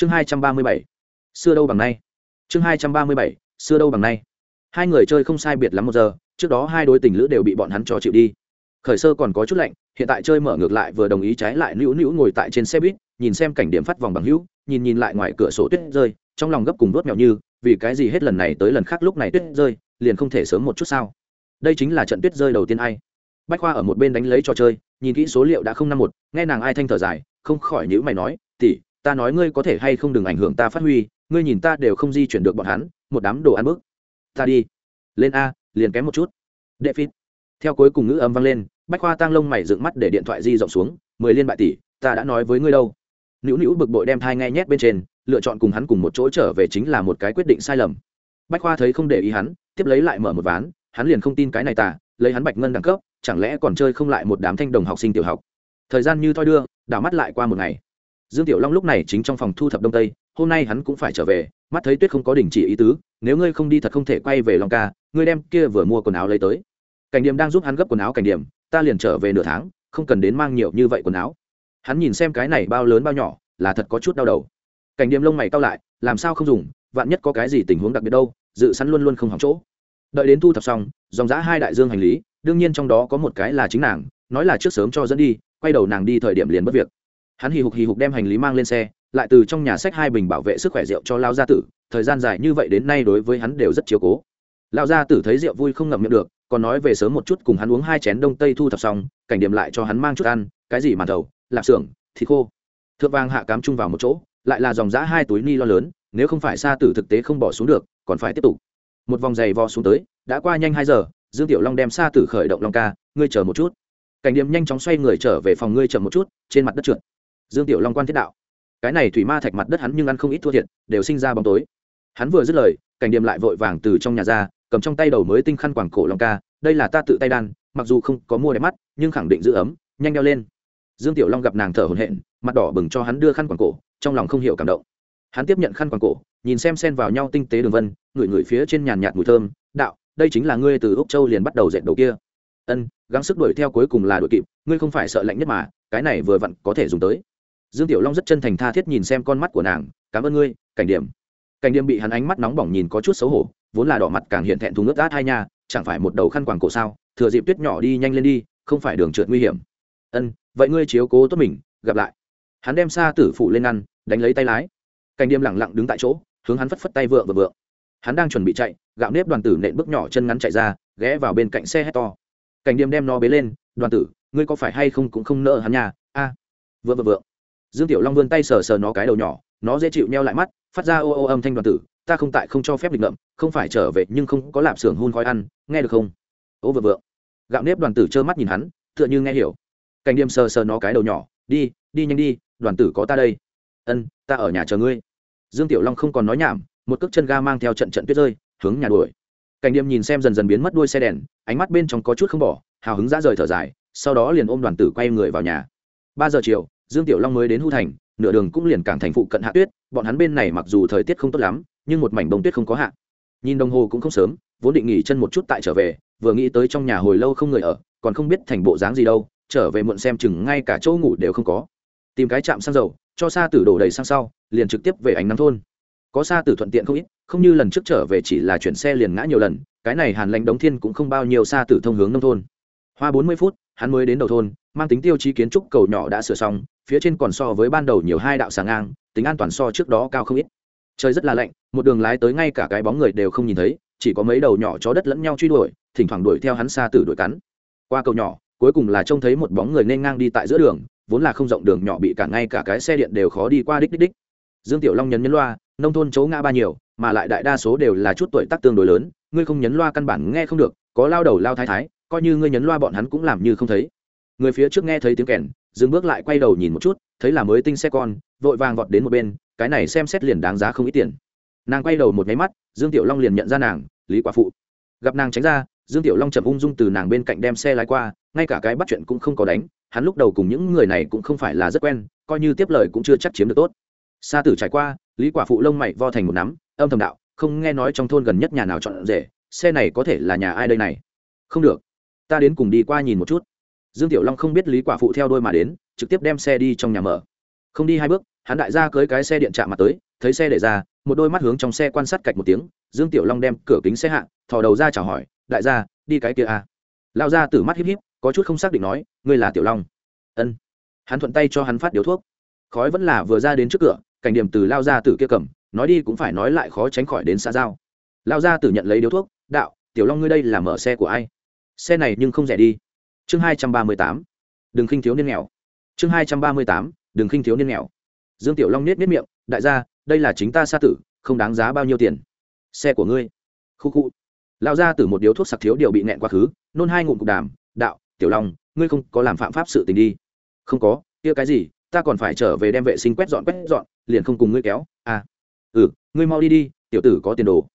chương hai trăm ba mươi bảy. Xưa đâu bằng nay. Chương hai trăm ba mươi bảy. Xưa đâu bằng nay. Hai người chơi không sai biệt lắm một giờ, trước đó hai đối tình lữ đều bị bọn hắn cho chịu đi. Khởi sơ còn có chút lạnh, hiện tại chơi mở ngược lại vừa đồng ý trái lại nữu nữu ngồi tại trên xe buýt, nhìn xem cảnh điểm phát vòng bằng hữu, nhìn nhìn lại ngoài cửa sổ tuyết rơi, trong lòng gấp cùng đốt mèo như, vì cái gì hết lần này tới lần khác lúc này tuyết rơi, liền không thể sớm một chút sao? Đây chính là trận tuyết rơi đầu tiên ai. Bách khoa ở một bên đánh lấy trò chơi, nhìn kỹ số liệu đã không năm một, nghe nàng ai thanh thở dài, không khỏi nhữ mày nói tỉ ta nói ngươi có thể hay không đừng ảnh hưởng ta phát huy, ngươi nhìn ta đều không di chuyển được bọn hắn, một đám đồ ăn bước ta đi. Lên a, liền kém một chút. Đệ phít. Theo cuối cùng ngữ âm vang lên, bách khoa tăng lông mày dựng mắt để điện thoại di rộng xuống, mười liên bại tỷ, ta đã nói với ngươi đâu. Nữu nữu bực bội đem thai nghe nhét bên trên, lựa chọn cùng hắn cùng một chỗ trở về chính là một cái quyết định sai lầm. Bách khoa thấy không để ý hắn, tiếp lấy lại mở một ván, hắn liền không tin cái này tả lấy hắn bạch ngân đẳng cấp, chẳng lẽ còn chơi không lại một đám thanh đồng học sinh tiểu học. Thời gian như thoi đưa, đảo mắt lại qua một ngày dương tiểu long lúc này chính trong phòng thu thập đông tây, hôm nay hắn cũng phải trở về, mắt thấy tuyết không có đình chỉ ý tứ, nếu ngươi không đi thật không thể quay về long ca, ngươi đem kia vừa mua quần áo lấy tới. Cảnh điểm đang giúp hắn gấp quần áo cảnh điểm, ta liền trở về nửa tháng, không cần đến mang nhiều như vậy quần áo. Hắn nhìn xem cái này bao lớn bao nhỏ, là thật có chút đau đầu. Cảnh điểm lông mày cao lại, làm sao không dùng, vạn nhất có cái gì tình huống đặc biệt đâu, dự sẵn luôn luôn không hỏng chỗ. Đợi đến thu thập xong, dòng giã hai đại dương hành lý, đương nhiên trong đó có một cái là chính nàng, nói là trước sớm cho dẫn đi, quay đầu nàng đi thời điểm liền mất việc hắn hì hục hì hục đem hành lý mang lên xe, lại từ trong nhà sách hai bình bảo vệ sức khỏe rượu cho lao gia tử, thời gian dài như vậy đến nay đối với hắn đều rất chiếu cố. Lao gia tử thấy rượu vui không ngậm miệng được, còn nói về sớm một chút cùng hắn uống hai chén đông tây thu thập xong, cảnh điểm lại cho hắn mang chút ăn, cái gì màn thầu, lạp xưởng, thịt khô. Thượng vàng hạ cám chung vào một chỗ, lại là dòng giã hai túi ni lo lớn, nếu không phải xa tử thực tế không bỏ xuống được, còn phải tiếp tục. Một vòng giày vò xuống tới, đã qua nhanh hai giờ, dương tiểu long đem xa tử khởi động long ca, ngươi chờ một chút. Cảnh điểm nhanh chóng xoay người trở về phòng, ngươi chậm một chút, trên mặt đất trượt dương tiểu long quan thiết đạo. Cái này thủy ma thạch mặt đất hắn nhưng ăn không ít thua thiệt, đều sinh ra bóng tối. Hắn vừa dứt lời, cảnh điểm lại vội vàng từ trong nhà ra, cầm trong tay đầu mới tinh khăn quảng cổ long ca, đây là ta tự tay đan, mặc dù không có mua đẹp mắt, nhưng khẳng định giữ ấm, nhanh đeo lên. Dương tiểu long gặp nàng thở hổn hển, mặt đỏ bừng cho hắn đưa khăn quàng cổ, trong lòng không hiểu cảm động. Hắn tiếp nhận khăn quàng cổ, nhìn xem xen vào nhau tinh tế đường vân, ngửi ngửi phía trên nhàn nhạt mùi thơm, đạo, đây chính là ngươi từ úc châu liền bắt đầu dệt đầu kia. Ân, gắng sức đuổi theo cuối cùng là đuổi kịp, ngươi không phải sợ lạnh nhất mà, cái này vừa vặn có thể dùng tới dương tiểu long rất chân thành tha thiết nhìn xem con mắt của nàng, cảm ơn ngươi, cảnh điểm. Cảnh điểm bị hắn ánh mắt nóng bỏng nhìn có chút xấu hổ, vốn là đỏ mặt càng hiện thẹn thùng ướt át hai nha, chẳng phải một đầu khăn quàng cổ sao, thừa dịp tuyết nhỏ đi nhanh lên đi, không phải đường trượt nguy hiểm. Ân, vậy ngươi chiếu cố tốt mình, gặp lại. Hắn đem xa tử phụ lên ăn đánh lấy tay lái. Cảnh Điểm lẳng lặng đứng tại chỗ, hướng hắn phất phất tay vượng và vượng. Hắn đang chuẩn bị chạy, gạo nếp đoàn tử nện bước nhỏ chân ngắn chạy ra, ghé vào bên cạnh xe hét to. Cảnh Điểm đem nó bế lên, đoàn tử, ngươi có phải hay không cũng không nợ hắn nhà a à. vượng và vượng dương tiểu long vươn tay sờ sờ nó cái đầu nhỏ, nó dễ chịu neo lại mắt, phát ra ô ô âm thanh đoàn tử, ta không tại không cho phép định ngậm không phải trở về nhưng không có lạp xưởng hun khói ăn, nghe được không? Ô vợ vợ. Gạo nếp đoàn tử trơ mắt nhìn hắn, tựa như nghe hiểu. Cảnh điềm sờ sờ nó cái đầu nhỏ, đi đi nhanh đi, đoàn tử có ta đây. Ân, ta ở nhà chờ ngươi. Dương tiểu long không còn nói nhảm, một cước chân ga mang theo trận trận tuyết rơi, hướng nhà đuổi. Cảnh điềm nhìn xem dần dần biến mất đuôi xe đèn, ánh mắt bên trong có chút không bỏ, hào hứng ra rời thở dài, sau đó liền ôm đoàn tử quay người vào nhà. Ba giờ chiều dương tiểu long mới đến hưu thành, nửa đường cũng liền cảng thành phụ cận hạ tuyết, bọn hắn bên này mặc dù thời tiết không tốt lắm, nhưng một mảnh bông tuyết không có hạ. Nhìn đồng hồ cũng không sớm, vốn định nghỉ chân một chút tại trở về, vừa nghĩ tới trong nhà hồi lâu không người ở, còn không biết thành bộ dáng gì đâu, trở về muộn xem chừng ngay cả chỗ ngủ đều không có. Tìm cái trạm xăng dầu, cho xa tử đổ đầy sang sau, liền trực tiếp về ánh nắng thôn. Có xa tử thuận tiện không ít, không như lần trước trở về chỉ là chuyển xe liền ngã nhiều lần, cái này hàn lãnh đống thiên cũng không bao nhiêu xa tử thông hướng nông thôn. Hoa bốn mươi phút, hắn mới đến đầu thôn, mang tính tiêu chí kiến trúc cầu nhỏ đã sửa xong phía trên còn so với ban đầu nhiều hai đạo sáng ngang, tính an toàn so trước đó cao không ít. Trời rất là lạnh, một đường lái tới ngay cả cái bóng người đều không nhìn thấy, chỉ có mấy đầu nhỏ chó đất lẫn nhau truy đuổi, thỉnh thoảng đuổi theo hắn xa tử đuổi cắn. Qua cầu nhỏ, cuối cùng là trông thấy một bóng người nên ngang đi tại giữa đường, vốn là không rộng đường nhỏ bị cả ngay cả cái xe điện đều khó đi qua đích đích đích. Dương tiểu long nhấn nhấn loa, nông thôn chấu ngã ba nhiều, mà lại đại đa số đều là chút tuổi tác tương đối lớn, ngươi không nhấn loa căn bản nghe không được, có lao đầu lao thái thái, coi như ngươi nhấn loa bọn hắn cũng làm như không thấy. Người phía trước nghe thấy tiếng kèn dừng bước lại quay đầu nhìn một chút, thấy là mới tinh xe con, vội vàng vọt đến một bên, cái này xem xét liền đáng giá không ít tiền. Nàng quay đầu một nháy mắt, dương tiểu long liền nhận ra nàng, lý quả phụ. Gặp nàng tránh ra, dương tiểu long chậm ung dung từ nàng bên cạnh đem xe lái qua, ngay cả cái bắt chuyện cũng không có đánh, hắn lúc đầu cùng những người này cũng không phải là rất quen, coi như tiếp lời cũng chưa chắc chiếm được tốt. Xa tử trải qua, lý quả phụ lông mày vo thành một nắm, âm thầm đạo, không nghe nói trong thôn gần nhất nhà nào chọn rể, xe này có thể là nhà ai đây này? Không được, ta đến cùng đi qua nhìn một chút dương tiểu long không biết lý quả phụ theo đôi mà đến, trực tiếp đem xe đi trong nhà mở. Không đi hai bước, hắn đại gia cưới cái xe điện chạm mặt tới, thấy xe để ra, một đôi mắt hướng trong xe quan sát cạch một tiếng, dương tiểu long đem cửa kính xe hạ, thò đầu ra chào hỏi, đại gia, đi cái kia à. lao ra từ mắt híp híp, có chút không xác định nói, ngươi là tiểu long? Ân. Hắn thuận tay cho hắn phát điếu thuốc. Khói vẫn là vừa ra đến trước cửa, cảnh điểm từ lao ra từ kia cầm, nói đi cũng phải nói lại khó tránh khỏi đến xa giao. Lao ra từ nhận lấy điếu thuốc, đạo, tiểu long ngươi đây là mở xe của ai? Xe này nhưng không rẻ đi chương hai trăm ba mươi tám, đừng khinh thiếu niên nghèo. Chương hai trăm ba mươi tám, đừng khinh thiếu niên nghèo. Dương tiểu long nết nết miệng, đại gia, đây là chính ta xa tử, không đáng giá bao nhiêu tiền. Xe của ngươi. Khu khu. Lao ra từ một điếu thuốc sặc thiếu điều bị nẹn quá khứ, nôn hai ngụm cục đàm, đạo, tiểu long, ngươi không có làm phạm pháp sự tình đi. Không có, kia cái gì, ta còn phải trở về đem vệ sinh quét dọn quét dọn, liền không cùng ngươi kéo à. Ừ ngươi mau đi đi, tiểu tử có tiền đồ.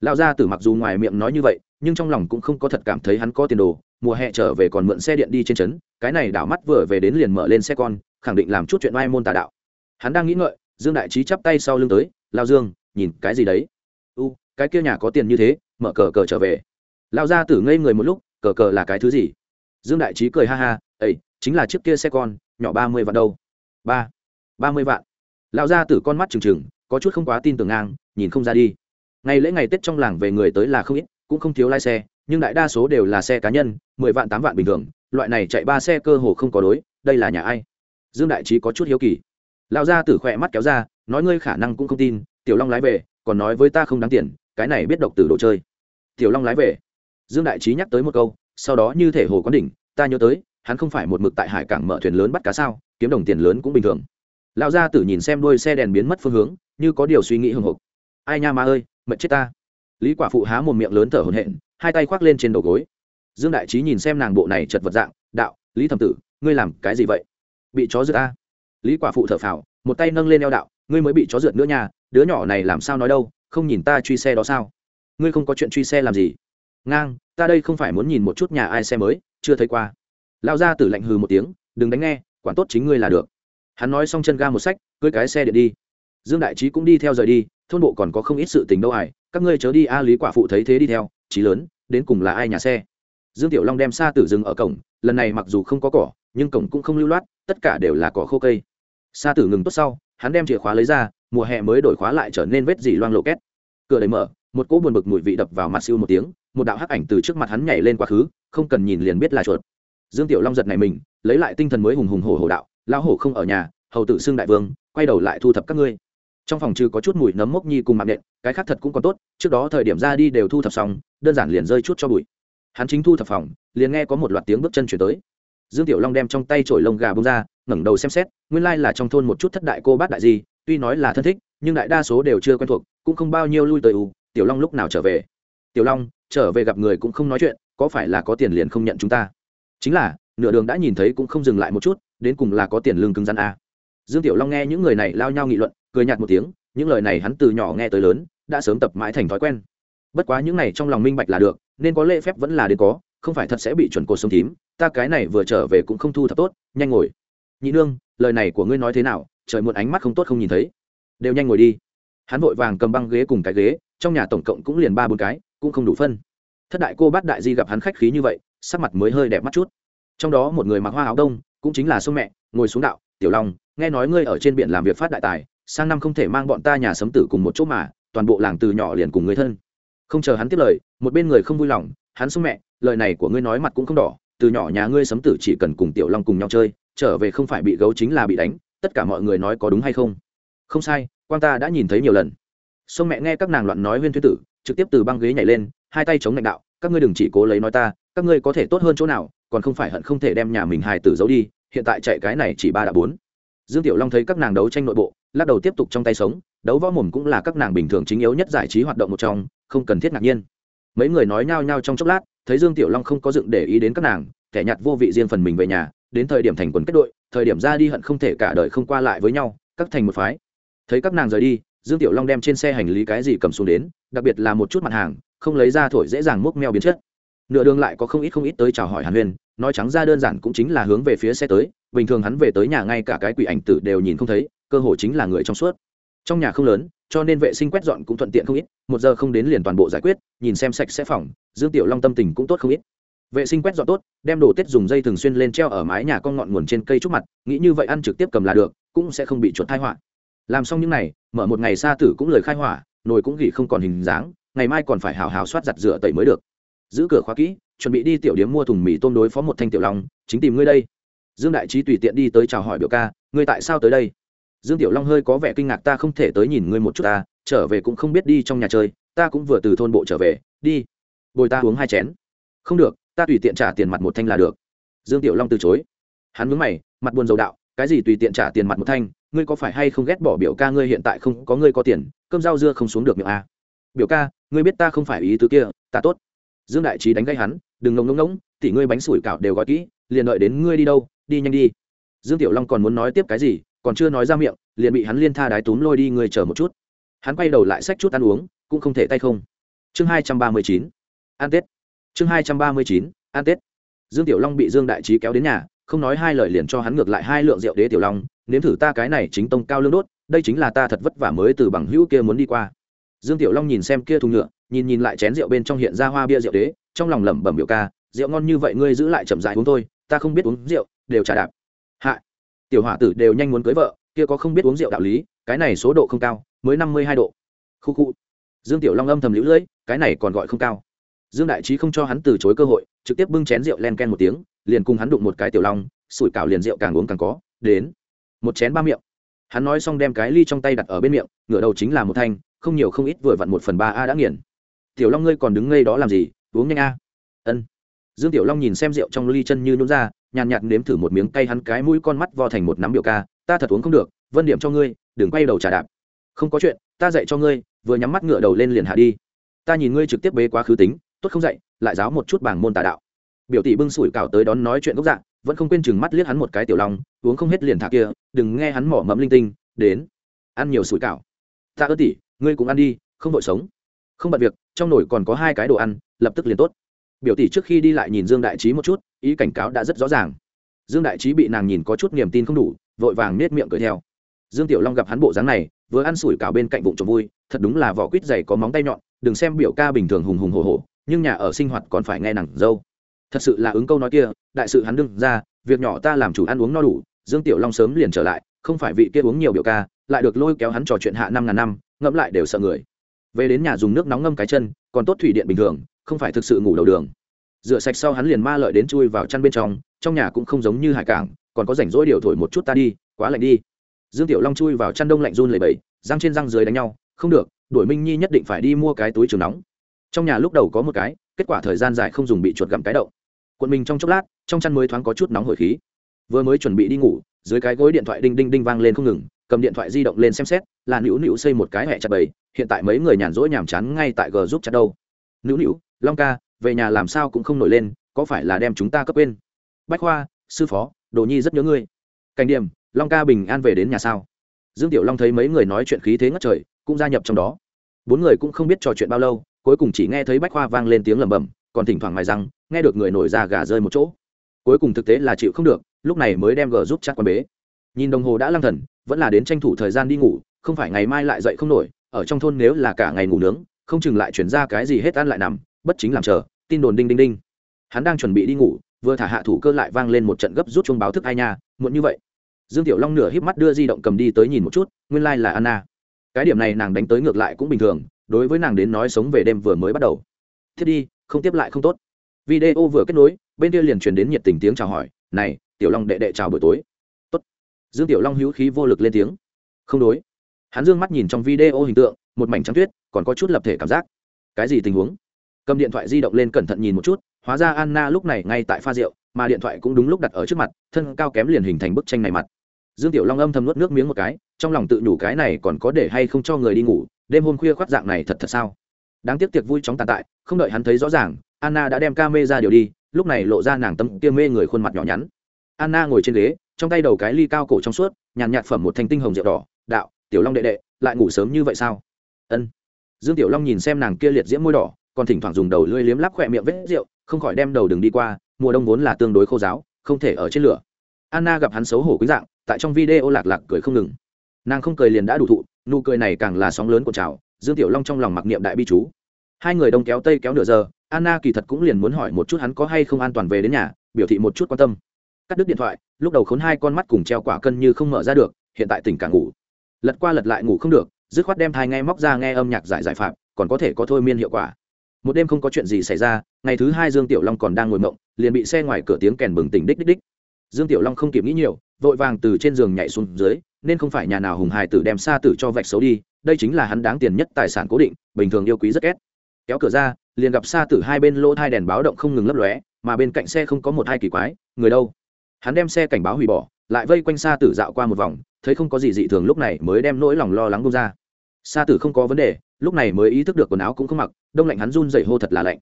Lão gia tử mặc dù ngoài miệng nói như vậy, nhưng trong lòng cũng không có thật cảm thấy hắn có tiền đồ mùa hè trở về còn mượn xe điện đi trên trấn, cái này đảo mắt vừa về đến liền mở lên xe con, khẳng định làm chút chuyện oai môn tà đạo. Hắn đang nghĩ ngợi, dương đại trí chắp tay sau lưng tới, lao dương, nhìn cái gì đấy? U, cái kia nhà có tiền như thế, mở cờ cờ trở về. Lao gia tử ngây người một lúc, cờ cờ là cái thứ gì? Dương đại trí cười ha ha ấy chính là chiếc kia xe con, nhỏ ba mươi vạn đâu. Ba ba mươi vạn? Lão gia tử con mắt trừng trừng, có chút không quá tin tưởng ngang, nhìn không ra đi. Ngày lễ ngày tết trong làng về người tới là không ít, cũng không thiếu lái xe nhưng đại đa số đều là xe cá nhân, mười vạn, tám vạn bình thường, loại này chạy ba xe cơ hồ không có đối, đây là nhà ai? Dương đại trí có chút hiếu kỳ. Lão gia tử khỏe mắt kéo ra, nói ngươi khả năng cũng không tin, tiểu long lái về, còn nói với ta không đáng tiền, cái này biết độc tử đồ chơi. Tiểu long lái về. Dương đại trí nhắc tới một câu, sau đó như thể hồ quán đỉnh, ta nhớ tới, hắn không phải một mực tại hải cảng mở thuyền lớn bắt cá sao, kiếm đồng tiền lớn cũng bình thường. Lão gia tử nhìn xem đuôi xe đèn biến mất phương hướng, như có điều suy nghĩ hưng hục ai nha ma ơi, mệt chết ta. Lý quả phụ há một miệng lớn thở hổn hển hai tay khoác lên trên đầu gối. Dương đại trí nhìn xem nàng bộ này chật vật dạng, đạo, lý thẩm tử, ngươi làm cái gì vậy? Bị chó rượt ta lý quả phụ thở phào, một tay nâng lên eo đạo, ngươi mới bị chó rượt nữa nha, đứa nhỏ này làm sao nói đâu, không nhìn ta truy xe đó sao? Ngươi không có chuyện truy xe làm gì? Ngang, ta đây không phải muốn nhìn một chút nhà ai xe mới, chưa thấy qua. Lao ra tử lạnh hừ một tiếng, đừng đánh nghe, quản tốt chính ngươi là được. Hắn nói xong chân ga một sách, cưới cái xe điện đi. Dương đại trí cũng đi theo rời đi, thôn bộ còn có không ít sự tình đâu ải các ngươi chớ đi a, lý quả phụ thấy thế đi theo trí lớn, đến cùng là ai nhà xe? Dương tiểu long đem xa tử rừng ở cổng, lần này mặc dù không có cỏ, nhưng cổng cũng không lưu loát, tất cả đều là cỏ khô cây. Xa tử ngừng tốt sau, hắn đem chìa khóa lấy ra, mùa hè mới đổi khóa lại trở nên vết dỉ loang lộ két. Cửa đẩy mở, một cỗ buồn bực mùi vị đập vào mặt siêu một tiếng, một đạo hắc ảnh từ trước mặt hắn nhảy lên quá khứ, không cần nhìn liền biết là chuột. Dương tiểu long giật này mình, lấy lại tinh thần mới hùng hùng hổ hổ đạo, lão hổ không ở nhà, hầu tự xưng đại vương, quay đầu lại thu thập các ngươi. Trong phòng trừ có chút mùi nấm mốc nhi cùng mạng nện, cái khác thật cũng còn tốt, trước đó thời điểm ra đi đều thu thập xong đơn giản liền rơi chút cho bụi. Hắn chính thu thập phòng, liền nghe có một loạt tiếng bước chân chuyển tới. Dương tiểu long đem trong tay trổi lông gà bông ra, ngẩng đầu xem xét, nguyên lai là trong thôn một chút thất đại cô bát đại gì tuy nói là thân thích, nhưng đại đa số đều chưa quen thuộc, cũng không bao nhiêu lui tới ù. Tiểu long lúc nào trở về? Tiểu long, trở về gặp người cũng không nói chuyện, có phải là có tiền liền không nhận chúng ta? Chính là, nửa đường đã nhìn thấy cũng không dừng lại một chút, đến cùng là có tiền lương cứng rắn à? dương tiểu long nghe những người này lao nhau nghị luận, cười nhạt một tiếng, những lời này hắn từ nhỏ nghe tới lớn, đã sớm tập mãi thành thói quen bất quá những này trong lòng minh bạch là được, nên có lễ phép vẫn là đến có, không phải thật sẽ bị chuẩn cột sông thím, ta cái này vừa trở về cũng không thu thập tốt, nhanh ngồi. Nhị nương, lời này của ngươi nói thế nào, trời muộn ánh mắt không tốt không nhìn thấy. Đều nhanh ngồi đi. Hắn vội vàng cầm băng ghế cùng cái ghế, trong nhà tổng cộng cũng liền ba bốn cái, cũng không đủ phân. Thất đại cô bát đại di gặp hắn khách khí như vậy, sắc mặt mới hơi đẹp mắt chút. Trong đó một người mặc hoa áo đông, cũng chính là sông mẹ, ngồi xuống đạo, tiểu long, nghe nói ngươi ở trên biển làm việc phát đại tài, sang năm không thể mang bọn ta nhà sấm tử cùng một chỗ mà, toàn bộ làng từ nhỏ liền cùng người thân không chờ hắn tiếp lời, một bên người không vui lòng, hắn xung mẹ, lời này của ngươi nói mặt cũng không đỏ, từ nhỏ nhà ngươi sấm tử chỉ cần cùng tiểu long cùng nhau chơi, trở về không phải bị gấu chính là bị đánh, tất cả mọi người nói có đúng hay không? Không sai quan ta đã nhìn thấy nhiều lần. Sông mẹ nghe các nàng loạn nói huyên thuyết tử, trực tiếp từ băng ghế nhảy lên, hai tay chống lãnh đạo, các ngươi đừng chỉ cố lấy nói ta, các ngươi có thể tốt hơn chỗ nào, còn không phải hận không thể đem nhà mình hài tử giấu đi, hiện tại chạy cái này chỉ ba đã bốn. Dương tiểu long thấy các nàng đấu tranh nội bộ, lắc đầu tiếp tục trong tay sống, đấu võ mồm cũng là các nàng bình thường chính yếu nhất giải trí hoạt động một trong không cần thiết ngạc nhiên. Mấy người nói nhao nhao trong chốc lát, thấy dương tiểu long không có dựng để ý đến các nàng, kẻ nhặt vô vị riêng phần mình về nhà, đến thời điểm thành quần kết đội, thời điểm ra đi hận không thể cả đời không qua lại với nhau, các thành một phái. Thấy các nàng rời đi, dương tiểu long đem trên xe hành lý cái gì cầm xuống đến, đặc biệt là một chút mặt hàng, không lấy ra thổi dễ dàng múc meo biến chất. Nửa đường lại có không ít không ít tới chào hỏi hàn huyền, nói trắng ra đơn giản cũng chính là hướng về phía xe tới, bình thường hắn về tới nhà ngay cả cái quỷ ảnh tử đều nhìn không thấy, cơ hội chính là người trong suốt. Trong nhà không lớn cho nên vệ sinh quét dọn cũng thuận tiện không ít, một giờ không đến liền toàn bộ giải quyết, nhìn xem sạch sẽ phòng, dương tiểu long tâm tình cũng tốt không ít. Vệ sinh quét dọn tốt, đem đồ tết dùng dây thường xuyên lên treo ở mái nhà con ngọn nguồn trên cây trúc mặt, nghĩ như vậy ăn trực tiếp cầm là được, cũng sẽ không bị chuột thai họa. Làm xong những này, mở một ngày xa tử cũng lời khai hỏa, nồi cũng gỉ không còn hình dáng, ngày mai còn phải hào hào soát giặt rửa tẩy mới được. Giữ cửa khóa kỹ, chuẩn bị đi tiểu điếm mua thùng mì tôm đối phó một thanh tiểu long, chính tìm ngươi đây. Dương đại trí tùy tiện đi tới chào hỏi biểu ca, ngươi tại sao tới đây? Dương tiểu long hơi có vẻ kinh ngạc, ta không thể tới nhìn ngươi một chút ta, trở về cũng không biết đi trong nhà chơi, ta cũng vừa từ thôn bộ trở về, đi. Bồi ta uống hai chén. Không được, ta tùy tiện trả tiền mặt một thanh là được. Dương tiểu long từ chối. Hắn mướn mày, mặt buồn dầu đạo, cái gì tùy tiện trả tiền mặt một thanh, ngươi có phải hay không ghét bỏ biểu ca ngươi hiện tại không có ngươi có tiền, cơm rau dưa không xuống được miệng à? biểu ca, ngươi biết ta không phải ý tứ kia, ta tốt. Dương đại trí đánh gây hắn, đừng ngông ngông ngỗng thì ngươi bánh sủi cảo đều gói kỹ, liền đợi đến ngươi đi đâu, đi nhanh đi. Dương tiểu long còn muốn nói tiếp cái gì còn chưa nói ra miệng, liền bị hắn liên tha đái túm lôi đi người chờ một chút. Hắn quay đầu lại xách chút ăn uống, cũng không thể tay không. Chương hai trăm ba mươi chín an tết. Chương hai trăm ba mươi chín an tết. Dương tiểu long bị dương đại trí kéo đến nhà, không nói hai lời liền cho hắn ngược lại hai lượng rượu đế tiểu long, nếm thử ta cái này chính tông cao lương đốt, đây chính là ta thật vất vả mới từ bằng hữu kia muốn đi qua. Dương tiểu long nhìn xem kia thùng nhựa, nhìn nhìn lại chén rượu bên trong hiện ra hoa bia rượu đế, trong lòng lẩm bẩm biểu ca, rượu ngon như vậy ngươi giữ lại chậm dại uống thôi, ta không biết uống rượu, đều trả đạp tiểu hỏa tử đều nhanh muốn cưới vợ, kia có không biết uống rượu đạo lý, cái này số độ không cao, mới năm mươi hai độ. Khu khu. Dương tiểu long âm thầm lũ lưỡi cái này còn gọi không cao. Dương đại trí không cho hắn từ chối cơ hội, trực tiếp bưng chén rượu len ken một tiếng, liền cùng hắn đụng một cái tiểu long, sủi cảo liền rượu càng uống càng có, đến. Một chén ba miệng. Hắn nói xong đem cái ly trong tay đặt ở bên miệng, ngửa đầu chính là một thanh, không nhiều không ít vừa vặn một phần ba a đã nghiền. Tiểu long ngươi còn đứng ngây đó làm gì, uống nhanh a. Ân dương tiểu long nhìn xem rượu trong ly chân như nhún ra, nhàn nhạt nếm thử một miếng cay hắn cái mũi con mắt vo thành một nắm biểu ca, ta thật uống không được, vân điểm cho ngươi, đừng quay đầu trả đạp. Không có chuyện, ta dạy cho ngươi, vừa nhắm mắt ngựa đầu lên liền hạ đi. Ta nhìn ngươi trực tiếp bế quá khứ tính, tốt không dạy, lại giáo một chút bảng môn tà đạo. Biểu tỷ bưng sủi cảo tới đón nói chuyện gốc dạng vẫn không quên chừng mắt liếc hắn một cái tiểu long, uống không hết liền thả kia, đừng nghe hắn mỏ mẫm linh tinh, đến, ăn nhiều sủi cảo. Ta ơ tỷ, ngươi cũng ăn đi, không vội sống. Không bận việc, trong nồi còn có hai cái đồ ăn, lập tức liền tốt biểu tỷ trước khi đi lại nhìn dương đại trí một chút, ý cảnh cáo đã rất rõ ràng. Dương đại trí bị nàng nhìn có chút niềm tin không đủ, vội vàng nết miệng cười theo. Dương tiểu long gặp hắn bộ dáng này, vừa ăn sủi cảo bên cạnh bụng trộm vui, thật đúng là vỏ quýt dày có móng tay nhọn, đừng xem biểu ca bình thường hùng hùng hồ hồ nhưng nhà ở sinh hoạt còn phải nghe nàng dâu. Thật sự là ứng câu nói kia, đại sự hắn đương ra, việc nhỏ ta làm chủ ăn uống no đủ, dương tiểu long sớm liền trở lại, không phải vị kia uống nhiều biểu ca, lại được lôi kéo hắn trò chuyện hạ năm ngàn năm, ngẫm lại đều sợ người về đến nhà dùng nước nóng ngâm cái chân, còn tốt thủy điện bình thường, không phải thực sự ngủ đầu đường. Rửa sạch sau hắn liền ma lợi đến chui vào chăn bên trong trong nhà cũng không giống như hải cảng, còn có rảnh rỗi điều thổi một chút ta đi, quá lạnh đi. Dương tiểu long chui vào chăn đông lạnh run lầy bẫy răng trên răng dưới đánh nhau, không được, đuổi minh nhi nhất định phải đi mua cái túi trường nóng. Trong nhà lúc đầu có một cái, kết quả thời gian dài không dùng bị chuột gặm cái đậu. Quận mình trong chốc lát, trong chăn mới thoáng có chút nóng hổi khí. Vừa mới chuẩn bị đi ngủ, dưới cái gối điện thoại đinh đinh đinh vang lên không ngừng, cầm điện thoại di động lên xem xét, là nữu nữu xây một cái hẹ chặt bầy hiện tại mấy người nhàn rỗi nhàm chán ngay tại g giúp chặt đâu. Nữu nữu, long ca, về nhà làm sao cũng không nổi lên, có phải là đem chúng ta cấp quên? Bách khoa, sư phó, đồ nhi rất nhớ ngươi. Cảnh điểm, long ca bình an về đến nhà sao? Dương tiểu long thấy mấy người nói chuyện khí thế ngất trời, cũng gia nhập trong đó. Bốn người cũng không biết trò chuyện bao lâu, cuối cùng chỉ nghe thấy bách khoa vang lên tiếng lẩm bẩm, còn thỉnh thoảng mài răng, nghe được người nổi ra gà rơi một chỗ. Cuối cùng thực tế là chịu không được, lúc này mới đem gờ giúp chắc quan bế. Nhìn đồng hồ đã lăng thần, vẫn là đến tranh thủ thời gian đi ngủ, không phải ngày mai lại dậy không nổi ở trong thôn nếu là cả ngày ngủ nướng, không chừng lại chuyển ra cái gì hết ăn lại nằm, bất chính làm chờ, tin đồn đinh đinh đinh. Hắn đang chuẩn bị đi ngủ, vừa thả hạ thủ cơ lại vang lên một trận gấp rút chuông báo thức ai nha, muộn như vậy. Dương tiểu long nửa híp mắt đưa di động cầm đi tới nhìn một chút, nguyên lai、like、là anna. Cái điểm này nàng đánh tới ngược lại cũng bình thường, đối với nàng đến nói sống về đêm vừa mới bắt đầu. Thiết đi, không tiếp lại không tốt. Video vừa kết nối, bên kia liền truyền đến nhiệt tình tiếng chào hỏi, này, tiểu long đệ đệ chào buổi tối. Tốt. dương tiểu long hữu khí vô lực lên tiếng. Không đối hắn dương mắt nhìn trong video hình tượng, một mảnh trắng tuyết, còn có chút lập thể cảm giác. Cái gì tình huống? Cầm điện thoại di động lên cẩn thận nhìn một chút, hóa ra anna lúc này ngay tại pha rượu, mà điện thoại cũng đúng lúc đặt ở trước mặt, thân cao kém liền hình thành bức tranh này mặt. Dương tiểu long âm thầm nuốt nước miếng một cái, trong lòng tự nhủ cái này còn có để hay không cho người đi ngủ, đêm hôm khuya khoác dạng này thật thật sao? Đáng tiếc tiệc vui chóng tàn tại, không đợi hắn thấy rõ ràng, anna đã đem ca mê ra điều đi, lúc này lộ ra nàng tâm kia mê người khuôn mặt nhỏ nhắn. Anna ngồi trên ghế, trong tay đầu cái ly cao cổ trong suốt, nhàn nhạt phẩm một thanh tinh hồng rượu đỏ, đạo tiểu long đệ đệ, lại ngủ sớm như vậy sao? Ân. Dương tiểu long nhìn xem nàng kia liệt diễm môi đỏ, còn thỉnh thoảng dùng đầu lưỡi liếm lắp khỏe miệng vết rượu, không khỏi đem đầu đường đi qua, mùa đông vốn là tương đối khô giáo, không thể ở trên lửa. Anna gặp hắn xấu hổ quý dạng, tại trong video lạc lạc cười không ngừng. Nàng không cười liền đã đủ thụ, nụ cười này càng là sóng lớn của trào, dương tiểu long trong lòng mặc niệm đại bi chú. Hai người đông kéo tây kéo nửa giờ, anna kỳ thật cũng liền muốn hỏi một chút hắn có hay không an toàn về đến nhà, biểu thị một chút quan tâm. Cắt đứt điện thoại, lúc đầu khốn hai con mắt cùng treo quả cân như không mở ra được, hiện tại tỉnh càng ngủ lật qua lật lại ngủ không được, dứt khoát đem thai nghe móc ra nghe âm nhạc giải giải phạm, còn có thể có thôi miên hiệu quả. Một đêm không có chuyện gì xảy ra, ngày thứ hai dương tiểu long còn đang ngồi mộng, liền bị xe ngoài cửa tiếng kèn bừng tỉnh đích đích đích. Dương tiểu long không kịp nghĩ nhiều, vội vàng từ trên giường nhảy xuống dưới, nên không phải nhà nào hùng hài tử đem xa tử cho vạch xấu đi, đây chính là hắn đáng tiền nhất tài sản cố định, bình thường yêu quý rất ghét. Kéo cửa ra, liền gặp xa tử hai bên lỗ thai đèn báo động không ngừng lấp lóe, mà bên cạnh xe không có một hai kỳ quái, người đâu? Hắn đem xe cảnh báo hủy bỏ, lại vây quanh xa tử dạo qua một vòng thấy không có gì dị thường lúc này mới đem nỗi lòng lo lắng bông ra. Sa tử không có vấn đề, lúc này mới ý thức được quần áo cũng không mặc, đông lạnh hắn run dậy hô thật là lạnh.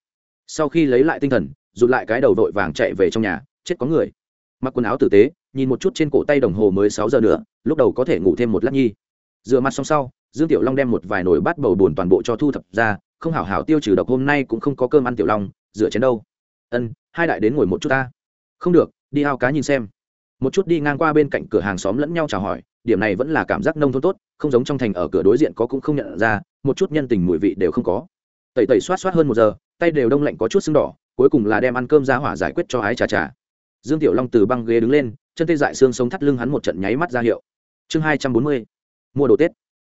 Sau khi lấy lại tinh thần, rụt lại cái đầu vội vàng chạy về trong nhà, chết có người. Mặc quần áo tử tế, nhìn một chút trên cổ tay đồng hồ mới sáu giờ nữa, lúc đầu có thể ngủ thêm một lát nhi. Rửa mặt xong sau, dương tiểu long đem một vài nồi bát bầu bùn toàn bộ cho thu thập ra, không hảo hảo tiêu trừ độc hôm nay cũng không có cơm ăn tiểu long, rửa chén đâu. Ân, hai đại đến ngồi một chút ta. Không được, đi ao cá nhìn xem. Một chút đi ngang qua bên cạnh cửa hàng xóm lẫn nhau chào hỏi điểm này vẫn là cảm giác nông thôn tốt, không giống trong thành ở cửa đối diện có cũng không nhận ra, một chút nhân tình mùi vị đều không có. Tẩy tẩy xoát xoát hơn một giờ, tay đều đông lạnh có chút sưng đỏ, cuối cùng là đem ăn cơm ra hỏa giải quyết cho ái trà trà. Dương tiểu long từ băng ghế đứng lên, chân tê dại xương sống thắt lưng hắn một trận nháy mắt ra hiệu. Chương hai trăm bốn mươi, mua đồ tết.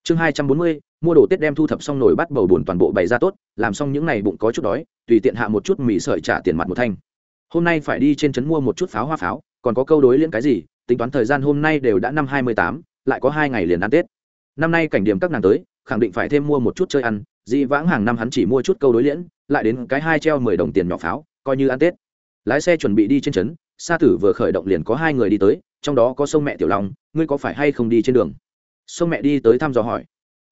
Chương hai trăm bốn mươi, mua đồ tết đem thu thập xong nồi bắt bầu bùn toàn bộ bày ra tốt, làm xong những n à y bụng có chút đói, tùy tiện hạ một chút mì sợi trả tiền mặt một thanh. Hôm nay phải đi trên trấn mua một chút pháo hoa pháo, còn có câu đối liên cái gì tính toán thời gian hôm nay đều đã năm hai mươi tám, lại có hai ngày liền ăn tết. Năm nay cảnh điểm các nàng tới, khẳng định phải thêm mua một chút chơi ăn dị vãng hàng năm hắn chỉ mua chút câu đối liễn, lại đến cái hai treo mười đồng tiền nhỏ pháo, coi như ăn tết. Lái xe chuẩn bị đi trên trấn, sa tử vừa khởi động liền có hai người đi tới, trong đó có sông mẹ tiểu long, ngươi có phải hay không đi trên đường? Sông mẹ đi tới thăm dò hỏi.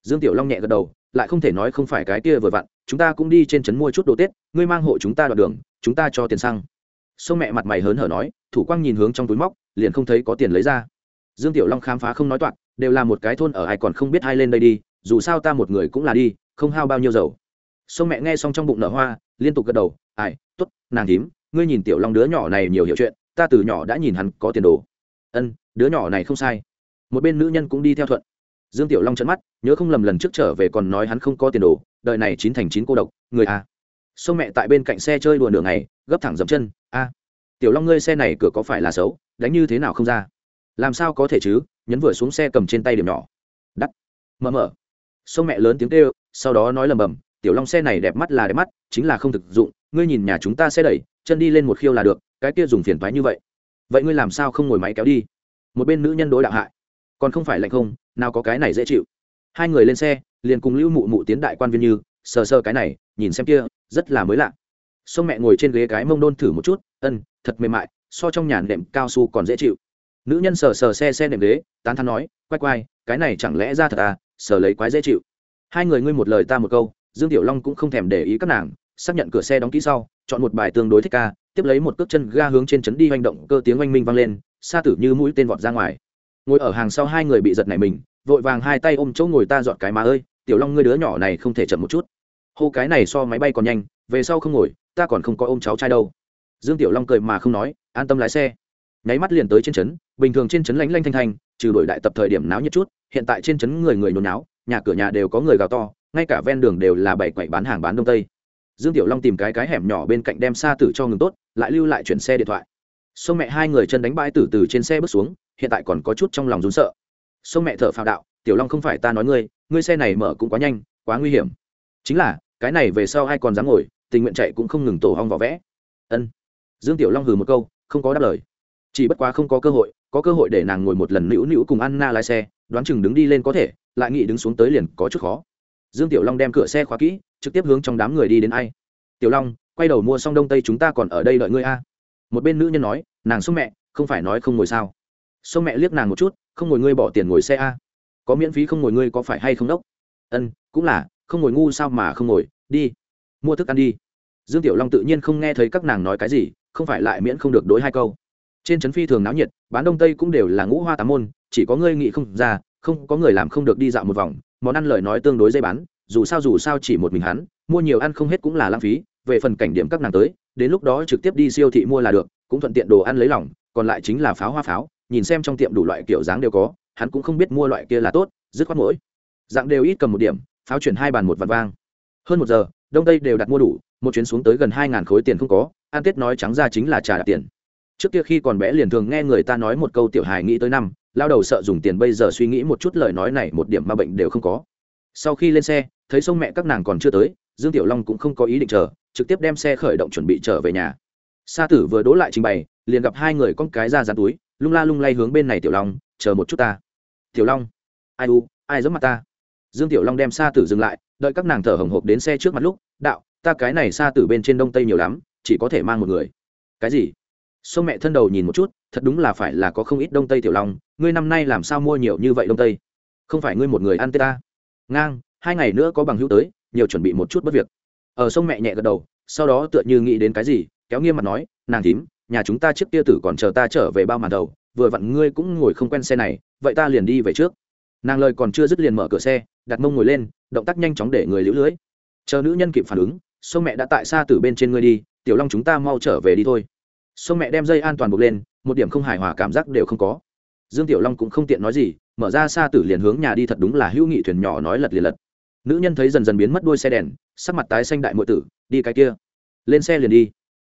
Dương tiểu long nhẹ gật đầu, lại không thể nói không phải cái kia vừa vặn, chúng ta cũng đi trên trấn mua chút đồ tết, ngươi mang hộ chúng ta đoạn đường, chúng ta cho tiền xăng. Sông mẹ mặt mày hớn hở nói, thủ quang nhìn hướng trong túi móc liền không thấy có tiền lấy ra. Dương tiểu long khám phá không nói toạc, đều là một cái thôn ở ai còn không biết ai lên đây đi, dù sao ta một người cũng là đi, không hao bao nhiêu dầu. Sông mẹ nghe xong trong bụng nở hoa, liên tục gật đầu, ai t ố t nàng thím, ngươi nhìn tiểu long đứa nhỏ này nhiều hiểu chuyện, ta từ nhỏ đã nhìn hắn có tiền đồ. Ân, đứa nhỏ này không sai. Một bên nữ nhân cũng đi theo thuận. Dương tiểu long trận mắt, nhớ không lầm lần trước trở về còn nói hắn không có tiền đồ, đời này chín thành chín cô độc, người a sông mẹ tại bên cạnh xe chơi đùa nửa ngày, gấp thẳng dậm chân, a, tiểu long ngươi xe này cửa có phải là xấu? Đánh như thế nào không ra? Làm sao có thể chứ? Nhấn vừa xuống xe cầm trên tay điểm nhỏ. Đắt. Mờ mở. Sông mẹ lớn tiếng kêu, sau đó nói lầm bầm, tiểu long xe này đẹp mắt là đẹp mắt, chính là không thực dụng, ngươi nhìn nhà chúng ta xe đẩy, chân đi lên một khiêu là được, cái kia dùng phiền thoái như vậy. Vậy ngươi làm sao không ngồi máy kéo đi? Một bên nữ nhân đối đạo hại. Còn không phải lạnh không, nào có cái này dễ chịu. Hai người lên xe, liền cùng lưu mụ mụ tiến đại quan viên như, sờ sờ cái này, nhìn xem kia, rất là mới lạ. Sông mẹ ngồi trên ghế cái mông đôn thử một chút, ân, thật mềm mại so trong nhà nệm cao su còn dễ chịu. Nữ nhân sờ sờ xe xe nệm ghế, tán thắn nói quay quay cái này chẳng lẽ ra thật à? Sờ lấy quái dễ chịu. Hai người ngươi một lời ta một câu, dương tiểu long cũng không thèm để ý các nàng, xác nhận cửa xe đóng kỹ sau, chọn một bài tương đối thích ca, tiếp lấy một cước chân ga hướng trên trấn đi hành động, cơ tiếng oanh minh vang lên xa tử như mũi tên vọt ra ngoài. Ngồi ở hàng sau hai người bị giật này mình, vội vàng hai tay ôm chỗ ngồi ta dọn cái má ơi, tiểu long ngươi đứa nhỏ này không thể chậm một chút. Hô cái này so máy bay còn nhanh, về sau không ngồi, ta còn không có ôm cháu trai đâu. Dương tiểu long cười mà không nói an tâm lái xe. Nháy mắt liền tới trên trấn, bình thường trên trấn lánh lanh thanh thanh, trừ đổi đại tập thời điểm náo nhất chút, hiện tại trên trấn người người nôn náo nhà cửa nhà đều có người gào to, ngay cả ven đường đều là bảy quậy bán hàng bán đông tây. Dương tiểu long tìm cái cái hẻm nhỏ bên cạnh đem xa tử cho ngừng tốt, lại lưu lại chuyển xe điện thoại. Sông mẹ hai người chân đánh bãi tử từ trên xe bước xuống, hiện tại còn có chút trong lòng rún sợ. Sông mẹ thở phào đạo, tiểu long không phải ta nói ngươi ngươi xe này mở cũng quá nhanh, quá nguy hiểm. Chính là, cái này về sau ai còn dám ngồi, tình nguyện chạy cũng không ngừng tổ hong vỏ vẽ. Ân. Dương tiểu long hừ một câu không có đáp lời. Chỉ bất quá không có cơ hội, có cơ hội để nàng ngồi một lần nữu nữu cùng anna lái xe, đoán chừng đứng đi lên có thể, lại nghĩ đứng xuống tới liền có chút khó. Dương tiểu long đem cửa xe khóa kỹ, trực tiếp hướng trong đám người đi đến ai. Tiểu long, quay đầu mua xong đông tây chúng ta còn ở đây đợi ngươi a. Một bên nữ nhân nói, nàng xông mẹ, không phải nói không ngồi sao? Xông mẹ liếc nàng một chút, không ngồi ngươi bỏ tiền ngồi xe a. Có miễn phí không ngồi ngươi có phải hay không đốc? Ân, cũng là, không ngồi ngu sao mà không ngồi, đi, mua thức ăn đi. Dương tiểu long tự nhiên không nghe thấy các nàng nói cái gì không phải lại miễn không được đối hai câu. Trên trấn phi thường náo nhiệt bán đông tây cũng đều là ngũ hoa tám môn chỉ có ngươi nghĩ không ra không có người làm không được đi dạo một vòng món ăn lời nói tương đối dây bán dù sao dù sao chỉ một mình hắn mua nhiều ăn không hết cũng là lãng phí về phần cảnh điểm các nàng tới đến lúc đó trực tiếp đi siêu thị mua là được cũng thuận tiện đồ ăn lấy lòng, còn lại chính là pháo hoa pháo nhìn xem trong tiệm đủ loại kiểu dáng đều có hắn cũng không biết mua loại kia là tốt dứt khoát mỗi. Dạng đều ít cầm một điểm pháo chuyển hai bàn một vạn vang. Hơn một giờ đông tây đều đặt mua đủ một chuyến xuống tới gần hai ngàn khối tiền không có an tết nói trắng ra chính là trả tiền. Trước kia khi còn bé liền thường nghe người ta nói một câu tiểu hài nghĩ tới năm, lao đầu sợ dùng tiền bây giờ suy nghĩ một chút lời nói này một điểm mà bệnh đều không có. Sau khi lên xe, thấy sông mẹ các nàng còn chưa tới, dương tiểu long cũng không có ý định chờ, trực tiếp đem xe khởi động chuẩn bị trở về nhà. Sa tử vừa đỗ lại trình bày, liền gặp hai người con cái ra dán túi, lung la lung lay hướng bên này tiểu long, chờ một chút ta. Tiểu long? Ai u, ai giấm mặt ta? Dương tiểu long đem sa tử dừng lại, đợi các nàng thở hồng hộc đến xe trước mặt lúc, đạo, ta cái này sa tử bên trên đông tây nhiều lắm chỉ có thể mang một người. Cái gì? Sông mẹ thân đầu nhìn một chút, thật đúng là phải là có không ít đông tây tiểu long, ngươi năm nay làm sao mua nhiều như vậy đông tây? Không phải ngươi một người ăn tê ta. Ngang, hai ngày nữa có bằng hữu tới, nhiều chuẩn bị một chút bất việc. Ở sông mẹ nhẹ gật đầu, sau đó tựa như nghĩ đến cái gì, kéo nghiêm mặt nói, nàng thím, nhà chúng ta trước kia tử còn chờ ta trở về bao màn đầu, vừa vặn ngươi cũng ngồi không quen xe này, vậy ta liền đi về trước. Nàng lời còn chưa dứt liền mở cửa xe, đặt mông ngồi lên, động tác nhanh chóng để người lũ lưới. Chờ nữ nhân kịp phản ứng, sông mẹ đã tại xa từ bên trên ngươi đi tiểu long chúng ta mau trở về đi thôi. Sông mẹ đem dây an toàn buộc lên, một điểm không hài hòa cảm giác đều không có. Dương tiểu long cũng không tiện nói gì, mở ra xa tử liền hướng nhà đi thật đúng là hữu nghị thuyền nhỏ nói lật liền lật. Nữ nhân thấy dần dần biến mất đuôi xe đèn, sắc mặt tái xanh đại muội tử, đi cái kia. Lên xe liền đi.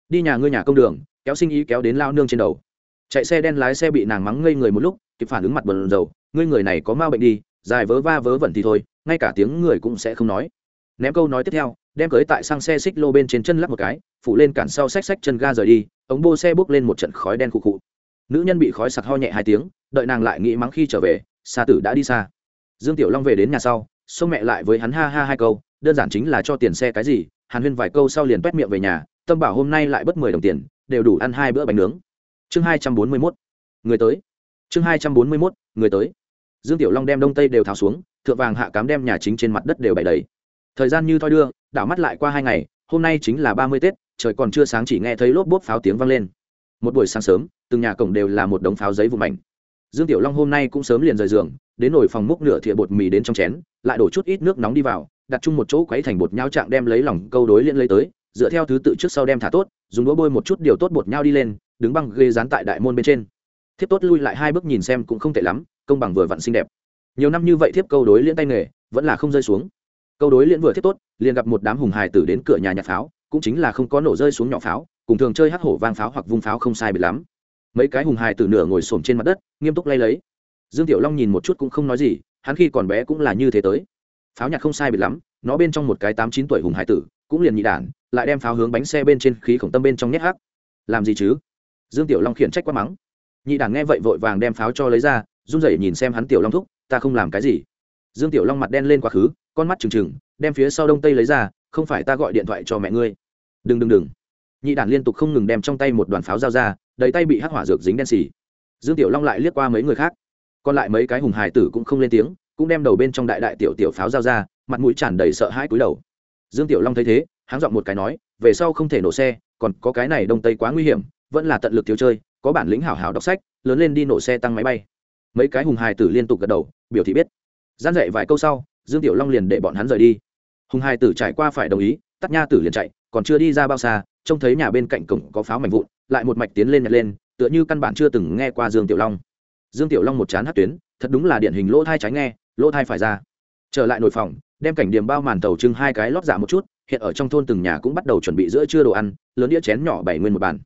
Đi nhà ngươi nhà công đường, kéo sinh ý kéo đến lao nương trên đầu. Chạy xe đen lái xe bị nàng mắng ngây người một lúc, kịp phản ứng mặt bần dầu ngươi người này có ma bệnh đi, dài vớ va vớ vẩn thì thôi, ngay cả tiếng người cũng sẽ không nói. Ném câu nói tiếp theo đem cưới tại sang xe xích lô bên trên chân lắp một cái phụ lên cản sau xách xách chân ga rời đi, ống bô xe bốc lên một trận khói đen khụ khụ. Nữ nhân bị khói sặc ho nhẹ hai tiếng, đợi nàng lại nghĩ mắng khi trở về xa tử đã đi xa. Dương tiểu long về đến nhà sau, xông mẹ lại với hắn ha ha hai câu, đơn giản chính là cho tiền xe cái gì, hàn huyên vài câu sau liền quét miệng về nhà, tâm bảo hôm nay lại bất mười đồng tiền, đều đủ ăn hai bữa bánh nướng. Chương hai trăm bốn mươi mốt, người tới. Chương hai trăm bốn mươi mốt, người tới. Dương tiểu long đem đông tây đều tháo xuống, thượng vàng hạ cám đem nhà chính trên mặt đất đều bày đầy. Thời gian như thoi đưa đảo mắt lại qua hai ngày, hôm nay chính là ba mươi tết, trời còn chưa sáng chỉ nghe thấy lốp bốp pháo tiếng vang lên. Một buổi sáng sớm, từng nhà cổng đều là một đống pháo giấy vụ mảnh. Dương tiểu long hôm nay cũng sớm liền rời giường, đến nồi phòng múc nửa thìa bột mì đến trong chén, lại đổ chút ít nước nóng đi vào, đặt chung một chỗ quấy thành bột nhau trạng đem lấy lòng câu đối liên lấy tới, dựa theo thứ tự trước sau đem thả tốt, dùng đũa bôi một chút điều tốt bột nhau đi lên, đứng băng ghê dán tại đại môn bên trên. Thiếp tốt lui lại hai bước nhìn xem cũng không tệ lắm, công bằng vừa vặn xinh đẹp. Nhiều năm như vậy thiếp câu đối liên tay nghề, vẫn là không rơi xuống câu đối liễn vừa thiết tốt, liền gặp một đám hùng hài tử đến cửa nhà nhặt pháo, cũng chính là không có nổ rơi xuống nhỏ pháo, cùng thường chơi hắc hổ vang pháo hoặc vung pháo không sai biệt lắm. Mấy cái hùng hài tử nửa ngồi xổm trên mặt đất, nghiêm túc lay lấy. Dương tiểu long nhìn một chút cũng không nói gì, hắn khi còn bé cũng là như thế tới. Pháo nhặt không sai biệt lắm, nó bên trong một cái tám chín tuổi hùng hải tử, cũng liền nhị đản, lại đem pháo hướng bánh xe bên trên khí khổng tâm bên trong nhét hắc. Làm gì chứ? Dương tiểu long khiển trách quá mắng. Nhị đản nghe vậy vội vàng đem pháo cho lấy ra, run rẩy nhìn xem hắn tiểu long thúc, ta không làm cái gì. Dương tiểu long mặt đen lên quá khứ con mắt trừng trừng, đem phía sau đông tây lấy ra, không phải ta gọi điện thoại cho mẹ ngươi. Đừng đừng đừng. Nhị đản liên tục không ngừng đem trong tay một đoàn pháo dao ra, đầy tay bị hắc hỏa dược dính đen xì. Dương tiểu long lại liếc qua mấy người khác. Còn lại mấy cái hùng hài tử cũng không lên tiếng, cũng đem đầu bên trong đại đại tiểu tiểu pháo dao ra, mặt mũi tràn đầy sợ hãi cúi đầu. Dương tiểu long thấy thế, háng giọng một cái nói, về sau không thể nổ xe, còn có cái này đông tây quá nguy hiểm, vẫn là tận lực thiếu chơi, có bản lĩnh hảo hảo đọc sách, lớn lên đi nổ xe tăng máy bay. Mấy cái hùng hài tử liên tục gật đầu, biểu thị biết. Gian dạy vài câu sau dương tiểu long liền để bọn hắn rời đi. Hùng hai tử trải qua phải đồng ý tắt nha tử liền chạy, còn chưa đi ra bao xa, trông thấy nhà bên cạnh cổng có pháo mảnh vụn, lại một mạch tiến lên nhặt lên, tựa như căn bản chưa từng nghe qua dương tiểu long. Dương tiểu long một chán hát tuyến, thật đúng là điển hình lỗ thai trái nghe, lỗ thai phải ra. Trở lại nội phòng, đem cảnh điểm bao màn tàu trưng hai cái lót dạ một chút, hiện ở trong thôn từng nhà cũng bắt đầu chuẩn bị giữa trưa đồ ăn, lớn đĩa chén nhỏ bảy nguyên một bàn.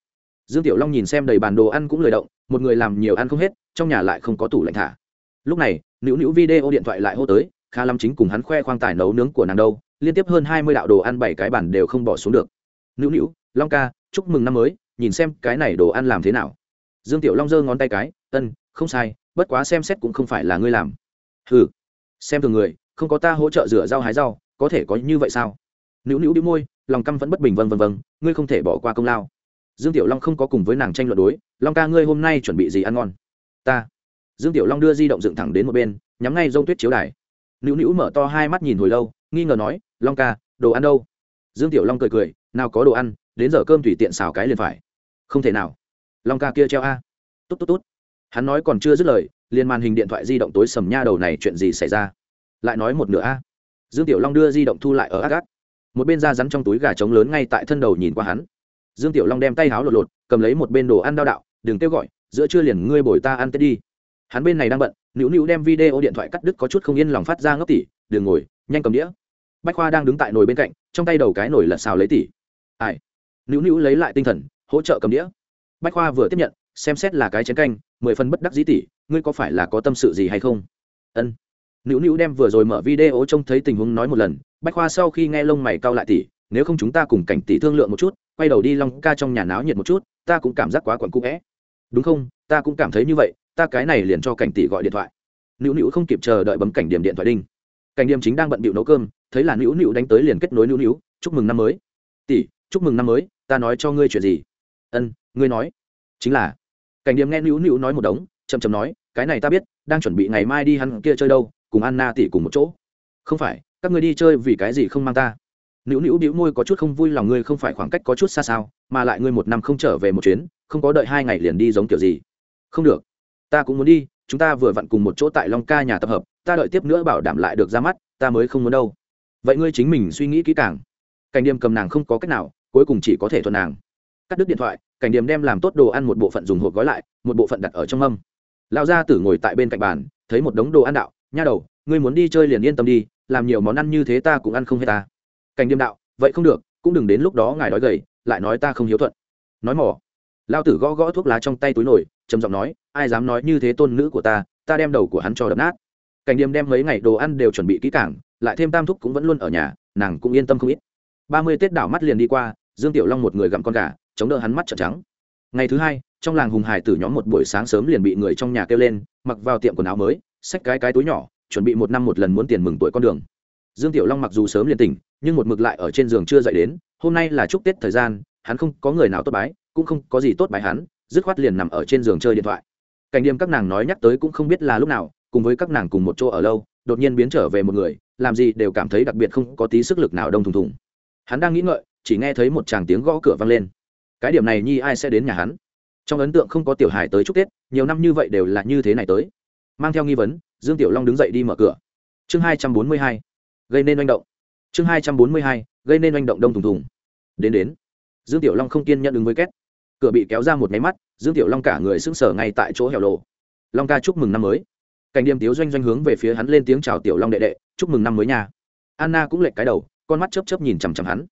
Dương tiểu long nhìn xem đầy bàn đồ ăn cũng lời động, một người làm nhiều ăn không hết, trong nhà lại không có tủ lạnh thả. Lúc này, nữu nữu video điện thoại lại hô tới kha lắm chính cùng hắn khoe khoang tài nấu nướng của nàng đâu, liên tiếp hơn hai mươi đạo đồ ăn bảy cái bản đều không bỏ xuống được. Nữu nữu, long ca, chúc mừng năm mới, nhìn xem cái này đồ ăn làm thế nào. Dương tiểu long giơ ngón tay cái, ân, không sai, bất quá xem xét cũng không phải là ngươi làm. Ừ xem thường người, không có ta hỗ trợ rửa rau hái rau, có thể có như vậy sao? Nữu nữu đĩu môi, lòng căm vẫn bất bình vân vân vân ngươi không thể bỏ qua công lao. Dương tiểu long không có cùng với nàng tranh luận đối, long ca, ngươi hôm nay chuẩn bị gì ăn ngon? Ta. Dương tiểu long đưa di động dựng thẳng đến một bên, nhắm ngay rông tuyết chiếu đài nữu nữu mở to hai mắt nhìn hồi lâu, nghi ngờ nói, long ca, đồ ăn đâu? Dương tiểu long cười cười, nào có đồ ăn, đến giờ cơm tùy tiện xào cái liền phải. Không thể nào. Long ca kia treo a. Tốt tốt tốt. Hắn nói còn chưa dứt lời, liền màn hình điện thoại di động tối sầm nha đầu này chuyện gì xảy ra? Lại nói một nửa a. Dương tiểu long đưa di động thu lại ở ác gác một bên da rắn trong túi gà trống lớn ngay tại thân đầu nhìn qua hắn. Dương tiểu long đem tay háo lột lột, cầm lấy một bên đồ ăn đao đạo, đừng kêu gọi, giữa trưa liền ngươi bồi ta ăn tết đi hắn bên này đang bận nữu nữu đem video điện thoại cắt đứt có chút không yên lòng phát ra ngốc tỉ, đừng ngồi, nhanh cầm đĩa. Bách khoa đang đứng tại nồi bên cạnh, trong tay đầu cái nồi lật xào lấy tỉ. Ai? Nữu nữu lấy lại tinh thần, hỗ trợ cầm đĩa. Bách khoa vừa tiếp nhận, xem xét là cái chén canh, mười phần bất đắc dĩ tỉ, ngươi có phải là có tâm sự gì hay không? Ân. Nữu nữu đem vừa rồi mở video trông thấy tình huống nói một lần, bách khoa sau khi nghe lông mày cau lại tỉ, nếu không chúng ta cùng cảnh tỉ thương lượng một chút, quay đầu đi long ca trong nhà náo nhiệt một chút, ta cũng cảm giác quá quẩn cũ vẽ đúng không? Ta cũng cảm thấy như vậy ta cái này liền cho cảnh tỷ gọi điện thoại. Nữu nữu không kịp chờ đợi bấm cảnh điểm điện thoại đinh. Cảnh điểm chính đang bận bịu nấu cơm, thấy là nữu nữu đánh tới liền kết nối nữu nữu, chúc mừng năm mới. Tỷ, chúc mừng năm mới, ta nói cho ngươi chuyện gì? Ân, ngươi nói. Chính là. Cảnh điểm nghe nữu nữu nói một đống, chậm chậm nói, cái này ta biết, đang chuẩn bị ngày mai đi hắn kia chơi đâu, cùng anna tỷ cùng một chỗ. Không phải, các ngươi đi chơi vì cái gì không mang ta? Nữu nữu bĩu môi có chút không vui lòng, ngươi không phải khoảng cách có chút xa sao, mà lại ngươi một năm không trở về một chuyến, không có đợi hai ngày liền đi giống kiểu gì. Không được ta cũng muốn đi, chúng ta vừa vặn cùng một chỗ tại long ca nhà tập hợp, ta đợi tiếp nữa bảo đảm lại được ra mắt, ta mới không muốn đâu. Vậy ngươi chính mình suy nghĩ kỹ càng. Cảnh điểm cầm nàng không có cách nào, cuối cùng chỉ có thể thuận nàng. Cắt đứt điện thoại, cảnh điểm đem làm tốt đồ ăn một bộ phận dùng hộp gói lại, một bộ phận đặt ở trong mâm. Lão gia tử ngồi tại bên cạnh bàn, thấy một đống đồ ăn đạo, nha đầu, ngươi muốn đi chơi liền yên tâm đi, làm nhiều món ăn như thế ta cũng ăn không hết ta. Cảnh điểm đạo, vậy không được, cũng đừng đến lúc đó ngài đói gầy, lại nói ta không hiếu thuận. Nói mỏ. Lao tử gõ gõ thuốc lá trong tay túi nổi trầm giọng nói, ai dám nói như thế tôn nữ của ta ta đem đầu của hắn cho đập nát. Cảnh điềm đem mấy ngày đồ ăn đều chuẩn bị kỹ cảng lại thêm tam thúc cũng vẫn luôn ở nhà, nàng cũng yên tâm không ít. Ba mươi tết đảo mắt liền đi qua, dương tiểu long một người gặm con gà, chống đỡ hắn mắt trợn trắng. Ngày thứ hai, trong làng hùng hải tử nhóm một buổi sáng sớm liền bị người trong nhà kêu lên, mặc vào tiệm quần áo mới, xách cái cái túi nhỏ, chuẩn bị một năm một lần muốn tiền mừng tuổi con đường. Dương tiểu long mặc dù sớm liền tỉnh, nhưng một mực lại ở trên giường chưa dậy đến, hôm nay là chúc tết thời gian, hắn không có người nào tốt bái, cũng không có gì tốt bái hắn dứt khoát liền nằm ở trên giường chơi điện thoại. Cảnh đêm các nàng nói nhắc tới cũng không biết là lúc nào, cùng với các nàng cùng một chỗ ở lâu, đột nhiên biến trở về một người, làm gì đều cảm thấy đặc biệt không có tí sức lực nào đông thùng thùng. Hắn đang nghĩ ngợi, chỉ nghe thấy một chàng tiếng gõ cửa vang lên. Cái điểm này nhi ai sẽ đến nhà hắn? Trong ấn tượng không có tiểu hải tới chúc tết, nhiều năm như vậy đều là như thế này tới. Mang theo nghi vấn, dương tiểu long đứng dậy đi mở cửa. Chương hai trăm bốn mươi hai, gây nên oanh động. Chương hai trăm bốn mươi hai, gây nên oanh động đông thùng thùng. Đến đến. Dương tiểu long không kiên nhận ứng với két cửa bị kéo ra một máy mắt dương tiểu long cả người sững sờ ngay tại chỗ hẻo lộ long ca chúc mừng năm mới. Cảnh điềm tiếu doanh doanh hướng về phía hắn lên tiếng chào tiểu long đệ đệ chúc mừng năm mới nha. Anna cũng lệch cái đầu con mắt chớp chớp nhìn chằm chằm hắn.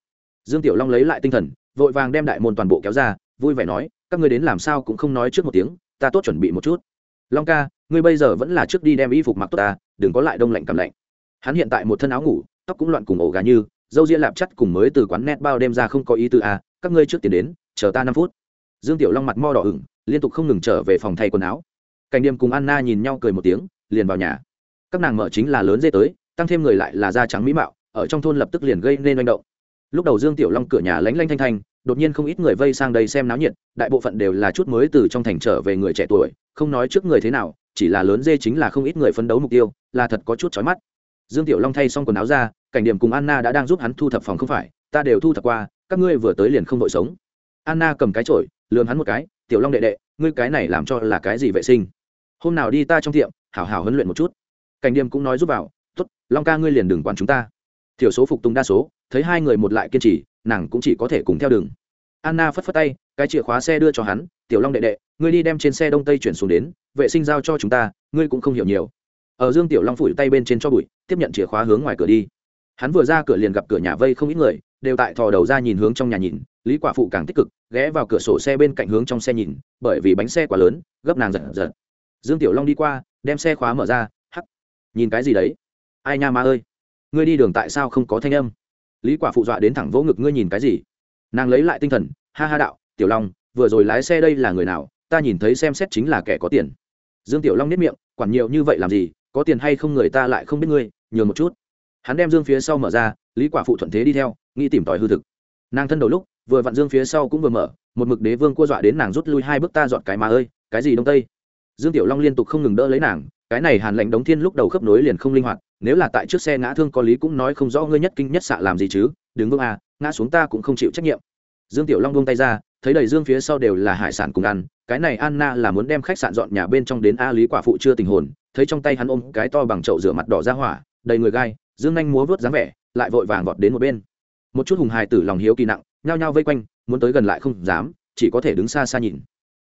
Dương tiểu long lấy lại tinh thần vội vàng đem đại môn toàn bộ kéo ra vui vẻ nói các ngươi đến làm sao cũng không nói trước một tiếng ta tốt chuẩn bị một chút. Long ca ngươi bây giờ vẫn là trước đi đem y phục mặc tốt ta đừng có lại đông lạnh cầm lạnh. Hắn hiện tại một thân áo ngủ tóc cũng loạn cùng ổ gà như dâu ria lạp chắt cùng mới từ quán net bao đem ra không có ý tư à, các ngươi trước tiền đến chờ ta năm phút dương tiểu long mặt mo đỏ ửng, liên tục không ngừng trở về phòng thay quần áo. Cảnh điềm cùng anna nhìn nhau cười một tiếng, liền vào nhà. Các nàng mở chính là lớn dê tới, tăng thêm người lại là da trắng mỹ mạo, ở trong thôn lập tức liền gây nên manh động. Lúc đầu dương tiểu long cửa nhà lánh lanh thanh thanh, đột nhiên không ít người vây sang đây xem náo nhiệt, đại bộ phận đều là chút mới từ trong thành trở về người trẻ tuổi, không nói trước người thế nào, chỉ là lớn dê chính là không ít người phấn đấu mục tiêu, là thật có chút chói mắt. Dương tiểu long thay xong quần áo ra, cảnh điểm cùng anna đã đang giúp hắn thu thập phòng không phải, ta đều thu thập qua, các ngươi vừa tới liền không đội sống. Anna cầm cái chổi lườm hắn một cái, tiểu long đệ đệ, ngươi cái này làm cho là cái gì vệ sinh? Hôm nào đi ta trong tiệm, hảo hảo huấn luyện một chút. Cảnh điềm cũng nói giúp vào, tốt, long ca ngươi liền đừng quản chúng ta. Thiểu số phục tùng đa số, thấy hai người một lại kiên trì, nàng cũng chỉ có thể cùng theo đường. Anna phất phất tay, cái chìa khóa xe đưa cho hắn, tiểu long đệ đệ, ngươi đi đem trên xe đông tây chuyển xuống đến, vệ sinh giao cho chúng ta, ngươi cũng không hiểu nhiều. Ở dương tiểu long phủi tay bên trên cho bụi, tiếp nhận chìa khóa hướng ngoài cửa đi. Hắn vừa ra cửa liền gặp cửa nhà vây không ít người, đều tại thò đầu ra nhìn hướng trong nhà nhìn lý quả phụ càng tích cực, ghé vào cửa sổ xe bên cạnh hướng trong xe nhìn, bởi vì bánh xe quá lớn, gấp nàng giật giật. Dương tiểu long đi qua, đem xe khóa mở ra, hắc. Nhìn cái gì đấy? Ai nha ma ơi. Ngươi đi đường tại sao không có thanh âm? Lý quả phụ dọa đến thẳng vỗ ngực ngươi nhìn cái gì? Nàng lấy lại tinh thần, ha ha đạo, tiểu long, vừa rồi lái xe đây là người nào? Ta nhìn thấy xem xét chính là kẻ có tiền. Dương tiểu long nếp miệng, quản nhiều như vậy làm gì? Có tiền hay không người ta lại không biết ngươi, nhường một chút. Hắn đem dương phía sau mở ra, lý quả phụ thuận thế đi theo, nghĩ tìm tòi hư thực. Nàng thân đầu lúc vừa vặn dương phía sau cũng vừa mở, một mực đế vương cua dọa đến nàng rút lui hai bước ta dọn cái mà ơi, cái gì đông tây? Dương tiểu long liên tục không ngừng đỡ lấy nàng, cái này hàn lệnh đống thiên lúc đầu khớp nối liền không linh hoạt, nếu là tại trước xe ngã thương có lý cũng nói không rõ ngươi nhất kinh nhất xạ làm gì chứ, đứng vững à ngã xuống ta cũng không chịu trách nhiệm. Dương tiểu long buông tay ra, thấy đầy dương phía sau đều là hải sản cùng ăn, cái này anna là muốn đem khách sạn dọn nhà bên trong đến a lý quả phụ chưa tình hồn, thấy trong tay hắn ôm cái to bằng chậu rửa mặt đỏ ra hỏa, đầy người gai, dương nhanh múa vớt dáng vẻ, lại vội vàng vọt đến một bên. Một chút hùng hài tử lòng hiếu kỳ nặng nhao nhao vây quanh, muốn tới gần lại không dám, chỉ có thể đứng xa xa nhìn.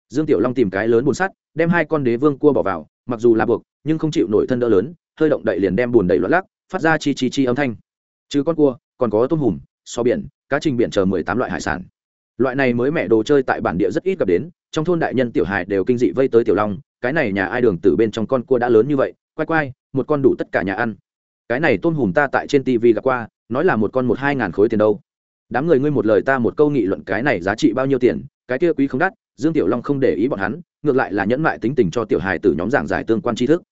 Dương tiểu long tìm cái lớn bùn sắt, đem hai con đế vương cua bỏ vào, mặc dù là buộc, nhưng không chịu nổi thân đỡ lớn, hơi động đậy liền đem bùn đẩy loạn lắc, phát ra chi chi chi âm thanh. Chứ con cua, còn có tôm hùm, so biển, cá trình biển chờ mười tám loại hải sản. Loại này mới mẹ đồ chơi tại bản địa rất ít gặp đến, trong thôn đại nhân tiểu hài đều kinh dị vây tới tiểu long, cái này nhà ai đường từ bên trong con cua đã lớn như vậy, quay quay, một con đủ tất cả nhà ăn. Cái này tôm hùm ta tại trên tv gặp qua, nói là một con một hai ngàn khối tiền đâu đám người ngươi một lời ta một câu nghị luận cái này giá trị bao nhiêu tiền, cái kia quý không đắt, dương tiểu long không để ý bọn hắn, ngược lại là nhẫn mại tính tình cho tiểu hài tử nhóm giảng giải tương quan tri thức.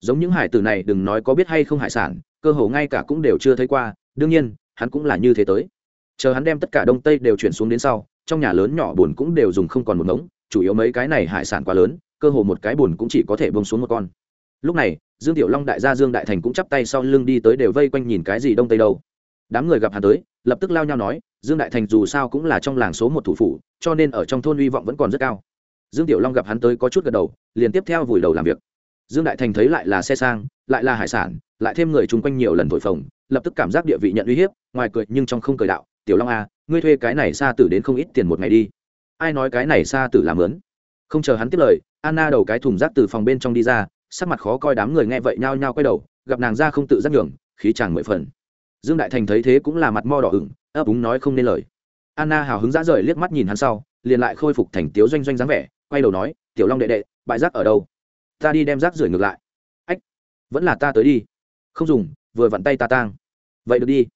Giống những hải tử này, đừng nói có biết hay không hải sản, cơ hồ ngay cả cũng đều chưa thấy qua, đương nhiên, hắn cũng là như thế tới. Chờ hắn đem tất cả đông tây đều chuyển xuống đến sau, trong nhà lớn nhỏ buồn cũng đều dùng không còn một ngống, chủ yếu mấy cái này hải sản quá lớn, cơ hồ một cái buồn cũng chỉ có thể bông xuống một con. Lúc này, dương tiểu long đại gia dương đại thành cũng chắp tay sau lưng đi tới đều vây quanh nhìn cái gì đông tây đâu đám người gặp hắn tới, lập tức lao nhau nói, dương đại thành dù sao cũng là trong làng số một thủ phủ, cho nên ở trong thôn hy vọng vẫn còn rất cao. Dương tiểu long gặp hắn tới có chút gật đầu, liền tiếp theo vùi đầu làm việc. Dương đại thành thấy lại là xe sang, lại là hải sản, lại thêm người chung quanh nhiều lần thổi phồng, lập tức cảm giác địa vị nhận uy hiếp, ngoài cười nhưng trong không cười đạo, tiểu long a ngươi thuê cái này xa tử đến không ít tiền một ngày đi. Ai nói cái này xa tử làm lớn? Không chờ hắn tiếp lời, anna đầu cái thùng rác từ phòng bên trong đi ra, sắc mặt khó coi đám người nghe vậy nhao nhao quay đầu, gặp nàng ra không tự giác nhường, khí chàng mười phần dương đại thành thấy thế cũng là mặt mo đỏ ửng, ấp úng nói không nên lời. Anna hào hứng dã rời liếc mắt nhìn hắn sau, liền lại khôi phục thành tiếu doanh doanh dáng vẻ, quay đầu nói, tiểu long đệ đệ, bãi rác ở đâu? Ta đi đem rác rưởi ngược lại. Ách, vẫn là ta tới đi. Không dùng, vừa vặn tay ta tang. Vậy được đi.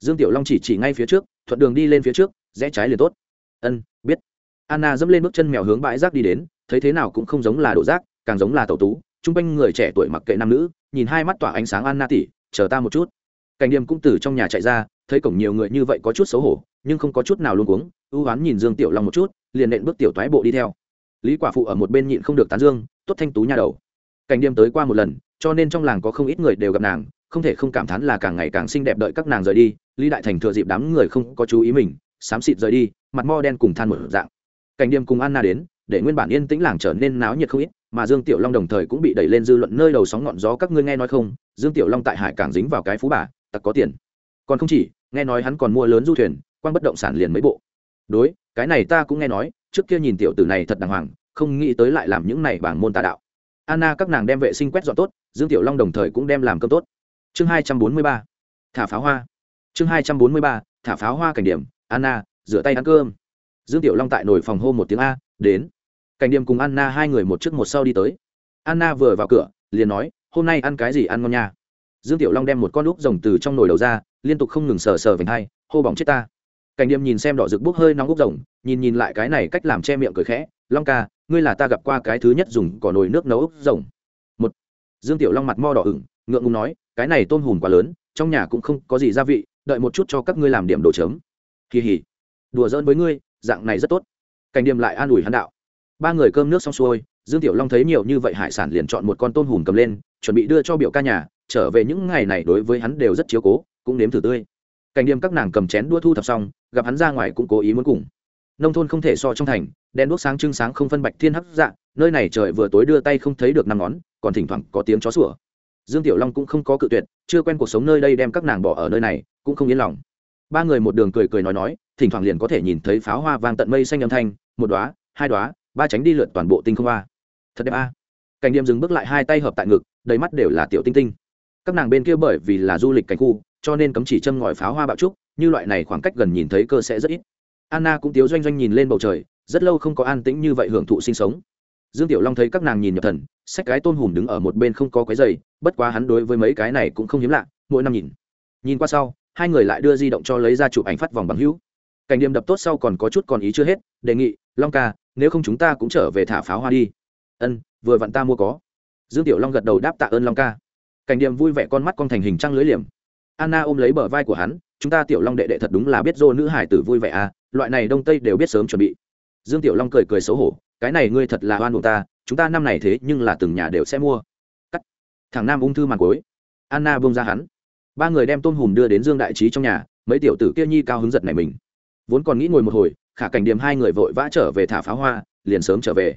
Dương tiểu long chỉ chỉ ngay phía trước, thuận đường đi lên phía trước, rẽ trái liền tốt. Ân, biết. Anna dẫm lên bước chân mèo hướng bãi rác đi đến, thấy thế nào cũng không giống là đổ rác, càng giống là tẩu tú. Chung quanh người trẻ tuổi mặc kệ nam nữ, nhìn hai mắt tỏa ánh sáng anna tỉ chờ ta một chút cảnh điềm cũng từ trong nhà chạy ra, thấy cổng nhiều người như vậy có chút xấu hổ, nhưng không có chút nào luôn cuống, ưu hoán nhìn dương tiểu long một chút, liền nện bước tiểu toái bộ đi theo. Lý quả phụ ở một bên nhịn không được tán dương, tốt thanh tú nha đầu. Cảnh điềm tới qua một lần, cho nên trong làng có không ít người đều gặp nàng, không thể không cảm thán là càng ngày càng xinh đẹp đợi các nàng rời đi, lý đại thành thừa dịp đám người không có chú ý mình, xám xịt rời đi, mặt mo đen cùng than một dạng. Cảnh điềm cùng anna đến, để nguyên bản yên tĩnh làng trở nên náo nhiệt không ít, mà dương tiểu long đồng thời cũng bị đẩy lên dư luận nơi đầu sóng ngọn gió các ngươi nghe nói không? Dương tiểu long tại hải càng dính vào cái phú bà tặc có tiền. Còn không chỉ, nghe nói hắn còn mua lớn du thuyền quan bất động sản liền mấy bộ. Đối, cái này ta cũng nghe nói, trước kia nhìn tiểu tử này thật đàng hoàng, không nghĩ tới lại làm những này bảng môn tà đạo. Anna các nàng đem vệ sinh quét dọn tốt, dương tiểu long đồng thời cũng đem làm cơm tốt. Chương hai trăm bốn mươi ba, thả pháo hoa. Chương hai trăm bốn mươi ba, thả pháo hoa cảnh điểm, anna, rửa tay ăn cơm. Dương tiểu long tại nồi phòng hô một tiếng a, đến. Cảnh điểm cùng anna hai người một trước một sau đi tới. Anna vừa vào cửa, liền nói, hôm nay ăn cái gì ăn ngon nha? Dương tiểu long đem một con úp rồng từ trong nồi đầu ra, liên tục không ngừng sờ sờ vành hai, hô bỏng chết ta. Cảnh điểm nhìn xem đỏ rực bốc hơi nóng úp rồng, nhìn nhìn lại cái này cách làm che miệng cười khẽ, long ca, ngươi là ta gặp qua cái thứ nhất dùng cỏ nồi nước nấu úp rồng. Một. Dương tiểu long mặt mo đỏ ửng, ngượng ngùng nói, cái này tôm hùm quá lớn, trong nhà cũng không có gì gia vị, đợi một chút cho các ngươi làm điểm đồ chấm. Kỳ hỉ. Đùa giỡn với ngươi, dạng này rất tốt. Cảnh điểm lại an ủi hắn đạo. Ba người cơm nước xong xuôi, dương tiểu long thấy nhiều như vậy hải sản liền chọn một con tôm hùm cầm lên, chuẩn bị đưa cho biểu ca nhà trở về những ngày này đối với hắn đều rất chiếu cố, cũng nếm thử tươi. Cảnh điểm các nàng cầm chén đua thu thập xong, gặp hắn ra ngoài cũng cố ý muốn cùng. Nông thôn không thể so trong thành, đèn đuốc sáng trưng sáng không phân bạch thiên hắc dạ nơi này trời vừa tối đưa tay không thấy được năm ngón, còn thỉnh thoảng có tiếng chó sủa. Dương tiểu long cũng không có cự tuyệt, chưa quen cuộc sống nơi đây đem các nàng bỏ ở nơi này, cũng không yên lòng. Ba người một đường cười cười nói nói, thỉnh thoảng liền có thể nhìn thấy pháo hoa vang tận mây xanh âm thanh, một đoá hai đoá ba tránh đi lượt toàn bộ tinh không hoa. Thật đẹp a. Cảnh điểm dừng bước lại hai tay hợp tại ngực, đầy mắt đều là tiểu tinh tinh các nàng bên kia bởi vì là du lịch cảnh khu, cho nên cấm chỉ châm ngòi pháo hoa bạo trúc, như loại này khoảng cách gần nhìn thấy cơ sẽ rất ít. Anna cũng tiếu doanh doanh nhìn lên bầu trời, rất lâu không có an tĩnh như vậy hưởng thụ sinh sống. Dương tiểu long thấy các nàng nhìn nhập thần sách cái tôn hùm đứng ở một bên không có cái giày bất quá hắn đối với mấy cái này cũng không hiếm lạ, mỗi năm nhìn. Nhìn qua sau, hai người lại đưa di động cho lấy ra chụp ảnh phát vòng bằng hữu. Cảnh điểm đập tốt sau còn có chút còn ý chưa hết, đề nghị, long ca, nếu không chúng ta cũng trở về thả pháo hoa đi. Ân, vừa vặn ta mua có. Dương tiểu long gật đầu đáp tạ ơn long ca cảnh điểm vui vẻ con mắt con thành hình trăng lưới liềm. Anna ôm lấy bờ vai của hắn, chúng ta tiểu long đệ đệ thật đúng là biết dô nữ hải tử vui vẻ à loại này đông tây đều biết sớm chuẩn bị. Dương tiểu long cười cười xấu hổ, cái này ngươi thật là oan buộc ta, chúng ta năm này thế nhưng là từng nhà đều sẽ mua. Cắt. Thằng nam ung thư màn cối anna bông ra hắn. Ba người đem tôm hùm đưa đến dương đại trí trong nhà, mấy tiểu tử kia nhi cao hứng giật này mình. Vốn còn nghĩ ngồi một hồi, khả cảnh điểm hai người vội vã trở về thả pháo hoa, liền sớm trở về.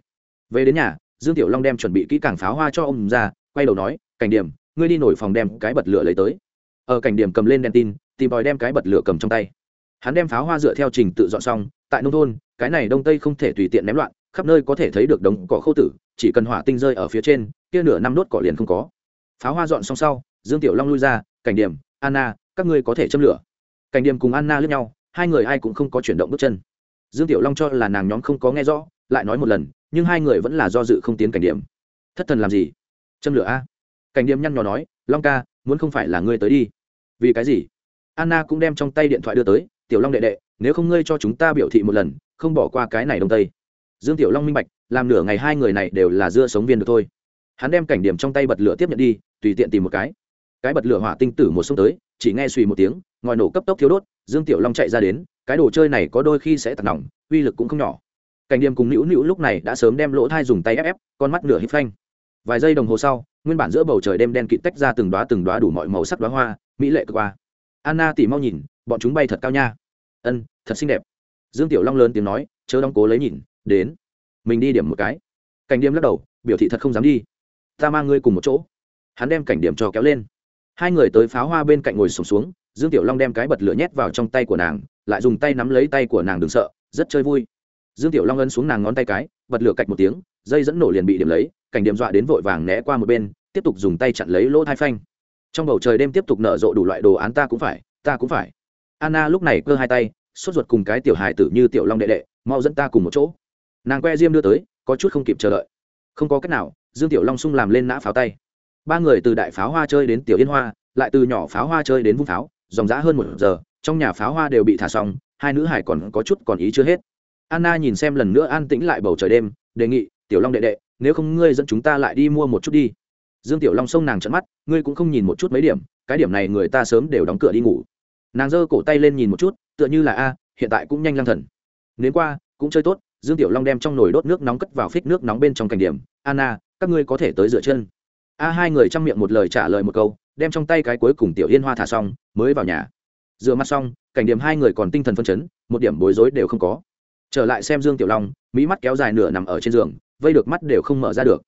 Về đến nhà, dương tiểu long đem chuẩn bị kỹ càng pháo hoa cho ông ra, quay đầu nói, cảnh điểm ngươi đi nổi phòng đem cái bật lửa lấy tới. Ở cảnh điểm cầm lên đèn tin, tìm bòi đem cái bật lửa cầm trong tay. Hắn đem pháo hoa dựa theo trình tự dọn xong, tại nông thôn, cái này đông tây không thể tùy tiện ném loạn, khắp nơi có thể thấy được đống cỏ khô tử, chỉ cần hỏa tinh rơi ở phía trên, kia nửa năm đốt cỏ liền không có. Pháo hoa dọn xong sau, dương tiểu long lui ra, cảnh điểm, anna, các ngươi có thể châm lửa. Cảnh điểm cùng anna lướt nhau, hai người ai cũng không có chuyển động bước chân. Dương tiểu long cho là nàng nhóm không có nghe rõ, lại nói một lần, nhưng hai người vẫn là do dự không tiến cảnh điểm. Thất thần làm gì? Châm lửa a? Cảnh điểm nhăn nhò nói, long ca, muốn không phải là ngươi tới đi. Vì cái gì? Anna cũng đem trong tay điện thoại đưa tới, tiểu long đệ đệ, nếu không ngươi cho chúng ta biểu thị một lần, không bỏ qua cái này đông tây. Dương tiểu long minh bạch, làm nửa ngày hai người này đều là dưa sống viên được thôi. Hắn đem cảnh điểm trong tay bật lửa tiếp nhận đi, tùy tiện tìm một cái. Cái bật lửa hỏa tinh tử một sông tới, chỉ nghe suy một tiếng, ngòi nổ cấp tốc thiếu đốt, dương tiểu long chạy ra đến, cái đồ chơi này có đôi khi sẽ tạt nỏng uy lực cũng không nhỏ. Cảnh điểm cùng nữu nữu lúc này đã sớm đem lỗ thai dùng tay ép ép, con mắt nửa hít phanh vài giây đồng hồ sau nguyên bản giữa bầu trời đêm đen kịt tách ra từng đoá từng đoá đủ mọi màu sắc đoá hoa mỹ lệ cực qua. Anna tỉ mau nhìn bọn chúng bay thật cao nha. Ân thật xinh đẹp. Dương tiểu long lớn tiếng nói chớ đóng cố lấy nhìn đến. Mình đi điểm một cái. Cảnh điểm lắc đầu biểu thị thật không dám đi. Ta mang ngươi cùng một chỗ. Hắn đem cảnh điểm cho kéo lên. Hai người tới pháo hoa bên cạnh ngồi sùng xuống, xuống dương tiểu long đem cái bật lửa nhét vào trong tay của nàng lại dùng tay nắm lấy tay của nàng đừng sợ rất chơi vui dương tiểu long ân xuống nàng ngón tay cái, bật lửa cạch một tiếng, dây dẫn nổ liền bị điểm lấy, cảnh điểm dọa đến vội vàng né qua một bên, tiếp tục dùng tay chặn lấy lỗ thai phanh. Trong bầu trời đêm tiếp tục nở rộ đủ loại đồ án ta cũng phải, ta cũng phải. Anna lúc này cơ hai tay, sốt ruột cùng cái tiểu hài tử như tiểu long đệ đệ, mau dẫn ta cùng một chỗ. Nàng que diêm đưa tới, có chút không kịp chờ đợi. Không có cách nào, dương tiểu long sung làm lên nã pháo tay. Ba người từ đại pháo hoa chơi đến tiểu yên hoa, lại từ nhỏ pháo hoa chơi đến vung pháo, dòng dã hơn một giờ, trong nhà pháo hoa đều bị thả xong, hai nữ hải còn có chút còn ý chưa hết anna nhìn xem lần nữa an tĩnh lại bầu trời đêm, đề nghị, tiểu long đệ đệ, nếu không ngươi dẫn chúng ta lại đi mua một chút đi. Dương tiểu long xông nàng trận mắt, ngươi cũng không nhìn một chút mấy điểm, cái điểm này người ta sớm đều đóng cửa đi ngủ. Nàng giơ cổ tay lên nhìn một chút, tựa như là, a, hiện tại cũng nhanh lang thần. Nếu qua, cũng chơi tốt, dương tiểu long đem trong nồi đốt nước nóng cất vào phích nước nóng bên trong cảnh điểm. Anna, các ngươi có thể tới dựa chân. A hai người chăm miệng một lời trả lời một câu, đem trong tay cái cuối cùng tiểu yên hoa thả xong, mới vào nhà. Rửa mặt xong cảnh điểm hai người còn tinh thần phân chấn, một điểm bối rối đều không có trở lại xem dương tiểu long, mỹ mắt kéo dài nửa nằm ở trên giường, vây được mắt đều không mở ra được.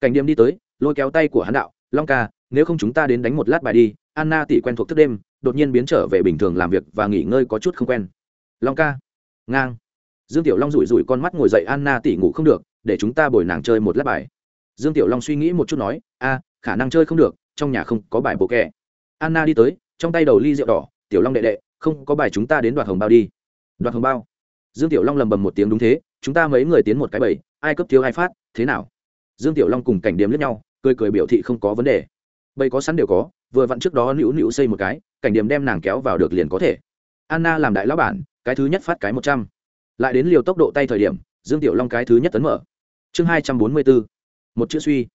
Cảnh điểm đi tới, lôi kéo tay của hắn đạo, long ca, nếu không chúng ta đến đánh một lát bài đi, anna tỷ quen thuộc thức đêm, đột nhiên biến trở về bình thường làm việc và nghỉ ngơi có chút không quen. Long ca. Ngang. Dương tiểu long rủi rủi con mắt ngồi dậy, anna tỷ ngủ không được, để chúng ta bồi nàng chơi một lát bài. Dương tiểu long suy nghĩ một chút nói, a, khả năng chơi không được, trong nhà không có bài bộ kẹ anna đi tới, trong tay đầu ly rượu đỏ, tiểu long đệ đệ, không có bài chúng ta đến đoạt hồng bao đi. Đoạt hồng bao? Dương tiểu long lầm bầm một tiếng đúng thế, chúng ta mấy người tiến một cái bầy ai cấp thiếu ai phát, thế nào? Dương tiểu long cùng cảnh điếm lẫn nhau, cười cười biểu thị không có vấn đề. Bầy có sẵn đều có, vừa vặn trước đó nữu nữu xây một cái, cảnh điểm đem nàng kéo vào được liền có thể. Anna làm đại lão bản, cái thứ nhất phát cái một trăm. Lại đến liều tốc độ tay thời điểm, dương tiểu long cái thứ nhất tấn mở. Chương hai trăm bốn mươi bốn một chữ suy.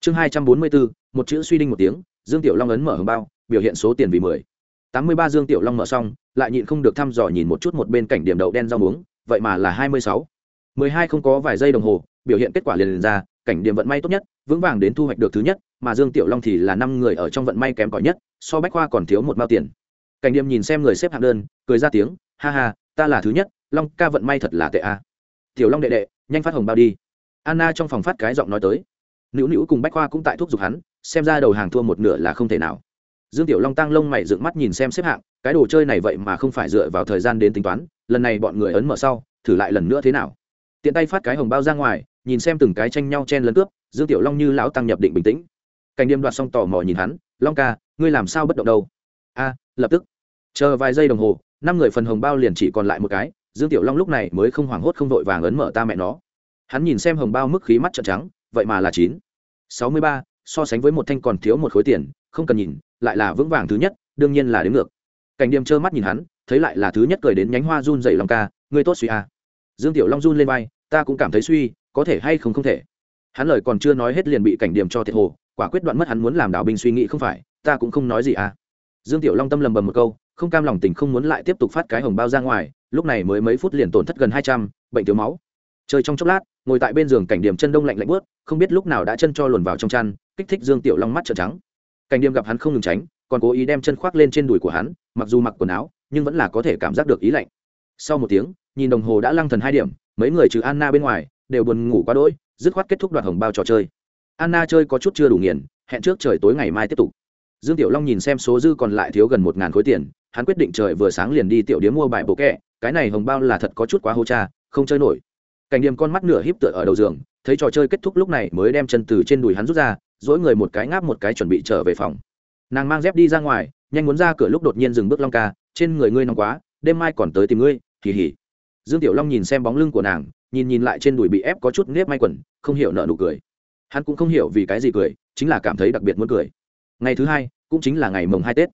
Chương hai trăm bốn mươi bốn một chữ suy đinh một tiếng, dương tiểu long ấn mở hồng bao, biểu hiện số tiền vì mười. Tám mươi ba dương tiểu long mở xong, lại nhịn không được thăm dò nhìn một chút một bên cảnh điểm đậu đen rau muống vậy mà là hai mươi sáu. mười hai không có vài giây đồng hồ biểu hiện kết quả liền, liền ra cảnh điểm vận may tốt nhất vững vàng đến thu hoạch được thứ nhất mà dương tiểu long thì là năm người ở trong vận may kém cỏi nhất so bách khoa còn thiếu một mao tiền. Cảnh điểm nhìn xem người xếp hạng đơn cười ra tiếng ha ha ta là thứ nhất long ca vận may thật là tệ a. Tiểu long đệ đệ nhanh phát hồng bao đi. Anna trong phòng phát cái giọng nói tới. Nữu nữu cùng bách khoa cũng tại thuốc giục hắn xem ra đầu hàng thua một nửa là không thể nào. Dương tiểu long tăng lông mày dựng mắt nhìn xem xếp hạng cái đồ chơi này vậy mà không phải dựa vào thời gian đến tính toán lần này bọn người ấn mở sau, thử lại lần nữa thế nào? Tiện tay phát cái hồng bao ra ngoài, nhìn xem từng cái tranh nhau chen lấn cướp, dương tiểu long như lão tăng nhập định bình tĩnh. Cảnh điềm đoạt xong tò mò nhìn hắn, long ca, ngươi làm sao bất động đâu? A, lập tức. Chờ vài giây đồng hồ, năm người phần hồng bao liền chỉ còn lại một cái, dương tiểu long lúc này mới không hoảng hốt không vội vàng ấn mở ta mẹ nó. Hắn nhìn xem hồng bao mức khí mắt trợn trắng, vậy mà là chín. Sáu mươi ba, so sánh với một thanh còn thiếu một khối tiền, không cần nhìn, lại là vững vàng thứ nhất, đương nhiên là đến ngược. Cảnh điềm trơ mắt nhìn hắn thấy lại là thứ nhất cười đến nhánh hoa run dậy lòng ca, ngươi tốt suy à. Dương tiểu long run lên vai, ta cũng cảm thấy suy, có thể hay không không thể. Hắn lời còn chưa nói hết liền bị cảnh điểm cho thiệt hồ, quả quyết đoạn mất hắn muốn làm đảo binh suy nghĩ không phải, ta cũng không nói gì à. Dương tiểu long tâm lầm bầm một câu, không cam lòng tình không muốn lại tiếp tục phát cái hồng bao ra ngoài, lúc này mới mấy phút liền tổn thất gần hai trăm, bệnh thiếu máu. Chơi trong chốc lát, ngồi tại bên giường cảnh điểm chân đông lạnh lạnh bớt không biết lúc nào đã chân cho luồn vào trong chăn, kích thích dương tiểu long mắt trợn trắng. Cảnh điểm gặp hắn không ngừng tránh, còn cố ý đem chân khoác lên trên đùi của hắn, mặc dù mặc quần áo nhưng vẫn là có thể cảm giác được ý lạnh. Sau một tiếng, nhìn đồng hồ đã lăng thần hai điểm, mấy người trừ anna bên ngoài, đều buồn ngủ quá đỗi, dứt khoát kết thúc đoạn hồng bao trò chơi. Anna chơi có chút chưa đủ nghiền, hẹn trước trời tối ngày mai tiếp tục. Dương tiểu long nhìn xem số dư còn lại thiếu gần một ngàn khối tiền, hắn quyết định trời vừa sáng liền đi tiểu điếm mua bài bộ kẹ, cái này hồng bao là thật có chút quá hô cha, không chơi nổi. Cảnh điểm con mắt nửa híp tựa ở đầu giường, thấy trò chơi kết thúc lúc này mới đem chân từ trên đùi hắn rút ra, dỗi người một cái ngáp một cái chuẩn bị trở về phòng. Nàng mang dép đi ra ngoài, nhanh muốn ra cửa lúc đột nhiên dừng bước long ca trên người ngươi nóng quá, đêm mai còn tới tìm ngươi kỳ hỉ dương tiểu long nhìn xem bóng lưng của nàng, nhìn nhìn lại trên đùi bị ép có chút nếp may quần, không hiểu nợ nụ cười. Hắn cũng không hiểu vì cái gì cười, chính là cảm thấy đặc biệt muốn cười. Ngày thứ hai, cũng chính là ngày mồng hai tết.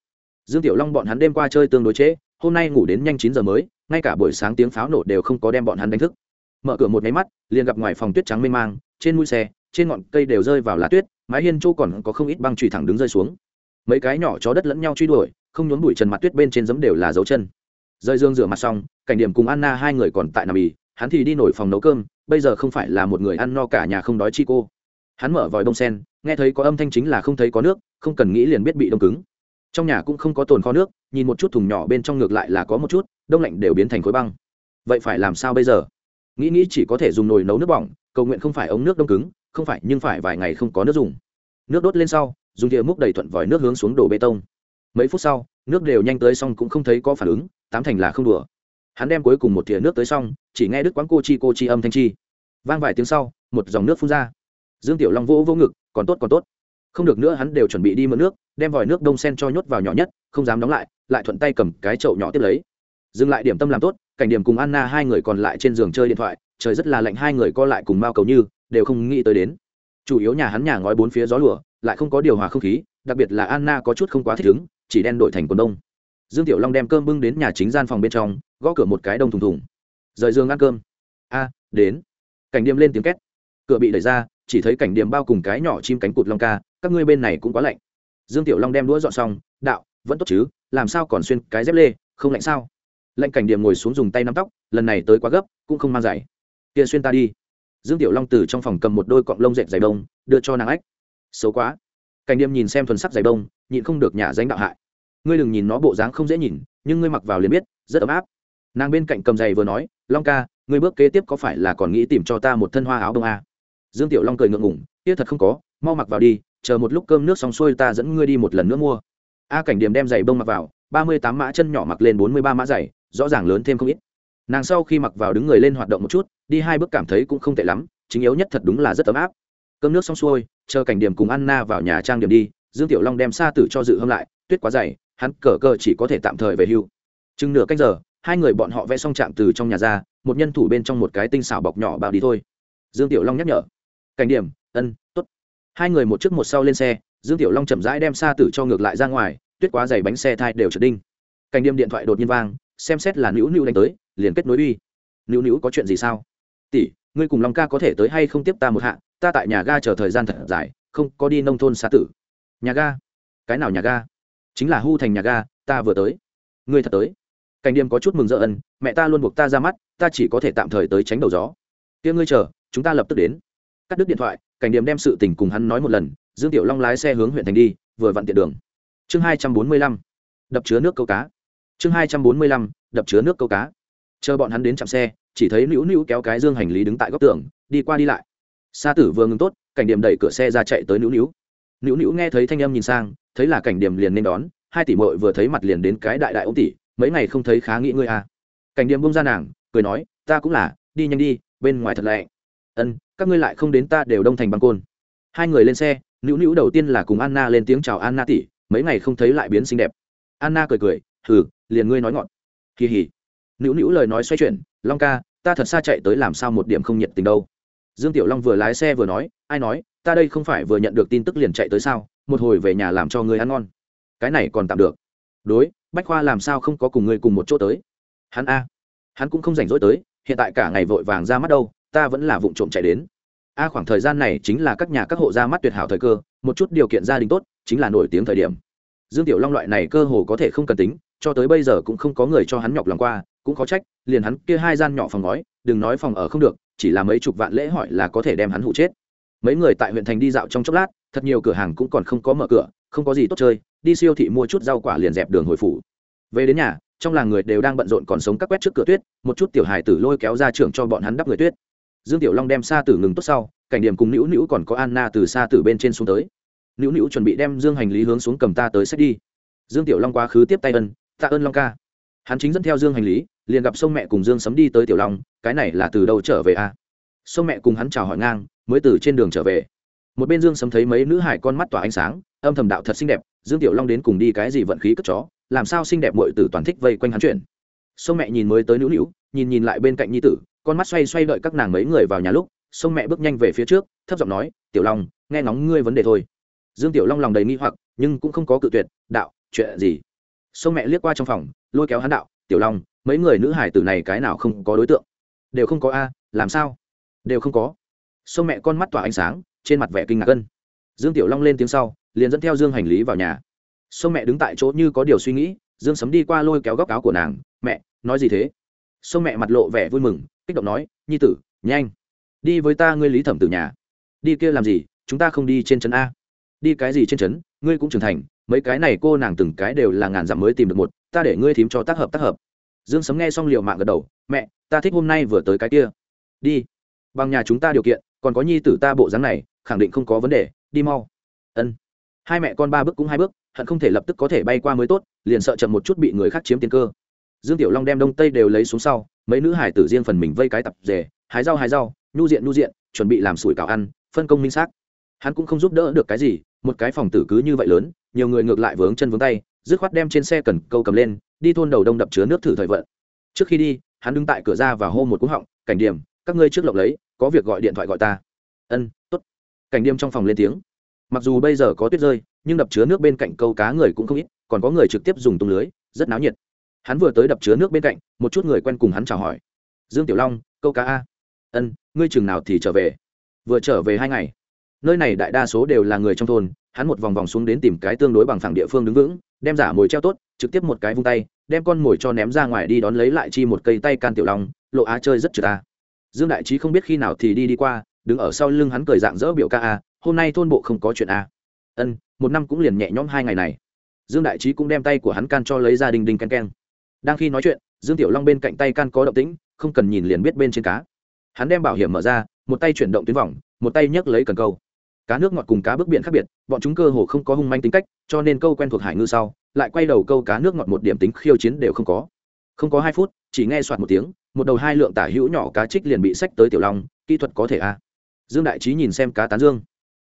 Dương tiểu long bọn hắn đêm qua chơi tương đối trễ, hôm nay ngủ đến nhanh chín giờ mới, ngay cả buổi sáng tiếng pháo nổ đều không có đem bọn hắn đánh thức. Mở cửa một máy mắt, liền gặp ngoài phòng tuyết trắng mê mang, trên mũi xe, trên ngọn cây đều rơi vào lá tuyết, mái hiên châu còn có không ít băng trụy thẳng đứng rơi xuống. Mấy cái nhỏ chó đất lẫn nhau truy đuổi không nhốn bụi trần mặt tuyết bên trên giấm đều là dấu chân. Rơi dương rửa mặt xong, cảnh điểm cùng anna hai người còn tại nằm ì, hắn thì đi nổi phòng nấu cơm, bây giờ không phải là một người ăn no cả nhà không đói chi cô. Hắn mở vòi bông sen, nghe thấy có âm thanh chính là không thấy có nước, không cần nghĩ liền biết bị đông cứng. Trong nhà cũng không có tồn kho nước, nhìn một chút thùng nhỏ bên trong ngược lại là có một chút, đông lạnh đều biến thành khối băng. Vậy phải làm sao bây giờ? Nghĩ nghĩ chỉ có thể dùng nồi nấu nước bỏng, cầu nguyện không phải ống nước đông cứng, không phải nhưng phải vài ngày không có nước dùng. Nước đốt lên sau, dùng thìa múc đầy thuận vòi nước hướng xuống đổ bê tông mấy phút sau, nước đều nhanh tới xong cũng không thấy có phản ứng, tám thành là không đùa. Hắn đem cuối cùng một thìa nước tới xong, chỉ nghe đức quán cô chi cô chi âm thanh chi. Vang vài tiếng sau, một dòng nước phun ra. Dương tiểu long vỗ vô ngực, còn tốt còn tốt. Không được nữa hắn đều chuẩn bị đi mượn nước, đem vòi nước đông sen cho nhốt vào nhỏ nhất, không dám đóng lại lại thuận tay cầm cái chậu nhỏ tiếp lấy. Dừng lại điểm tâm làm tốt, cảnh điểm cùng anna hai người còn lại trên giường chơi điện thoại, trời rất là lạnh hai người co lại cùng mao cầu như, đều không nghĩ tới đến. Chủ yếu nhà hắn nhà ngói bốn phía gió lửa lại không có điều hòa không khí, đặc biệt là anna có chút không quá thích ứng chỉ đen đổi thành quần đông. Dương tiểu long đem cơm bưng đến nhà chính gian phòng bên trong, gõ cửa một cái đông thùng thùng. Rời giường ăn cơm. A, đến. Cảnh điềm lên tiếng két. Cửa bị đẩy ra, chỉ thấy cảnh điềm bao cùng cái nhỏ chim cánh cụt long ca, các ngươi bên này cũng quá lạnh. Dương tiểu long đem đũa dọn xong, đạo, vẫn tốt chứ, làm sao còn xuyên cái dép lê, không lạnh sao? Lệnh cảnh điềm ngồi xuống dùng tay nắm tóc, lần này tới quá gấp, cũng không mang giày. Kia xuyên ta đi. Dương tiểu long từ trong phòng cầm một đôi cọng lông dệt giày đông, đưa cho nàng ách. Xấu quá. Cảnh điềm nhìn xem thuần sắc giày đông nhịn không được nhà danh đạo hại. Ngươi đừng nhìn nó bộ dáng không dễ nhìn, nhưng ngươi mặc vào liền biết, rất ấm áp. Nàng bên cạnh cầm giày vừa nói, long ca, ngươi bước kế tiếp có phải là còn nghĩ tìm cho ta một thân hoa áo đông a? Dương tiểu long cười ngượng ngủng tiếc thật không có, mau mặc vào đi, chờ một lúc cơm nước xong xuôi ta dẫn ngươi đi một lần nữa mua. A cảnh điểm đem giày bông mặc vào, ba mươi tám mã chân nhỏ mặc lên bốn mươi ba mã giày, rõ ràng lớn thêm không ít. Nàng sau khi mặc vào đứng người lên hoạt động một chút, đi hai bước cảm thấy cũng không tệ lắm, chính yếu nhất thật đúng là rất ấm áp. Cơm nước xong xuôi, chờ cảnh điểm cùng anna vào nhà trang điểm đi dương tiểu long đem xa tử cho dự hâm lại, tuyết quá dày, hắn cờ cờ chỉ có thể tạm thời về hưu. Chừng nửa cách giờ, hai người bọn họ vẽ xong chạm từ trong nhà ra, một nhân thủ bên trong một cái tinh xảo bọc nhỏ bao đi thôi. Dương tiểu long nhắc nhở. Cảnh điểm, ân t ố t hai người một trước một sau lên xe, dương tiểu long chậm rãi đem xa tử cho ngược lại ra ngoài, tuyết quá dày bánh xe thai đều trượt đinh. Cảnh điểm điện thoại đột nhiên vang, xem xét là nữu nữu đánh tới, liền kết nối uy. Nữu nữu có chuyện gì sao? Tỷ, ngươi cùng long ca có thể tới hay không tiếp ta một hạ, ta tại nhà ga chờ thời gian thật dài, không có đi nông thôn xa tử nhà ga? Cái nào nhà ga? Chính là hu thành nhà ga, ta vừa tới. Ngươi thật tới. Cảnh điềm có chút mừng rỡ ân, mẹ ta luôn buộc ta ra mắt, ta chỉ có thể tạm thời tới tránh đầu gió. Kia ngươi chờ, chúng ta lập tức đến. Cắt đứt điện thoại, cảnh điềm đem sự tình cùng hắn nói một lần, dương tiểu long lái xe hướng huyện thành đi, vừa vặn tiện đường. Chương hai trăm bốn mươi lăm, đập chứa nước câu cá. Chương hai trăm bốn mươi lăm, đập chứa nước câu cá. Chờ bọn hắn đến chạm xe, chỉ thấy nữu nữu kéo cái dương hành lý đứng tại góc tường, đi qua đi lại. Sa tử vừa ngừng tốt, cảnh điểm đẩy cửa xe ra chạy tới nữu nữu nữu nữu nghe thấy thanh âm nhìn sang, thấy là cảnh điểm liền nên đón, hai tỷ mội vừa thấy mặt liền đến cái đại đại ông tỷ, mấy ngày không thấy khá nghĩ ngươi à. Cảnh điểm bông ra nàng, cười nói, ta cũng là, đi nhanh đi, bên ngoài thật lẹ ân, các ngươi lại không đến ta đều đông thành băng côn. Hai người lên xe, nữu nữu đầu tiên là cùng anna lên tiếng chào anna tỷ, mấy ngày không thấy lại biến xinh đẹp. Anna cười cười, hừ, liền ngươi nói ngọn kỳ hỉ nữu nữu lời nói xoay chuyển, long ca, ta thật xa chạy tới làm sao một điểm không nhiệt tình đâu. Dương tiểu long vừa lái xe vừa nói, ai nói ta đây không phải vừa nhận được tin tức liền chạy tới sao, một hồi về nhà làm cho người ăn ngon. Cái này còn tạm được. Đối, bách khoa làm sao không có cùng ngươi cùng một chỗ tới? Hắn a, hắn cũng không rảnh rỗi tới, hiện tại cả ngày vội vàng ra mắt đâu, ta vẫn là vụ trộm chạy đến. A, khoảng thời gian này chính là các nhà các hộ ra mắt tuyệt hảo thời cơ, một chút điều kiện gia đình tốt, chính là nổi tiếng thời điểm. Dương tiểu long loại này cơ hồ có thể không cần tính, cho tới bây giờ cũng không có người cho hắn nhọc lòng qua, cũng khó trách, liền hắn kia hai gian nhỏ phòng ngói, đừng nói phòng ở không được, chỉ là mấy chục vạn lễ hỏi là có thể đem hắn hụ chết mấy người tại huyện thành đi dạo trong chốc lát, thật nhiều cửa hàng cũng còn không có mở cửa, không có gì tốt chơi, đi siêu thị mua chút rau quả liền dẹp đường hồi phủ. Về đến nhà, trong làng người đều đang bận rộn còn sống các quét trước cửa tuyết, một chút tiểu hài tử lôi kéo ra trường cho bọn hắn đắp người tuyết. Dương tiểu long đem xa tử ngừng tốt sau, cảnh điểm cùng nữu nữu còn có anna từ xa tử bên trên xuống tới. Nữu nữu chuẩn bị đem dương hành lý hướng xuống cầm ta tới xét đi. Dương tiểu long quá khứ tiếp tay ân, tạ ơn long ca. Hắn chính dẫn theo dương hành lý, liền gặp sông mẹ cùng dương sấm đi tới tiểu long, cái này là từ đâu trở về a? À? sông mẹ cùng hắn chào hỏi ngang mới từ trên đường trở về. Một bên dương sấm thấy mấy nữ hải con mắt tỏa ánh sáng, âm thầm đạo thật xinh đẹp, dương tiểu long đến cùng đi cái gì vận khí cất chó, làm sao xinh đẹp muội tử toàn thích vây quanh hắn chuyển. sông mẹ nhìn mới tới nữu nữu nhìn nhìn lại bên cạnh nhi tử, con mắt xoay xoay đợi các nàng mấy người vào nhà lúc, sông mẹ bước nhanh về phía trước, thấp giọng nói, tiểu long, nghe ngóng ngươi vấn đề thôi. Dương tiểu long lòng đầy nghi hoặc, nhưng cũng không có cự tuyệt, đạo, chuyện gì? Sông mẹ liếc qua trong phòng, lôi kéo hắn đạo, tiểu long, mấy người nữ hải tử này cái nào không có đối tượng? Đều không có a, làm sao? Đều không có sông mẹ con mắt tỏa ánh sáng, trên mặt vẻ kinh ngạc cân dương tiểu long lên tiếng sau, liền dẫn theo dương hành lý vào nhà. Sông mẹ đứng tại chỗ như có điều suy nghĩ, dương sấm đi qua lôi kéo góc áo của nàng, mẹ, nói gì thế? Sông mẹ mặt lộ vẻ vui mừng, kích động nói, nhi tử, nhanh. Đi với ta ngươi lý thẩm từ nhà. Đi kia làm gì? Chúng ta không đi trên trấn a. Đi cái gì trên trấn? Ngươi cũng trưởng thành, mấy cái này cô nàng từng cái đều là ngàn dặm mới tìm được một, ta để ngươi thím cho tác hợp tác hợp. Dương sấm nghe xong liệu mạng gật đầu, mẹ, ta thích hôm nay vừa tới cái kia. Đi. Bằng nhà chúng ta điều kiện còn có nhi tử ta bộ dáng này, khẳng định không có vấn đề, đi mau. Ân. Hai mẹ con ba bước cũng hai bước, hận không thể lập tức có thể bay qua mới tốt, liền sợ chậm một chút bị người khác chiếm tiền cơ. Dương tiểu long đem đông tây đều lấy xuống sau, mấy nữ hải tử riêng phần mình vây cái tập rể, hái rau hái rau, nhu diện nhu diện, chuẩn bị làm sủi cảo ăn, phân công minh xác. Hắn cũng không giúp đỡ được cái gì, một cái phòng tử cứ như vậy lớn, nhiều người ngược lại vướng chân vướng tay, dứt khoát đem trên xe cần câu cầm lên, đi thôn đầu đông đập chứa nước thử thời vận. Trước khi đi, hắn đứng tại cửa ra và hô một cú họng, cảnh điểm, các ngươi trước lộng lấy có việc gọi điện thoại gọi ta. Ân t ố t cảnh đêm trong phòng lên tiếng. Mặc dù bây giờ có tuyết rơi, nhưng đập chứa nước bên cạnh câu cá người cũng không ít, còn có người trực tiếp dùng tung lưới, rất náo nhiệt. Hắn vừa tới đập chứa nước bên cạnh, một chút người quen cùng hắn chào hỏi. Dương tiểu long, câu cá a. Ân, ngươi chừng nào thì trở về? Vừa trở về hai ngày. Nơi này đại đa số đều là người trong thôn, hắn một vòng vòng xuống đến tìm cái tương đối bằng phẳng địa phương đứng vững, đem giả mồi treo tốt, trực tiếp một cái vung tay, đem con mồi cho ném ra ngoài đi đón lấy lại chi một cây tay can tiểu long, lộ á chơi rất trừ ta dương đại trí không biết khi nào thì đi đi qua, đứng ở sau lưng hắn cười dạng dỡ biểu ca a, hôm nay thôn bộ không có chuyện a. Ân, một năm cũng liền nhẹ nhõm hai ngày này. Dương đại trí cũng đem tay của hắn can cho lấy ra đình đình ken ken đang khi nói chuyện, dương tiểu long bên cạnh tay can có động tĩnh, không cần nhìn liền biết bên trên cá. Hắn đem bảo hiểm mở ra, một tay chuyển động tuyến vòng, một tay nhấc lấy cần câu. Cá nước ngọt cùng cá bước biển khác biệt, bọn chúng cơ hồ không có hung manh tính cách, cho nên câu quen thuộc hải ngư sau, lại quay đầu câu cá nước ngọt một điểm tính khiêu chiến đều không có. Không có hai phút, chỉ nghe soạt một tiếng một đầu hai lượng tả hữu nhỏ cá trích liền bị sách tới tiểu long, kỹ thuật có thể a à. dương đại trí nhìn xem cá tán dương.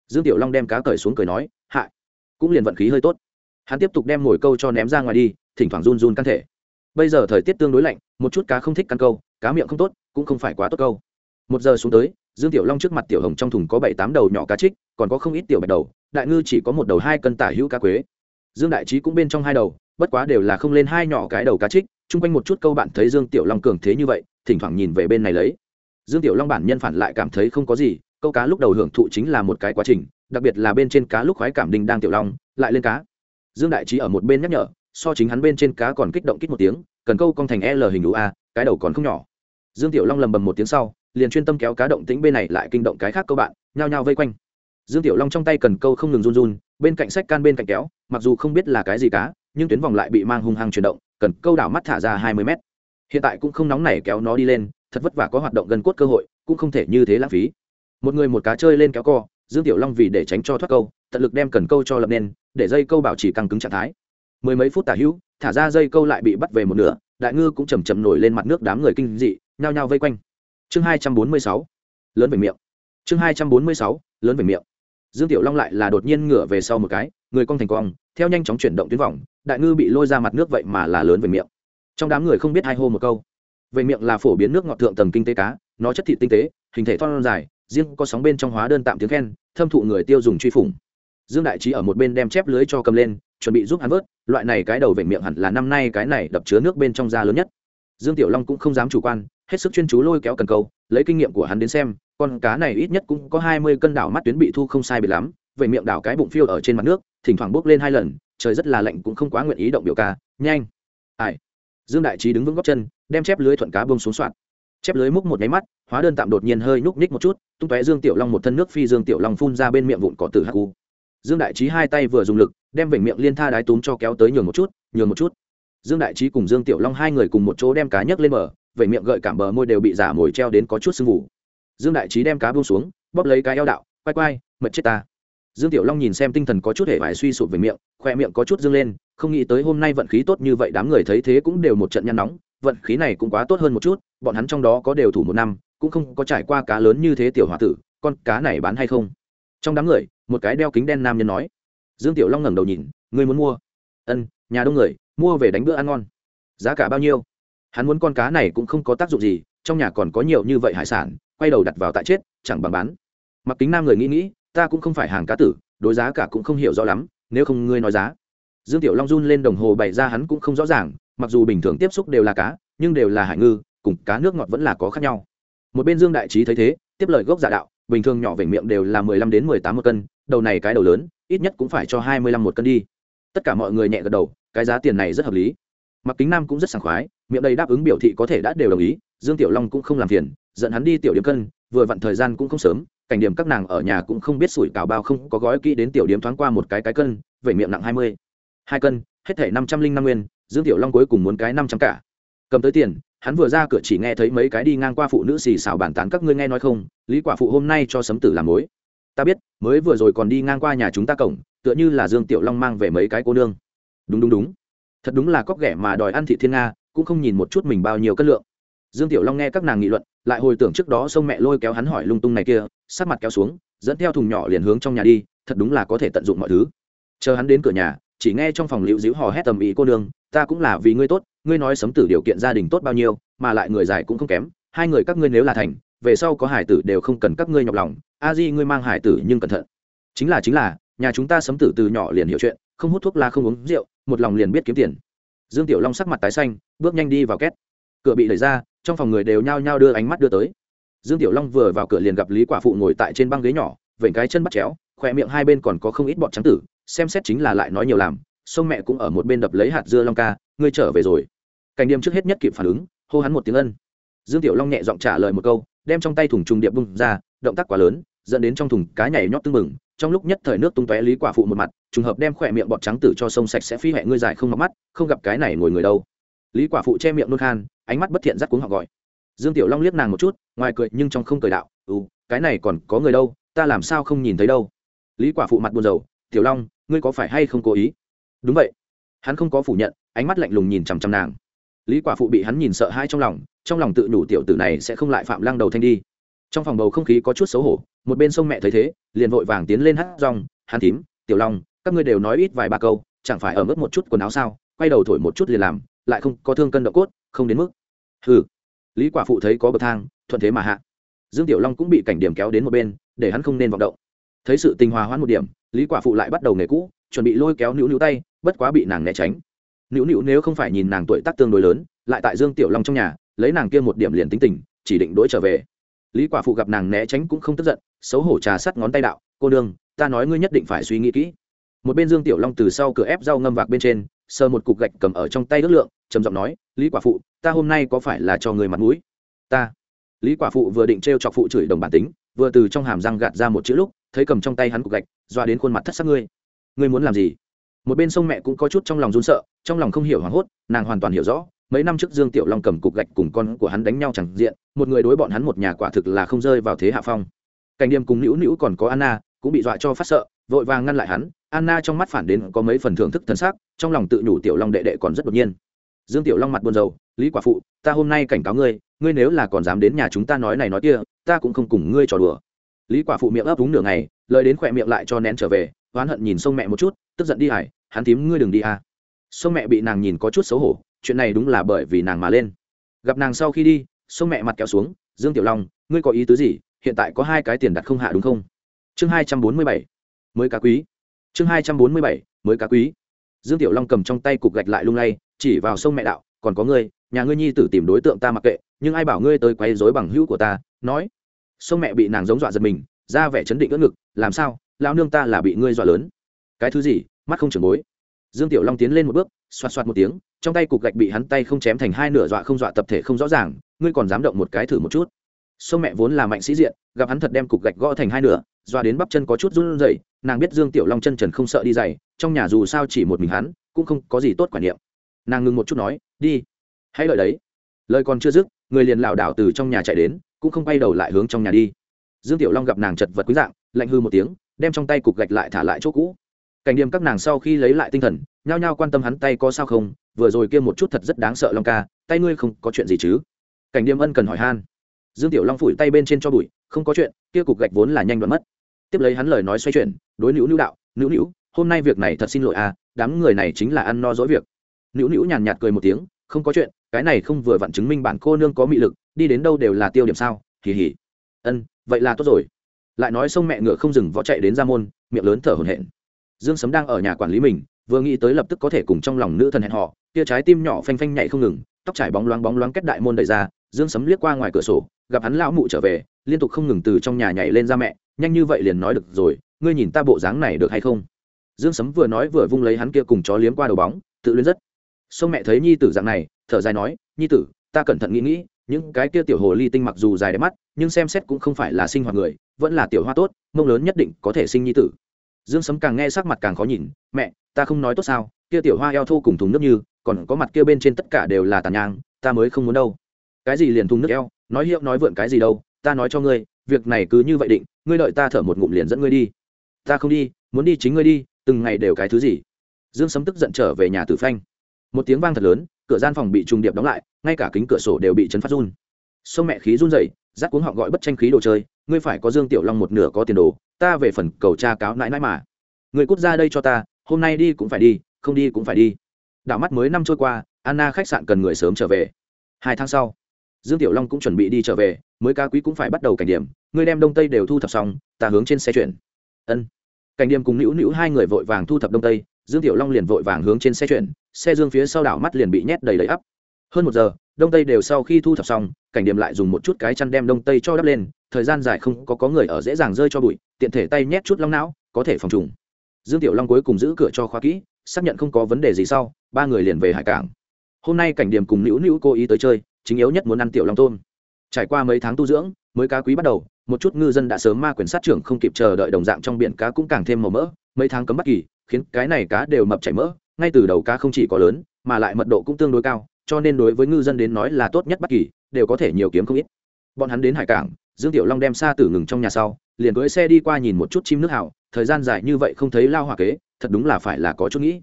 Dương tiểu long đem cá cởi xuống cười nói hại cũng liền vận khí hơi tốt. Hắn tiếp tục đem mồi câu cho ném ra ngoài đi, thỉnh thoảng run run căn thể. Bây giờ thời tiết tương đối lạnh, một chút cá không thích căn câu, cá miệng không tốt, cũng không phải quá tốt câu. Một giờ xuống tới, dương tiểu long trước mặt tiểu hồng trong thùng có bảy tám đầu nhỏ cá trích, còn có không ít tiểu bạch đầu, đại ngư chỉ có một đầu hai cân tả hữu cá quế. Dương đại trí cũng bên trong hai đầu, bất quá đều là không lên hai nhỏ cái đầu cá trích chung quanh một chút câu bạn thấy dương tiểu long cường thế như vậy, thỉnh thoảng nhìn về bên này lấy. Dương tiểu long bản nhân phản lại cảm thấy không có gì, câu cá lúc đầu hưởng thụ chính là một cái quá trình, đặc biệt là bên trên cá lúc khoái cảm đình đang tiểu long, lại lên cá. Dương đại trí ở một bên nhắc nhở, so chính hắn bên trên cá còn kích động kích một tiếng, cần câu cong thành l hình đủ a, cái đầu còn không nhỏ. Dương tiểu long lầm bầm một tiếng sau, liền chuyên tâm kéo cá động tĩnh bên này lại kinh động cái khác câu bạn, nhao nhao vây quanh. Dương tiểu long trong tay cần câu không ngừng run run, bên cạnh sách can bên cạnh kéo, mặc dù không biết là cái gì cá nhưng tuyến vòng lại bị mang hung hăng chuyển động, cần câu đảo mắt thả ra hai mươi mét. Hiện tại cũng không nóng nảy kéo nó đi lên, thật vất vả có hoạt động gần cốt cơ hội, cũng không thể như thế lãng phí. Một người một cá chơi lên kéo co, dương tiểu long vì để tránh cho thoát câu, tận lực đem cần câu cho lập nên, để dây câu bảo trì căng cứng trạng thái. Mười mấy phút tả hữu, thả ra dây câu lại bị bắt về một nửa, đại ngư cũng chầm chầm nổi lên mặt nước đám người kinh dị, nhao nhao vây quanh. Chương hai trăm bốn mươi sáu, lớn về miệng. Chương hai trăm bốn mươi sáu, lớn về miệng. Dương tiểu long lại là đột nhiên ngửa về sau một cái người cong thành cong theo nhanh chóng chuyển động tuyến vòng, đại ngư bị lôi ra mặt nước vậy mà là lớn về miệng. Trong đám người không biết hai hô một câu. Về miệng là phổ biến nước ngọt thượng tầng kinh tế cá, nó chất thịt tinh tế, hình thể thon dài, riêng có sóng bên trong hóa đơn tạm tiếng khen, thâm thụ người tiêu dùng truy phủng. Dương đại trí ở một bên đem chép lưới cho cầm lên, chuẩn bị giúp hắn vớt, loại này cái đầu về miệng hẳn là năm nay cái này đập chứa nước bên trong da lớn nhất. Dương tiểu long cũng không dám chủ quan, hết sức chuyên chú lôi kéo cần câu, lấy kinh nghiệm của hắn đến xem, con cá này ít nhất cũng có hai mươi cân đảo mắt tuyến bị thu không sai bị lắm về miệng đảo cái bụng phiêu ở trên mặt nước, thỉnh thoảng bốc lên hai lần, trời rất là lạnh cũng không quá nguyện ý động biểu ca, nhanh. Ai? Dương đại trí đứng vững góc chân, đem chép lưới thuận cá bông xuống soạn. Chép lưới múc một nháy mắt, hóa đơn tạm đột nhiên hơi nhúc ních một chút, tung tóe dương tiểu long một thân nước phi dương tiểu long phun ra bên miệng vụn cỏ tử hạc u. Dương đại trí hai tay vừa dùng lực, đem vểnh miệng liên tha đái túm cho kéo tới nhường một chút, nhường một chút. Dương đại trí cùng dương tiểu long hai người cùng một chỗ đem cá nhấc lên bờ, vểnh miệng gợi cảm bờ môi đều bị giả mồi treo đến có chút sưng vụ dương đại trí đem cá buông xuống, bóp lấy cái eo đạo, quay quay mật chết ta dương tiểu long nhìn xem tinh thần có chút hề vải suy sụp về miệng, khoe miệng có chút dâng lên, không nghĩ tới hôm nay vận khí tốt như vậy, đám người thấy thế cũng đều một trận nhăn nóng, vận khí này cũng quá tốt hơn một chút, bọn hắn trong đó có đều thủ một năm, cũng không có trải qua cá lớn như thế tiểu h o a tử, con cá này bán hay không? Trong đám người, một cái đeo kính đen nam nhân nói. Dương tiểu long ngẩng đầu nhìn người muốn mua? Ân, nhà đông người, mua về đánh bữa ăn ngon. Giá cả bao nhiêu? Hắn muốn con cá này cũng không có tác dụng gì, trong nhà còn có nhiều như vậy hải sản, quay đầu đặt vào tại chết, chẳng bằng bán. Mặc kính nam người nghĩ nghĩ ta cũng không phải hàng cá tử, đối giá cả cũng không hiểu rõ lắm, nếu không ngươi nói giá. Dương tiểu long run lên đồng hồ bày ra hắn cũng không rõ ràng, mặc dù bình thường tiếp xúc đều là cá, nhưng đều là hải ngư, cùng cá nước ngọt vẫn là có khác nhau. Một bên dương đại trí thấy thế, tiếp lời gốc giả đạo, bình thường nhỏ vểnh miệng đều là mười lăm đến mười tám một cân, đầu này cái đầu lớn, ít nhất cũng phải cho hai mươi lăm một cân đi. Tất cả mọi người nhẹ gật đầu, cái giá tiền này rất hợp lý. Mặc kính nam cũng rất sảng khoái, miệng đây đáp ứng biểu thị có thể đã đều đồng ý, dương tiểu long cũng không làm phiền, dẫn hắn đi tiểu điểm cân, vừa vặn thời gian cũng không sớm cảnh điểm các nàng ở nhà cũng không biết sủi cảo bao không có gói kỹ đến tiểu điểm thoáng qua một cái cái cân vậy miệng nặng hai mươi. Hai cân, hết thể năm trăm linh năm nguyên, dương tiểu long cuối cùng muốn cái năm trăm cả. Cầm tới tiền, hắn vừa ra cửa chỉ nghe thấy mấy cái đi ngang qua phụ nữ xì xào bàn tán các ngươi nghe nói không, lý quả phụ hôm nay cho sấm tử làm mối. Ta biết, mới vừa rồi còn đi ngang qua nhà chúng ta cổng, tựa như là dương tiểu long mang về mấy cái cô nương. Đúng đúng đúng. Thật đúng là cóc ghẻ mà đòi ăn thị thiên nga, cũng không nhìn một chút mình bao nhiêu cân lượng dương tiểu long nghe các nàng nghị luận, lại hồi tưởng trước đó sông mẹ lôi kéo hắn hỏi lung tung này kia sát mặt kéo xuống, dẫn theo thùng nhỏ liền hướng trong nhà đi, thật đúng là có thể tận dụng mọi thứ. Chờ hắn đến cửa nhà, chỉ nghe trong phòng liễu dĩu hò hét tầm ý cô nương, ta cũng là vì ngươi tốt, ngươi nói sấm tử điều kiện gia đình tốt bao nhiêu, mà lại người dài cũng không kém, hai người các ngươi nếu là thành, về sau có hải tử đều không cần các ngươi nhọc lòng, a di ngươi mang hải tử nhưng cẩn thận. Chính là chính là, nhà chúng ta sấm tử từ nhỏ liền hiểu chuyện, không hút thuốc la không uống rượu, một lòng liền biết kiếm tiền. Dương tiểu long sắc mặt tái xanh, bước nhanh đi vào két. Cửa bị đẩy ra trong phòng người đều nhao nhao đưa ánh mắt đưa tới. Dương tiểu long vừa vào cửa liền gặp lý quả phụ ngồi tại trên băng ghế nhỏ, vểnh cái chân bắt chéo khoe miệng hai bên còn có không ít bọt trắng tử, xem xét chính là lại nói nhiều làm, sông mẹ cũng ở một bên đập lấy hạt dưa long ca, ngươi trở về rồi. Cảnh điềm trước hết nhất kịp phản ứng, hô hắn một tiếng ân. Dương tiểu long nhẹ giọng trả lời một câu, đem trong tay thùng trùng điệp bung ra, động tác quá lớn, dẫn đến trong thùng cá nhảy nhót tưng mừng trong lúc nhất thời nước tung tóe lý quả phụ một mặt, trùng hợp đem khỏe miệng bọt trắng tử cho sông sạch sẽ phi hẹ ngươi dài không mọc mắt, không gặp cái này ngồi người đâu lý quả phụ che miệng nôn khan ánh mắt bất thiện dắt cuống họ gọi. Dương tiểu long liếc nàng một chút ngoài cười nhưng trong không cười đạo ừ cái này còn có người đâu ta làm sao không nhìn thấy đâu? Lý quả phụ mặt buồn rầu tiểu long ngươi có phải hay không cố ý? Đúng vậy. Hắn không có phủ nhận ánh mắt lạnh lùng nhìn chằm chằm nàng. Lý quả phụ bị hắn nhìn sợ hãi trong lòng trong lòng tự nhủ tiểu tử này sẽ không lại phạm lăng đầu thanh đi. Trong phòng bầu không khí có chút xấu hổ một bên sông mẹ thấy thế liền vội vàng tiến lên hát rong hắn Tím, tiểu long các ngươi đều nói ít vài ba câu chẳng phải ở mức một chút quần áo sao quay đầu thổi một chút liền làm lại không có thương cân độ cốt, không đến mức. Hừ. Lý quả phụ thấy có bậc thang, thuận thế mà hạ. Dương tiểu long cũng bị cảnh điểm kéo đến một bên, để hắn không nên vọng động. Thấy sự tình hòa hoãn một điểm, lý quả phụ lại bắt đầu nghề cũ, chuẩn bị lôi kéo nữu nữu tay, bất quá bị nàng né tránh. Nữu nữu nếu không phải nhìn nàng tuổi tác tương đối lớn, lại tại dương tiểu long trong nhà, lấy nàng kia một điểm liền tính tình, chỉ định đuổi trở về. Lý quả phụ gặp nàng né tránh cũng không tức giận, xấu hổ trà sắt ngón tay đạo, cô đương ta nói ngươi nhất định phải suy nghĩ kỹ. Một bên dương tiểu long từ sau cửa ép rau ngâm vạc bên trên sờ một cục gạch cầm ở trong tay ước lượng, trầm giọng nói, lý quả phụ, ta hôm nay có phải là cho người mặt mũi? Ta. Lý quả phụ vừa định t chọc phụ chửi đồng bản tính, vừa từ trong hàm răng gạt ra một chữ lúc, thấy cầm trong tay hắn cục gạch, doa đến khuôn mặt thất sắc ngươi. Ngươi muốn làm gì? Một bên sông mẹ cũng có chút trong lòng run sợ, trong lòng không hiểu hoảng hốt, nàng hoàn toàn hiểu rõ, mấy năm trước dương tiểu long cầm cục gạch cùng con của hắn đánh nhau chẳng diện, một người đối bọn hắn một nhà quả thực là không rơi vào thế hạ phong. Cảnh điềm cùng nữu nữu còn có anna, cũng bị dọa cho phát sợ, vội vàng ngăn lại hắn anna trong mắt phản đến có mấy phần thưởng thức thân xác, trong lòng tự nhủ tiểu long đệ đệ còn rất đột nhiên. Dương tiểu long mặt buồn rầu, lý quả phụ, ta hôm nay cảnh cáo ngươi ngươi nếu là còn dám đến nhà chúng ta nói này nói kia, ta cũng không cùng ngươi trò đùa. Lý quả phụ miệng ấp đúng nửa ngày, lời đến khỏe miệng lại cho nén trở về, oán hận nhìn sông mẹ một chút, tức giận đi hải, hắn tím ngươi đừng đi à. Sông mẹ bị nàng nhìn có chút xấu hổ, chuyện này đúng là bởi vì nàng mà lên. Gặp nàng sau khi đi, sông mẹ mặt kéo xuống, dương tiểu long, ngươi có ý tứ gì? Hiện tại có hai cái tiền đặt không hạ đúng không? Chương hai trăm bốn mươi bảy, mới cá quý chương hai trăm bốn mươi bảy, mới cá quý. Dương tiểu long cầm trong tay cục gạch lại lung lay, chỉ vào sông mẹ đạo, còn có ngươi, nhà ngươi nhi tử tìm đối tượng ta mặc kệ, nhưng ai bảo ngươi tới quấy rối bằng hữu của ta? Nói. Sông mẹ bị nàng giống dọa giật mình, ra vẻ chấn định ớt ngực, làm sao? Lão nương ta là bị ngươi dọa lớn. Cái thứ gì? Mắt không trưởng bối. Dương tiểu long tiến lên một bước, xoạt xoạt một tiếng, trong tay cục gạch bị hắn tay không chém thành hai nửa dọa không dọa tập thể không rõ ràng, ngươi còn dám động một cái thử một chút. Sông mẹ vốn là mạnh sĩ diện, gặp hắn thật đem cục gạch gõ thành hai nửa doa đến bắp chân có chút run rẩy, nàng biết dương tiểu long chân trần không sợ đi dày, trong nhà dù sao chỉ một mình hắn, cũng không có gì tốt quản niệm. Nàng ngừng một chút nói, đi, hãy đợi đấy. Lời còn chưa dứt, người liền lảo đảo từ trong nhà chạy đến, cũng không quay đầu lại hướng trong nhà đi. Dương tiểu long gặp nàng chật vật quý dạng, lạnh hư một tiếng, đem trong tay cục gạch lại thả lại chỗ cũ. Cảnh điểm các nàng sau khi lấy lại tinh thần, nhao nhao quan tâm hắn tay có sao không, vừa rồi kia một chút thật rất đáng sợ long ca, tay ngươi không có chuyện gì chứ? Cảnh điểm ân cần hỏi han. Dương tiểu long phủi tay bên trên cho bụi, không có chuyện, kia cục gạch vốn là nhanh đoạn mất tiếp lấy hắn lời nói xoay chuyển, đối nữ nữ đạo nữ nữ hôm nay việc này thật xin lỗi à đám người này chính là ăn no dỗi việc. Nữ nữ nhàn nhạt cười một tiếng, không có chuyện, cái này không vừa vặn chứng minh bản cô nương có mị lực, đi đến đâu đều là tiêu điểm sao kỳ hỉ ân, vậy là tốt rồi. Lại nói sông mẹ ngựa không dừng võ chạy đến ra môn, miệng lớn thở hổn hển. Dương sấm đang ở nhà quản lý mình, vừa nghĩ tới lập tức có thể cùng trong lòng nữ thần hẹn họ tia trái tim nhỏ phanh phanh nhảy không ngừng, tóc trải bóng loáng bóng loáng kết đại môn đẩy ra dương sấm liếc qua ngoài cửa sổ, gặp hắn lão mụ trở về, liên tục không ngừng từ trong nhà nhảy lên ra mẹ, nhanh như vậy liền nói được rồi, ngươi nhìn ta bộ dáng này được hay không? Dương sấm vừa nói vừa vung lấy hắn kia cùng chó liếm qua đầu bóng, tự luyến rất. Sông mẹ thấy nhi tử dạng này, thở dài nói, nhi tử, ta cẩn thận nghĩ nghĩ, những cái kia tiểu hồ ly tinh mặc dù dài đẹp mắt, nhưng xem xét cũng không phải là sinh hoạt người, vẫn là tiểu hoa tốt, mông lớn nhất định có thể sinh nhi tử. Dương sấm càng nghe sắc mặt càng khó nhìn, mẹ, ta không nói tốt sao, kia tiểu hoa eo thô cùng thùng nước như, còn có mặt kia bên trên tất cả đều là tàn nhang, ta mới không muốn đâu cái gì liền thùng nước eo, nói hiệu nói vượn cái gì đâu, ta nói cho ngươi, việc này cứ như vậy định, ngươi đợi ta thở một ngụm liền dẫn ngươi đi. Ta không đi, muốn đi chính ngươi đi, từng ngày đều cái thứ gì. Dương sấm tức giận trở về nhà tử phanh. Một tiếng vang thật lớn, cửa gian phòng bị trùng điệp đóng lại, ngay cả kính cửa sổ đều bị chấn phát run. Sông mẹ khí run rẩy, rác cuống họ gọi bất tranh khí đồ chơi, ngươi phải có dương tiểu long một nửa có tiền đồ, ta về phần cầu cha cáo nãi nãi mà. Người cút ra đây cho ta, hôm nay đi cũng phải đi, không đi cũng phải đi. Đảo mắt mới năm trôi qua, anna khách sạn cần người sớm trở về. Hai tháng sau dương tiểu long cũng chuẩn bị đi trở về, mới ca quý cũng phải bắt đầu cảnh điểm ngươi đem đông tây đều thu thập xong, ta hướng trên xe chuyển. Ân. Cảnh điểm cùng nữu nữu hai người vội vàng thu thập đông tây, dương tiểu long liền vội vàng hướng trên xe chuyển, xe dương phía sau đảo mắt liền bị nhét đầy đầy ắp. Hơn một giờ, đông tây đều sau khi thu thập xong, cảnh điểm lại dùng một chút cái chăn đem đông tây cho đắp lên, thời gian dài không có có người ở dễ dàng rơi cho bụi, tiện thể tay nhét chút long não, có thể phòng trùng. Dương tiểu long cuối cùng giữ cửa cho khóa kỹ, xác nhận không có vấn đề gì sau, ba người liền về hải cảng. Hôm nay cảnh điểm cùng nữu nữu cố ý tới chơi chính yếu nhất muốn ăn tiểu long tôm. Trải qua mấy tháng tu dưỡng, mới cá quý bắt đầu, một chút ngư dân đã sớm ma quyền sát trưởng không kịp chờ đợi đồng dạng trong biển cá cũng càng thêm màu mỡ, mấy tháng cấm bắt kỳ, khiến cái này cá đều mập chảy mỡ, ngay từ đầu cá không chỉ có lớn, mà lại mật độ cũng tương đối cao, cho nên đối với ngư dân đến nói là tốt nhất bất kỳ, đều có thể nhiều kiếm không ít. Bọn hắn đến hải cảng, dương tiểu long đem xa tử ngừng trong nhà sau, liền cưỡi xe đi qua nhìn một chút chim nước hảo thời gian dài như vậy không thấy lao hỏa kế, thật đúng là phải là có chút nghĩ.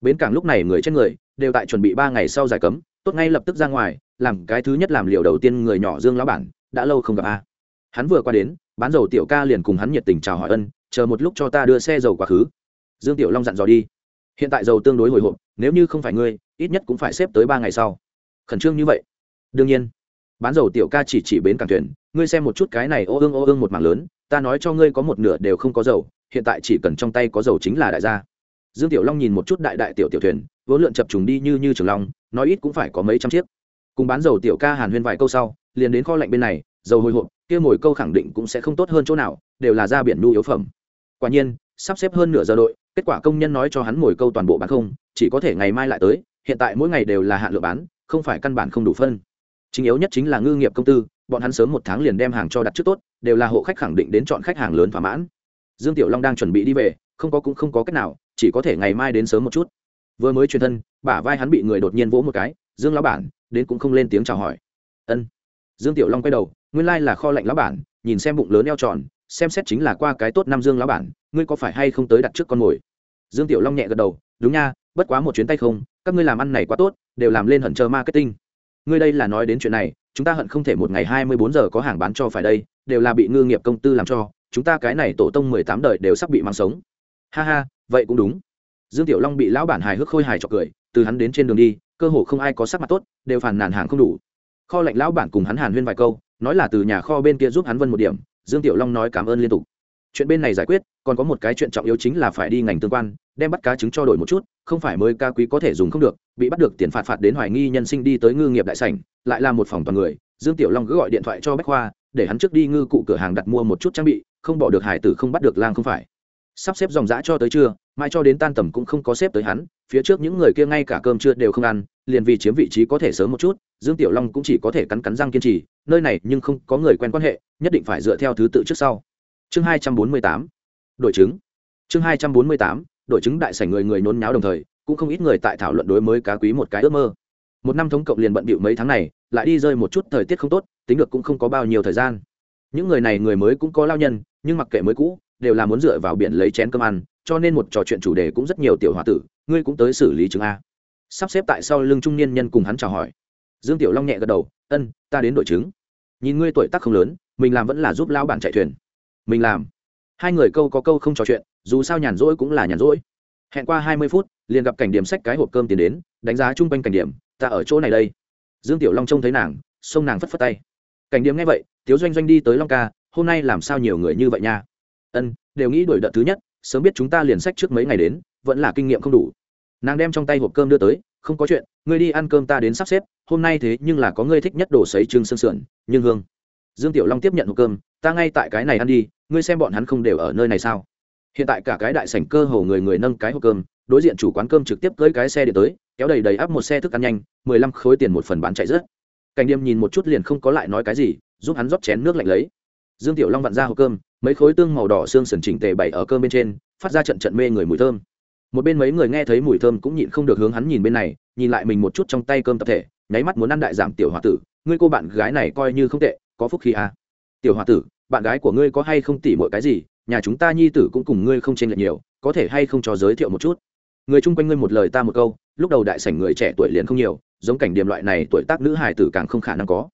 Bến cảng lúc này người trên người, đều tại chuẩn bị ba ngày sau giải cấm, tốt ngay lập tức ra ngoài làm cái thứ nhất làm liều đầu tiên người nhỏ dương lão bản, đã lâu không gặp a. Hắn vừa qua đến, bán dầu tiểu ca liền cùng hắn nhiệt tình chào hỏi ân, chờ một lúc cho ta đưa xe dầu quá khứ. Dương tiểu long dặn dò đi. Hiện tại dầu tương đối hồi hộp, nếu như không phải ngươi, ít nhất cũng phải xếp tới ba ngày sau. Khẩn trương như vậy. Đương nhiên. Bán dầu tiểu ca chỉ chỉ bến cảng thuyền, ngươi xem một chút cái này ô ương ô ương một mảng lớn, ta nói cho ngươi có một nửa đều không có dầu, hiện tại chỉ cần trong tay có dầu chính là đại gia. Dương tiểu long nhìn một chút đại đại tiểu tiểu thuyền, vốn lượn chập trùng đi như như trường long, nói ít cũng phải có mấy trăm chiếc cùng bán dầu tiểu ca hàn huyên vài câu sau, liền đến kho lạnh bên này, dầu hồi hộp, kia mồi câu khẳng định cũng sẽ không tốt hơn chỗ nào, đều là ra biển nhu yếu phẩm. Quả nhiên, sắp xếp hơn nửa giờ đội, kết quả công nhân nói cho hắn mồi câu toàn bộ bán không, chỉ có thể ngày mai lại tới, hiện tại mỗi ngày đều là hạn lượng bán, không phải căn bản không đủ phân. Chính yếu nhất chính là ngư nghiệp công tư, bọn hắn sớm một tháng liền đem hàng cho đặt trước tốt, đều là hộ khách khẳng định đến chọn khách hàng lớn thỏa mãn. Dương tiểu long đang chuẩn bị đi về, không có cũng không có cách nào, chỉ có thể ngày mai đến sớm một chút. Vừa mới truyền thân, bả vai hắn bị người đột nhiên vỗ một cái, dương lão bản đến cũng không lên tiếng chào hỏi. Ân. Dương tiểu long quay đầu, nguyên lai là kho lạnh lá bản, nhìn xem bụng lớn eo tròn, xem xét chính là qua cái tốt năm dương lá bản, ngươi có phải hay không tới đặt trước con mồi? Dương tiểu long nhẹ gật đầu, đúng nha, bất quá một chuyến tay không, các ngươi làm ăn này quá tốt, đều làm lên hận chờ marketing. Ngươi đây là nói đến chuyện này, chúng ta hận không thể một ngày hai mươi bốn giờ có hàng bán cho phải đây, đều là bị ngư nghiệp công tư làm cho, chúng ta cái này tổ tông mười tám đời đều sắp bị mang sống. Ha ha, vậy cũng đúng. Dương tiểu long bị lão bản hài hước khôi hài chọc cười, từ hắn đến trên đường đi cơ hồ không ai có sắc mặt tốt, đều phản nàn hàng không đủ. Kho lạnh lão bản cùng hắn hàn huyên vài câu, nói là từ nhà kho bên kia giúp hắn vân một điểm, dương tiểu long nói cảm ơn liên tục. Chuyện bên này giải quyết, còn có một cái chuyện trọng yếu chính là phải đi ngành tương quan, đem bắt cá trứng cho đổi một chút, không phải mới ca quý có thể dùng không được, bị bắt được tiền phạt phạt đến hoài nghi nhân sinh đi tới ngư nghiệp đại sảnh, lại là một phòng toàn người, dương tiểu long cứ gọi điện thoại cho bách khoa, để hắn trước đi ngư cụ cửa hàng đặt mua một chút trang bị, không bỏ được hải tử không bắt được lang không phải sắp xếp dòng dã cho tới trưa, mai cho đến tan tầm cũng không có xếp tới hắn, phía trước những người kia ngay cả cơm trưa đều không ăn, liền vì chiếm vị trí có thể sớm một chút, dương tiểu long cũng chỉ có thể cắn cắn răng kiên trì, nơi này nhưng không có người quen quan hệ, nhất định phải dựa theo thứ tự trước sau. Chương hai trăm bốn mươi tám, đội chứng. Chương hai trăm bốn mươi tám, đội chứng đại sảnh người người nôn nháo đồng thời, cũng không ít người tại thảo luận đối mới cá quý một cái ước mơ. Một năm thống cộng liền bận bịu mấy tháng này, lại đi rơi một chút thời tiết không tốt, tính được cũng không có bao nhiêu thời gian. Những người này người mới cũng có lao nhân, nhưng mặc kệ mới cũ đều là muốn dựa vào biển lấy chén cơm ăn, cho nên một trò chuyện chủ đề cũng rất nhiều tiểu h o a tử, ngươi cũng tới xử lý chứng a. Sắp xếp tại sau lưng trung niên nhân cùng hắn chào hỏi. Dương tiểu long nhẹ gật đầu, ân, ta đến đổi chứng. Nhìn ngươi tuổi tác không lớn, mình làm vẫn là giúp lao bản chạy thuyền. Mình làm. Hai người câu có câu không trò chuyện, dù sao nhàn rỗi cũng là nhàn rỗi. Hẹn qua hai mươi phút, liền gặp cảnh điểm sách cái hộp cơm tiền đến, đánh giá chung quanh cảnh điểm, ta ở chỗ này đây. Dương tiểu long trông thấy nàng xông nàng phất phất tay. Cảnh điểm nghe vậy, tiếu doanh doanh đi tới long ca, hôm nay làm sao nhiều người như vậy nha? Ân, đều nghĩ đổi đợt thứ nhất, sớm biết chúng ta liền sách trước mấy ngày đến, vẫn là kinh nghiệm không đủ. Nàng đem trong tay hộp cơm đưa tới, không có chuyện, ngươi đi ăn cơm ta đến sắp xếp, hôm nay thế nhưng là có ngươi thích nhất đồ sấy trưng sương sườn, nhưng hương. Dương tiểu long tiếp nhận hộp cơm, ta ngay tại cái này ăn đi, ngươi xem bọn hắn không đều ở nơi này sao? Hiện tại cả cái đại sảnh cơ hồ người người nâng cái hộp cơm, đối diện chủ quán cơm trực tiếp cưỡi cái xe điện tới, kéo đầy đầy áp một xe thức ăn nhanh, mười lăm khối tiền một phần bán chạy rớt. Cảnh điềm nhìn một chút liền không có lại nói cái gì, giúp hắn rót chén nước lạnh lấy. Dương tiểu long vặn ra hộp cơm mấy khối tương màu đỏ xương sần chỉnh tề bày ở cơm bên trên, phát ra trận trận mê người mùi thơm. Một bên mấy người nghe thấy mùi thơm cũng nhịn không được hướng hắn nhìn bên này, nhìn lại mình một chút trong tay cơm tập thể, nháy mắt muốn ăn đại giảm tiểu h o a tử, ngươi cô bạn gái này coi như không tệ, có phúc khí à. tiểu h o a tử, bạn gái của ngươi có hay không tỉ mọi cái gì? Nhà chúng ta nhi tử cũng cùng ngươi không tranh lệch nhiều, có thể hay không cho giới thiệu một chút? Người chung quanh ngươi một lời ta một câu, lúc đầu đại sảnh người trẻ tuổi liền không nhiều, giống cảnh điểm loại này tuổi tác nữ hài tử càng không khả năng có.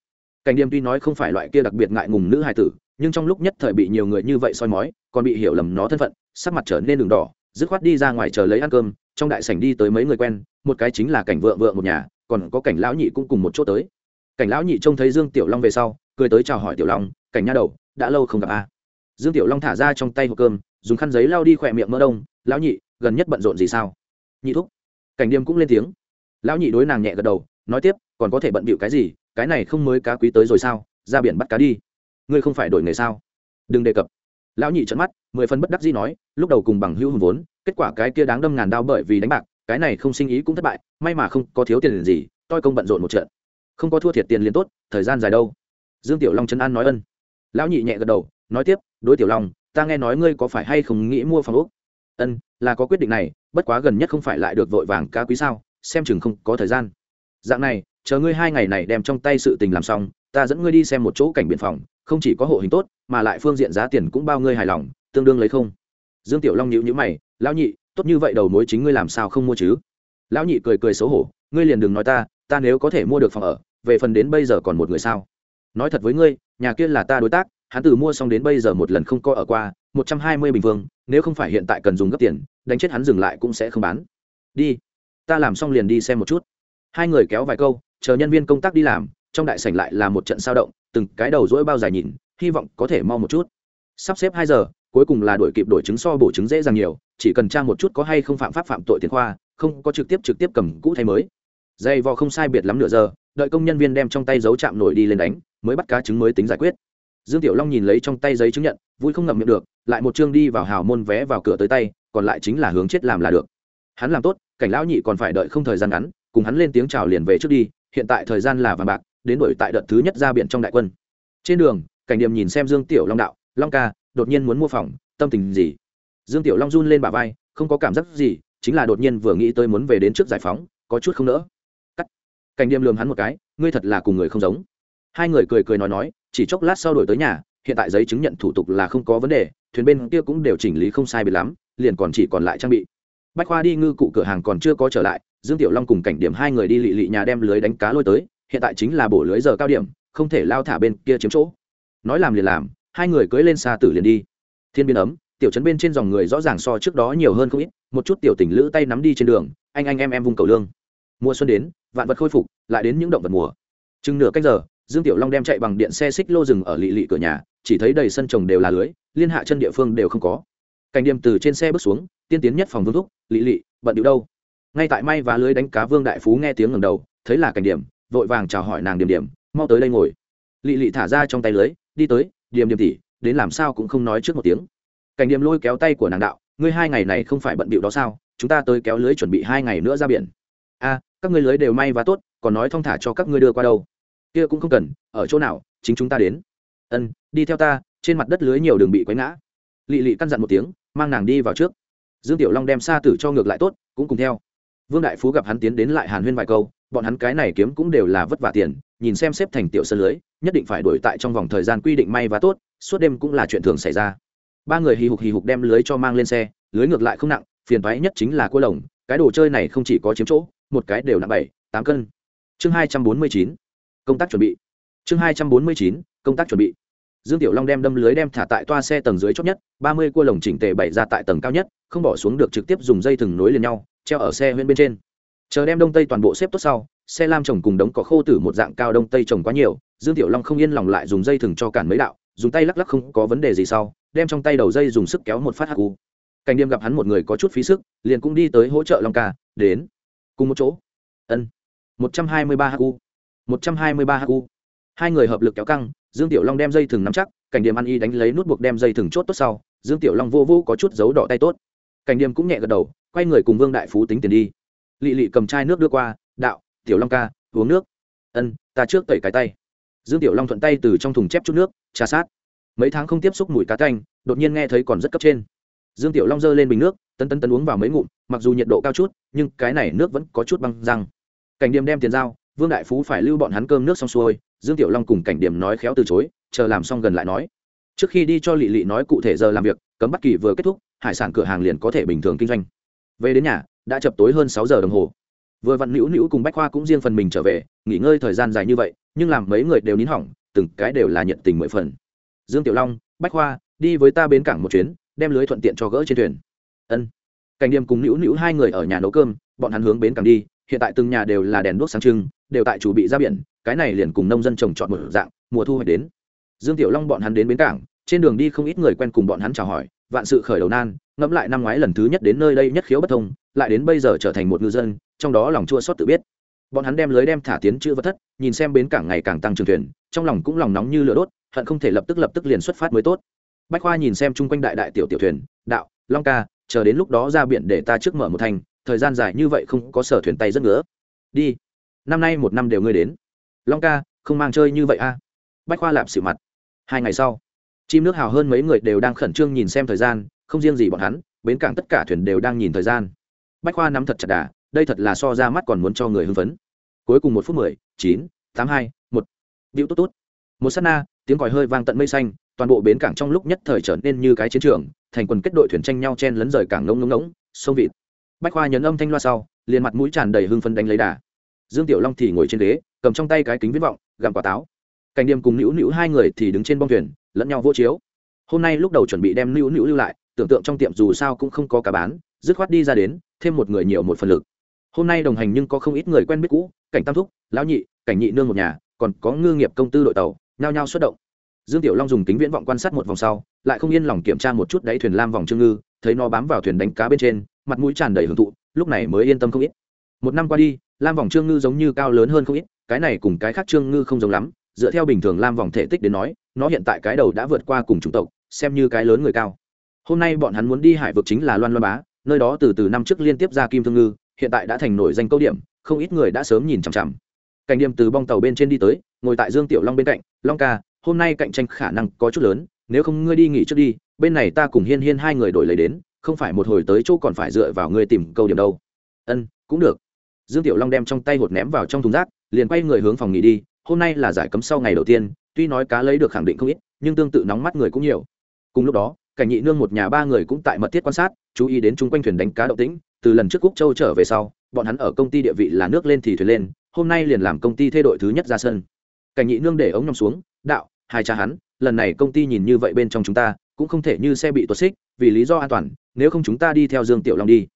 Cảnh điểm tuy nói không phải loại kia đặc biệt ngại ngùng nữ hài tử nhưng trong lúc nhất thời bị nhiều người như vậy soi mói, còn bị hiểu lầm nó thân phận, sắc mặt trở nên đường đỏ, dứt khoát đi ra ngoài chờ lấy ăn cơm, trong đại sảnh đi tới mấy người quen, một cái chính là cảnh vợ vợ một nhà, còn có cảnh lão nhị cũng cùng một chỗ tới. Cảnh lão nhị trông thấy dương tiểu long về sau, cười tới chào hỏi tiểu long, cảnh nha đầu, đã lâu không gặp a. Dương tiểu long thả ra trong tay hộp cơm, dùng khăn giấy lau đi khỏe miệng mỡ đông, lão nhị, gần nhất bận rộn gì sao? Nhị thúc. Cảnh điềm cũng lên tiếng. Lão nhị đối nàng nhẹ gật đầu, nói tiếp, còn có thể bận bịu cái gì, cái này không mới cá quý tới rồi sao, ra biển bắt cá đi ngươi không phải đổi nghề sao? Đừng đề cập. Lão nhị trận mắt, mười phần bất đắc dĩ nói, lúc đầu cùng bằng hữu hùng vốn, kết quả cái kia đáng đâm ngàn đao bởi vì đánh bạc, cái này không sinh ý cũng thất bại, may mà không có thiếu tiền gì tôi công bận rộn một trận. Không có thua thiệt tiền liền tốt, thời gian dài đâu. Dương tiểu long chân an nói ân. Lão nhị nhẹ gật đầu, nói tiếp, đối tiểu long, ta nghe nói ngươi có phải hay không nghĩ mua phòng úc ân, là có quyết định này, bất quá gần nhất không phải lại được vội vàng cá quý sao, xem chừng không có thời gian. Dạng này, chờ ngươi hai ngày này đem trong tay sự tình làm xong, ta dẫn ngươi đi xem một chỗ cảnh biển phòng không chỉ có hộ hình tốt, mà lại phương diện giá tiền cũng bao ngươi hài lòng, tương đương lấy không? Dương tiểu long nhíu nhíu mày, lão nhị, tốt như vậy đầu mối chính ngươi làm sao không mua chứ? Lão nhị cười cười xấu hổ, ngươi liền đừng nói ta ta nếu có thể mua được phòng ở, về phần đến bây giờ còn một người sao? Nói thật với ngươi, nhà kia là ta đối tác, hắn từ mua xong đến bây giờ một lần không có ở qua, một trăm hai mươi bình phương nếu không phải hiện tại cần dùng gấp tiền, đánh chết hắn dừng lại cũng sẽ không bán. Đi, ta làm xong liền đi xem một chút. Hai người kéo vài câu, chờ nhân viên công tác đi làm, trong đại sảnh lại là một trận sao động từng cái đầu rỗi bao dài nhìn, hy vọng có thể mau một chút. Sắp xếp hai giờ, cuối cùng là đổi kịp đổi chứng so bổ chứng dễ dàng nhiều, chỉ cần tra một chút có hay không phạm pháp phạm tội tiền khoa, không có trực tiếp trực tiếp cầm cũ thay mới. Dây vò không sai biệt lắm nửa giờ, đợi công nhân viên đem trong tay dấu chạm nổi đi lên đánh, mới bắt cá chứng mới tính giải quyết. Dương tiểu long nhìn lấy trong tay giấy chứng nhận, vui không ngậm miệng được, lại một chương đi vào hào môn vé vào cửa tới tay, còn lại chính là hướng chết làm là được. Hắn làm tốt, cảnh lão nhị còn phải đợi không thời gian ngắn, cùng hắn lên tiếng chào liền về trước đi, hiện tại thời gian là vàng bạc đến đổi tại đợt thứ nhất ra biển trong đại quân. Trên đường, cảnh điểm nhìn xem dương tiểu long đạo, long ca, đột nhiên muốn mua phòng, tâm tình gì? Dương tiểu long run lên bà vai, không có cảm giác gì, chính là đột nhiên vừa nghĩ tới muốn về đến trước giải phóng, có chút không nỡ. Cắt. Cảnh điểm lường hắn một cái, ngươi thật là cùng người không giống. Hai người cười cười nói nói, chỉ chốc lát sau đổi tới nhà, hiện tại giấy chứng nhận thủ tục là không có vấn đề, thuyền bên kia cũng đều chỉnh lý không sai biệt lắm, liền còn chỉ còn lại trang bị. Bách khoa đi ngư cụ cửa hàng còn chưa có trở lại, dương tiểu long cùng cảnh điểm hai người đi lị lị nhà đem lưới đánh cá lôi tới hiện tại chính là bổ lưới giờ cao điểm, không thể lao thả bên kia chiếm chỗ. Nói làm liền làm, hai người cưỡi lên xa tử liền đi. Thiên biên ấm, tiểu trấn bên trên dòng người rõ ràng so trước đó nhiều hơn không ít, một chút tiểu tình lữ tay nắm đi trên đường, anh anh em em vung cầu lương. Mùa xuân đến, vạn vật khôi phục, lại đến những động vật mùa. Chừng nửa cách giờ, dương tiểu long đem chạy bằng điện xe xích lô rừng ở lị lị cửa nhà, chỉ thấy đầy sân trồng đều là lưới, liên hạ chân địa phương đều không có. Cảnh điểm từ trên xe bước xuống, tiên tiến nhất phòng vương thúc, lị lị, bận điệu đâu? Ngay tại may và lưới đánh cá vương đại phú nghe tiếng ngầm đầu, thấy là cảnh điểm vội vàng chào hỏi nàng điểm điểm, mau tới đây ngồi. Lị lị thả ra trong tay lưới, đi tới, điểm điểm tỉ đến làm sao cũng không nói trước một tiếng. Cảnh điểm lôi kéo tay của nàng đạo, ngươi hai ngày này không phải bận bịu đó sao? Chúng ta tới kéo lưới chuẩn bị hai ngày nữa ra biển. A, các ngươi lưới đều may và tốt, còn nói thong thả cho các ngươi đưa qua đâu. Kia cũng không cần, ở chỗ nào, chính chúng ta đến. Ân, đi theo ta, trên mặt đất lưới nhiều đường bị quấy ngã. Lị lị căn dặn một tiếng, mang nàng đi vào trước. Dương tiểu long đem xa tử cho ngược lại tốt, cũng cùng theo. Vương đại phú gặp hắn tiến đến lại hàn huyên vài câu bọn hắn cái này kiếm cũng đều là vất vả tiền, nhìn xem xếp thành tiểu sân lưới, nhất định phải đổi tại trong vòng thời gian quy định may và tốt, suốt đêm cũng là chuyện thường xảy ra. Ba người hì hục hì hục đem lưới cho mang lên xe, lưới ngược lại không nặng, phiền toái nhất chính là cua lồng, cái đồ chơi này không chỉ có chiếm chỗ, một cái đều nặng bảy, tám cân. Chương hai trăm bốn mươi chín, công tác chuẩn bị. Chương hai trăm bốn mươi chín, công tác chuẩn bị. Dương tiểu long đem đâm lưới đem thả tại toa xe tầng dưới chót nhất, ba mươi cua lồng chỉnh tề bày ra tại tầng cao nhất, không bỏ xuống được trực tiếp dùng dây thừng nối liền nhau, treo ở xe huyên bên trên chờ đem đông tây toàn bộ xếp tốt sau, xe lam trồng cùng đống cỏ khô tử một dạng cao đông tây trồng quá nhiều, dương tiểu long không yên lòng lại dùng dây thừng cho cản mấy đạo, dùng tay lắc lắc không có vấn đề gì sau, đem trong tay đầu dây dùng sức kéo một phát hắc u. Cảnh điềm gặp hắn một người có chút phí sức, liền cũng đi tới hỗ trợ long ca, đến. Cùng một chỗ. Ân. Một trăm hai mươi ba hu một trăm hai mươi ba hu hai người hợp lực kéo căng, dương tiểu long đem dây thừng nắm chắc, cảnh điềm ăn y đánh lấy nút buộc đem dây thừng chốt tốt sau, dương tiểu long vô vô có chút dấu đỏ tay tốt. Cảnh điềm cũng nhẹ gật đầu, quay người cùng vương đại phú tính tiền đi lị lị cầm chai nước đưa qua, đạo, tiểu long ca, uống nước. Ân, ta trước tẩy cái tay. Dương tiểu long thuận tay từ trong thùng chép chút nước, trà sát. Mấy tháng không tiếp xúc mùi cá canh đột nhiên nghe thấy còn rất cấp trên. Dương tiểu long giơ lên bình nước tân tân tân uống vào mấy ngụm, mặc dù nhiệt độ cao chút, nhưng cái này nước vẫn có chút băng răng. Cảnh điểm đem tiền giao, vương đại phú phải lưu bọn hắn cơm nước xong xuôi, dương tiểu long cùng cảnh điểm nói khéo từ chối, chờ làm xong gần lại nói. Trước khi đi cho lị lị nói cụ thể giờ làm việc, cấm bất kỳ vừa kết thúc, hải sản cửa hàng liền có thể bình thường kinh doanh. Về đến nhà đã chập tối hơn sáu giờ đồng hồ. Vừa vặn nữu nữu cùng bách khoa cũng riêng phần mình trở về, nghỉ ngơi thời gian dài như vậy, nhưng làm mấy người đều nín hỏng, từng cái đều là nhận tình mười phần. Dương tiểu long, bách khoa, đi với ta bến cảng một chuyến, đem lưới thuận tiện cho gỡ trên thuyền. Ân. Cảnh điềm cùng nữu nữu hai người ở nhà nấu cơm, bọn hắn hướng bến cảng đi, hiện tại từng nhà đều là đèn đuốc sáng trưng, đều tại chủ bị ra biển, cái này liền cùng nông dân trồng trọt một dạng, mùa thu hoạch đến. Dương tiểu long bọn hắn đến bến cảng, trên đường đi không ít người quen cùng bọn hắn chào hỏi vạn sự khởi đầu nan, ngẫm lại năm ngoái lần thứ nhất đến nơi đây nhất khiếu bất thông, lại đến bây giờ trở thành một ngư dân, trong đó lòng chua xót tự biết. Bọn hắn đem lưới đem thả tiến chữ vật thất, nhìn xem bến cảng ngày càng tăng trường thuyền, trong lòng cũng lòng nóng như lửa đốt, hận không thể lập tức lập tức liền xuất phát mới tốt. Bách khoa nhìn xem chung quanh đại đại tiểu tiểu thuyền, đạo, long ca, chờ đến lúc đó ra biển để ta trước mở một thành, thời gian dài như vậy không có sở thuyền tay rất ngứa. Đi, năm nay một năm đều ngươi đến. Long ca, không mang chơi như vậy a. Bách khoa lạp xỉu mặt. Hai ngày sau chim nước hào hơn mấy người đều đang khẩn trương nhìn xem thời gian, không riêng gì bọn hắn, bến cảng tất cả thuyền đều đang nhìn thời gian. Bách khoa nắm thật chặt đà, đây thật là so ra mắt còn muốn cho người hưng phấn. Cuối cùng một phút mười, chín, tám hai, một. Điệu tốt tốt. Một s á t na, tiếng còi hơi vang tận mây xanh, toàn bộ bến cảng trong lúc nhất thời trở nên như cái chiến trường, thành quần kết đội thuyền tranh nhau chen lấn rời cảng ngông ngông ngỗng, sông vịt. Bách khoa nhấn âm thanh loa sau, liền mặt mũi tràn đầy hưng phấn đánh lấy đà. Dương tiểu long thì ngồi trên ghế, cầm trong tay cái kính viết vọng, gặm quả táo cảnh điềm cùng nữu nữu hai người thì đứng trên bong thuyền, lẫn nhau vô chiếu. Hôm nay lúc đầu chuẩn bị đem nữu nữu lưu lại, tưởng tượng trong tiệm dù sao cũng không có cả bán, dứt khoát đi ra đến, thêm một người nhiều một phần lực. Hôm nay đồng hành nhưng có không ít người quen biết cũ, cảnh tam thúc, lão nhị, cảnh nhị nương một nhà, còn có ngư nghiệp công tư đội tàu, nhao nhao xuất động. Dương tiểu long dùng kính viễn vọng quan sát một vòng sau, lại không yên lòng kiểm tra một chút đáy thuyền lam vòng trương ngư, thấy nó bám vào thuyền đánh cá bên trên, mặt mũi tràn đầy hưởng thụ, lúc này mới yên tâm không ít. Một năm qua đi, lam vòng trương ngư giống như cao lớn hơn không ít, cái này cùng cái khác trương ngư không giống lắm dựa theo bình thường lam vòng thể tích đến nói, nó hiện tại cái đầu đã vượt qua cùng chủng tộc, xem như cái lớn người cao. Hôm nay bọn hắn muốn đi hải vực chính là loan loan bá, nơi đó từ từ năm trước liên tiếp ra kim thương ngư, hiện tại đã thành nổi danh câu điểm, không ít người đã sớm nhìn chằm chằm. Cảnh điểm từ bong tàu bên trên đi tới, ngồi tại dương tiểu long bên cạnh, long ca, hôm nay cạnh tranh khả năng có chút lớn, nếu không ngươi đi nghỉ trước đi, bên này ta cùng hiên hiên hai người đổi lấy đến, không phải một hồi tới chỗ còn phải dựa vào ngươi tìm câu điểm đâu. Ân, cũng được. Dương tiểu long đem trong tay hột ném vào trong thùng rác, liền quay người hướng phòng nghỉ đi hôm nay là giải cấm sau ngày đầu tiên, tuy nói cá lấy được khẳng định không ít, nhưng tương tự nóng mắt người cũng nhiều. Cùng lúc đó, cảnh nhị nương một nhà ba người cũng tại mật thiết quan sát, chú ý đến chung quanh thuyền đánh cá động tĩnh, từ lần trước cúc châu trở về sau, bọn hắn ở công ty địa vị là nước lên thì thuyền lên, hôm nay liền làm công ty thay đổi thứ nhất ra sân. Cảnh nhị nương để ống nhòm xuống, đạo, hai cha hắn, lần này công ty nhìn như vậy bên trong chúng ta, cũng không thể như xe bị tuột xích, vì lý do an toàn, nếu không chúng ta đi theo dương tiểu long đi.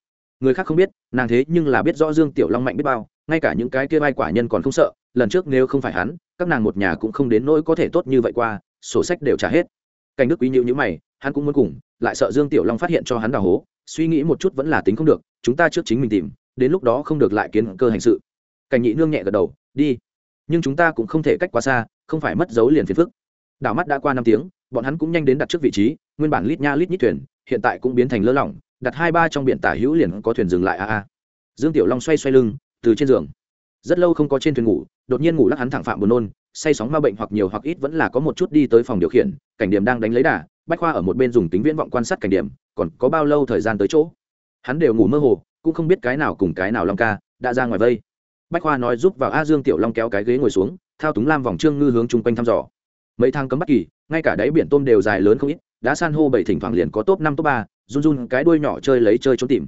Người khác không biết, nàng thế nhưng là biết rõ dương tiểu long mạnh biết bao, ngay cả những cái kia vai quả nhân còn không sợ lần trước nếu không phải hắn, các nàng một nhà cũng không đến nỗi có thể tốt như vậy qua, sổ sách đều trả hết. Cảnh đức quý nhịu như mày, hắn cũng muốn cùng, lại sợ dương tiểu long phát hiện cho hắn đào hố, suy nghĩ một chút vẫn là tính không được, chúng ta trước chính mình tìm, đến lúc đó không được lại kiến cơ hành sự. Cảnh nhị nương nhẹ gật đầu, đi. Nhưng chúng ta cũng không thể cách quá xa, không phải mất dấu liền phiền phức. Đảo mắt đã qua năm tiếng, bọn hắn cũng nhanh đến đặt trước vị trí, nguyên bản lít nha lít nhít thuyền, hiện tại cũng biến thành lơ lỏng, đặt hai ba trong biển tả hữu liền có thuyền dừng lại, a a. Dương tiểu long xoay xoay lưng, từ trên giường. Rất lâu không có trên thuyền ngủ đột nhiên ngủ lắc hắn thẳng phạm buồn nôn, say sóng ma bệnh hoặc nhiều hoặc ít vẫn là có một chút đi tới phòng điều khiển, cảnh điểm đang đánh lấy đà, bách khoa ở một bên dùng tính viễn vọng quan sát cảnh điểm, còn có bao lâu thời gian tới chỗ? Hắn đều ngủ mơ hồ, cũng không biết cái nào cùng cái nào long ca đã ra ngoài vây. Bách khoa nói giúp vào a dương tiểu long kéo cái ghế ngồi xuống, thao túng lam vòng trương ngư hướng chung quanh thăm dò. Mấy thang cấm bất kỳ, ngay cả đáy biển tôm đều dài lớn không ít, đã san hô bảy thỉnh thoảng liền có top năm, top ba, run run cái đuôi nhỏ chơi lấy chơi trốn tìm.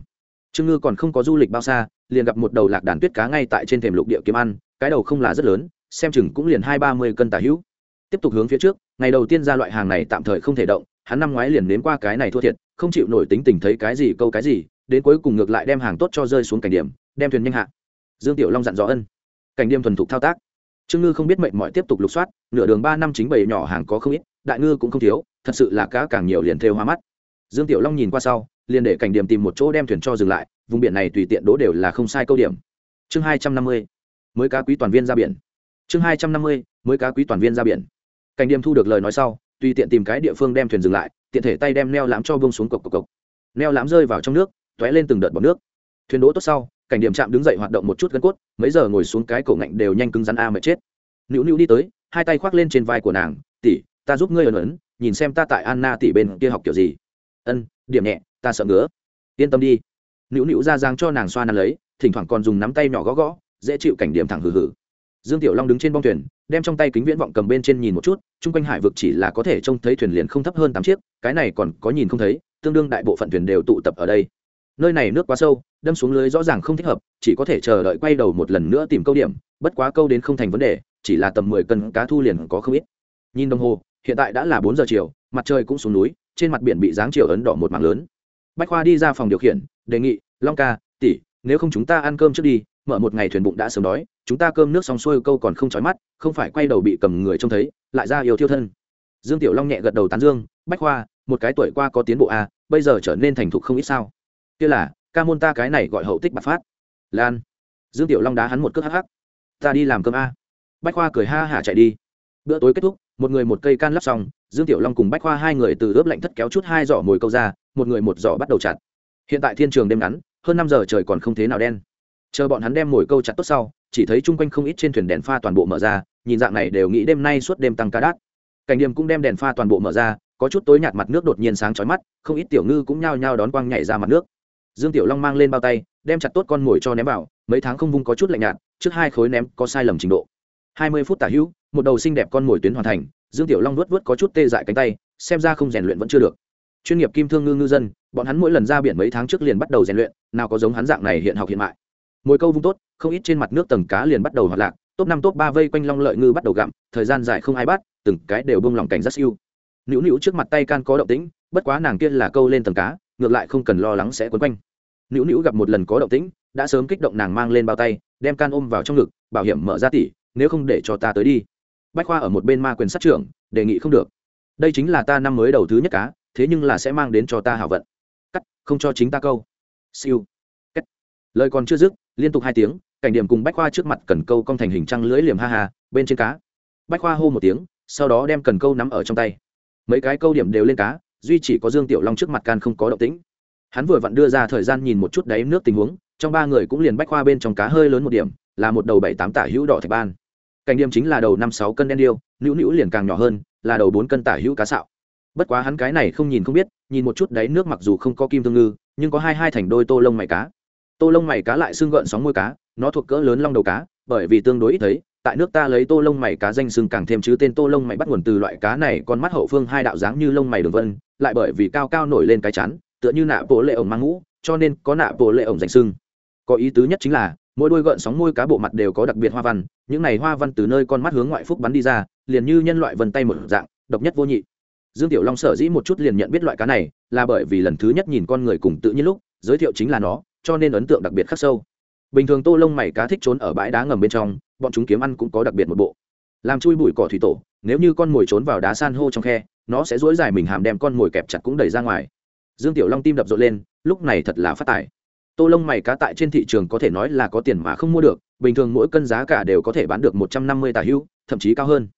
Trương ngư còn không có du lịch bao xa, liền gặp một đầu lạc đàn tuyết cá ngay tại trên thềm lục địa kiếm ăn cái đầu không là rất lớn, xem chừng cũng liền hai ba mươi cân tà hữu. Tiếp tục hướng phía trước, ngày đầu tiên ra loại hàng này tạm thời không thể động, hắn năm ngoái liền nếm qua cái này thua thiệt, không chịu nổi tính tình thấy cái gì câu cái gì, đến cuối cùng ngược lại đem hàng tốt cho rơi xuống cảnh điểm, đem thuyền nhanh hạ. Dương tiểu long dặn dò ân. Cảnh điểm thuần thục thao tác. Trương ngư không biết mệnh mọi tiếp tục lục soát, nửa đường ba năm chính bảy nhỏ hàng có không ít, đại ngư cũng không thiếu, thật sự là cá càng nhiều liền thêu hoa mắt. Dương tiểu long nhìn qua sau, liền để cảnh điểm tìm một chỗ đem thuyền cho dừng lại, vùng biển này tùy tiện đỗ đều là không sai câu điểm. Chương hai trăm năm mươi mới cá quý toàn viên ra biển. Chương hai trăm năm mươi, mới cá quý toàn viên ra biển. Cảnh điểm thu được lời nói sau, tùy tiện tìm cái địa phương đem thuyền dừng lại, tiện thể tay đem neo lãm cho bông xuống cộc cộc cộc. Neo lãm rơi vào trong nước t ó é lên từng đợt bọt nước. Thuyền đỗ tốt sau, cảnh điểm chạm đứng dậy hoạt động một chút gân cốt, mấy giờ ngồi xuống cái cổ ngạnh đều nhanh cứng rắn a mà chết. Nữu nữu đi tới, hai tay khoác lên trên vai của nàng, tỷ, ta giúp ngươi ẩn ẩn, nhìn xem ta tại anna tỷ bên kia học kiểu gì. Ân, điểm nhẹ, ta sợ ngứa. Yên tâm đi. Nữu nữu ra giang cho nàng xoa nắn lấy, thỉnh thoảng còn dùng nắm tay nhỏ gõ gõ dễ chịu cảnh điểm thẳng hừ hừ. Dương tiểu long đứng trên bong thuyền, đem trong tay kính viễn vọng cầm bên trên nhìn một chút, chung quanh hải vực chỉ là có thể trông thấy thuyền liền không thấp hơn tám chiếc, cái này còn có nhìn không thấy, tương đương đại bộ phận thuyền đều tụ tập ở đây. Nơi này nước quá sâu, đâm xuống lưới rõ ràng không thích hợp, chỉ có thể chờ đợi quay đầu một lần nữa tìm câu điểm, bất quá câu đến không thành vấn đề, chỉ là tầm mười cân cá thu liền có không ít. Nhìn đồng hồ, hiện tại đã là bốn giờ chiều, mặt trời cũng xuống núi, trên mặt biển bị dáng chiều ấn đỏ một mảng lớn. Bách khoa đi ra phòng điều khiển, đề nghị, long ca, tỷ, nếu không chúng ta ăn cơm trước đi mở một ngày thuyền bụng đã sớm đói chúng ta cơm nước xong xuôi câu còn không chói mắt không phải quay đầu bị cầm người trông thấy lại ra yêu thiêu thân. Dương tiểu long nhẹ gật đầu tán dương bách khoa một cái tuổi qua có tiến bộ a à, bây giờ trở nên thành thục không ít sao. Kia là ca môn ta cái này gọi hậu tích bạc phát. Lan. Dương tiểu long đá hắn một cước hắc hắc. Ta đi làm cơm a. Bách khoa cười ha hả chạy đi. Bữa tối kết thúc một người một cây can lắp xong dương tiểu long cùng bách khoa hai người từ ướp lạnh thất kéo chút hai giỏ mồi câu ra một người một giỏ bắt đầu chặt. Hiện tại thiên trường đêm ngắn hơn năm giờ trời còn không thế nào đen chờ bọn hắn đem mồi câu chặt tốt sau, chỉ thấy chung quanh không ít trên thuyền đèn pha toàn bộ mở ra, nhìn dạng này đều nghĩ đêm nay suốt đêm tăng ca đắt cảnh điểm cũng đem đèn pha toàn bộ mở ra, có chút tối nhạt mặt nước đột nhiên sáng chói mắt, không ít tiểu ngư cũng nhao nhao đón quang nhảy ra mặt nước. Dương tiểu long mang lên bao tay, đem chặt tốt con mồi cho ném vào, mấy tháng không vung có chút lạnh nhạt, trước hai khối ném có sai lầm trình độ. Hai mươi phút tả hữu, một đầu xinh đẹp con mồi tuyến hoàn thành, dương tiểu long vuốt vuốt có chút tê dại cánh tay, xem ra không rèn luyện vẫn chưa được. Chuyên nghiệp kim thương ngư ngư dân, bọn hắn mỗi lần ra biển mấy tháng trước liền bắt đầu rèn luyện, nào có giống hắn dạng này hiện học hiện mại mồi câu vung tốt, không ít trên mặt nước tầng cá liền bắt đầu hoạt lạc, top năm, top ba vây quanh long lợi ngư bắt đầu gặm, thời gian dài không ai bắt, từng cái đều bông lòng cảnh rất siêu. Nữu nữu trước mặt tay can có động tĩnh, bất quá nàng kia là câu lên tầng cá, ngược lại không cần lo lắng sẽ quấn quanh. Nữu nữu gặp một lần có động tĩnh, đã sớm kích động nàng mang lên bao tay, đem can ôm vào trong ngực, bảo hiểm mở ra tỉ, nếu không để cho ta tới đi. Bách khoa ở một bên ma quyền sát trưởng, đề nghị không được. Đây chính là ta năm mới đầu thứ nhất cá, thế nhưng là sẽ mang đến cho ta hảo vận. Cắt, không cho chính ta câu. Siêu. Kết. lời còn chưa dứt liên tục hai tiếng, cảnh điểm cùng bách khoa trước mặt cần câu cong thành hình trăng lưỡi liềm ha ha, bên trên cá. Bách khoa hô một tiếng, sau đó đem cần câu nắm ở trong tay. Mấy cái câu điểm đều lên cá, duy chỉ có dương tiểu long trước mặt can không có động tĩnh. Hắn vừa vặn đưa ra thời gian nhìn một chút đáy nước tình huống, trong ba người cũng liền bách khoa bên trong cá hơi lớn một điểm, là một đầu bảy tám tả hữu đỏ thạch ban. Cảnh điểm chính là đầu năm sáu cân đen điêu, nữu nữu liền càng nhỏ hơn, là đầu bốn cân tả hữu cá sạo. Bất quá hắn cái này không nhìn không biết, nhìn một chút đáy nước mặc dù không có kim thương ngư, nhưng có hai hai thành đôi tô lông mày cá tô lông mày cá lại xương gợn sóng môi cá, nó thuộc cỡ lớn long đầu cá, bởi vì tương đối ít thấy, tại nước ta lấy tô lông mày cá danh xương càng thêm chứ tên tô lông mày bắt nguồn từ loại cá này, con mắt hậu phương hai đạo dáng như lông mày đường vân, lại bởi vì cao cao nổi lên cái chắn tựa như nạ bộ lệ ổng mang ngũ, cho nên có nạ bộ lệ ổng danh xương. có ý tứ nhất chính là, mỗi đôi gợn sóng môi cá bộ mặt đều có đặc biệt hoa văn, những này hoa văn từ nơi con mắt hướng ngoại phúc bắn đi ra, liền như nhân loại vân tay một dạng, độc nhất vô nhị dương tiểu long sở dĩ một chút liền nhận biết loại cá này, là bởi vì lần thứ nhất nhìn con người cùng tự nhiên lúc, giới thiệu chính là nó cho nên ấn tượng đặc biệt khắc sâu. Bình thường tô lông mày cá thích trốn ở bãi đá ngầm bên trong, bọn chúng kiếm ăn cũng có đặc biệt một bộ. Làm chui bụi cỏ thủy tổ, nếu như con mồi trốn vào đá san hô trong khe, nó sẽ dỗi dài mình hàm đem con mồi kẹp chặt cũng đẩy ra ngoài. Dương tiểu long tim đập rộn lên, lúc này thật là phát tài. Tô lông mày cá tại trên thị trường có thể nói là có tiền mà không mua được, bình thường mỗi cân giá cả đều có thể bán được một trăm năm mươi tà hữu thậm chí cao hơn.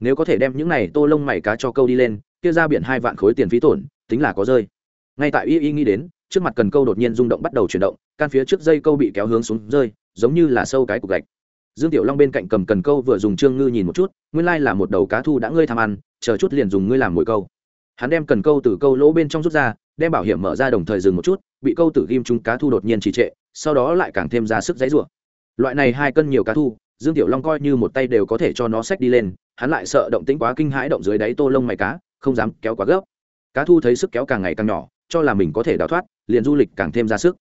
Nếu có thể đem những này tô lông mày cá cho câu đi lên, kia ra biển hai vạn khối tiền phí tổn, tính là có rơi. Ngay tại y y nghĩ đến trước mặt cần câu đột nhiên rung động bắt đầu chuyển động, can phía trước dây câu bị kéo hướng xuống rơi, giống như là sâu cái cục gạch. Dương tiểu long bên cạnh cầm cần câu vừa dùng trương ngư nhìn một chút, nguyên lai là một đầu cá thu đã ngươi tham ăn, chờ chút liền dùng ngươi làm mồi câu. Hắn đem cần câu từ câu lỗ bên trong rút ra, đem bảo hiểm mở ra đồng thời dừng một chút, bị câu tử ghim chúng cá thu đột nhiên trì trệ, sau đó lại càng thêm ra sức dãy rủa. Loại này hai cân nhiều cá thu, dương tiểu long coi như một tay đều có thể cho nó xách đi lên, hắn lại sợ động tĩnh quá kinh hãi động dưới đáy tô lông mày cá, không dám kéo quá gấp. Cá thu thấy sức kéo càng ngày càng nhỏ cho là mình có thể đào thoát, liền du lịch càng thêm ra sức.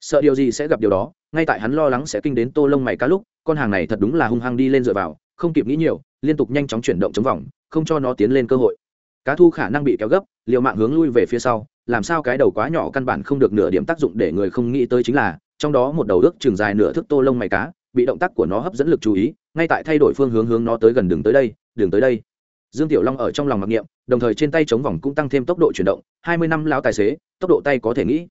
Sợ điều gì sẽ gặp điều đó, ngay tại hắn lo lắng sẽ kinh đến tô lông mày cá lúc, con hàng này thật đúng là hung hăng đi lên dựa vào, không kịp nghĩ nhiều, liên tục nhanh chóng chuyển động chống vòng, không cho nó tiến lên cơ hội. Cá thu khả năng bị kéo gấp, liều mạng hướng lui về phía sau, làm sao cái đầu quá nhỏ căn bản không được nửa điểm tác dụng để người không nghĩ tới chính là, trong đó một đầu ước chừng dài nửa thước tô lông mày cá, bị động tác của nó hấp dẫn lực chú ý, ngay tại thay đổi phương hướng hướng nó tới gần đường tới đây, đường tới đây dương tiểu long ở trong lòng mặc niệm, đồng thời trên tay chống vòng cũng tăng thêm tốc độ chuyển động, hai mươi năm lao tài xế, tốc độ tay có thể nghĩ.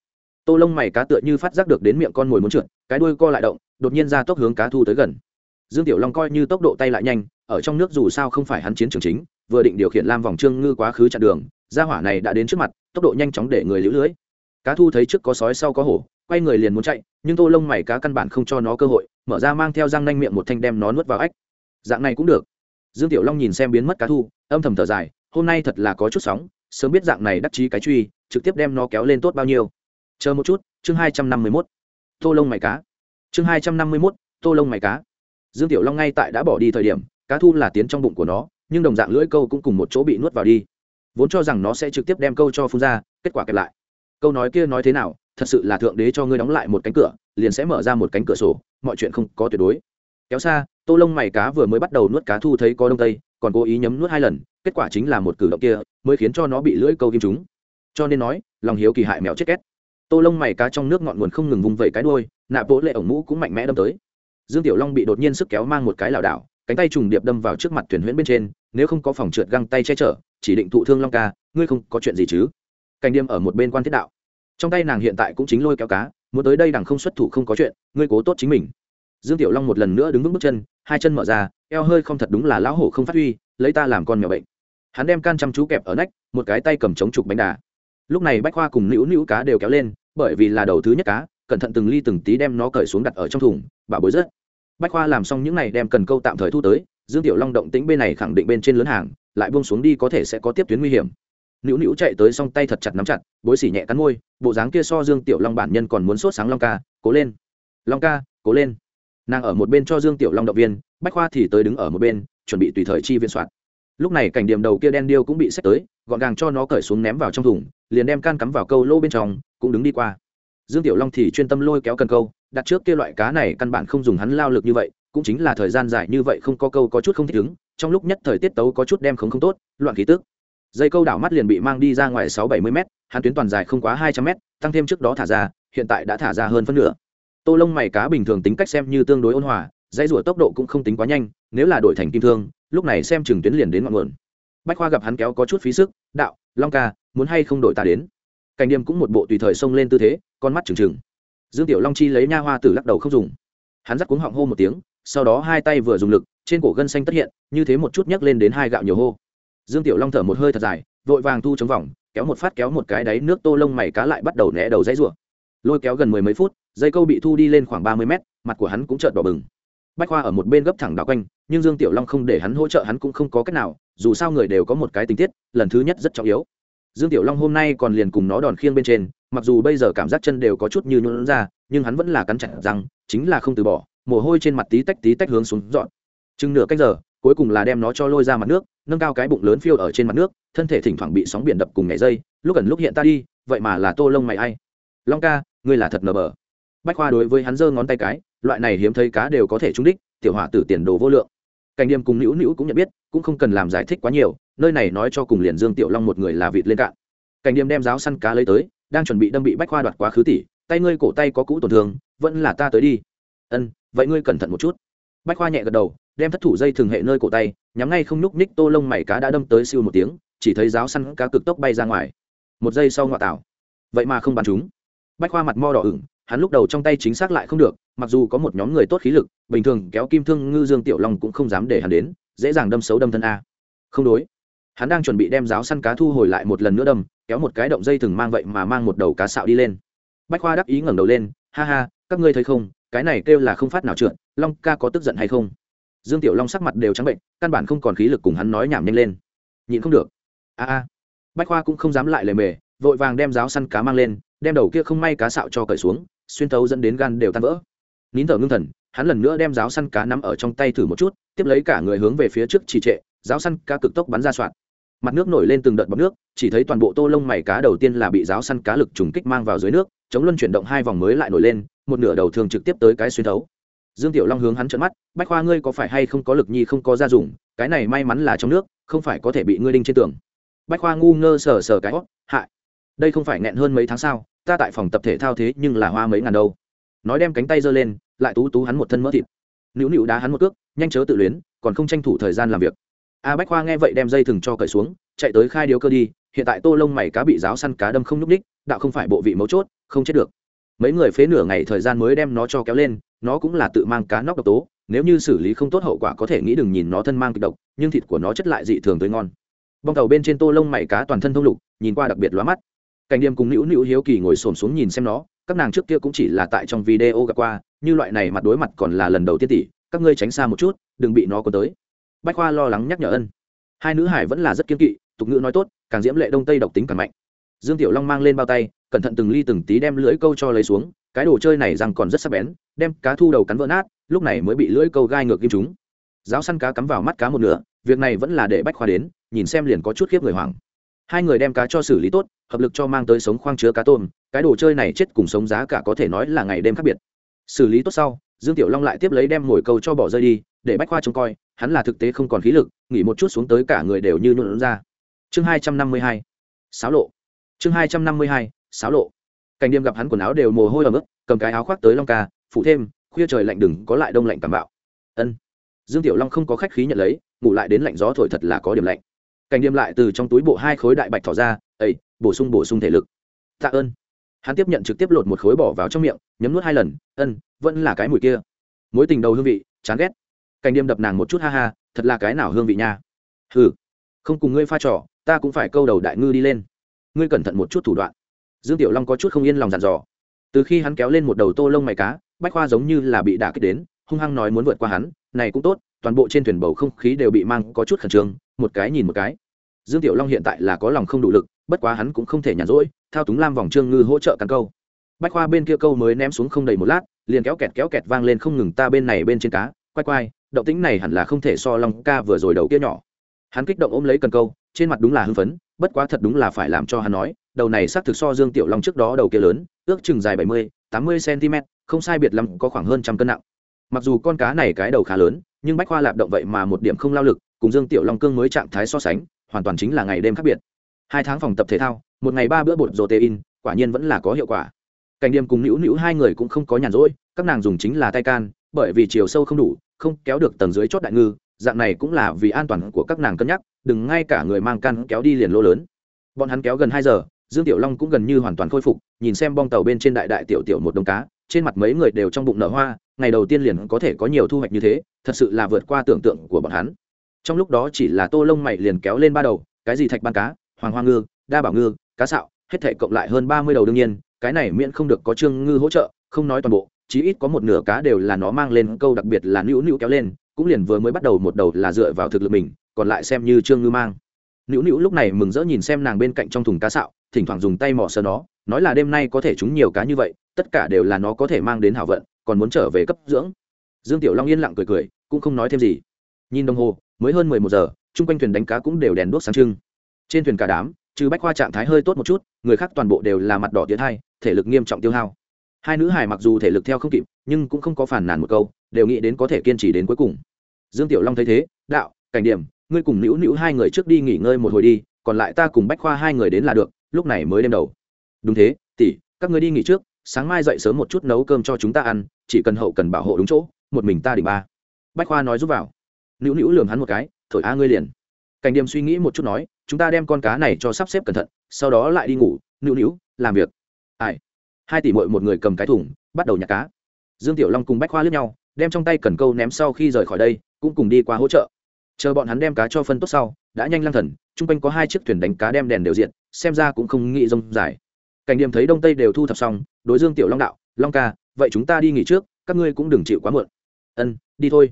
Tô lông mày cá tựa như phát giác được đến miệng con mồi muốn trượt, cái đuôi co lại động, đột nhiên ra tốc hướng cá thu tới gần. Dương tiểu long coi như tốc độ tay lại nhanh, ở trong nước dù sao không phải hắn chiến trường chính, vừa định điều khiển lam vòng trương ngư quá khứ chặn đường ra hỏa này đã đến trước mặt, tốc độ nhanh chóng để người lũ lưới. Cá thu thấy trước có sói sau có hổ, quay người liền muốn chạy, nhưng tô lông mày cá căn bản không cho nó cơ hội, mở ra mang theo răng nanh miệng một thanh đem nó nuốt vào ách. Dạng này cũng được. Dương tiểu long nhìn xem biến mất cá thu âm thầm thở dài, hôm nay thật là có chút sóng, sớm biết dạng này đắc chí cái truy, trực tiếp đem nó kéo lên tốt bao nhiêu. Chờ một chút, chương hai trăm năm mươi mốt. Tô lông mày cá. Chương hai trăm năm mươi mốt, tô lông mày cá. Dương tiểu long ngay tại đã bỏ đi thời điểm, cá thu là tiến trong bụng của nó, nhưng đồng dạng lưỡi câu cũng cùng một chỗ bị nuốt vào đi. Vốn cho rằng nó sẽ trực tiếp đem câu cho phun ra, kết quả kẹp lại. Câu nói kia nói thế nào, thật sự là thượng đế cho ngươi đóng lại một cánh cửa, liền sẽ mở ra một cánh cửa sổ, mọi chuyện không có tuyệt đối. Kéo xa, tô lông mày cá vừa mới bắt đầu nuốt cá thu thấy có đông tây còn cố ý nhấm nuốt hai lần, kết quả chính là một cử động kia mới khiến cho nó bị lưỡi câu kim chúng cho nên nói, lòng hiếu kỳ hại mèo chết két. Tô lông mày cá trong nước ngọn nguồn không ngừng vung vẩy cái đuôi nạp vỗ lệ ổng mũ cũng mạnh mẽ đâm tới. Dương tiểu long bị đột nhiên sức kéo mang một cái lảo đảo, cánh tay trùng điệp đâm vào trước mặt thuyền huyễn bên trên, nếu không có phòng trượt găng tay che chở, chỉ định thụ thương long ca, ngươi không có chuyện gì chứ? Cảnh điềm ở một bên quan thiết đạo. Trong tay nàng hiện tại cũng chính lôi kéo cá, muốn tới đây đằng không xuất thủ không có chuyện, ngươi cố tốt chính mình dương tiểu long một lần nữa đứng vững bước chân, hai chân mở ra, eo hơi không thật đúng là lão hổ không phát huy, lấy ta làm con mèo bệnh. Hắn đem can chăm chú kẹp ở nách, một cái tay cầm chống trục bánh đà. Lúc này bách khoa cùng nữu nữu cá đều kéo lên, bởi vì là đầu thứ nhất cá, cẩn thận từng ly từng tí đem nó cởi xuống đặt ở trong thùng bà bối rớt. bách khoa làm xong những này đem cần câu tạm thời thu tới, dương tiểu long động tĩnh bên này khẳng định bên trên lớn hàng, lại buông xuống đi có thể sẽ có tiếp tuyến nguy hiểm. Nữu nữu chạy tới song tay thật chặt nắm chặt, bối xỉ nhẹ cắn môi, bộ dáng kia so dương tiểu long bản nhân còn muốn sốt sáng long ca, cố lên. Long ca, cố lên nàng ở một bên cho dương tiểu long động viên, bách khoa thì tới đứng ở một bên, chuẩn bị tùy thời chi viên soạn. Lúc này cảnh điểm đầu kia đen điêu cũng bị xét tới, gọn gàng cho nó cởi xuống ném vào trong thùng, liền đem can cắm vào câu lỗ bên trong, cũng đứng đi qua. Dương tiểu long thì chuyên tâm lôi kéo cần câu, đặt trước kia loại cá này căn bản không dùng hắn lao lực như vậy, cũng chính là thời gian dài như vậy không có câu có chút không thích ứng, trong lúc nhất thời tiết tấu có chút đem không không tốt, loạn khí tức. Dây câu đảo mắt liền bị mang đi ra ngoài sáu bảy mươi m hắn tuyến toàn dài không quá hai trăm m tăng thêm trước đó thả ra, hiện tại đã thả ra hơn phân nửa tô lông mày cá bình thường tính cách xem như tương đối ôn hòa dây rủa tốc độ cũng không tính quá nhanh, nếu là đổi thành kim thương, lúc này xem chừng tuyến liền đến ngọn nguồn. Bách khoa gặp hắn kéo có chút phí sức, đạo, long ca, muốn hay không đổi ta đến? Cảnh điềm cũng một bộ tùy thời xông lên tư thế, con mắt trừng trừng. Dương tiểu long chi lấy nha hoa tử lắc đầu không dùng. Hắn dắt cuống họng hô một tiếng, sau đó hai tay vừa dùng lực, trên cổ gân xanh tất hiện, như thế một chút nhấc lên đến hai gạo nhiều hô. Dương tiểu long thở một hơi thật dài, vội vàng thu chống vòng, kéo một phát kéo một cái đáy nước tô lông mày cá lại bắt đầu né đầu dãy rủa lôi kéo gần mười mấy phút, dây câu bị thu đi lên khoảng ba mươi mét, mặt của hắn cũng trợn đỏ bừng. Bách khoa ở một bên gấp thẳng đảo quanh, nhưng dương tiểu long không để hắn hỗ trợ, hắn cũng không có cách nào, dù sao người đều có một cái tình tiết, lần thứ nhất rất trọng yếu. Dương tiểu long hôm nay còn liền cùng nó đòn khiêng bên trên, mặc dù bây giờ cảm giác chân đều có chút như nhuận ra, nhưng hắn vẫn là cắn chặt rằng chính là không từ bỏ, mồ hôi trên mặt tí tách tí tách hướng xuống dọn. Chừng nửa cách giờ, cuối cùng là đem nó cho lôi ra mặt nước, nâng cao cái bụng lớn phiêu ở trên mặt nước, thân thể thỉnh thoảng bị sóng biển đập cùng nhảy dây, lúc ẩn lúc hiện ta đi, vậy mà là tô lông mày ai. Long ca ngươi là thật nở bờ. Bách khoa đối với hắn giơ ngón tay cái, loại này hiếm thấy cá đều có thể trúng đích, tiểu hỏa tử tiền đồ vô lượng. Cảnh điềm cùng nữu nữu cũng nhận biết, cũng không cần làm giải thích quá nhiều, nơi này nói cho cùng liền dương tiểu long một người là vịt lên cạn. Cảnh điềm đem giáo săn cá lấy tới, đang chuẩn bị đâm bị bách khoa đoạt quá khứ tỷ, tay ngươi cổ tay có cũ tổn thương, vẫn là ta tới đi. Ân, vậy ngươi cẩn thận một chút. Bách khoa nhẹ gật đầu, đem thất thủ dây thường hệ nơi cổ tay, nhắm ngay không nhúc ních tô lông mày cá đã đâm tới siêu một tiếng, chỉ thấy giáo săn cá cực tốc bay ra ngoài. Một giây sau ngoại tảo. Vậy mà không bắn chúng bách khoa mặt mo đỏ ửng, hắn lúc đầu trong tay chính xác lại không được, mặc dù có một nhóm người tốt khí lực, bình thường kéo kim thương ngư dương tiểu long cũng không dám để hắn đến, dễ dàng đâm xấu đâm thân a. Không đối. Hắn đang chuẩn bị đem giáo săn cá thu hồi lại một lần nữa đâm, kéo một cái động dây thừng mang vậy mà mang một đầu cá sạo đi lên. Bách khoa đắc ý ngẩng đầu lên, ha ha, các ngươi thấy không, cái này kêu là không phát nào trượt, long ca có tức giận hay không? Dương tiểu long sắc mặt đều trắng bệnh, căn bản không còn khí lực cùng hắn nói nhảm nhanh lên. Nhịn không được. A a. Bách khoa cũng không dám lại lề mề, vội vàng đem giáo săn cá mang lên đem đầu kia không may cá sạo cho cởi xuống, xuyên thấu dẫn đến gan đều tan vỡ. Nín thở ngưng thần, hắn lần nữa đem giáo săn cá nắm ở trong tay thử một chút, tiếp lấy cả người hướng về phía trước trì trệ, giáo săn cá cực tốc bắn ra soạn mặt nước nổi lên từng đợt bọc nước, chỉ thấy toàn bộ tô lông mày cá đầu tiên là bị giáo săn cá lực trùng kích mang vào dưới nước, chống luân chuyển động hai vòng mới lại nổi lên, một nửa đầu thường trực tiếp tới cái xuyên thấu. Dương tiểu long hướng hắn trợn mắt, bách khoa ngươi có phải hay không có lực nhi không có gia dụng, cái này may mắn là trong nước, không phải có thể bị ngươi đinh trên tường. Bách khoa ngu ngơ sờ sờ cái hót hại, đây không phải nghẹn hơn mấy tháng sao? Ta tại phòng tập thể thao thế nhưng là hoa mấy ngàn đâu. Nói đem cánh tay giơ lên, lại tú tú hắn một thân mỡ thịt. Nữu nữu đá hắn một cước, nhanh chớ tự luyến, còn không tranh thủ thời gian làm việc. A bách khoa nghe vậy đem dây thừng cho cởi xuống, chạy tới khai điếu cơ đi, hiện tại tô lông mày cá bị giáo săn cá đâm không nhúc ních đạo không phải bộ vị mấu chốt, không chết được. Mấy người phế nửa ngày thời gian mới đem nó cho kéo lên, nó cũng là tự mang cá nóc độc tố, nếu như xử lý không tốt hậu quả có thể nghĩ đừng nhìn nó thân mang kịch độc, nhưng thịt của nó chất lại dị thường tới ngon. Bong tàu bên trên tô lông mày cá toàn thân thông lục, nhìn qua đặc biệt lóa mắt cảnh điềm cùng nữu nữu hiếu kỳ ngồi xổm xuống nhìn xem nó, các nàng trước kia cũng chỉ là tại trong video gặp qua, như loại này mặt đối mặt còn là lần đầu tiên tỷ các ngươi tránh xa một chút, đừng bị nó có tới. Bách khoa lo lắng nhắc nhở ân. Hai nữ hải vẫn là rất kiên kỵ, tục ngữ nói tốt, càng diễm lệ đông tây độc tính càng mạnh. Dương tiểu long mang lên bao tay, cẩn thận từng ly từng tí đem lưỡi câu cho lấy xuống, cái đồ chơi này rằng còn rất sắc bén, đem cá thu đầu cắn vỡ nát, lúc này mới bị lưỡi câu gai ngược kim chúng giáo săn cá cắm vào mắt cá một nửa, việc này vẫn là để bách khoa đến, nhìn xem liền có chút khiếp người hoảng hai người đem cá cho xử lý tốt, hợp lực cho mang tới sống khoang chứa cá tôm, cái đồ chơi này chết cùng sống giá cả có thể nói là ngày đêm khác biệt. Xử lý tốt sau, dương tiểu long lại tiếp lấy đem ngồi câu cho bỏ rơi đi, để bách khoa trông coi, hắn là thực tế không còn khí lực, nghỉ một chút xuống tới cả người đều như nhuộn ra. Chương hai trăm năm mươi hai sáo lộ. Chương hai trăm năm mươi hai sáo lộ. Cảnh đêm gặp hắn quần áo đều mồ hôi ở mức cầm cái áo khoác tới long ca phụ thêm, khuya trời lạnh đừng, có lại đông lạnh cảm bạo. Ân. Dương tiểu long không có khách khí nhận lấy, ngủ lại đến lạnh gió thổi thật là có điểm lạnh cảnh điềm lại từ trong túi bộ hai khối đại bạch thỏ ra ấy bổ sung bổ sung thể lực. Tạ ơn. Hắn tiếp nhận trực tiếp lột một khối bỏ vào trong miệng, nhấm nuốt hai lần, ân, vẫn là cái mùi kia. Mối tình đầu hương vị, chán ghét. Cảnh điềm đập nàng một chút, ha ha, thật là cái nào hương vị nha. Ừ không cùng ngươi pha trò, ta cũng phải câu đầu đại ngư đi lên. Ngươi cẩn thận một chút thủ đoạn. Dương tiểu long có chút không yên lòng dặn dò. Từ khi hắn kéo lên một đầu tô lông mày cá, bách khoa giống như là bị đả kích đến, hung hăng nói muốn vượt qua hắn, này cũng tốt, toàn bộ trên thuyền bầu không khí đều bị mang có chút khẩn trương một cái nhìn một cái. Dương tiểu long hiện tại là có lòng không đủ lực, bất quá hắn cũng không thể nhàn rỗi, thao túng lam vòng trương ngư hỗ trợ cắn câu. Bách khoa bên kia câu mới ném xuống không đầy một lát, liền kéo kẹt kéo kẹt vang lên không ngừng ta bên này bên trên cá, quay quay, động tĩnh này hẳn là không thể so long ca vừa rồi đầu kia nhỏ. Hắn kích động ôm lấy cần câu, trên mặt đúng là hưng phấn, bất quá thật đúng là phải làm cho hắn nói, đầu này xác thực so dương tiểu long trước đó đầu kia lớn, ước chừng dài bảy mươi, tám mươi cm không sai biệt lắm có khoảng hơn trăm cân nặng. Mặc dù con cá này cái đầu khá lớn, nhưng bách khoa lạp động vậy mà một điểm không lao lực cùng dương tiểu long cương mới trạng thái so sánh, hoàn toàn chính là ngày đêm khác biệt. Hai tháng phòng tập thể thao, một ngày ba bữa bột rồ tê in quả nhiên vẫn là có hiệu quả. Cảnh đêm cùng nữu nữu hai người cũng không có nhàn rỗi, các nàng dùng chính là tay can, bởi vì chiều sâu không đủ, không kéo được tầng dưới chót đại ngư, dạng này cũng là vì an toàn của các nàng cân nhắc, đừng ngay cả người mang can kéo đi liền lô lớn. Bọn hắn kéo gần hai giờ, dương tiểu long cũng gần như hoàn toàn khôi phục, nhìn xem bong tàu bên trên đại đại tiểu tiểu một đống cá, trên mặt mấy người đều trong bụng nở hoa, ngày đầu tiên liền có thể có nhiều thu hoạch như thế, thật sự là vượt qua tưởng tượng của bọn hắn trong lúc đó chỉ là tô lông mày liền kéo lên ba đầu, cái gì thạch ban cá, hoàng hoa ngư, đa bảo ngư, cá sạo, hết thể cộng lại hơn ba mươi đầu đương nhiên, cái này miễn không được có trương ngư hỗ trợ, không nói toàn bộ, chí ít có một nửa cá đều là nó mang lên, câu đặc biệt là nữu nữu kéo lên, cũng liền vừa mới bắt đầu một đầu là dựa vào thực lực mình, còn lại xem như trương ngư mang. Nữu nữu lúc này mừng rỡ nhìn xem nàng bên cạnh trong thùng cá sạo, thỉnh thoảng dùng tay mò sờ nó, nói là đêm nay có thể trúng nhiều cá như vậy, tất cả đều là nó có thể mang đến hảo vận, còn muốn trở về cấp dưỡng. Dương tiểu long yên lặng cười cười, cũng không nói thêm gì. Nhìn đồng hồ mới hơn mười một giờ, chung quanh thuyền đánh cá cũng đều đèn đuốc sáng trưng. Trên thuyền cả đám, trừ bách khoa trạng thái hơi tốt một chút, người khác toàn bộ đều là mặt đỏ tiến hai, thể lực nghiêm trọng tiêu hao. Hai nữ hải mặc dù thể lực theo không kịp, nhưng cũng không có phản nàn một câu, đều nghĩ đến có thể kiên trì đến cuối cùng. Dương tiểu long thấy thế, đạo, cảnh điểm, ngươi cùng nữu nữu hai người trước đi nghỉ ngơi một hồi đi, còn lại ta cùng bách khoa hai người đến là được, lúc này mới đêm đầu. Đúng thế, tỷ, các ngươi đi nghỉ trước, sáng mai dậy sớm một chút nấu cơm cho chúng ta ăn, chỉ cần hậu cần bảo hộ đúng chỗ, một mình ta đỉnh ba. Bách khoa nói giúp vào nữu nữu lường hắn một cái, thổi a ngươi liền. Cảnh điểm suy nghĩ một chút nói, chúng ta đem con cá này cho sắp xếp cẩn thận, sau đó lại đi ngủ. Nữu nữu, làm việc. Ai? Hai tỷ mội một người cầm cái thùng, bắt đầu nhặt cá. Dương tiểu long cùng bách khoa lướt nhau, đem trong tay cần câu ném sau khi rời khỏi đây, cũng cùng đi qua hỗ trợ. Chờ bọn hắn đem cá cho phân tốt sau, đã nhanh lang thần, chung quanh có hai chiếc thuyền đánh cá đem đèn đều diện xem ra cũng không nghĩ rông dài. Cảnh điểm thấy đông tây đều thu thập xong, đối dương tiểu long đạo, long ca, vậy chúng ta đi nghỉ trước, các ngươi cũng đừng chịu quá muộn. Ân, đi thôi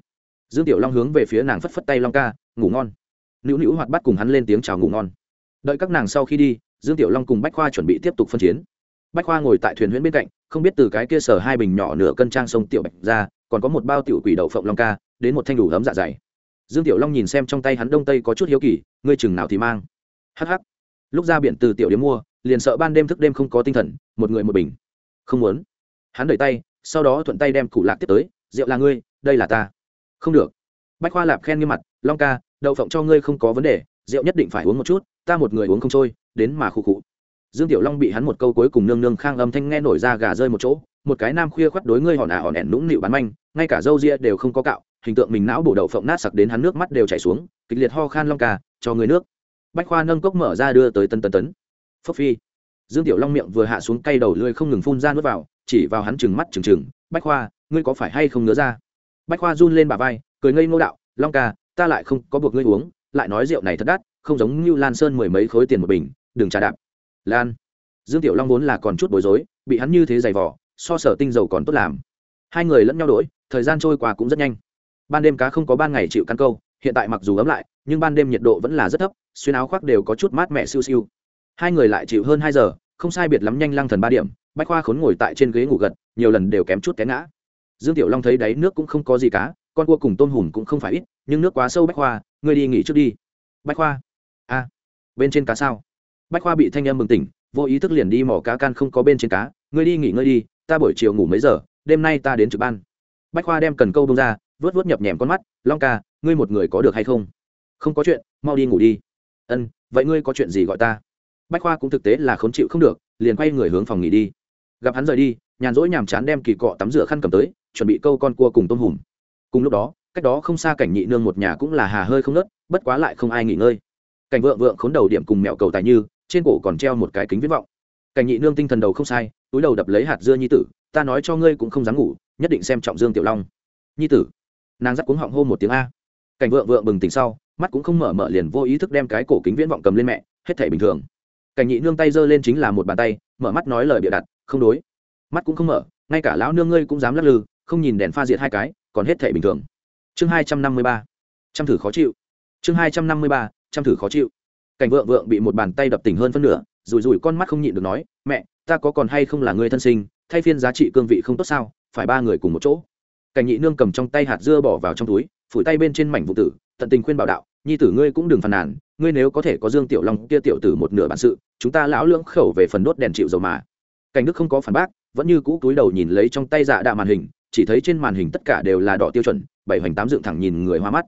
dương tiểu long hướng về phía nàng phất phất tay long ca, ngủ ngon. Nữu nữu hoạt bắt cùng hắn lên tiếng chào ngủ ngon. Đợi các nàng sau khi đi, dương tiểu long cùng bách khoa chuẩn bị tiếp tục phân chiến. Bách khoa ngồi tại thuyền huyễn bên cạnh, không biết từ cái kia sở hai bình nhỏ nửa cân trang sông tiểu bạch ra, còn có một bao tiểu quỷ đậu phộng long ca, đến một thanh đủ hấm dạ dày. Dương tiểu long nhìn xem trong tay hắn đông tây có chút hiếu kỳ, ngươi chừng nào thì mang? Hh lúc ra biển từ tiểu đến mua, liền sợ ban đêm thức đêm không có tinh thần, một người một bình. Không muốn. Hắn đẩy tay, sau đó thuận tay đem củ lạc tiếp tới, rượu là ngươi, đây là ta không được. Bách khoa lạp khen như mặt, long ca, đậu phộng cho ngươi không có vấn đề, rượu nhất định phải uống một chút, ta một người uống không trôi, đến mà khụ khụ. Dương tiểu long bị hắn một câu cuối cùng nương nương khang âm thanh nghe nổi ra gà rơi một chỗ, một cái nam khuya khoắt đối ngươi hòn ả à hòn ẻn nũng nịu bán manh, ngay cả râu ria đều không có cạo, hình tượng mình não bổ đậu phộng nát sặc đến hắn nước mắt đều chảy xuống, kịch liệt ho khan long ca, cho người nước. Bách khoa nâng cốc mở ra đưa tới tân tân tấn phốc phi. Dương tiểu long miệng vừa hạ xuống cây đầu lưỡi không ngừng phun ra nước vào, chỉ vào hắn chừng mắt chừng chừng bách khoa, ngươi có phải hay không ngứa ra bách khoa run lên bà vai, cười ngây ngô đạo, long ca, ta lại không có buộc ngươi uống, lại nói rượu này thật đắt, không giống như lan sơn mười mấy khối tiền một bình, đừng trả đạp. Lan, dương tiểu long vốn là còn chút bối rối, bị hắn như thế giày vỏ so sở tinh dầu còn tốt làm. Hai người lẫn nhau đổi, thời gian trôi qua cũng rất nhanh. Ban đêm cá không có ban ngày chịu căn câu, hiện tại mặc dù ấm lại, nhưng ban đêm nhiệt độ vẫn là rất thấp, xuyên áo khoác đều có chút mát mẻ siêu siêu. Hai người lại chịu hơn hai giờ, không sai biệt lắm nhanh lăng thần ba điểm, bách khoa khốn ngồi tại trên ghế ngủ gật, nhiều lần đều kém chút té ngã dương tiểu long thấy đáy nước cũng không có gì cá, con cua cùng tôm hùm cũng không phải ít, nhưng nước quá sâu bách khoa, ngươi đi nghỉ trước đi. Bách khoa? A bên trên cá sao? Bách khoa bị thanh em bừng tỉnh, vô ý thức liền đi mỏ cá can không có bên trên cá, ngươi đi nghỉ ngơi đi, ta buổi chiều ngủ mấy giờ, đêm nay ta đến trực ban. Bách khoa đem cần câu bông ra vớt vớt nhập nhèm con mắt, long ca, ngươi một người có được hay không? Không có chuyện, mau đi ngủ đi. Ân, vậy ngươi có chuyện gì gọi ta? Bách khoa cũng thực tế là khốn chịu không được, liền quay người hướng phòng nghỉ đi gặp hắn rời đi, nhàn rỗi nhàm chán đem kỳ cọ tắm rửa khăn cầm tới, chuẩn bị câu con cua cùng tôm hùm. Cùng lúc đó, cách đó không xa cảnh nhị nương một nhà cũng là hà hơi không nớt, bất quá lại không ai nghỉ ngơi. Cảnh vượng vượng khốn đầu điểm cùng mẹo cầu tài như, trên cổ còn treo một cái kính viết vọng. Cảnh nhị nương tinh thần đầu không sai, túi đầu đập lấy hạt dưa nhi tử, ta nói cho ngươi cũng không dám ngủ, nhất định xem trọng dương tiểu long. Nhi tử? Nàng dắt cuống họng hô một tiếng a. Cảnh vượng vượng bừng tỉnh sau, mắt cũng không mở mở liền vô ý thức đem cái cổ kính viễn vọng cầm lên mẹ, hết thể bình thường. Cảnh nhị nương tay giơ lên chính là một bàn tay, mở mắt nói lời bịa đặt không đối. Mắt cũng không mở, ngay cả lão nương ngươi cũng dám lắc lư, không nhìn đèn pha diệt hai cái, còn hết thể bình thường. Chương hai trăm năm mươi ba. Trăm thử khó chịu. Chương hai trăm năm mươi ba, trăm thử khó chịu. Cảnh vượng vượng bị một bàn tay đập tỉnh hơn phân nửa, rủi rủi con mắt không nhịn được nói, mẹ, ta có còn hay không là người thân sinh, thay phiên giá trị cương vị không tốt sao, phải ba người cùng một chỗ. Cảnh nhị nương cầm trong tay hạt dưa bỏ vào trong túi, phủi tay bên trên mảnh vụ tử, tận tình khuyên bảo đạo, nhi tử ngươi cũng đừng phàn nàn, ngươi nếu có thể có dương tiểu long kia tiểu tử một nửa bản sự, chúng ta lão lưỡng khẩu về phần đốt đèn chịu dầu mà cảnh đức không có phản bác, vẫn như cũ túi đầu nhìn lấy trong tay dạ đạ màn hình, chỉ thấy trên màn hình tất cả đều là đỏ tiêu chuẩn, bảy hoành tám dựng thẳng nhìn người hoa mắt.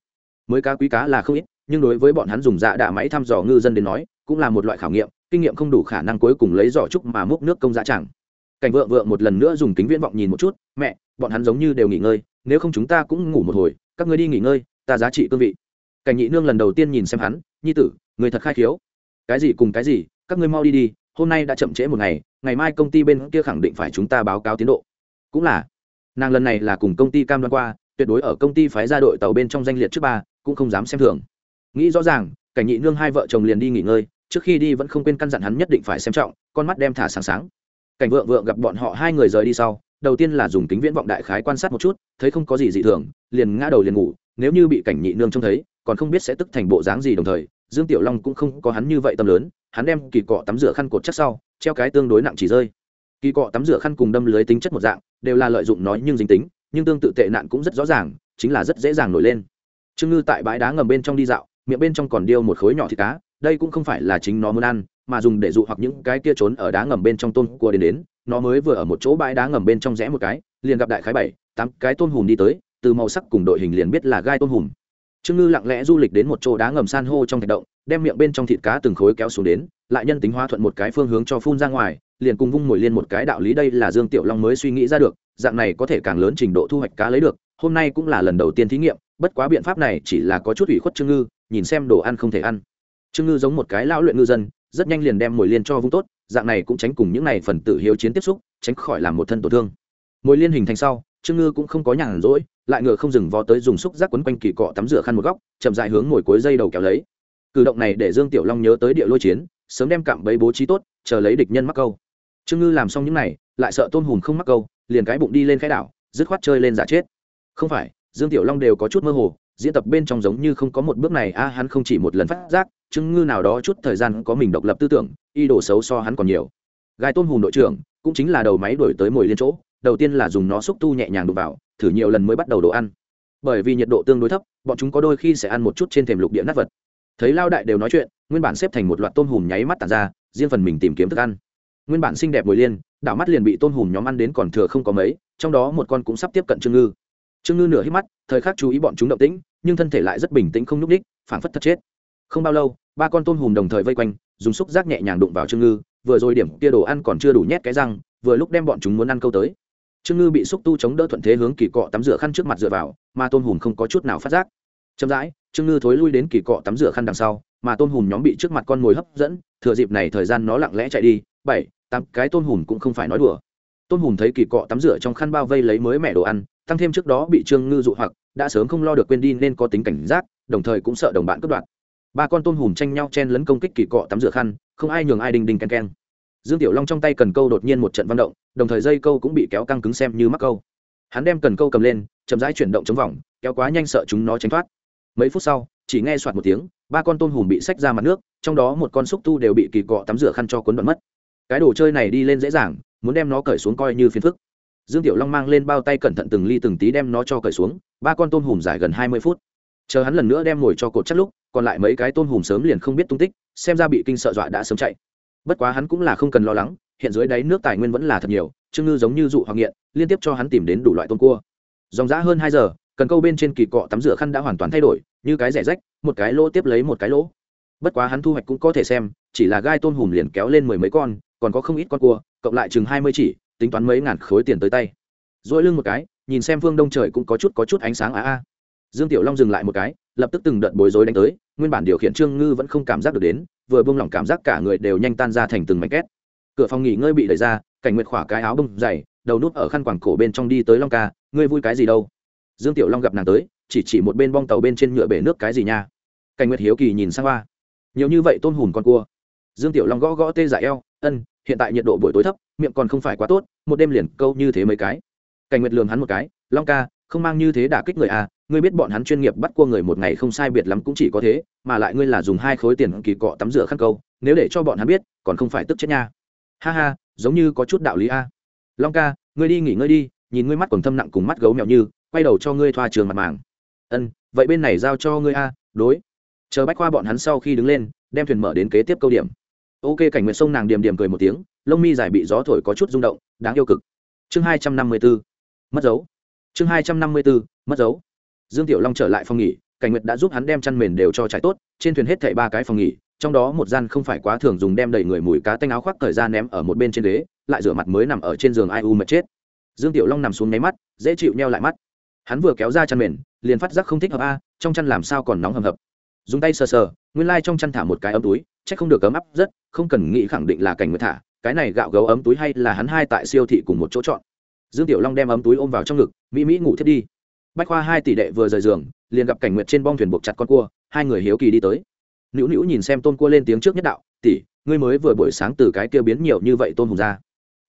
Mới cá quý cá là không ít, nhưng đối với bọn hắn dùng dạ đạ máy thăm dò ngư dân đến nói, cũng là một loại khảo nghiệm, kinh nghiệm không đủ khả năng cuối cùng lấy giỏ trúc mà múc nước công dạ chẳng. Cảnh vợ vợ một lần nữa dùng kính viễn vọng nhìn một chút, mẹ, bọn hắn giống như đều nghỉ ngơi, nếu không chúng ta cũng ngủ một hồi, các ngươi đi nghỉ ngơi, ta giá trị cương vị. Cảnh nhị nương lần đầu tiên nhìn xem hắn, nhi tử, người thật khai khiếu. Cái gì cùng cái gì, các ngươi mau đi đi hôm nay đã chậm trễ một ngày ngày mai công ty bên kia khẳng định phải chúng ta báo cáo tiến độ. Cũng là, nàng lần này là cùng công ty cam đoan qua, tuyệt đối ở công ty phái ra đội tàu bên trong danh liệt trước ba, cũng không dám xem thường. Nghĩ rõ ràng, cảnh nhị nương hai vợ chồng liền đi nghỉ ngơi, trước khi đi vẫn không quên căn dặn hắn nhất định phải xem trọng, con mắt đem thả sáng sáng. Cảnh vượng vượng gặp bọn họ hai người rời đi sau, đầu tiên là dùng kính viễn vọng đại khái quan sát một chút, thấy không có gì dị thường, liền ngã đầu liền ngủ, nếu như bị cảnh nhị nương trông thấy, còn không biết sẽ tức thành bộ dáng gì đồng thời, dương tiểu long cũng không có hắn như vậy tâm lớn hắn đem kỳ cọ tắm rửa khăn cột chắc sau, treo cái tương đối nặng chỉ rơi. Kỳ cọ tắm rửa khăn cùng đâm lưới tính chất một dạng, đều là lợi dụng nói nhưng dính tính, nhưng tương tự tệ nạn cũng rất rõ ràng, chính là rất dễ dàng nổi lên. Trương ngư tại bãi đá ngầm bên trong đi dạo, miệng bên trong còn điêu một khối nhỏ thịt cá, đây cũng không phải là chính nó muốn ăn, mà dùng để dụ hoặc những cái kia trốn ở đá ngầm bên trong tôm cua đến đến, nó mới vừa ở một chỗ bãi đá ngầm bên trong rẽ một cái, liền gặp đại khái bảy, tám cái tôm hùm đi tới, từ màu sắc cùng đội hình liền biết là gai tôm hùm trương ngư lặng lẽ du lịch đến một chỗ đá ngầm san hô trong thạch động, đem miệng bên trong thịt cá từng khối kéo xuống đến, lại nhân tính hóa thuận một cái phương hướng cho phun ra ngoài, liền cùng vung mồi liên một cái đạo lý đây là dương tiểu long mới suy nghĩ ra được, dạng này có thể càng lớn trình độ thu hoạch cá lấy được, hôm nay cũng là lần đầu tiên thí nghiệm, bất quá biện pháp này chỉ là có chút ủy khuất trương ngư, nhìn xem đồ ăn không thể ăn. Trương ngư giống một cái lão luyện ngư dân, rất nhanh liền đem mồi liên cho vung tốt, dạng này cũng tránh cùng những này phần tử hiếu chiến tiếp xúc, tránh khỏi làm một thân tổn thương. Mồi liên hình thành sau, trương ngư cũng không có nhàn rỗi lại ngựa không dừng vó tới dùng xúc giác quấn quanh kỳ cọ tắm rửa khăn một góc, chậm dại hướng ngồi cuối dây đầu kéo lấy. Cử động này để dương tiểu long nhớ tới địa lôi chiến, sớm đem cạm bẫy bố trí tốt, chờ lấy địch nhân mắc câu. Trương ngư làm xong những này, lại sợ tôn hùm không mắc câu, liền cái bụng đi lên khai đảo, dứt khoát chơi lên giả chết. Không phải, dương tiểu long đều có chút mơ hồ, diễn tập bên trong giống như không có một bước này, a, hắn không chỉ một lần phát giác, Trương ngư nào đó chút thời gian có mình độc lập tư tưởng y đồ xấu so hắn còn nhiều. Gai tôn hùm đội trưởng, cũng chính là đầu máy đổi tới mồi liên chỗ đầu tiên là dùng nó xúc tu nhẹ nhàng đụng vào, thử nhiều lần mới bắt đầu đồ ăn. Bởi vì nhiệt độ tương đối thấp, bọn chúng có đôi khi sẽ ăn một chút trên thềm lục địa nát vật. Thấy lao đại đều nói chuyện, nguyên bản xếp thành một loạt tôm hùm nháy mắt tàn ra, riêng phần mình tìm kiếm thức ăn. Nguyên bản xinh đẹp mồi liên, đảo mắt liền bị tôm hùm nhóm ăn đến còn thừa không có mấy, trong đó một con cũng sắp tiếp cận trương ngư. Trương ngư nửa hít mắt, thời khắc chú ý bọn chúng động tĩnh, nhưng thân thể lại rất bình tĩnh không nhúc ních phảng phất thật chết. Không bao lâu, ba con tôm hùm đồng thời vây quanh, dùng xúc giác nhẹ nhàng đụng vào trương ngư, vừa rồi điểm kia đồ ăn còn chưa đủ nhét cái răng, vừa lúc đem bọn chúng muốn ăn câu tới trương ngư bị xúc tu chống đỡ thuận thế hướng kỳ cọ tắm rửa khăn trước mặt dựa vào, mà tôn hùm không có chút nào phát giác. Chậm rãi, trương ngư thối lui đến kỳ cọ tắm rửa khăn đằng sau, mà tôn hùm nhóm bị trước mặt con mồi hấp dẫn, thừa dịp này thời gian nó lặng lẽ chạy đi, bảy, tám, cái tôn hùm cũng không phải nói đùa. Tôn hùm thấy kỳ cọ tắm rửa trong khăn bao vây lấy mới mẻ đồ ăn, tăng thêm trước đó bị trương ngư dụ hoặc, đã sớm không lo được quên đi nên có tính cảnh giác, đồng thời cũng sợ đồng bạn cướp đoạt. Ba con tôn hùm tranh nhau chen lấn công kích kỳ cọ tắm rửa khăn, không ai nhường ai đinh đinh ken ken dương tiểu long trong tay cần câu đột nhiên một trận văn động, đồng thời dây câu cũng bị kéo căng cứng xem như mắc câu. Hắn đem cần câu cầm lên, chậm rãi chuyển động chống vòng, kéo quá nhanh sợ chúng nó tránh thoát. Mấy phút sau, chỉ nghe soạt một tiếng, ba con tôm hùm bị xách ra mặt nước, trong đó một con xúc tu đều bị kỳ cọ tắm rửa khăn cho cuốn đoạn mất. Cái đồ chơi này đi lên dễ dàng, muốn đem nó cởi xuống coi như phiền phức. Dương tiểu long mang lên bao tay cẩn thận từng ly từng tí đem nó cho cởi xuống, ba con tôm hùm dài gần hai mươi phút. Chờ hắn lần nữa đem ngồi cho cột chắc lúc, còn lại mấy cái tôm hùm sớm liền không biết tung tích, xem ra bị kinh sợ dọa đã sớm chạy bất quá hắn cũng là không cần lo lắng, hiện dưới đáy nước tài nguyên vẫn là thật nhiều, trương ngư giống như dụ hoặc nghiện, liên tiếp cho hắn tìm đến đủ loại tôm cua. Dòng giã hơn hai giờ, cần câu bên trên kỳ cọ tắm rửa khăn đã hoàn toàn thay đổi, như cái rẻ rách, một cái lỗ tiếp lấy một cái lỗ. Bất quá hắn thu hoạch cũng có thể xem, chỉ là gai tôm hùm liền kéo lên mười mấy con, còn có không ít con cua, cộng lại chừng hai mươi chỉ, tính toán mấy ngàn khối tiền tới tay. Dỗi lưng một cái, nhìn xem phương đông trời cũng có chút có chút ánh sáng á a dương tiểu long dừng lại một cái, lập tức từng đợt bối rối đánh tới, nguyên bản điều khiển trương ngư vẫn không cảm giác được đến vừa buông lỏng cảm giác cả người đều nhanh tan ra thành từng mảnh két. Cửa phòng nghỉ ngơi bị đẩy ra, cảnh nguyệt khỏa cái áo bông dày, đầu nút ở khăn quàng cổ bên trong đi tới long ca, ngươi vui cái gì đâu? Dương tiểu long gặp nàng tới, chỉ chỉ một bên bong tàu bên trên nhựa bể nước cái gì nha. Cảnh nguyệt hiếu kỳ nhìn sang qua nhiều như vậy tôn hùn con cua? Dương tiểu long gõ gõ tê dại eo, ân, hiện tại nhiệt độ buổi tối thấp, miệng còn không phải quá tốt, một đêm liền câu như thế mấy cái. Cảnh nguyệt lường hắn một cái, long ca không mang như thế đả kích người à ngươi biết bọn hắn chuyên nghiệp bắt cua người một ngày không sai biệt lắm cũng chỉ có thế, mà lại ngươi là dùng hai khối tiền kỳ cọ tắm rửa khăn câu, nếu để cho bọn hắn biết, còn không phải tức chết nha. Ha ha, giống như có chút đạo lý a. Long ca, ngươi đi nghỉ ngơi đi, nhìn ngươi mắt còn thâm nặng cùng mắt gấu mèo như, quay đầu cho ngươi thoa trường mặt màng. Ân, vậy bên này giao cho ngươi a, đối. Chờ bách khoa bọn hắn sau khi đứng lên, đem thuyền mở đến kế tiếp câu điểm. Ok, cảnh nguyện sông nàng điểm điểm cười một tiếng, lông mi dài bị gió thổi có chút rung động, đáng yêu cực. Chương hai trăm năm mươi bốn mất dấu chương hai trăm năm mươi bốn mất dấu. Dương tiểu long trở lại phòng nghỉ, cảnh nguyệt đã giúp hắn đem chăn mền đều cho trải tốt, trên thuyền hết thảy ba cái phòng nghỉ, trong đó một gian không phải quá thường dùng đem đầy người mùi cá tanh áo khoác thời gian ném ở một bên trên ghế, lại rửa mặt mới nằm ở trên giường ai u mệt chết. Dương tiểu long nằm xuống nháy mắt, dễ chịu neo lại mắt. Hắn vừa kéo ra chăn mền, liền phát giác không thích hợp a, trong chăn làm sao còn nóng hầm hập. Dùng tay sờ sờ, nguyên lai trong chăn thả một cái ấm túi, chắc không được ấm áp rất, không cần nghĩ khẳng định là cảnh nguyệt thả, cái này gạo gấu ấm túi hay là hắn hai tại siêu thị cùng một chỗ chọn dương tiểu long đem ấm túi ôm vào trong ngực, mỹ mỹ ngủ thiết đi. Bách khoa hai tỷ đệ vừa rời giường, liền gặp cảnh nguyệt trên bong thuyền buộc chặt con cua, hai người hiếu kỳ đi tới. Nữu nữu nhìn xem tôn cua lên tiếng trước nhất đạo, tỷ, ngươi mới vừa buổi sáng từ cái kia biến nhiều như vậy tôn hùng ra.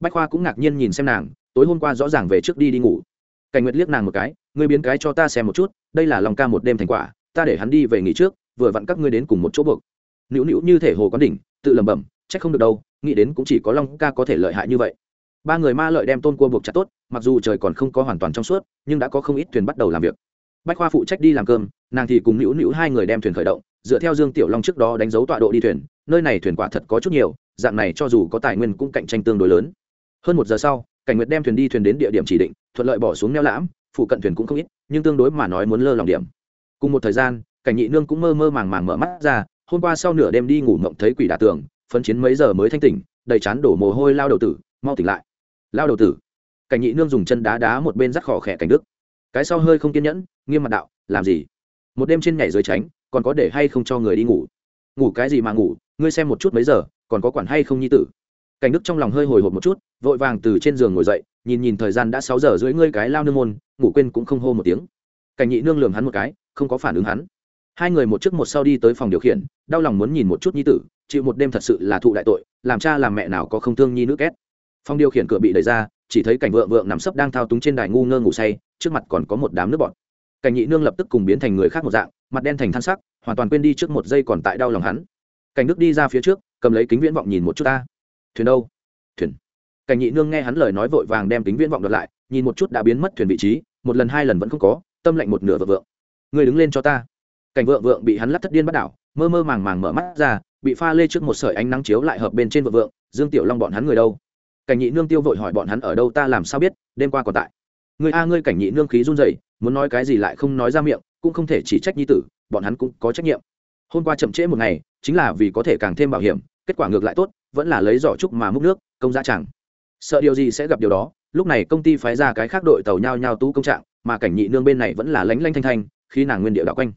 Bách khoa cũng ngạc nhiên nhìn xem nàng, tối hôm qua rõ ràng về trước đi đi ngủ. Cảnh nguyệt liếc nàng một cái, ngươi biến cái cho ta xem một chút, đây là lòng ca một đêm thành quả, ta để hắn đi về nghỉ trước, vừa vặn các ngươi đến cùng một chỗ buộc. Nữu nữu như thể hồ quán đỉnh, tự lẩm bẩm trách không được đâu, nghĩ đến cũng chỉ có long ca có thể lợi hại như vậy ba người ma lợi đem tôn cua buộc chặt tốt, mặc dù trời còn không có hoàn toàn trong suốt, nhưng đã có không ít thuyền bắt đầu làm việc. Bách khoa phụ trách đi làm cơm, nàng thì cùng nữu nữu hai người đem thuyền khởi động, dựa theo dương tiểu long trước đó đánh dấu tọa độ đi thuyền, nơi này thuyền quả thật có chút nhiều, dạng này cho dù có tài nguyên cũng cạnh tranh tương đối lớn. Hơn một giờ sau, cảnh nguyệt đem thuyền đi thuyền đến địa điểm chỉ định, thuận lợi bỏ xuống neo lãm, phụ cận thuyền cũng không ít, nhưng tương đối mà nói muốn lơ lòng điểm. Cùng một thời gian, cảnh nhị nương cũng mơ mơ màng màng mở mắt ra, hôm qua sau nửa đêm đi ngủ mộng thấy quỷ đà tường, phấn chiến mấy giờ mới thanh tỉnh, đầy chán đổ mồ hôi lao đầu tử, mau tỉnh lại lao đầu tử. Cảnh nhị nương dùng chân đá đá một bên rắc khỏ khẽ cảnh đức. Cái sau hơi không kiên nhẫn, nghiêm mặt đạo, làm gì? Một đêm trên nhảy dưới tránh, còn có để hay không cho người đi ngủ? Ngủ cái gì mà ngủ? Ngươi xem một chút mấy giờ, còn có quản hay không nhi tử? Cảnh đức trong lòng hơi hồi hộp một chút, vội vàng từ trên giường ngồi dậy, nhìn nhìn thời gian đã sáu giờ dưới ngươi cái lao nương môn, ngủ quên cũng không hô một tiếng. Cảnh nhị nương lường hắn một cái, không có phản ứng hắn. Hai người một trước một sau đi tới phòng điều khiển, đau lòng muốn nhìn một chút nhi tử, chịu một đêm thật sự là thụ đại tội, làm cha làm mẹ nào có không thương nhi nữ két phòng điều khiển cửa bị đẩy ra, chỉ thấy cảnh vợ vượng nằm sấp đang thao túng trên đài ngu ngơ ngủ say, trước mặt còn có một đám nước bọt. Cảnh nhị nương lập tức cùng biến thành người khác một dạng, mặt đen thành than sắc, hoàn toàn quên đi trước một giây còn tại đau lòng hắn. Cảnh đức đi ra phía trước, cầm lấy kính viễn vọng nhìn một chút ta. Thuyền đâu? Thuyền. Cảnh nhị nương nghe hắn lời nói vội vàng đem kính viễn vọng đợt lại, nhìn một chút đã biến mất thuyền vị trí, một lần hai lần vẫn không có, tâm lạnh một nửa vợ vượng. Người đứng lên cho ta. Cảnh vợ vượng bị hắn lắc thất điên bắt đảo, mơ mơ màng màng mở mắt ra, bị pha lê trước một sợi ánh nắng chiếu lại hợp bên trên vợ vượng, dương tiểu long, bọn hắn người đâu? Cảnh nhị nương tiêu vội hỏi bọn hắn ở đâu ta làm sao biết, đêm qua còn tại. Người a, ngươi cảnh nhị nương khí run rẩy, muốn nói cái gì lại không nói ra miệng, cũng không thể chỉ trách nhi tử, bọn hắn cũng có trách nhiệm. Hôm qua chậm trễ một ngày, chính là vì có thể càng thêm bảo hiểm, kết quả ngược lại tốt, vẫn là lấy giỏ trúc mà múc nước, công giá chẳng. Sợ điều gì sẽ gặp điều đó, lúc này công ty phái ra cái khác đội tàu nhao nhao tú công trạng, mà cảnh nhị nương bên này vẫn là lánh lanh thanh thanh khi nàng nguyên điệu đạo quanh.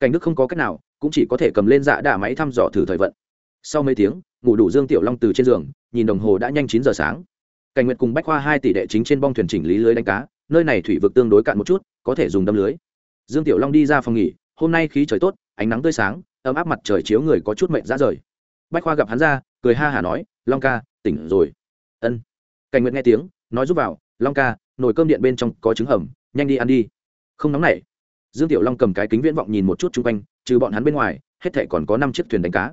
Cảnh đức không có cách nào, cũng chỉ có thể cầm lên dạ đà máy thăm dò thử thời vận. Sau mấy tiếng, ngủ đủ dương tiểu long từ trên giường nhìn đồng hồ đã nhanh chín giờ sáng. Cảnh nguyệt cùng bách khoa hai tỷ đệ chính trên bong thuyền chỉnh lý lưới đánh cá, nơi này thủy vực tương đối cạn một chút, có thể dùng đâm lưới. Dương tiểu long đi ra phòng nghỉ, hôm nay khí trời tốt, ánh nắng tươi sáng, ấm áp mặt trời chiếu người có chút mệnh ra rời. Bách khoa gặp hắn ra, cười ha hả nói, long ca, tỉnh rồi. Ân. Cảnh nguyệt nghe tiếng, nói giúp vào, long ca, nồi cơm điện bên trong có trứng hầm, nhanh đi ăn đi. Không nóng nảy. Dương tiểu long cầm cái kính viễn vọng nhìn một chút chung quanh, trừ bọn hắn bên ngoài, hết thể còn có năm chiếc thuyền đánh cá.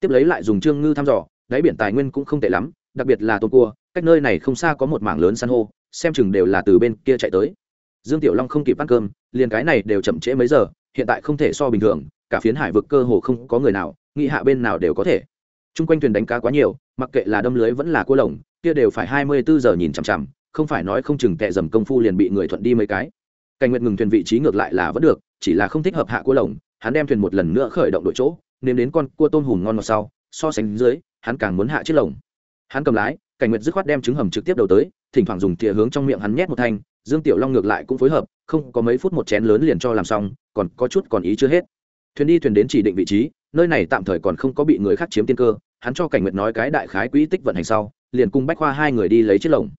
Tiếp lấy lại dùng trương ngư thăm dò đáy biển tài nguyên cũng không tệ lắm, đặc biệt là tôm cua, cách nơi này không xa có một mảng lớn san hô, xem chừng đều là từ bên kia chạy tới. Dương tiểu long không kịp ăn cơm, liền cái này đều chậm trễ mấy giờ, hiện tại không thể so bình thường, cả phiến hải vực cơ hồ không có người nào nghị hạ bên nào đều có thể. Chung quanh thuyền đánh cá quá nhiều, mặc kệ là đâm lưới vẫn là cua lồng, kia đều phải hai mươi bốn giờ nhìn chằm chằm, không phải nói không chừng tệ dầm công phu liền bị người thuận đi mấy cái. Cảnh nguyệt ngừng thuyền vị trí ngược lại là vẫn được, chỉ là không thích hợp hạ cua lồng, hắn đem thuyền một lần nữa khởi động đội chỗ, nếm đến con cua tôm hùm ngon ngọt sau, so sánh dưới hắn càng muốn hạ chiếc lồng. Hắn cầm lái, cảnh nguyệt dứt khoát đem trứng hầm trực tiếp đầu tới, thỉnh thoảng dùng thìa hướng trong miệng hắn nhét một thanh, dương tiểu long ngược lại cũng phối hợp, không có mấy phút một chén lớn liền cho làm xong, còn có chút còn ý chưa hết. Thuyền đi thuyền đến chỉ định vị trí, nơi này tạm thời còn không có bị người khác chiếm tiên cơ, hắn cho cảnh nguyệt nói cái đại khái quỹ tích vận hành sau, liền cùng bách khoa hai người đi lấy chiếc lồng.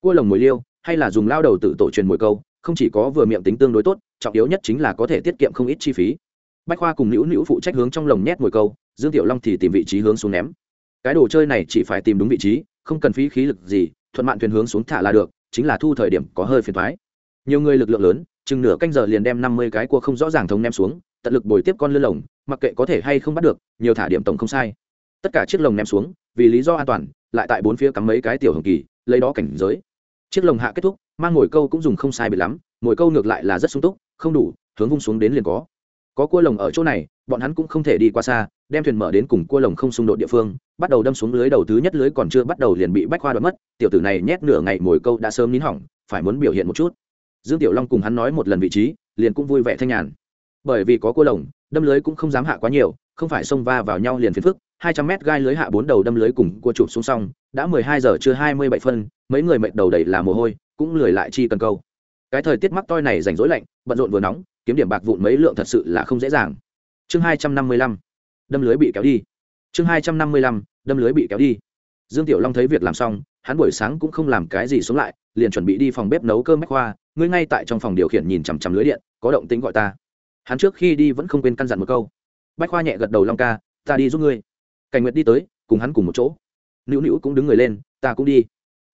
Cua lồng mồi liêu, hay là dùng lao đầu tự tổ truyền mồi câu, không chỉ có vừa miệng tính tương đối tốt, trọng yếu nhất chính là có thể tiết kiệm không ít chi phí. Bách khoa cùng nữu nữu phụ trách hướng trong lồng nhét mồi câu, dương tiểu long thì tìm vị trí hướng xuống ném cái đồ chơi này chỉ phải tìm đúng vị trí, không cần phí khí lực gì, thuận mạn thuyền hướng xuống thả là được, chính là thu thời điểm có hơi phiền thoái. Nhiều người lực lượng lớn, chừng nửa canh giờ liền đem năm mươi cái cua không rõ ràng thống ném xuống, tận lực bồi tiếp con lươn lồng, mặc kệ có thể hay không bắt được, nhiều thả điểm tổng không sai. Tất cả chiếc lồng ném xuống, vì lý do an toàn, lại tại bốn phía cắm mấy cái tiểu hồng kỳ, lấy đó cảnh giới. Chiếc lồng hạ kết thúc, mang ngồi câu cũng dùng không sai bị lắm, ngồi câu ngược lại là rất sung túc, không đủ, hướng vung xuống đến liền có có cua lồng ở chỗ này, bọn hắn cũng không thể đi qua xa, đem thuyền mở đến cùng cua lồng không xung đột địa phương, bắt đầu đâm xuống lưới đầu thứ nhất lưới còn chưa bắt đầu liền bị bách khoa đoạt mất, tiểu tử này nhét nửa ngày mồi câu đã sớm nín hỏng, phải muốn biểu hiện một chút. Dương tiểu long cùng hắn nói một lần vị trí, liền cũng vui vẻ thanh nhàn. Bởi vì có cua lồng, đâm lưới cũng không dám hạ quá nhiều, không phải xông va vào nhau liền phiền phức, hai trăm mét gai lưới hạ bốn đầu đâm lưới cùng cua chụp xuống xong, đã mười hai giờ chưa hai mươi bảy phân, mấy người mệt đầu đầy là mồ hôi, cũng lười lại chi cần câu. Cái thời tiết mắc toi này rảnh rỗi lạnh, bận rộn vừa nóng kiếm điểm bạc vụn mấy lượng thật sự là không dễ dàng. Chương hai trăm năm mươi lăm, đâm lưới bị kéo đi. Chương hai trăm năm mươi lăm, đâm lưới bị kéo đi. Dương tiểu long thấy việc làm xong, hắn buổi sáng cũng không làm cái gì xuống lại, liền chuẩn bị đi phòng bếp nấu cơm bách khoa, ngươi ngay tại trong phòng điều khiển nhìn chằm chằm lưới điện, có động tính gọi ta. Hắn trước khi đi vẫn không quên căn dặn một câu. Bách khoa nhẹ gật đầu long ca, ta đi giúp ngươi. Cảnh nguyệt đi tới, cùng hắn cùng một chỗ. Nữu nữu cũng đứng người lên, ta cũng đi.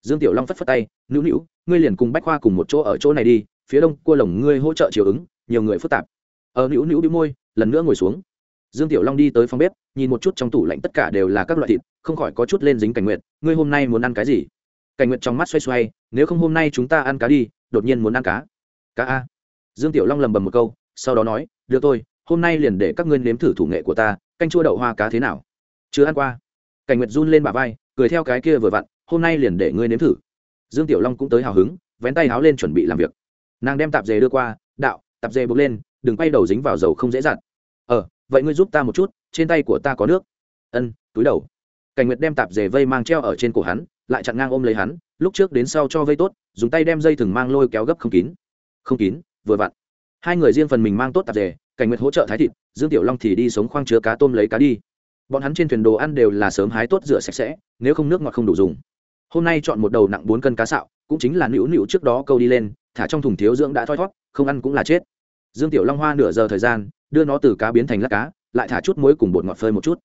Dương tiểu long phất phất tay, nữu nữu, ngươi liền cùng bách khoa cùng một chỗ ở chỗ này đi, phía đông cua lồng ngươi hỗ trợ chiều ứng nhiều người phức tạp. Ở nữu nữu đĩu môi, lần nữa ngồi xuống. Dương tiểu long đi tới phòng bếp, nhìn một chút trong tủ lạnh tất cả đều là các loại thịt, không khỏi có chút lên dính cảnh nguyệt ngươi hôm nay muốn ăn cái gì? Cảnh nguyệt trong mắt xoay xoay, nếu không hôm nay chúng ta ăn cá đi, đột nhiên muốn ăn cá. Cá a. Dương tiểu long lầm bầm một câu, sau đó nói, được tôi hôm nay liền để các ngươi nếm thử thủ nghệ của ta, canh chua đậu hoa cá thế nào? Chưa ăn qua. Cảnh nguyệt run lên bà vai, cười theo cái kia vừa vặn, hôm nay liền để ngươi nếm thử. Dương tiểu long cũng tới hào hứng, vén tay háo lên chuẩn bị làm việc. Nàng đem tạp dề đưa qua, đạo tạp dề bốc lên, đừng quay đầu dính vào dầu không dễ dặn ờ vậy ngươi giúp ta một chút, trên tay của ta có nước. Ân, túi đầu. Cảnh nguyệt đem tạp dề vây mang treo ở trên cổ hắn, lại chặn ngang ôm lấy hắn, lúc trước đến sau cho vây tốt, dùng tay đem dây thừng mang lôi kéo gấp không kín. Không kín, vừa vặn. Hai người riêng phần mình mang tốt tạp dề, cảnh nguyệt hỗ trợ thái thịt, dương tiểu long thì đi sống khoang chứa cá tôm lấy cá đi. Bọn hắn trên thuyền đồ ăn đều là sớm hái tốt rửa sạch sẽ, nếu không nước ngọt không đủ dùng. Hôm nay chọn một đầu nặng bốn cân cá sạo, cũng chính là nữu nữu trước đó câu đi lên, thả trong thùng thiếu dưỡng đã thoi thót không ăn cũng là chết. Dương tiểu long hoa nửa giờ thời gian, đưa nó từ cá biến thành lát cá, lại thả chút muối cùng bột ngọt phơi một chút.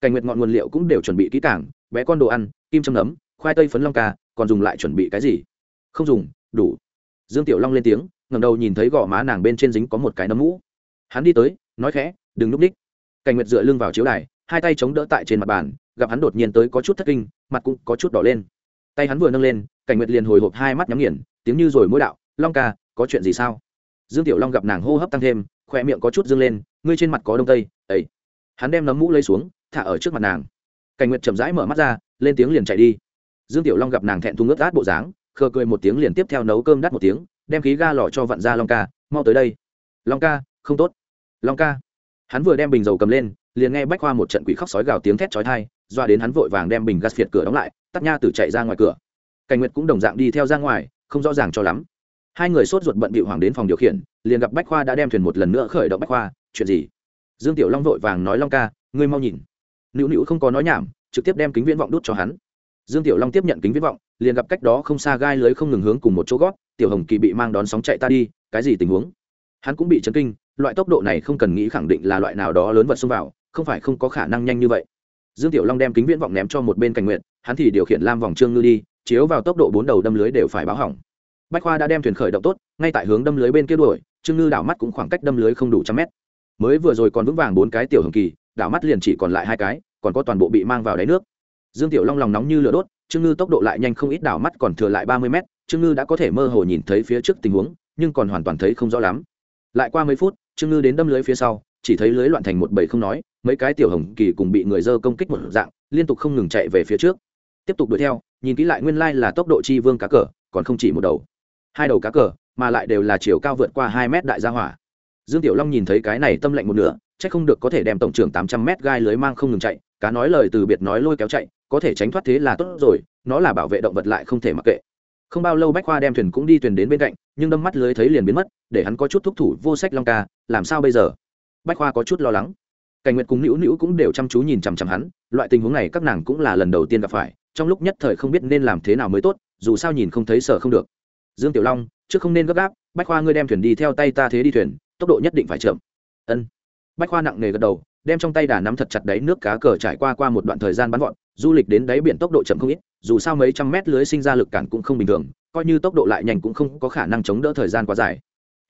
Cảnh nguyệt ngọn nguồn liệu cũng đều chuẩn bị kỹ càng, bé con đồ ăn, kim châm nấm, khoai tây phấn long ca còn dùng lại chuẩn bị cái gì? Không dùng, đủ. Dương tiểu long lên tiếng ngầm đầu nhìn thấy gò má nàng bên trên dính có một cái nấm mũ. Hắn đi tới, nói khẽ, đừng núp ních cảnh nguyệt dựa lưng vào chiếu đài, hai tay chống đỡ tại trên mặt bàn, gặp hắn đột nhiên tới có chút thất kinh, mặt cũng có chút đỏ lên. Tay hắn vừa nâng lên cảnh nguyệt liền hồi hộp hai mắt nhắm nghiền, tiếng như rồi mỗi đạo, long ca, có chuyện gì sao? Dương tiểu long gặp nàng hô hấp tăng thêm khoe miệng có chút dương lên, ngươi trên mặt có đông tây, ấy. Hắn đem nấm mũ lấy xuống, thả ở trước mặt nàng. Cảnh nguyệt chậm rãi mở mắt ra, lên tiếng liền chạy đi. Dương tiểu long gặp nàng thẹn thùng ướt át bộ dáng, khờ cười một tiếng liền tiếp theo nấu cơm đắt một tiếng, đem khí ga lò cho vặn ra long ca, mau tới đây. Long ca, không tốt. Long ca. Hắn vừa đem bình dầu cầm lên, liền nghe bách khoa một trận quỷ khóc sói gào tiếng thét chói tai, doa đến hắn vội vàng đem bình gas phiệt cửa đóng lại, tắt nha tử chạy ra ngoài cửa. Cảnh nguyệt cũng đồng dạng đi theo ra ngoài, không rõ ràng cho lắm hai người sốt ruột bận bị hoàng đến phòng điều khiển, liền gặp bách khoa đã đem thuyền một lần nữa khởi động. Bách khoa, chuyện gì? Dương tiểu long vội vàng nói, long ca, ngươi mau nhìn. Nữu nữu không có nói nhảm, trực tiếp đem kính viễn vọng đút cho hắn. Dương tiểu long tiếp nhận kính viễn vọng, liền gặp cách đó không xa gai lưới không ngừng hướng cùng một chỗ gót, tiểu hồng kỳ bị mang đón sóng chạy ta đi, cái gì tình huống? Hắn cũng bị chấn kinh, loại tốc độ này không cần nghĩ khẳng định là loại nào đó lớn vật xông vào, không phải không có khả năng nhanh như vậy. Dương tiểu long đem kính viễn vọng ném cho một bên cảnh nguyện hắn thì điều khiển lam vòng trương ngư đi, chiếu vào tốc độ bốn đầu đâm lưới đều phải báo hỏng bách khoa đã đem thuyền khởi động tốt, ngay tại hướng đâm lưới bên kia đuổi, trương ngư đảo mắt cũng khoảng cách đâm lưới không đủ trăm mét. Mới vừa rồi còn vững vàng bốn cái tiểu hồng kỳ, đảo mắt liền chỉ còn lại hai cái, còn có toàn bộ bị mang vào đáy nước. Dương tiểu long lòng nóng như lửa đốt, trương ngư tốc độ lại nhanh không ít, đảo mắt còn thừa lại ba mươi mét, trương ngư đã có thể mơ hồ nhìn thấy phía trước tình huống, nhưng còn hoàn toàn thấy không rõ lắm. Lại qua mấy phút, trương ngư đến đâm lưới phía sau, chỉ thấy lưới loạn thành một bầy không nói, mấy cái tiểu hồng kỳ cùng bị người dơ công kích một dạng, liên tục không ngừng chạy về phía trước. Tiếp tục đuổi theo, nhìn kỹ lại nguyên lai là tốc độ chi vương cá cờ, còn không chỉ một đầu hai đầu cá cờ, mà lại đều là chiều cao vượt qua hai mét đại gia hỏa. Dương tiểu long nhìn thấy cái này tâm lệnh một nửa, chắc không được có thể đem tổng trưởng tám trăm mét gai lưới mang không ngừng chạy, cá nói lời từ biệt nói lôi kéo chạy, có thể tránh thoát thế là tốt rồi, nó là bảo vệ động vật lại không thể mặc kệ. Không bao lâu bách khoa đem thuyền cũng đi thuyền đến bên cạnh, nhưng đâm mắt lưới thấy liền biến mất, để hắn có chút thúc thủ vô sách long ca, làm sao bây giờ? Bách khoa có chút lo lắng. Cảnh nguyệt cùng nữu nữu cũng đều chăm chú nhìn chằm chằm hắn, loại tình huống này các nàng cũng là lần đầu tiên gặp phải, trong lúc nhất thời không biết nên làm thế nào mới tốt, dù sao nhìn không thấy sợ không được dương tiểu long, trước không nên gấp gáp, bách khoa ngươi đem thuyền đi theo tay ta thế đi thuyền, tốc độ nhất định phải chậm. Ân. Bách khoa nặng nề gật đầu, đem trong tay đà nắm thật chặt đáy nước cá cờ trải qua qua một đoạn thời gian bắn gọn du lịch đến đáy biển tốc độ chậm không ít, dù sao mấy trăm mét lưới sinh ra lực cản cũng không bình thường, coi như tốc độ lại nhanh cũng không có khả năng chống đỡ thời gian quá dài.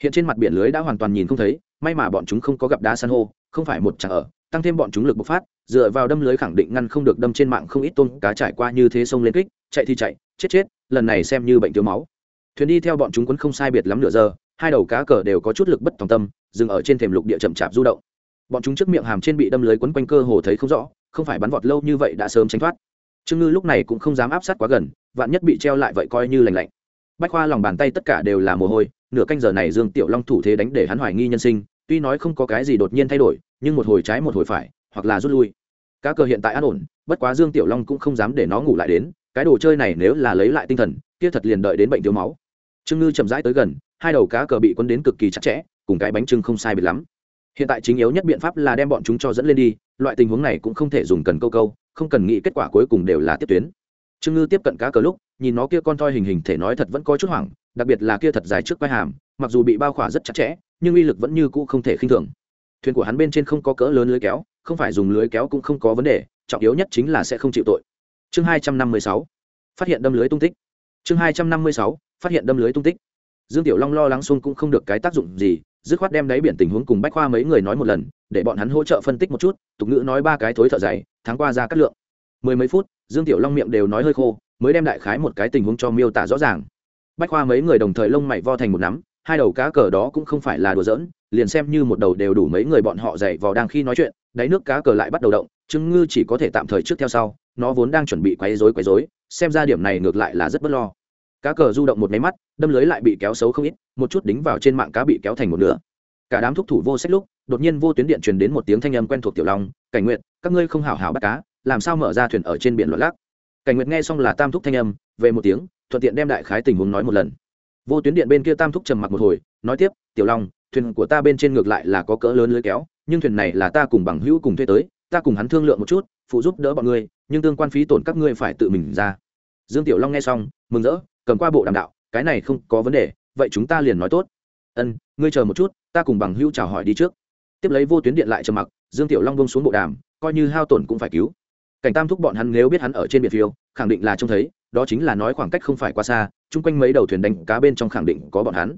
Hiện trên mặt biển lưới đã hoàn toàn nhìn không thấy, may mà bọn chúng không có gặp đá san hô, không phải một chẳng ở, tăng thêm bọn chúng lực bộc phát, dựa vào đâm lưới khẳng định ngăn không được đâm trên mạng không ít tôm cá trải qua như thế sông lên kích, chạy thì chạy, chết chết, lần này xem như bệnh thiếu máu thuyền đi theo bọn chúng quấn không sai biệt lắm nửa giờ, hai đầu cá cờ đều có chút lực bất tòng tâm, dừng ở trên thềm lục địa chậm chạp du động. Bọn chúng trước miệng hàm trên bị đâm lưới quấn quanh cơ hồ thấy không rõ, không phải bắn vọt lâu như vậy đã sớm tránh thoát. Trương ngư lúc này cũng không dám áp sát quá gần, vạn nhất bị treo lại vậy coi như lành lạnh. Bách khoa lòng bàn tay tất cả đều là mồ hôi, nửa canh giờ này dương tiểu long thủ thế đánh để hắn hoài nghi nhân sinh, tuy nói không có cái gì đột nhiên thay đổi, nhưng một hồi trái một hồi phải, hoặc là rút lui. Cá cờ hiện tại an ổn, bất quá dương tiểu long cũng không dám để nó ngủ lại đến, cái đồ chơi này nếu là lấy lại tinh thần, kia thật liền đợi đến bệnh thiếu máu trương ngư chậm rãi tới gần, hai đầu cá cờ bị quấn đến cực kỳ chặt chẽ, cùng cái bánh trưng không sai biệt lắm. Hiện tại chính yếu nhất biện pháp là đem bọn chúng cho dẫn lên đi, loại tình huống này cũng không thể dùng cần câu câu, không cần nghĩ kết quả cuối cùng đều là tiếp tuyến. Trương ngư tiếp cận cá cờ lúc, nhìn nó kia con toi hình hình thể nói thật vẫn có chút hoảng, đặc biệt là kia thật dài trước vai hàm, mặc dù bị bao khỏa rất chặt chẽ, nhưng uy lực vẫn như cũ không thể khinh thường. Thuyền của hắn bên trên không có cỡ lớn lưới kéo, không phải dùng lưới kéo cũng không có vấn đề, trọng yếu nhất chính là sẽ không chịu tội. Chương hai trăm năm mươi sáu. Phát hiện đâm lưới tung tích. Chương hai trăm năm mươi sáu phát hiện đâm lưới tung tích. Dương tiểu long lo lắng xung cũng không được cái tác dụng gì, dứt khoát đem đáy biển tình huống cùng bách khoa mấy người nói một lần, để bọn hắn hỗ trợ phân tích một chút, tục ngữ nói ba cái thối thợ dày, tháng qua ra cắt lượng. Mười mấy phút, dương tiểu long miệng đều nói hơi khô, mới đem đại khái một cái tình huống cho miêu tả rõ ràng. Bách khoa mấy người đồng thời lông mày vo thành một nắm, hai đầu cá cờ đó cũng không phải là đùa giỡn, liền xem như một đầu đều đủ mấy người bọn họ dậy vào đang khi nói chuyện, đáy nước cá cờ lại bắt đầu động, chứng ngư chỉ có thể tạm thời trước theo sau, nó vốn đang chuẩn bị quấy rối quấy rối, xem ra điểm này ngược lại là rất bất lo cá cờ du động một máy mắt, đâm lưới lại bị kéo xấu không ít, một chút đính vào trên mạng cá bị kéo thành một nửa. Cả đám thúc thủ vô sách lúc, đột nhiên vô tuyến điện truyền đến một tiếng thanh âm quen thuộc tiểu long, cảnh nguyện các ngươi không hảo hảo bắt cá, làm sao mở ra thuyền ở trên biển loạn lắc? Cảnh nguyệt nghe xong là tam thúc thanh âm, về một tiếng, thuận tiện đem đại khái tình huống nói một lần. Vô tuyến điện bên kia tam thúc trầm mặc một hồi, nói tiếp, tiểu long, thuyền của ta bên trên ngược lại là có cỡ lớn lưới kéo, nhưng thuyền này là ta cùng bằng hữu cùng thuê tới, ta cùng hắn thương lượng một chút, phụ giúp đỡ bọn ngươi, nhưng tương quan phí tổn các ngươi phải tự mình ra. Dương tiểu long nghe xong, mừng rỡ cầm qua bộ đàm đạo, cái này không có vấn đề, vậy chúng ta liền nói tốt. Ân, ngươi chờ một chút, ta cùng bằng hữu chào hỏi đi trước. Tiếp lấy vô tuyến điện lại trầm mặc, dương tiểu long bông xuống bộ đàm, coi như hao tổn cũng phải cứu. Cảnh tam thúc bọn hắn nếu biết hắn ở trên biển phiêu, khẳng định là trông thấy, đó chính là nói khoảng cách không phải quá xa, chung quanh mấy đầu thuyền đánh cá bên trong khẳng định có bọn hắn.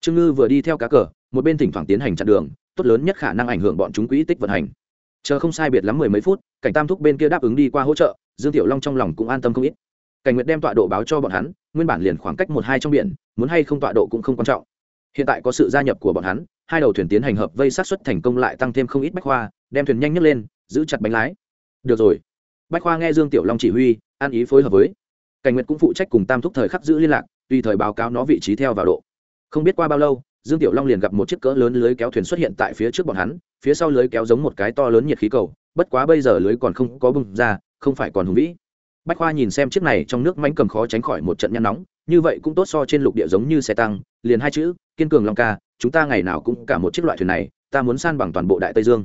Trương ngư vừa đi theo cá cờ, một bên thỉnh thoảng tiến hành chặn đường, tốt lớn nhất khả năng ảnh hưởng bọn chúng quỹ tích vận hành. Chờ không sai biệt lắm mười mấy phút, cảnh tam thúc bên kia đáp ứng đi qua hỗ trợ, dương tiểu long trong lòng cũng an tâm không ít. Cảnh nguyệt đem tọa độ báo cho bọn hắn nguyên bản liền khoảng cách một hai trong biển, muốn hay không tọa độ cũng không quan trọng. Hiện tại có sự gia nhập của bọn hắn, hai đầu thuyền tiến hành hợp vây sát xuất thành công lại tăng thêm không ít bách khoa, đem thuyền nhanh nhất lên, giữ chặt bánh lái. Được rồi. Bách khoa nghe dương tiểu long chỉ huy, an ý phối hợp với. Cảnh nguyệt cũng phụ trách cùng tam thúc thời khắc giữ liên lạc, tùy thời báo cáo nó vị trí theo vào độ. Không biết qua bao lâu, dương tiểu long liền gặp một chiếc cỡ lớn lưới kéo thuyền xuất hiện tại phía trước bọn hắn, phía sau lưới kéo giống một cái to lớn nhiệt khí cầu, bất quá bây giờ lưới còn không có bung ra, không phải còn hùng vĩ bách khoa nhìn xem chiếc này trong nước mánh cầm khó tránh khỏi một trận nhăn nóng, như vậy cũng tốt so trên lục địa giống như xe tăng, liền hai chữ, kiên cường long ca, chúng ta ngày nào cũng cả một chiếc loại thuyền này, ta muốn san bằng toàn bộ đại tây dương.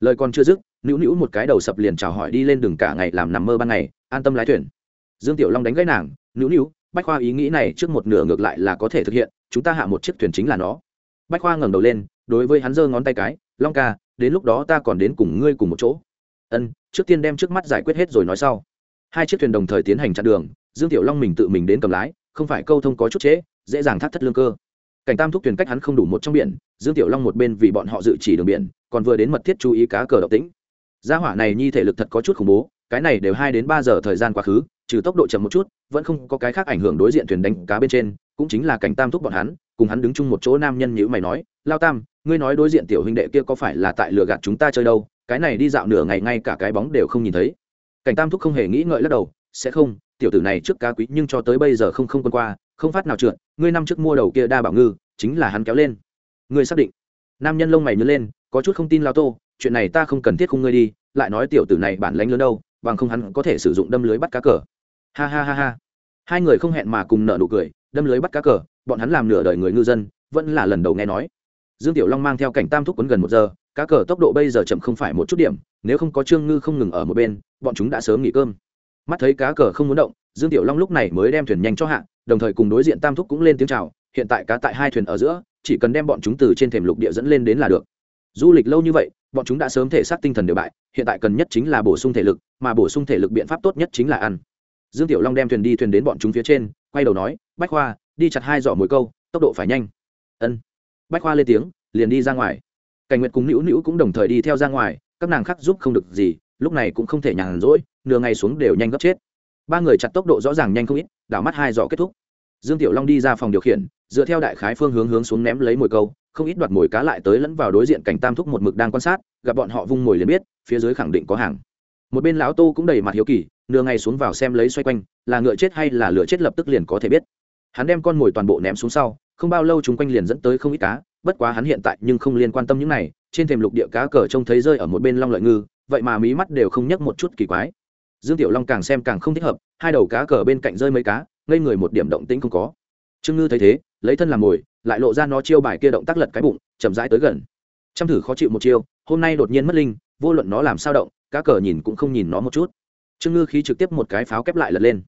Lời còn chưa dứt, nữu nữu một cái đầu sập liền chào hỏi đi lên đường cả ngày làm nằm mơ ban ngày, an tâm lái thuyền. Dương tiểu long đánh gãy nàng, nữu nữu, bách khoa ý nghĩ này trước một nửa ngược lại là có thể thực hiện, chúng ta hạ một chiếc thuyền chính là nó. Bách khoa ngẩng đầu lên, đối với hắn giơ ngón tay cái, long ca, đến lúc đó ta còn đến cùng ngươi cùng một chỗ. Ân, trước tiên đem trước mắt giải quyết hết rồi nói sau hai chiếc thuyền đồng thời tiến hành chặn đường, dương tiểu long mình tự mình đến cầm lái, không phải câu thông có chút trễ, dễ dàng thắt thất lương cơ. Cảnh tam thúc thuyền cách hắn không đủ một trong biển, dương tiểu long một bên vì bọn họ dự chỉ đường biển, còn vừa đến mật thiết chú ý cá cờ độc tính gia hỏa này nhi thể lực thật có chút khủng bố, cái này đều hai đến ba giờ thời gian quá khứ, trừ tốc độ chậm một chút, vẫn không có cái khác ảnh hưởng đối diện thuyền đánh cá bên trên, cũng chính là cảnh tam thúc bọn hắn, cùng hắn đứng chung một chỗ nam nhân nhữ mày nói, lao tam, ngươi nói đối diện tiểu huynh đệ kia có phải là tại lừa gạt chúng ta chơi đâu? Cái này đi dạo nửa ngày ngay cả cái bóng đều không nhìn thấy cảnh tam thúc không hề nghĩ ngợi lắc đầu, sẽ không, tiểu tử này trước cá quý nhưng cho tới bây giờ không không quân qua, không phát nào trượt, ngươi năm trước mua đầu kia đa bảo ngư, chính là hắn kéo lên. Ngươi xác định? Nam nhân lông mày nhớ lên, có chút không tin lao tô, chuyện này ta không cần thiết không ngươi đi, lại nói tiểu tử này bản lánh lớn đâu, bằng không hắn có thể sử dụng đâm lưới bắt cá cờ. Ha ha ha ha. Hai người không hẹn mà cùng nợ nụ cười, đâm lưới bắt cá cờ, bọn hắn làm nửa đời người ngư dân, vẫn là lần đầu nghe nói. Dương tiểu long mang theo cảnh tam thúc quấn gần một giờ, cá cờ tốc độ bây giờ chậm không phải một chút điểm nếu không có trương ngư không ngừng ở một bên, bọn chúng đã sớm nghỉ cơm. Mắt thấy cá cờ không muốn động, dương tiểu long lúc này mới đem thuyền nhanh cho hạ, đồng thời cùng đối diện tam thúc cũng lên tiếng chào, hiện tại cá tại hai thuyền ở giữa, chỉ cần đem bọn chúng từ trên thềm lục địa dẫn lên đến là được. Du lịch lâu như vậy, bọn chúng đã sớm thể xác tinh thần đều bại, hiện tại cần nhất chính là bổ sung thể lực, mà bổ sung thể lực biện pháp tốt nhất chính là ăn. Dương tiểu long đem thuyền đi thuyền đến bọn chúng phía trên, quay đầu nói, bách khoa, đi chặt hai giỏ mồi câu, tốc độ phải nhanh. Ân. Bách khoa lên tiếng, liền đi ra ngoài. Cảnh nguyệt cùng nữu nữu cũng đồng thời đi theo ra ngoài các nàng khác giúp không được gì, lúc này cũng không thể nhàn rỗi, nửa ngày xuống đều nhanh gấp chết. Ba người chặt tốc độ rõ ràng nhanh không ít, đảo mắt hai giỏ kết thúc. Dương tiểu long đi ra phòng điều khiển, dựa theo đại khái phương hướng hướng xuống ném lấy mồi câu, không ít đoạt mồi cá lại tới lẫn vào đối diện cảnh tam thúc một mực đang quan sát, gặp bọn họ vung mồi liền biết, phía dưới khẳng định có hàng. Một bên lão tô cũng đầy mặt hiếu kỳ, nửa ngày xuống vào xem lấy xoay quanh, là ngựa chết hay là lửa chết lập tức liền có thể biết. Hắn đem con mồi toàn bộ ném xuống sau, không bao lâu chúng quanh liền dẫn tới không ít cá, bất quá hắn hiện tại nhưng không liên quan tâm những này trên thềm lục địa cá cờ trông thấy rơi ở một bên long lợi ngư, vậy mà mí mắt đều không nhấc một chút kỳ quái. Dương tiểu long càng xem càng không thích hợp, hai đầu cá cờ bên cạnh rơi mấy cá, ngây người một điểm động tĩnh không có. Trương ngư thấy thế, lấy thân làm mồi, lại lộ ra nó chiêu bài kia động tác lật cái bụng, chậm rãi tới gần. Chăm thử khó chịu một chiêu, hôm nay đột nhiên mất linh, vô luận nó làm sao động, cá cờ nhìn cũng không nhìn nó một chút. Trương ngư khí trực tiếp một cái pháo kép lại lật lên.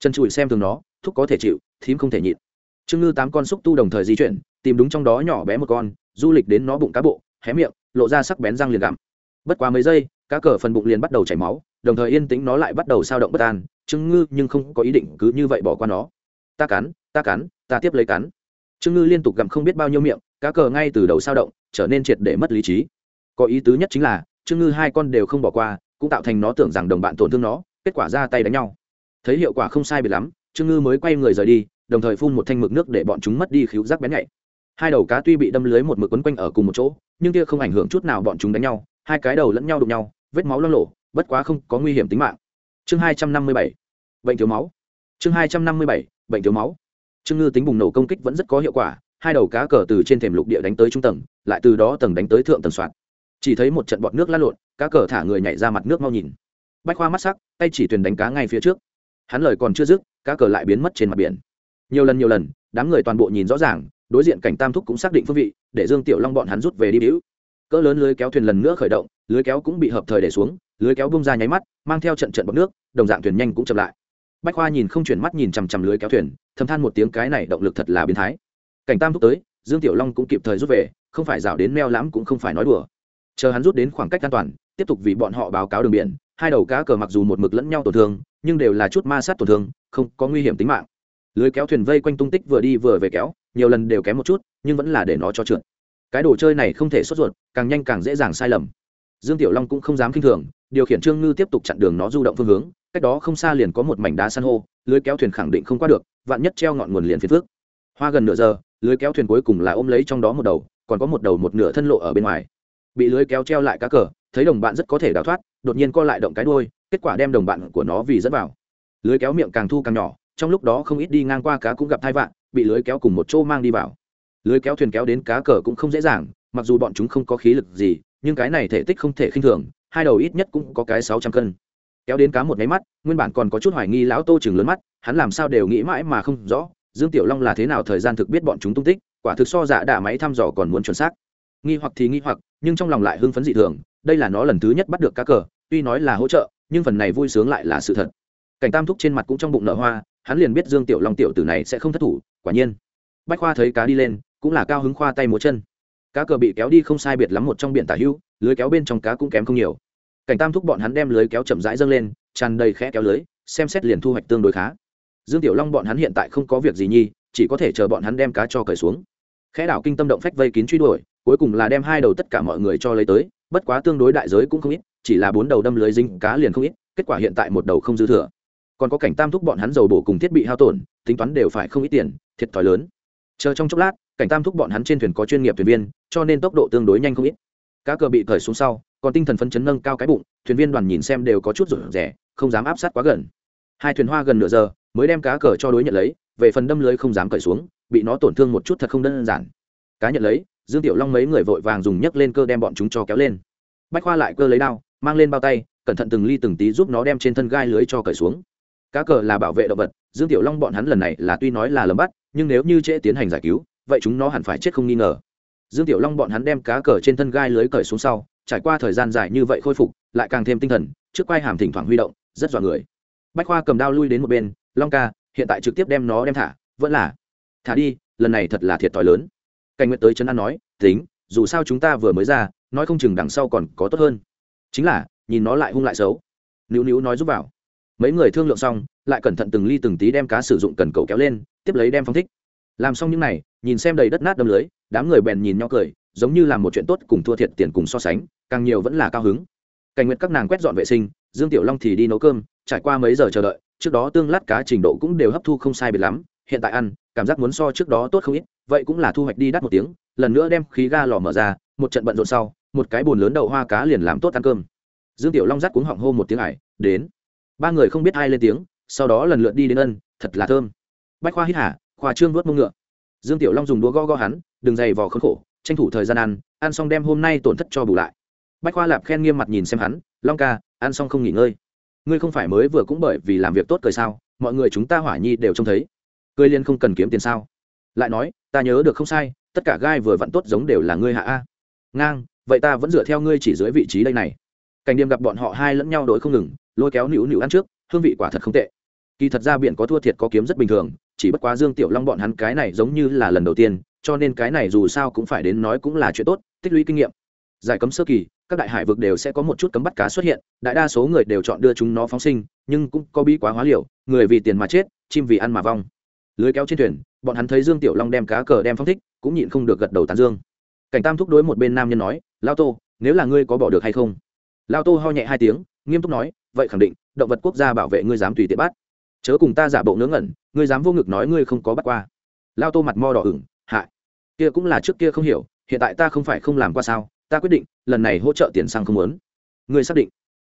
Chân chùi xem thường nó, thúc có thể chịu, thím không thể nhịn. Trương ngư tám con xúc tu đồng thời di chuyển, tìm đúng trong đó nhỏ bé một con, du lịch đến nó bụng cá bộ hé miệng, lộ ra sắc bén răng liền gặm. Bất quá mấy giây, cá cờ phần bụng liền bắt đầu chảy máu, đồng thời yên tĩnh nó lại bắt đầu sao động bất an, trương ngư nhưng không có ý định cứ như vậy bỏ qua nó. Ta cắn ta cắn, ta tiếp lấy cắn. Trương ngư liên tục gặm không biết bao nhiêu miệng, cá cờ ngay từ đầu sao động, trở nên triệt để mất lý trí. Có ý tứ nhất chính là, trương ngư hai con đều không bỏ qua, cũng tạo thành nó tưởng rằng đồng bạn tổn thương nó, kết quả ra tay đánh nhau. Thấy hiệu quả không sai biệt lắm, trương ngư mới quay người rời đi, đồng thời phun một thanh mực nước để bọn chúng mất đi khíu giác bén nhạy hai đầu cá tuy bị đâm lưới một mực quấn quanh ở cùng một chỗ, nhưng kia không ảnh hưởng chút nào bọn chúng đánh nhau, hai cái đầu lẫn nhau đụng nhau, vết máu lo lộ bất quá không có nguy hiểm tính mạng. Chương hai trăm năm mươi bảy, bệnh thiếu máu. Chương hai trăm năm mươi bảy, bệnh thiếu máu. Trương ngư tính bùng nổ công kích vẫn rất có hiệu quả, hai đầu cá cờ từ trên thềm lục địa đánh tới trung tầng, lại từ đó tầng đánh tới thượng tầng soạn chỉ thấy một trận bọt nước lăn lộn, cá cờ thả người nhảy ra mặt nước mau nhìn. Bách khoa mắt sắc, tay chỉ thuyền đánh cá ngay phía trước. Hắn lời còn chưa dứt, cá cờ lại biến mất trên mặt biển. Nhiều lần nhiều lần, đám người toàn bộ nhìn rõ ràng đối diện cảnh tam thúc cũng xác định phương vị, để dương tiểu long bọn hắn rút về đi bĩu cỡ lớn lưới kéo thuyền lần nữa khởi động, lưới kéo cũng bị hợp thời để xuống, lưới kéo bung ra nháy mắt, mang theo trận trận bọc nước, đồng dạng thuyền nhanh cũng chậm lại. Bách khoa nhìn không chuyển mắt nhìn chằm chằm lưới kéo thuyền, thầm than một tiếng cái này động lực thật là biến thái. Cảnh tam thúc tới, dương tiểu long cũng kịp thời rút về, không phải rào đến meo lãm cũng không phải nói đùa. Chờ hắn rút đến khoảng cách an toàn, tiếp tục vì bọn họ báo cáo đường biển, hai đầu cá cờ mặc dù một mực lẫn nhau tổn thương, nhưng đều là chút ma sát tổn thương, không có nguy hiểm tính mạng. Lưới kéo thuyền vây quanh tung tích vừa đi vừa về kéo nhiều lần đều kém một chút, nhưng vẫn là để nó cho trượt. Cái đồ chơi này không thể sốt ruột, càng nhanh càng dễ dàng sai lầm. Dương tiểu long cũng không dám k i n h thường, điều khiển trương ngư tiếp tục chặn đường nó du động phương hướng, cách đó không xa liền có một mảnh đá san hô, lưới kéo thuyền khẳng định không qua được, vạn nhất treo ngọn nguồn liền phiền phước hoa gần nửa giờ, lưới kéo thuyền cuối cùng là ôm lấy trong đó một đầu, còn có một đầu một nửa thân lộ ở bên ngoài. Bị lưới kéo treo lại cá cờ, thấy đồng bạn rất có thể đào thoát, đột nhiên co lại động cái đôi kết quả đem đồng bạn của nó vì dẫn vào. Lưới kéo miệng càng thu càng nhỏ, trong lúc đó không ít đi ngang qua cá cũng gặp thai vạn bị lưới kéo cùng một chỗ mang đi vào. Lưới kéo thuyền kéo đến cá cờ cũng không dễ dàng, mặc dù bọn chúng không có khí lực gì, nhưng cái này thể tích không thể khinh thường, hai đầu ít nhất cũng có cái sáu trăm cân. Kéo đến cá một máy mắt, nguyên bản còn có chút hoài nghi lão tô chừng lớn mắt, hắn làm sao đều nghĩ mãi mà không rõ, dương tiểu long là thế nào thời gian thực biết bọn chúng tung tích, quả thực so dạ đả máy thăm dò còn muốn chuẩn xác. Nghi hoặc thì nghi hoặc, nhưng trong lòng lại hưng phấn dị thường, đây là nó lần thứ nhất bắt được cá cờ, tuy nói là hỗ trợ, nhưng phần này vui sướng lại là sự thật. Cảnh tam thúc trên mặt cũng trong bụng nở hoa, hắn liền biết dương tiểu long tiểu tử này sẽ không thất thủ quả nhiên. Bách khoa thấy cá đi lên, cũng là cao hứng khoa tay múa chân. Cá cờ bị kéo đi không sai biệt lắm một trong biển tả hữu, lưới kéo bên trong cá cũng kém không nhiều. Cảnh tam thúc bọn hắn đem lưới kéo chậm rãi dâng lên, tràn đầy khẽ kéo lưới, xem xét liền thu hoạch tương đối khá. Dương tiểu long bọn hắn hiện tại không có việc gì nhi, chỉ có thể chờ bọn hắn đem cá cho cởi xuống. Khẽ đảo kinh tâm động phách vây kín truy đuổi, cuối cùng là đem hai đầu tất cả mọi người cho lấy tới, bất quá tương đối đại giới cũng không ít, chỉ là bốn đầu đâm lưới dính cá liền không ít, kết quả hiện tại một đầu không dư thừa còn có cảnh tam thúc bọn hắn dầu bổ cùng thiết bị hao tổn, tính toán đều phải không ít tiền, thiệt thòi lớn. Chờ trong chốc lát, cảnh tam thúc bọn hắn trên thuyền có chuyên nghiệp thuyền viên, cho nên tốc độ tương đối nhanh không ít. Cá cờ bị cởi xuống sau, còn tinh thần phấn chấn nâng cao cái bụng, thuyền viên đoàn nhìn xem đều có chút rủi rẻ không dám áp sát quá gần. Hai thuyền hoa gần nửa giờ, mới đem cá cờ cho đối nhận lấy, về phần đâm lưới không dám cởi xuống, bị nó tổn thương một chút thật không đơn giản. Cá nhận lấy, dương tiểu long mấy người vội vàng dùng nhấc lên cơ đem bọn chúng cho kéo lên. Bách khoa lại cơ lấy đao, mang lên bao tay, cẩn thận từng ly từng tí giúp nó đem trên thân gai lưới cho cởi xuống cá cờ là bảo vệ động vật, dương tiểu long bọn hắn lần này là tuy nói là lầm bắt, nhưng nếu như trễ tiến hành giải cứu, vậy chúng nó hẳn phải chết không nghi ngờ. Dương tiểu long bọn hắn đem cá cờ trên thân gai lưới cởi xuống sau, trải qua thời gian dài như vậy khôi phục, lại càng thêm tinh thần, trước quai hàm thỉnh thoảng huy động, rất dọa người. Bách khoa cầm đao lui đến một bên, long ca, hiện tại trực tiếp đem nó đem thả, vẫn là thả đi, lần này thật là thiệt thòi lớn. Cảnh nguyện tới trấn an nói, tính, dù sao chúng ta vừa mới ra, nói không chừng đằng sau còn có tốt hơn. Chính là, nhìn nó lại hung lại xấu. Nữu nữu nói giúp vào mấy người thương lượng xong, lại cẩn thận từng ly từng tí đem cá sử dụng cần cầu kéo lên, tiếp lấy đem phong thích. Làm xong những n à y nhìn xem đầy đất nát đâm lưới, đám người bèn nhìn nhau cười, giống như làm một chuyện tốt cùng thua thiệt tiền cùng so sánh, càng nhiều vẫn là cao hứng. Cảnh nguyện các nàng quét dọn vệ sinh, dương tiểu long thì đi nấu cơm, trải qua mấy giờ chờ đợi, trước đó tương lát cá trình độ cũng đều hấp thu không sai biệt lắm, hiện tại ăn, cảm giác muốn so trước đó tốt không ít, vậy cũng là thu hoạch đi đắt một tiếng, lần nữa đem khí ga lò mở ra, một trận bận rộn sau, một cái bồn lớn đậu hoa cá liền làm tốt ăn cơm. Dương tiểu long dắt cuống họng hô một tiếng ải, đến ba người không biết ai lên tiếng, sau đó lần lượt đi đến ân, thật là thơm. Bách khoa hít hả khoa trương vớt mông ngựa. Dương tiểu long dùng đũa go go hắn, đừng dày vò khốn khổ, tranh thủ thời gian ăn ăn xong đem hôm nay tổn thất cho bù lại. Bách khoa lạp khen nghiêm mặt nhìn xem hắn, long ca, ăn xong không nghỉ ngơi. Ngươi không phải mới vừa cũng bởi vì làm việc tốt cười sao, mọi người chúng ta hỏa nhi đều trông thấy. Cười liên không cần kiếm tiền sao? Lại nói, ta nhớ được không sai, tất cả gai vừa vặn tốt giống đều là ngươi hạ a. Ngang, vậy ta vẫn dựa theo ngươi chỉ dưới vị trí đây này. Cảnh điềm gặp bọn họ hai lẫn nhau đổi không ngừng lôi kéo nữu nữu ăn trước, hương vị quả thật không tệ. Kỳ thật ra biển có thua thiệt có kiếm rất bình thường, chỉ bất quá dương tiểu long bọn hắn cái này giống như là lần đầu tiên, cho nên cái này dù sao cũng phải đến nói cũng là chuyện tốt, tích lũy kinh nghiệm. Giải cấm sơ kỳ, các đại hải vực đều sẽ có một chút cấm bắt cá xuất hiện, đại đa số người đều chọn đưa chúng nó phóng sinh, nhưng cũng có bi quá hóa liều, người vì tiền mà chết, chim vì ăn mà vong. Lưới kéo trên thuyền, bọn hắn thấy dương tiểu long đem cá cờ đem phóng thích, cũng nhịn không được gật đầu tán dương. Cảnh tam thúc đối một bên nam nhân nói, lao tô, nếu là ngươi có bỏ được hay không? Lao tô ho nhẹ hai tiếng, nghiêm túc nói vậy khẳng định, động vật quốc gia bảo vệ ngươi dám tùy tiện bắt. Chớ cùng ta giả bộ ngớ ngẩn, ngươi dám vô ngực nói ngươi không có bắt qua. Lao tô mặt mo đỏ ửng hại kia cũng là trước kia không hiểu, hiện tại ta không phải không làm qua sao? Ta quyết định, lần này hỗ trợ tiền sang không muốn. Ngươi xác định.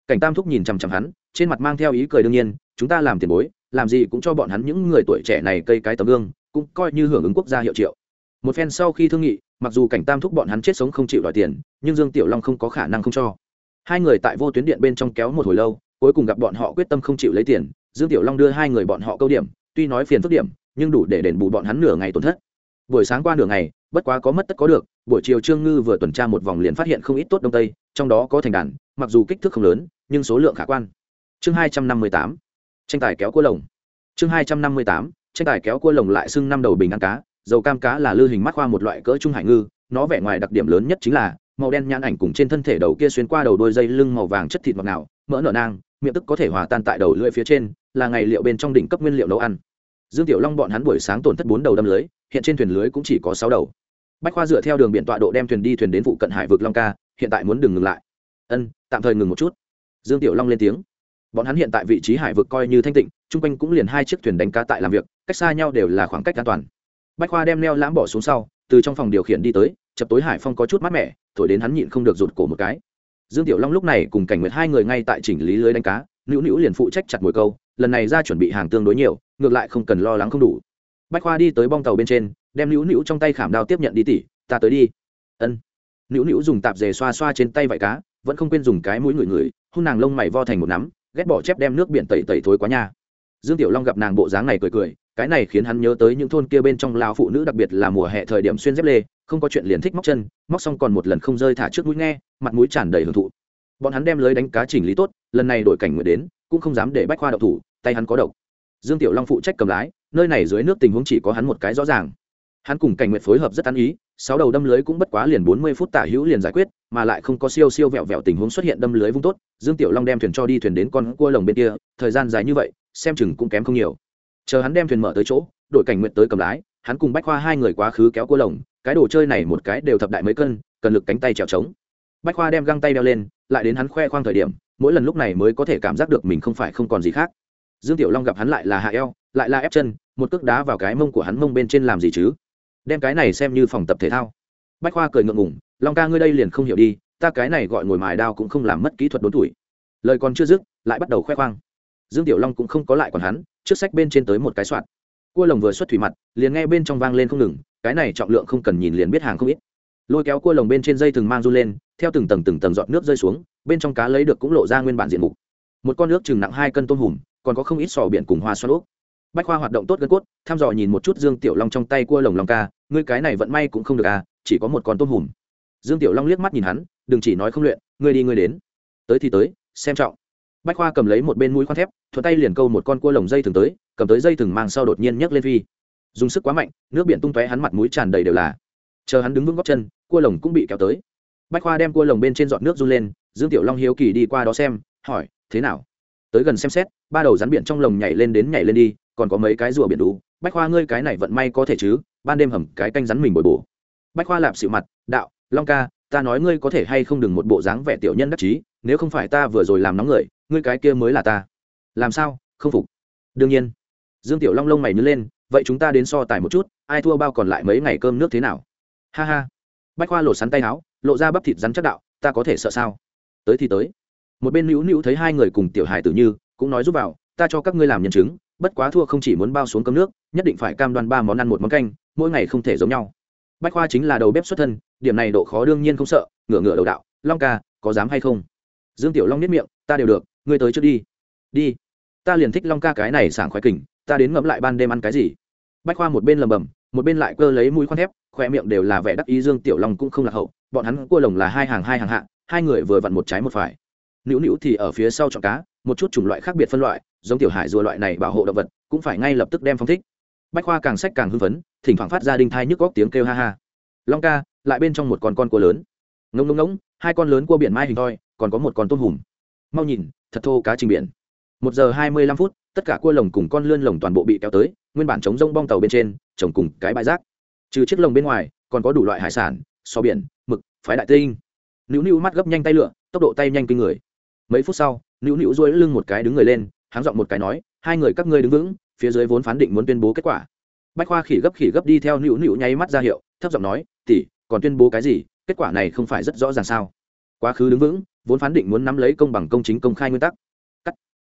Cảnh tam thúc nhìn chằm chằm hắn, trên mặt mang theo ý cười đương nhiên, chúng ta làm tiền bối, làm gì cũng cho bọn hắn những người tuổi trẻ này cây cái tấm gương, cũng coi như hưởng ứng quốc gia hiệu triệu. Một phen sau khi thương nghị, mặc dù cảnh tam thúc bọn hắn chết sống không chịu đòi tiền, nhưng dương tiểu long không có khả năng không cho. Hai người tại vô tuyến điện bên trong kéo một hồi lâu cuối cùng gặp bọn họ quyết tâm không chịu lấy tiền, dương tiểu long đưa hai người bọn họ câu điểm, tuy nói phiền phức điểm, nhưng đủ để đền bù bọn hắn nửa ngày tổn thất. Buổi sáng qua nửa ngày, bất quá có mất tất có được, buổi chiều trương ngư vừa tuần tra một vòng liền phát hiện không ít tốt đông tây, trong đó có thành đàn, mặc dù kích thước không lớn, nhưng số lượng khả quan. Chương hai trăm năm mươi tám, tranh tài kéo cua lồng. Chương hai trăm năm mươi tám, tranh tài kéo cua lồng lại xưng năm đầu bình ăn cá, dầu cam cá là lư hình mắt khoa một loại cỡ trung hải ngư, nó vẻ ngoài đặc điểm lớn nhất chính là, màu đen nhãn ảnh cùng trên thân thể đầu kia xuyên qua đầu đôi dây lưng màu vàng chất thịt ngọt ngào mỡ nở nang, miệng tức có thể hòa tan tại đầu lưỡi phía trên, là ngày liệu bên trong đỉnh cấp nguyên liệu nấu ăn. Dương tiểu long bọn hắn buổi sáng tổn thất bốn đầu đâm lưới, hiện trên thuyền lưới cũng chỉ có sáu đầu. Bách khoa dựa theo đường biển tọa độ đem thuyền đi thuyền đến vụ cận hải vực long ca, hiện tại muốn đừng ngừng lại. Ân, tạm thời ngừng một chút. Dương tiểu long lên tiếng. Bọn hắn hiện tại vị trí hải vực coi như thanh tịnh, chung quanh cũng liền hai chiếc thuyền đánh cá tại làm việc, cách xa nhau đều là khoảng cách an toàn. Bách khoa đem neo lãm bỏ xuống sau, từ trong phòng điều khiển đi tới, chập tối hải phong có chút mát mẻ, thổi đến hắn nhịn không được rụt cổ một cái dương tiểu long lúc này cùng cảnh nguyệt hai người ngay tại chỉnh lý lưới đánh cá, nữu nữu liền phụ trách chặt mồi câu, lần này ra chuẩn bị hàng tương đối nhiều, ngược lại không cần lo lắng không đủ. Bách khoa đi tới bong tàu bên trên, đem nữu nữu trong tay khảm đao tiếp nhận đi tỉ, ta tới đi. Ân. Nữu nữu dùng tạp dề xoa xoa trên tay vải cá, vẫn không quên dùng cái mũi ngửi ngửi hôn nàng lông mày vo thành một nắm, ghét bỏ chép đem nước biển tẩy tẩy thối quá nha. Dương tiểu long gặp nàng bộ dáng này cười cười cái này khiến hắn nhớ tới những thôn kia bên trong lao phụ nữ, đặc biệt là mùa hè thời điểm xuyên dép lê, không có chuyện liền thích móc chân, móc xong còn một lần không rơi thả trước mũi nghe, mặt mũi tràn đầy hưởng thụ. Bọn hắn đem lưới đánh cá chỉnh lý tốt, lần này đổi cảnh nguyện đến, cũng không dám để bách khoa đậu thủ, tay hắn có độc. Dương tiểu long phụ trách cầm lái, nơi này dưới nước tình huống chỉ có hắn một cái rõ ràng. Hắn cùng cảnh nguyện phối hợp rất ăn ý, sáu đầu đâm lưới cũng bất quá liền bốn mươi phút tả hữu liền giải quyết, mà lại không có siêu siêu vẹo vẹo tình huống xuất hiện đâm lưới vung tốt, dương tiểu long đem thuyền cho đi thuyền đến con cua lồng bên kia, thời gian dài như vậy, xem chừng cũng kém không nhiều chờ hắn đem thuyền mở tới chỗ, đội cảnh nguyện tới cầm lái, hắn cùng bách khoa hai người quá khứ kéo cua lồng, cái đồ chơi này một cái đều thập đại mấy cân, cần lực cánh tay trèo trống. Bách khoa đem găng tay đeo lên, lại đến hắn khoe khoang thời điểm, mỗi lần lúc này mới có thể cảm giác được mình không phải không còn gì khác. Dương tiểu long gặp hắn lại là hạ eo, lại là ép chân, một cước đá vào cái mông của hắn mông bên trên làm gì chứ? Đem cái này xem như phòng tập thể thao. Bách khoa cười ngượng ngủng long ca ngươi đây liền không hiểu đi, ta cái này gọi ngồi mài đao cũng không làm mất kỹ thuật đốn tuổi. Lời còn chưa dứt, lại bắt đầu khoe khoang. Dương tiểu long cũng không có lại còn hắn trước sách bên trên tới một cái soạn. Cua lồng vừa xuất thủy mặt, liền nghe bên trong vang lên không ngừng, cái này trọng lượng không cần nhìn liền biết hàng không ít. Lôi kéo cua lồng bên trên dây từng mang run lên, theo từng tầng từng tầng giọt nước rơi xuống, bên trong cá lấy được cũng lộ ra nguyên bản diện mục. Một con nước chừng nặng hai cân tôm hùm, còn có không ít sò biển cùng hoa xoa úp bách khoa hoạt động tốt gân cốt thăm dò nhìn một chút dương tiểu long trong tay cua lồng lòng ca, ngươi cái này vận may cũng không được à chỉ có một con tôm hùm. Dương tiểu long liếc mắt nhìn hắn, đừng chỉ nói không luyện, ngươi đi ngươi đến. Tới thì tới, xem trọng bách khoa cầm lấy một bên mũi khoan thép, thuận tay liền câu một con cua lồng dây thừng tới, cầm tới dây thừng mang sau đột nhiên nhấc lên phi. Dùng sức quá mạnh, nước biển tung tóe hắn mặt mũi tràn đầy đều là. Chờ hắn đứng vững góc chân, cua lồng cũng bị kéo tới. Bách khoa đem cua lồng bên trên giọt nước run lên, dương tiểu long hiếu kỳ đi qua đó xem, hỏi, thế nào? Tới gần xem xét, ba đầu rắn biển trong lồng nhảy lên đến nhảy lên đi, còn có mấy cái rùa biển đủ. Bách khoa, ngươi cái này vận may có thể chứ? Ban đêm hầm cái canh rắn mình bồi bổ. Bách khoa lạp xịu mặt, đạo, long ca, ta nói ngươi có thể hay không đừng một bộ dáng vẻ tiểu nhân đắc chí, nếu không phải ta vừa rồi làm nóng người ngươi cái kia mới là ta. Làm sao? Không phục. Đương nhiên. Dương tiểu long lông mày nhớ lên, vậy chúng ta đến so tài một chút, ai thua bao còn lại mấy ngày cơm nước thế nào? Ha ha. Bách khoa lột sắn tay áo, lộ ra bắp thịt rắn chắc đạo, ta có thể sợ sao? Tới thì tới. Một bên nữu nữu thấy hai người cùng tiểu hài tử như, cũng nói giúp vào, ta cho các ngươi làm nhân chứng, bất quá thua không chỉ muốn bao xuống cơm nước, nhất định phải cam đoan ba món ăn một món canh, mỗi ngày không thể giống nhau. Bách khoa chính là đầu bếp xuất thân, điểm này độ khó đương nhiên không sợ, ngửa ngửa đầu đạo, long ca, có dám hay không? Dương tiểu long nếp miệng, ta đều được ngươi tới trước đi. Đi. Ta liền thích long ca cái này sảng khoái kình, ta đến ngẫm lại ban đêm ăn cái gì. Bách khoa một bên lầm bầm, một bên lại cơ lấy mũi khoan thép, khoe miệng đều là vẻ đắc ý dương tiểu long cũng không là hậu, bọn hắn cua lồng là hai hàng hai hàng hạ, hai người vừa vặn một trái một phải. Nữu nữu thì ở phía sau chọn cá, một chút chủng loại khác biệt phân loại, giống tiểu hải rùa loại này bảo hộ động vật, cũng phải ngay lập tức đem phong thích. Bách khoa càng sách càng hưng phấn, thỉnh thoảng phát ra đinh thai nhức góc tiếng kêu ha ha. Long ca, lại bên trong một con con cua lớn. Ngông ngông ngỗng hai con lớn cua biển mai hình thoi, còn có một con tôm hùm mau nhìn, thật thô cá trình biển. Một giờ hai mươi lăm phút, tất cả cua lồng cùng con lươn lồng toàn bộ bị kéo tới, nguyên bản chống rông bong tàu bên trên, trồng cùng cái bãi rác. Trừ chiếc lồng bên ngoài, còn có đủ loại hải sản so biển, mực, phái đại tinh. Nữu nữu mắt gấp nhanh tay lựa, tốc độ tay nhanh kinh người. Mấy phút sau, nữu nữu dối lưng một cái đứng người lên, háng giọng một cái nói, hai người các ngươi đứng vững, phía dưới vốn phán định muốn tuyên bố kết quả. Bách khoa khỉ gấp khỉ gấp đi theo nữu nữu nháy mắt ra hiệu, thấp giọng nói tỉ còn tuyên bố cái gì? Kết quả này không phải rất rõ ràng sao? Quá khứ đứng vững, vốn phán định muốn nắm lấy công bằng công chính công khai nguyên tắc. Cắt.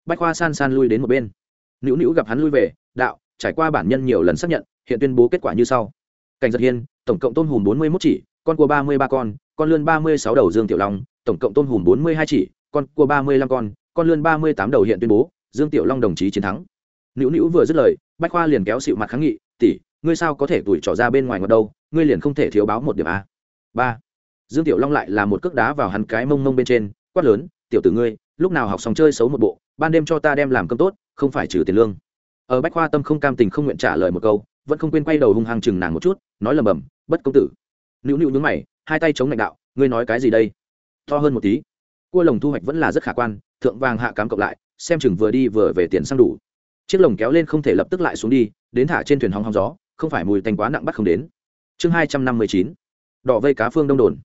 Bách khoa san san lui đến một bên. Nữu nữu gặp hắn lui về, đạo, trải qua bản nhân nhiều lần xác nhận, hiện tuyên bố kết quả như sau. Cảnh giật hiên, tổng cộng tôn hùm bốn mươi mốt chỉ, con cua ba mươi ba con con lươn ba mươi sáu đầu dương tiểu long, tổng cộng tôn hùm bốn mươi hai chỉ, con cua ba mươi lăm con con lươn ba mươi tám đầu hiện tuyên bố, dương tiểu long đồng chí chiến thắng. Nữu nữu vừa dứt lời, bách khoa liền kéo xịu mặt kháng nghị, tỷ, ngươi sao có thể tuổi trỏ ra bên ngoài ngọt đâu? Ngươi liền không thể thiếu báo một điểm a. Ba dương tiểu long lại là một cước đá vào hắn cái mông mông bên trên, quát lớn, tiểu tử ngươi, lúc nào học xong chơi xấu một bộ, ban đêm cho ta đem làm cơm tốt, không phải trừ tiền lương. Ở bách khoa tâm không cam tình không nguyện trả lời một câu, vẫn không quên quay đầu hung hăng chừng nàng một chút, nói lầm bầm, bất công tử. Nữu nữu nhướng mày, hai tay chống lãnh đạo, ngươi nói cái gì đây? To hơn một tí. Cua lồng thu hoạch vẫn là rất khả quan, thượng vàng hạ cám cộng lại, xem chừng vừa đi vừa về tiền sang đủ. Chiếc lồng kéo lên không thể lập tức lại xuống đi, đến thả trên thuyền hóng hóng gió, không phải mùi tanh quá nặng bắt không đến. Chương hai trăm năm mươi chín. Đỏ vây cá phương đông đồn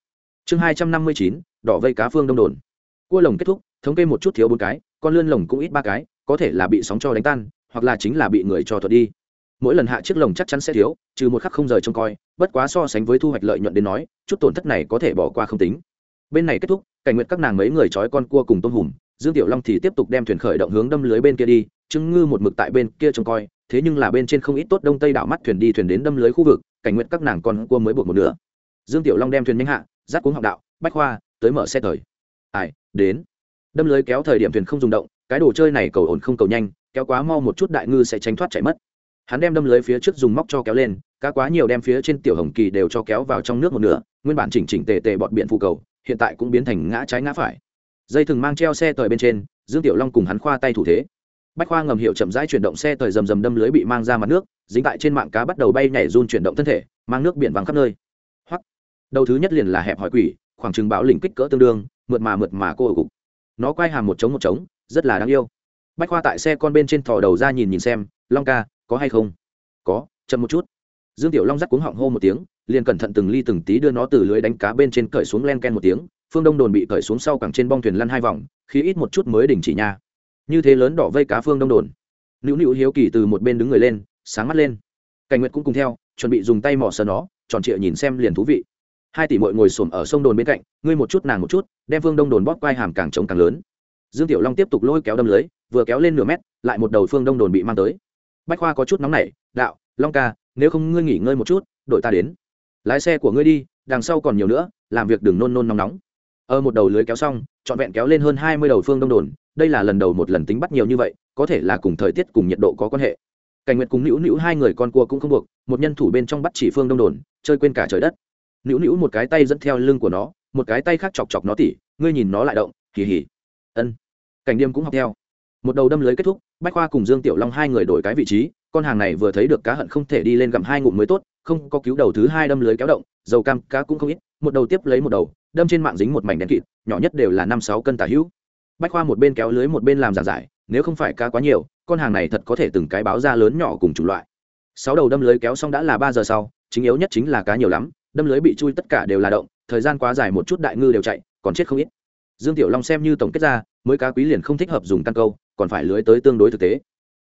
chương hai trăm năm mươi chín, đỏ vây cá phương đông đồn. Cua lồng kết thúc, thống kê một chút thiếu bốn cái, con lươn lồng cũng ít ba cái, có thể là bị sóng cho đánh tan, hoặc là chính là bị người cho thuật đi. Mỗi lần hạ chiếc lồng chắc chắn sẽ thiếu, trừ một khắc không rời trông coi, bất quá so sánh với thu hoạch lợi nhuận đến nói, chút tổn thất này có thể bỏ qua không tính. Bên này kết thúc, cảnh nguyện các nàng mấy người trói con cua cùng tôm hùm, dương tiểu long thì tiếp tục đem thuyền khởi động hướng đâm lưới bên kia đi chứng ngư một mực tại bên kia trông coi, thế nhưng là bên trên không ít tốt đông tây đảo mắt thuyền đi thuyền đến đâm lưới khu vực, cảnh nguyện các nàng con cua mới buộc một nửa. Dương tiểu long đem thuyền nhanh hạ rát cuống học đạo, bách khoa, tới mở xe thời. Ai, đến. Đâm lưới kéo thời điểm thuyền không dùng động, cái đồ chơi này cầu ổn không cầu nhanh, kéo quá mau một chút đại ngư sẽ tránh thoát chạy mất. Hắn đem đâm lưới phía trước dùng móc cho kéo lên, cá quá nhiều đem phía trên tiểu hồng kỳ đều cho kéo vào trong nước một nửa, nguyên bản chỉnh chỉnh tề tề bọt biển phụ cầu, hiện tại cũng biến thành ngã trái ngã phải. Dây thừng mang treo xe tời bên trên, dương tiểu long cùng hắn khoa tay thủ thế. Bách khoa ngầm hiệu chậm rãi chuyển động xe tời rầm rầm đâm lưới bị mang ra mặt nước, dính tại trên mạng cá bắt đầu bay nhảy run chuyển động thân thể, mang nước biển vắng khắp nơi đầu thứ nhất liền là hẹp hỏi quỷ, khoảng chừng bão lình kích cỡ tương đương, mượt mà mượt mà cô ở cục. Nó quay hàm một trống một trống, rất là đáng yêu. Bách khoa tại xe con bên trên thò đầu ra nhìn nhìn xem, long ca, có hay không? Có, chậm một chút. Dương tiểu long rắc cuống họng hô một tiếng, liền cẩn thận từng ly từng tí đưa nó từ lưới đánh cá bên trên cởi xuống len ken một tiếng, phương đông đồn bị cởi xuống sau cẳng trên bong thuyền lăn hai vòng, khi ít một chút mới đình chỉ nha. Như thế lớn đỏ vây cá phương đông đồn. Nữu nữu hiếu kỳ từ một bên đứng người lên, sáng mắt lên. Cảnh nguyệt cũng cùng theo, chuẩn bị dùng tay mỏ sờ nó, tròn trịa nhìn xem liền thú vị hai tỷ mội ngồi xổm ở sông đồn bên cạnh, ngươi một chút nàng một chút, đem phương đông đồn bóp quai hàm càng trống càng lớn. Dương tiểu long tiếp tục lôi kéo đâm lưới, vừa kéo lên nửa mét, lại một đầu phương đông đồn bị mang tới. Bách khoa có chút nóng nảy, đạo, long ca, nếu không ngươi nghỉ ngơi một chút, đội ta đến. Lái xe của ngươi đi, đằng sau còn nhiều nữa, làm việc đừng nôn nôn nóng nóng. Ở một đầu lưới kéo xong, trọn vẹn kéo lên hơn hai mươi đầu phương đông đồn, đây là lần đầu một lần tính bắt nhiều như vậy, có thể là cùng thời tiết cùng nhiệt độ có quan hệ. Cảnh nguyệt cùng nữu nữu hai người con cua cũng không buộc, một nhân thủ bên trong bắt chỉ phương đông đồn, chơi quên cả trời đất nữu nữu một cái tay dẫn theo lưng của nó, một cái tay khác chọc chọc nó tỉ, ngươi nhìn nó lại động kỳ hỉ ân. Cảnh đêm cũng học theo. Một đầu đâm lưới kết thúc, bách khoa cùng dương tiểu long hai người đổi cái vị trí, con hàng này vừa thấy được cá hận không thể đi lên gặm hai ngụm mới tốt, không có cứu đầu thứ hai đâm lưới kéo động, dầu cam cá cũng không ít, một đầu tiếp lấy một đầu, đâm trên mạng dính một mảnh đen kịt, nhỏ nhất đều là năm sáu cân tả hữu. Bách khoa một bên kéo lưới một bên làm giả giải, nếu không phải cá quá nhiều, con hàng này thật có thể từng cái báo ra lớn nhỏ cùng chủng loại. Sáu đầu đâm lưới kéo xong đã là ba giờ sau, chính yếu nhất chính là cá nhiều lắm đâm lưới bị chui tất cả đều là động, thời gian quá dài một chút đại ngư đều chạy, còn chết không ít. Dương tiểu long xem như tổng kết ra, mới cá quý liền không thích hợp dùng căn câu, còn phải lưới tới tương đối thực tế.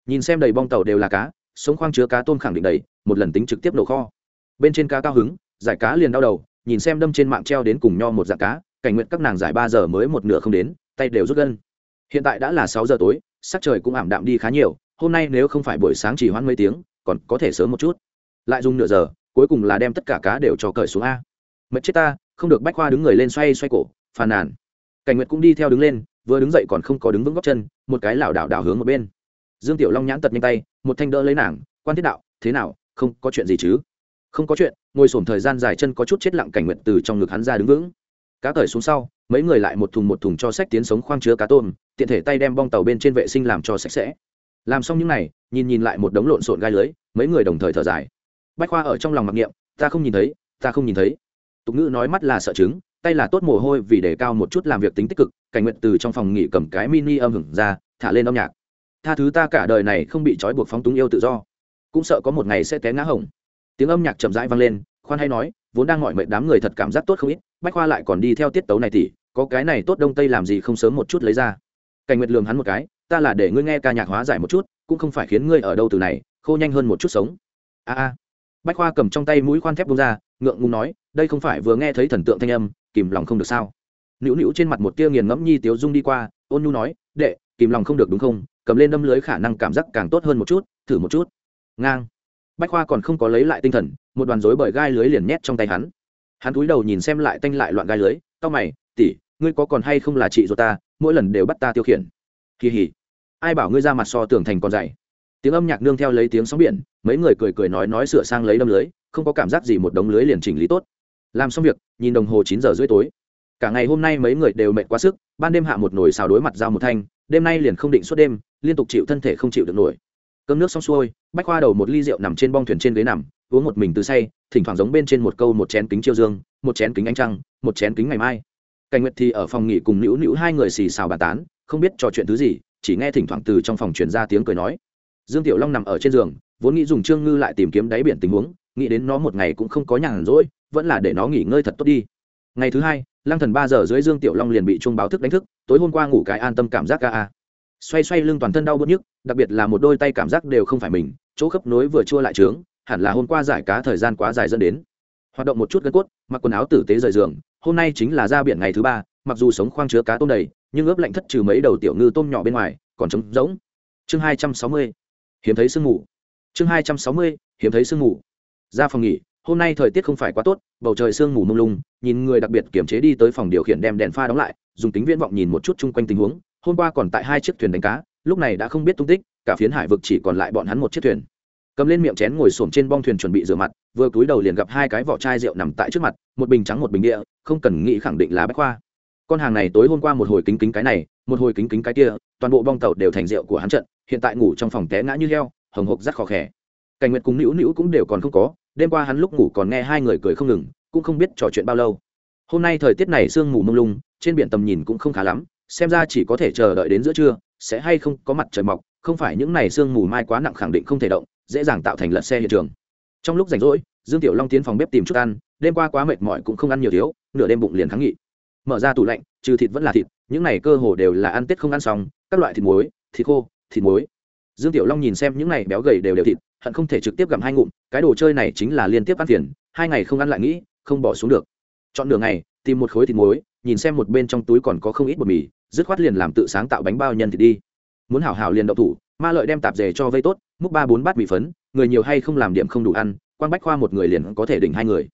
Nhìn xem đầy bong tàu đều là cá, sống khoang chứa cá tôm khẳng định đầy, một lần tính trực tiếp nổ kho. Bên trên cá cao hứng, giải cá liền đau đầu, nhìn xem đâm trên mạng treo đến cùng nho một dạng cá, cảnh nguyện các nàng giải ba giờ mới một nửa không đến, tay đều rút gân. Hiện tại đã là sáu giờ tối, sắc trời cũng ảm đạm đi khá nhiều, hôm nay nếu không phải buổi sáng chỉ hoãn mấy tiếng, còn có thể sớm một chút. Lại dùng nửa giờ cuối cùng là đem tất cả cá đều cho cởi xuống a. Mệt chết ta, không được bách khoa đứng người lên xoay xoay cổ, phàn nàn. Cảnh nguyệt cũng đi theo đứng lên, vừa đứng dậy còn không có đứng vững góc chân, một cái lảo đảo đảo hướng một bên. Dương tiểu long nhãn tật nhanh tay, một thanh đỡ lấy nàng, quan thiết đạo, thế nào, không có chuyện gì chứ? Không có chuyện. Ngồi sổm thời gian dài chân có chút chết lặng cảnh Nguyệt từ trong ngực hắn ra đứng vững. Cá cởi xuống sau, mấy người lại một thùng một thùng cho sách tiến sống khoang chứa cá tôm, tiện thể tay đem bong tàu bên trên vệ sinh làm cho sạch sẽ. Làm xong những n à y nhìn nhìn lại một đống lộn xộn gai lưới, mấy người đồng thời thở dài bách khoa ở trong lòng mặc niệm, ta không nhìn thấy, ta không nhìn thấy. Tục ngữ nói mắt là sợ chứng, tay là tốt mồ hôi vì để cao một chút làm việc tính tích cực, cảnh nguyện từ trong phòng nghỉ cầm cái mini âm hưởng ra, thả lên âm nhạc. Tha thứ ta cả đời này không bị trói buộc phóng túng yêu tự do, cũng sợ có một ngày sẽ té ngã hồng. Tiếng âm nhạc chậm rãi vang lên, khoan hay nói, vốn đang mọi mệnh đám người thật cảm giác tốt không ít, bách khoa lại còn đi theo tiết tấu này tỉ, có cái này tốt đông tây làm gì không sớm một chút lấy ra. Cảnh nguyệt lường hắn một cái, ta là để ngươi nghe ca nhạc hóa giải một chút, cũng không phải khiến ngươi ở đâu từ này, khô nhanh hơn một chút sống. A a bách khoa cầm trong tay mũi khoan thép bông ra, ngượng ngùng nói, đây không phải vừa nghe thấy thần tượng thanh âm, kìm lòng không được sao? Nữu nữu trên mặt một tia nghiền ngẫm nhi tiếu dung đi qua, ôn nhu nói, đệ, kìm lòng không được đúng không? Cầm lên đâm lưới khả năng cảm giác càng tốt hơn một chút, thử một chút. Ngang. Bách khoa còn không có lấy lại tinh thần, một đoàn rối bởi gai lưới liền nhét trong tay hắn. Hắn cúi đầu nhìn xem lại tanh lại loạn gai lưới, tao mày tỉ ngươi có còn hay không là chị ruột ta, mỗi lần đều bắt ta tiêu khiển. Kỳ hỉ. Ai bảo ngươi ra mặt so tưởng thành còn dày tiếng âm nhạc nương theo lấy tiếng sóng biển, mấy người cười cười nói nói sửa sang lấy đâm lưới, không có cảm giác gì một đống lưới liền chỉnh lý tốt. Làm xong việc, nhìn đồng hồ chín giờ rưỡi tối. Cả ngày hôm nay mấy người đều mệt quá sức, ban đêm hạ một nồi xào đối mặt giao một thanh, đêm nay liền không định suốt đêm, liên tục chịu thân thể không chịu được nổi. Cơm nước xong xuôi, bách khoa đầu một ly rượu nằm trên bong thuyền trên ghế nằm, uống một mình từ say, thỉnh thoảng giống bên trên một câu một chén kính chiêu dương, một chén kính ánh trăng, một chén kính ngày mai. Cảnh nguyệt thì ở phòng nghỉ cùng nữu nữu hai người xì xào bà tán, không biết trò chuyện thứ gì, chỉ nghe thỉnh thoảng từ trong phòng truyền ra tiếng cười nói dương tiểu long nằm ở trên giường, vốn nghĩ dùng trương ngư lại tìm kiếm đáy biển tình huống, nghĩ đến nó một ngày cũng không có nhàn rỗi, vẫn là để nó nghỉ ngơi thật tốt đi. Ngày thứ hai, lăng thần ba giờ dưới dương tiểu long liền bị chuông báo thức đánh thức, tối hôm qua ngủ cái an tâm cảm giác ca a. Xoay xoay lưng toàn thân đau bớt nhức, đặc biệt là một đôi tay cảm giác đều không phải mình, chỗ khớp nối vừa chua lại trướng, hẳn là hôm qua giải cá thời gian quá dài dẫn đến. Hoạt động một chút gân cốt, mặc quần áo tử tế rời giường, hôm nay chính là ra biển ngày thứ ba, mặc dù sống khoang chứa cá tôm đầy, nhưng ướp lạnh thất trừ mấy đầu tiểu ngư tôm nhỏ bên ngoài, còn trống rỗng. Chương hai trăm sáu mươi hiếm thấy sương mù. Chương hai trăm sáu mươi, hiếm thấy sương mù. Ra phòng nghỉ, hôm nay thời tiết không phải quá tốt, bầu trời sương mù mông lung, nhìn người đặc biệt kiểm chế đi tới phòng điều khiển đem đèn pha đóng lại, dùng kính viễn vọng nhìn một chút chung quanh tình huống. Hôm qua còn tại hai chiếc thuyền đánh cá, lúc này đã không biết tung tích, cả phiến hải vực chỉ còn lại bọn hắn một chiếc thuyền. Cầm lên miệng chén ngồi xổm trên bong thuyền chuẩn bị rửa mặt, vừa cúi đầu liền gặp hai cái vỏ chai rượu nằm tại trước mặt, một bình trắng một bình địa, không cần nghĩ khẳng định là bách khoa. Con hàng này tối hôm qua một hồi kính kính cái này, một hồi kính kính cái kia, toàn bộ bong tàu đều thành rượu của hắn trận hiện tại ngủ trong phòng té ngã như heo, hồng hộc rất khó khẽ cảnh nguyệt cùng nữu nữu cũng đều còn không có, đêm qua hắn lúc ngủ còn nghe hai người cười không ngừng, cũng không biết trò chuyện bao lâu. Hôm nay thời tiết này sương mù mông lung, trên biển tầm nhìn cũng không khá lắm, xem ra chỉ có thể chờ đợi đến giữa trưa, sẽ hay không có mặt trời mọc, không phải những này sương mù mai quá nặng khẳng định không thể động, dễ dàng tạo thành lật xe hiện trường. Trong lúc rảnh rỗi, dương tiểu long tiến phòng bếp tìm chút ăn, đêm qua quá mệt mỏi cũng không ăn nhiều thiếu, nửa đêm bụng liền kháng nghị. Mở ra tủ lạnh, trừ thịt vẫn là thịt, những này cơ hồ đều là ăn tết không ăn xong, các loại thịt muối, thịt khô thịt muối. Dương tiểu long nhìn xem những này béo gầy đều đều thịt, hận không thể trực tiếp gặm hai ngụm, cái đồ chơi này chính là liên tiếp ăn phiền, hai ngày không ăn lại nghĩ, không bỏ xuống được. Chọn đường này tìm một khối thịt muối, nhìn xem một bên trong túi còn có không ít bột mì, dứt khoát liền làm tự sáng tạo bánh bao nhân thịt đi. Muốn hảo hảo liền đậu thủ, ma lợi đem tạp dề cho vây tốt, múc ba bốn bát mì phấn, người nhiều hay không làm điểm không đủ ăn quan bách khoa một người liền có thể đỉnh hai người.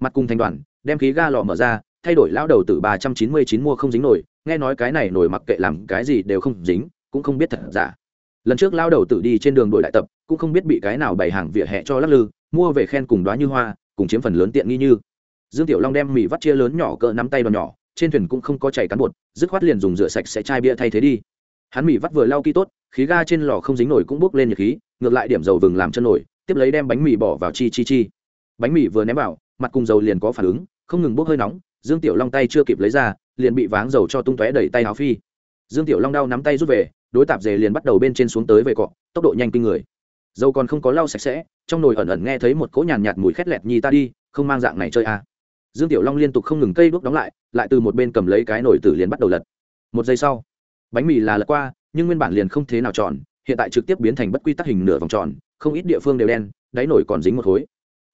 Mặt cùng thành đoàn, đem khí ga lò mở ra, thay đổi lão đầu từ ba trăm chín mươi chín mua không dính nổi, nghe nói cái này nổi mặc kệ làm cái gì đều không dính, cũng không biết thật giả lần trước lao đầu tử đi trên đường đổi đại tập, cũng không biết bị cái nào bày hàng vỉa hè cho lắc lư, mua về khen cùng đoá như hoa, cùng chiếm phần lớn tiện nghi như. Dương tiểu long đem mì vắt chia lớn nhỏ cỡ nắm tay vào nhỏ, trên thuyền cũng không có chảy cán bột, dứt khoát liền dùng rửa sạch sẽ chai bia thay thế đi. Hắn mì vắt vừa lau kỹ tốt, khí ga trên lò không dính nổi cũng bốc lên nhiệt khí, ngược lại điểm dầu vừng làm chân nổi, tiếp lấy đem bánh mì bỏ vào chi chi chi. Bánh mì vừa ném vào, mặt cùng dầu liền có phản ứng, không ngừng bốc hơi nóng, dương tiểu long tay chưa kịp lấy ra, liền bị váng dầu cho tung tóe đẩy tay áo phi dương tiểu long đau nắm tay rút về, đối tạp dề liền bắt đầu bên trên xuống tới về cọ, tốc độ nhanh kinh người Dâu còn không có lau sạch sẽ, trong nồi ẩn ẩn nghe thấy một cỗ nhàn nhạt mùi khét lẹt nhi ta đi, không mang dạng này chơi à. dương tiểu long liên tục không ngừng cây đuốc đóng lại lại từ một bên cầm lấy cái nồi tử liền bắt đầu lật một giây sau, bánh mì là lật qua, nhưng nguyên bản liền không thế nào tròn, hiện tại trực tiếp biến thành bất quy tắc hình nửa vòng tròn, không ít địa phương đều đen, đáy nồi còn dính một khối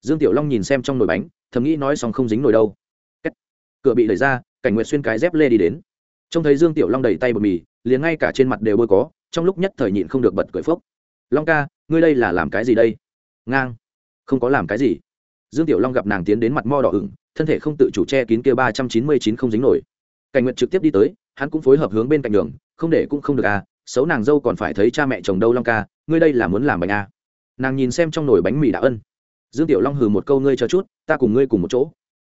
dương tiểu long nhìn xem trong nồi bánh, thầm nghĩ nói xong không dính nồi đâu Kết. cửa bị đẩy ra, cảnh nguyệt xuyên cái dép lê đi đến trông thấy dương tiểu long đầy tay bột mì, liền ngay cả trên mặt đều bôi có, trong lúc nhất thời nhịn không được bật cười phốc. Long ca, ngươi đây là làm cái gì đây? Ngang. Không có làm cái gì. Dương tiểu long gặp nàng tiến đến mặt mo đỏ ửng, thân thể không tự chủ che kín kia ba trăm chín mươi chín không dính nổi. Cảnh nguyện trực tiếp đi tới, hắn cũng phối hợp hướng bên cạnh đường, không để cũng không được à xấu nàng dâu còn phải thấy cha mẹ chồng đâu long ca, ngươi đây là muốn làm bánh à. nàng nhìn xem trong nồi bánh mì đã ân. Dương tiểu long hừ một câu, ngươi chờ chút, ta cùng ngươi cùng một chỗ.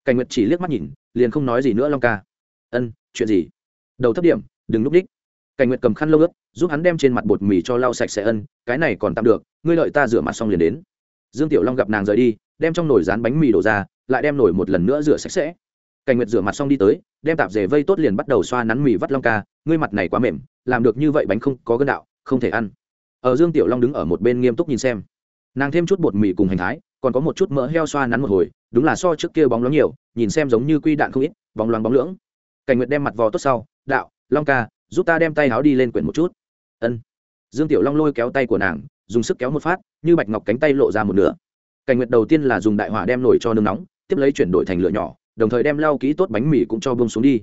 Cảnh nguyệt chỉ liếc mắt nhìn, liền không nói gì nữa long ca. Ân, chuyện gì? Đầu thấp điểm, đừng núp đích. Cảnh nguyệt cầm khăn lâu ướt, giúp hắn đem trên mặt bột mì cho lau sạch sẽ ân, cái này còn tạm được, ngươi lợi ta rửa mặt xong liền đến. Dương tiểu long gặp nàng rời đi, đem trong nồi rán bánh mì đổ ra, lại đem nồi một lần nữa rửa sạch sẽ. Cảnh nguyệt rửa mặt xong đi tới, đem tạp dề vây tốt liền bắt đầu xoa nắn mì vắt long ca, ngươi mặt này quá mềm, làm được như vậy bánh không có gân đạo, không thể ăn. Ở dương tiểu long đứng ở một bên nghiêm túc nhìn xem. Nàng thêm chút bột mì cùng hành thái, còn có một chút mỡ heo xoa nắn một hồi, đúng là so trước kia bóng loáng nhiều, nhìn xem giống như quy đạn không ít, bóng loáng bóng lưỡng. Cảnh nguyệt đem mặt vò tốt sau đạo, long ca, giúp ta đem tay áo đi lên quyển một chút. Ân. Dương tiểu long lôi kéo tay của nàng, dùng sức kéo một phát, như bạch ngọc cánh tay lộ ra một nửa. Cảnh nguyệt đầu tiên là dùng đại hỏa đem nổi cho nương nóng, tiếp lấy chuyển đổi thành lửa nhỏ, đồng thời đem lau kỹ tốt bánh mì cũng cho bông xuống đi.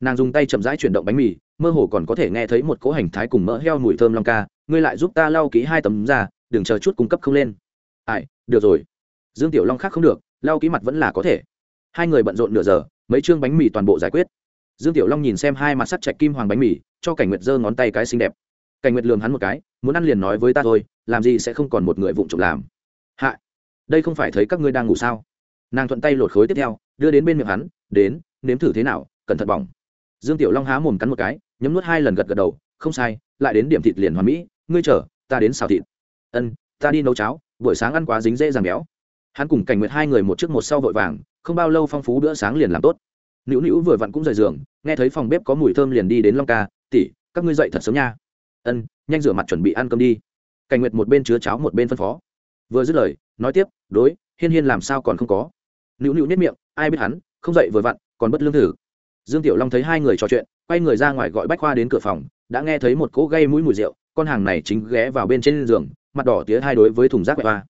Nàng dùng tay chậm rãi chuyển động bánh mì, mơ hồ còn có thể nghe thấy một cỗ hành thái cùng mỡ heo mùi thơm long ca, ngươi lại giúp ta lau kỹ hai tấm ra, đừng chờ chút cung cấp không lên. Ai, được rồi. Dương tiểu long khác không được, lau kỹ mặt vẫn là có thể. Hai người bận rộn nửa giờ, mấy chương bánh mì toàn bộ giải quyết dương tiểu long nhìn xem hai mặt sắt chạch kim hoàng bánh mì, cho cảnh nguyệt giơ ngón tay cái xinh đẹp. Cảnh nguyệt lường hắn một cái, muốn ăn liền nói với ta thôi, làm gì sẽ không còn một người vụng trộm làm? Hạ, đây không phải thấy các ngươi đang ngủ sao? Nàng thuận tay lột khối tiếp theo, đưa đến bên miệng hắn, đến, nếm thử thế nào, cẩn thận bỏng. Dương tiểu long há mồm cắn một cái, nhấm nuốt hai lần gật gật đầu, không sai, lại đến điểm thịt liền hoàn mỹ, ngươi chờ, ta đến xào thịt. Ân, ta đi nấu cháo, buổi sáng ăn quá dính dễ dàng béo. Hắn cùng cảnh nguyệt hai người một trước một sau vội vàng, không bao lâu phong phú bữa sáng liền làm tốt nữu nữu vừa vặn cũng rời giường, nghe thấy phòng bếp có mùi thơm liền đi đến long ca tỉ các ngươi dậy thật sớm nha. Ân, nhanh rửa mặt chuẩn bị ăn cơm đi. Cảnh nguyệt một bên chứa cháo một bên phân phó. Vừa dứt lời, nói tiếp, đối, hiên hiên làm sao còn không có? Nữu nữu nhất miệng, ai biết hắn, không dậy vừa vặn, còn bất lương thử. Dương tiểu long thấy hai người trò chuyện, quay người ra ngoài gọi bách khoa đến cửa phòng, đã nghe thấy một cỗ gây mũi mùi rượu, con hàng này chính ghé vào bên trên giường, mặt đỏ tía hai đối với thùng rác bách khoa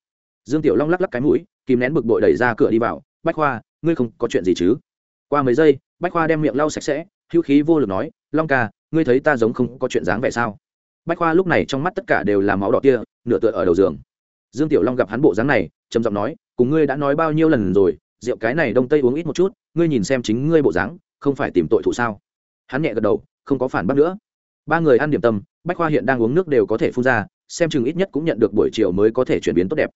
dương tiểu long lắc lắc cái mũi, kìm nén bực bội đẩy ra cửa đi vào, bách khoa, ngươi không có chuyện gì chứ? Qua mấy giây, bách khoa đem miệng lau sạch sẽ, hữu khí vô lực nói, long ca, ngươi thấy ta giống không có chuyện dáng vẻ sao? Bách khoa lúc này trong mắt tất cả đều là máu đỏ kia, nửa tựa ở đầu giường. Dương tiểu long gặp hắn bộ dáng này, trầm giọng nói, cùng ngươi đã nói bao nhiêu lần rồi, rượu cái này đông tây uống ít một chút, ngươi nhìn xem chính ngươi bộ dáng, không phải tìm tội thụ sao? Hắn nhẹ gật đầu, không có phản bác nữa. Ba người ăn điểm tâm, bách khoa hiện đang uống nước đều có thể phun ra, xem chừng ít nhất cũng nhận được buổi chiều mới có thể chuyển biến tốt đẹp.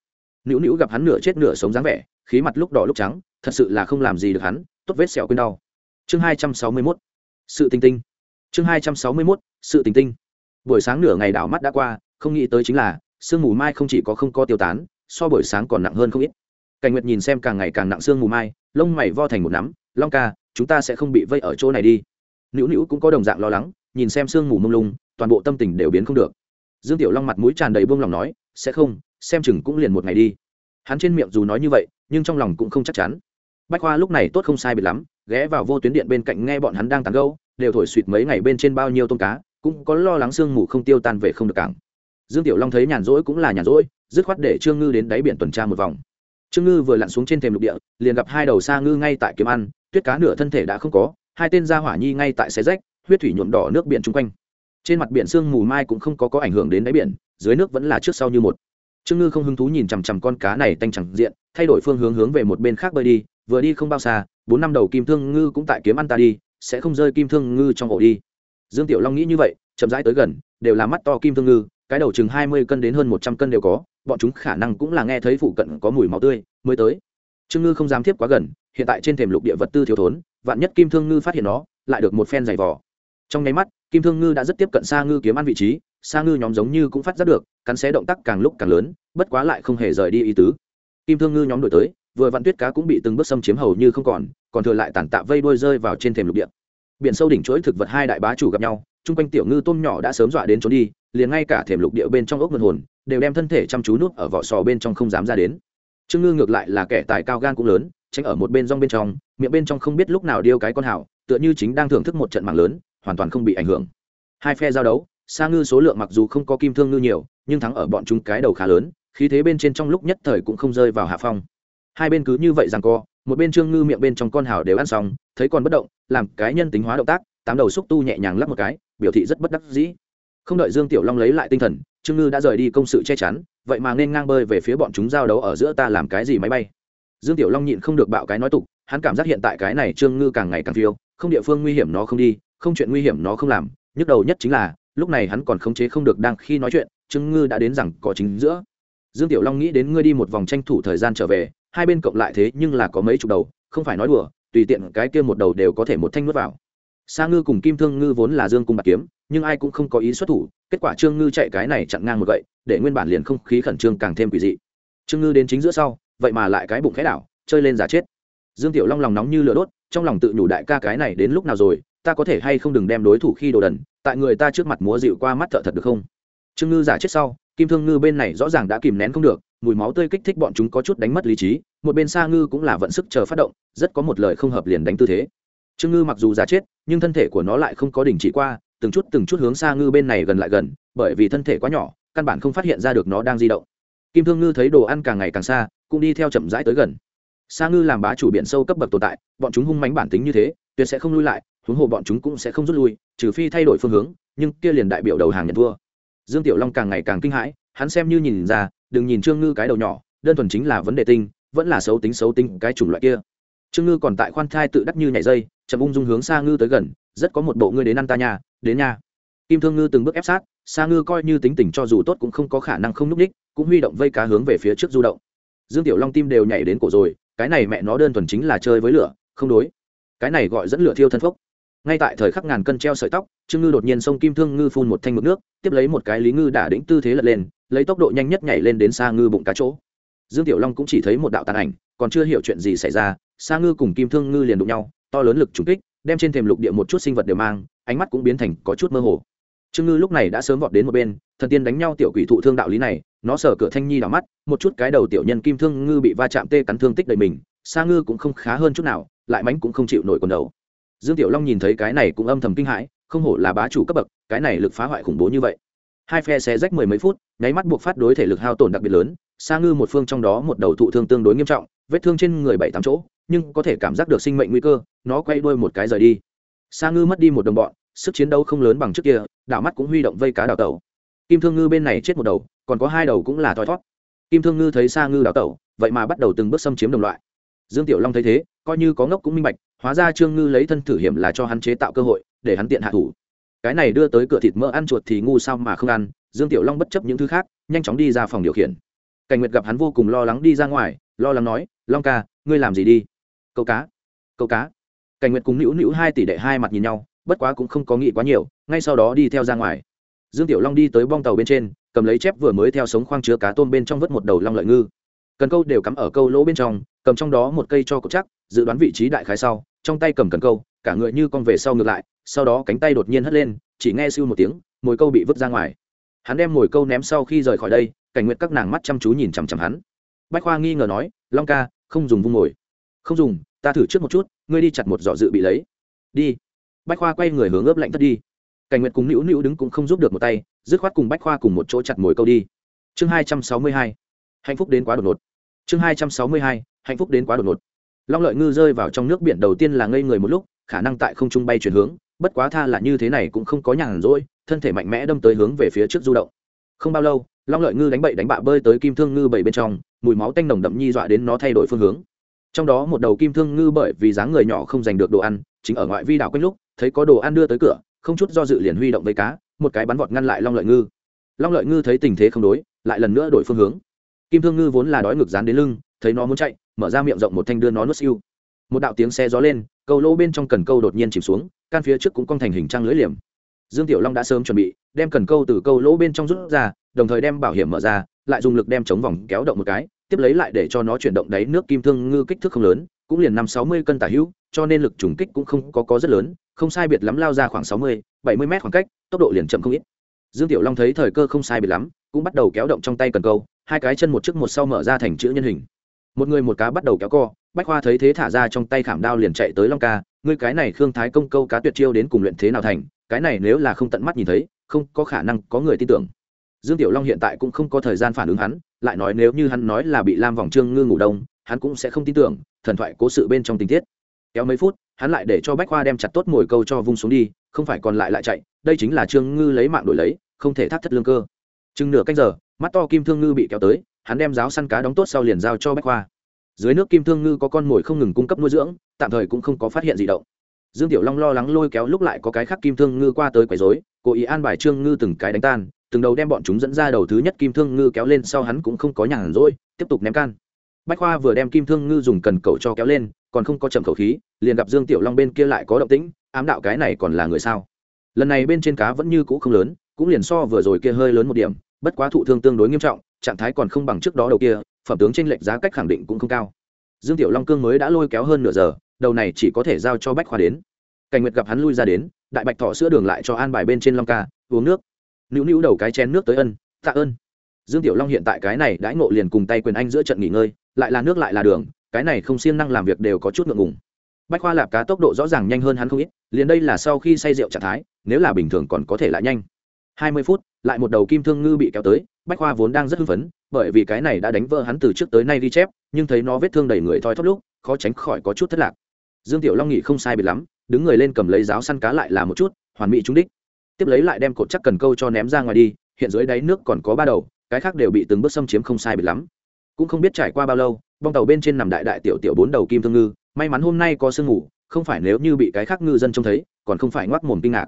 Nữu nữu gặp hắn nửa chết nửa sống dáng vẻ, khí mặt lúc đỏ lúc trắng, thật sự là không làm gì được hắn tốt vết sẹo quên đau. Chương hai trăm sáu mươi mốt, sự tinh tinh. Chương hai trăm sáu mươi mốt, sự tinh tinh. Buổi sáng nửa ngày đảo mắt đã qua, không nghĩ tới chính là, sương mù mai không chỉ có không có tiêu tán, so buổi sáng còn nặng hơn không ít. Cảnh nguyệt nhìn xem càng ngày càng nặng sương mù mai, lông mày vo thành một nắm, long ca, chúng ta sẽ không bị vây ở chỗ này đi. Nữu nữu cũng có đồng dạng lo lắng, nhìn xem sương mù mông lung, toàn bộ tâm tình đều biến không được. Dương tiểu long mặt mũi tràn đầy buông lòng nói, sẽ không, xem chừng cũng liền một ngày đi. Hắn trên miệng dù nói như vậy, nhưng trong lòng cũng không chắc chắn bách khoa lúc này tốt không sai biệt lắm, ghé vào vô tuyến điện bên cạnh nghe bọn hắn đang tán gâu đều thổi suỵt mấy ngày bên trên bao nhiêu tôm cá, cũng có lo lắng sương mù không tiêu tan về không được cảng. Dương tiểu long thấy nhàn rỗi cũng là nhàn rỗi, dứt khoát để trương ngư đến đáy biển tuần tra một vòng. Trương ngư vừa lặn xuống trên thềm lục địa, liền gặp hai đầu xa ngư ngay tại kiếm ăn, tuyết cá nửa thân thể đã không có, hai tên gia hỏa nhi ngay tại xe rách, huyết thủy nhuộm đỏ nước biển chung quanh. Trên mặt biển sương mù mai cũng không có có ảnh hưởng đến đáy biển, dưới nước vẫn là trước sau như một. Trương ngư không hứng thú nhìn chằm chằm con cá này tanh chẳng diện, thay đổi phương hướng hướng về một bên khác bơi đi vừa đi không bao xa, bốn năm đầu kim thương ngư cũng tại kiếm ăn ta đi, sẽ không rơi kim thương ngư trong ổ đi. Dương tiểu long nghĩ như vậy, chậm rãi tới gần, đều là mắt to kim thương ngư, cái đầu chừng hai mươi cân đến hơn một trăm cân đều có, bọn chúng khả năng cũng là nghe thấy phụ cận có mùi máu tươi, mới tới. Trương ngư không dám tiếp quá gần, hiện tại trên thềm lục địa vật tư thiếu thốn, vạn nhất kim thương ngư phát hiện nó, lại được một phen giày vò. Trong nháy mắt, kim thương ngư đã rất tiếp cận xa ngư kiếm ăn vị trí xa ngư nhóm giống như cũng phát giác được, cắn xé động tác càng lúc càng lớn, bất quá lại không hề rời đi ý tứ. Kim thương ngư nhóm đổi tới vừa vặn tuyết cá cũng bị từng bước xâm chiếm hầu như không còn còn thừa lại tàn tạ vây đuôi rơi vào trên thềm lục địa. Biển sâu đỉnh chuỗi thực vật hai đại bá chủ gặp nhau, chung quanh tiểu ngư tôm nhỏ đã sớm dọa đến trốn đi, liền ngay cả thềm lục địa bên trong ốc ngân hồn, đều đem thân thể chăm chú nuốt ở vỏ sò bên trong không dám ra đến. Trương ngư ngược lại là kẻ tài cao gan cũng lớn, tránh ở một bên rong bên trong, miệng bên trong không biết lúc nào điêu cái con hảo tựa như chính đang thưởng thức một trận mạng lớn, hoàn toàn không bị ảnh hưởng. Hai phe giao đấu xa ngư số lượng mặc dù không có kim thương ngư nhiều, nhưng thắng ở bọn chúng cái đầu khá lớn, khí thế bên trên trong lúc nhất thời cũng không rơi vào hạ phong hai bên cứ như vậy rằng co, một bên trương ngư miệng bên trong con hào đều ăn xong, thấy còn bất động, làm cái nhân tính hóa động tác, tám đầu xúc tu nhẹ nhàng lắp một cái, biểu thị rất bất đắc dĩ. Không đợi dương tiểu long lấy lại tinh thần, trương ngư đã rời đi công sự che chắn, vậy mà nên ngang bơi về phía bọn chúng giao đấu ở giữa ta làm cái gì máy bay? Dương tiểu long nhịn không được bạo cái nói tục, hắn cảm giác hiện tại cái này trương ngư càng ngày càng phiêu, không địa phương nguy hiểm nó không đi, không chuyện nguy hiểm nó không làm, nhức đầu nhất chính là, lúc này hắn còn khống chế không được đang khi nói chuyện, trương ngư đã đến rằng có chính giữa. Dương tiểu long nghĩ đến ngươi đi một vòng tranh thủ thời gian trở về hai bên cộng lại thế nhưng là có mấy chục đầu, không phải nói đùa, tùy tiện cái kia một đầu đều có thể một thanh nuốt vào. Sa ngư cùng kim thương ngư vốn là dương cung bạc kiếm, nhưng ai cũng không có ý xuất thủ, kết quả trương ngư chạy cái này chặn ngang một gậy, để nguyên bản liền không khí khẩn trương càng thêm quỷ dị. Trương ngư đến chính giữa sau, vậy mà lại cái bụng khẽ đảo, chơi lên giả chết. Dương tiểu long lòng nóng như lửa đốt, trong lòng tự nhủ đại ca cái này đến lúc nào rồi, ta có thể hay không đừng đem đối thủ khi đồ đần, tại người ta trước mặt múa dịu qua mắt thợ thật được không? Trương ngư giả chết sau, kim thương ngư bên này rõ ràng đã kìm nén không được, mùi máu tươi kích thích bọn chúng có chút đánh mất lý trí, một bên xa ngư cũng là vận sức chờ phát động, rất có một lời không hợp liền đánh tư thế. Trương ngư mặc dù giả chết, nhưng thân thể của nó lại không có đình chỉ qua, từng chút từng chút hướng xa ngư bên này gần lại gần, bởi vì thân thể quá nhỏ, căn bản không phát hiện ra được nó đang di động. Kim thương ngư thấy đồ ăn càng ngày càng xa, cũng đi theo chậm rãi tới gần. Xa ngư làm bá chủ biển sâu cấp bậc tồn tại, bọn chúng hung mánh bản tính như thế, tuyệt sẽ không lui lại, huống hồ bọn chúng cũng sẽ không rút lui, trừ phi thay đổi phương hướng, nhưng kia liền đại biểu đầu hàng nhận thua dương tiểu long càng ngày càng kinh hãi, hắn xem như nhìn ra, đừng nhìn trương ngư cái đầu nhỏ, đơn thuần chính là vấn đề tinh, vẫn là xấu tính xấu tính cái chủng loại kia. Trương ngư còn tại khoan thai tự đắc như nhảy dây, chậm ung dung hướng xa ngư tới gần, rất có một bộ ngươi đến ăn ta nhà đến nhà kim thương ngư từng bước ép sát xa ngư coi như tính tình cho dù tốt cũng không có khả năng không núp ních cũng huy động vây cá hướng về phía trước du động. Dương tiểu long tim đều nhảy đến cổ rồi, cái này mẹ nó đơn thuần chính là chơi với lửa, không đối. Cái này gọi dẫn lửa thiêu thân phốc ngay tại thời khắc ngàn cân treo sợi tóc, trương ngư đột nhiên sông kim thương ngư phun một thanh mực nước, tiếp lấy một cái lý ngư đả đĩnh tư thế lật lên, lấy tốc độ nhanh nhất nhảy lên đến xa ngư bụng cá chỗ. Dương tiểu long cũng chỉ thấy một đạo tàn ảnh, còn chưa hiểu chuyện gì xảy ra xa ngư cùng kim thương ngư liền đụng nhau, to lớn lực trùng kích, đem trên thềm lục địa một chút sinh vật đều mang, ánh mắt cũng biến thành có chút mơ hồ. Trương ngư lúc này đã sớm vọt đến một bên, thần tiên đánh nhau tiểu quỷ thụ thương đạo lý này, nó sở cửa thanh nhi đỏ mắt, một chút cái đầu tiểu nhân kim thương ngư bị va chạm tê cắn thương tích đầy mình xa ngư cũng không khá hơn chút nào, lại mánh cũng không chịu nổi quần đầu dương tiểu long nhìn thấy cái này cũng âm thầm kinh hãi, không hổ là bá chủ cấp bậc, cái này lực phá hoại khủng bố như vậy. Hai phe xé rách mười mấy phút, nháy mắt buộc phát đối thể lực hao tổn đặc biệt lớn xa ngư một phương trong đó một đầu thụ thương tương đối nghiêm trọng, vết thương trên người bảy tám chỗ, nhưng có thể cảm giác được sinh mệnh nguy cơ, nó quay đuôi một cái rời đi. Xa ngư mất đi một đồng bọn, sức chiến đấu không lớn bằng trước kia, đảo mắt cũng huy động vây cá đào tẩu. Kim thương ngư bên này chết một đầu, còn có hai đầu cũng là thoi thót. Kim thương ngư thấy xa ngư đào tẩu, vậy mà bắt đầu từng bước xâm chiếm đồng loại. Dương tiểu long thấy thế, coi như có ngốc cũng minh bạch hóa ra trương ngư lấy thân thử hiểm là cho hắn chế tạo cơ hội, để hắn tiện hạ thủ. Cái này đưa tới cửa thịt mỡ ăn chuột thì ngu sao mà không ăn, dương tiểu long bất chấp những thứ khác, nhanh chóng đi ra phòng điều khiển. Cảnh nguyệt gặp hắn vô cùng lo lắng đi ra ngoài, lo lắng nói, long ca, ngươi làm gì đi? Câu cá câu cá. Cảnh nguyệt cùng nữu nữu hai tỷ đệ hai mặt nhìn nhau, bất quá cũng không có nghĩ quá nhiều, ngay sau đó đi theo ra ngoài. Dương tiểu long đi tới bong tàu bên trên, cầm lấy chép vừa mới theo sống khoang chứa cá tôm bên trong vớt một đầu long lợi ngư. Cần câu đều cắm ở câu lỗ bên trong, cầm trong đó một cây cho cột chắc, dự đoán vị trí đại khái sau trong tay cầm cần câu, cả người như con về sau ngược lại, sau đó cánh tay đột nhiên hất lên, chỉ nghe siêu một tiếng, mồi câu bị vứt ra ngoài. Hắn đem mồi câu ném sau khi rời khỏi đây, cảnh nguyện các nàng mắt chăm chú nhìn chằm chằm hắn. Bách khoa nghi ngờ nói, long ca, không dùng vung mồi. Không dùng, ta thử trước một chút, ngươi đi chặt một giỏ dự bị lấy. Đi. Bách khoa quay người hướng ướp lạnh thất đi. Cảnh nguyện cùng nữu nữu đứng cũng không giúp được một tay, dứt khoát cùng bách khoa cùng một chỗ chặt mồi câu đi. Chương hai trăm sáu mươi hai. Hạnh phúc đến quá đột ngột. Chương hai trăm sáu mươi hai. Hạnh phúc đến quá đột ngột long lợi ngư rơi vào trong nước biển đầu tiên là ngây người một lúc, khả năng tại không trung bay chuyển hướng, bất quá tha là như thế này cũng không có nhàn rỗi, thân thể mạnh mẽ đâm tới hướng về phía trước du động. Không bao lâu, long lợi ngư đánh bậy đánh bạ bơi tới kim thương ngư bảy bên trong, mùi máu tanh nồng đậm nhi dọa đến nó thay đổi phương hướng. Trong đó một đầu kim thương ngư bởi vì dáng người nhỏ không giành được đồ ăn, chính ở ngoại vi đảo quanh lúc, thấy có đồ ăn đưa tới cửa, không chút do dự liền huy động với cá, một cái bắn vọt ngăn lại long lợi ngư. Long lợi ngư thấy tình thế không đối, lại lần nữa đổi phương hướng. Kim thương ngư vốn là đói ngực dán đến lưng thấy nó muốn chạy, mở ra miệng rộng một thanh đưa nó nuốt siêu. Một đạo tiếng xe gió lên câu lỗ bên trong cần câu đột nhiên chìm xuống, can phía trước cũng cong thành hình trang lưới liềm. Dương tiểu long đã sớm chuẩn bị, đem cần câu từ câu lỗ bên trong rút ra, đồng thời đem bảo hiểm mở ra, lại dùng lực đem chống vòng kéo động một cái, tiếp lấy lại để cho nó chuyển động đáy nước kim thương ngư kích thước không lớn, cũng liền năm sáu mươi cân tả hữu, cho nên lực trùng kích cũng không có có rất lớn, không sai biệt lắm lao ra khoảng sáu mươi, bảy mươi mét khoảng cách, tốc độ liền chậm không ít. Dương tiểu long thấy thời cơ không sai biệt lắm, cũng bắt đầu kéo động trong tay cần câu, hai cái chân một trước một sau mở ra thành chữ nhân hình một người một cá bắt đầu kéo co, bách khoa thấy thế thả ra trong tay khảm đao liền chạy tới long ca, ngươi cái này khương thái công câu cá tuyệt chiêu đến cùng luyện thế nào thành, cái này nếu là không tận mắt nhìn thấy, không có khả năng có người tin tưởng. Dương tiểu long hiện tại cũng không có thời gian phản ứng hắn, lại nói nếu như hắn nói là bị lam vòng trương ngư ngủ đông, hắn cũng sẽ không tin tưởng, thần thoại cố sự bên trong tình tiết. Kéo mấy phút, hắn lại để cho bách khoa đem chặt tốt mồi câu cho vung xuống đi, không phải còn lại lại chạy, đây chính là trương ngư lấy mạng đổi lấy, không thể thắt thất lương cơ. Chừng nửa canh giờ, mắt to kim thương ngư bị kéo tới hắn đem giáo săn cá đóng tốt sau liền giao cho bách khoa. Dưới nước kim thương ngư có con mồi không ngừng cung cấp nuôi dưỡng, tạm thời cũng không có phát hiện gì động. Dương tiểu long lo lắng lôi kéo lúc lại có cái khác kim thương ngư qua tới quấy rối, cố ý an bài trương ngư từng cái đánh tan, từng đầu đem bọn chúng dẫn ra đầu thứ nhất kim thương ngư kéo lên sau hắn cũng không có nhàn rỗi, tiếp tục ném can. Bách khoa vừa đem kim thương ngư dùng cần cầu cho kéo lên, còn không có chậm khẩu khí, liền gặp dương tiểu long bên kia lại có động tĩnh, ám đạo cái này còn là người sao? Lần này bên trên cá vẫn như cũ không lớn, cũng liền so vừa rồi kia hơi lớn một điểm, bất quá thụ thương tương đối nghiêm trọng trạng thái còn không bằng trước đó đầu kia, phẩm tướng trên lệch giá cách khẳng định cũng không cao. Dương tiểu long cương mới đã lôi kéo hơn nửa giờ, đầu này chỉ có thể giao cho bách khoa đến. Cảnh nguyệt gặp hắn lui ra đến, đại bạch thọ sữa đường lại cho an bài bên trên long ca, uống nước. Nữu nữu đầu cái chén nước tới ân tạ ơn. Dương tiểu long hiện tại cái này đãi ngộ liền cùng tay quyền anh giữa trận nghỉ ngơi, lại là nước lại là đường, cái này không siêng năng làm việc đều có chút ngượng ngùng. Bách khoa lạp cá tốc độ rõ ràng nhanh hơn hắn không ít, liền đây là sau khi say rượu trạng thái, nếu là bình thường còn có thể lại nhanh hai mươi phút, lại một đầu kim thương ngư bị kéo tới, bách khoa vốn đang rất hưng phấn, bởi vì cái này đã đánh vỡ hắn từ trước tới nay ghi chép, nhưng thấy nó vết thương đầy người thoi thóp lúc, khó tránh khỏi có chút thất lạc. Dương tiểu long nghĩ không sai biệt lắm, đứng người lên cầm lấy giáo săn cá lại là một chút, hoàn mỹ trúng đích. Tiếp lấy lại đem cột chắc cần câu cho ném ra ngoài đi, hiện dưới đáy nước còn có ba đầu, cái khác đều bị từng bước xâm chiếm không sai biệt lắm. Cũng không biết trải qua bao lâu, bong tàu bên trên nằm đại đại tiểu tiểu bốn đầu kim thương ngư, may mắn hôm nay có sương ngủ không phải nếu như bị cái khác ngư dân trông thấy, còn không phải ngoác mồm kinh ngạc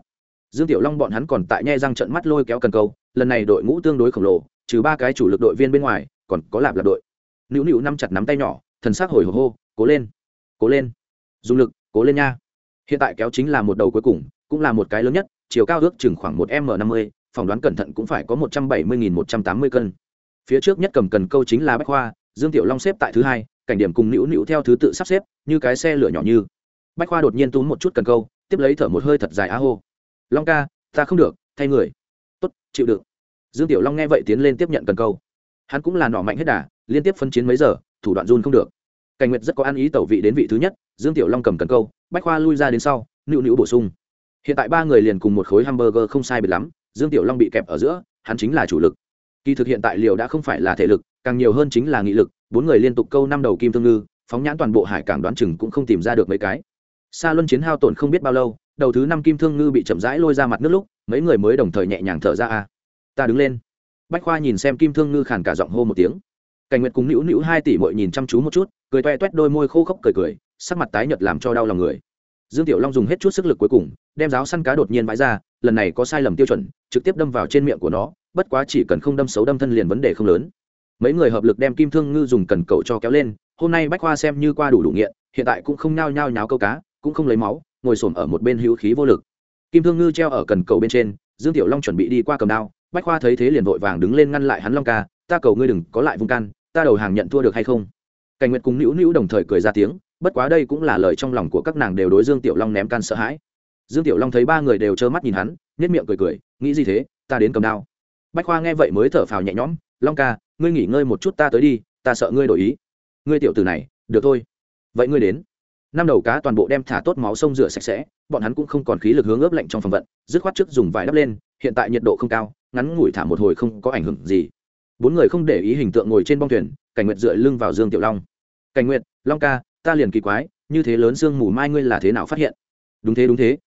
dương tiểu long bọn hắn còn tại nhe răng trận mắt lôi kéo cần câu, lần này đội ngũ tương đối khổng lồ, trừ ba cái chủ lực đội viên bên ngoài, còn có lạp lạp đội. Nữu nữu năm chặt nắm tay nhỏ, thần sắc hồi hộp hô, cố lên cố lên, dùng lực, cố lên nha. Hiện tại kéo chính là một đầu cuối cùng, cũng là một cái lớn nhất, chiều cao ước chừng khoảng một m năm mươi, phỏng đoán cẩn thận cũng phải có một trăm bảy mươi nghìn một trăm tám mươi cân. Phía trước nhất cầm cần câu chính là bách khoa, dương tiểu long xếp tại thứ hai, cảnh điểm cùng nữu nữu theo thứ tự sắp xếp, như cái xe lửa nhỏ như. Bách khoa đột nhiên túm một chút cần câu, tiếp lấy thở một hơi thật dài á hô long ca, ta không được, thay người. Tốt, chịu đựng. Dương tiểu long nghe vậy tiến lên tiếp nhận cần câu. Hắn cũng là nọ mạnh hết đà, liên tiếp phân chiến mấy giờ, thủ đoạn run không được. Cảnh nguyệt rất có ăn ý tẩu vị đến vị thứ nhất, dương tiểu long cầm cần câu, bách khoa lui ra đến sau nịu nịu bổ sung. Hiện tại ba người liền cùng một khối hamburger không sai biệt lắm, dương tiểu long bị kẹp ở giữa, hắn chính là chủ lực. Kỳ thực hiện tại liều đã không phải là thể lực, càng nhiều hơn chính là nghị lực, bốn người liên tục câu năm đầu kim thương ngư, phóng nhãn toàn bộ hải cảng đoán chừng cũng không tìm ra được mấy cái xa luân chiến hao tổn không biết bao lâu, đầu thứ năm kim thương ngư bị chậm rãi lôi ra mặt nước lúc, mấy người mới đồng thời nhẹ nhàng thở ra, a, ta đứng lên. Bách khoa nhìn xem kim thương ngư khàn cả giọng hô một tiếng. Cảnh nguyệt cùng nữu nữu hai tỷ mội nhìn chăm chú một chút, cười toe toét đôi môi khô khốc cười cười, sắc mặt tái nhợt làm cho đau lòng người. Dương tiểu long dùng hết chút sức lực cuối cùng, đem giáo săn cá đột nhiên bãi ra, lần này có sai lầm tiêu chuẩn, trực tiếp đâm vào trên miệng của nó, bất quá chỉ cần không đâm xấu đâm thân liền vấn đề không lớn. Mấy người hợp lực đem kim thương ngư dùng cần cầu cho kéo lên, hôm nay bách khoa xem như qua đủ đủ nghiện, hiện tại cũng không nhao nhao nháo câu cá cũng không lấy máu, ngồi xổm ở một bên hữu khí vô lực. Kim thương ngư treo ở cần cầu bên trên, dương tiểu long chuẩn bị đi qua cầm đao, bách khoa thấy thế liền vội vàng đứng lên ngăn lại hắn long ca, ta cầu ngươi đừng có lại vung can, ta đầu hàng nhận thua được hay không? Cảnh nguyệt cùng nữu nữu đồng thời cười ra tiếng, bất quá đây cũng là lời trong lòng của các nàng đều đối dương tiểu long ném can sợ hãi. Dương tiểu long thấy ba người đều trơ mắt nhìn hắn nhất miệng cười cười, nghĩ gì thế, ta đến cầm đao. Bách khoa nghe vậy mới thở phào nhẹ nhõm, long ca, ngươi nghỉ ngơi một chút ta tới đi, ta sợ ngươi đổi ý. Ngươi tiểu từ này, được thôi. Vậy ngươi đến năm đầu cá toàn bộ đem thả tốt máu sông rửa sạch sẽ, bọn hắn cũng không còn khí lực hướng ướp lạnh trong phòng vận, dứt khoát trước dùng vải đắp lên, hiện tại nhiệt độ không cao, ngắn ngủi thả một hồi không có ảnh hưởng gì. Bốn người không để ý hình tượng ngồi trên bong thuyền, cảnh nguyệt dựa lưng vào dương tiểu long. Cảnh nguyệt, long ca, ta liền kỳ quái, như thế lớn sương mù mai ngươi là thế nào phát hiện? Đúng thế đúng thế.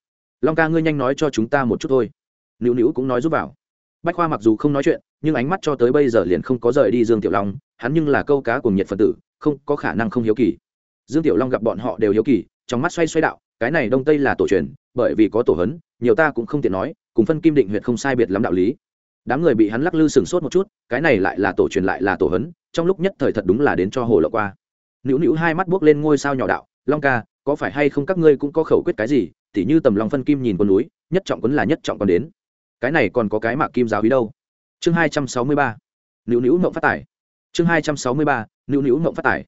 Long ca ngươi nhanh nói cho chúng ta một chút thôi. Nữu nữu cũng nói giúp vào. Bách khoa mặc dù không nói chuyện, nhưng ánh mắt cho tới bây giờ liền không có rời đi dương tiểu long, hắn nhưng là câu cá cùng nhiệt phật tử, không có khả năng không hiếu kỳ dương tiểu long gặp bọn họ đều hiếu kỳ, trong mắt xoay xoay đạo, cái này đông tây là tổ truyền, bởi vì có tổ hấn, nhiều ta cũng không tiện nói, cùng phân kim định huyện không sai biệt lắm đạo lý. Đám người bị hắn lắc lư sừng sốt một chút, cái này lại là tổ truyền lại là tổ hấn, trong lúc nhất thời thật đúng là đến cho hồ lộ qua. Nữu nữu hai mắt buốc lên ngôi sao nhỏ đạo, long ca, có phải hay không các ngươi cũng có khẩu quyết cái gì? Tỉ như tầm long phân kim nhìn con núi, nhất trọng quấn là nhất trọng còn đến. Cái này còn có cái mạc kim giáo ý đâu. Chương hai trăm sáu mươi ba, nữu nữu mộng phát tải chương hai trăm sáu mươi ba, nữu nữu mộng phát tải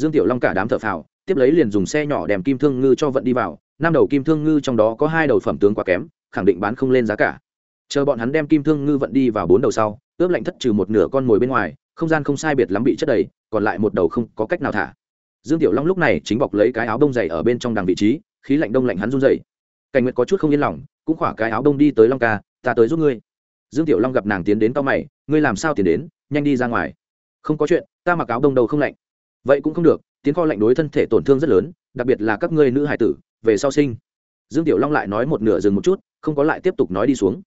dương tiểu long cả đám thợ phào, tiếp lấy liền dùng xe nhỏ đem kim thương ngư cho vận đi vào. Năm đầu kim thương ngư trong đó có hai đầu phẩm tướng quá kém, khẳng định bán không lên giá cả. Chờ bọn hắn đem kim thương ngư vận đi vào bốn đầu sau, ướp lạnh thất trừ một nửa con mồi bên ngoài, không gian không sai biệt lắm bị chất đầy, còn lại một đầu không có cách nào thả. Dương tiểu long lúc này chính bọc lấy cái áo đông dày ở bên trong đằng vị trí, khí lạnh đông lạnh hắn run dày cảnh nguyệt có chút không yên lòng, cũng khỏa cái áo đông đi tới long ca, ta tới giúp ngươi. Dương tiểu long gặp nàng tiến đến tao mày, ngươi làm sao tiến đến? Nhanh đi ra ngoài. Không có chuyện, ta mặc áo đông đầu không lạnh vậy cũng không được tiến kho lạnh đối thân thể tổn thương rất lớn, đặc biệt là các ngươi nữ hải tử, về sau sinh. Dương tiểu long lại nói một nửa dừng một chút, không có lại tiếp tục nói đi xuống.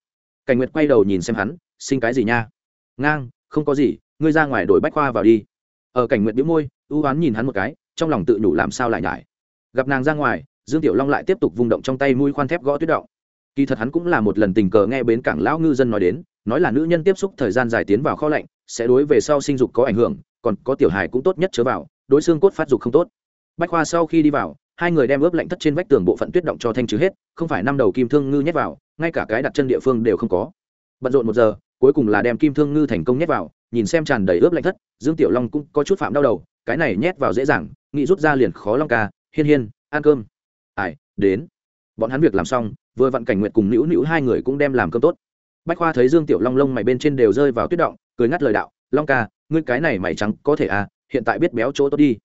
Cảnh nguyệt quay đầu nhìn xem hắn, sinh cái gì nha? Ngang, không có gì, ngươi ra ngoài đổi bách khoa vào đi. Ở cảnh nguyệt biếu môi, ưu oán nhìn hắn một cái, trong lòng tự nhủ làm sao lại nhải. Gặp nàng ra ngoài, dương tiểu long lại tiếp tục vung động trong tay mũi khoan thép gõ tuyết động. Kỳ thật hắn cũng là một lần tình cờ nghe bến cảng lão ngư dân nói đến, nói là nữ nhân tiếp xúc thời gian dài tiến vào kho lạnh, sẽ đối về sau sinh dục có ảnh hưởng còn có tiểu hài cũng tốt nhất chớ vào, đối xương cốt phát dục không tốt. Bách khoa sau khi đi vào, hai người đem ướp lạnh thất trên vách tường bộ phận tuyết động cho thanh trừ hết, không phải năm đầu kim thương ngư nhét vào, ngay cả cái đặt chân địa phương đều không có. Bận rộn một giờ, cuối cùng là đem kim thương ngư thành công nhét vào, nhìn xem tràn đầy ướp lạnh thất, dương tiểu long cũng có chút phạm đau đầu, cái này nhét vào dễ dàng, nghĩ rút ra liền khó long ca, hiên hiên, ăn cơm. Ai, đến. Bọn hắn việc làm xong, vừa vặn cảnh nguyện cùng nữu nữu hai người cũng đem làm cơm tốt. Bách khoa thấy dương tiểu long lông mày bên trên đều rơi vào tuyết động, cười ngắt lời đạo, long ca ngươi cái này mày trắng, có thể à hiện tại biết béo chỗ tốt đi.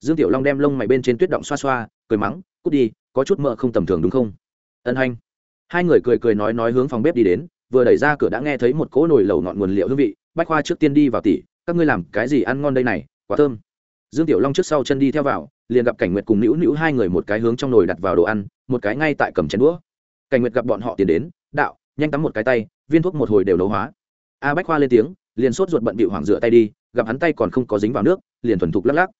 Dương tiểu long đem lông mày bên trên tuyết động xoa xoa, cười mắng, cút đi, có chút mỡ không tầm thường đúng không? Ân hanh hai người cười cười nói nói hướng phòng bếp đi đến, vừa đẩy ra cửa đã nghe thấy một cỗ nồi lẩu ngọn nguồn liệu hương vị, bách khoa trước tiên đi vào tỉ, các ngươi làm cái gì ăn ngon đây này quá thơm. Dương tiểu long trước sau chân đi theo vào, liền gặp cảnh nguyệt cùng nữu nữu hai người một cái hướng trong nồi đặt vào đồ ăn, một cái ngay tại cầm chén đũa. Cảnh nguyệt gặp bọn họ tiến đến, đạo, nhanh tắm một cái tay, viên thuốc một hồi đều nấu hóa. A bách khoa lên tiếng liền sốt ruột bận bị hoảng rửa tay đi, gặp hắn tay còn không có dính vào nước, liền thuần thục lắc lắc.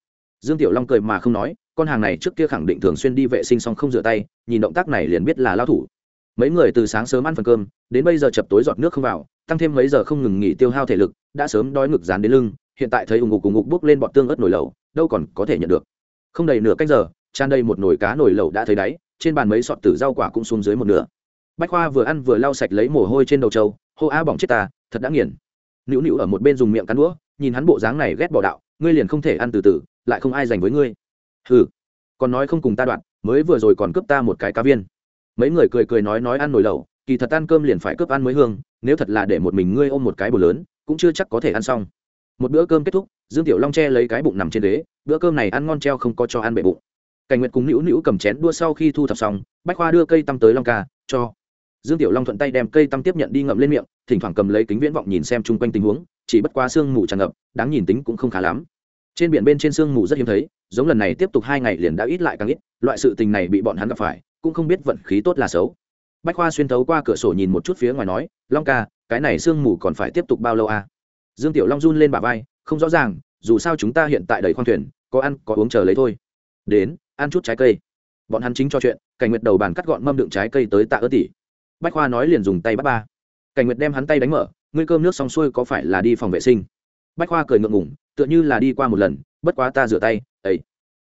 Dương tiểu long cười mà không nói, con hàng này trước kia khẳng định thường xuyên đi vệ sinh xong không rửa tay, nhìn động tác này liền biết là lao thủ. Mấy người từ sáng sớm ăn phần cơm, đến bây giờ chập tối giọt nước không vào, tăng thêm mấy giờ không ngừng nghỉ tiêu hao thể lực, đã sớm đói ngực dán đến lưng, hiện tại thấy ủng ngục ủng ngục bốc lên bọt tương ớt nồi lẩu, đâu còn có thể nhận được. Không đầy nửa cách giờ, tràn đầy một nồi cá nồi lẩu đã thấy đáy, trên bàn mấy sọt tử rau quả cũng xuống dưới một nửa. Bách khoa vừa ăn vừa lau sạch lấy mồ hôi trên đầu trâu, hô a, bỏng chết ta, thật đã nghiền nữu nữu ở một bên dùng miệng cắn đũa, nhìn hắn bộ dáng này ghét bỏ đạo, ngươi liền không thể ăn từ từ, lại không ai dành với ngươi. Hừ, còn nói không cùng ta đoạn, mới vừa rồi còn cướp ta một cái cá viên. Mấy người cười cười nói nói ăn nồi lẩu, kỳ thật ăn cơm liền phải cướp ăn mới hương, nếu thật là để một mình ngươi ôm một cái bồ lớn, cũng chưa chắc có thể ăn xong. Một bữa cơm kết thúc, dương tiểu long che lấy cái bụng nằm trên ghế, bữa cơm này ăn ngon treo không có cho ăn bệ bụng. Cảnh nguyệt cùng nữu nữu cầm chén đua sau khi thu thập xong, bách khoa đưa cây tăm tới long ca, cho dương tiểu long thuận tay đem cây tăm tiếp nhận đi ngậm lên miệng, thỉnh thoảng cầm lấy kính viễn vọng nhìn xem chung quanh tình huống, chỉ bất quá sương mù tràn ngập, đáng nhìn tính cũng không khá lắm. Trên biển bên trên sương mù rất hiếm thấy, giống lần này tiếp tục hai ngày liền đã ít lại càng ít, loại sự tình này bị bọn hắn gặp phải, cũng không biết vận khí tốt là xấu. Bách khoa xuyên thấu qua cửa sổ nhìn một chút phía ngoài nói, long ca, cái này sương mù còn phải tiếp tục bao lâu à? dương tiểu long run lên bả vai, không rõ ràng, dù sao chúng ta hiện tại đầy khoang thuyền, có ăn, có uống chờ lấy thôi. Đến, ăn chút trái cây. Bọn hắn chính cho chuyện cảnh nguyệt đầu bàn cắt gọn mâm đựng trái cây tới tạ ớt tỉ bách khoa nói liền dùng tay bắt ba. Cảnh nguyệt đem hắn tay đánh mở, ngươi cơm nước xong xuôi có phải là đi phòng vệ sinh? Bách khoa cười ngượng ngủng tựa như là đi qua một lần, bất quá ta rửa tay, ấy.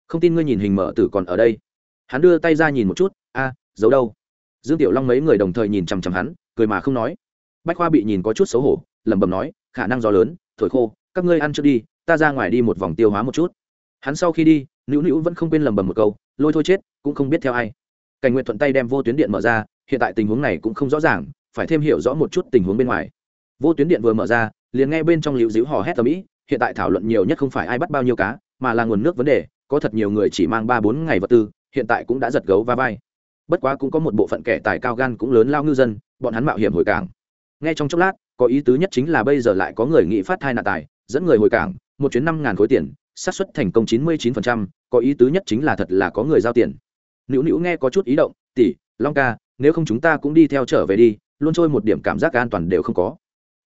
Không tin ngươi nhìn hình mở tử còn ở đây. Hắn đưa tay ra nhìn một chút, a, giấu đâu? Dương tiểu long mấy người đồng thời nhìn chằm chằm hắn, cười mà không nói. Bách khoa bị nhìn có chút xấu hổ, lẩm bẩm nói, khả năng gió lớn, thổi khô, các ngươi ăn trước đi, ta ra ngoài đi một vòng tiêu hóa một chút. Hắn sau khi đi, nữu nữu vẫn không quên lẩm bẩm một câu, lôi thôi chết, cũng không biết theo ai. Cảnh nguyện thuận tay đem vô tuyến điện mở ra hiện tại tình huống này cũng không rõ ràng, phải thêm hiểu rõ một chút tình huống bên ngoài. Vô tuyến điện vừa mở ra, liền nghe bên trong liễu dĩu hò hét tầm ĩ hiện tại thảo luận nhiều nhất không phải ai bắt bao nhiêu cá, mà là nguồn nước vấn đề, có thật nhiều người chỉ mang ba bốn ngày vật tư, hiện tại cũng đã giật gấu va vai. Bất quá cũng có một bộ phận kẻ tài cao gan cũng lớn lao ngư dân, bọn hắn mạo hiểm hồi cảng. Ngay trong chốc lát, có ý tứ nhất chính là bây giờ lại có người nghị phát thai nạn tài, dẫn người hồi cảng, một chuyến năm ngàn khối tiền, xác suất thành công chín mươi chín phần trăm, có ý tứ nhất chính là thật là có người giao tiền. Nữu nữu nghe có chút ý động, tỷ, long ca nếu không chúng ta cũng đi theo trở về đi, luôn trôi một điểm cảm giác an toàn đều không có.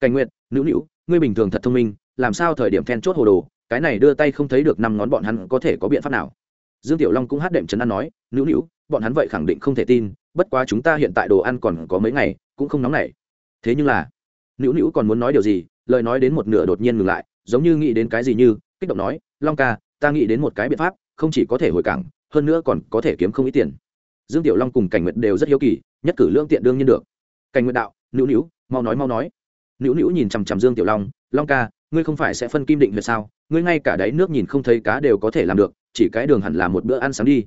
Cảnh nguyện nữu nữu, ngươi bình thường thật thông minh, làm sao thời điểm then chốt hồ đồ, cái này đưa tay không thấy được năm ngón bọn hắn có thể có biện pháp nào. Dương tiểu long cũng hát đệm chấn an nói, nữu nữu, bọn hắn vậy khẳng định không thể tin, bất quá chúng ta hiện tại đồ ăn còn có mấy ngày, cũng không nóng nảy. Thế nhưng là, nữu nữu còn muốn nói điều gì, lời nói đến một nửa đột nhiên ngừng lại, giống như nghĩ đến cái gì như, kích động nói, long ca, ta nghĩ đến một cái biện pháp, không chỉ có thể hồi cảng, hơn nữa còn có thể kiếm không ít tiền dương tiểu long cùng cảnh nguyệt đều rất hiếu kỳ, nhất cử lương tiện đương nhiên được. Cảnh nguyệt đạo, nữu nữu, mau nói mau nói. Nữu nữu nhìn chằm chằm dương tiểu long long ca, ngươi không phải sẽ phân kim định huyệt sao? Ngươi ngay cả đáy nước nhìn không thấy cá đều có thể làm được, chỉ cái đường hẳn là một bữa ăn sáng đi.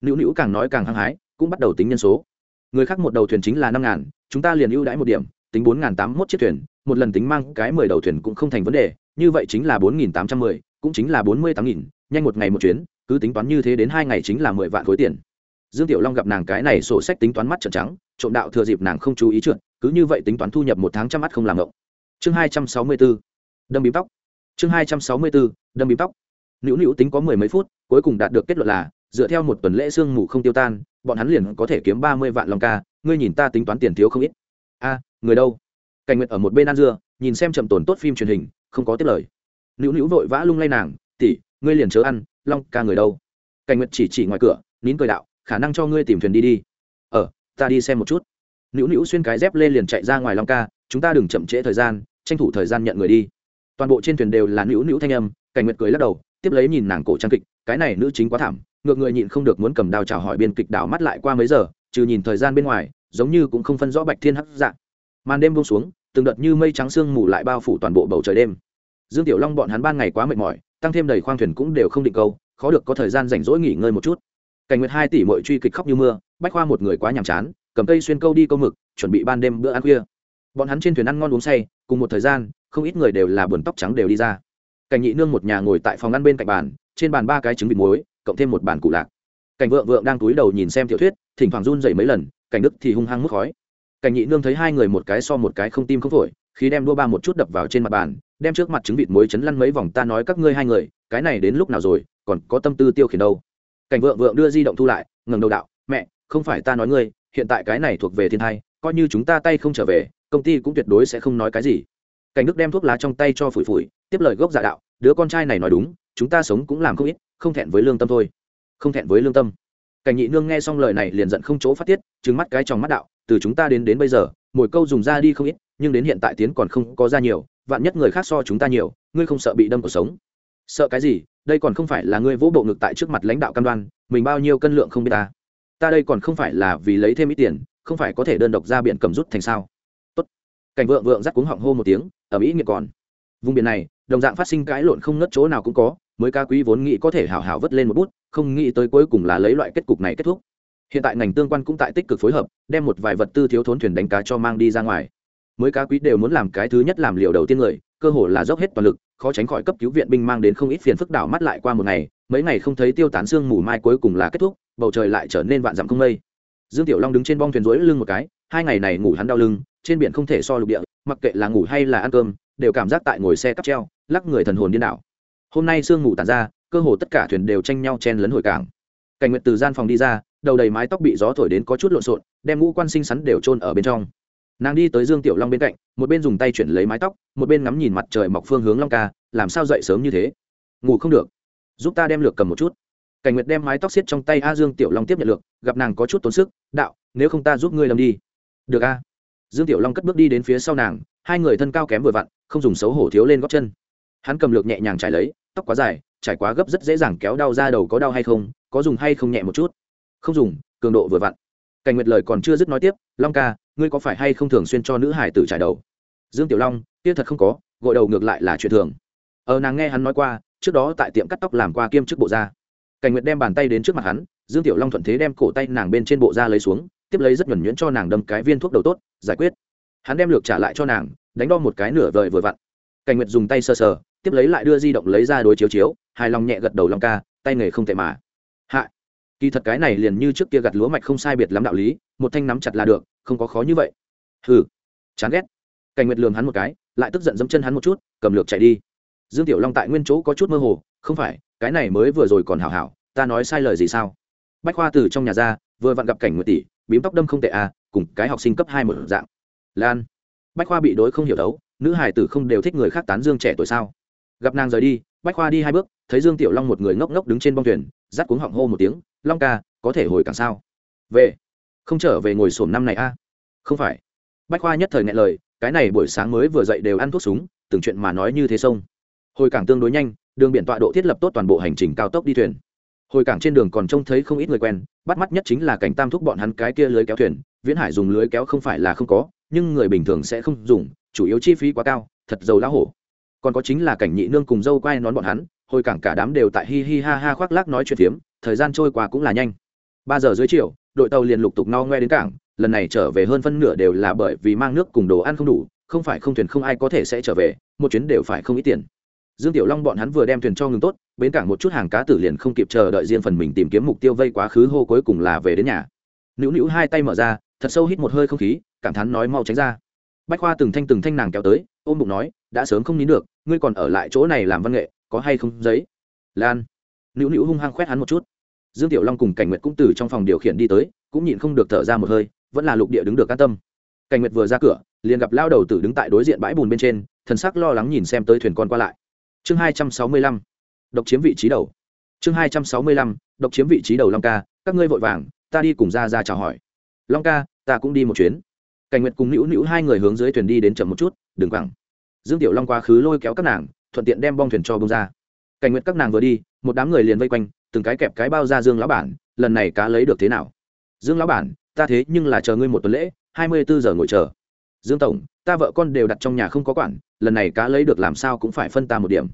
Nữu nữu càng nói càng hăng hái, cũng bắt đầu tính nhân số. Người khác một đầu thuyền chính là năm ngàn, chúng ta liền ưu đãi một điểm, tính bốn ngàn tám mốt chiếc thuyền, một lần tính mang cái mười đầu thuyền cũng không thành vấn đề, như vậy chính là bốn nghìn tám trăm mười, cũng chính là bốn mươi tám nghìn, nhanh một ngày một chuyến, cứ tính toán như thế đến hai ngày chính là mười vạn khối tiền dương tiểu long gặp nàng cái này sổ sách tính toán mắt trợn trắng, trộm đạo thừa dịp nàng không chú ý trượt, cứ như vậy tính toán thu nhập một tháng trăm mắt không làm ngộng. Chương hai trăm sáu mươi b đâm bím tóc. Chương hai trăm sáu mươi b đâm bím tóc. Nữu nữu tính có mười mấy phút, cuối cùng đạt được kết luận là, dựa theo một tuần lễ sương mù không tiêu tan, bọn hắn liền có thể kiếm ba mươi vạn lòng ca, ngươi nhìn ta tính toán tiền thiếu không ít. A, người đâu? Cảnh nguyệt ở một bên ăn dưa, nhìn xem chậm tổn tốt phim truyền hình, không có tiết lời. Nữu nữu vội vã lung lay nàng tỉ ngươi liền chớ ăn, long ca người đâu? Cảnh nguyệt chỉ chỉ ngoài cửa, nín cười đạo khả năng cho ngươi tìm thuyền đi đi. Ờ ta đi xem một chút. Nữu nữu xuyên cái dép lên liền chạy ra ngoài long ca, chúng ta đừng chậm trễ thời gian, tranh thủ thời gian nhận người đi. Toàn bộ trên thuyền đều là nữu nữu thanh âm, cảnh nguyệt cười lắc đầu, tiếp lấy nhìn nàng cổ trang kịch, cái này nữ chính quá thảm, ngược người nhịn không được muốn cầm đào chào hỏi biên kịch đảo mắt lại qua mấy giờ, trừ nhìn thời gian bên ngoài, giống như cũng không phân rõ bạch thiên hắc dạng. Màn đêm buông xuống, từng đợt như mây trắng sương mù lại bao phủ toàn bộ bầu trời đêm. Dương tiểu long bọn hắn ban ngày quá mệt mỏi, tăng thêm đầy khoang thuyền cũng đều không định câu, khó được có thời gian rảnh rỗi nghỉ ngơi một chút cảnh nguyệt hai tỷ mội truy kịch khóc như mưa, bách khoa một người quá nhàm chán, cầm cây xuyên câu đi câu mực, chuẩn bị ban đêm bữa ăn khuya. Bọn hắn trên thuyền ăn ngon uống say, cùng một thời gian, không ít người đều là buồn tóc trắng đều đi ra. Cảnh nhị nương một nhà ngồi tại phòng ăn bên cạnh bàn, trên bàn ba cái trứng vịt muối, cộng thêm một bàn cụ lạc. Cảnh vượng vượng đang túi đầu nhìn xem tiểu thuyết, thỉnh thoảng run dậy mấy lần, cảnh đức thì hung hăng mức khói. Cảnh nhị nương thấy hai người một cái so một cái không tim không phổi khi đem đua ba một chút đập vào trên mặt bàn, đem trước mặt trứng vịt muối chấn lăn mấy vòng, ta nói các ngươi hai người, cái này đến lúc nào rồi, còn có tâm tư tiêu khiển đâu? Cảnh vượng vượng đưa di động thu lại, ngẩng đầu đạo, mẹ, không phải ta nói ngươi, hiện tại cái này thuộc về thiên thai, coi như chúng ta tay không trở về, công ty cũng tuyệt đối sẽ không nói cái gì. Cảnh đức đem thuốc lá trong tay cho phủi phủi, tiếp lời gốc giả đạo, đứa con trai này nói đúng, chúng ta sống cũng làm không ít, không thẹn với lương tâm thôi. Không thẹn với lương tâm. Cảnh nhị nương nghe xong lời này liền giận không chỗ phát tiết, trừng mắt cái trong mắt đạo, từ chúng ta đến đến bây giờ, mỗi câu dùng ra đi không ít, nhưng đến hiện tại tiến còn không có ra nhiều, vạn nhất người khác so chúng ta nhiều, ngươi không sợ bị đâm cuộc sống. Sợ cái gì? Đây còn không phải là ngươi vỗ bộ ngực tại trước mặt lãnh đạo cam đoan, mình bao nhiêu cân lượng không biết ta. Ta đây còn không phải là vì lấy thêm ít tiền, không phải có thể đơn độc ra biển cầm rút thành sao. Tốt. Cảnh vượng vượng rắc cuống họng hô một tiếng, ở mỹ nghiệt còn. Vùng biển này, đồng dạng phát sinh cãi lộn không ngất chỗ nào cũng có, mới ca quý vốn nghĩ có thể hào hào vất lên một bút, không nghĩ tới cuối cùng là lấy loại kết cục này kết thúc. Hiện tại ngành tương quan cũng tại tích cực phối hợp, đem một vài vật tư thiếu thốn thuyền đánh cá cho mang đi ra ngoài. Mới cá quý đều muốn làm cái thứ nhất làm liều đầu tiên người cơ hồ là dốc hết toàn lực, khó tránh khỏi cấp cứu viện binh mang đến không ít phiền phức đảo mắt lại qua một ngày, mấy ngày không thấy tiêu tán sương mù mai cuối cùng là kết thúc, bầu trời lại trở nên vạn dặm không mây. Dương tiểu long đứng trên bong thuyền rối lưng một cái, hai ngày này ngủ hắn đau lưng, trên biển không thể so lục địa, mặc kệ là ngủ hay là ăn cơm, đều cảm giác tại ngồi xe cắp treo, lắc người thần hồn điên đảo. Hôm nay sương ngủ tàn ra, cơ hồ tất cả thuyền đều tranh nhau chen lấn hồi cảng. Cảnh nguyệt từ gian phòng đi ra, đầu đầy mái tóc bị gió thổi đến có chút lộn xộn, đem ngũ quan sinh sắn đều trôn ở bên trong nàng đi tới dương tiểu long bên cạnh, một bên dùng tay chuyển lấy mái tóc, một bên ngắm nhìn mặt trời mọc phương hướng long ca, làm sao dậy sớm như thế? Ngủ không được. Giúp ta đem lược cầm một chút. Cảnh nguyệt đem mái tóc xiết trong tay a dương tiểu long tiếp nhận lược, gặp nàng có chút tốn sức, đạo, nếu không ta giúp ngươi làm đi. Được a. Dương tiểu long cất bước đi đến phía sau nàng, hai người thân cao kém vừa vặn, không dùng xấu hổ thiếu lên góc chân. Hắn cầm lược nhẹ nhàng trải lấy, tóc quá dài, trải quá gấp rất dễ dàng kéo đau ra đầu có đau hay không, có dùng hay không nhẹ một chút. Không dùng, cường độ vừa vặn. Cảnh nguyệt lời còn chưa dứt nói tiếp, long ca ngươi có phải hay không thường xuyên cho nữ hải tử trải đầu? Dương tiểu long, kia thật không có, gội đầu ngược lại là chuyện thường. Ờ nàng nghe hắn nói qua, trước đó tại tiệm cắt tóc làm qua kiêm chức bộ da. Cảnh nguyệt đem bàn tay đến trước mặt hắn, dương tiểu long thuận thế đem cổ tay nàng bên trên bộ da lấy xuống, tiếp lấy rất nhuẩn nhuyễn cho nàng đâm cái viên thuốc đầu tốt, giải quyết. Hắn đem lược trả lại cho nàng, đánh đo một cái nửa vời vừa vặn. Cảnh nguyệt dùng tay sờ sờ, tiếp lấy lại đưa di động lấy ra đối chiếu chiếu, hài lòng nhẹ gật đầu long ca, tay nghề không tệ mà. Hạ kỳ thật cái này liền như trước kia gặt lúa mạch không sai biệt lắm đạo lý, một thanh nắm chặt là được, không có khó như vậy. Hừ, chán ghét. Cảnh nguyệt lường hắn một cái, lại tức giận dẫm chân hắn một chút, cầm lược chạy đi. Dương tiểu long tại nguyên chỗ có chút mơ hồ, không phải, cái này mới vừa rồi còn hảo hảo, ta nói sai lời gì sao? Bách khoa từ trong nhà ra, vừa vặn gặp cảnh nguyệt tỷ, bím tóc đâm không tệ à cùng cái học sinh cấp hai một dạng. Lan. Bách khoa bị đối không hiểu đấu, nữ hải tử không đều thích người khác tán dương trẻ tuổi sao? Gặp nàng rời đi, bách khoa đi hai bước thấy dương tiểu long một người ngốc ngốc đứng trên bong thuyền, rát cuống họng hô một tiếng, long ca, có thể hồi càng sao? Về. Không trở về ngồi sổm năm này a? À? không phải. Bách khoa nhất thời ngại lời, cái này buổi sáng mới vừa dậy đều ăn thuốc súng, từng chuyện mà nói như thế sông. Hồi cảng tương đối nhanh, đường biển tọa độ thiết lập tốt toàn bộ hành trình cao tốc đi thuyền. Hồi cảng trên đường còn trông thấy không ít người quen, bắt mắt nhất chính là cảnh tam thúc bọn hắn cái kia lưới kéo thuyền, viễn hải dùng lưới kéo không phải là không có, nhưng người bình thường sẽ không dùng, chủ yếu chi phí quá cao, thật giàu lá hổ. Còn có chính là cảnh nhị nương cùng dâu quay nón bọn hắn hồi cảng cả đám đều tại hi hi ha ha khoác lác nói chuyện phiếm, thời gian trôi qua cũng là nhanh. Ba giờ dưới chiều, đội tàu liền lục tục no ngoe đến cảng, lần này trở về hơn phân nửa đều là bởi vì mang nước cùng đồ ăn không đủ, không phải không thuyền không ai có thể sẽ trở về, một chuyến đều phải không ít tiền. Dương tiểu long bọn hắn vừa đem thuyền cho ngừng tốt, bến cảng một chút hàng cá tử liền không kịp chờ đợi riêng phần mình tìm kiếm mục tiêu vây quá khứ hô cuối cùng là về đến nhà. Nữu nữu hai tay mở ra, thật sâu hít một hơi không khí, cảm thán nói mau tránh ra. Bách khoa từng thanh từng thanh nàng kéo tới, ôm bụng nói, đã sớm không nín được, ngươi còn ở lại chỗ này làm văn nghệ có hay không giấy? Lan. Nữu nữu hung hăng khoét hắn một chút. Dương tiểu long cùng cảnh nguyệt cũng từ trong phòng điều khiển đi tới, cũng nhịn không được thở ra một hơi, vẫn là lục địa đứng được an tâm. Cảnh nguyệt vừa ra cửa, liền gặp lao đầu tử đứng tại đối diện bãi bùn bên trên, thần sắc lo lắng nhìn xem tới thuyền con qua lại. Chương hai trăm sáu mươi lăm. Độc chiếm vị trí đầu. Chương hai trăm sáu mươi lăm. Độc chiếm vị trí đầu long ca, các ngươi vội vàng, ta đi cùng ra ra chào hỏi. Long ca, ta cũng đi một chuyến. Cảnh nguyệt cùng nữu nữu hai người hướng dưới thuyền đi đến chậm một chút, đừng quẳng. Dương tiểu long quá khứ lôi kéo các nàng thuận tiện đem bong thuyền cho bông ra. Cảnh nguyệt các nàng vừa đi, một đám người liền vây quanh, từng cái kẹp cái bao ra dương lão bản, lần này cá lấy được thế nào? Dương lão bản, ta thế nhưng là chờ ngươi một tuần lễ, hai mươi bốn giờ ngồi chờ. Dương tổng, ta vợ con đều đặt trong nhà không có quản, lần này cá lấy được làm sao cũng phải phân ta một điểm.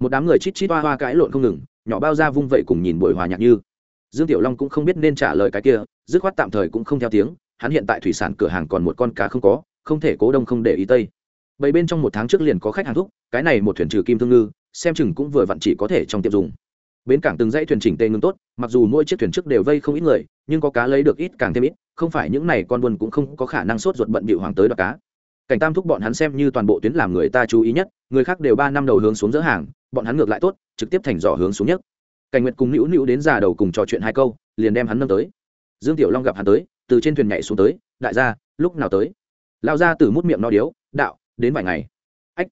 Một đám người chít chít hoa hoa cãi lộn không ngừng, nhỏ bao ra vung vậy cùng nhìn buổi hòa nhạc như. Dương tiểu long cũng không biết nên trả lời cái kia, dứt khoát tạm thời cũng không theo tiếng, hắn hiện tại thủy sản cửa hàng còn một con cá không có, không thể cố đông không để ý tây bầy bên trong một tháng trước liền có khách hàng thúc, cái này một thuyền trừ kim thương ngư, xem chừng cũng vừa vặn chỉ có thể trong tiệm dùng. Bến cảng từng dãy thuyền chỉnh tê ngưng tốt, mặc dù mỗi chiếc thuyền trước đều vây không ít người, nhưng có cá lấy được ít càng thêm ít, không phải những này con buôn cũng không có khả năng sốt ruột bận bịu hoàng tới đoạt cá. Cảnh tam thúc bọn hắn xem như toàn bộ tuyến làm người ta chú ý nhất, người khác đều ba năm đầu hướng xuống dỡ hàng, bọn hắn ngược lại tốt, trực tiếp thành giỏ hướng xuống nhất. Cảnh nguyệt cùng nữu nữu đến già đầu cùng trò chuyện hai câu, liền đem hắn nâng tới. Dương tiểu long gặp hắn tới, từ trên thuyền nhảy xuống tới, đại gia, lúc nào tới? Lao ra từ mút miệng no điếu, đạo đến vài ngày. Ách,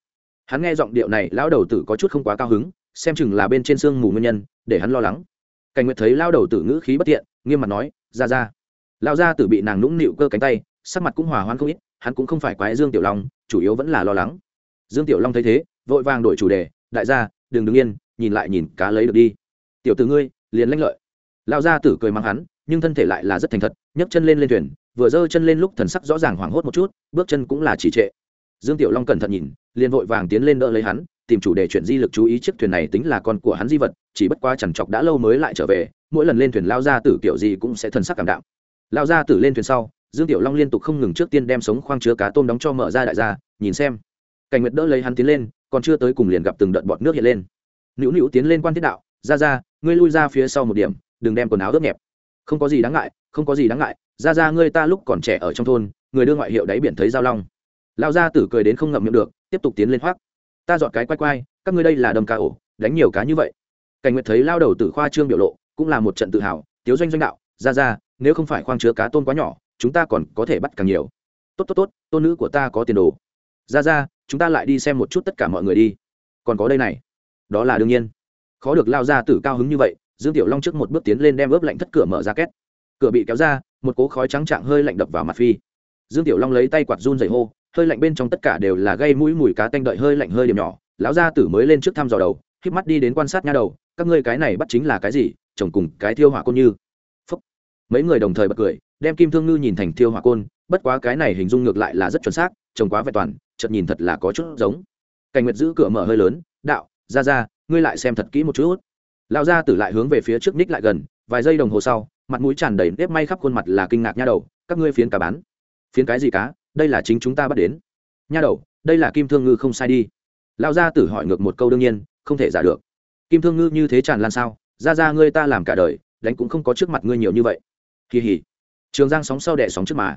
hắn nghe giọng điệu này, lão đầu tử có chút không quá cao hứng, xem chừng là bên trên sương mù nguyên nhân, để hắn lo lắng. Cảnh nguyệt thấy lao đầu tử ngữ khí bất tiện, nghiêm mặt nói, ra ra. Lao ra tử bị nàng nũng nịu cơ cánh tay, sắc mặt cũng hòa hoan không ít, hắn cũng không phải quái dương tiểu long, chủ yếu vẫn là lo lắng. Dương tiểu long thấy thế, vội vàng đổi chủ đề, đại gia, đừng đứng yên, nhìn lại nhìn cá lấy được đi. Tiểu tử ngươi, liền lanh lợi. Lao gia tử cười mắng hắn, nhưng thân thể lại là rất thành thật, nhấc chân lên lên thuyền, vừa giơ chân lên lúc thần sắc rõ ràng hoảng hốt một chút, bước chân cũng là chỉ trệ dương tiểu long cẩn thận nhìn, liền vội vàng tiến lên đỡ lấy hắn, tìm chủ đề chuyện di lực chú ý chiếc thuyền này tính là con của hắn di vật, chỉ bất quá chẳng chọc đã lâu mới lại trở về, mỗi lần lên thuyền lao ra tử kiểu gì cũng sẽ thần sắc cảm đạo lao ra tử lên thuyền sau, dương tiểu long liên tục không ngừng trước tiên đem sống khoang chứa cá tôm đóng cho mở ra đại gia, nhìn xem. Cảnh nguyệt đỡ lấy hắn tiến lên, còn chưa tới cùng liền gặp từng đợt bọt nước hiện lên. Nữu nữu tiến lên quan thiết đạo, ra ra, ngươi lui ra phía sau một điểm, đừng đem quần áo ướt nhẹp. Không có gì đáng ngại, không có gì đáng ngại, ra ra, ngươi ta lúc còn trẻ ở trong thôn, người đưa ngoại hiệu đáy biển thấy giao long lao gia tử cười đến không ngậm miệng được, tiếp tục tiến lên hoác ta dọn cái quay quay, các ngươi đây là đầm cá ổ, đánh nhiều cá như vậy. Cảnh nguyệt thấy lao đầu tử khoa trương biểu lộ, cũng là một trận tự hào, tiếu doanh doanh đạo, ra ra, nếu không phải khoang chứa cá tôm quá nhỏ, chúng ta còn có thể bắt càng nhiều. Tốt tốt tốt, tôn nữ của ta có tiền đồ. Ra ra, chúng ta lại đi xem một chút tất cả mọi người đi. Còn có đây này. Đó là đương nhiên. Khó được lao ra tử cao hứng như vậy, dương tiểu long trước một bước tiến lên đem ướp lạnh thất cửa mở ra két. Cửa bị kéo ra, một cố khói trắng trạng hơi lạnh đập vào mặt phi. Dương tiểu long lấy tay quạt run dày hô hơi lạnh bên trong tất cả đều là gây mũi mùi cá tanh đợi hơi lạnh hơi điểm nhỏ. Lão gia tử mới lên trước thăm dò đầu k mắt đi đến quan sát nha đầu. Các ngươi cái này bắt chính là cái gì? Chồng cùng cái thiêu hỏa côn như. Phúc. mấy người đồng thời bật cười, đem kim thương ngư nhìn thành thiêu hỏa côn. Bất quá cái này hình dung ngược lại là rất chuẩn xác chồng quá vẹn toàn, chợt nhìn thật là có chút giống. Cảnh nguyệt giữ cửa mở hơi lớn, đạo, ra ra, ngươi lại xem thật kỹ một chút. Lão gia tử lại hướng về phía trước ních lại gần, vài giây đồng hồ sau, mặt mũi tràn đầy nếp may khắp khuôn mặt là kinh ngạc nha đầu. Các ngươi phiến cá bán? Phiến cái gì cá? Đây là chính chúng ta bắt đến. Nha đầu, đây là kim thương ngư không sai đi. Lão gia tử hỏi ngược một câu đương nhiên, không thể giả được. Kim thương ngư như thế tràn lan sao? Ra ra ngươi ta làm cả đời, đánh cũng không có trước mặt ngươi nhiều như vậy. Kỳ hỉ. Trường giang sóng sau đẻ sóng trước mà.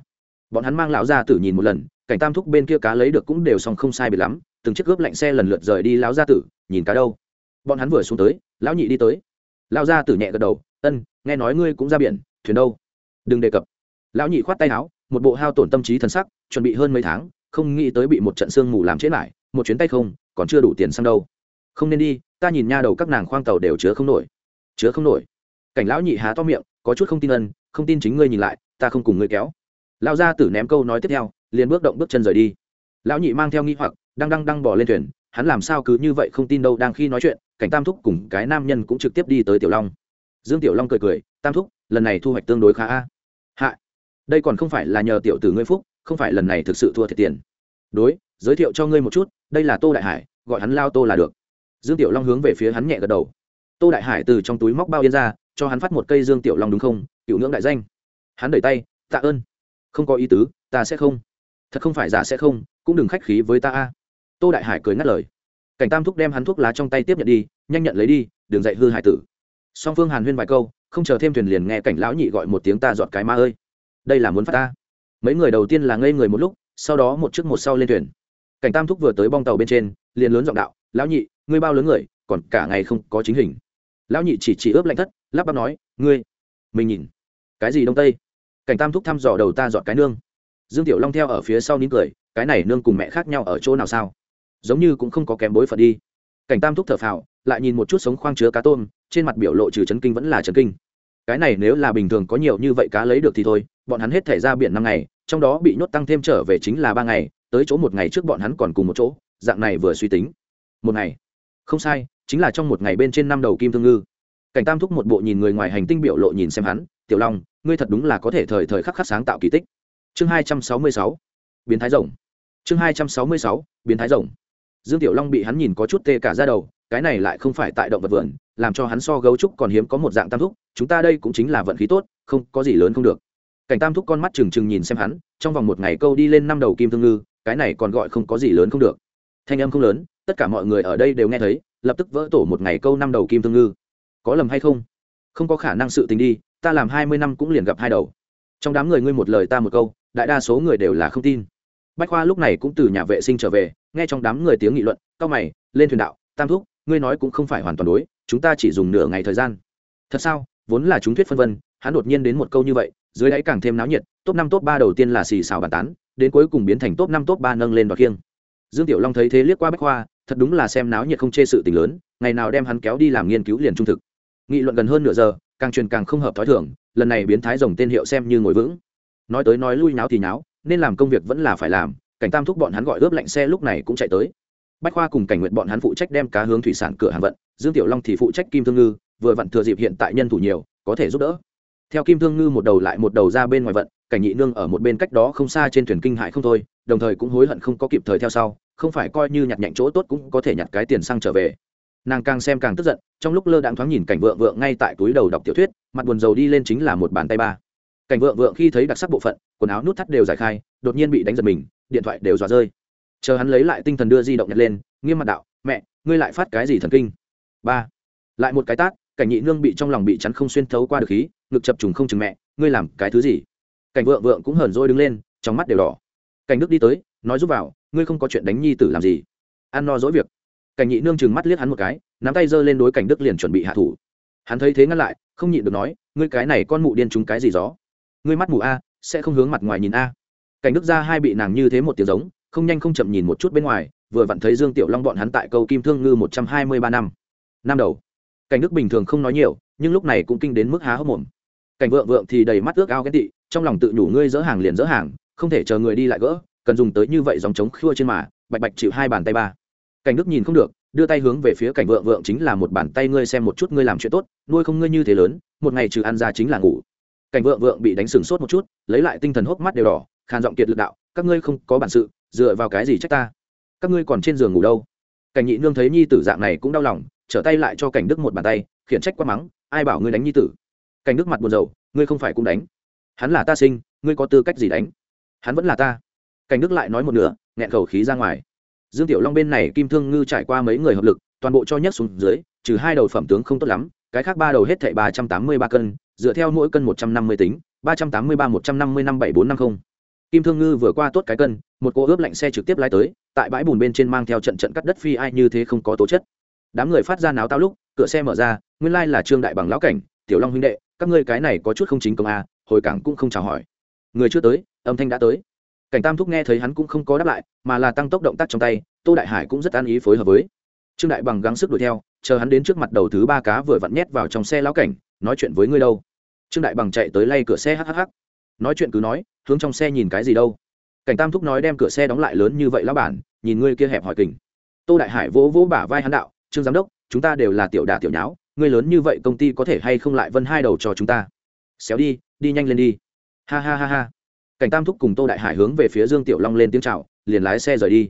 Bọn hắn mang lão gia tử nhìn một lần, cảnh tam thúc bên kia cá lấy được cũng đều xong không sai biệt lắm, từng chiếc gớp lạnh xe lần lượt rời đi lão gia tử, nhìn cá đâu. Bọn hắn vừa xuống tới, lão nhị đi tới. Lão gia tử nhẹ gật đầu, ân, nghe nói ngươi cũng ra biển, thuyền đâu? Đừng đề cập. Lão nhị khoát tay áo một bộ hao tổn tâm trí thần sắc, chuẩn bị hơn mấy tháng, không nghĩ tới bị một trận sương mù làm chết lại, một chuyến tay không, còn chưa đủ tiền sang đâu. Không nên đi, ta nhìn nha đầu các nàng khoang tàu đều chứa không nổi. Chứa không nổi. Cảnh lão nhị há to miệng, có chút không tin ân, không tin chính ngươi nhìn lại, ta không cùng ngươi kéo. Lão gia tử ném câu nói tiếp theo, liền bước động bước chân rời đi. Lão nhị mang theo nghi hoặc, đang đang đang bỏ lên thuyền, hắn làm sao cứ như vậy không tin đâu đang khi nói chuyện, cảnh tam thúc cùng cái nam nhân cũng trực tiếp đi tới tiểu long. Dương tiểu long cười cười, tam thúc, lần này thu hoạch tương đối khá a đây còn không phải là nhờ tiểu tử ngươi phúc, không phải lần này thực sự thua thiệt tiền. Đối, giới thiệu cho ngươi một chút, đây là tô đại hải, gọi hắn lao tô là được. Dương tiểu long hướng về phía hắn nhẹ gật đầu. Tô đại hải từ trong túi móc bao yên ra, cho hắn phát một cây dương tiểu long đúng không? Cựu ngưỡng đại danh. Hắn đẩy tay, tạ ơn. Không có ý tứ, ta sẽ không. Thật không phải giả sẽ không, cũng đừng khách khí với ta a. Tô đại hải cười ngắt lời. Cảnh tam thúc đem hắn thuốc lá trong tay tiếp nhận đi, nhanh nhận lấy đi, đừng dạy hư hải tử. Song phương hàn huyên vài câu, không chờ thêm thuyền liền nghe cảnh lão nhị gọi một tiếng ta dọn cái ma ơi đây là muốn phát ta. Mấy người đầu tiên là ngây người một lúc, sau đó một trước một sau lên thuyền. Cảnh tam thúc vừa tới bong tàu bên trên, liền lớn giọng đạo, lão nhị, ngươi bao lớn người, còn cả ngày không có chính hình. Lão nhị chỉ chỉ ướp lạnh thất, lắp bắp nói, ngươi, mình nhìn, cái gì đông tây? Cảnh tam thúc thăm dò đầu ta dọn cái nương. Dương tiểu long theo ở phía sau nín cười, cái này nương cùng mẹ khác nhau ở chỗ nào sao? Giống như cũng không có kém bối phận đi. Cảnh tam thúc thở phào, lại nhìn một chút sống khoang chứa cá tôm, trên mặt biểu lộ trừ chấn kinh vẫn là chấn kinh. Cái này nếu là bình thường có nhiều như vậy cá lấy được thì thôi bọn hắn hết thể ra biển năm ngày, trong đó bị nhốt tăng thêm trở về chính là ba ngày, tới chỗ một ngày trước bọn hắn còn cùng một chỗ, dạng này vừa suy tính. Một ngày? Không sai, chính là trong một ngày bên trên năm đầu kim thương ngư. Cảnh tam thúc một bộ nhìn người ngoài hành tinh biểu lộ nhìn xem hắn, tiểu long, ngươi thật đúng là có thể thời thời khắc khắc sáng tạo kỳ tích. Chương hai trăm sáu mươi sáu. Biến thái rồng. Chương hai trăm sáu mươi sáu, biến thái rồng. Dương tiểu long bị hắn nhìn có chút tê cả ra đầu, cái này lại không phải tại động vật vườn, làm cho hắn so gấu trúc còn hiếm có một dạng tam thúc, chúng ta đây cũng chính là vận khí tốt, không có gì lớn không được cảnh tam thúc con mắt trừng trừng nhìn xem hắn, trong vòng một ngày câu đi lên năm đầu kim thương ngư, cái này còn gọi không có gì lớn không được. Thanh âm không lớn, tất cả mọi người ở đây đều nghe thấy, lập tức vỡ tổ một ngày câu năm đầu kim thương ngư. Có lầm hay không? Không có khả năng sự tình đi, ta làm hai mươi năm cũng liền gặp hai đầu. Trong đám người ngươi một lời ta một câu, đại đa số người đều là không tin. Bách khoa lúc này cũng từ nhà vệ sinh trở về, nghe trong đám người tiếng nghị luận cao mày, lên thuyền đạo, tam thúc, ngươi nói cũng không phải hoàn toàn đối, chúng ta chỉ dùng nửa ngày thời gian. Thật sao? Vốn là chúng thuyết phân vân, hắn đột nhiên đến một câu như vậy dưới đáy càng thêm náo nhiệt, top năm, top ba đầu tiên là xì xào bàn tán, đến cuối cùng biến thành top năm, top ba nâng lên đoạt kiêng dương tiểu long thấy thế liếc qua bách khoa, thật đúng là xem náo nhiệt không chê sự tình lớn, ngày nào đem hắn kéo đi làm nghiên cứu liền trung thực. Nghị luận gần hơn nửa giờ, càng truyền càng không hợp thói thường, lần này biến thái rồng tên hiệu xem như ngồi vững. Nói tới nói lui náo thì náo nên làm công việc vẫn là phải làm, cảnh tam thúc bọn hắn gọi ướp lạnh xe lúc này cũng chạy tới. Bách khoa cùng cảnh nguyện bọn hắn phụ trách đem cá hướng thủy sản cửa hàng vận, dương tiểu long thì phụ trách kim thương ngư, vừa vặn thừa dịp hiện tại nhân thủ nhiều, có thể giúp đỡ theo kim thương ngư một đầu lại một đầu ra bên ngoài vận, cảnh nhị nương ở một bên cách đó không xa trên thuyền kinh hại không thôi, đồng thời cũng hối hận không có kịp thời theo sau, không phải coi như nhặt nhạnh chỗ tốt cũng có thể nhặt cái tiền xăng trở về. Nàng càng xem càng tức giận, trong lúc lơ đãng thoáng nhìn cảnh vượng vượng ngay tại túi đầu đọc tiểu thuyết, mặt buồn dầu đi lên chính là một bàn tay ba. Cảnh vượng vượng khi thấy đặc sắc bộ phận, quần áo nút thắt đều giải khai, đột nhiên bị đánh giật mình, điện thoại đều dọa rơi. Chờ hắn lấy lại tinh thần đưa di động nhặt lên, nghiêm mặt đạo, mẹ, ngươi lại phát cái gì thần kinh? Ba. Lại một cái tát, cảnh nhị nương bị trong lòng bị chắn không xuyên thấu qua được khí ngực chập trùng không chừng mẹ, ngươi làm cái thứ gì? Cảnh vợ vợ cũng hờn dỗi đứng lên, trong mắt đều đỏ. Cảnh đức đi tới, nói giúp vào, ngươi không có chuyện đánh nhi tử làm gì? Ăn no dỗi việc. Cảnh nhị nương chừng mắt liếc hắn một cái, nắm tay giơ lên đối cảnh đức liền chuẩn bị hạ thủ. Hắn thấy thế ngăn lại, không nhịn được nói, ngươi cái này con mụ điên chúng cái gì gió? Ngươi mắt mù a, sẽ không hướng mặt ngoài nhìn a. Cảnh đức ra hai bị nàng như thế một tiếng giống, không nhanh không chậm nhìn một chút bên ngoài, vừa vặn thấy dương tiểu long bọn hắn tại câu kim thương ngư một trăm hai mươi ba năm. Năm đầu. Cảnh đức bình thường không nói nhiều, nhưng lúc này cũng kinh đến mức há hốc mồm cảnh vượng vượng thì đầy mắt ước ao ghét tị, trong lòng tự nhủ ngươi dỡ hàng liền dỡ hàng, không thể chờ người đi lại gỡ, cần dùng tới như vậy dòng chống khua trên mà, bạch bạch chịu hai bàn tay ba. Cảnh đức nhìn không được, đưa tay hướng về phía cảnh vượng vượng chính là một bàn tay ngươi xem một chút ngươi làm chuyện tốt, nuôi không ngươi như thế lớn, một ngày trừ ăn ra chính là ngủ. Cảnh vượng vượng bị đánh sừng sốt một chút, lấy lại tinh thần hốc mắt đều đỏ, khàn giọng kiệt lực đạo, các ngươi không có bản sự, dựa vào cái gì trách ta? Các ngươi còn trên giường ngủ đâu? Cảnh nhị nương thấy nhi tử dạng này cũng đau lòng, trở tay lại cho cảnh đức một bàn tay, khiển trách quá mắng, ai bảo ngươi đánh nhi tử? Cảnh đức mặt buồn rầu, ngươi không phải cũng đánh. Hắn là ta sinh, ngươi có tư cách gì đánh? Hắn vẫn là ta. Cảnh đức lại nói một nửa, nghẹn khẩu khí ra ngoài. Dương tiểu long bên này kim thương ngư trải qua mấy người hợp lực, toàn bộ cho nhất xuống dưới, trừ hai đầu phẩm tướng không tốt lắm, cái khác ba đầu hết thảy ba trăm tám mươi ba cân, dựa theo mỗi cân một trăm năm mươi tính, ba trăm tám mươi ba một trăm năm mươi năm bảy bốn năm không. Kim thương ngư vừa qua tốt cái cân, một cô ướp lạnh xe trực tiếp lái tới, tại bãi bùn bên trên mang theo trận trận cắt đất phi ai như thế không có tố chất. Đám người phát ra náo tao lúc, cửa xe mở ra, nguyên lai là trương đại bằng lão cảnh tiểu long huynh đệ, các ngươi cái này có chút không chính công a hồi cảng cũng không chào hỏi. Người chưa tới, âm thanh đã tới. Cảnh tam thúc nghe thấy hắn cũng không có đáp lại, mà là tăng tốc động tác trong tay, tô đại hải cũng rất an ý phối hợp với. Trương đại bằng gắng sức đuổi theo, chờ hắn đến trước mặt đầu thứ ba cá vừa vặn nhét vào trong xe lão cảnh, nói chuyện với ngươi đâu. Trương đại bằng chạy tới lay cửa xe hhh nói chuyện cứ nói, hướng trong xe nhìn cái gì đâu. Cảnh tam thúc nói đem cửa xe đóng lại lớn như vậy lão bản, nhìn ngươi kia hẹp hỏi kình. Tô đại hải vỗ vỗ bả vai hắn đạo, trương giám đốc, chúng ta đều là tiểu đà tiểu nháo ngươi lớn như vậy công ty có thể hay không lại vân hai đầu cho chúng ta? Xéo đi đi nhanh lên đi. Ha ha ha ha. Cảnh tam thúc cùng tô đại hải hướng về phía dương tiểu long lên tiếng c h à o liền lái xe rời đi.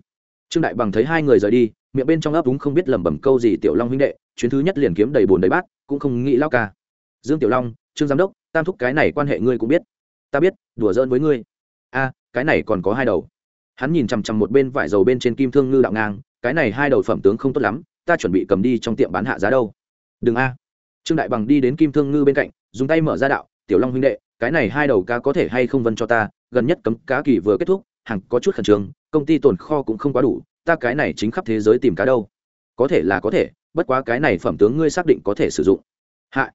Trương đại bằng thấy hai người rời đi, miệng bên trong ấp đúng không biết lẩm bẩm câu gì tiểu long huynh đệ, chuyến thứ nhất liền kiếm đầy bồn đầy bát, cũng không nghĩ lao ca. Dương tiểu long, trương giám đốc, tam thúc cái này quan hệ ngươi cũng biết. Ta biết, đùa giỡn với ngươi. A, cái này còn có hai đầu. Hắn nhìn chằm chằm một bên vải dầu bên trên kim thương ngư đạo ngang, cái này hai đầu phẩm tướng không tốt lắm, ta chuẩn bị cầm đi trong tiệm bán hạ giá đâu đừng a. Trương đại bằng đi đến kim thương ngư bên cạnh, dùng tay mở ra đạo, tiểu long huynh đệ, cái này hai đầu cá có thể hay không vân cho ta? Gần nhất cấm cá kỳ vừa kết thúc hàng có chút khẩn trương, công ty tồn kho cũng không quá đủ, ta cái này chính khắp thế giới tìm cá đâu. Có thể là có thể, bất quá cái này phẩm tướng ngươi xác định có thể sử dụng. Hạ,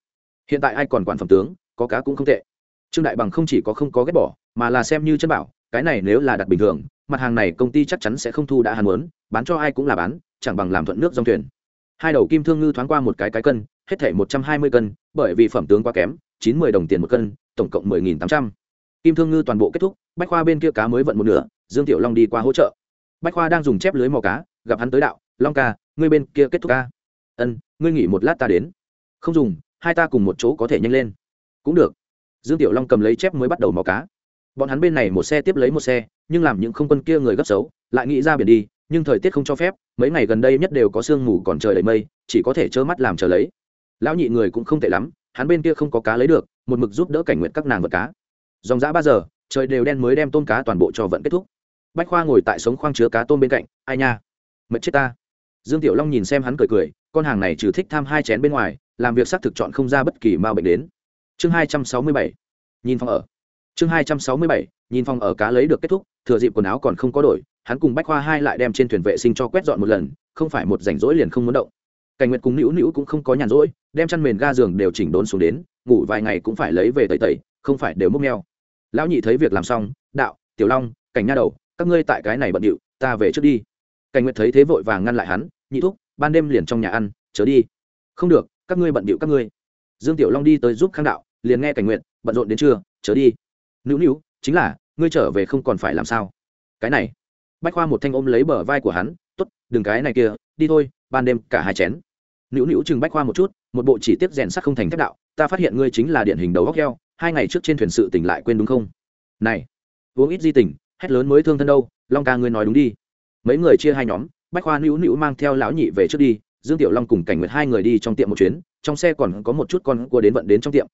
hiện tại ai còn quản phẩm tướng, có cá cũng không tệ. Trương đại bằng không chỉ có không có ghét bỏ, mà là xem như chân bảo, cái này nếu là đặt bình thường, mặt hàng này công ty chắc chắn sẽ không thu đã hàn muốn, bán cho ai cũng là bán, chẳng bằng làm thuận nước dòng thuyền hai đầu kim thương ngư thoáng qua một cái cái cân, hết thể một trăm hai mươi cân, bởi vì phẩm tướng quá kém, chín mươi đồng tiền một cân, tổng cộng mười nghìn tám trăm. Kim thương ngư toàn bộ kết thúc, bách khoa bên kia cá mới vận một nửa, dương tiểu long đi qua hỗ trợ. Bách khoa đang dùng chép lưới mò cá, gặp hắn tới đạo, long ca, ngươi bên kia kết thúc ca. Ân, ngươi nghỉ một lát ta đến. Không dùng, hai ta cùng một chỗ có thể nhanh lên. Cũng được. Dương tiểu long cầm lấy chép mới bắt đầu mò cá. Bọn hắn bên này một xe tiếp lấy một xe, nhưng làm những không quân kia người gấp xấu lại nghĩ ra biển đi, nhưng thời tiết không cho phép, mấy ngày gần đây nhất đều có sương mù còn trời đầy mây, chỉ có thể trơ mắt làm chờ lấy. Lão nhị người cũng không tệ lắm, hắn bên kia không có cá lấy được, một mực giúp đỡ cảnh nguyện các nàng vật cá. Dòng giã ba giờ, trời đều đen mới đem tôm cá toàn bộ cho vận kết thúc. Bách khoa ngồi tại sống khoang chứa cá tôm bên cạnh, ai nha, mệt chết ta. Dương tiểu long nhìn xem hắn cười cười, con hàng này trừ thích tham hai chén bên ngoài, làm việc xác thực chọn không ra bất kỳ ma bệnh đến. Chương hai trăm sáu mươi bảy, nhìn phòng ở. Chương hai trăm sáu mươi bảy, nhìn phòng ở cá lấy được kết thúc, thừa dịp quần áo còn không có đổi hắn cùng bách khoa hai lại đem trên thuyền vệ sinh cho quét dọn một lần, không phải một rảnh rỗi liền không muốn động. Cảnh nguyệt cùng nữu nữu cũng không có nhàn rỗi, đem chăn mền ga giường đều chỉnh đốn xuống đến, ngủ vài ngày cũng phải lấy về tẩy tẩy, không phải đều múc neo lão nhị thấy việc làm xong, đạo, tiểu long, cảnh nha đầu, các ngươi tại cái này bận điệu, ta về trước đi. Cảnh nguyệt thấy thế vội vàng ngăn lại hắn, nhị thúc, ban đêm liền trong nhà ăn, chớ đi. Không được, các ngươi bận điệu các ngươi. Dương tiểu long đi tới giúp khang đạo, liền nghe cảnh nguyệt, bận rộn đến trưa chớ đi. Nữu nữu, chính là, ngươi trở về không còn phải làm sao. Cái này bách khoa một thanh ôm lấy bờ vai của hắn t ố t đừng cái này kia, đi thôi, ban đêm cả hai chén. Nữu nữu chừng bách khoa một chút, một bộ chỉ tiết rèn sắc không thành thép đạo, ta phát hiện ngươi chính là điển hình đầu góc heo, hai ngày trước trên thuyền sự tỉnh lại quên đúng không? Này, uống ít di tỉnh, hét lớn mới thương thân đâu, long ca ngươi nói đúng đi. Mấy người chia hai nhóm, bách khoa nữu nữu mang theo lão nhị về trước đi, dương tiểu long cùng cảnh nguyệt hai người đi trong tiệm một chuyến, trong xe còn có một chút con cua đến vận đến trong tiệm.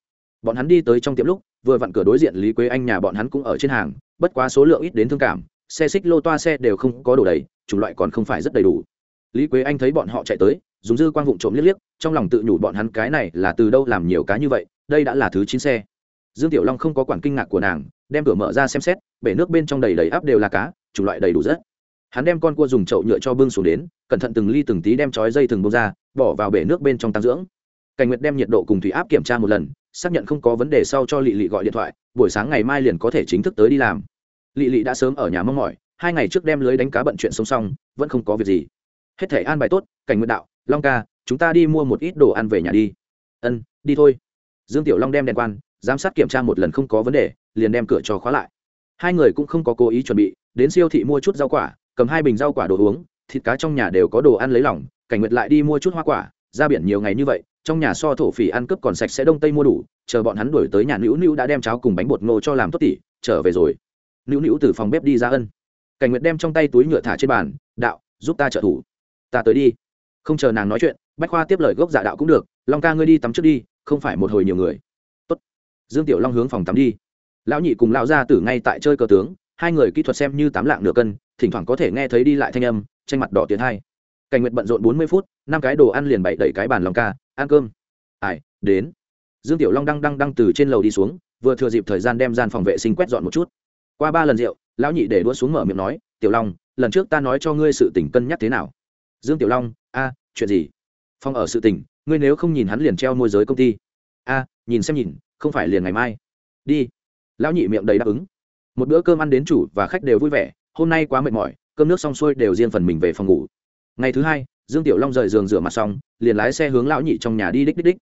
Bọn hắn đi tới trong tiệm lúc, vừa vặn cửa đối diện lý quế anh nhà bọn hắn cũng ở trên hàng, bất quá số lượng ít đến thương cảm xe xích lô toa xe đều không có đủ đầy, chủng loại còn không phải rất đầy đủ. Lý quế anh thấy bọn họ chạy tới, dùng dư quang vụng trộm liếc liếc, trong lòng tự nhủ bọn hắn cái này là từ đâu làm nhiều cá như vậy, đây đã là thứ chín xe. Dương tiểu long không có quản kinh ngạc của nàng, đem cửa mở ra xem xét, bể nước bên trong đầy đầy áp đều là cá, chủng loại đầy đủ rất. Hắn đem con cua dùng chậu nhựa cho bưng xuống đến, cẩn thận từng ly từng tí đem chói dây thừng bông ra, bỏ vào bể nước bên trong tăng dưỡng. Cảnh nguyệt đem nhiệt độ cùng thủy áp kiểm tra một lần, xác nhận không có vấn đề sau cho lị lị gọi điện thoại, buổi sáng ngày mai liền có thể chính thức tới đi làm lị lị đã sớm ở nhà mong mỏi, hai ngày trước đem lưới đánh cá bận chuyện sống xong, vẫn không có việc gì. Hết thể an bài tốt, cảnh nguyện đạo, long ca, chúng ta đi mua một ít đồ ăn về nhà đi. Ân, đi thôi. Dương tiểu long đem đèn quan, giám sát kiểm tra một lần không có vấn đề, liền đem cửa cho khóa lại. Hai người cũng không có cố ý chuẩn bị, đến siêu thị mua chút rau quả, cầm hai bình rau quả đồ uống, thịt cá trong nhà đều có đồ ăn lấy lỏng cảnh nguyệt lại đi mua chút hoa quả, ra biển nhiều ngày như vậy, trong nhà so thổ phỉ ăn cướp còn sạch sẽ đông tây mua đủ, chờ bọn hắn đuổi tới nhà nữu nữu đã đem cháo cùng bánh bột ngô cho làm tốt tỉ, trở về rồi nữu nữu từ phòng bếp đi ra ân. Cảnh nguyệt đem trong tay túi nhựa thả trên bàn, đạo, giúp ta trợ thủ. Ta tới đi. Không chờ nàng nói chuyện, bách khoa tiếp lời gốc giả đạo cũng được, long ca ngươi đi tắm trước đi, không phải một hồi nhiều người. Tốt. dương tiểu long hướng phòng tắm đi. Lão nhị cùng lão gia tử ngay tại chơi cờ tướng, hai người kỹ thuật xem như tám lạng nửa cân, thỉnh thoảng có thể nghe thấy đi lại thanh âm, tranh mặt đỏ tiến hai. Cảnh nguyệt bận rộn bốn mươi phút, năm cái đồ ăn liền bậy đẩy cái bàn long ca, ăn cơm. Ai, đến. Dương tiểu long đang đang đang từ trên lầu đi xuống, vừa thừa dịp thời gian đem gian phòng vệ sinh quét dọn một chút qua ba lần rượu, lão nhị để đua xuống mở miệng nói, tiểu long, lần trước ta nói cho ngươi sự tình cân nhắc thế nào? Dương tiểu long, a, chuyện gì? Phong ở sự tình, ngươi nếu không nhìn hắn liền treo môi giới công ty. A, nhìn xem nhìn, không phải liền ngày mai. Đi. Lão nhị miệng đầy đáp ứng. Một bữa cơm ăn đến chủ và khách đều vui vẻ, hôm nay quá mệt mỏi, cơm nước xong xuôi đều riêng phần mình về phòng ngủ. Ngày thứ hai, dương tiểu long rời giường rửa mặt xong, liền lái xe hướng lão nhị trong nhà đi đích đích đích.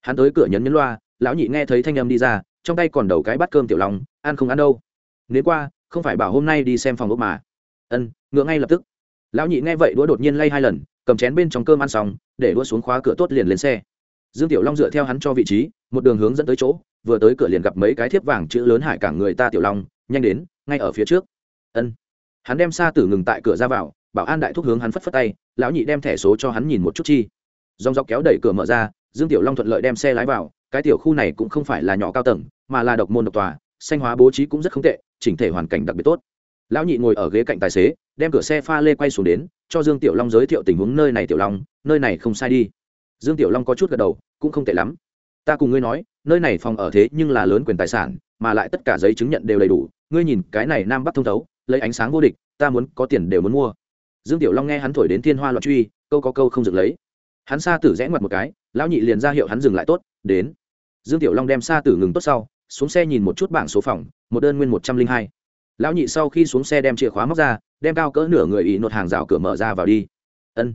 Hắn tới cửa nhấn nhấn loa, lão nhị nghe thấy thanh âm đi ra, trong tay còn đầu cái bát cơm tiểu long, ăn không ăn đâu? Nếu qua, không phải bảo hôm nay đi xem phòng ốc mà. Ân, ngựa ngay lập tức. Lão nhị nghe vậy đũa đột nhiên lay hai lần, cầm chén bên trong cơm ăn xong, để đũa xuống khóa cửa tốt liền lên xe. Dương tiểu long dựa theo hắn cho vị trí, một đường hướng dẫn tới chỗ, vừa tới cửa liền gặp mấy cái thiếp vàng chữ lớn hải cảng người ta tiểu long, nhanh đến, ngay ở phía trước. Ân. Hắn đem xa tử ngừng tại cửa ra vào, bảo an đại thúc hướng hắn phất phất tay, lão nhị đem thẻ số cho hắn nhìn một chút chi. Dòng dọc kéo đẩy cửa mở ra, dương tiểu long thuận lợi đem xe lái vào, cái tiểu khu này cũng không phải là nhỏ cao tầng, mà là độc môn độc tòa, xanh hóa bố trí cũng rất không tệ chỉnh thể hoàn cảnh đặc biệt tốt. Lão nhị ngồi ở ghế cạnh tài xế, đem cửa xe pha lê quay xuống đến, cho dương tiểu long giới thiệu tình huống nơi này tiểu long, nơi này không sai đi. Dương tiểu long có chút gật đầu, cũng không tệ lắm. Ta cùng ngươi nói, nơi này phòng ở thế nhưng là lớn quyền tài sản, mà lại tất cả giấy chứng nhận đều đầy đủ, ngươi nhìn cái này nam bắc thông thấu, lấy ánh sáng vô địch, ta muốn có tiền đều muốn mua. Dương tiểu long nghe hắn thổi đến thiên hoa loạn truy, câu có câu không dựng lấy. Hắn xa tử rẽ ngoặt một cái, lão nhị liền ra hiệu hắn dừng lại tốt, đến. Dương tiểu long đem xa tử ngừng tốt sau xuống xe nhìn một chút bảng số phòng, một đơn nguyên một trăm linh hai. Lão nhị sau khi xuống xe đem chìa khóa móc ra, đem cao cỡ nửa người ý nột hàng rào cửa mở ra vào đi. Ân.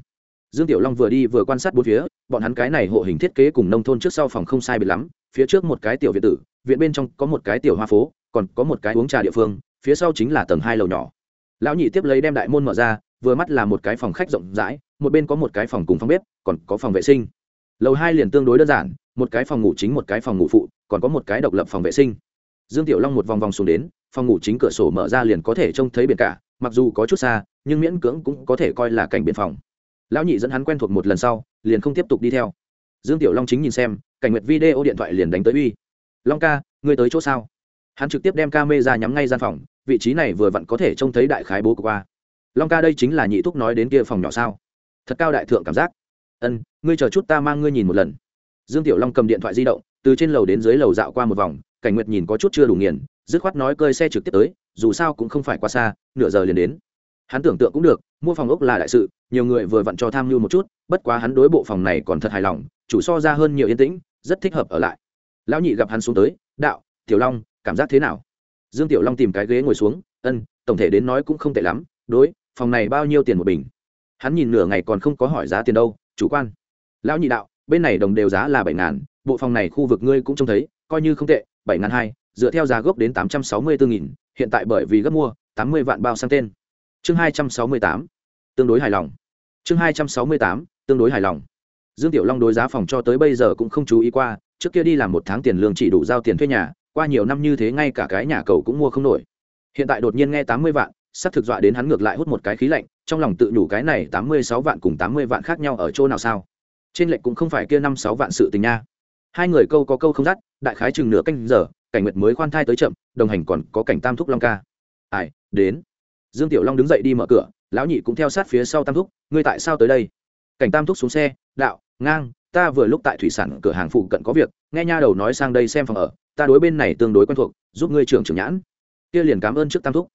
Dương tiểu long vừa đi vừa quan sát bốn phía, bọn hắn cái này hộ hình thiết kế cùng nông thôn trước sau phòng không sai biệt lắm, phía trước một cái tiểu viện tử, viện bên trong có một cái tiểu hoa phố, còn có một cái uống trà địa phương, phía sau chính là tầng hai lầu nhỏ. Lão nhị tiếp lấy đem đại môn mở ra, vừa mắt là một cái phòng khách rộng rãi, một bên có một cái phòng cùng phòng bếp, còn có phòng vệ sinh. Lầu hai liền tương đối đơn giản một cái phòng ngủ chính, một cái phòng ngủ phụ, còn có một cái độc lập phòng vệ sinh. Dương tiểu long một vòng vòng xuống đến, phòng ngủ chính cửa sổ mở ra liền có thể trông thấy biển cả, mặc dù có chút xa, nhưng miễn cưỡng cũng có thể coi là cảnh biển phòng. Lão nhị dẫn hắn quen thuộc một lần sau, liền không tiếp tục đi theo. Dương tiểu long chính nhìn xem, cảnh nguyệt video điện thoại liền đánh tới uy. Long ca, ngươi tới chỗ sao? Hắn trực tiếp đem ca mê ra nhắm ngay gian phòng, vị trí này vừa vặn có thể trông thấy đại khái bố qua. Long ca, đây chính là nhị thúc nói đến kia phòng nhỏ sao? Thật cao đại thượng cảm giác. Ân, ngươi chờ chút ta mang ngươi nhìn một lần dương tiểu long cầm điện thoại di động, từ trên lầu đến dưới lầu dạo qua một vòng, cảnh nguyệt nhìn có chút chưa đủ nghiền, dứt khoát nói cơi xe trực tiếp tới, dù sao cũng không phải quá xa, nửa giờ liền đến. Hắn tưởng tượng cũng được, mua phòng ốc là đại sự, nhiều người vừa vặn cho tham mưu một chút, bất quá hắn đối bộ phòng này còn thật hài lòng, chủ so ra hơn nhiều yên tĩnh, rất thích hợp ở lại. Lão nhị gặp hắn xuống tới, đạo, tiểu long, cảm giác thế nào? Dương tiểu long tìm cái ghế ngồi xuống, ân, tổng thể đến nói cũng không tệ lắm, đối, phòng này bao nhiêu tiền một bình? Hắn nhìn nửa ngày còn không có hỏi giá tiền đâu, chủ quan. Lão nhị đạo bên này đồng đều giá là bảy ngàn, bộ phòng này khu vực ngươi cũng trông thấy, coi như không tệ, bảy ngàn hai, dựa theo giá gốc đến tám trăm sáu mươi bốn nghìn, hiện tại bởi vì gấp mua, tám mươi vạn bao sang tên. Chương hai trăm sáu mươi tám, tương đối hài lòng. Chương hai trăm sáu mươi tám, tương đối hài lòng. Dương tiểu long đối giá phòng cho tới bây giờ cũng không chú ý qua, trước kia đi làm một tháng tiền lương chỉ đủ giao tiền thuê nhà, qua nhiều năm như thế ngay cả cái nhà cầu cũng mua không nổi. Hiện tại đột nhiên nghe tám mươi vạn, sắp thực dọa đến hắn ngược lại hút một cái khí lạnh, trong lòng tự nhủ cái này tám mươi sáu vạn cùng tám mươi vạn khác nhau ở chỗ nào sao? Trên lệnh cũng không phải kia năm sáu vạn sự tình nha. Hai người câu có câu không dắt, đại khái chừng nửa canh giờ, cảnh nguyệt mới khoan thai tới chậm, đồng hành còn có cảnh tam thúc long ca. Ai, đến. Dương tiểu long đứng dậy đi mở cửa, lão nhị cũng theo sát phía sau tam thúc, ngươi tại sao tới đây? Cảnh tam thúc xuống xe, đạo, ngang, ta vừa lúc tại thủy sản cửa hàng phụ cận có việc, nghe nha đầu nói sang đây xem phòng ở, ta đối bên này tương đối quen thuộc, giúp ngươi trưởng trưởng nhãn. Kia liền cảm ơn trước tam thúc.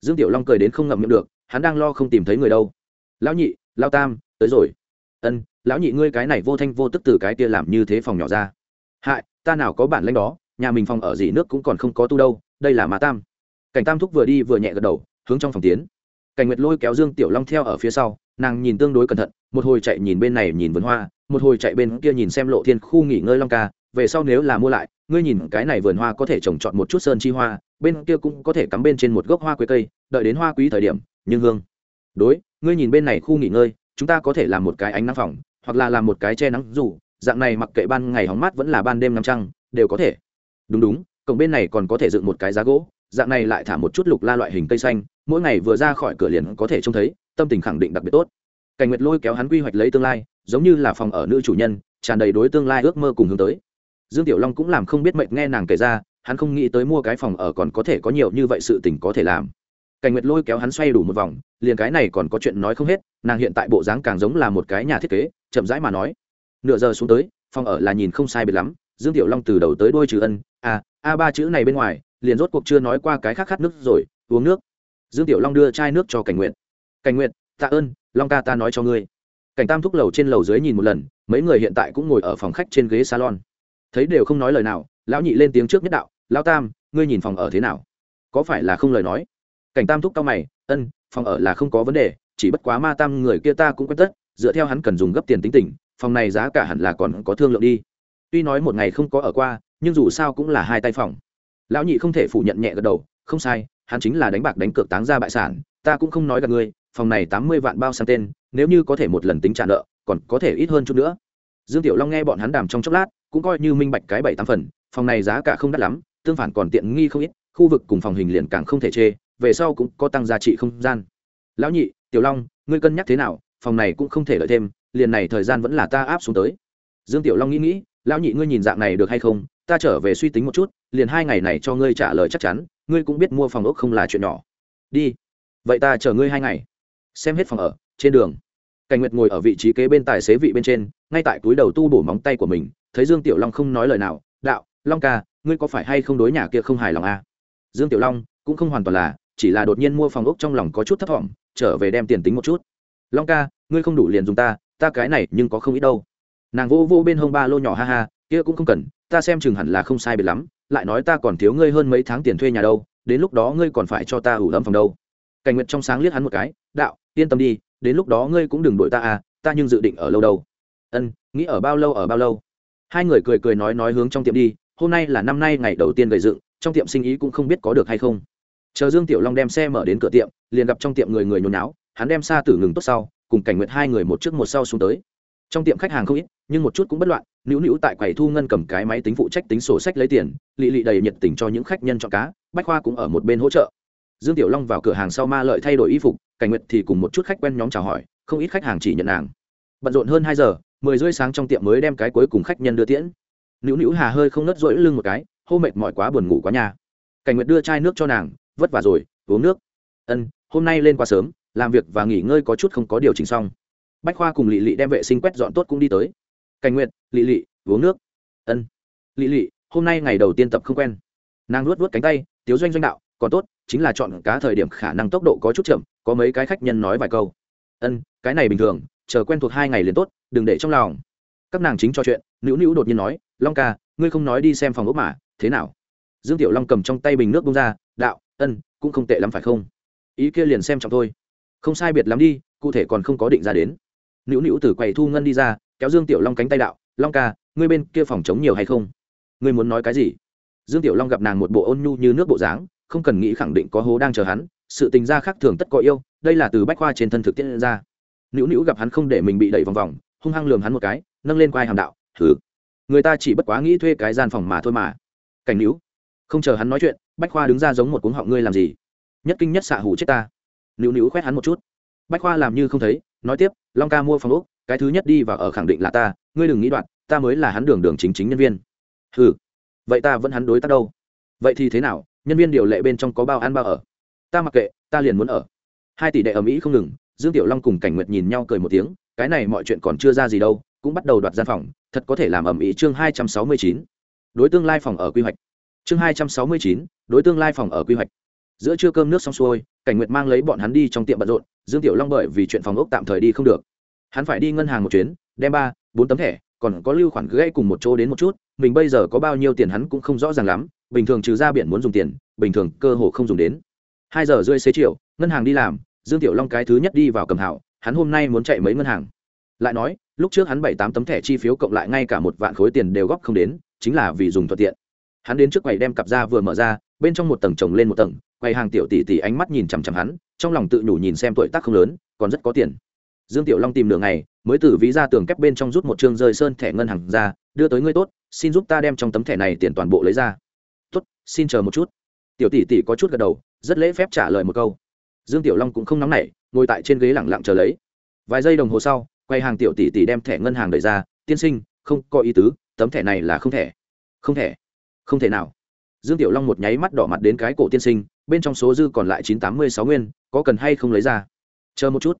Dương tiểu long cười đến không ngậm miệng được, hắn đang lo không tìm thấy người đâu. Lão nhị, lao tam, tới rồi. Ân lão nhị ngươi cái này vô thanh vô tức từ cái kia làm như thế phòng nhỏ ra. Hại, ta nào có bản lãnh đó, nhà mình phòng ở gì nước cũng còn không có tu đâu, đây là mà tam. Cảnh tam thúc vừa đi vừa nhẹ gật đầu, hướng trong phòng tiến. Cảnh nguyệt lôi kéo dương tiểu long theo ở phía sau, nàng nhìn tương đối cẩn thận, một hồi chạy nhìn bên này nhìn vườn hoa, một hồi chạy bên kia nhìn xem lộ thiên khu nghỉ ngơi long ca, về sau nếu là mua lại, ngươi nhìn cái này vườn hoa có thể trồng trọt một chút sơn chi hoa, bên kia cũng có thể cắm bên trên một gốc hoa quế cây, đợi đến hoa quý thời điểm, nhưng hương. Đối, ngươi nhìn bên này khu nghỉ ngơi, chúng ta có thể làm một cái ánh nắng phòng hoặc là làm một cái che nắng, dù, dạng này mặc kệ ban ngày hóng mát vẫn là ban đêm ngắm trăng, đều có thể. Đúng đúng, cổng bên này còn có thể dựng một cái giá gỗ, dạng này lại thả một chút lục la loại hình cây xanh, mỗi ngày vừa ra khỏi cửa liền có thể trông thấy, tâm tình khẳng định đặc biệt tốt. Cảnh nguyệt lôi kéo hắn quy hoạch lấy tương lai, giống như là phòng ở nữ chủ nhân, tràn đầy đối tương lai ước mơ cùng hướng tới. Dương tiểu long cũng làm không biết mệnh nghe nàng kể ra, hắn không nghĩ tới mua cái phòng ở còn có thể có nhiều như vậy sự tình có thể làm cảnh nguyệt lôi kéo hắn xoay đủ một vòng, liền cái này còn có chuyện nói không hết, nàng hiện tại bộ dáng càng giống là một cái nhà thiết kế, chậm rãi mà nói. Nửa giờ xuống tới, phòng ở là nhìn không sai biệt lắm, dương tiểu long từ đầu tới đôi trừ ân a a ba chữ này bên ngoài, liền rốt cuộc chưa nói qua cái khác khát nước rồi, uống nước. Dương tiểu long đưa chai nước cho cảnh nguyện cảnh nguyện tạ ơn, long ca ta nói cho ngươi. Cảnh tam thúc lầu trên lầu dưới nhìn một lần, mấy người hiện tại cũng ngồi ở phòng khách trên ghế salon. Thấy đều không nói lời nào, lão nhị lên tiếng trước nhất đạo, lão tam, ngươi nhìn phòng ở thế nào? Có phải là không lời nói? Cảnh tam thúc cao mày, ân, phòng ở là không có vấn đề, chỉ bất quá ma tam người kia ta cũng quen tất, dựa theo hắn cần dùng gấp tiền tính tình, phòng này giá cả hẳn là còn có thương lượng đi. Tuy nói một ngày không có ở qua, nhưng dù sao cũng là hai tay phòng. Lão nhị không thể phủ nhận nhẹ gật đầu, không sai, hắn chính là đánh bạc đánh cược táng ra bại sản, ta cũng không nói gặp ngươi, phòng này tám mươi vạn bao sang tên, nếu như có thể một lần tính trả nợ, còn có thể ít hơn chút nữa. Dương tiểu long nghe bọn hắn đàm trong chốc lát, cũng coi như minh bạch cái bảy tám phần, phòng này giá cả không đắt lắm, tương phản còn tiện nghi không ít, khu vực cùng phòng hình liền càng không thể chê về sau cũng có tăng giá trị không gian. Lão nhị, tiểu long, ngươi cân nhắc thế nào? Phòng này cũng không thể lợi thêm, liền này thời gian vẫn là ta áp xuống tới. Dương tiểu long nghĩ nghĩ, lão nhị, ngươi nhìn dạng này được hay không? Ta trở về suy tính một chút, liền hai ngày này cho ngươi trả lời chắc chắn, ngươi cũng biết mua phòng ốc không là chuyện nhỏ. Đi. Vậy ta chờ ngươi hai ngày. Xem hết phòng ở, trên đường, cảnh nguyệt ngồi ở vị trí kế bên tài xế vị bên trên, ngay tại túi đầu tu bổ móng tay của mình, thấy dương tiểu long không nói lời nào, đạo, long ca, ngươi có phải hay không đối nhà kia không hài lòng à? dương tiểu long cũng không hoàn toàn là chỉ là đột nhiên mua phòng ốc trong lòng có chút thấp thỏm, trở về đem tiền tính một chút. Long ca, ngươi không đủ liền dùng ta ta cái này nhưng có không ít đâu. Nàng vô vô bên hông ba lô nhỏ ha ha, kia cũng không cần, ta xem chừng hẳn là không sai biệt lắm, lại nói ta còn thiếu ngươi hơn mấy tháng tiền thuê nhà đâu, đến lúc đó ngươi còn phải cho ta ủ ấm phòng đâu. Cảnh nguyệt trong sáng liếc hắn một cái, đạo, yên tâm đi, đến lúc đó ngươi cũng đừng đuổi ta à ta nhưng dự định ở lâu đâu. Ân, nghĩ ở bao lâu ở bao lâu? Hai người cười cười nói nói hướng trong tiệm đi, hôm nay là năm nay ngày đầu tiên gầy dựng, trong tiệm sinh ý cũng không biết có được hay không chờ dương tiểu long đem xe mở đến cửa tiệm, liền gặp trong tiệm người người nhốn náo hắn đem xa tử ngừng tốt sau, cùng cảnh nguyệt hai người một trước một sau xuống tới. Trong tiệm khách hàng không ít, nhưng một chút cũng bất loạn, nữu nữu tại quầy thu ngân cầm cái máy tính phụ trách tính sổ sách lấy tiền, lị lị đầy nhiệt tình cho những khách nhân chọn cá, bách khoa cũng ở một bên hỗ trợ. Dương tiểu long vào cửa hàng sau ma lợi thay đổi y phục, cảnh nguyệt thì cùng một chút khách quen nhóm chào hỏi, không ít khách hàng chỉ nhận nàng. Bận rộn hơn hai giờ, mười rưỡi sáng trong tiệm mới đem cái cuối cùng khách nhân đưa tiễn. Nữu nữu hà hơi không nứt rỗi lưng một cái, hô mệt mỏi quá buồn ngủ quá nhà. Cảnh nguyệt đưa chai nước cho nàng vất vả rồi, uống nước. Ân, hôm nay lên quá sớm, làm việc và nghỉ ngơi có chút không có điều chỉnh xong. Bách khoa cùng lị lị đem vệ sinh quét dọn tốt cũng đi tới. Cảnh nguyện lị lị, uống nước. Ân. Lị lị, hôm nay ngày đầu tiên tập không quen. Nàng luốt vớt cánh tay, tiếu doanh doanh đạo, còn tốt, chính là chọn cá thời điểm khả năng tốc độ có chút chậm, có mấy cái khách nhân nói vài câu. Ân, cái này bình thường, chờ quen thuộc hai ngày liền tốt, đừng để trong lòng. Các nàng chính cho chuyện, nữu nữu đột nhiên nói, long ca, ngươi không nói đi xem phòng ốc mà, thế nào? Dương tiểu long cầm trong tay bình nước bông ra, đạo ân, cũng không tệ lắm phải không? Ý kia liền xem trọng thôi. Không sai biệt lắm đi, cụ thể còn không có định ra đến. Nữu nữu từ quầy thu ngân đi ra, kéo dương tiểu long cánh tay đạo, long ca, ngươi bên kia phòng chống nhiều hay không? Ngươi muốn nói cái gì? Dương tiểu long gặp nàng một bộ ôn nhu như nước bộ dáng, không cần nghĩ khẳng định có hố đang chờ hắn, sự tình gia khác thường tất có yêu, đây là từ bách khoa trên thân thực tiễn ra. Nữu nữu gặp hắn không để mình bị đẩy vòng vòng, hung hăng lường hắn một cái, nâng lên quai hàm đạo thử người ta chỉ bất quá nghĩ thuê cái gian phòng mà thôi mà. Cảnh nữu, không chờ hắn nói chuyện bách khoa đứng ra giống một cuống họng ngươi làm gì? Nhất kinh nhất xạ hủ chết ta. Nữu nữu khoét hắn một chút. Bách khoa làm như không thấy, nói tiếp, long ca mua phòng úc cái thứ nhất đi và ở khẳng định là ta, ngươi đừng nghĩ đoạn, ta mới là hắn đường đường chính chính nhân viên. Ừ vậy ta vẫn hắn đối tác đâu? Vậy thì thế nào, nhân viên điều lệ bên trong có bao ăn bao ở? Ta mặc kệ, ta liền muốn ở. Hai tỷ đệ ở mỹ không ngừng, dương tiểu long cùng cảnh nguyệt nhìn nhau cười một tiếng, cái này mọi chuyện còn chưa ra gì đâu, cũng bắt đầu đoạt gian phòng, thật có thể làm ầm ĩ chương hai trăm sáu mươi chín. Đối tương lai phòng ở quy hoạch chương hai trăm sáu mươi chín, đối tương lai phòng ở quy hoạch. Giữa trưa cơm nước xong xuôi, cảnh nguyệt mang lấy bọn hắn đi trong tiệm bận rộn, dương tiểu long bởi vì chuyện phòng ốc tạm thời đi không được. Hắn phải đi ngân hàng một chuyến, đem ba, bốn tấm thẻ, còn có lưu khoản gãy cùng một chỗ đến một chút, mình bây giờ có bao nhiêu tiền hắn cũng không rõ ràng lắm, bình thường trừ ra biển muốn dùng tiền, bình thường cơ hồ không dùng đến. Hai giờ rưỡi xế chiều, ngân hàng đi làm, dương tiểu long cái thứ nhất đi vào cầm hảo, hắn hôm nay muốn chạy mấy ngân hàng. Lại nói, lúc trước hắn bảy tám tấm thẻ chi phiếu cộng lại ngay cả một vạn khối tiền đều góp không đến, chính là vì dùng thuận tiện hắn đến trước quầy đem cặp ra vừa mở ra, bên trong một tầng chồng lên một tầng, quầy hàng tiểu tỷ tỷ ánh mắt nhìn chằm chằm hắn, trong lòng tự nhủ nhìn xem tuổi tác không lớn, còn rất có tiền. Dương tiểu long tìm đường này mới từ ví ra tường kép bên trong rút một chương rơi sơn thẻ ngân hàng ra, đưa tới ngươi tốt, xin giúp ta đem trong tấm thẻ này tiền toàn bộ lấy ra. Tốt, xin chờ một chút. Tiểu tỷ tỷ có chút gật đầu, rất lễ phép trả lời một câu. Dương tiểu long cũng không nóng nảy, ngồi tại trên ghế lẳng lặng chờ lấy. Vài giây đồng hồ sau quay hàng tiểu tỷ tỷ đem thẻ ngân hàng đẩy ra, tiên sinh, không có ý tứ, tấm thẻ này là không thẻ. Không thẻ không thể nào. Dương tiểu long một nháy mắt đỏ mặt đến cái cổ tiên sinh, bên trong số dư còn lại chín tám mươi sáu nguyên, có cần hay không lấy ra? Chờ một chút.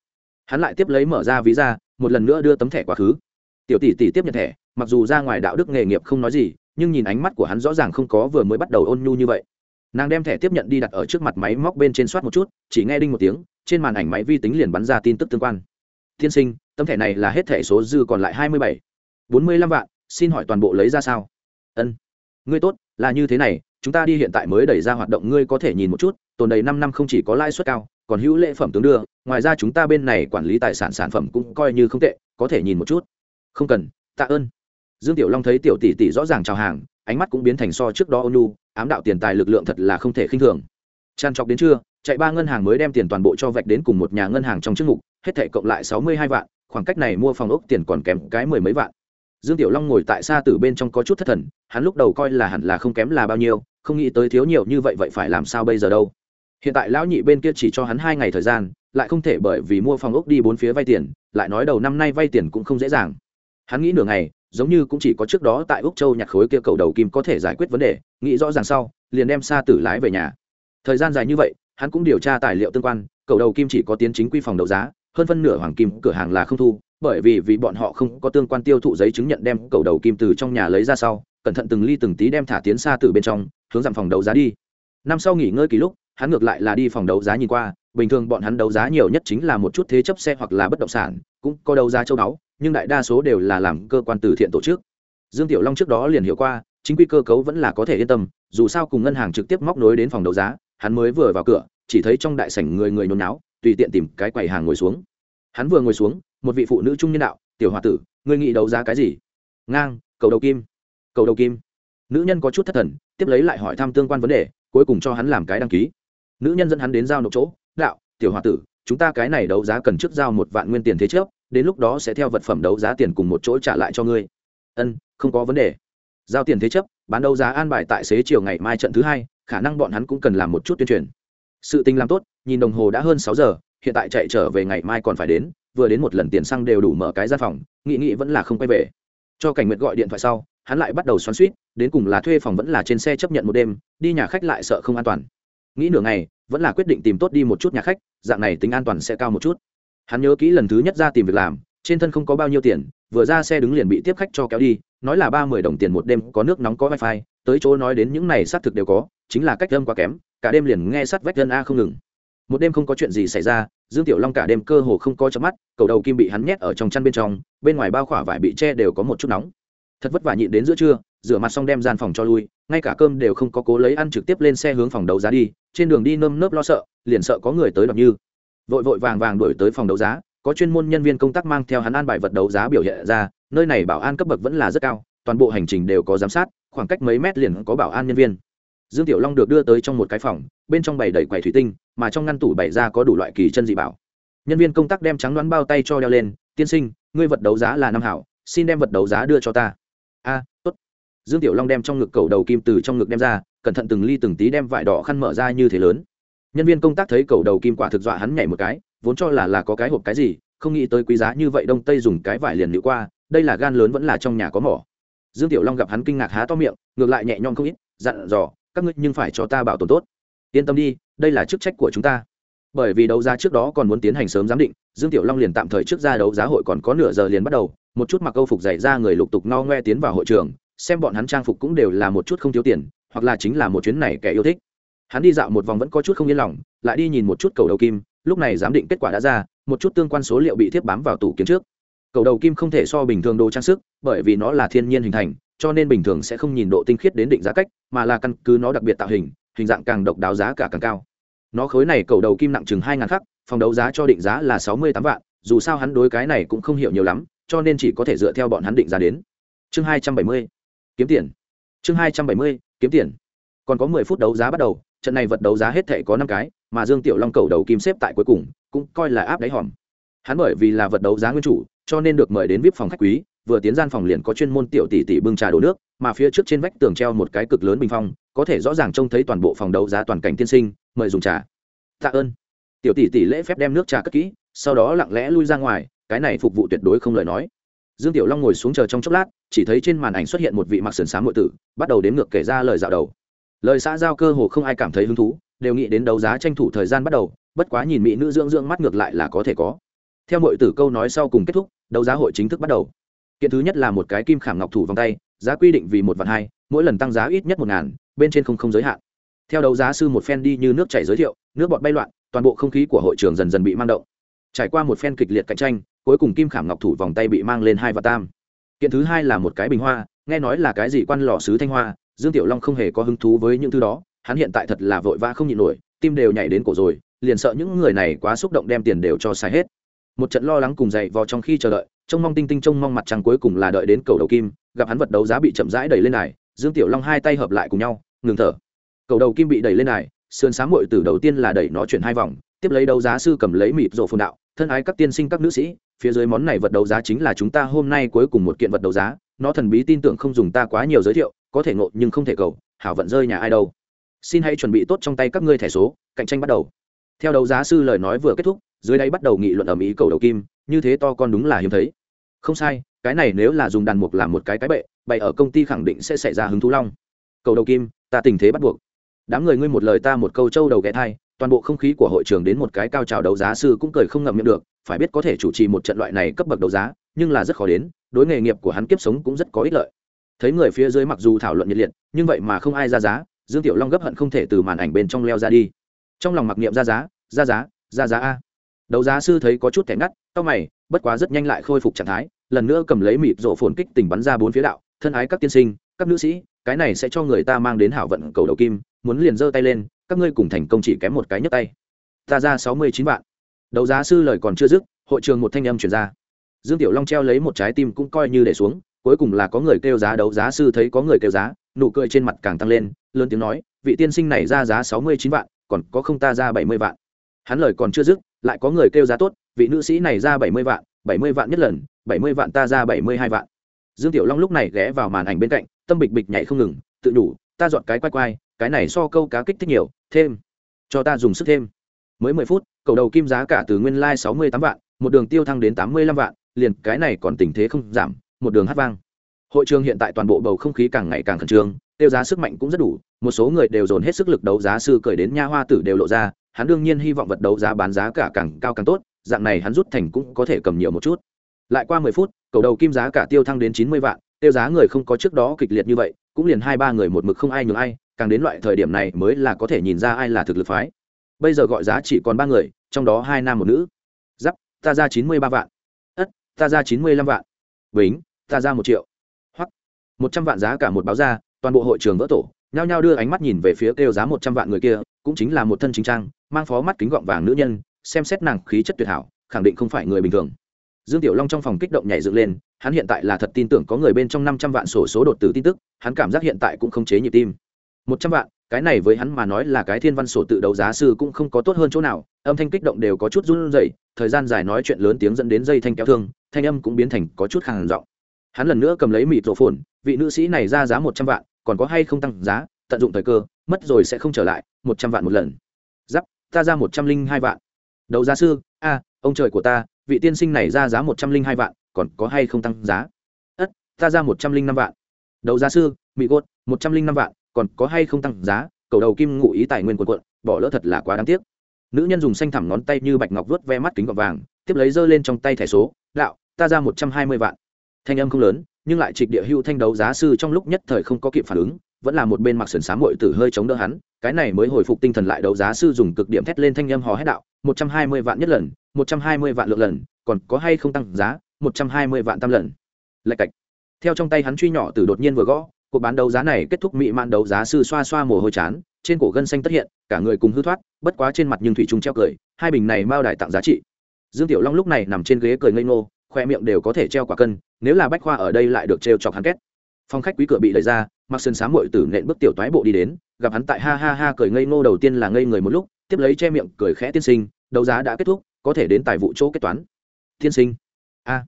Hắn lại tiếp lấy mở ra ví ra, một lần nữa đưa tấm thẻ quá khứ. Tiểu tỷ tỷ tiếp nhận thẻ, mặc dù ra ngoài đạo đức nghề nghiệp không nói gì, nhưng nhìn ánh mắt của hắn rõ ràng không có vừa mới bắt đầu ôn nhu như vậy. Nàng đem thẻ tiếp nhận đi đặt ở trước mặt máy móc bên trên soát một chút, chỉ nghe đinh một tiếng, trên màn ảnh máy vi tính liền bắn ra tin tức tương quan. Tiên sinh, tấm thẻ này là hết thẻ số dư còn lại hai mươi bảy. Bốn mươi lăm vạn, xin hỏi toàn bộ lấy ra sao? Ân ngươi tốt, là như thế này, chúng ta đi hiện tại mới đẩy ra hoạt động, ngươi có thể nhìn một chút, tồn đầy năm năm không chỉ có lãi suất cao, còn hữu lễ phẩm tướng đưa ngoài ra chúng ta bên này quản lý tài sản sản phẩm cũng coi như không tệ, có thể nhìn một chút. Không cần, tạ ơn. Dương tiểu long thấy tiểu tỷ tỷ rõ ràng chào hàng, ánh mắt cũng biến thành so trước đó ônu ám đạo tiền tài lực lượng thật là không thể khinh thường. Tràn trọc đến trưa, chạy ba ngân hàng mới đem tiền toàn bộ cho vạch đến cùng một nhà ngân hàng trong chức mục, hết thể cộng lại sáu mươi hai vạn, khoảng cách này mua phòng ốc tiền còn kém cái mười mấy vạn dương tiểu long ngồi tại xa từ bên trong có chút thất thần, hắn lúc đầu coi là hẳn là không kém là bao nhiêu, không nghĩ tới thiếu nhiều như vậy vậy phải làm sao bây giờ đâu? Hiện tại lão nhị bên kia chỉ cho hắn hai ngày thời gian, lại không thể bởi vì mua phòng ốc đi bốn phía vay tiền, lại nói đầu năm nay vay tiền cũng không dễ dàng. Hắn nghĩ nửa ngày, giống như cũng chỉ có trước đó tại úc châu nhặt khối kia cầu đầu kim có thể giải quyết vấn đề, nghĩ rõ ràng sau, liền đem xa tử lái về nhà. Thời gian dài như vậy, hắn cũng điều tra tài liệu tương quan, cầu đầu kim chỉ có tiến chính quy phòng đấu giá, hơn phân nửa hoàng kim cửa hàng là không thu bởi vì vì bọn họ không có tương quan tiêu thụ giấy chứng nhận đem cầu đầu kim từ trong nhà lấy ra sau, cẩn thận từng ly từng tí đem thả tiến xa từ bên trong, hướng dặm phòng đấu giá đi. Năm sau nghỉ ngơi kỳ lúc, hắn ngược lại là đi phòng đấu giá nhìn qua, bình thường bọn hắn đấu giá nhiều nhất chính là một chút thế chấp xe hoặc là bất động sản, cũng có đấu giá châu báu, nhưng đại đa số đều là làm cơ quan từ thiện tổ chức. Dương tiểu long trước đó liền hiểu qua, chính quy cơ cấu vẫn là có thể yên tâm, dù sao cùng ngân hàng trực tiếp móc nối đến phòng đấu giá, hắn mới vừa vào cửa, chỉ thấy trong đại sảnh người người nhốn náo tùy tiện tìm cái quầy hàng ngồi xuống. Hắn vừa ngồi xuống một vị phụ nữ trung nhân đạo, tiểu h tử, ngươi nghĩ đấu giá cái gì? Ngang, cầu đầu kim. Cầu đầu kim? Nữ nhân có chút thất thần, tiếp lấy lại hỏi thăm tương quan vấn đề, cuối cùng cho hắn làm cái đăng ký. Nữ nhân dẫn hắn đến giao nộp chỗ, đạo, tiểu h tử, chúng ta cái này đấu giá cần trước giao một vạn nguyên tiền thế trước, đến lúc đó sẽ theo vật phẩm đấu giá tiền cùng một chỗ trả lại cho ngươi. Ân, không có vấn đề. Giao tiền thế chấp, bán đấu giá an bài tại xế chiều ngày mai trận thứ hai, khả năng bọn hắn cũng cần làm một chút tuyên truyền. Sự tình làm tốt, nhìn đồng hồ đã hơn sáu giờ, hiện tại chạy trở về ngày mai còn phải đến vừa đến một lần tiền xăng đều đủ mở cái gian phòng, nghị nghị vẫn là không quay về. Cho cảnh nguyệt gọi điện thoại sau, hắn lại bắt đầu xoắn suýt, đến cùng là thuê phòng vẫn là trên xe chấp nhận một đêm, đi nhà khách lại sợ không an toàn. Nghĩ nửa ngày, vẫn là quyết định tìm tốt đi một chút nhà khách, dạng này tính an toàn sẽ cao một chút. Hắn nhớ kỹ lần thứ nhất ra tìm việc làm, trên thân không có bao nhiêu tiền, vừa ra xe đứng liền bị tiếp khách cho kéo đi, nói là ba mươi đồng tiền một đêm, có nước nóng, có wifi, tới chỗ nói đến những này xác thực đều có, chính là cách âm quá kém, cả đêm liền nghe sắt vách dân a không ngừng một đêm không có chuyện gì xảy ra, dương tiểu long cả đêm cơ hồ không có chớp mắt, cầu đầu kim bị hắn nhét ở trong chăn bên trong, bên ngoài bao khỏa vải bị che đều có một chút nóng. Thật vất vả nhịn đến giữa trưa, rửa mặt xong đem gian phòng cho lui, ngay cả cơm đều không có cố lấy ăn trực tiếp lên xe hướng phòng đấu giá đi, trên đường đi nơm nớp lo sợ, liền sợ có người tới đọc như. Vội vội vàng vàng đuổi tới phòng đấu giá, có chuyên môn nhân viên công tác mang theo hắn an bài vật đấu giá biểu hiện ra, nơi này bảo an cấp bậc vẫn là rất cao, toàn bộ hành trình đều có giám sát, khoảng cách mấy mét liền có bảo an nhân viên dương tiểu long được đưa tới trong một cái phòng, bên trong bày đầy quầy thủy tinh, mà trong ngăn tủ bày ra có đủ loại kỳ chân dị bảo. Nhân viên công tác đem trắng đoán bao tay cho đeo lên, tiên sinh, ngươi vật đấu giá là năm hảo, xin đem vật đấu giá đưa cho ta. A, tốt. Dương tiểu long đem trong ngực cầu đầu kim từ trong ngực đem ra, cẩn thận từng ly từng tí đem vải đỏ khăn mở ra như thế lớn. Nhân viên công tác thấy cầu đầu kim quả thực dọa hắn nhảy một cái, vốn cho là là có cái hộp cái gì, không nghĩ tới quý giá như vậy đông tây dùng cái vải liền nữ qua, đây là gan lớn vẫn là trong nhà có mỏ. Dương tiểu long gặp hắn kinh ngạc há to miệng, ngược lại nhẹ nhõm không ít, dặn dò các ngươi nhưng phải cho ta bảo tồn tốt. Yên tâm đi, đây là chức trách của chúng ta. Bởi vì đấu giá trước đó còn muốn tiến hành sớm giám định, dương tiểu long liền tạm thời trước ra đấu giá hội còn có nửa giờ liền bắt đầu, một chút mặc câu phục dày ra người lục tục no ngoe tiến vào hội trường, xem bọn hắn trang phục cũng đều là một chút không thiếu tiền, hoặc là chính là một chuyến này kẻ yêu thích. Hắn đi dạo một vòng vẫn có chút không yên lòng, lại đi nhìn một chút cầu đầu kim, lúc này giám định kết quả đã ra, một chút tương quan số liệu bị thiếp bám vào tủ kiến trước. Cầu đầu kim không thể so bình thường đồ trang sức, bởi vì nó là thiên nhiên hình thành, cho nên bình thường sẽ không nhìn độ tinh khiết đến định giá cách mà là căn cứ nó đặc biệt tạo hình hình dạng càng độc đáo giá cả càng cao. Nó khối này cầu đầu kim nặng chừng hai ngàn khắc, phòng đấu giá cho định giá là sáu mươi tám vạn, dù sao hắn đối cái này cũng không hiểu nhiều lắm, cho nên chỉ có thể dựa theo bọn hắn định giá đến. Chương hai trăm bảy mươi, kiếm tiền. Chương hai trăm bảy mươi, kiếm tiền. Còn có mười phút đấu giá bắt đầu, trận này vật đấu giá hết thể có năm cái, mà dương tiểu long cầu đầu kim xếp tại cuối cùng, cũng coi là áp đáy hòm. Hắn bởi vì là vật đấu giá nguyên chủ, cho nên được mời đến vip phòng khách quý vừa tiến gian phòng liền có chuyên môn tiểu tỷ tỷ bưng trà đổ nước, mà phía trước trên vách tường treo một cái cực lớn bình phong, có thể rõ ràng trông thấy toàn bộ phòng đấu giá toàn cảnh tiên sinh, mời dùng trà. Tạ ơn. Tiểu tỷ tỷ lễ phép đem nước trà cất kỹ, sau đó lặng lẽ lui ra ngoài, cái này phục vụ tuyệt đối không lời nói. Dương tiểu long ngồi xuống chờ trong chốc lát, chỉ thấy trên màn ảnh xuất hiện một vị mặc sườn xám nội tử, bắt đầu đếm ngược kể ra lời dạo đầu. Lời xã giao cơ hồ không ai cảm thấy hứng thú, đều nghĩ đến đấu giá tranh thủ thời gian bắt đầu, bất quá nhìn mỹ nữ dưỡng dưỡng mắt ngược lại là có thể có. Theo mọi tử câu nói sau cùng kết thúc, đấu giá hội chính thức bắt đầu kiện thứ nhất là một cái kim khảm ngọc thủ vòng tay, giá quy định vì một vạn hai, mỗi lần tăng giá ít nhất một ngàn, bên trên không không giới hạn. Theo đấu giá sư một phen đi như nước chảy giới thiệu, nước bọt bay loạn, toàn bộ không khí của hội trường dần dần bị mang động. Trải qua một phen kịch liệt cạnh tranh, cuối cùng kim khảm ngọc thủ vòng tay bị mang lên hai và tam. Kiện thứ hai là một cái bình hoa, nghe nói là cái gì quan lò sứ thanh hoa, dương tiểu long không hề có hứng thú với những thứ đó, hắn hiện tại thật là vội vã không nhịn nổi, tim đều nhảy đến cổ rồi, liền sợ những người này quá xúc động đem tiền đều cho xài hết một trận lo lắng cùng dậy vào trong khi chờ đợi, trông mong tinh tinh, trông mong mặt trăng cuối cùng là đợi đến cầu đầu kim, gặp hắn vật đấu giá bị chậm rãi đẩy lên này, dương tiểu long hai tay hợp lại cùng nhau, ngừng thở. Cầu đầu kim bị đẩy lên này, sườn sáng mội từ đầu tiên là đẩy nó chuyển hai vòng, tiếp lấy đấu giá sư cầm lấy mịp rổ phun đạo, thân ái các tiên sinh, các nữ sĩ, phía dưới món này vật đấu giá chính là chúng ta hôm nay cuối cùng một kiện vật đấu giá, nó thần bí tin tưởng không dùng ta quá nhiều giới thiệu, có thể ngộ nhưng không thể cầu, hảo vận rơi nhà ai đâu. Xin hãy chuẩn bị tốt trong tay các ngươi thẻ số, cạnh tranh bắt đầu theo đấu giá sư lời nói vừa kết thúc, dưới đây bắt đầu nghị luận ở ý cầu đầu kim, như thế to con đúng là hiếm thấy. Không sai, cái này nếu là dùng đàn mục làm một cái cái bệ bày ở công ty khẳng định sẽ xảy ra hứng thú long. Cầu đầu kim, ta tình thế bắt buộc. Đám người ngươi một lời ta một câu trâu đầu ghé thai, toàn bộ không khí của hội trường đến một cái cao trào đấu giá sư cũng cười không ngậm miệng được, phải biết có thể chủ trì một trận loại này cấp bậc đấu giá, nhưng là rất khó đến, đối nghề nghiệp của hắn kiếp sống cũng rất có ích lợi. Thấy người phía dưới mặc dù thảo luận nhiệt liệt, nhưng vậy mà không ai ra giá, dương tiểu long gấp hận không thể từ màn ảnh bên trong leo ra đi trong lòng mặc niệm ra giá ra giá ra giá a. Đấu giá sư thấy có chút thẻ ngắt tóc mày, bất quá rất nhanh lại khôi phục trạng thái, lần nữa cầm lấy mịp rộ phồn kích tình bắn ra bốn phía đạo, thân ái các tiên sinh, các nữ sĩ, cái này sẽ cho người ta mang đến hảo vận cầu đầu kim, muốn liền giơ tay lên, các ngươi cùng thành công chỉ kém một cái nhấc tay. Ta ra sáu mươi chín vạn. Đấu giá sư lời còn chưa dứt, hội trường một thanh âm chuyển ra. Dương tiểu long treo lấy một trái tim cũng coi như để xuống, cuối cùng là có người kêu giá, đấu giá sư thấy có người kêu giá, nụ cười trên mặt càng tăng lên, lớn tiếng nói, vị tiên sinh này ra giá sáu mươi chín vạn còn có không ta ra bảy mươi vạn. Hắn lời còn chưa dứt, lại có người kêu giá tốt, vị nữ sĩ này ra bảy mươi vạn, bảy mươi vạn nhất lần, bảy mươi vạn ta ra bảy mươi hai vạn. Dương tiểu long lúc này ghé vào màn ảnh bên cạnh, tâm bịch bịch nhảy không ngừng, tự đủ ta dọn cái quay quay, cái này so câu cá kích thích nhiều, thêm. Cho ta dùng sức thêm. Mới mười phút, cầu đầu kim giá cả từ nguyên lai sáu mươi tám vạn, một đường tiêu thăng đến tám mươi lăm vạn, liền cái này còn tình thế không giảm, một đường hát vang. Hội trường hiện tại toàn bộ bầu không khí càng ngày càng khẩn trương, tiêu giá sức mạnh cũng rất đủ một số người đều dồn hết sức lực đấu giá sư cởi đến nha hoa tử đều lộ ra, hắn đương nhiên hy vọng vật đấu giá bán giá cả càng cao càng tốt, dạng này hắn rút thành cũng có thể cầm nhiều một chút. Lại qua mười phút, cầu đầu kim giá cả tiêu thăng đến chín mươi vạn, tiêu giá người không có trước đó kịch liệt như vậy, cũng liền hai ba người một mực không ai nhường ai, càng đến loại thời điểm này mới là có thể nhìn ra ai là thực lực phái. Bây giờ gọi giá chỉ còn ba người, trong đó hai nam một nữ. Giáp, ta ra chín mươi ba vạn. Ất, ta ra chín mươi lăm vạn. Bính, ta ra một triệu. Hoặc một trăm vạn giá cả một báo ra, toàn bộ hội trường vỡ tổ nhao nhao đưa ánh mắt nhìn về phía kêu giá một trăm vạn người kia, cũng chính là một thân chính trang, mang phó mắt kính gọng vàng nữ nhân, xem xét nàng khí chất tuyệt hảo, khẳng định không phải người bình thường. Dương tiểu long trong phòng kích động nhảy dựng lên, hắn hiện tại là thật tin tưởng có người bên trong năm trăm vạn sổ số đột tử tin tức, hắn cảm giác hiện tại cũng không chế nhịp tim. Một trăm vạn, cái này với hắn mà nói là cái thiên văn sổ tự đấu giá sư cũng không có tốt hơn chỗ nào, âm thanh kích động đều có chút run rẩy, thời gian dài nói chuyện lớn tiếng dẫn đến dây thanh kéo thương, thanh âm cũng biến thành có chút khàn giọng. Hắn lần nữa cầm lấy mịt rổ phồn, vị nữ sĩ này ra giá một trăm vạn còn có hay không tăng giá, tận dụng thời cơ, mất rồi sẽ không trở lại, một trăm vạn một lần. Giáp, ta ra một trăm linh hai vạn. Đầu giá sư, a, ông trời của ta, vị tiên sinh này ra giá một trăm linh hai vạn, còn có hay không tăng giá? Ất, ta ra một trăm linh năm vạn. Đầu giá sư mỹ gốt, một trăm linh năm vạn, còn có hay không tăng giá? Cầu đầu kim ngụ ý tài nguyên quần quận bỏ lỡ thật là quá đáng tiếc. Nữ nhân dùng xanh thẳm ngón tay như bạch ngọc vớt ve mắt kính gọt vàng, tiếp lấy giơ lên trong tay thẻ số, đạo, ta ra một trăm hai mươi vạn. Thanh âm không lớn nhưng lại trịch địa hưu thanh đấu giá sư trong lúc nhất thời không có kịp phản ứng, vẫn là một bên mặc sườn xám mội tử hơi chống đỡ hắn, cái này mới hồi phục tinh thần lại đấu giá sư dùng cực điểm thét lên thanh âm hò hét đạo, một trăm hai mươi vạn nhất lần, một trăm hai mươi vạn lượng lần, còn có hay không tăng giá, một trăm hai mươi vạn tam lần. Lạch cạch. Theo trong tay hắn truy nhỏ từ đột nhiên vừa gõ, cuộc bán đấu giá này kết thúc mỹ man đấu giá sư xoa xoa mồ hôi chán, trên cổ gân xanh tất hiện, cả người cùng hư thoát, bất quá trên mặt nhưng thủy trung treo cười, hai bình này mao đài tặng giá trị. Dương tiểu long lúc này nằm trên ghế cười ngây ngô, khoe miệng đều có thể treo quả cân nếu là bách khoa ở đây lại được treo chọc hắn két. Phong khách quý cửa bị đẩy ra, mặc sườn xám mội tử nện bước tiểu toái bộ đi đến, gặp hắn tại ha ha ha cười ngây ngô đầu tiên là ngây người một lúc, tiếp lấy che miệng cười khẽ tiên sinh, đấu giá đã kết thúc, có thể đến tài vụ chỗ kết toán. Tiên sinh. A.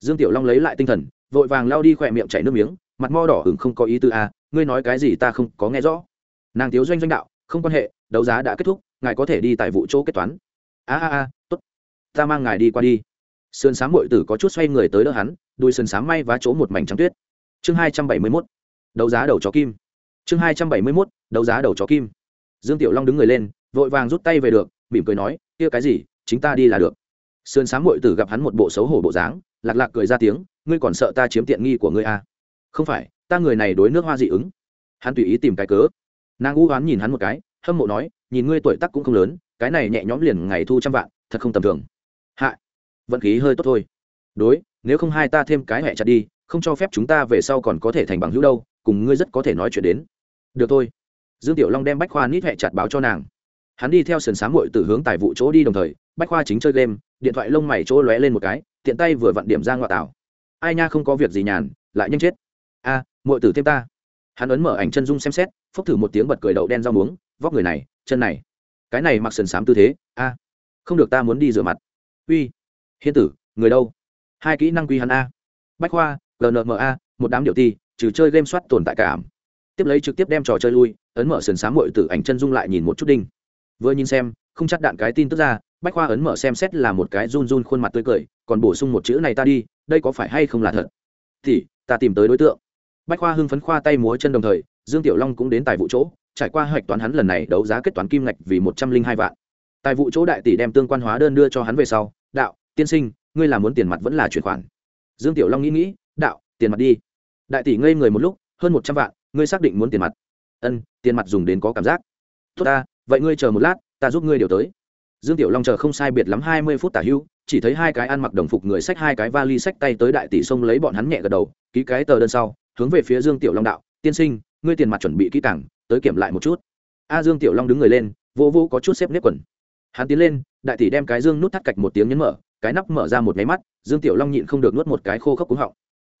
Dương tiểu long lấy lại tinh thần, vội vàng lao đi khỏe miệng chảy nước miếng, mặt mo đỏ hừng không có ý tư a, ngươi nói cái gì ta không có nghe rõ. Nàng tiếu doanh doanh đạo, không quan hệ, đấu giá đã kết thúc, ngài có thể đi tại vụ chỗ kết toán. A a a, tốt. Ta mang ngài đi qua đi sườn sáng mội tử có chút xoay người tới đỡ hắn, đuôi sườn sáng may vá chỗ một mảnh trắng tuyết. Chương hai trăm bảy mươi mốt, đấu giá đầu chó kim. Chương hai trăm bảy mươi mốt, đấu giá đầu chó kim. Dương tiểu long đứng người lên, vội vàng rút tay về được, mỉm cười nói, kia cái gì, chính ta đi là được. Sườn sáng mội tử gặp hắn một bộ xấu hổ bộ dáng, lạc lạc cười ra tiếng, ngươi còn sợ ta chiếm tiện nghi của ngươi à? không phải, ta người này đối nước hoa dị ứng. Hắn tùy ý tìm cái cớ. Nàng u oán nhìn hắn một cái, hâm mộ nói, nhìn ngươi tuổi tắc cũng không lớn, cái này nhẹ nhõm liền ngày thu trăm vạn, thật không tầm thường vận khí hơi tốt thôi. Đối nếu không hai ta thêm cái hẹ chặt đi không cho phép chúng ta về sau còn có thể thành bằng hữu đâu cùng ngươi rất có thể nói chuyện đến. Được thôi. Dương tiểu long đem bách khoa nít hẹ chặt báo cho nàng. Hắn đi theo sườn sáng mội từ hướng tài vụ chỗ đi đồng thời bách khoa chính chơi game điện thoại lông mày chỗ lóe lên một cái tiện tay vừa vặn điểm ra ngoại tảo. Ai nha không có việc gì nhàn lại nhanh chết. A à, mội tử thêm ta. Hắn ấn mở ảnh chân dung xem xét phốc thử một tiếng bật cười đậu đen rau muống vóc người này chân này. Cái này mặc sườn xám tư thế a. Không được ta muốn đi rửa mặt. Uy hiên tử, người đâu? Hai kỹ năng quy hắn a. Bách khoa gnma một đám điệu ti, trừ chơi game soát tồn tại cảm tiếp lấy trực tiếp đem trò chơi lui, ấn mở sườn sáng mội từ ảnh chân dung lại nhìn một chút đinh. Vừa nhìn xem, không chắc đạn cái tin tức ra, bách khoa ấn mở xem xét là một cái run run khuôn mặt tươi cười, còn bổ sung một chữ này ta đi, đây có phải hay không là thật? Thì, ta tìm tới đối tượng. Bách khoa hưng phấn khoa tay múa chân đồng thời, dương tiểu long cũng đến tài vụ chỗ, trải qua hoạch toán hắn lần này đấu giá kết toán kim ngạch vì một trăm linh hai vạn. Tài vụ chỗ đại tỷ đem tương quan hóa đơn đưa cho hắn về sau, đạo tiên sinh, ngươi là muốn tiền mặt vẫn là chuyển khoản? Dương tiểu long nghĩ nghĩ, đạo, tiền mặt đi. Đại tỷ ngây người một lúc, hơn một trăm vạn, ngươi xác định muốn tiền mặt. Ân, tiền mặt dùng đến có cảm giác. Tốt ta, vậy ngươi chờ một lát, ta giúp ngươi điều tới. Dương tiểu long chờ không sai biệt lắm hai mươi phút tả hưu, chỉ thấy hai cái ăn mặc đồng phục người xách hai cái vali xách tay tới đại tỷ xông lấy bọn hắn nhẹ gật đầu, ký cái tờ đơn sau, hướng về phía dương tiểu long đạo, tiên sinh, ngươi tiền mặt chuẩn bị kỹ càng, tới kiểm lại một chút. A dương tiểu long đứng người lên vô vô có chút xếp nếp quần. Hắn tiến lên, đại tỷ đem cái dương nút thắt cạch một tiếng nhấn mở cái nắp mở ra một máy mắt, dương tiểu long nhịn không được nuốt một cái khô khốc cúng họng.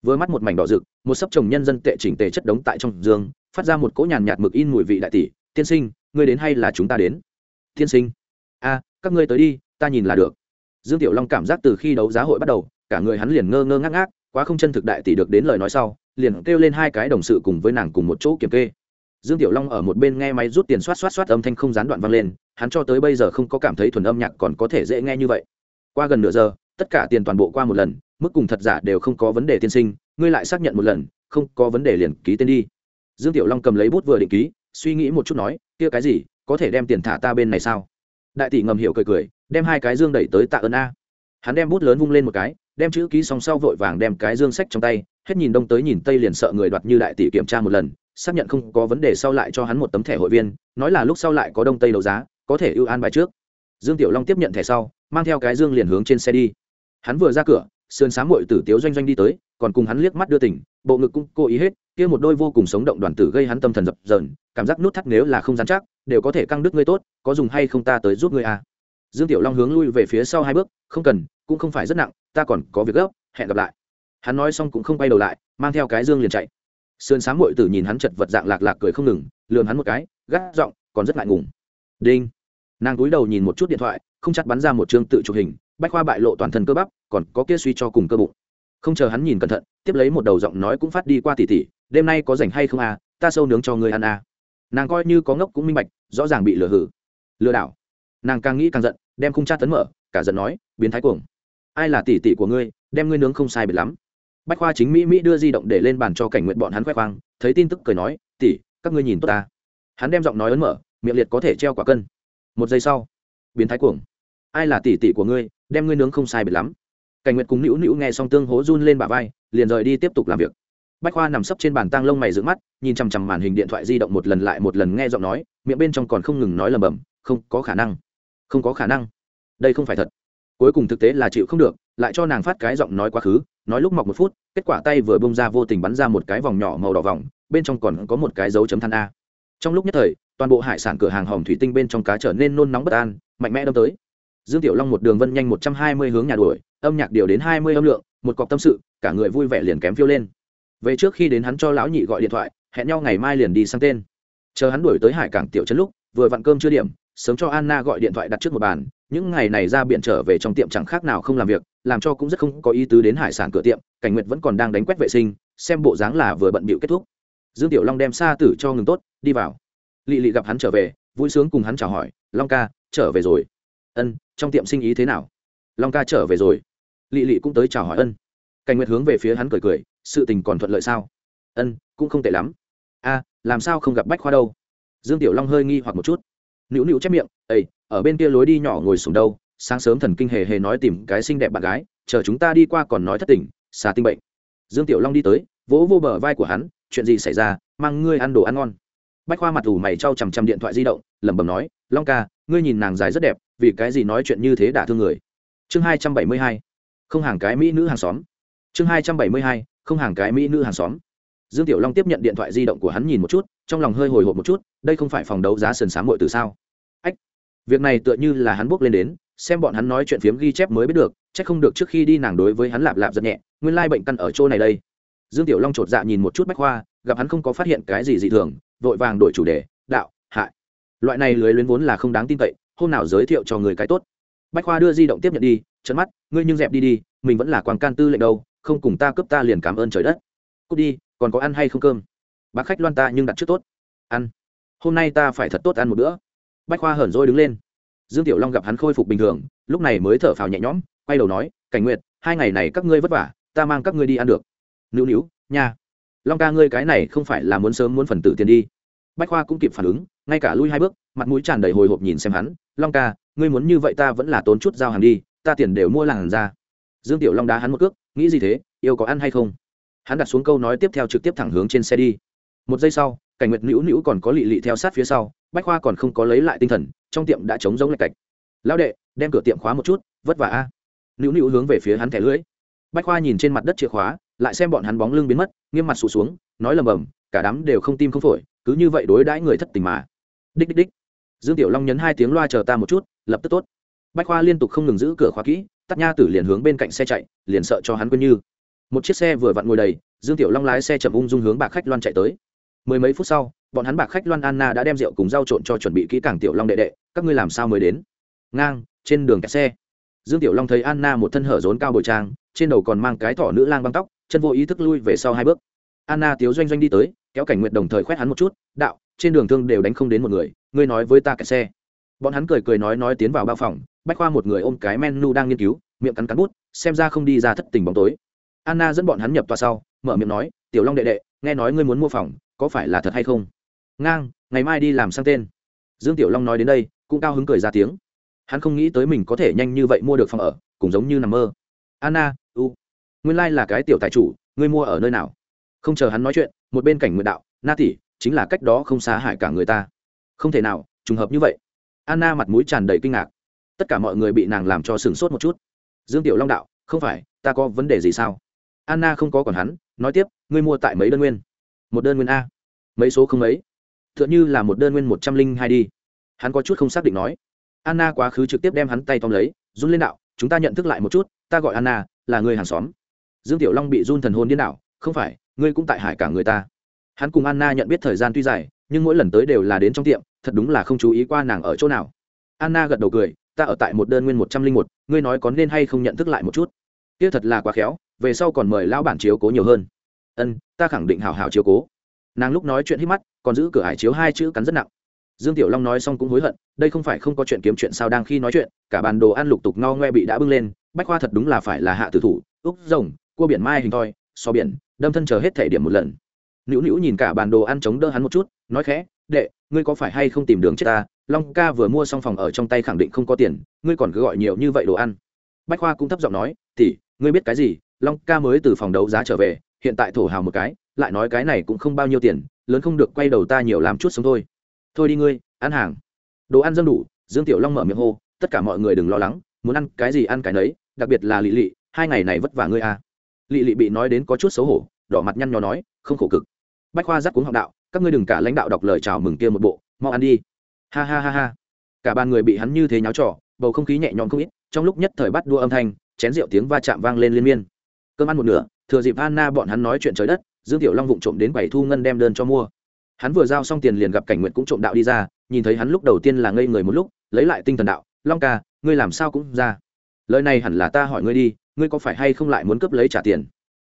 Vừa mắt một mảnh đỏ rực, một sấp chồng nhân dân tệ chỉnh tề chất đống tại trong dương, phát ra một cỗ nhàn nhạt mực in mùi vị đại tỷ, tiên sinh, ngươi đến hay là chúng ta đến? Tiên sinh. A, các ngươi tới đi, ta nhìn là được. Dương tiểu long cảm giác từ khi đấu giá hội bắt đầu, cả người hắn liền ngơ ngơ ngác ngác, quá không chân thực đại tỷ được đến lời nói sau, liền kêu lên hai cái đồng sự cùng với nàng cùng một chỗ kiểm kê. Dương tiểu long ở một bên nghe máy rút tiền xoát xoát xoát âm thanh không gián đoạn vang lên, hắn cho tới bây giờ không có cảm thấy thuần âm nhạc còn có thể dễ nghe như vậy qua gần nửa giờ, tất cả tiền toàn bộ qua một lần, mức cùng thật giả đều không có vấn đề tiên sinh, ngươi lại xác nhận một lần, không có vấn đề liền ký tên đi. Dương tiểu long cầm lấy bút vừa định ký, suy nghĩ một chút nói, kia cái gì, có thể đem tiền thả ta bên này sao? Đại tỷ ngầm hiểu cười cười, đem hai cái dương đẩy tới tạ ơn a. Hắn đem bút lớn vung lên một cái, đem chữ ký xong sau vội vàng đem cái dương sách trong tay, hết nhìn đông tới nhìn tây liền sợ người đoạt như đại tỷ kiểm tra một lần, xác nhận không có vấn đề sau lại cho hắn một tấm thẻ hội viên, nói là lúc sau lại có đông tây đấu giá, có thể ưu an bài trước. Dương tiểu long tiếp nhận thẻ sau mang theo cái dương liền hướng trên xe đi. Hắn vừa ra cửa, sườn sáng mội tử tiếu doanh doanh đi tới, còn cùng hắn liếc mắt đưa tỉnh, bộ ngực cũng cố ý hết, kia một đôi vô cùng sống động đoàn tử gây hắn tâm thần dập dờn, cảm giác nút thắt nếu là không dán chắc, đều có thể căng đứt ngươi tốt, có dùng hay không ta tới giúp ngươi à. dương tiểu long hướng lui về phía sau hai bước, không cần, cũng không phải rất nặng, ta còn có việc gấp, hẹn gặp lại. Hắn nói xong cũng không quay đầu lại, mang theo cái dương liền chạy. Sườn sáng mội tử nhìn hắn chật vật dạng lạc lạc cười không ngừng, lườm hắn một cái, gắt giọng, còn rất ngại ngùng. Đinh. Nàng cúi đầu nhìn một chút điện thoại không chặt bắn ra một chương tự chụp hình, bách khoa bại lộ toàn thân cơ bắp, còn có kia suy cho cùng cơ bụng. Không chờ hắn nhìn cẩn thận, tiếp lấy một đầu giọng nói cũng phát đi qua tỉ tỉ, đêm nay có rảnh hay không à? Ta sâu nướng cho người ăn à. Nàng coi như có ngốc cũng minh bạch, rõ ràng bị lừa hử. Lừa đảo. Nàng càng nghĩ càng giận, đem khung cha tấn mở, cả giận nói, biến thái cuồng. Ai là tỉ tỉ của ngươi, đem ngươi nướng không sai biệt lắm. Bách khoa chính mỹ mỹ đưa di động để lên bàn cho cảnh nguyện bọn hắn khoe khoang, thấy tin tức cười nói, tỉ, các ngươi nhìn tốt ta. Hắn đem giọng nói ấn mở, miệng liệt có thể treo quả cân. Một giây sau, biến thái cuồng ai là tỷ tỷ của ngươi, đem ngươi nướng không sai biệt lắm. Cảnh nguyệt cùng nữu nữu nghe xong tương hố run lên bả vai, liền rời đi tiếp tục làm việc. Bách khoa nằm sấp trên bàn tang lông mày dựng mắt, nhìn chằm chằm màn hình điện thoại di động một lần lại một lần nghe giọng nói, miệng bên trong còn không ngừng nói lầm bầm không có khả năng, không có khả năng. Đây không phải thật. Cuối cùng thực tế là chịu không được, lại cho nàng phát cái giọng nói quá khứ, nói lúc mọc một phút, kết quả tay vừa bông ra vô tình bắn ra một cái vòng nhỏ màu đỏ vòng, bên trong còn có một cái dấu chấm than a. Trong lúc nhất thời, toàn bộ hải sản cửa hàng hòm thủy tinh bên trong cá trở nên nôn nóng bất an, mạnh mẽ đâm tới dương tiểu long một đường vân nhanh một trăm hai mươi hướng nhà đuổi, âm nhạc điều đến hai mươi âm lượng, một cọc tâm sự, cả người vui vẻ liền kém phiêu lên. Về trước khi đến hắn cho lão nhị gọi điện thoại, hẹn nhau ngày mai liền đi sang tên. Chờ hắn đuổi tới hải cảng tiểu trấn lúc, vừa vặn cơm chưa điểm, sớm cho anna gọi điện thoại đặt trước một bàn, những ngày này ra biển trở về trong tiệm chẳng khác nào không làm việc, làm cho cũng rất không có ý tứ đến hải sản cửa tiệm, cảnh nguyệt vẫn còn đang đánh quét vệ sinh, xem bộ dáng là vừa bận bịu kết thúc. Dương tiểu long đem xa tử cho ngừng tốt, đi vào. Lị lị gặp hắn trở về, vui sướng cùng hắn chào hỏi, long ca, trở về rồi ân, trong tiệm sinh ý thế nào? Long ca trở về rồi. Lị lị cũng tới chào hỏi ân. Cảnh nguyệt hướng về phía hắn cười cười, sự tình còn thuận lợi sao? Ân, cũng không tệ lắm. A, làm sao không gặp bách khoa đâu? Dương tiểu long hơi nghi hoặc một chút. Nữu nữu chép miệng ây ở bên kia lối đi nhỏ ngồi sùng đâu, sáng sớm thần kinh hề hề nói tìm cái xinh đẹp bạn gái, chờ chúng ta đi qua còn nói thất tình, xà tinh bệnh. Dương tiểu long đi tới, vỗ vô bờ vai của hắn, chuyện gì xảy ra, mang ngươi ăn đồ ăn ngon. Bách khoa mặt ủ mày trao chằm chằm điện thoại di động, lẩm bẩm nói, long ca, ngươi nhìn nàng dài rất đẹp vì cái gì nói chuyện như thế đả thương người? Chương hai trăm bảy mươi hai, không hàng cái mỹ nữ hàng xóm. Chương hai trăm bảy mươi hai, không hàng cái mỹ nữ hàng xóm. Dương tiểu long tiếp nhận điện thoại di động của hắn nhìn một chút, trong lòng hơi hồi hộp một chút, đây không phải phòng đấu giá sườn sáng muội từ sao? Ách, việc này tựa như là hắn buộc lên đến, xem bọn hắn nói chuyện phiếm ghi chép mới biết được, chắc không được trước khi đi nàng đối với hắn lạp lạp giật nhẹ, nguyên lai bệnh căn ở chỗ này đây. Dương tiểu long chột dạ nhìn một chút bách khoa, gặp hắn không có phát hiện cái gì dị thường, vội vàng đổi chủ đề, đạo, hại. Loại này lưới luyến vốn là không đáng tin cậy hôm nào giới thiệu cho người cái tốt. Bách khoa đưa di động tiếp nhận đi trận mắt, ngươi nhưng dẹp đi đi, mình vẫn là quan can tư lệnh đâu, không cùng ta cướp ta liền cảm ơn trời đất. Cút đi, còn có ăn hay không cơm? Bác khách loan ta nhưng đặt trước tốt. Ăn. Hôm nay ta phải thật tốt ăn một bữa. Bách khoa hởn rồi đứng lên. Dương tiểu long gặp hắn khôi phục bình thường, lúc này mới thở phào nhẹ nhõm, quay đầu nói, cảnh nguyệt, hai ngày này các ngươi vất vả, ta mang các ngươi đi ăn được. Nữu nữu, nha. Long ca ngươi cái này không phải là muốn sớm muốn phần tử tiền đi. Bách khoa cũng kịp phản ứng, ngay cả lui hai bước mặt mũi tràn đầy hồi hộp nhìn xem hắn, long ca, ngươi muốn như vậy ta vẫn là tốn chút giao hàng đi, ta tiền đều mua làng ra. Dương tiểu long đá hắn một cước, nghĩ gì thế, yêu có ăn hay không? Hắn đặt xuống câu nói tiếp theo trực tiếp thẳng hướng trên xe đi. Một giây sau, cảnh nguyệt nữu nữu còn có lị lị theo sát phía sau, bách khoa còn không có lấy lại tinh thần, trong tiệm đã trống giống lạch cạch. Lão đệ, đem cửa tiệm khóa một chút, vất vả a. Nữu nữu hướng về phía hắn thẻ lưỡi. Bách khoa nhìn trên mặt đất chìa khóa, lại xem bọn hắn bóng lưng biến mất, nghiêm mặt sụt xuống, nói lầm bầm, cả đám đều không tim không phổi, cứ như vậy đối đãi người thất tình mà. Đích đích đích dương tiểu long nhấn hai tiếng loa chờ ta một chút, lập tức tốt. Bách khoa liên tục không ngừng giữ cửa khóa kỹ tắt nha tử liền hướng bên cạnh xe chạy, liền sợ cho hắn quên như. Một chiếc xe vừa vặn ngồi đầy, dương tiểu long lái xe chậm ung dung hướng bạc khách loan chạy tới. Mười mấy phút sau, bọn hắn bạc khách loan anna đã đem rượu cùng rau trộn cho chuẩn bị kỹ càng tiểu long đệ đệ, các ngươi làm sao mới đến? Ngang, trên đường kẹt xe. Dương tiểu long thấy anna một thân hở rốn cao bồi trang, trên đầu còn mang cái thỏ nữ lang băng tóc, chân vô ý thức lui về sau hai bước. Anna tiếu doanh doanh đi tới, kéo cảnh nguyện đồng thời khoét hắn một chút, đạo trên đường thương đều đánh không đến một người, ngươi nói với ta kẹt xe. Bọn hắn cười cười nói nói tiến vào bao phòng, bách khoa một người ôm cái menu đang nghiên cứu, miệng cắn cắn bút, xem ra không đi ra thất tình bóng tối. Anna dẫn bọn hắn nhập tòa sau, mở miệng nói, tiểu long đệ đệ, nghe nói ngươi muốn mua phòng, có phải là thật hay không? Ngang, ngày mai đi làm sang tên. Dương tiểu long nói đến đây, cũng cao hứng cười ra tiếng. Hắn không nghĩ tới mình có thể nhanh như vậy mua được phòng ở, cũng giống như nằm mơ. Anna, u, nguyên lai、like、là cái tiểu tài chủ, ngươi mua ở nơi nào? Không chờ hắn nói chuyện, một bên cảnh nguyện đạo, na tỷ chính là cách đó không xa hại cả người ta. Không thể nào, trùng hợp như vậy. Anna mặt mũi tràn đầy kinh ngạc. Tất cả mọi người bị nàng làm cho sửng sốt một chút. Dương tiểu long đạo, không phải, ta có vấn đề gì sao? Anna không có còn hắn, nói tiếp, ngươi mua tại mấy đơn nguyên? Một đơn nguyên a. Mấy số không mấy? T h ư ợ n là một đơn nguyên một trăm linh hai đi. Hắn có chút không xác định nói. Anna quá khứ trực tiếp đem hắn tay tóm lấy, run lên đạo, chúng ta nhận thức lại một chút, ta gọi anna, là người hàng xóm. Dương tiểu long bị run thần hồn điên đạo không phải, ngươi cũng tại hải cả người ta hắn cùng anna nhận biết thời gian tuy dài, nhưng mỗi lần tới đều là đến trong tiệm, thật đúng là không chú ý qua nàng ở chỗ nào. Anna gật đầu cười, ta ở tại một đơn nguyên một trăm linh một, ngươi nói có nên hay không nhận thức lại một chút? Kia thật là quá khéo, về sau còn mời lão bản chiếu cố nhiều hơn. Ân, ta khẳng định hào hào chiếu cố. Nàng lúc nói chuyện hít mắt, còn giữ cửa hải chiếu hai chữ cắn rất nặng. Dương tiểu long nói xong cũng hối hận, đây không phải không có chuyện kiếm chuyện sao đang khi nói chuyện, cả bàn đồ ăn lục tục no ngoe bị đã bưng lên, bách khoa thật đúng là phải là hạ tử thủ, úc rồng, cua biển mai hình thoi, so biển, đâm thân chờ hết thể điểm một lần nữu nữu nhìn cả bàn đồ ăn chống đỡ hắn một chút, nói khẽ, đệ, ngươi có phải hay không tìm đường chết ta? Long ca vừa mua xong phòng ở trong tay khẳng định không có tiền, ngươi còn cứ gọi nhiều như vậy đồ ăn. Bách khoa cũng thấp giọng nói thì ngươi biết cái gì? Long ca mới từ phòng đấu giá trở về, hiện tại thổ hào một cái, lại nói cái này cũng không bao nhiêu tiền, lớn không được quay đầu ta nhiều làm chút sống thôi. Thôi đi ngươi, ăn hàng. Đồ ăn dâng đủ, dương tiểu long mở miệng hô, tất cả mọi người đừng lo lắng, muốn ăn cái gì ăn cái nấy, đặc biệt là lị lị, hai ngày này vất vả ngươi à. lị lị bị nói đến có chút xấu hổ, đỏ mặt nhăn nhó nói, không khổ cực bách khoa dắt cuống học đạo, các ngươi đừng cả lãnh đạo đọc lời chào mừng kia một bộ, mau ăn đi. Ha ha ha ha. Cả ba người bị hắn như thế nháo trò, bầu không khí nhẹ nhõm không ít, trong lúc nhất thời bắt đua âm thanh, chén rượu tiếng va chạm vang lên liên miên. Cơm ăn một nửa, thừa dịp anna bọn hắn nói chuyện trời đất, dương tiểu long vụng trộm đến bảy thu ngân đem đơn cho mua. Hắn vừa giao xong tiền liền gặp cảnh nguyện cũng trộm đạo đi ra, nhìn thấy hắn lúc đầu tiên là ngây người một lúc, lấy lại tinh thần đạo, long ca, ngươi làm sao cũng ra. Lời này hẳn là ta hỏi ngươi đi, ngươi có phải hay không lại muốn cướp lấy trả tiền?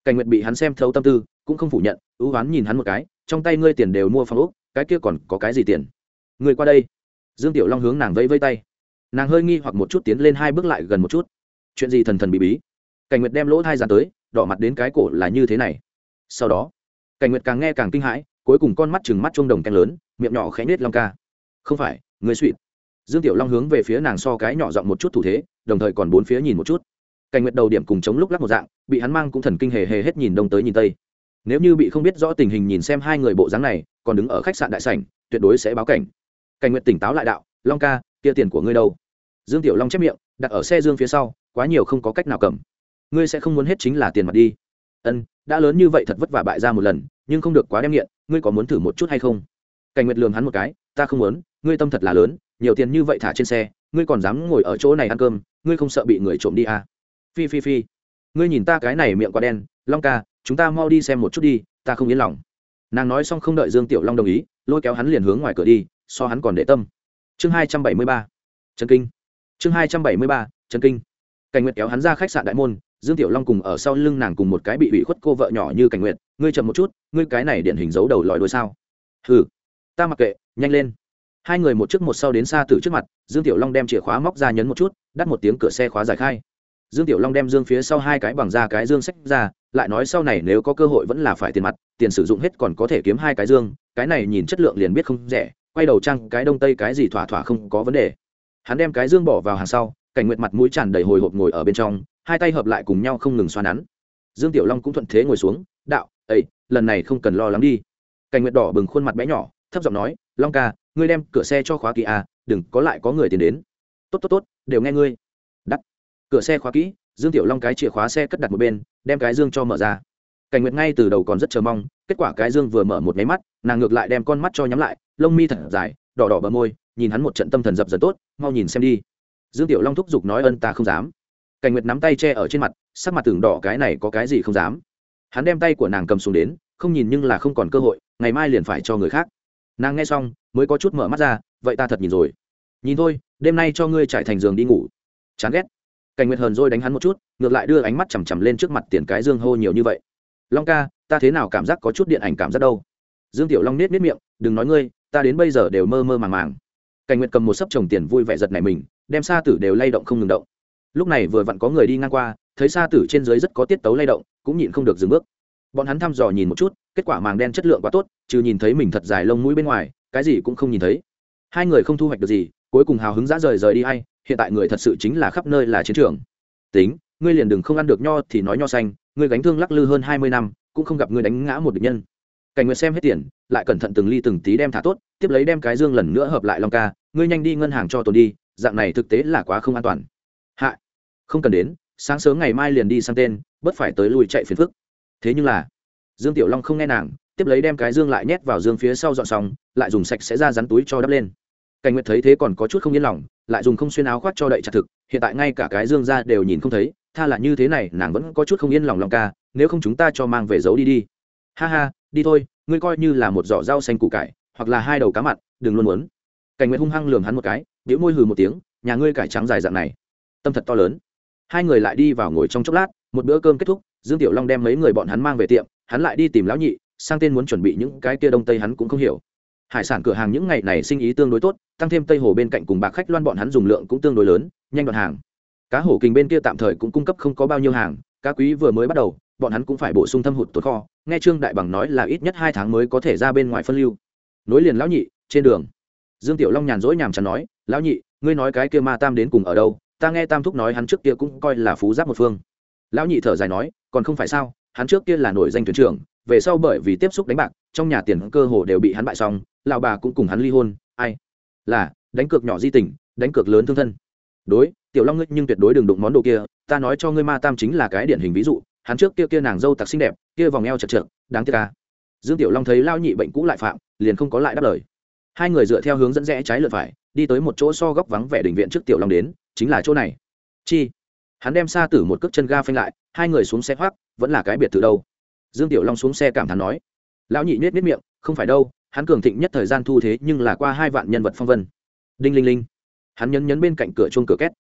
Cảnh nguyện bị hắn xem thấu tâm tư cũng không phủ nhận, ưu oán nhìn hắn một cái, trong tay ngươi tiền đều mua phòng úc cái kia còn có cái gì tiền? Người qua đây. Dương tiểu long hướng nàng vẫy vây tay. Nàng hơi nghi hoặc một chút tiến lên hai bước lại gần một chút. Chuyện gì thần thần bí bí? Cảnh nguyệt đem lỗ thai ra tới, đỏ mặt đến cái cổ là như thế này. Sau đó, cảnh nguyệt càng nghe càng kinh hãi, cuối cùng con mắt chừng mắt chuông đồng canh lớn, miệng nhỏ khẽ nết long ca. Không phải người suỵt dương tiểu long hướng về phía nàng so cái nhỏ giọng một chút thủ thế, đồng thời còn bốn phía nhìn một chút. Cảnh nguyệt đầu điểm cùng chống lúc lắc một dạng, bị hắn mang cũng thần kinh hề hề hết nhìn đông tới nhìn tây nếu như bị không biết rõ tình hình nhìn xem hai người bộ dáng này, còn đứng ở khách sạn đại sảnh, tuyệt đối sẽ báo cảnh. Cảnh nguyệt tỉnh táo lại đạo, long ca, kia tiền của ngươi đâu? Dương tiểu long chép miệng, đặt ở xe dương phía sau, quá nhiều không có cách nào cầm. Ngươi sẽ không muốn hết chính là tiền mặt đi. Ân, đã lớn như vậy thật vất vả bại ra một lần, nhưng không được quá đem nghiện, ngươi có muốn thử một chút hay không? Cảnh nguyệt lường hắn một cái, ta không muốn, ngươi tâm thật là lớn, nhiều tiền như vậy thả trên xe, ngươi còn dám ngồi ở chỗ này ăn cơm, ngươi không sợ bị người trộm đi à? phi phi phi. Ngươi nhìn ta cái này miệng quá đen, long ca chúng ta mau đi xem một chút đi, ta không yên lòng. Nàng nói xong không đợi dương tiểu long đồng ý, lôi kéo hắn liền hướng ngoài cửa đi, so hắn còn để tâm. Chương hai trăm bảy mươi ba, trần kinh. Chương hai trăm bảy mươi ba, trần kinh. Cảnh nguyệt kéo hắn ra khách sạn đại môn, dương tiểu long cùng ở sau lưng nàng cùng một cái bị ủy khuất cô vợ nhỏ như cảnh nguyệt, ngươi chậm một chút, ngươi cái này điển hình giấu đầu lòi đuôi sao? Ừ ta mặc kệ, nhanh lên. Hai người một trước một sau đến xa từ trước mặt, dương tiểu long đem chìa khóa móc ra nhấn một chút, đắt một tiếng cửa xe khóa giải khai dương tiểu long đem dương phía sau hai cái bằng ra cái dương sách ra, lại nói sau này nếu có cơ hội vẫn là phải tiền mặt, tiền sử dụng hết còn có thể kiếm hai cái dương, cái này nhìn chất lượng liền biết không rẻ, quay đầu trăng cái đông tây cái gì thỏa thỏa không có vấn đề. Hắn đem cái dương bỏ vào hàng sau, cảnh nguyệt mặt mũi tràn đầy hồi hộp ngồi ở bên trong, hai tay hợp lại cùng nhau không ngừng xoa nắn. Dương tiểu long cũng thuận thế ngồi xuống, đạo ây lần này không cần lo lắng đi. Cảnh nguyệt đỏ bừng khuôn mặt bé nhỏ, thấp giọng nói, long ca, ngươi đem cửa xe cho khóa kỹ à đừng có lại có người tiến đến. Tốt tốt tốt, đều nghe ngươi cửa xe khóa kỹ, dương tiểu long cái chìa khóa xe cất đặt một bên, đem cái dương cho mở ra. Cảnh nguyệt ngay từ đầu còn rất chờ mong, kết quả cái dương vừa mở một máy mắt, nàng ngược lại đem con mắt cho nhắm lại, lông mi thật dài, đỏ đỏ bờ môi, nhìn hắn một trận tâm thần dập dần tốt, mau nhìn xem đi. Dương tiểu long thúc giục nói ân ta không dám. Cảnh nguyệt nắm tay che ở trên mặt, sắc mặt tưởng đỏ cái này có cái gì không dám. Hắn đem tay của nàng cầm xuống đến, không nhìn nhưng là không còn cơ hội, ngày mai liền phải cho người khác. Nàng nghe xong, mới có chút mở mắt ra, vậy ta thật nhìn rồi. Nhìn thôi, đêm nay cho ngươi trải thành giường đi ngủ. Chán ghét cảnh nguyệt hờn rồi đánh hắn một chút, ngược lại đưa ánh mắt chằm chằm lên trước mặt tiền cái dương hô nhiều như vậy. Long ca, ta thế nào cảm giác có chút điện ảnh cảm giác đâu? Dương tiểu long nết nết miệng, đừng nói ngươi, ta đến bây giờ đều mơ mơ màng màng. Cảnh nguyệt cầm một sấp chồng tiền vui vẻ giật này mình, đem sa tử đều lay động không ngừng động. Lúc này vừa vặn có người đi ngang qua, thấy sa tử trên dưới rất có tiết tấu lay động, cũng nhịn không được dừng bước. Bọn hắn thăm dò nhìn một chút, kết quả màng đen chất lượng quá tốt, trừ nhìn thấy mình thật dài lông mũi bên ngoài, cái gì cũng không nhìn thấy. Hai người không thu hoạch được gì, cuối cùng hào hứng dã rời rời đi hay hiện tại người thật sự chính là khắp nơi là chiến trường. Tính, ngươi liền đừng không ăn được nho thì nói nho xanh, ngươi gánh thương lắc lư hơn hai mươi năm, cũng không gặp ngươi đánh ngã một địch nhân. Cảnh nguyệt xem hết tiền, lại cẩn thận từng ly từng tí đem thả tốt, tiếp lấy đem cái dương lần nữa hợp lại long ca, ngươi nhanh đi ngân hàng cho tồn đi, dạng này thực tế là quá không an toàn. Hạ, không cần đến, sáng sớm ngày mai liền đi sang tên bất phải tới lui chạy phiền phức. Thế nhưng là, dương tiểu long không nghe nàng, tiếp lấy đem cái dương lại nhét vào dương phía sau dọn xong, lại dùng sạch sẽ ra rắn túi cho đắp lên. Cảnh nguyệt thấy thế còn có chút không yên lòng lại dùng không xuyên áo khoác cho đậy chặt thực, hiện tại ngay cả cái dương ra đều nhìn không thấy, tha là như thế này, nàng vẫn có chút không yên lòng lòng ca, nếu không chúng ta cho mang về giấu đi đi. Ha ha, đi thôi, ngươi coi như là một giỏ rau xanh củ cải, hoặc là hai đầu cá mặn, đừng luôn muốn. Cảnh nguyệt hung hăng lường hắn một cái biểu môi hừ một tiếng, nhà ngươi cải trắng dài dạng này. Tâm thật to lớn. Hai người lại đi vào ngồi trong chốc lát, một bữa cơm kết thúc, dương tiểu long đem mấy người bọn hắn mang về tiệm, hắn lại đi tìm lão nhị, sang tên muốn chuẩn bị những cái kia đông tây hắn cũng không hiểu hải sản cửa hàng những ngày này sinh ý tương đối tốt, tăng thêm tây hồ bên cạnh cùng bạc khách loan bọn hắn dùng lượng cũng tương đối lớn, nhanh đoạn hàng. Cá hổ kình bên kia tạm thời cũng cung cấp không có bao nhiêu hàng, cá quý vừa mới bắt đầu, bọn hắn cũng phải bổ sung thâm hụt tồn kho, nghe trương đại bằng nói là ít nhất hai tháng mới có thể ra bên ngoài phân lưu. Nối liền lão nhị, trên đường. Dương tiểu long nhàn rỗi nhàm chán nói, lão nhị, ngươi nói cái kia ma tam đến cùng ở đâu? Ta nghe tam thúc nói hắn trước kia cũng coi là phú giáp một phương. Lão nhị thở dài nói, còn không phải sao, hắn trước kia là nổi danh thuyền trưởng về sau bởi vì tiếp xúc đánh bạc, trong nhà tiền cơ hồ đều bị hắn bại xong, lão bà cũng cùng hắn ly hôn, ai? Là, đánh cược nhỏ di tình, đánh cược lớn thương thân. Đối, tiểu long ngươi nhưng tuyệt đối đừng đụng món đồ kia, ta nói cho ngươi ma tam chính là cái điển hình ví dụ, hắn trước kia kia nàng dâu tặc xinh đẹp, kia vòng eo chật trượt đáng tiếc ca dương tiểu long thấy lao nhị bệnh cũ lại phạm, liền không có lại đáp lời. Hai người dựa theo hướng dẫn rẽ trái lượt phải, đi tới một chỗ so góc vắng vẻ đình viện trước tiểu long đến, chính là chỗ này. Chi? Hắn đem xa tử một cước chân ga phanh lại, hai người xuống xe hoác vẫn là cái biệt từ đâu? Dương tiểu long xuống xe cảm thán nói, lão nhị nết nết miệng, không phải đâu, hắn cường thịnh nhất thời gian thu thế nhưng là qua hai vạn nhân vật phong vân. Đinh linh linh, hắn nhấn nhấn bên cạnh cửa chuông cửa két.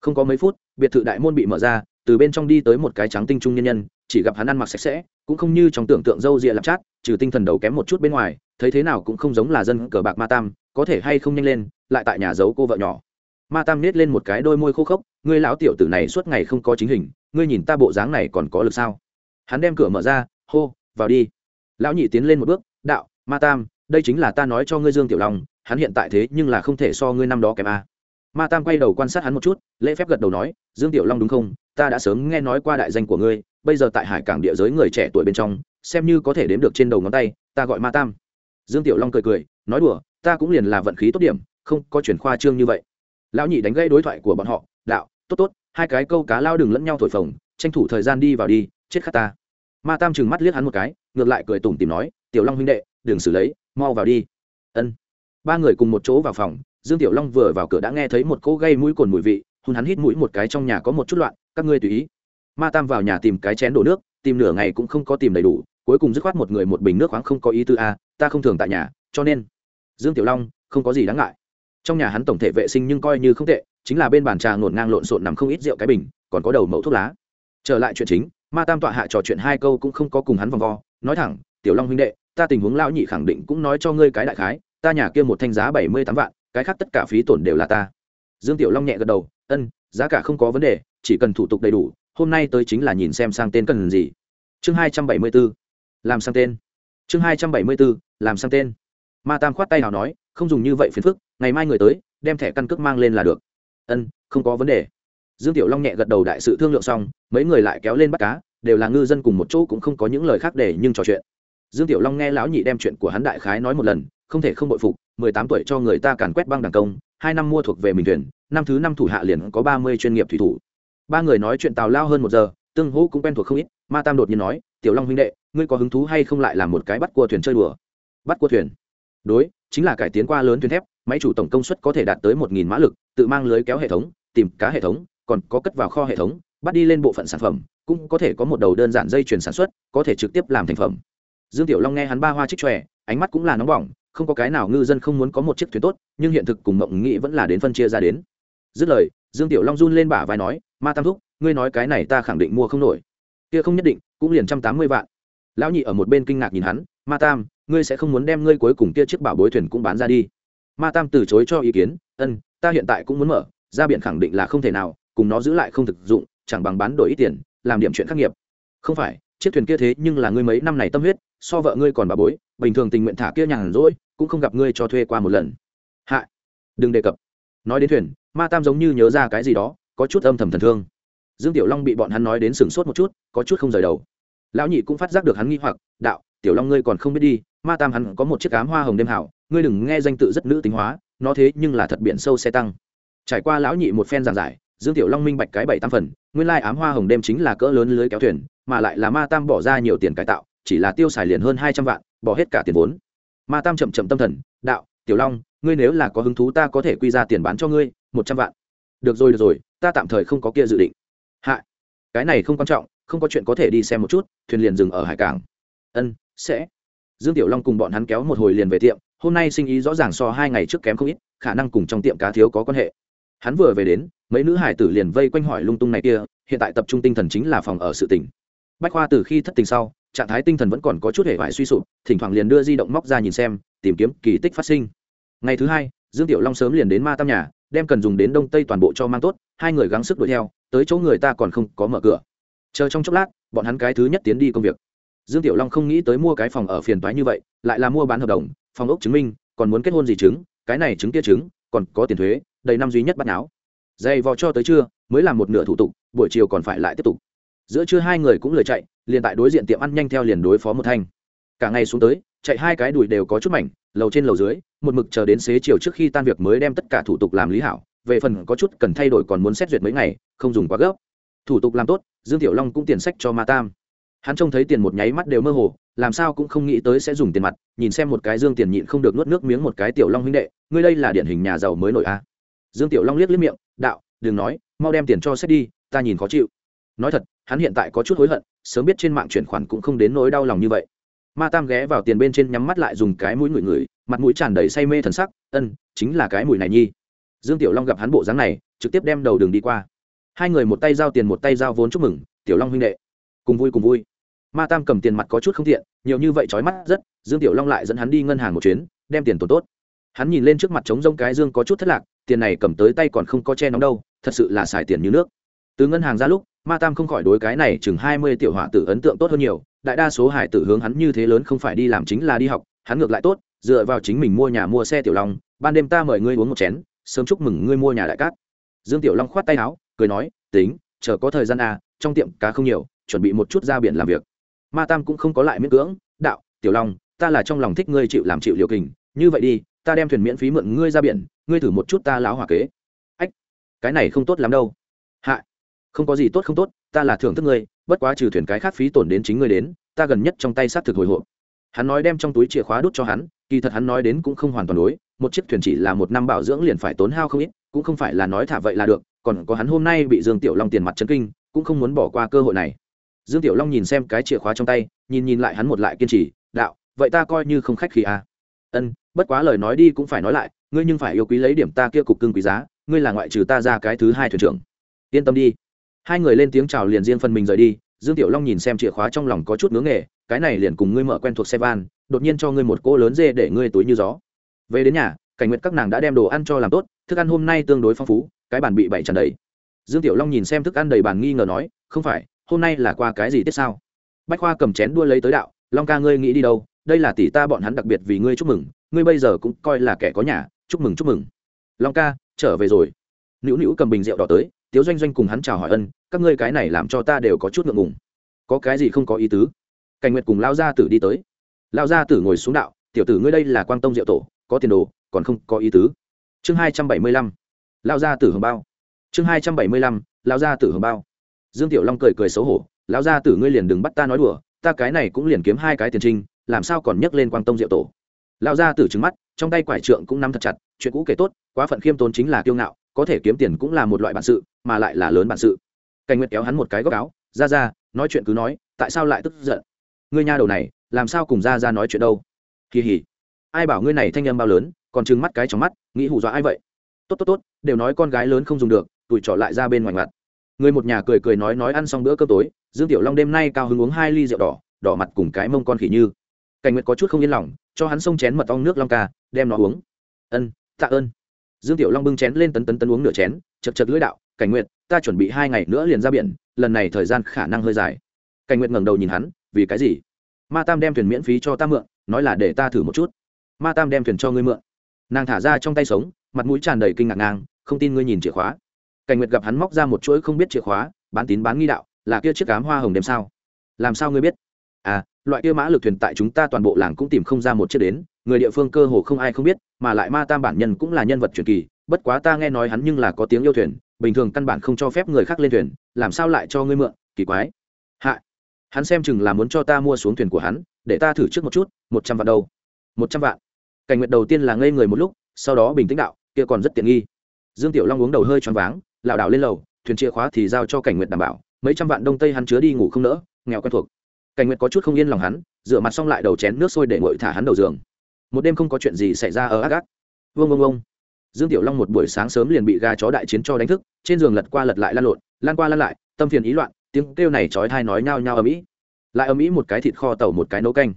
Không có mấy phút, biệt thự đại môn bị mở ra, từ bên trong đi tới một cái trắng tinh trung nhân nhân, chỉ gặp hắn ăn mặc sạch sẽ, cũng không như trong tưởng tượng dâu rịa lạp chát, trừ tinh thần đầu kém một chút bên ngoài, thấy thế nào cũng không giống là dân cờ bạc ma tam, có thể hay không nhanh lên, lại tại nhà giấu cô vợ nhỏ. Ma tam nết lên một cái đôi môi khô khốc, ngươi lão tiểu tử này suốt ngày không có chính hình, ngươi nhìn ta bộ dáng này còn có lực sao? Hắn đem cửa mở ra hô, vào đi. Lão nhị tiến lên một bước, đạo, ma tam, đây chính là ta nói cho ngươi dương tiểu long, hắn hiện tại thế nhưng là không thể so ngươi năm đó kém a. Ma tam quay đầu quan sát hắn một chút, lễ phép gật đầu nói, dương tiểu long đúng không? Ta đã sớm nghe nói qua đại danh của ngươi, bây giờ tại hải cảng địa giới người trẻ tuổi bên trong, xem như có thể đếm được trên đầu ngón tay, ta gọi ma tam. Dương tiểu long cười cười, nói đùa, ta cũng liền là vận khí tốt điểm, không có chuyển khoa trương như vậy. Lão nhị đánh gây đối thoại của bọn họ, đạo, tốt tốt, hai cái câu cá lao đừng lẫn nhau thổi phồng, tranh thủ thời gian đi vào đi, chết khát ta ma tam chừng mắt liếc hắn một cái, ngược lại cười tủm tìm nói, tiểu long huynh đệ, đừng xử lấy, mau vào đi. Ân. Ba người cùng một chỗ vào phòng, dương tiểu long vừa vào cửa đã nghe thấy một cỗ gây mũi cồn mùi vị hôn hắn hít mũi một cái trong nhà có một chút loạn, các ngươi tùy ý. Ma tam vào nhà tìm cái chén đổ nước, tìm nửa ngày cũng không có tìm đầy đủ, cuối cùng dứt khoát một người một bình nước khoáng không có ý tư a, ta không thường tại nhà, cho nên dương tiểu long không có gì đáng ngại. Trong nhà hắn tổng thể vệ sinh nhưng coi như không tệ, chính là bên bàn trà ngổn ngang lộn xộn nằm không ít rượu cái bình, còn có đầu mẫu thuốc lá. Trở lại chuyện chính ma tam tọa hạ trò chuyện hai câu cũng không có cùng hắn vòng vo. Nói thẳng, tiểu long huynh đệ, ta tình huống lão nhị khẳng định cũng nói cho ngươi cái đại khái, ta nhà kia một thanh giá bảy mươi tám vạn, cái khác tất cả phí tổn đều là ta. Dương tiểu long nhẹ gật đầu, ân, giá cả không có vấn đề, chỉ cần thủ tục đầy đủ, hôm nay tới chính là nhìn xem sang tên cần gì. Chương hai trăm bảy mươi b ố làm sang tên. Chương hai trăm bảy mươi b ố làm sang tên. Ma tam khoát tay nào nói, không dùng như vậy phiền phức, ngày mai người tới, đem thẻ căn cước mang lên là được. Ân, không có vấn đề dương tiểu long nhẹ gật đầu đại sự thương lượng xong, mấy người lại kéo lên bắt cá, đều là ngư dân cùng một chỗ cũng không có những lời khác để nhưng trò chuyện. Dương tiểu long nghe lão nhị đem chuyện của hắn đại khái nói một lần, không thể không bội phục, mười tám tuổi cho người ta càn quét băng đảng công, hai năm mua thuộc về mình thuyền, năm thứ năm thủ hạ liền có ba mươi chuyên nghiệp thủy thủ. Ba người nói chuyện tào lao hơn một giờ, tương hỗ cũng quen thuộc không ít, ma tam đột nhiên nói, tiểu long huynh đệ, ngươi có hứng thú hay không lại làm một cái bắt cua thuyền chơi đùa? Bắt cua thuyền? Đối, chính là cải tiến qua lớn thuyền thép, máy chủ tổng công suất có thể đạt tới một nghìn mã lực, tự mang lưới kéo hệ thống, tìm cá hệ thống còn có cất vào kho hệ thống, bắt đi lên bộ phận sản phẩm, cũng có thể có một đầu đơn giản dây chuyển sản xuất, có thể trực tiếp làm thành phẩm. Dương tiểu long nghe hắn ba hoa trích tròe ánh mắt cũng là nóng bỏng, không có cái nào ngư dân không muốn có một chiếc thuyền tốt, nhưng hiện thực cùng mộng nghĩ vẫn là đến phân chia ra đến. Dứt lời, dương tiểu long run lên bả vai nói, ma tam thúc, ngươi nói cái này ta khẳng định mua không nổi. Kia không nhất định, cũng liền trăm tám mươi vạn. Lão nhị ở một bên kinh ngạc nhìn hắn, ma tam, ngươi sẽ không muốn đem ngươi cuối cùng kia chiếc bảo bối thuyền cũng bán ra đi? Ma tam từ chối cho ý kiến, ân, ta hiện tại cũng muốn mở, ra biển khẳng định là không thể nào cùng nó giữ lại không thực dụng, chẳng bằng bán đổi ít tiền, làm điểm chuyện khắc nghiệp. Không phải, chiếc thuyền kia thế nhưng là ngươi mấy năm này tâm huyết, so vợ ngươi còn bà bối, bình thường tình nguyện thả kia nhàn rỗi, cũng không gặp ngươi cho thuê qua một lần. Hạ, đừng đề cập. Nói đến thuyền, ma tam giống như nhớ ra cái gì đó, có chút âm thầm thần thương. Dương tiểu long bị bọn hắn nói đến sừng sốt một chút, có chút không rời đầu. Lão nhị cũng phát giác được hắn nghi hoặc, đạo, tiểu long ngươi còn không biết đi, ma tam hắn có một chiếc cám hoa hồng đêm hảo, ngươi đừng nghe danh tự rất nữ tính hóa, nó thế nhưng là thật biển sâu xe tăng. Trải qua lão nhị một phen giảng giải dương tiểu long minh bạch cái bảy tam phần, nguyên lai ám hoa hồng đêm chính là cỡ lớn lưới kéo thuyền, mà lại là ma tam bỏ ra nhiều tiền cải tạo, chỉ là tiêu xài liền hơn hai trăm vạn, bỏ hết cả tiền vốn. Ma tam chậm chậm tâm thần, đạo, tiểu long, ngươi nếu là có hứng thú ta có thể quy ra tiền bán cho ngươi, một trăm vạn. Được rồi được rồi, ta tạm thời không có kia dự định. Hạ, cái này không quan trọng, không có chuyện có thể đi xem một chút, thuyền liền dừng ở hải cảng. Ân, sẽ. Dương tiểu long cùng bọn hắn kéo một hồi liền về tiệm, hôm nay sinh ý rõ ràng so hai ngày trước kém không ít, khả năng cùng trong tiệm cá thiếu có quan hệ. Hắn vừa về đến mấy nữ hải tử liền vây quanh hỏi lung tung này kia, hiện tại tập trung tinh thần chính là phòng ở sự tỉnh bách khoa từ khi thất tình sau, trạng thái tinh thần vẫn còn có chút hệ vải suy sụp, thỉnh thoảng liền đưa di động móc ra nhìn xem, tìm kiếm kỳ tích phát sinh. Ngày thứ hai, dương tiểu long sớm liền đến ma tam nhà, đem cần dùng đến đông tây toàn bộ cho mang tốt, hai người gắng sức đuổi theo, tới chỗ người ta còn không có mở cửa. Chờ trong chốc lát, bọn hắn cái thứ nhất tiến đi công việc. Dương tiểu long không nghĩ tới mua cái phòng ở phiền toái như vậy, lại là mua bán hợp đồng, phòng ốc chứng minh, còn muốn kết hôn gì chứng, cái này chứng kia chứng, còn có tiền thuế, đầy năm duy nhất bắt náo dày vò cho tới trưa, mới làm một nửa thủ tục, buổi chiều còn phải lại tiếp tục. Giữa trưa hai người cũng lười chạy, liền tại đối diện tiệm ăn nhanh theo liền đối phó một thanh. Cả ngày xuống tới, chạy hai cái đùi đều có chút mảnh, lầu trên lầu dưới, một mực chờ đến xế chiều trước khi tan việc mới đem tất cả thủ tục làm lý hảo, về phần có chút cần thay đổi còn muốn xét duyệt mấy ngày, không dùng quá gấp. Thủ tục làm tốt, dương tiểu long cũng tiền sách cho ma tam. Hắn trông thấy tiền một nháy mắt đều mơ hồ, làm sao cũng không nghĩ tới sẽ dùng tiền mặt, nhìn xem một cái dương tiền nhịn không được nuốt nước miếng một cái tiểu long huynh đệ, ngươi đây là điển hình nhà giàu mới nổi a dương tiểu long liếc liếc miệng, đạo, đừng nói, mau đem tiền cho xét đi, ta nhìn khó chịu. Nói thật, hắn hiện tại có chút hối hận, sớm biết trên mạng chuyển khoản cũng không đến nỗi đau lòng như vậy. Ma tam ghé vào tiền bên trên nhắm mắt lại dùng cái mũi ngửi ngửi, mặt mũi tràn đầy say mê thần sắc, ân, chính là cái mùi này nhi. Dương tiểu long gặp hắn bộ dáng này, trực tiếp đem đầu đường đi qua. Hai người một tay giao tiền một tay giao vốn chúc mừng, tiểu long huynh đệ, cùng vui cùng vui. Ma tam cầm tiền mặt có chút không thiện nhiều như vậy trói mắt rất, dương tiểu long lại dẫn hắn đi ngân hàng một chuyến, đem tiền tổn tốt hắn nhìn lên trước mặt trống rông cái dương có chút thất lạc, tiền này cầm tới tay còn không có che nóng đâu, thật sự là xài tiền như nước. Từ ngân hàng ra lúc, ma tam không khỏi đối cái này chừng hai mươi tiểu họa tử ấn tượng tốt hơn nhiều, đại đa số hải tử hướng hắn như thế lớn không phải đi làm chính là đi học, hắn ngược lại tốt, dựa vào chính mình mua nhà mua xe tiểu long, ban đêm ta mời ngươi uống một chén, sớm chúc mừng ngươi mua nhà đại cát. Dương tiểu long khoát tay áo, cười nói, tính, chờ có thời gian à trong tiệm cá không nhiều, chuẩn bị một chút ra biển làm việc. Ma tam cũng không có lại miễn cưỡng, đạo, tiểu long, ta là trong lòng thích ngươi chịu làm chịu liều kình, như vậy đi ta đem thuyền miễn phí mượn ngươi ra biển, ngươi thử một chút ta láo hòa kế. Ách, cái này không tốt lắm đâu. Hạ, không có gì tốt không tốt, ta là thưởng thức ngươi, bất quá trừ thuyền cái khác phí tổn đến chính ngươi đến, ta gần nhất trong tay sát thực hồi hộp. Hắn nói đem trong túi chìa khóa đút cho hắn, kỳ thật hắn nói đến cũng không hoàn toàn đối, một chiếc thuyền chỉ là một năm bảo dưỡng liền phải tốn hao không ít, cũng không phải là nói thả vậy là được, còn có hắn hôm nay bị dương tiểu long tiền mặt chấn kinh, cũng không muốn bỏ qua cơ hội này. Dương tiểu long nhìn xem cái chìa khóa trong tay, nhìn nhìn lại hắn một lại kiên trì, đạo, vậy ta coi như không khách khí à. ân bất quá lời nói đi cũng phải nói lại, ngươi nhưng phải yêu quý lấy điểm ta kia cục cưng quý giá, ngươi là ngoại trừ ta ra cái thứ hai thuyền trưởng. Yên tâm đi. Hai người lên tiếng chào liền riêng phần mình rời đi, dương tiểu long nhìn xem chìa khóa trong lòng có chút ngưỡng nghề, cái này liền cùng ngươi mở quen thuộc xe van, đột nhiên cho ngươi một cỗ lớn dê để ngươi túi như gió. Về đến nhà, cảnh nguyện các nàng đã đem đồ ăn cho làm tốt, thức ăn hôm nay tương đối phong phú, cái bàn bị bày tràn đầy. Dương tiểu long nhìn xem thức ăn đầy bàn nghi ngờ nói, không phải, hôm nay là qua cái gì tiết sao? Bách khoa cầm chén đua lấy tới đạo, long ca ngươi nghĩ đi đâu? Đây là tỷ ta bọn hắn đặc biệt vì ngươi chúc mừng ngươi bây giờ cũng coi là kẻ có nhà, chúc mừng chúc mừng. Long ca, trở về rồi. Nữu nữu cầm bình rượu đỏ tới, tiếu doanh doanh cùng hắn chào hỏi ân, các ngươi cái này làm cho ta đều có chút ngượng ngùng. Có cái gì không có ý tứ? Cảnh nguyệt cùng lao gia tử đi tới. Lao gia tử ngồi xuống đạo, tiểu tử ngươi đây là quang tông rượu tổ, có tiền đồ, còn không có ý tứ. Chương hai trăm bảy mươi lăm, lao gia tử hồng bao. Chương hai trăm bảy mươi lăm, lao gia tử hồng bao. Dương tiểu long cười cười xấu hổ lão gia tử ngươi liền đừng bắt ta nói đùa, ta cái này cũng liền kiếm hai cái tiền trinh, làm sao còn nhấc lên quang tông diệu tổ? Lão gia tử trứng mắt, trong tay quải trượng cũng nắm thật chặt, chuyện cũ kể tốt, quá phận khiêm tốn chính là kiêu ngạo, có thể kiếm tiền cũng là một loại bản sự, mà lại là lớn bản sự. Cảnh nguyệt kéo hắn một cái góc áo ra ra nói chuyện cứ nói, tại sao lại tức giận? Ngươi nha đầu này, làm sao cùng ra ra nói chuyện đâu? Kỳ hỉ. Ai bảo ngươi này thanh âm bao lớn, còn trừng mắt cái trong mắt, nghĩ hù dọa ai vậy? Tốt tốt tốt, đều nói con gái lớn không dùng được, tuổi trọ lại ra bên ngoài mặt người một nhà cười cười nói nói ăn xong bữa cơm tối, dương tiểu long đêm nay cao hứng uống hai ly rượu đỏ đỏ mặt cùng cái mông con khỉ như cảnh nguyệt có chút không yên lòng, cho hắn xông chén mật ong nước long ca, đem nó uống. Ân, tạ ơn. Dương tiểu long bưng chén lên tấn tấn tấn uống nửa chén chật chật lưỡi đạo, cảnh nguyệt, ta chuẩn bị hai ngày nữa liền ra biển, lần này thời gian khả năng hơi dài. Cảnh nguyệt ngẩng đầu nhìn hắn, vì cái gì? Ma tam đem thuyền miễn phí cho ta mượn, nói là để ta thử một chút. Ma tam đem thuyền cho ngươi mượn. Nàng thả ra trong tay sống, mặt mũi tràn đầy kinh ngạc ngang, không tin ngươi nhìn chìa khóa. Cảnh nguyệt gặp hắn móc ra một chuỗi không biết chìa khóa, bán tín bán nghi đạo, là kia chiếc cám hoa hồng đêm sao? Làm sao ngươi biết? À loại kia mã lực thuyền tại chúng ta toàn bộ làng cũng tìm không ra một chiếc đến, người địa phương cơ hồ không ai không biết, mà lại ma tam bản nhân cũng là nhân vật truyền kỳ, bất quá ta nghe nói hắn nhưng là có tiếng yêu thuyền, bình thường căn bản không cho phép người khác lên thuyền, làm sao lại cho ngươi mượn, kỳ quái. Hạ, hắn xem chừng là muốn cho ta mua xuống thuyền của hắn, để ta thử trước một chút, một trăm vạn đâu. Một trăm vạn. Cảnh nguyệt đầu tiên là ngây người một lúc, sau đó bình tĩnh đạo, kia còn rất tiện nghi. Dương tiểu long uống đầu hơi choáng váng, lảo đảo lên lầu, thuyền chìa khóa thì giao cho cảnh nguyệt đảm bảo, mấy trăm vạn đông tây hắn chứa đi ngủ không nỡ, nghèo quen thuộc cảnh nguyệt có chút không yên lòng hắn, rửa mặt xong lại đầu chén nước sôi để ngồi thả hắn đầu giường. Một đêm không có chuyện gì xảy ra ở ác gác. Vương vương vương dương tiểu long một buổi sáng sớm liền bị gà chó đại chiến cho đánh thức, trên giường lật qua lật lại lan lộn, lan qua lan lại, tâm phiền ý loạn, tiếng kêu này chói thai nói nhao nhao ở mỹ lại ở mỹ một cái thịt kho tàu một cái nấu canh.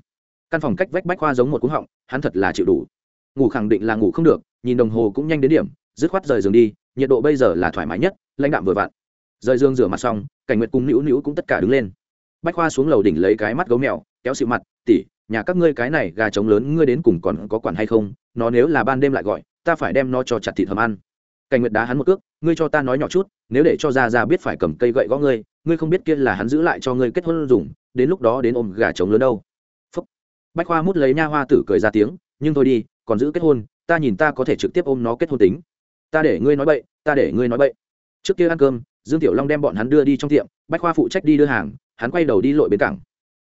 Căn phòng cách vách bách khoa giống một cú họng, hắn thật là chịu đủ. Ngủ khẳng định là ngủ không được, nhìn đồng hồ cũng nhanh đến điểm, dứt khoát rời giường đi, nhiệt độ bây giờ là thoải mái nhất, lãnh đạm vừa vặn. Rời giường rửa mặt xong, cảnh nguyệt cùng nữu nữu cũng tất cả đứng lên bách khoa xuống lầu đỉnh lấy cái mắt gấu mèo, kéo xịu mặt tỉ nhà các ngươi cái này gà trống lớn ngươi đến cùng còn có quản hay không? Nó nếu là ban đêm lại gọi, ta phải đem nó cho chặt thịt hầm ăn. Cảnh nguyệt đá hắn một cước, ngươi cho ta nói nhỏ chút, nếu để cho ra ra biết phải cầm cây gậy gõ ngươi ngươi không biết kia là hắn giữ lại cho ngươi kết hôn dùng, đến lúc đó đến ôm gà trống lớn đâu. Phúc. bách khoa mút lấy nha hoa tử cười ra tiếng, nhưng thôi đi, còn giữ kết hôn, ta nhìn ta có thể trực tiếp ôm nó kết hôn tính. Ta để ngươi nói bậy, ta để ngươi nói bậy. Trước kia ăn cơm, dương tiểu long đem bọn hắn đưa đi trong tiệm, bách khoa phụ trách đi đưa hàng hắn quay đầu đi lội bến cảng.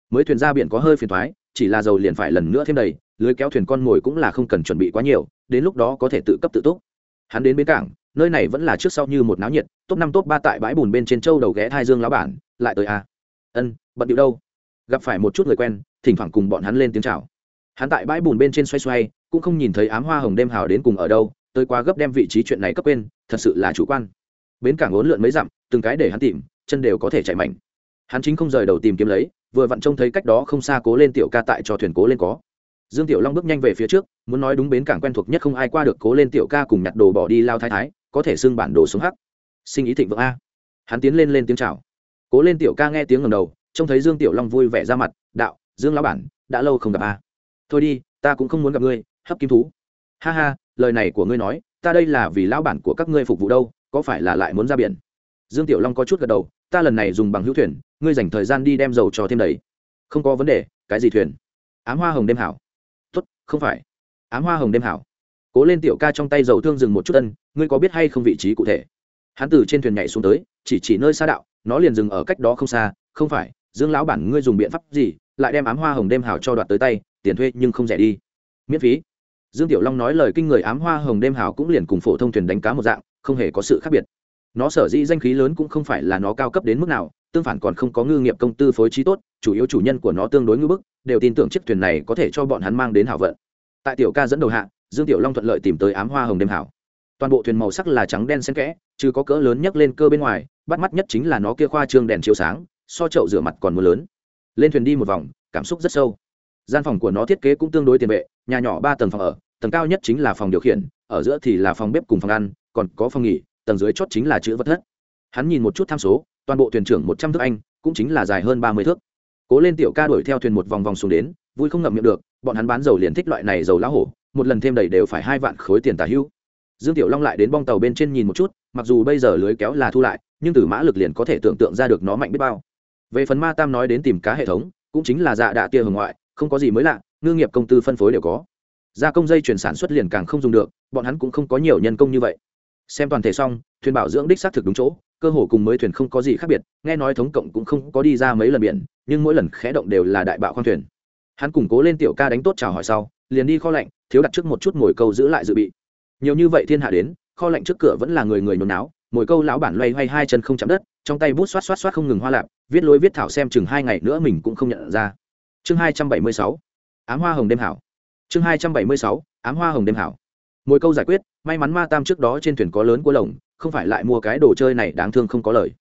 Mới thuyền ra biển có hơi phiền thoái, chỉ là dầu liền phải lần nữa thêm đầy, lưới kéo thuyền con mồi cũng là không cần chuẩn bị quá nhiều, đến lúc đó có thể tự cấp tự túc. Hắn đến bến cảng, nơi này vẫn là trước sau như một náo nhiệt, top năm, top ba tại bãi bùn bên trên châu đầu ghé thai dương lão bản, lại tới à. ân, bận điệu đâu? Gặp phải một chút người quen, thỉnh thoảng cùng bọn hắn lên tiếng chào. Hắn tại bãi bùn bên trên xoay xoay, cũng không nhìn thấy ám hoa hồng đêm hào đến cùng ở đâu, tới quá gấp đem vị trí chuyện này cấp quên, thật sự là chủ quan. Bến cảng ốn lượn mấy dặm, từng cái để hắn tìm, chân đều có thể chạy mạnh hắn chính không rời đầu tìm kiếm lấy, vừa vặn trông thấy cách đó không xa cố lên tiểu ca tại cho thuyền cố lên có. Dương tiểu long bước nhanh về phía trước, muốn nói đúng bến cảng quen thuộc nhất không ai qua được cố lên tiểu ca cùng nhặt đồ bỏ đi lao thái thái, có thể xưng bản đồ xuống hắc. Sinh ý thịnh vượng a. Hắn tiến lên lên tiếng chào. Cố lên tiểu ca nghe tiếng ngầm đầu, trông thấy dương tiểu long vui vẻ ra mặt, đạo, dương lão bản, đã lâu không gặp a. Thôi đi, ta cũng không muốn gặp ngươi, hấp kim thú. Ha ha, lời này của ngươi nói, ta đây là vì lão bản của các ngươi phục vụ đâu, có phải là lại muốn ra biển? Dương tiểu long có chút gật đầu, ta lần này dùng bằng hữu thuyền ngươi dành thời gian đi đem dầu cho thêm đầy. Không có vấn đề, cái gì thuyền? Ám hoa hồng đêm hảo. Tốt, không phải. Ám hoa hồng đêm hảo. Cố lên tiểu ca trong tay dầu thương dừng một chút tân ngươi có biết hay không vị trí cụ thể? Hắn từ trên thuyền nhảy xuống tới, chỉ chỉ nơi xa đạo, nó liền dừng ở cách đó không xa, không phải, dương lão bản ngươi dùng biện pháp gì, lại đem ám hoa hồng đêm hảo cho đoạt tới tay, tiền thuê nhưng không rẻ đi. Miễn phí. Dương tiểu long nói lời kinh người ám hoa hồng đêm hảo cũng liền cùng phổ thông thuyền đánh cá một dạng, không hề có sự khác biệt nó sở dĩ danh khí lớn cũng không phải là nó cao cấp đến mức nào, tương phản còn không có ngư nghiệp công tư phối trí tốt, chủ yếu chủ nhân của nó tương đối ngư bức, đều tin tưởng chiếc thuyền này có thể cho bọn hắn mang đến hảo vận. Tại tiểu ca dẫn đầu hạ, dương tiểu long thuận lợi tìm tới ám hoa hồng đêm hảo. Toàn bộ thuyền màu sắc là trắng đen xen kẽ chứ có cỡ lớn nhất lên cơ bên ngoài, bắt mắt nhất chính là nó kia khoa trương đèn chiếu sáng, so chậu rửa mặt còn mưa lớn. Lên thuyền đi một vòng, cảm xúc rất sâu. Gian phòng của nó thiết kế cũng tương đối tiền vệ, nhà nhỏ ba tầng phòng ở, tầng cao nhất chính là phòng điều khiển, ở giữa thì là phòng bếp cùng phòng ăn, còn có phòng nghỉ tầng dưới chót chính là chữ vật thất. Hắn nhìn một chút tham số, toàn bộ thuyền trưởng một trăm thước anh, cũng chính là dài hơn ba mươi thước. Cố lên tiểu ca đuổi theo thuyền một vòng vòng xuống đến, vui không ngậm miệng được, bọn hắn bán dầu liền thích loại này dầu lá hổ, một lần thêm đầy đều phải hai vạn khối tiền tả hữu dương tiểu long lại đến bong tàu bên trên nhìn một chút, mặc dù bây giờ lưới kéo là thu lại, nhưng từ mã lực liền có thể tưởng tượng ra được nó mạnh biết bao. Về phần ma tam nói đến tìm cá hệ thống, cũng chính là dạ đạ tia hưởng ngoại, không có gì mới lạ, ngư nghiệp công tư phân phối đều có. Gia công dây chuyển sản xuất liền càng không dùng được, bọn hắn cũng không có nhiều nhân công như vậy xem toàn thể xong, thuyền bảo dưỡng đích xác thực đúng chỗ, cơ hồ cùng mới thuyền không có gì khác biệt, nghe nói thống cộng cũng không có đi ra mấy lần biển, nhưng mỗi lần khẽ động đều là đại bạo khoang thuyền. Hắn củng cố lên tiểu ca đánh tốt chào hỏi sau, liền đi kho lạnh, thiếu đặt trước một chút mồi câu giữ lại dự bị. Nhiều như vậy thiên hạ đến, kho lạnh trước cửa vẫn là người người nôn náo, mồi câu lão bản loay hoay hai chân không chạm đất, trong tay bút xoát xoát xoát không ngừng hoa lạp, viết lối viết thảo xem chừng hai ngày nữa mình cũng không nhận ra. Chương hai trăm bảy mươi sáu, ám hoa hồng đêm hảo. Chương hai trăm bảy mươi sáu, ám hoa hồng đêm hảo. Mỗi câu giải quyết may mắn ma tam trước đó trên thuyền có lớn cua lồng, không phải lại mua cái đồ chơi này đáng thương không có lời.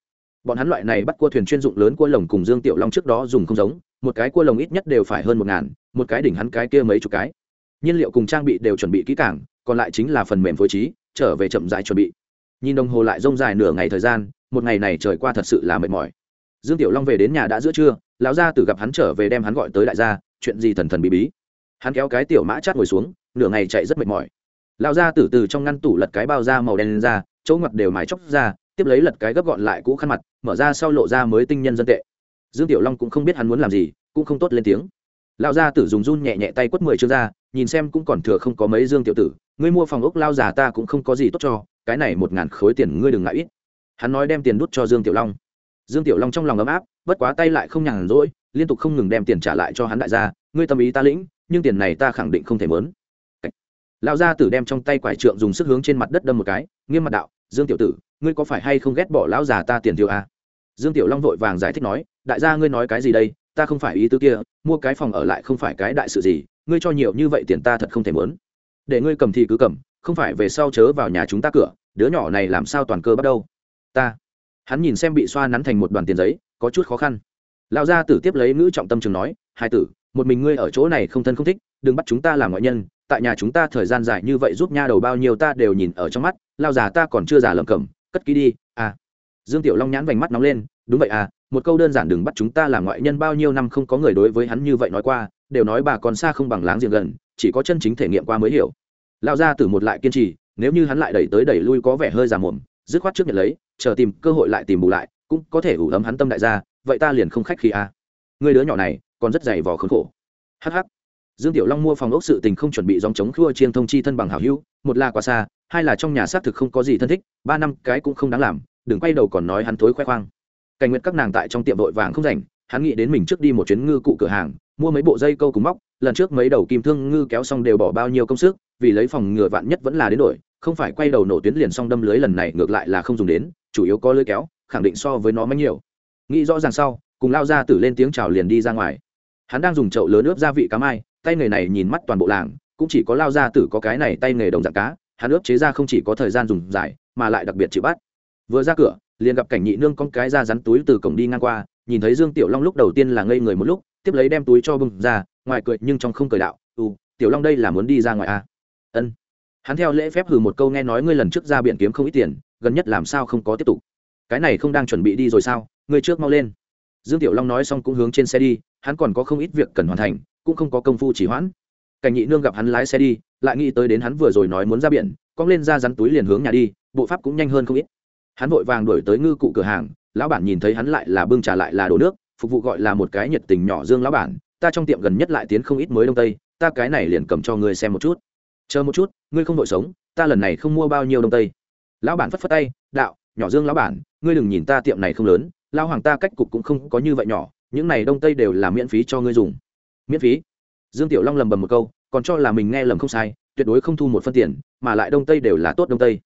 Bọn hắn loại này bắt cua thuyền chuyên dụng lớn cua lồng cùng dương tiểu long trước đó dùng không giống, một cái cua lồng ít nhất đều phải hơn một ngàn, một cái đỉnh hắn cái kia mấy chục cái. Nhiên liệu cùng trang bị đều chuẩn bị kỹ càng, còn lại chính là phần mềm phối trí, trở về chậm dài chuẩn bị. Nhìn đồng hồ lại rông dài nửa ngày thời gian, một ngày này trời qua thật sự là mệt mỏi. Dương tiểu long về đến nhà đã giữa trưa, lão gia tử gặp hắn trở về đem hắn gọi tới đại gia, chuyện gì thần thần bí bí. Hắn kéo cái tiểu mã chát ngồi xuống, nửa ngày chạy rất mệt mỏi lão gia tử từ trong ngăn tủ lật cái bao da màu đen lên ra, chỗ ngặt đều mái chóc ra, tiếp lấy lật cái gấp gọn lại cũ khăn mặt, mở ra sau lộ ra mới tinh nhân dân tệ. Dương tiểu long cũng không biết hắn muốn làm gì, cũng không tốt lên tiếng. Lão gia tử dùng run nhẹ nhẹ tay quất mười chương ra, nhìn xem cũng còn thừa không có mấy dương tiểu tử, ngươi mua phòng ốc lao già ta cũng không có gì tốt cho, cái này một ngàn khối tiền ngươi đừng ngại ít. Hắn nói đem tiền đút cho dương tiểu long. Dương tiểu long trong lòng ấm áp, bất quá tay lại không nhàn rỗi, liên tục không ngừng đem tiền trả lại cho hắn đại gia, ngươi tâm ý ta lĩnh, nhưng tiền này ta khẳng định không thể mớn lão gia tử đem trong tay quải trượng dùng sức hướng trên mặt đất đâm một cái, nghiêm mặt đạo, dương tiểu tử, ngươi có phải hay không ghét bỏ lão già ta tiền tiêu à? dương tiểu long vội vàng giải thích nói, đại gia ngươi nói cái gì đây ta không phải ý tứ kia, mua cái phòng ở lại không phải cái đại sự gì, ngươi cho nhiều như vậy tiền ta thật không thể mớn để ngươi cầm thì cứ cầm, không phải về sau chớ vào nhà chúng ta cửa, đứa nhỏ này làm sao toàn cơ bắt đâu? ta hắn nhìn xem bị xoa nắn thành một đoàn tiền giấy, có chút khó khăn lão gia tử tiếp lấy ngữ trọng tâm trường nói, hai tử, một mình ngươi ở chỗ này không thân không thích, đừng bắt chúng ta làm ngoại nhân tại nhà chúng ta thời gian dài như vậy giúp nha đầu bao nhiêu ta đều nhìn ở trong mắt, lao già ta còn chưa già lầm cẩm, cất ký đi à. Dương tiểu long nhãn vành mắt nóng lên, đúng vậy à một câu đơn giản đừng bắt chúng ta làm ngoại nhân bao nhiêu năm không có người đối với hắn như vậy nói qua, đều nói bà còn xa không bằng láng giềng gần, chỉ có chân chính thể nghiệm qua mới hiểu. Lao ra từ một lại kiên trì, nếu như hắn lại đẩy tới đẩy lui có vẻ hơi già mồm dứt khoát trước nhận lấy, chờ tìm cơ hội lại tìm bù lại, cũng có thể ủ ấm hắn tâm đại gia, vậy ta liền không khách khi à. người đứa nhỏ này còn rất dày vò khốn khổ. Hh dương tiểu long mua phòng ốc sự tình không chuẩn bị dòng chống khua chiên thông chi thân bằng hảo hữu, một là quá xa, hai là trong nhà xác thực không có gì thân thích, ba năm cái cũng không đáng làm, đừng quay đầu còn nói hắn thối khoe khoang. Cảnh nguyện các nàng tại trong tiệm vội vàng không rảnh, hắn nghĩ đến mình trước đi một chuyến ngư cụ cửa hàng, mua mấy bộ dây câu cùng móc, lần trước mấy đầu kim thương ngư kéo xong đều bỏ bao nhiêu công sức, vì lấy phòng ngừa vạn nhất vẫn là đến đổi, không phải quay đầu nổ tuyến liền xong đâm lưới lần này ngược lại là không dùng đến, chủ yếu có lưới kéo, khẳng định so với nó mánh nhiều. Nghĩ rõ ràng sau, cùng lao ra tử lên tiếng chào liền đi ra ngoài. Hắn đang dùng chậu lớn ướp gia vị cá mai tay nghề này nhìn mắt toàn bộ làng, cũng chỉ có lao gia tử có cái này tay nghề đồng dạng cá, hắn ướp chế ra không chỉ có thời gian dùng dài, mà lại đặc biệt chịu bắt. Vừa ra cửa, liền gặp cảnh nhị nương con cái ra rắn túi từ cổng đi ngang qua, nhìn thấy dương tiểu long lúc đầu tiên là ngây người một lúc, tiếp lấy đem túi cho bưng ra, ngoài cười nhưng trong không cười đạo ừ tiểu long đây là muốn đi ra ngoài à? ân. Hắn theo lễ phép hừ một câu nghe nói ngươi lần trước ra biển kiếm không ít tiền, gần nhất làm sao không có tiếp tục? Cái này không đang chuẩn bị đi rồi sao? Ngươi trước mau lên. Dương tiểu long nói xong cũng hướng trên xe đi, hắn còn có không ít việc cần hoàn thành cũng không có công phu chỉ hoãn. Cảnh nhị nương gặp hắn lái xe đi, lại nghĩ tới đến hắn vừa rồi nói muốn ra biển, cong lên ra rắn túi liền hướng nhà đi, bộ pháp cũng nhanh hơn không ít. Hắn vội vàng đuổi tới ngư cụ cửa hàng, lão bản nhìn thấy hắn lại là bưng trà lại là đổ nước, phục vụ gọi là một cái nhiệt tình nhỏ dương lão bản, ta trong tiệm gần nhất lại tiến không ít mới đông tây, ta cái này liền cầm cho ngươi xem một chút. Chờ một chút, ngươi không đội sống, ta lần này không mua bao nhiêu đông tây. Lão bản phất phất tay, đạo, nhỏ dương lão bản, ngươi đừng nhìn ta tiệm này không lớn lao hoàng ta cách cục cũng không có như vậy nhỏ, những này đông tây đều là miễn phí cho ngươi dùng miễn phí. Dương tiểu long lầm bầm một câu, còn cho là mình nghe lầm không sai, tuyệt đối không thu một phân tiền, mà lại đông tây đều là tốt đông tây.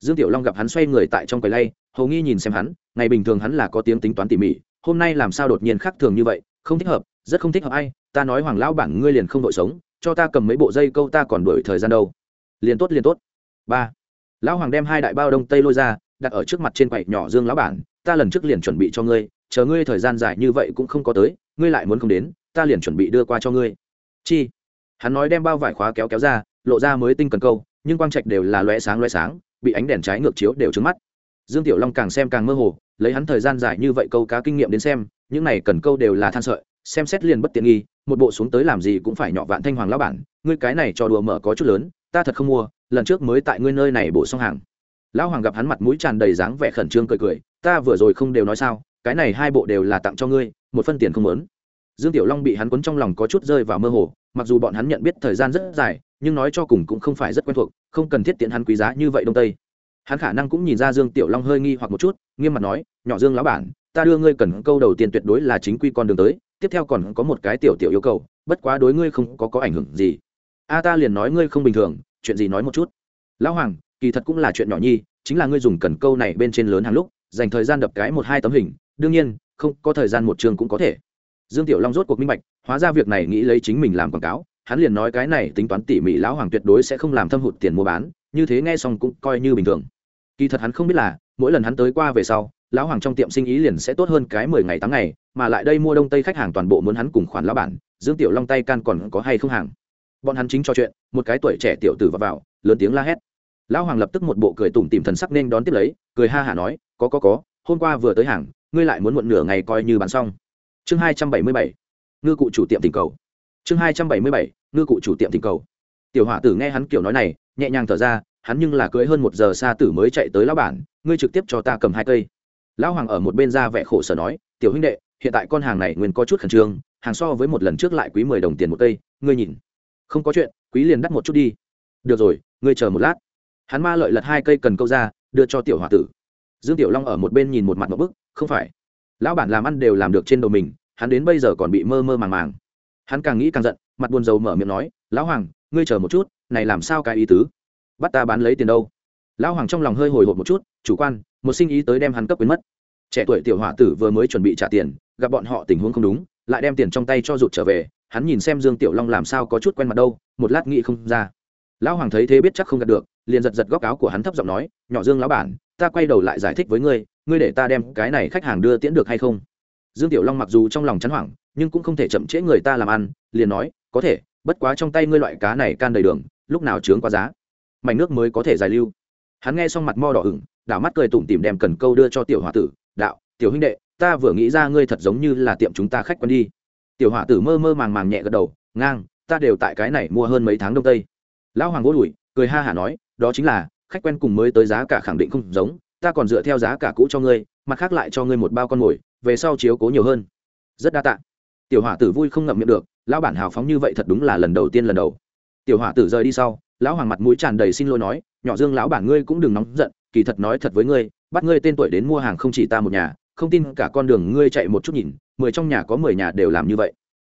Dương tiểu long gặp hắn xoay người tại trong quầy lay, hầu nghi nhìn xem hắn, ngày bình thường hắn là có tiếng tính toán tỉ mỉ, hôm nay làm sao đột nhiên khác thường như vậy, không thích hợp, rất không thích hợp ai, ta nói hoàng lão bản ngươi liền không đội sống, cho ta cầm mấy bộ dây câu ta còn đuổi thời gian đâu. Liền tốt liền tốt. Ba. Lão hoàng đem hai đại bao đông tây lôi ra, đặt ở trước mặt trên quầy nhỏ dương lão bản, ta lần trước liền chuẩn bị cho ngươi, chờ ngươi thời gian dài như vậy cũng không có tới, ngươi lại muốn không đến ta liền chuẩn bị đưa qua cho ngươi. Chi? Hắn nói đem bao vải khóa kéo kéo ra, lộ ra mới tinh cần câu, nhưng quang trạch đều là loe sáng loe sáng, bị ánh đèn trái ngược chiếu đều trứng mắt. Dương tiểu long càng xem càng mơ hồ, lấy hắn thời gian dài như vậy câu cá kinh nghiệm đến xem, những này cần câu đều là than sợi, xem xét liền bất tiện nghi, một bộ xuống tới làm gì cũng phải nhỏ vạn thanh hoàng lão bản, ngươi cái này cho đùa mở có chút lớn, ta thật không mua, lần trước mới tại ngươi nơi này bổ xong hàng. Lão hoàng gặp hắn mặt mũi tràn đầy dáng vẻ khẩn trương cười cười, ta vừa rồi không đều nói sao, cái này hai bộ đều là tặng cho ngươi, một phân tiền không lớn dương tiểu long bị hắn quấn trong lòng có chút rơi vào mơ hồ, mặc dù bọn hắn nhận biết thời gian rất dài, nhưng nói cho cùng cũng không phải rất quen thuộc, không cần thiết tiện hắn quý giá như vậy đông tây. Hắn khả năng cũng nhìn ra dương tiểu long hơi nghi hoặc một chút, nghiêm mặt nói, nhỏ dương lão bản, ta đưa ngươi cần câu đầu tiên tuyệt đối là chính quy con đường tới, tiếp theo còn có một cái tiểu tiểu yêu cầu, bất quá đối ngươi không có có ảnh hưởng gì. A ta liền nói ngươi không bình thường, chuyện gì nói một chút? Lão hoàng, kỳ thật cũng là chuyện nhỏ nhi, chính là ngươi dùng cần câu này bên trên lớn hàng lúc, dành thời gian đập cái một hai tấm hình, đương nhiên, không có thời gian một chương cũng có thể dương tiểu long rốt cuộc minh bạch hóa ra việc này nghĩ lấy chính mình làm quảng cáo hắn liền nói cái này tính toán tỉ mỉ lão hoàng tuyệt đối sẽ không làm thâm hụt tiền mua bán như thế nghe xong cũng coi như bình thường. Kỳ thật hắn không biết là mỗi lần hắn tới qua về sau lão hoàng trong tiệm sinh ý liền sẽ tốt hơn cái mười ngày tám ngày mà lại đây mua đông tây khách hàng toàn bộ muốn hắn cùng khoản lão bản dương tiểu long tay can còn có hay không hàng. Bọn hắn chính cho chuyện một cái tuổi trẻ tiểu tử vào, vào lớn tiếng la hét. Lão hoàng lập tức một bộ cười tủm tìm thần sắc nên đón tiếp lấy cười ha hả nói có có có hôm qua vừa tới hàng ngươi lại muốn muộn nửa ngày coi như bán xong chương hai trăm bảy mươi bảy, ngư cụ chủ tiệm tình cầu. Chương hai trăm bảy mươi bảy, ngư cụ chủ tiệm tình cầu. Tiểu hỏa tử nghe hắn kiểu nói này, nhẹ nhàng thở ra, hắn nhưng là cưới hơn một giờ xa tử mới chạy tới lão bản, ngươi trực tiếp cho ta cầm hai cây. Lão hoàng ở một bên ra vẻ khổ sở nói, tiểu huynh đệ, hiện tại con hàng này nguyên có chút khẩn trương, hàng so với một lần trước lại quý mười đồng tiền một cây, ngươi nhìn. Không có chuyện, quý liền đắt một chút đi. Được rồi, ngươi chờ một lát. Hắn ma lợi lật hai cây cần câu ra, đưa cho tiểu h o a tử. Dương tiểu long ở một bên nhìn một mặt một bức, không phải lão bản làm ăn đều làm được trên đầu mình, hắn đến bây giờ còn bị mơ mơ màng màng. Hắn càng nghĩ càng giận, mặt buồn rầu mở miệng nói, lão hoàng, ngươi chờ một chút, này làm sao cái ý tứ? Bắt ta bán lấy tiền đâu? Lão hoàng trong lòng hơi hồi hộp một chút, chủ quan, một sinh ý tới đem hắn cấp quyến mất. Trẻ tuổi tiểu hỏa tử vừa mới chuẩn bị trả tiền, gặp bọn họ tình huống không đúng, lại đem tiền trong tay cho rụt trở về, hắn nhìn xem dương tiểu long làm sao có chút quen mặt đâu, một lát nghĩ không ra lão hoàng thấy thế biết chắc không gạt được, liền giật giật góc áo của hắn thấp giọng nói, nhỏ dương lão bản, ta quay đầu lại giải thích với ngươi ngươi để ta đem cái này khách hàng đưa tiễn được hay không? Dương tiểu long mặc dù trong lòng chán hoảng, nhưng cũng không thể chậm trễ người ta làm ăn, liền nói, có thể, bất quá trong tay ngươi loại cá này can đầy đường, lúc nào trướng quá giá? Mảnh nước mới có thể giải lưu. Hắn nghe xong mặt mo đỏ ửng, đảo mắt cười tủm tìm đem cần câu đưa cho tiểu hòa tử, đạo, tiểu huynh đệ, ta vừa nghĩ ra ngươi thật giống như là tiệm chúng ta khách quen đi. Tiểu hòa tử mơ mơ màng màng nhẹ gật đầu, ngang, ta đều tại cái này mua hơn mấy tháng đông tây lão hoàng gỗ đùi, cười ha hả nói, đó chính là, khách quen cùng mới tới giá cả khẳng định không giống, ta còn dựa theo giá cả cũ cho ngươi, mặt khác lại cho ngươi một bao con mồi, về sau chiếu cố nhiều hơn. Rất đa tạ. Tiểu hỏa tử vui không ngậm miệng được, lão bản hào phóng như vậy thật đúng là lần đầu tiên lần đầu. Tiểu hỏa tử rời đi sau, lão hoàng mặt mũi tràn đầy xin lỗi nói, nhỏ dương lão bản ngươi cũng đừng nóng giận, kỳ thật nói thật với ngươi, bắt ngươi tên tuổi đến mua hàng không chỉ ta một nhà, không tin cả con đường ngươi chạy một chút nhìn, mười trong nhà có mười nhà đều làm như vậy.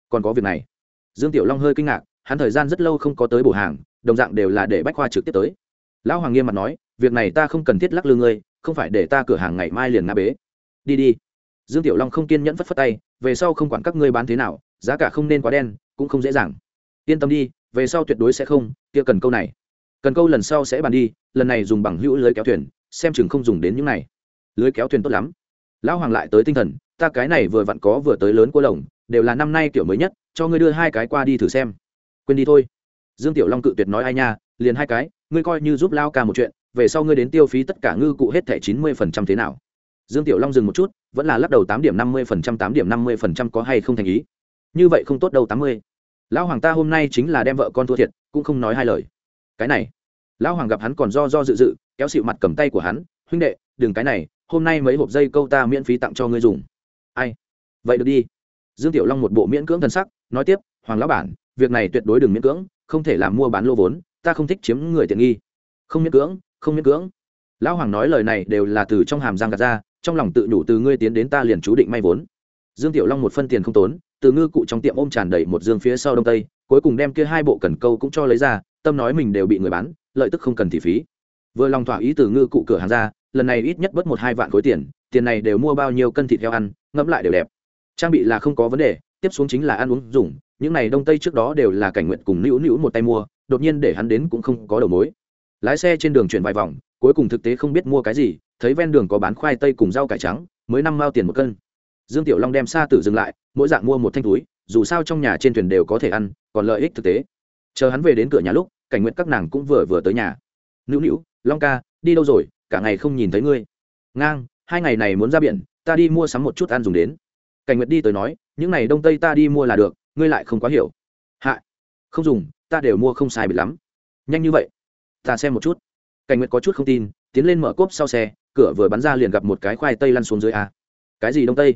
Còn có việc này. Dương tiểu long hơi kinh ngạc, hắn thời gian rất lâu không có tới bổ hàng đồng dạng đều là để bách khoa trực tiếp tới. Lão hoàng nghiêm mặt nói, việc này ta không cần thiết lắc lư ngươi, không phải để ta cửa hàng ngày mai liền ngã bế. Đi đi. Dương tiểu long không kiên nhẫn phất phất tay, về sau không quản các ngươi bán thế nào, giá cả không nên quá đen, cũng không dễ dàng. Yên tâm đi, về sau tuyệt đối sẽ không, kia cần câu này. Cần câu lần sau sẽ bàn đi, lần này dùng bằng hữu lưới kéo thuyền, xem chừng không dùng đến những này. Lưới kéo thuyền tốt lắm. Lão hoàng lại tới tinh thần, ta cái này vừa vặn có vừa tới lớn cua lồng, đều là năm nay kiểu mới nhất, cho ngươi đưa hai cái qua đi thử xem. Quên đi thôi dương tiểu long cự tuyệt nói ai nha, liền hai cái, ngươi coi như giúp lao ca một chuyện, về sau ngươi đến tiêu phí tất cả ngư cụ hết thẻ chín mươi phần trăm thế nào? Dương tiểu long dừng một chút, vẫn là lắc đầu tám điểm năm mươi phần trăm, tám điểm năm mươi phần trăm có hay không thành ý. Như vậy không tốt đâu tám mươi. Lão hoàng ta hôm nay chính là đem vợ con thua thiệt, cũng không nói hai lời. Cái này, lão hoàng gặp hắn còn do do dự dự, kéo xịu mặt cầm tay của hắn, huynh đệ, đừng cái này, hôm nay mấy hộp dây câu ta miễn phí tặng cho ngươi dùng. Ai? Vậy được đi. Dương tiểu long một bộ miễn cưỡng thần sắc, nói tiếp, hoàng lão bản, việc này tuyệt đối đừng miễn cưỡng không thể làm mua bán lô vốn, ta không thích chiếm người tiện nghi. Không miễn cưỡng, không miễn cưỡng. Lão hoàng nói lời này đều là từ trong hàm giang gạt ra, trong lòng tự nhủ từ ngươi tiến đến ta liền chú định may vốn. Dương tiểu long một phân tiền không tốn, từ ngư cụ trong tiệm ôm tràn đầy một dương phía sau đông tây, cuối cùng đem kia hai bộ cần câu cũng cho lấy ra, tâm nói mình đều bị người bán, lợi tức không cần thị phí. Vừa lòng thỏa ý từ ngư cụ cửa hàng ra, lần này ít nhất bớt một hai vạn khối tiền tiền này đều mua bao nhiêu cân thịt heo ăn, ngẫm lại đều đẹp. Trang bị là không có vấn đề, tiếp xuống chính là ăn uống dùng những này đông tây trước đó đều là cảnh nguyện cùng nữu nữu một tay mua, đột nhiên để hắn đến cũng không có đầu mối. Lái xe trên đường chuyển vài vòng, cuối cùng thực tế không biết mua cái gì, thấy ven đường có bán khoai tây cùng rau cải trắng, mới năm mao tiền một cân. Dương tiểu long đem xa tử dừng lại, mỗi dạng mua một thanh túi, dù sao trong nhà trên thuyền đều có thể ăn, còn lợi ích thực tế. Chờ hắn về đến cửa nhà lúc, cảnh nguyện các nàng cũng vừa vừa tới nhà. Nữu nữu, long ca, đi đâu rồi, cả ngày không nhìn thấy ngươi. Ngang, hai ngày này muốn ra biển, ta đi mua sắm một chút ăn dùng đến. Cảnh nguyệt đi tới nói, những n à y đông tây ta đi mua là được ngươi lại không quá hiểu. Hạ, không dùng, ta đều mua không sai bị lắm. Nhanh như vậy, ta xem một chút. Cảnh nguyệt có chút không tin, tiến lên mở cốp sau xe, cửa vừa bắn ra liền gặp một cái khoai tây lăn xuống dưới a. Cái gì đông tây?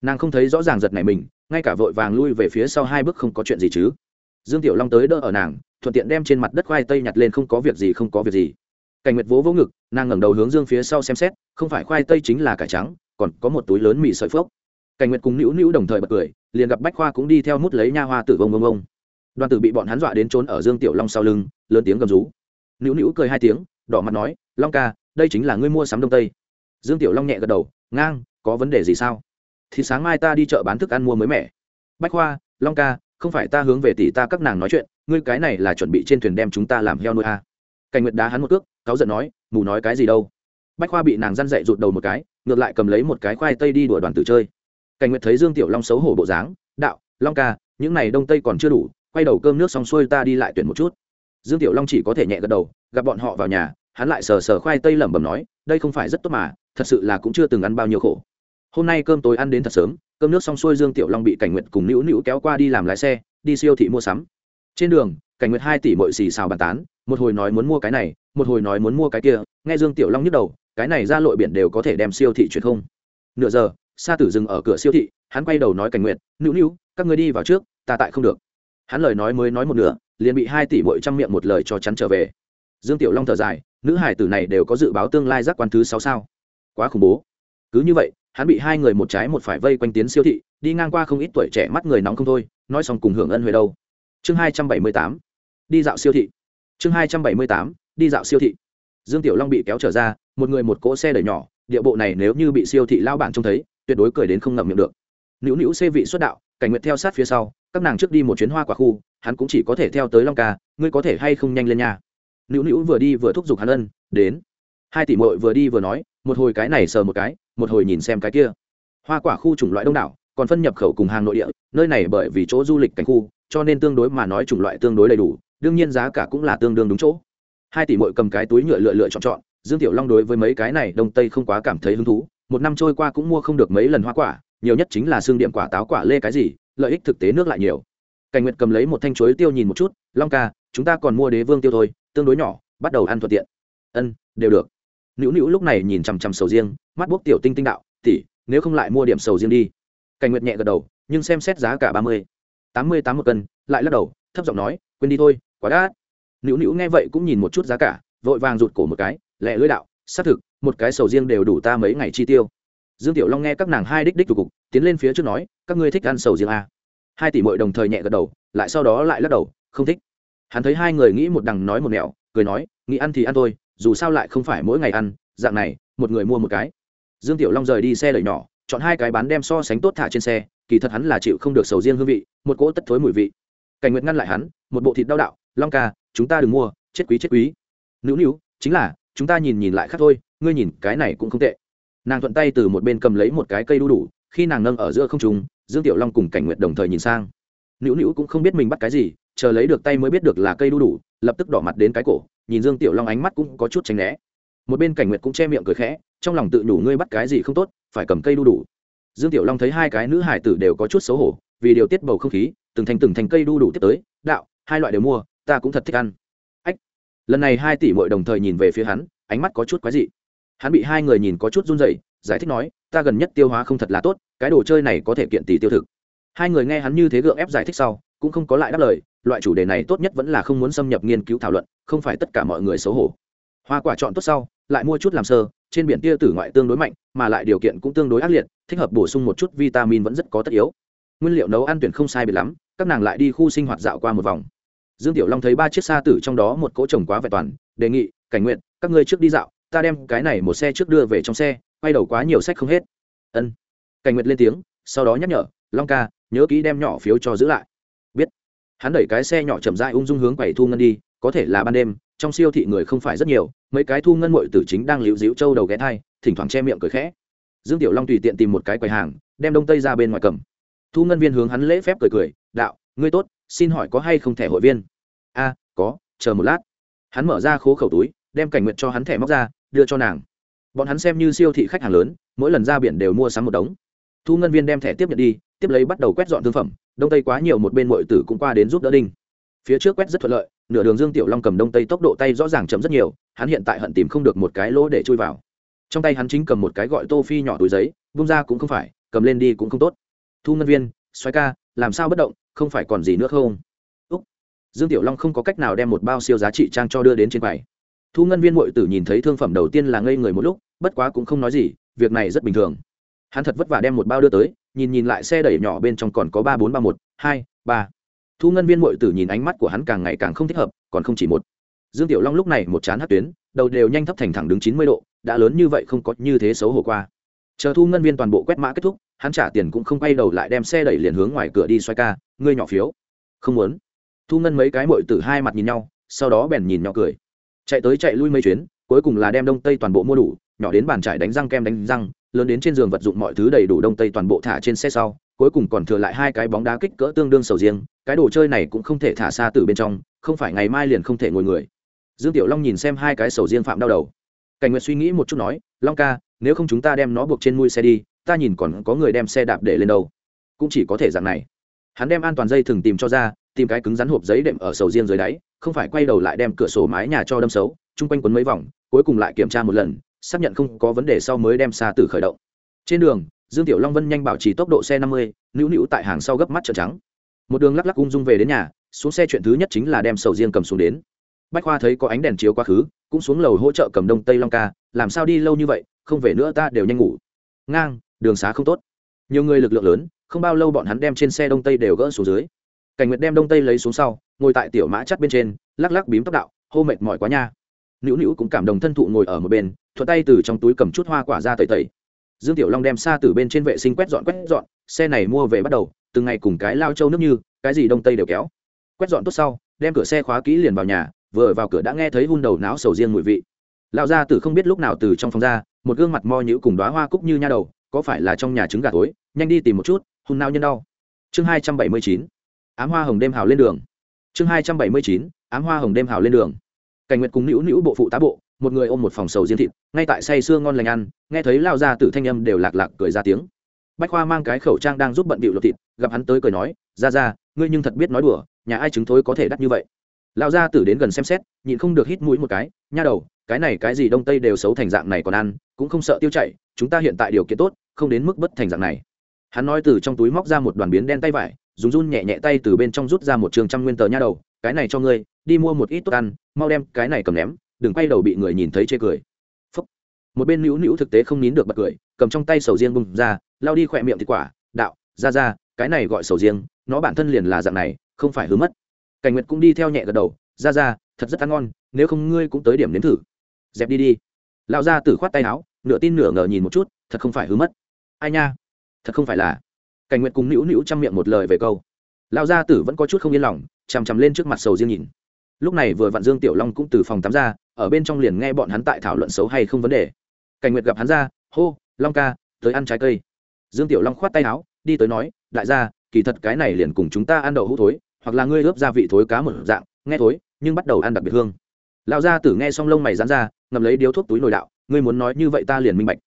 Nàng không thấy rõ ràng giật này mình, ngay cả vội vàng lui về phía sau hai bước không có chuyện gì chứ. Dương tiểu long tới đỡ ở nàng, thuận tiện đem trên mặt đất khoai tây nhặt lên không có việc gì, không có việc gì. Cảnh nguyệt vỗ vỗ ngực, nàng ngẩng đầu hướng dương phía sau xem xét, không phải khoai tây chính là cải trắng, còn có một túi lớn mì sợi phốc cảnh nguyệt cùng nữu nữu đồng thời bật cười, liền gặp bách khoa cũng đi theo mút lấy nha hoa tử vông vông vông. Đoàn tử bị bọn hắn dọa đến trốn ở dương tiểu long sau lưng, lớn tiếng gầm rú. Nữu nữu cười hai tiếng, đỏ mặt nói, long ca, đây chính là ngươi mua sắm đông tây. Dương tiểu long nhẹ gật đầu, ngang, có vấn đề gì sao? Thì sáng mai ta đi chợ bán thức ăn mua mới mẻ. Bách khoa, long ca, không phải ta hướng về tỷ ta các nàng nói chuyện, ngươi cái này là chuẩn bị trên thuyền đem chúng ta làm heo nuôi à. cảnh nguyệt đá hắn một cước, cáu giận nói, mù nói cái gì đâu. Bách khoa bị nàng răn dậy rụt đầu một cái, ngược lại cầm lấy một cái khoai tây đi đuổi đoàn tử chơi cảnh nguyệt thấy dương tiểu long xấu hổ bộ dáng, đạo, long ca, những này đông tây còn chưa đủ, quay đầu cơm nước xong xuôi ta đi lại tuyển một chút. Dương tiểu long chỉ có thể nhẹ gật đầu, gặp bọn họ vào nhà, hắn lại sờ sờ khoai tây lẩm bẩm nói, đây không phải rất tốt mà, thật sự là cũng chưa từng ăn bao nhiêu khổ. Hôm nay cơm tối ăn đến thật sớm, cơm nước xong xuôi dương tiểu long bị cảnh nguyệt cùng nữu nữu kéo qua đi làm lái xe, đi siêu thị mua sắm. Trên đường, cảnh nguyệt hai tỷ mội xì xào bàn tán, một hồi nói muốn mua cái này, một hồi nói muốn mua cái kia, nghe dương tiểu long nhức đầu, cái này ra lội biển đều có thể đem siêu thị chuyển không. Nửa giờ sa tử dừng ở cửa siêu thị, hắn quay đầu nói cảnh nguyện nữu nữu, các người đi vào trước, ta tại không được. Hắn lời nói mới nói một nửa, liền bị hai tỷ bội trăm miệng một lời cho chắn trở về. Dương tiểu long thở dài, nữ hải tử này đều có dự báo tương lai giác quan thứ sáu sao? Quá khủng bố. Cứ như vậy, hắn bị hai người một trái một phải vây quanh tiến siêu thị, đi ngang qua không ít tuổi trẻ mắt người nóng không thôi, nói xong cùng hưởng ân huệ đâu. Chương hai trăm bảy mươi tám, đi dạo siêu thị. Chương hai trăm bảy mươi tám, đi dạo siêu thị. Dương tiểu long bị kéo trở ra, một người một cỗ xe đẩy nhỏ, địa bộ này nếu như bị siêu thị lao bản trông thấy tuyệt đối cười đến không ngậm miệng được. Nữu nữu xê vị xuất đạo, cảnh nguyện theo sát phía sau, các nàng trước đi một chuyến hoa quả khu, hắn cũng chỉ có thể theo tới long ca, ngươi có thể hay không nhanh lên nhà nữu nữu vừa đi vừa thúc giục hắn ân, đến. Hai tỷ mội vừa đi vừa nói, một hồi cái này sờ một cái, một hồi nhìn xem cái kia. Hoa quả khu chủng loại đông đảo, còn phân nhập khẩu cùng hàng nội địa, nơi này bởi vì chỗ du lịch cảnh khu, cho nên tương đối mà nói chủng loại tương đối đầy đủ, đương nhiên giá cả cũng là tương đương đúng chỗ. Hai tỷ mội cầm cái túi nhựa lựa lựa chọn chọn, dương tiểu long đối với mấy cái này đông tây không quá cảm thấy hứng thú một năm trôi qua cũng mua không được mấy lần hoa quả, nhiều nhất chính là xương điểm quả, táo quả, lê cái gì, lợi ích thực tế nước lại nhiều. Cảnh nguyệt cầm lấy một thanh chuối tiêu nhìn một chút, long ca, chúng ta còn mua đế vương tiêu thôi, tương đối nhỏ, bắt đầu ăn thuận tiện. Ân, đều được. Nữu nữu lúc này nhìn chằm chằm sầu riêng, mắt bốc tiểu tinh tinh đạo tỉ nếu không lại mua điểm sầu riêng đi. Cảnh nguyệt nhẹ gật đầu, nhưng xem xét giá cả ba mươi, tám mươi tám một cân, lại lắc đầu, thấp giọng nói, quên đi thôi, quá đã. nữu nữu nghe vậy cũng nhìn một chút giá cả, vội vàng rụt cổ một cái, lẹ lưỡi đạo, xác thực một cái sầu riêng đều đủ ta mấy ngày chi tiêu. Dương tiểu long nghe các nàng hai đích đích tụ cục, tiến lên phía trước nói, các ngươi thích ăn sầu riêng à. hai tỷ mội đồng thời nhẹ gật đầu, lại sau đó lại lắc đầu, không thích. Hắn thấy hai người nghĩ một đằng nói một nẻo, cười nói, nghĩ ăn thì ăn thôi, dù sao lại không phải mỗi ngày ăn, dạng này, một người mua một cái. Dương tiểu long rời đi xe đẩy nhỏ, chọn hai cái bán đem so sánh tốt thả trên xe, kỳ thật hắn là chịu không được sầu riêng hương vị, một cỗ tất thối mùi vị. Cảnh nguyệt ngăn lại hắn, một bộ thịt đau đạo, long ca, chúng ta đừng mua, chết quý chết quý. Nữu nữu, chính là, chúng ta nhìn nhìn lại khác thôi ngươi nhìn, cái này cũng không tệ. Nàng thuận tay từ một bên cầm lấy một cái cây đu đủ, khi nàng nâng ở giữa không trùng dương tiểu long cùng cảnh nguyệt đồng thời nhìn sang. Nữu nữu cũng không biết mình bắt cái gì, chờ lấy được tay mới biết được là cây đu đủ, lập tức đỏ mặt đến cái cổ, nhìn dương tiểu long ánh mắt cũng có chút tránh né. Một bên cảnh nguyệt cũng che miệng cười khẽ, trong lòng tự nhủ ngươi bắt cái gì không tốt, phải cầm cây đu đủ. Dương tiểu long thấy hai cái nữ hải tử đều có chút xấu hổ, vì điều tiết bầu không khí, từng thành từng thành cây đu đủ tiếp tới, đạo, hai loại đều mua, ta cũng thật thích ăn. Ách. Lần này hai tỷ mội đồng thời nhìn về phía hắn, ánh mắt có chút quái dị hắn bị hai người nhìn có chút run rẩy, giải thích nói, ta gần nhất tiêu hóa không thật là tốt, cái đồ chơi này có thể kiện tỷ tiêu thực. Hai người nghe hắn như thế gượng ép giải thích sau, cũng không có lại đáp lời, loại chủ đề này tốt nhất vẫn là không muốn xâm nhập nghiên cứu thảo luận, không phải tất cả mọi người xấu hổ. Hoa quả chọn tốt sau, lại mua chút làm sơ, trên biển tia tử ngoại tương đối mạnh, mà lại điều kiện cũng tương đối ác liệt, thích hợp bổ sung một chút vitamin vẫn rất có tất yếu. Nguyên liệu nấu ăn tuyển không sai biệt lắm, các nàng lại đi khu sinh hoạt dạo qua một vòng. Dương tiểu long thấy ba chiếc xa tử trong đó một cỗ trồng quá vẹn toàn, đề nghị, cảnh nguyện các ngươi trước đi dạo ta đem cái này một xe trước đưa về trong xe, quay đầu quá nhiều sách không hết. Ân. Cảnh nguyệt lên tiếng, sau đó nhắc nhở, long ca, nhớ kỹ đem nhỏ phiếu cho giữ lại. Biết. Hắn đẩy cái xe nhỏ chậm dại ung dung hướng quầy thu ngân đi, có thể là ban đêm, trong siêu thị người không phải rất nhiều, mấy cái thu ngân mội tử chính đang liễu dĩu trâu đầu ghé thai, thỉnh thoảng che miệng cười khẽ. Dương tiểu long tùy tiện tìm một cái quầy hàng, đem đông tây ra bên ngoài cầm. Thu ngân viên hướng hắn lễ phép cười cười, đạo, ngươi tốt, xin hỏi có hay không thẻ hội viên? A, có, chờ một lát. Hắn mở ra khố khẩu túi, đem cảnh nguyện cho hắn thẻ móc ra đưa cho nàng. Bọn hắn xem như siêu thị khách hàng lớn, mỗi lần ra biển đều mua sắm một đống. Thu ngân viên đem thẻ tiếp nhận đi, tiếp lấy bắt đầu quét dọn thương phẩm, đông tây quá nhiều một bên mọi tử cũng qua đến giúp đỡ đinh. Phía trước quét rất thuận lợi, nửa đường dương tiểu long cầm đông tây tốc độ tay rõ ràng chậm rất nhiều, hắn hiện tại hận tìm không được một cái lỗ để chui vào. Trong tay hắn chính cầm một cái gọi tô phi nhỏ túi giấy, vung ra cũng không phải, cầm lên đi cũng không tốt. Thu ngân viên, xoay ca, làm sao bất động, không phải còn gì nữa không? Úc. dương tiểu long không có cách nào đem một bao siêu giá trị trang cho đưa đến trên quầy thu ngân viên mội tử nhìn thấy thương phẩm đầu tiên là ngây người một lúc, bất quá cũng không nói gì, việc này rất bình thường. Hắn thật vất vả đem một bao đưa tới, nhìn nhìn lại xe đẩy nhỏ bên trong còn có ba bốn ba một, hai, ba. Thu ngân viên mội tử nhìn ánh mắt của hắn càng ngày càng không thích hợp, còn không chỉ một. Dương tiểu long lúc này một chán hát tuyến, đầu đều nhanh thấp thành thẳng đứng chín mươi độ, đã lớn như vậy không có như thế xấu hổ qua. Chờ thu ngân viên toàn bộ quét mã kết thúc, hắn trả tiền cũng không quay đầu lại đem xe đẩy liền hướng ngoài cửa đi xoay ca, ngươi nhỏ phiếu. Không muốn. Thu ngân mấy cái mội tử hai mặt nhìn nhau, sau đó bèn nhìn nhỏ cười chạy tới chạy lui mấy chuyến, cuối cùng là đem đông tây toàn bộ mua đủ, nhỏ đến bàn trải đánh răng kem đánh răng, lớn đến trên giường vật dụng mọi thứ đầy đủ đông tây toàn bộ thả trên xe sau, cuối cùng còn thừa lại hai cái bóng đá kích cỡ tương đương sầu riêng, cái đồ chơi này cũng không thể thả xa từ bên trong, không phải ngày mai liền không thể ngồi người. Dương tiểu long nhìn xem hai cái sầu riêng phạm đau đầu. Cảnh nguyệt suy nghĩ một chút nói, long ca, nếu không chúng ta đem nó buộc trên mui xe đi, ta nhìn còn có người đem xe đạp để lên đâu. Cũng chỉ có thể dạng này. Hắn đem an toàn dây thừng tìm cho ra tìm cái cứng rắn hộp giấy đệm ở sầu riêng dưới đáy, không phải quay đầu lại đem cửa sổ mái nhà cho đâm xấu, chung quanh quấn mấy vòng, cuối cùng lại kiểm tra một lần, xác nhận không có vấn đề sau mới đem xa từ khởi động. Trên đường, dương tiểu long vân nhanh bảo trì tốc độ xe năm mươi, nữu nữu tại hàng sau gấp mắt trợn trắng. Một đường lắc lắc ung dung về đến nhà, xuống xe chuyện thứ nhất chính là đem sầu riêng cầm xuống đến. Bách khoa thấy có ánh đèn chiếu quá khứ, cũng xuống lầu hỗ trợ cầm đông tây long ca, làm sao đi lâu như vậy, không về nữa ta đều nhanh ngủ. Ngang, đường xá không tốt. Nhiều người lực lượng lớn, không bao lâu bọn hắn đem trên xe đông tây đều gỡ xuống dưới cảnh nguyệt đem đông tây lấy xuống sau, ngồi tại tiểu mã chắt bên trên, lắc lắc bím tóc đạo, hô mệt mỏi quá nha. Nữu nữu cũng cảm động thân thụ ngồi ở một bên, thuận tay từ trong túi cầm chút hoa quả ra tẩy tẩy. Dương tiểu long đem xa từ bên trên vệ sinh quét dọn quét dọn, xe này mua về bắt đầu, từng ngày cùng cái lao châu nước như, cái gì đông tây đều kéo. Quét dọn tốt sau, đem cửa xe khóa kỹ liền vào nhà, vừa vào cửa đã nghe thấy hun đầu não sầu riêng mùi vị. Lão gia tử không biết lúc nào từ trong phòng ra, một gương mặt mo nhữ cùng đoá hoa cúc như nha đầu, có phải là trong nhà trứng gà tối, nhanh đi tìm một chút, hun nao nhân đau. Chương hai trăm bảy mươi chín ám hoa hồng đêm hào lên đường. Chương hai trăm bảy mươi chín, ám hoa hồng đêm hào lên đường. Cảnh nguyệt cùng nữu nữu bộ phụ tá bộ, một người ôm một phòng sầu diên thịt, ngay tại say sưa ngon lành ăn, nghe thấy lao ra từ thanh âm đều lạc lạc cười ra tiếng. Bách khoa mang cái khẩu trang đang giúp bận bịu lột thịt, gặp hắn tới cười nói ra ra ngươi nhưng thật biết nói đùa, nhà ai chứng thối có thể đắt như vậy? Lao ra tử đến gần xem xét, nhịn không được hít mũi một cái, nha đầu, cái này cái gì đông tây đều xấu thành dạng này còn ăn, cũng không sợ tiêu chảy, chúng ta hiện tại điều kiện tốt, không đến mức bất thành dạng này. Hắn nói từ trong túi móc ra một đoàn biến đen tay vải dùng run nhẹ nhẹ tay từ bên trong rút ra một trường trăm nguyên tờ nha đầu, cái này cho ngươi, đi mua một ít tốt ăn, mau đem cái này cầm ném, đừng quay đầu bị người nhìn thấy chê cười. Phúc. một bên nữu nữu thực tế không nín được bật cười, cầm trong tay sầu riêng bung ra lao đi khỏe miệng thịt quả, đạo, ra ra, cái này gọi sầu riêng, nó bản thân liền là dạng này, không phải hứa mất. Cảnh nguyệt cũng đi theo nhẹ gật đầu, ra ra, thật rất ăn ngon, nếu không ngươi cũng tới điểm nếm thử. Dẹp đi đi. Lão gia tử khoát tay áo, nửa tin nửa ngờ nhìn một chút, thật không phải hứa mất. Ai nha, thật không phải là cảnh nguyện cùng nữu nữu chăm miệng một lời về câu. Lão gia tử vẫn có chút không yên lòng, chằm chằm lên trước mặt sầu riêng nhìn. Lúc này vừa vặn dương tiểu long cũng từ phòng tắm ra, ở bên trong liền nghe bọn hắn tại thảo luận xấu hay không vấn đề. Cảnh nguyệt gặp hắn ra, hô, long ca, tới ăn trái cây. Dương tiểu long khoát tay áo, đi tới nói, đại gia, kỳ thật cái này liền cùng chúng ta ăn đậu hũ thối, hoặc là ngươi ướp gia vị thối cá một dạng, nghe thối, nhưng bắt đầu ăn đặc biệt hương. Lão gia tử nghe xong lông mày dán ra, ngậm lấy điếu thuốc túi nồi đạo, ngươi muốn nói như vậy ta liền minh bạch.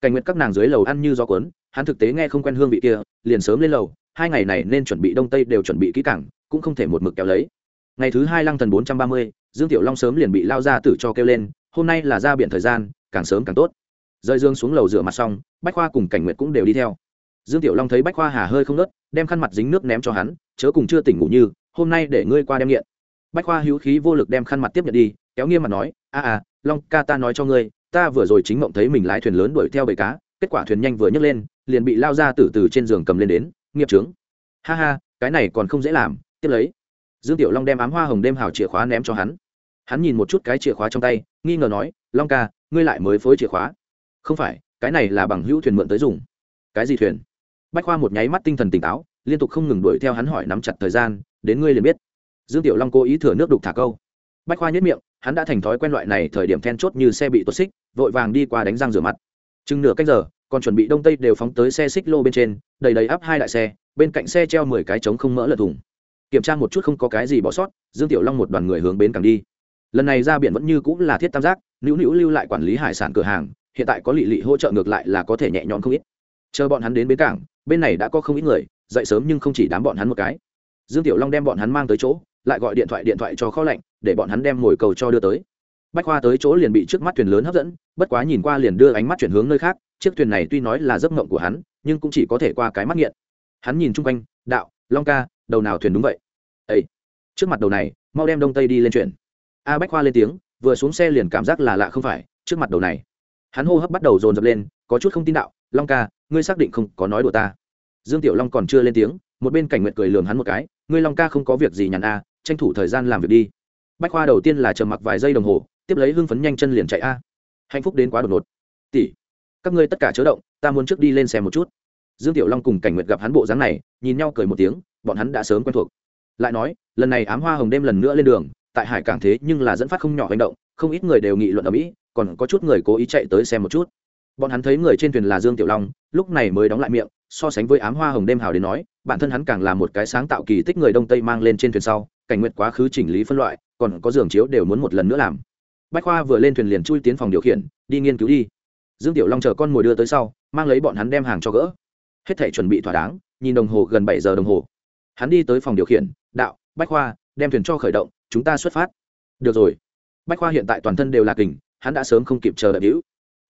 Cảnh nguyệt các nàng dưới lầu ăn như gió cuốn hắn thực tế nghe không quen hương vị kia, liền sớm lên lầu, hai ngày này nên chuẩn bị đông tây đều chuẩn bị kỹ cảng cũng không thể một mực kéo lấy. Ngày thứ hai lăng thần bốn trăm ba mươi, dương tiểu long sớm liền bị lao ra tử cho kêu lên, hôm nay là ra biển thời gian, càng sớm càng tốt. Rơi dương xuống lầu rửa mặt xong, bách khoa cùng cảnh nguyệt cũng đều đi theo. Dương tiểu long thấy bách khoa hà hơi không nớt đem khăn mặt dính nước ném cho hắn, chớ cùng chưa tỉnh ngủ như, hôm nay để ngươi qua đem nghiện. Bách khoa hữu khí vô lực đem khăn mặt tiếp nhận đi, kéo nghiêm mặt nói, a à long ca ta nói cho ngươi, ta vừa rồi chính mộng thấy mình lái thuyền lớn đuổi theo bầy cá, kết quả thuyền nhanh vừa nhấc lên liền bị lao ra từ từ trên giường cầm lên đến, nghiệp trướng ha ha, cái này còn không dễ làm, tiếp lấy. Dương tiểu long đem ám hoa hồng đêm hào chìa khóa ném cho hắn. Hắn nhìn một chút cái chìa khóa trong tay, nghi ngờ nói, long ca, ngươi lại mới phối chìa khóa. Không phải, cái này là bằng hữu thuyền mượn tới dùng. Cái gì thuyền? Bách khoa một nháy mắt tinh thần tỉnh táo, liên tục không ngừng đuổi theo hắn hỏi nắm chặt thời gian, đến ngươi liền biết. Dương tiểu long cố ý thừa nước đục thả câu. Bách khoa nhất miệng, hắn đã thành thói quen loại này thời điểm then chốt như xe bị tuột xích, vội vàng đi qua đánh răng rửa mặt. Chừng nửa canh giờ còn chuẩn bị đông tây đều phóng tới xe xích lô bên trên, đầy đầy áp hai đại xe, bên cạnh xe treo mười cái trống không mỡ lật thùng. Kiểm tra một chút không có cái gì bỏ sót, dương tiểu long một đoàn người hướng bến cảng đi. Lần này ra biển vẫn như cũng là thiết tam giác, nữu nữu lưu lại quản lý hải sản cửa hàng, hiện tại có lị lị hỗ trợ ngược lại là có thể nhẹ nhõm không ít. Chờ bọn hắn đến bến cảng, bên này đã có không ít người, dậy sớm nhưng không chỉ đám bọn hắn một cái. Dương tiểu long đem bọn hắn mang tới chỗ, lại gọi điện thoại điện thoại cho kho lạnh, để bọn hắn đem ngồi cầu cho đưa tới. Bách khoa tới chỗ liền bị trước mắt thuyền lớn hấp dẫn, bất quá nhìn qua liền đưa ánh mắt chuyển hướng nơi khác chiếc thuyền này tuy nói là giấc mộng của hắn, nhưng cũng chỉ có thể qua cái mắt nghiện. Hắn nhìn chung quanh, đạo, long ca, đầu nào thuyền đúng vậy? Ấy trước mặt đầu này, mau đem đông tây đi lên chuyển a bách khoa lên tiếng, vừa xuống xe liền cảm giác là lạ không phải, trước mặt đầu này. Hắn hô hấp bắt đầu dồn dập lên, có chút không tin đạo, long ca, ngươi xác định không có nói đùa ta. Dương tiểu long còn chưa lên tiếng, một bên cảnh nguyện cười lường hắn một cái, ngươi long ca không có việc gì nhàn a, tranh thủ thời gian làm việc đi. Bách khoa đầu tiên là chờ mặc vài giây đồng hồ, tiếp lấy hưng phấn nhanh chân liền chạy a. Hạnh phúc đến quá đột ngột. Tỷ các ngươi tất cả chớ động, ta muốn trước đi lên xem một chút. Dương tiểu long cùng cảnh nguyệt gặp hắn bộ dáng này, nhìn nhau cười một tiếng, bọn hắn đã sớm quen thuộc. Lại nói, lần này ám hoa hồng đêm lần nữa lên đường, tại hải cảng thế nhưng là dẫn phát không nhỏ hành động, không ít người đều nghị luận ở mỹ, còn có chút người cố ý chạy tới xem một chút. Bọn hắn thấy người trên thuyền là dương tiểu long, lúc này mới đóng lại miệng, so sánh với ám hoa hồng đêm hào đến nói, bản thân hắn càng là một cái sáng tạo kỳ tích người đông tây mang lên trên thuyền sau, cảnh nguyện quá khứ chỉnh lý phân loại, còn có giường chiếu đều muốn một lần nữa làm. Bách khoa vừa lên thuyền liền chui tiến phòng điều khiển, đi nghiên cứu đi dương tiểu long chờ con mồi đưa tới sau, mang lấy bọn hắn đem hàng cho gỡ. Hết thể chuẩn bị thỏa đáng, nhìn đồng hồ gần bảy giờ đồng hồ. Hắn đi tới phòng điều khiển, đạo, bách khoa, đem thuyền cho khởi động, chúng ta xuất phát. Được rồi. Bách khoa hiện tại toàn thân đều là kình, hắn đã sớm không kịp chờ đợi hữu.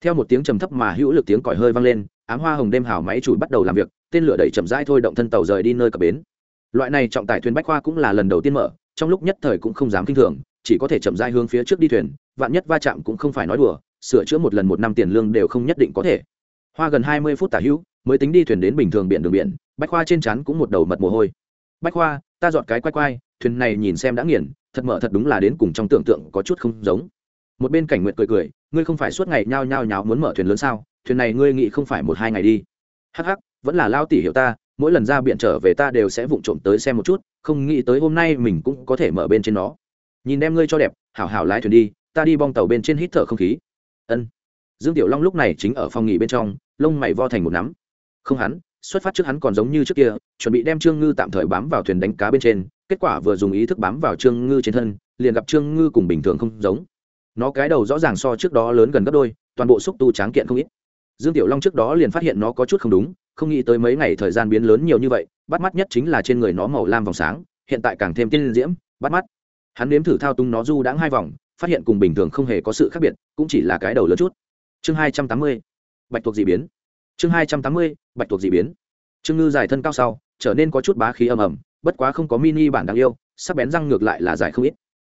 Theo một tiếng trầm thấp mà hữu lực tiếng còi hơi vang lên, ám hoa hồng đêm hào máy chủ bắt đầu làm việc, tên lửa đẩy chậm rãi thôi động thân tàu rời đi nơi cập bến. Loại này trọng tải thuyền bách khoa cũng là lần đầu tiên mở, trong lúc nhất thời cũng không dám kinh thường, chỉ có thể chậm rãi hướng phía trước đi thuyền, vạn nhất va chạm cũng không phải nói đùa sửa chữa một lần một năm tiền lương đều không nhất định có thể. Hoa gần hai mươi phút tả hữu, mới tính đi thuyền đến bình thường biển đường biển, bách khoa trên chắn cũng một đầu mật mồ hôi. Bách khoa, ta dọn cái quay quay, thuyền này nhìn xem đã nghiền, thật mở thật đúng là đến cùng trong tưởng tượng có chút không giống. Một bên cảnh nguyện cười cười, ngươi không phải suốt ngày nhao nhao nháo muốn mở thuyền lớn sao? Thuyền này ngươi nghĩ không phải một hai ngày đi. Hắc hắc, vẫn là lao tỉ hiểu ta, mỗi lần ra biển trở về ta đều sẽ vụng trộm tới xem một chút, không nghĩ tới hôm nay mình cũng có thể mở bên trên nó. Nhìn đem ngươi cho đẹp, hảo hảo lái thuyền đi, ta đi bong tàu bên trên hít thở không khí ân. Dương tiểu long lúc này chính ở phòng nghỉ bên trong, lông mày vo thành một nắm. Không hắn, xuất phát trước hắn còn giống như trước kia, chuẩn bị đem trương ngư tạm thời bám vào thuyền đánh cá bên trên, kết quả vừa dùng ý thức bám vào trương ngư trên thân, liền gặp trương ngư cùng bình thường không giống. Nó cái đầu rõ ràng so trước đó lớn gần gấp đôi, toàn bộ xúc tu tráng kiện không ít. Dương tiểu long trước đó liền phát hiện nó có chút không đúng, không nghĩ tới mấy ngày thời gian biến lớn nhiều như vậy, bắt mắt nhất chính là trên người nó màu lam vòng sáng, hiện tại càng thêm tiên diễm, bắt mắt. Hắn nếm thử thao túng nó du đãng hai vòng phát hiện cùng bình thường không hề có sự khác biệt, cũng chỉ là cái đầu lớn chút. Chương hai trăm tám mươi, bạch thuộc d ị biến. Chương hai trăm tám mươi, bạch thuộc d ị biến. Trương ngư dài thân cao sau, trở nên có chút bá khí ầm ầm, bất quá không có mini bản đáng yêu, sắc bén răng ngược lại là dài không ít.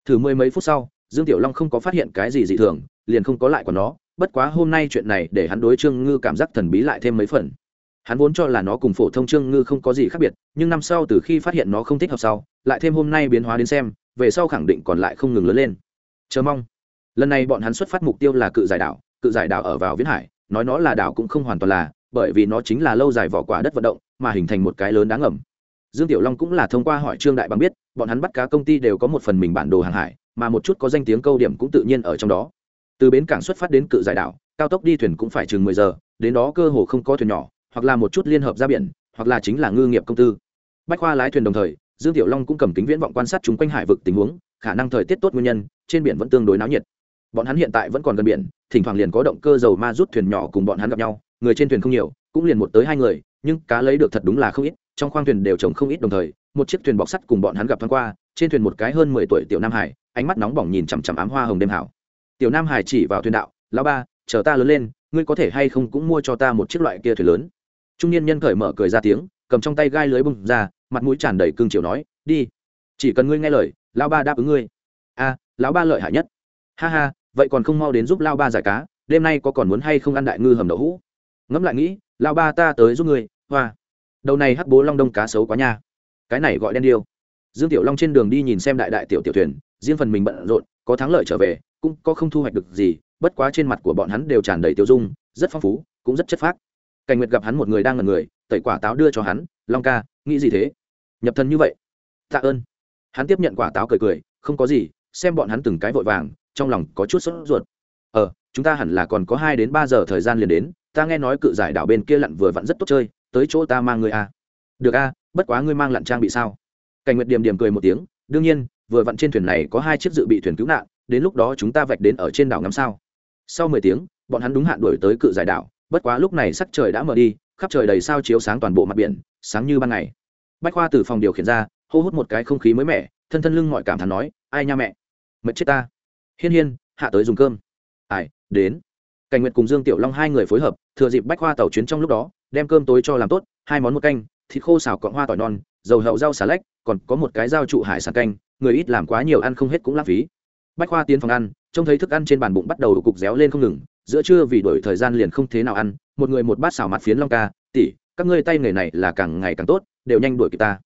Thử mười mấy phút sau, dương tiểu long không có phát hiện cái gì dị thường, liền không có lại của nó, bất quá hôm nay chuyện này để hắn đối trương ngư cảm giác thần bí lại thêm mấy phần. Hắn vốn cho là nó cùng phổ thông trương ngư không có gì khác biệt, nhưng năm sau từ khi phát hiện nó không thích hợp sau, lại thêm hôm nay biến hóa đến xem, về sau khẳng định còn lại không ngừng lớn lên chờ mong. Lần này bọn hắn xuất phát mục tiêu là cự giải đảo, cự giải đảo ở vào viễn hải, nói nó là đảo cũng không hoàn toàn là, bởi vì nó chính là lâu dài vỏ quả đất vận động, mà hình thành một cái lớn đáng ngầm. Dương tiểu long cũng là thông qua hỏi trương đại bằng biết, bọn hắn bắt cá công ty đều có một phần mình bản đồ hàng hải, mà một chút có danh tiếng câu điểm cũng tự nhiên ở trong đó. Từ bến cảng xuất phát đến cự giải đảo, cao tốc đi thuyền cũng phải chừng mười giờ, đến đó cơ hồ không có thuyền nhỏ, hoặc là một chút liên hợp ra biển, hoặc là chính là ngư nghiệp công tư. Bách khoa lái thuyền đồng thời, dương tiểu long cũng cầm kính viễn vọng quan sát chúng quanh hải vực tình huống khả năng thời tiết tốt nguyên nhân, trên biển vẫn tương đối náo nhiệt. Bọn hắn hiện tại vẫn còn gần biển, thỉnh thoảng liền có động cơ dầu ma rút thuyền nhỏ cùng bọn hắn gặp nhau, người trên thuyền không nhiều, cũng liền một tới hai người, nhưng cá lấy được thật đúng là không ít, trong khoang thuyền đều trồng không ít đồng thời, một chiếc thuyền bọc sắt cùng bọn hắn gặp thoáng qua, trên thuyền một cái hơn mười tuổi tiểu nam hải, ánh mắt nóng bỏng nhìn chằm chằm ám hoa hồng đêm hảo. Tiểu nam hải chỉ vào thuyền đạo, lão ba, chờ ta lớn lên, ngươi có thể hay không cũng mua cho ta một chiếc loại kia thuyền lớn? Trung niên nhân cởi mở cười ra tiếng, cầm trong tay gai lưới bung ra, mặt mũi tràn đầy cương chiều nói, đi, chỉ cần ngươi nghe lời lão ba đáp ứng ngươi. A, lão ba lợi hại nhất. Ha ha, vậy còn không mau đến giúp lao ba giải cá, đêm nay có còn muốn hay không ăn đại ngư hầm đậu hũ? Ngẫm lại nghĩ lao ba ta tới giúp ngươi, hoa. Đầu này hắc bố long đông cá xấu quá nha. Cái này gọi đen điêu. Dương tiểu long trên đường đi nhìn xem đại đại tiểu tiểu thuyền, riêng phần mình bận rộn, có thắng lợi trở về, cũng có không thu hoạch được gì, bất quá trên mặt của bọn hắn đều tràn đầy tiêu dung, rất phong phú, cũng rất chất phác. Cảnh nguyệt gặp hắn một người đang ngần người, tẩy quả táo đưa cho hắn, long ca, nghĩ gì thế? Nhập thân như vậy. Tạ ơn hắn tiếp nhận quả táo cười cười, không có gì, xem bọn hắn từng cái vội vàng, trong lòng có chút sốt ruột. Ờ chúng ta hẳn là còn có hai đến ba giờ thời gian liền đến, ta nghe nói cự giải đảo bên kia lặn vừa vặn rất tốt chơi, tới chỗ ta mang người a. Được a, bất quá ngươi mang lặn trang bị sao? Cảnh nguyệt điểm điểm cười một tiếng, đương nhiên, vừa vặn trên thuyền này có hai chiếc dự bị thuyền cứu nạn, đến lúc đó chúng ta vạch đến ở trên đảo ngắm sao. Sau mười tiếng, bọn hắn đúng hạn đuổi tới cự giải đảo, bất quá lúc này sắc trời đã mở đi, khắp trời đầy sao chiếu sáng toàn bộ mặt biển, sáng như ban ngày. Bách khoa từ phòng điều khiển ra hô hút một cái không khí mới mẻ, thân thân lưng mọi cảm thán nói, ai nha mẹ, mệt chết ta. Hiên hiên, hạ tới dùng cơm. Ai, đến. Cảnh nguyệt cùng dương tiểu long hai người phối hợp, thừa dịp bách khoa tàu chuyến trong lúc đó, đem cơm tối cho làm tốt, hai món một canh, thịt khô xào cọng hoa tỏi non, dầu hậu rau xà lách, còn có một cái dao trụ hải sản canh, người ít làm quá nhiều ăn không hết cũng lãng phí. Bách khoa tiến phòng ăn, trông thấy thức ăn trên bàn bụng bắt đầu cục réo lên không ngừng, giữa trưa vì đổi thời gian liền không thế nào ăn, một người một bát xào mặt phiến long ca tỉ các ngươi tay nghề này là càng ngày càng tốt, đều nhanh đuổi kịp ta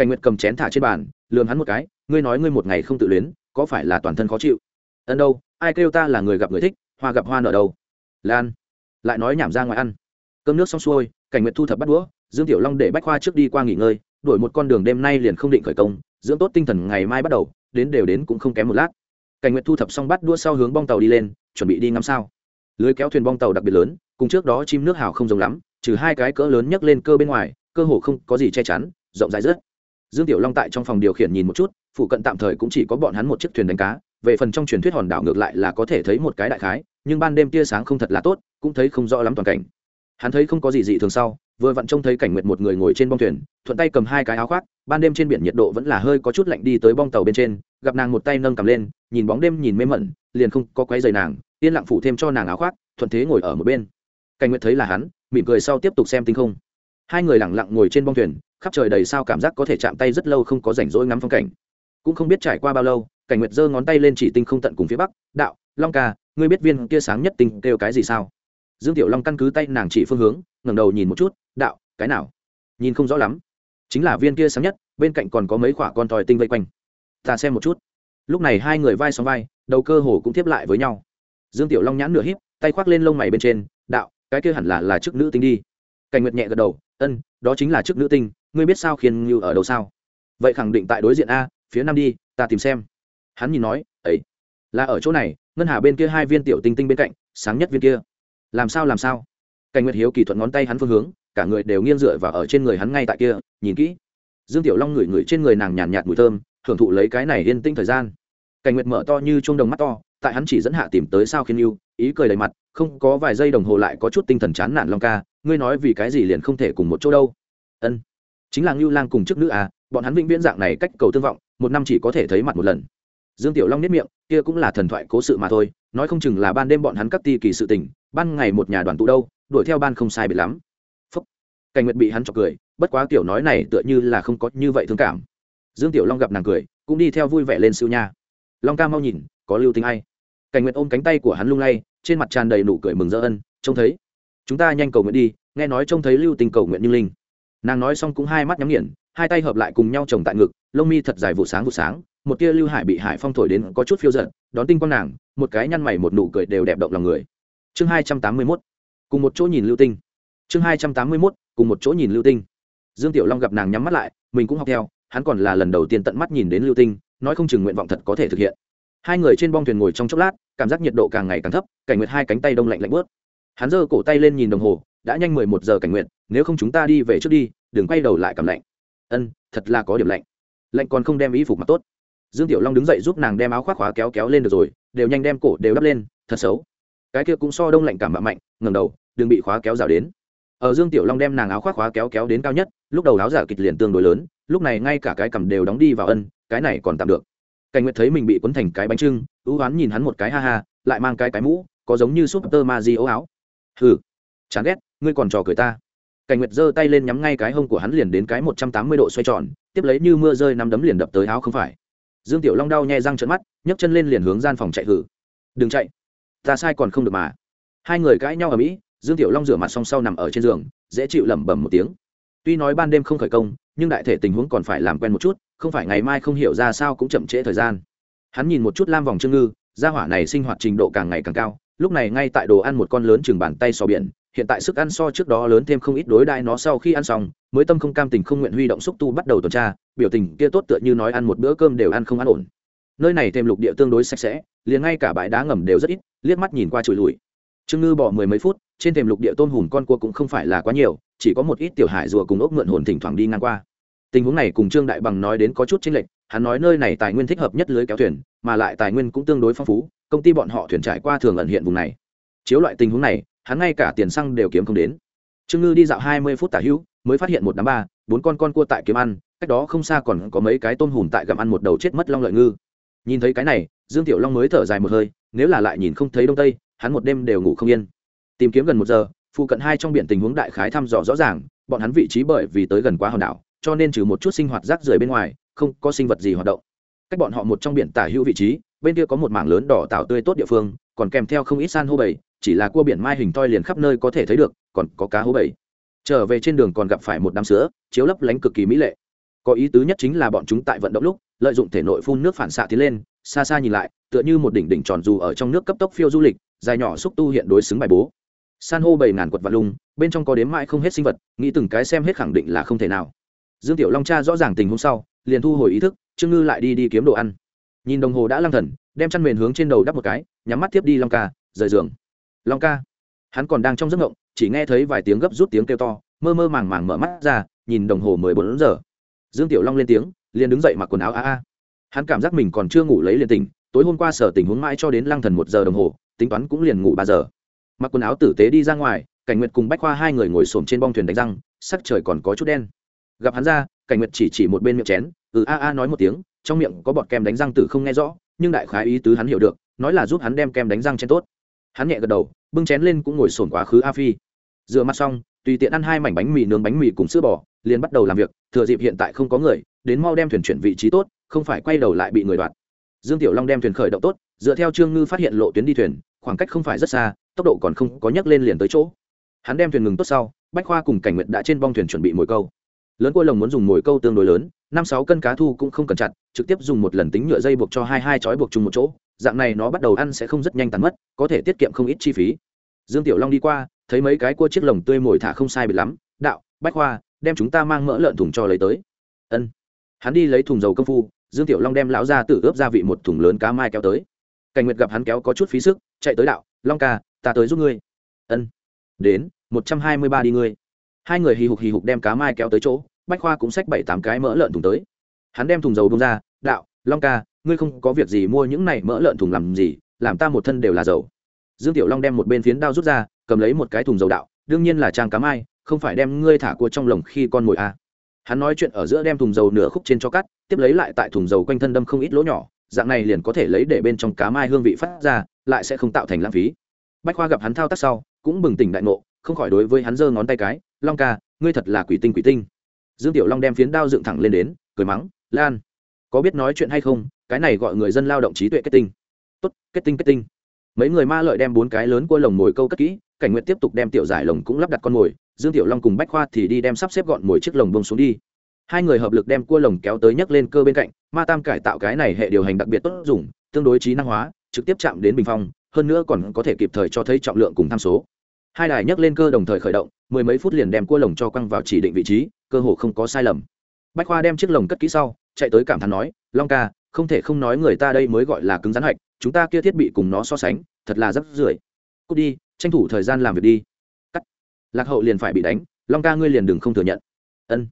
cảnh nguyệt cầm chén thả trên bàn, lườm hắn một cái, ngươi nói ngươi một ngày không tự luyến, có phải là toàn thân khó chịu? Ân đâu, ai kêu ta là người gặp người thích, hoa gặp hoa nở đâu. Lan. Lại nói nhảm ra ngoài ăn. Cơm nước xong xuôi, cảnh nguyệt thu thập bắt đũa, dương tiểu long để bách khoa trước đi qua nghỉ ngơi, đổi một con đường đêm nay liền không định khởi công, dưỡng tốt tinh thần ngày mai bắt đầu, đến đều đến cũng không kém một lát. Cảnh nguyệt thu thập xong bắt đua sau hướng bong tàu đi lên, chuẩn bị đi ngắm sao. Lưới kéo thuyền bong tàu đặc biệt lớn, cùng trước đó chim nước hào không giống lắm, trừ hai cái cỡ lớn nhấc lên cơ bên ngoài, cơ hồ không có gì che chắn, rộng rãi rất dương tiểu long tại trong phòng điều khiển nhìn một chút, phụ cận tạm thời cũng chỉ có bọn hắn một chiếc thuyền đánh cá, về phần trong truyền thuyết hòn đảo ngược lại là có thể thấy một cái đại khái, nhưng ban đêm tia sáng không thật là tốt, cũng thấy không rõ lắm toàn cảnh. Hắn thấy không có gì dị thường sau, vừa vặn trông thấy cảnh nguyệt một người ngồi trên bong thuyền, thuận tay cầm hai cái áo khoác, ban đêm trên biển nhiệt độ vẫn là hơi có chút lạnh đi tới bong tàu bên trên, gặp nàng một tay nâng cầm lên, nhìn bóng đêm nhìn mê mẩn, liền không có quấy giày nàng, yên lặng phủ thêm cho nàng áo khoác, thuận thế ngồi ở một bên. Cảnh nguyệt thấy là hắn, mỉm cười sau tiếp tục xem tinh không. Hai người lẳng lặng ngồi trên bong thuyền khắp trời đầy sao cảm giác có thể chạm tay rất lâu không có rảnh rỗi ngắm phong cảnh. Cũng không biết trải qua bao lâu, cảnh nguyệt giơ ngón tay lên chỉ tinh không tận cùng phía bắc, đạo, long ca, ngươi biết viên kia sáng nhất tinh kêu cái gì sao? Dương tiểu long căn cứ tay nàng chỉ phương hướng, ngẩng đầu nhìn một chút, đạo, cái nào? Nhìn không rõ lắm. Chính là viên kia sáng nhất, bên cạnh còn có mấy quả con thòi tinh vây quanh. Ta xem một chút. Lúc này hai người vai xóm vai, đầu cơ hồ cũng tiếp lại với nhau. Dương tiểu long nhãn nửa híp, tay khoác lên lông mày bên trên, đạo, cái kia hẳn là là chức nữ tinh đi. Cảnh nguyệt nhẹ gật đầu ân, đó chính là chức nữ tinh, ngươi biết sao khiên như ở đâu sao? Vậy khẳng định tại đối diện a, phía nam đi, ta tìm xem. Hắn nhìn nói, ấy, là ở chỗ này, ngân hà bên kia hai viên tiểu tinh tinh bên cạnh, sáng nhất viên kia. Làm sao làm sao? Cảnh nguyệt hiếu kỳ thuận ngón tay hắn phương hướng, cả người đều nghiêng dựa và ở trên người hắn ngay tại kia, nhìn kỹ. Dương tiểu long ngửi ngửi trên người nàng nhàn nhạt mùi thơm, hưởng thụ lấy cái này yên tinh thời gian. Cảnh nguyệt mở to như chuông đồng mắt to, tại hắn chỉ dẫn hạ tìm tới sao khiên yêu ý cười đầy mặt, không có vài giây đồng hồ lại có chút tinh thần chán nản long ca ngươi nói vì cái gì liền không thể cùng một chỗ đâu? Ân, chính là ngưu lang cùng chức nữ à bọn hắn vĩnh viễn dạng này cách cầu tương vọng, một năm chỉ có thể thấy mặt một lần. Dương tiểu long nếp miệng, kia cũng là thần thoại cố sự mà thôi, nói không chừng là ban đêm bọn hắn cắt ti kỳ sự tình, ban ngày một nhà đoàn tụ đâu, đuổi theo ban không sai biệt lắm. Phúc, cảnh nguyệt bị hắn chọc cười, bất quá tiểu nói này tựa như là không có như vậy thương cảm. Dương tiểu long gặp nàng cười, cũng đi theo vui vẻ lên siêu nha. Long ca mau nhìn, có lưu tính ai? Cảnh nguyệt ôm cánh tay của hắn lung lay, trên mặt tràn đầy nụ cười mừng rỡ ân, trông thấy chúng ta nhanh cầu nguyện đi, nghe nói trông thấy lưu tình cầu nguyện như linh. Nàng nói xong cũng hai mắt nhắm nghiền, hai tay hợp lại cùng nhau chồng tại ngực, lông mi thật dài vụ sáng vụ sáng, một tia lưu hải bị hải phong thổi đến có chút phiêu giận đón tinh quang nàng, một cái nhăn mày một nụ cười đều đẹp động lòng người. Chương hai trăm tám mươi mốt, cùng một chỗ nhìn lưu tinh. Chương hai trăm tám mươi mốt, cùng một chỗ nhìn lưu tinh. Dương tiểu long gặp nàng nhắm mắt lại, mình cũng học theo, hắn còn là lần đầu tiên tận mắt nhìn đến lưu tinh, nói không chừng nguyện vọng thật có thể thực hiện. Hai người trên bong thuyền ngồi trong chốc lát, cảm giác nhiệt độ càng ngày càng thấp, cảnh nguyệt hai cánh tay đông lạnh lạnh bớt hắn giơ cổ tay lên nhìn đồng hồ, đã nhanh mười một giờ cảnh nguyện, nếu không chúng ta đi về trước đi, đừng quay đầu lại cảm lạnh. Ân, thật là có điểm lạnh. Lạnh còn không đem y phục mặc tốt. Dương tiểu long đứng dậy giúp nàng đem áo khoác khóa kéo kéo lên được rồi, đều nhanh đem cổ đều đắp lên, thật xấu. Cái kia cũng so đông lạnh cảm bạo mạnh ngầm đầu, đừng bị khóa kéo rào đến. Ở dương tiểu long đem nàng áo khoác khóa kéo kéo đến cao nhất, lúc đầu áo giả kịch liền tương đối lớn, lúc này ngay cả cái cầm đều đóng đi vào ân, cái này còn tạm được. Cảnh nguyệt thấy mình bị quấn thành cái bánh trưng, ưu oán nhìn hắn một cái ha ha, lại mang cái cái mũ, có giống như súp tơ ma di ấu áo hừ, chán ghét, ngươi còn trò cười ta. Cảnh nguyệt giơ tay lên nhắm ngay cái hông của hắn liền đến cái một trăm tám mươi độ xoay tròn, tiếp lấy như mưa rơi nắm đấm liền đập tới áo không phải. Dương tiểu long đau nhè răng trợn mắt, nhấc chân lên liền hướng gian phòng chạy hử. Đừng chạy, ta sai còn không được mà. Hai người cãi nhau ở mỹ, dương tiểu long rửa mặt xong sau nằm ở trên giường, dễ chịu lẩm bẩm một tiếng. Tuy nói ban đêm không khởi công, nhưng đại thể tình huống còn phải làm quen một chút, không phải ngày mai không hiểu ra sao cũng chậm trễ thời gian. Hắn nhìn một chút lam vòng trương ngư, gia hỏa này sinh hoạt trình độ càng ngày càng cao lúc này ngay tại đồ ăn một con lớn chừng bàn tay sò biển, hiện tại sức ăn so trước đó lớn thêm không ít đối đại nó sau khi ăn xong, mới tâm không cam tình không nguyện huy động xúc tu bắt đầu tuần tra, biểu tình kia tốt tựa như nói ăn một bữa cơm đều ăn không ăn ổn. Nơi này thêm lục địa tương đối sạch sẽ, liền ngay cả bãi đá ngầm đều rất ít, liếc mắt nhìn qua trụi lùi. Trương ngư bỏ mười mấy phút, trên thềm lục địa tôn hùm con cua cũng không phải là quá nhiều, chỉ có một ít tiểu hải rùa cùng ốc mượn hồn thỉnh thoảng đi ngang qua. Tình huống này cùng trương đại bằng nói đến có chút chênh lệch, hắn nói nơi này tài nguyên thích hợp nhất lưới kéo thuyền, mà lại tài nguyên cũng tương đối phong phú công ty bọn họ thuyền trải qua thường ẩn hiện vùng này. Chiếu loại tình huống này, hắn ngay cả tiền xăng đều kiếm không đến. Trương ngư đi dạo hai mươi phút tả hữu, mới phát hiện một đám ba, bốn con con cua tại kiếm ăn, cách đó không xa còn có mấy cái tôm hùm tại gặm ăn một đầu chết mất long lợi ngư. Nhìn thấy cái này, dương tiểu long mới thở dài một hơi, nếu là lại nhìn không thấy đông tây, hắn một đêm đều ngủ không yên. Tìm kiếm gần một giờ, phụ cận hai trong biển tình huống đại khái thăm dò rõ ràng, bọn hắn vị trí bởi vì tới gần quá hòn đảo, cho nên trừ một chút sinh hoạt rác rưởi bên ngoài, không có sinh vật gì hoạt động. Cách bọn họ một trong biển tả hữu vị trí bên kia có một mảng lớn đỏ tảo tươi tốt địa phương, còn kèm theo không ít san hô bầy, chỉ là cua biển mai hình toi liền khắp nơi có thể thấy được, còn có cá hố bầy. Trở về trên đường còn gặp phải một đám sữa, chiếu lấp lánh cực kỳ mỹ lệ. Có ý tứ nhất chính là bọn chúng tại vận động lúc, lợi dụng thể nội phun nước phản xạ tiến lên, xa xa nhìn lại, tựa như một đỉnh đỉnh tròn dù ở trong nước cấp tốc phiêu du lịch, dài nhỏ xúc tu hiện đối xứng bài bố. San hô bầy ngàn quật vạn lung, bên trong có đếm mãi không hết sinh vật, nghĩ từng cái xem hết khẳng định là không thể nào. Dương tiểu long cha rõ ràng tình hôm sau, liền thu hồi ý thức, trương ngư lại đi đi kiếm đồ ăn nhìn đồng hồ đã lăng thần, đem chăn mền hướng trên đầu đắp một cái, nhắm mắt tiếp đi long ca, rời giường. Long ca. Hắn còn đang trong giấc ngộng, chỉ nghe thấy vài tiếng gấp rút tiếng kêu to, mơ mơ màng màng mở mắt ra, nhìn đồng hồ mười bốn giờ. Dương tiểu long lên tiếng, liền đứng dậy mặc quần áo a a. Hắn cảm giác mình còn chưa ngủ lấy liền tỉnh, tối hôm qua sở tình huống mãi cho đến lăng thần một giờ đồng hồ, tính toán cũng liền ngủ ba giờ. Mặc quần áo tử tế đi ra ngoài, cảnh nguyệt cùng bách khoa hai người ngồi xổm trên bong thuyền đánh răng, sắc trời còn có chút đen. Gặp hắn ra, cảnh nguyệt chỉ chỉ một bên miệng chén ừ a a nói một tiếng trong miệng có bọt kem đánh răng tử không nghe rõ, nhưng đại khái ý tứ hắn hiểu được, nói là giúp hắn đem kem đánh răng chen tốt. Hắn nhẹ gật đầu, bưng chén lên cũng ngồi sồn quá khứ a phi. Rửa mặt xong, tùy tiện ăn hai mảnh bánh mì nướng bánh mì cùng sữa bò, liền bắt đầu làm việc, thừa dịp hiện tại không có người, đến mau đem thuyền chuyển vị trí tốt, không phải quay đầu lại bị người đoạt. Dương tiểu long đem thuyền khởi động tốt, dựa theo trương ngư phát hiện lộ tuyến đi thuyền, khoảng cách không phải rất xa, tốc độ còn không có nhấc lên liền tới chỗ. Hắn đem thuyền ngừng tốt sau, bách khoa cùng cảnh nguyệt đã trên bong thuyền chuẩn bị mồi câu lớn cua lồng muốn dùng mồi câu tương đối lớn, năm sáu cân cá thu cũng không cần chặt, trực tiếp dùng một lần tính nhựa dây buộc cho hai hai chói buộc chung một chỗ, dạng này nó bắt đầu ăn sẽ không rất nhanh tàn mất, có thể tiết kiệm không ít chi phí. Dương tiểu long đi qua, thấy mấy cái cua chiếc lồng tươi mồi thả không sai biệt lắm, đạo, bách khoa, đem chúng ta mang mỡ lợn thùng cho lấy tới. Ân. Hắn đi lấy thùng dầu công phu, dương tiểu long đem lão ra tự ướp gia vị một thùng lớn cá mai kéo tới. Cảnh nguyệt gặp hắn kéo có chút phí sức, chạy tới đạo, long ca, ta tới giúp ngươi. Ân. Đến, một trăm hai mươi ba đi ngươi. Hai người hì hục hì hục đem cá mai kéo tới chỗ bách khoa cũng xách bảy tám cái mỡ lợn thùng tới. Hắn đem thùng dầu bông ra, đạo, long ca, ngươi không có việc gì mua những này mỡ lợn thùng làm gì, làm ta một thân đều là dầu. Dương tiểu long đem một bên phiến đao rút ra, cầm lấy một cái thùng dầu đạo, đương nhiên là trang cá mai, không phải đem ngươi thả cua trong lồng khi con mồi à. hắn nói chuyện ở giữa đem thùng dầu nửa khúc trên cho cắt, tiếp lấy lại tại thùng dầu quanh thân đâm không ít lỗ nhỏ, dạng này liền có thể lấy để bên trong cá mai hương vị phát ra, lại sẽ không tạo thành lãng phí. Bách khoa gặp hắn thao tác sau, cũng bừng tỉnh đại ngộ, không khỏi đối với hắn giơ ngón tay cái, long ca, ngươi thật là quỷ tinh quỷ tinh dương tiểu long đem phiến đao dựng thẳng lên đến, cười mắng, lan, có biết nói chuyện hay không? Cái này gọi người dân lao động trí tuệ kết tinh. Tốt, kết tinh kết tinh. Mấy người ma lợi đem bốn cái lớn cua lồng mồi câu cất kỹ, cảnh nguyện tiếp tục đem tiểu giải lồng cũng lắp đặt con mồi, dương tiểu long cùng bách khoa thì đi đem sắp xếp gọn mồi chiếc lồng bông xuống đi. Hai người hợp lực đem cua lồng kéo tới nhấc lên cơ bên cạnh, ma tam cải tạo cái này hệ điều hành đặc biệt tốt dùng, tương đối trí năng hóa, trực tiếp chạm đến bình phong, hơn nữa còn có thể kịp thời cho thấy trọng lượng cùng tham số. Hai đài nhấc lên cơ đồng thời khởi động mười mấy phút liền đem cua lồng cho quăng vào chỉ định vị trí, cơ hồ không có sai lầm. Bách khoa đem chiếc lồng cất kỹ sau, chạy tới cảm thán nói, long ca, không thể không nói người ta đây mới gọi là cứng rắn hạch, chúng ta kia thiết bị cùng nó so sánh, thật là rất rưởi. Cút đi, tranh thủ thời gian làm việc đi. Cắt. Lạc hậu liền phải bị đánh, long ca ngươi liền đừng không thừa nhận. Ân.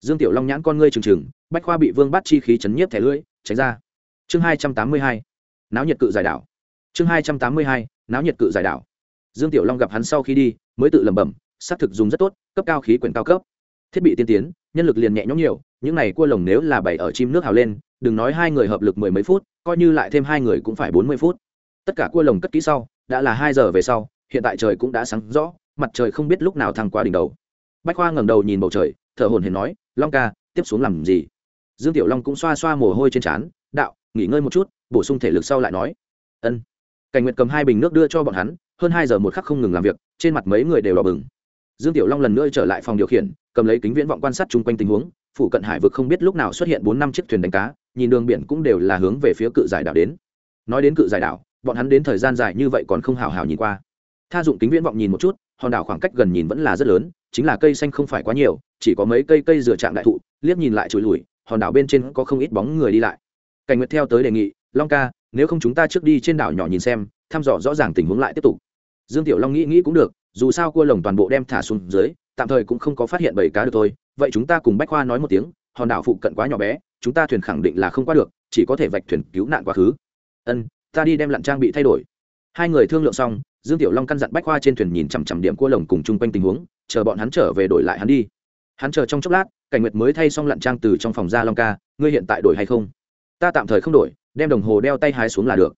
Dương tiểu long nhãn con ngươi trừng trừng, bách khoa bị vương bắt chi khí chấn nhiếp thẻ lưỡi, tránh ra. Chương hai trăm tám mươi hai. Náo nhiệt cự giải đảo. Chương hai trăm tám mươi hai. Náo nhiệt cự giải đảo. Dương tiểu long gặp hắn sau khi đi, mới tự lẩm bẩm xác thực dùng rất tốt, cấp cao khí quyển cao cấp. Thiết bị tiên tiến, nhân lực liền nhẹ nhõm nhiều, những này cua lồng nếu là bày ở chim nước hào lên, đừng nói hai người hợp lực mười mấy phút, coi như lại thêm hai người cũng phải bốn mươi phút. Tất cả cua lồng cất kỹ sau, đã là hai giờ về sau, hiện tại trời cũng đã sáng rõ, mặt trời không biết lúc nào thăng qua đỉnh đầu. Bách khoa ngẩng đầu nhìn bầu trời, thở hồn hển nói, long ca, tiếp xuống làm gì? Dương tiểu long cũng xoa xoa mồ hôi trên trán, đạo, nghỉ ngơi một chút, bổ sung thể lực sau lại nói. Ân. Cảnh nguyệt cầm hai bình nước đưa cho bọn hắn, hơn hai giờ một khắc không ngừng làm việc, trên mặt mấy người đều đỏ bừng dương tiểu long lần nữa trở lại phòng điều khiển, cầm lấy kính viễn vọng quan sát chung quanh tình huống, phủ cận hải vực không biết lúc nào xuất hiện bốn năm chiếc thuyền đánh cá, nhìn đường biển cũng đều là hướng về phía cự giải đảo đến. Nói đến cự giải đảo, bọn hắn đến thời gian dài như vậy còn không hào hào nhìn qua. Tha dụng kính viễn vọng nhìn một chút, hòn đảo khoảng cách gần nhìn vẫn là rất lớn, chính là cây xanh không phải quá nhiều, chỉ có mấy cây cây dựa trạng đại thụ, liếc nhìn lại trùi lùi, hòn đảo bên trên có không ít bóng người đi lại. Cảnh nguyệt theo tới đề nghị, long ca, nếu không chúng ta trước đi trên đảo nhỏ nhìn xem, thăm dò rõ ràng tình huống lại tiếp tục. Dương tiểu long nghĩ nghĩ cũng được dù sao cua lồng toàn bộ đem thả xuống dưới, tạm thời cũng không có phát hiện bảy cá được thôi. Vậy chúng ta cùng bách khoa nói một tiếng, hòn đảo phụ cận quá nhỏ bé, chúng ta thuyền khẳng định là không qua được, chỉ có thể vạch thuyền cứu nạn quá khứ. Ân, ta đi đem lặn trang bị thay đổi. Hai người thương lượng xong, dương tiểu long căn dặn bách khoa trên thuyền nhìn chằm chằm điểm cua lồng cùng chung quanh tình huống, chờ bọn hắn trở về đổi lại hắn đi. Hắn chờ trong chốc lát, cảnh nguyệt mới thay xong lặn trang từ trong phòng ra long ca, ngươi hiện tại đổi hay không? Ta tạm thời không đổi, đem đồng hồ đeo tay hái xuống là được.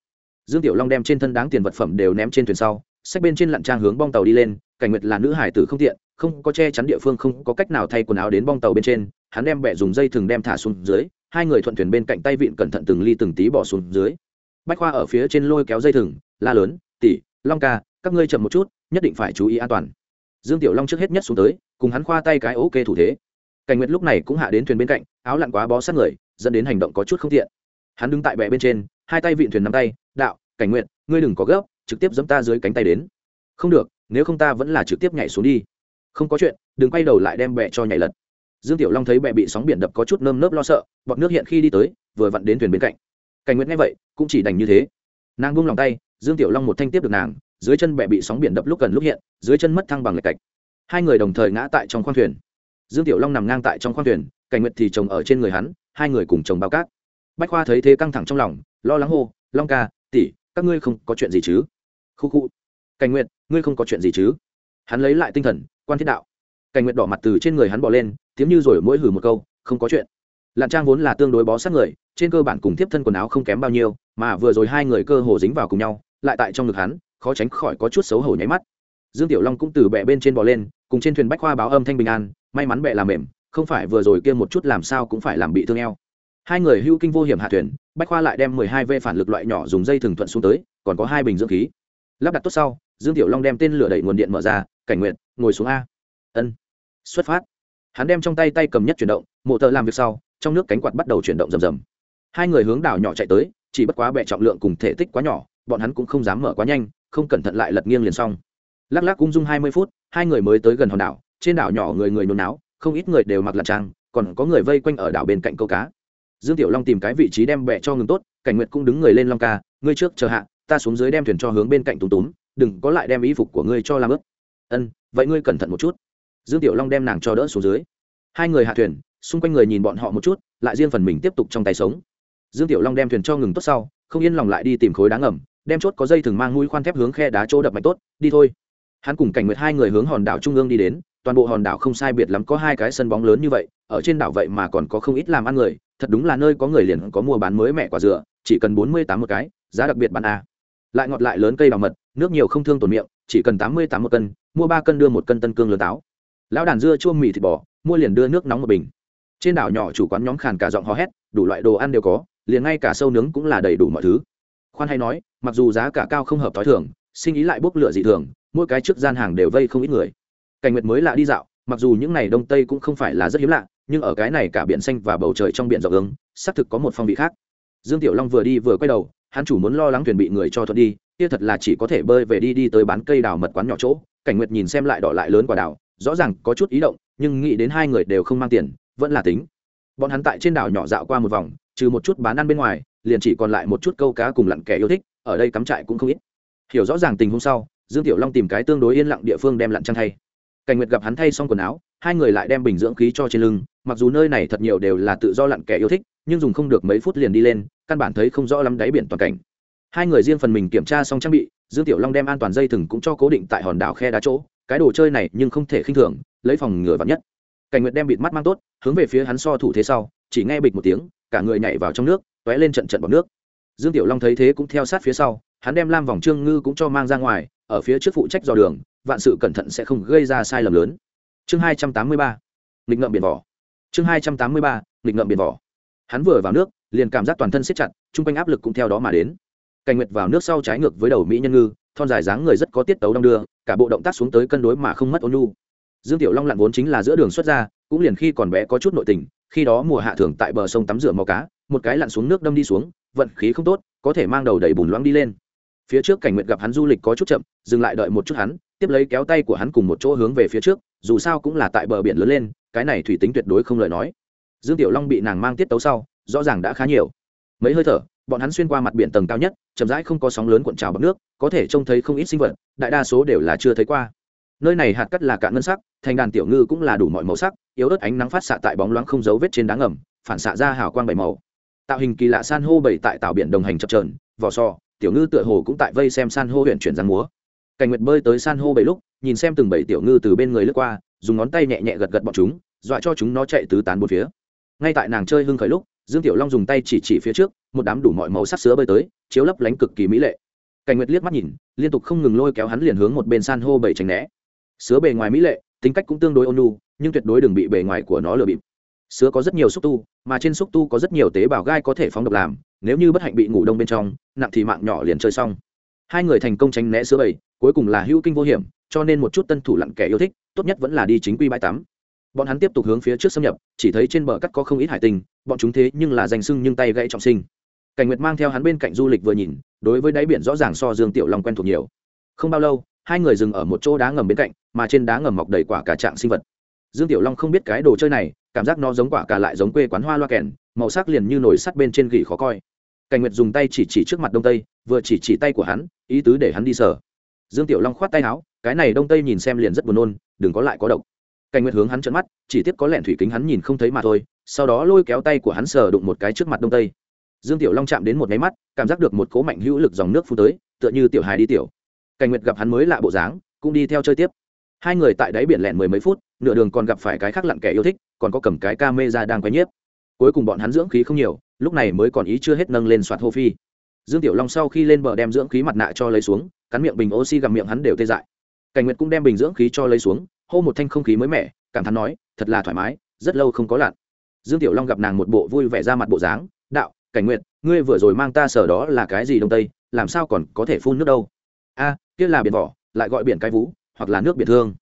Dương tiểu long đem trên thân đáng tiền vật phẩm đều ném trên thuyền sau sách bên trên lặn trang hướng bong tàu đi lên, cảnh nguyệt là nữ hải tử không tiện, không có che chắn địa phương, không có cách nào thay quần áo đến bong tàu bên trên. Hắn đem bẹ dùng dây thừng đem thả xuống dưới, hai người thuận thuyền bên cạnh tay vịn cẩn thận từng ly từng tí bỏ xuống dưới. Bách khoa ở phía trên lôi kéo dây thừng, la lớn tỉ long ca, các ngươi chậm một chút, nhất định phải chú ý an toàn. Dương tiểu long trước hết nhất xuống tới, cùng hắn khoa tay cái ok thủ thế. Cảnh nguyệt lúc này cũng hạ đến thuyền bên cạnh, áo lặn quá bó sát người, dẫn đến hành động có chút không tiện. Hắn đứng tại bẹ bên trên, hai tay vịn thuyền nắm tay, đạo, cảnh nguyện ngươi đừng có gấp trực tiếp dẫm ta dưới cánh tay đến. Không được, nếu không ta vẫn là trực tiếp nhảy xuống đi. Không có chuyện, đừng quay đầu lại đem bẹ cho nhảy lật. Dương tiểu long thấy bẹ bị sóng biển đập có chút nơm nớp lo sợ bọt nước hiện khi đi tới, vừa vặn đến thuyền bên cạnh. Cảnh Nguyệt nghe vậy, cũng chỉ đành như thế. Nàng buông lòng tay, dương tiểu long một thanh tiếp được nàng, dưới chân bẹ bị sóng biển đập lúc gần lúc hiện, dưới chân mất thăng bằng lệch cạch. Hai người đồng thời ngã tại trong khoang thuyền. Dương tiểu long nằm ngang tại trong khoang thuyền, cảnh nguyệt thì chồng ở trên người hắn, hai người cùng chồng bao cát. Bách khoa thấy thế căng thẳng trong lòng, lo lắng hô, long ca, tỷ, các ngươi không có chuyện gì chứ? Khu khu cảnh nguyệt, ngươi không có chuyện gì chứ? Hắn lấy lại tinh thần, quan thiết đạo. Cảnh nguyệt đỏ mặt từ trên người hắn bỏ lên, tiếng như rồi mỗi hử một câu, không có chuyện. Lạn trang vốn là tương đối bó sát người, trên cơ bản cùng tiếp thân quần áo không kém bao nhiêu, mà vừa rồi hai người cơ hồ dính vào cùng nhau, lại tại trong ngực hắn, khó tránh khỏi có chút xấu hổ nháy mắt. Dương tiểu long cũng từ bệ bên trên bò lên, cùng trên thuyền bách khoa báo âm thanh bình an, may mắn bệ làm mềm, không phải vừa rồi kia một chút làm sao cũng phải làm bị thương eo. Hai người hưu kinh vô hiểm hạ thuyền, bách khoa lại đem mười hai vê phản lực loại nhỏ dùng dây thừng thuận xuống tới, còn có hai bình dưỡng khí lắp đặt tốt sau, dương tiểu long đem tên lửa đẩy nguồn điện mở ra, cảnh nguyện ngồi xuống a. Ân. Xuất phát. Hắn đem trong tay tay cầm nhất chuyển động, mộ tờ làm việc sau, trong nước cánh quạt bắt đầu chuyển động rầm rầm. Hai người hướng đảo nhỏ chạy tới, chỉ bất quá bẹ trọng lượng cùng thể tích quá nhỏ, bọn hắn cũng không dám mở quá nhanh, không cẩn thận lại lật nghiêng liền xong. Lắc lắc cung dung hai mươi phút, hai người mới tới gần hòn đảo, trên đảo nhỏ người người nôn náo, không ít người đều mặc lặt trang, còn có người vây quanh ở đảo bên cạnh câu cá. Dương tiểu long tìm cái vị trí đem bẹ cho ngừng tốt, cảnh nguyệt cũng đứng người lên long ca, ngươi trước chờ hạ ta xuống dưới đem thuyền cho hướng bên cạnh túm túm, đừng có lại đem y phục của ngươi cho làm ướt. Ân, vậy ngươi cẩn thận một chút. Dương tiểu long đem nàng cho đỡ xuống dưới. Hai người hạ thuyền, xung quanh người nhìn bọn họ một chút, lại riêng phần mình tiếp tục trong tay sống. Dương tiểu long đem thuyền cho ngừng tốt sau, không yên lòng lại đi tìm khối đá ngầm, đem chốt có dây thừng mang mũi khoan thép hướng khe đá chỗ đập mạnh tốt, đi thôi. Hắn cùng cảnh nguyệt hai người hướng hòn đảo trung ương đi đến, toàn bộ hòn đảo không sai biệt lắm có hai cái sân bóng lớn như vậy, ở trên đảo vậy mà còn có không ít làm ăn người, thật đúng là nơi có người liền có mua bán mới mẹ quả dừa, chỉ cần bốn mươi tám một cái, giá đặc biệt bán a lại ngọt lại lớn cây đào mật, nước nhiều không thương tổn miệng, chỉ cần tám mươi tám một cân, mua ba cân đưa một cân tân cương lớn táo. Lão đàn dưa chua mì thịt bò, mua liền đưa nước nóng một bình. Trên đảo nhỏ chủ quán nhóm khàn cả giọng hò hét, đủ loại đồ ăn đều có, liền ngay cả sâu nướng cũng là đầy đủ mọi thứ. Khoan hay nói, mặc dù giá cả cao không hợp t h i thường, sinh ý lại bốc lửa dị thường, mỗi cái trước gian hàng đều vây không ít người. Cảnh nguyệt mới lạ đi dạo, mặc dù những n à y đông tây cũng không phải là rất hiếm lạ, nhưng ở cái này cả biển xanh và bầu trời trong biển rộng ứng, xác thực có một phong vị khác. Dương tiểu long vừa đi vừa quay đầu hắn chủ muốn lo lắng thuyền bị người cho thuận đi, kia thật là chỉ có thể bơi về đi đi tới bán cây đào mật quán nhỏ chỗ. Cảnh nguyệt nhìn xem lại đỏ lại lớn quả đào, rõ ràng có chút ý động, nhưng nghĩ đến hai người đều không mang tiền, vẫn là tính. Bọn hắn tại trên đảo nhỏ dạo qua một vòng, trừ một chút bán ăn bên ngoài, liền chỉ còn lại một chút câu cá cùng lặn kẻ yêu thích, ở đây cắm trại cũng không ít. Hiểu rõ ràng tình hôm sau, dương tiểu long tìm cái tương đối yên lặng địa phương đem lặn trăng thay. Cảnh nguyệt gặp hắn thay xong quần áo hai người lại đem bình dưỡng khí cho trên lưng, mặc dù nơi này thật nhiều đều là tự do lặn kẻ yêu thích, nhưng dùng không được mấy phút liền đi lên, căn bản thấy không rõ lắm đáy biển toàn cảnh. Hai người riêng phần mình kiểm tra xong trang bị, dương tiểu long đem an toàn dây thừng cũng cho cố định tại hòn đảo khe đá chỗ, cái đồ chơi này nhưng không thể khinh thường, lấy phòng ngừa vắn nhất. Cảnh nguyệt đem bịt mắt mang tốt, hướng về phía hắn so thủ thế sau, chỉ nghe bịch một tiếng, cả người nhảy vào trong nước t lên trận trận bọc nước. Dương tiểu long thấy thế cũng theo sát phía sau, hắn đem lam vòng trương ngư cũng cho mang ra ngoài, ở phía trước phụ trách dò đường, vạn sự cẩn thận sẽ không gây ra sai lầm lớn chương hai trăm tám mươi ba, nghịch ngợm biển vỏ. Chương hai trăm tám mươi ba, nghịch ngợm biển vỏ. Hắn vừa vào nước, liền cảm giác toàn thân siết chặt, chung quanh áp lực cũng theo đó mà đến. Cảnh nguyệt vào nước sau trái ngược với đầu mỹ nhân ngư, thon dài dáng người rất có tiết tấu đong đưa, cả bộ động tác xuống tới cân đối mà không mất ôn nhu. Dương tiểu long lặn vốn chính là giữa đường xuất ra, cũng liền khi còn bé có chút nội tình, khi đó mùa hạ thường tại bờ sông tắm rửa mò cá, một cái lặn xuống nước đâm đi xuống, vận khí không tốt, có thể mang đầu đầy bùn loãng đi lên. Phía trước cảnh Nguyệt gặp hắn du lịch có chút chậm, dừng lại đợi một chút hắn, tiếp lấy kéo tay của hắn cùng một chỗ hướng về phía trước dù sao cũng là tại bờ biển lớn lên, cái này thủy tính tuyệt đối không lời nói. Dương tiểu long bị nàng mang tiết tấu sau, rõ ràng đã khá nhiều. Mấy hơi thở, bọn hắn xuyên qua mặt biển tầng cao nhất, chậm rãi không có sóng lớn cuộn trào bằng nước, có thể trông thấy không ít sinh vật, đại đa số đều là chưa thấy qua. Nơi này hạt cắt là cạn ngân sắc, thành đàn tiểu ngư cũng là đủ mọi màu sắc, yếu ớt ánh nắng phát xạ tại bóng loáng không dấu vết trên đá ngầm, phản xạ ra hào quang bảy màu. Tạo hình kỳ lạ san hô bảy tại tạo biển đồng hành chập trờn vỏ sò, tiểu ngư tựa hồ cũng tại vây xem san hô huyện chuyển giang múa. Cảnh nguyệt bơi tới san hô bảy lúc nhìn xem từng bảy tiểu ngư từ bên người lướt qua, dùng ngón tay nhẹ nhẹ gật gật bọn chúng, dọa cho chúng nó chạy tứ tán bốn phía. Ngay tại nàng chơi hưng khởi lúc, dương tiểu long dùng tay chỉ chỉ phía trước, một đám đủ mọi màu sắc sứa bơi tới, chiếu lấp lánh cực kỳ mỹ lệ. Cảnh nguyệt liếc mắt nhìn, liên tục không ngừng lôi kéo hắn liền hướng một bên san hô bảy tránh né. Sứa bề ngoài mỹ lệ, tính cách cũng tương đối ôn nhu, nhưng tuyệt đối đừng bị bề ngoài của nó lừa bịp. Sứa có rất nhiều xúc tu, mà trên xúc tu có rất nhiều tế bào gai có thể phóng độc làm, nếu như bất hạnh bị ngủ đông bên trong, nặng thì mạng nhỏ liền chơi xong. Hai người thành công tránh né sứa bầy, cuối cùng là hữu kinh vô hiểm cho nên một chút tân thủ lặn kẻ yêu thích, tốt nhất vẫn là đi chính quy bãi tắm. Bọn hắn tiếp tục hướng phía trước xâm nhập, chỉ thấy trên bờ cắt có không ít hải tình bọn chúng thế nhưng là danh sưng nhưng tay gãy trọng sinh. Cảnh nguyệt mang theo hắn bên cạnh du lịch vừa nhìn, đối với đáy biển rõ ràng so dương tiểu long quen thuộc nhiều. Không bao lâu, hai người dừng ở một chỗ đá ngầm bên cạnh, mà trên đá ngầm mọc đầy quả cả trạng sinh vật. Dương tiểu long không biết cái đồ chơi này, cảm giác nó giống quả cả lại giống quê quán hoa loa kèn, màu sắc liền như nổi sắt bên trên gỉ khó coi. Cảnh nguyệt dùng tay chỉ chỉ trước mặt đông tây, vừa chỉ chỉ tay của hắn, ý tứ để hắn đi sở dương tiểu long khoát tay áo cái này đông tây nhìn xem liền rất buồn nôn, đừng có lại có độc. Cảnh nguyệt hướng hắn trợn mắt, chỉ tiếp có lẹn thủy kính hắn nhìn không thấy mà thôi, sau đó lôi kéo tay của hắn sờ đụng một cái trước mặt đông tây. Dương tiểu long chạm đến một máy mắt, cảm giác được một cố mạnh hữu lực dòng nước phun tới, tựa như tiểu hài đi tiểu. Cảnh nguyệt gặp hắn mới lạ bộ dáng, cũng đi theo chơi tiếp. Hai người tại đáy biển lẹn mười mấy phút, nửa đường còn gặp phải cái khác lặn kẻ yêu thích, còn có cầm cái ca mê ra đang quay nhiếp. Cuối cùng bọn hắn dưỡng khí không nhiều, lúc này mới còn ý chưa hết nâng lên soạt hô phi. Dương tiểu long sau khi lên bờ đem dưỡng khí mặt nạ cho lấy xuống, cắn miệng bình oxy gặp miệng hắn đều tê dại cảnh nguyệt cũng đem bình dưỡng khí cho lấy xuống, hô một thanh không khí mới mẻ, cảm thán nói, thật là thoải mái, rất lâu không có lặn. Dương tiểu long gặp nàng một bộ vui vẻ ra mặt bộ dáng, đạo, cảnh nguyệt, ngươi vừa rồi mang ta sở đó là cái gì đông tây, làm sao còn có thể phun nước đâu? A, kia là biển vỏ, lại gọi biển cái vú, hoặc là nước biển thương.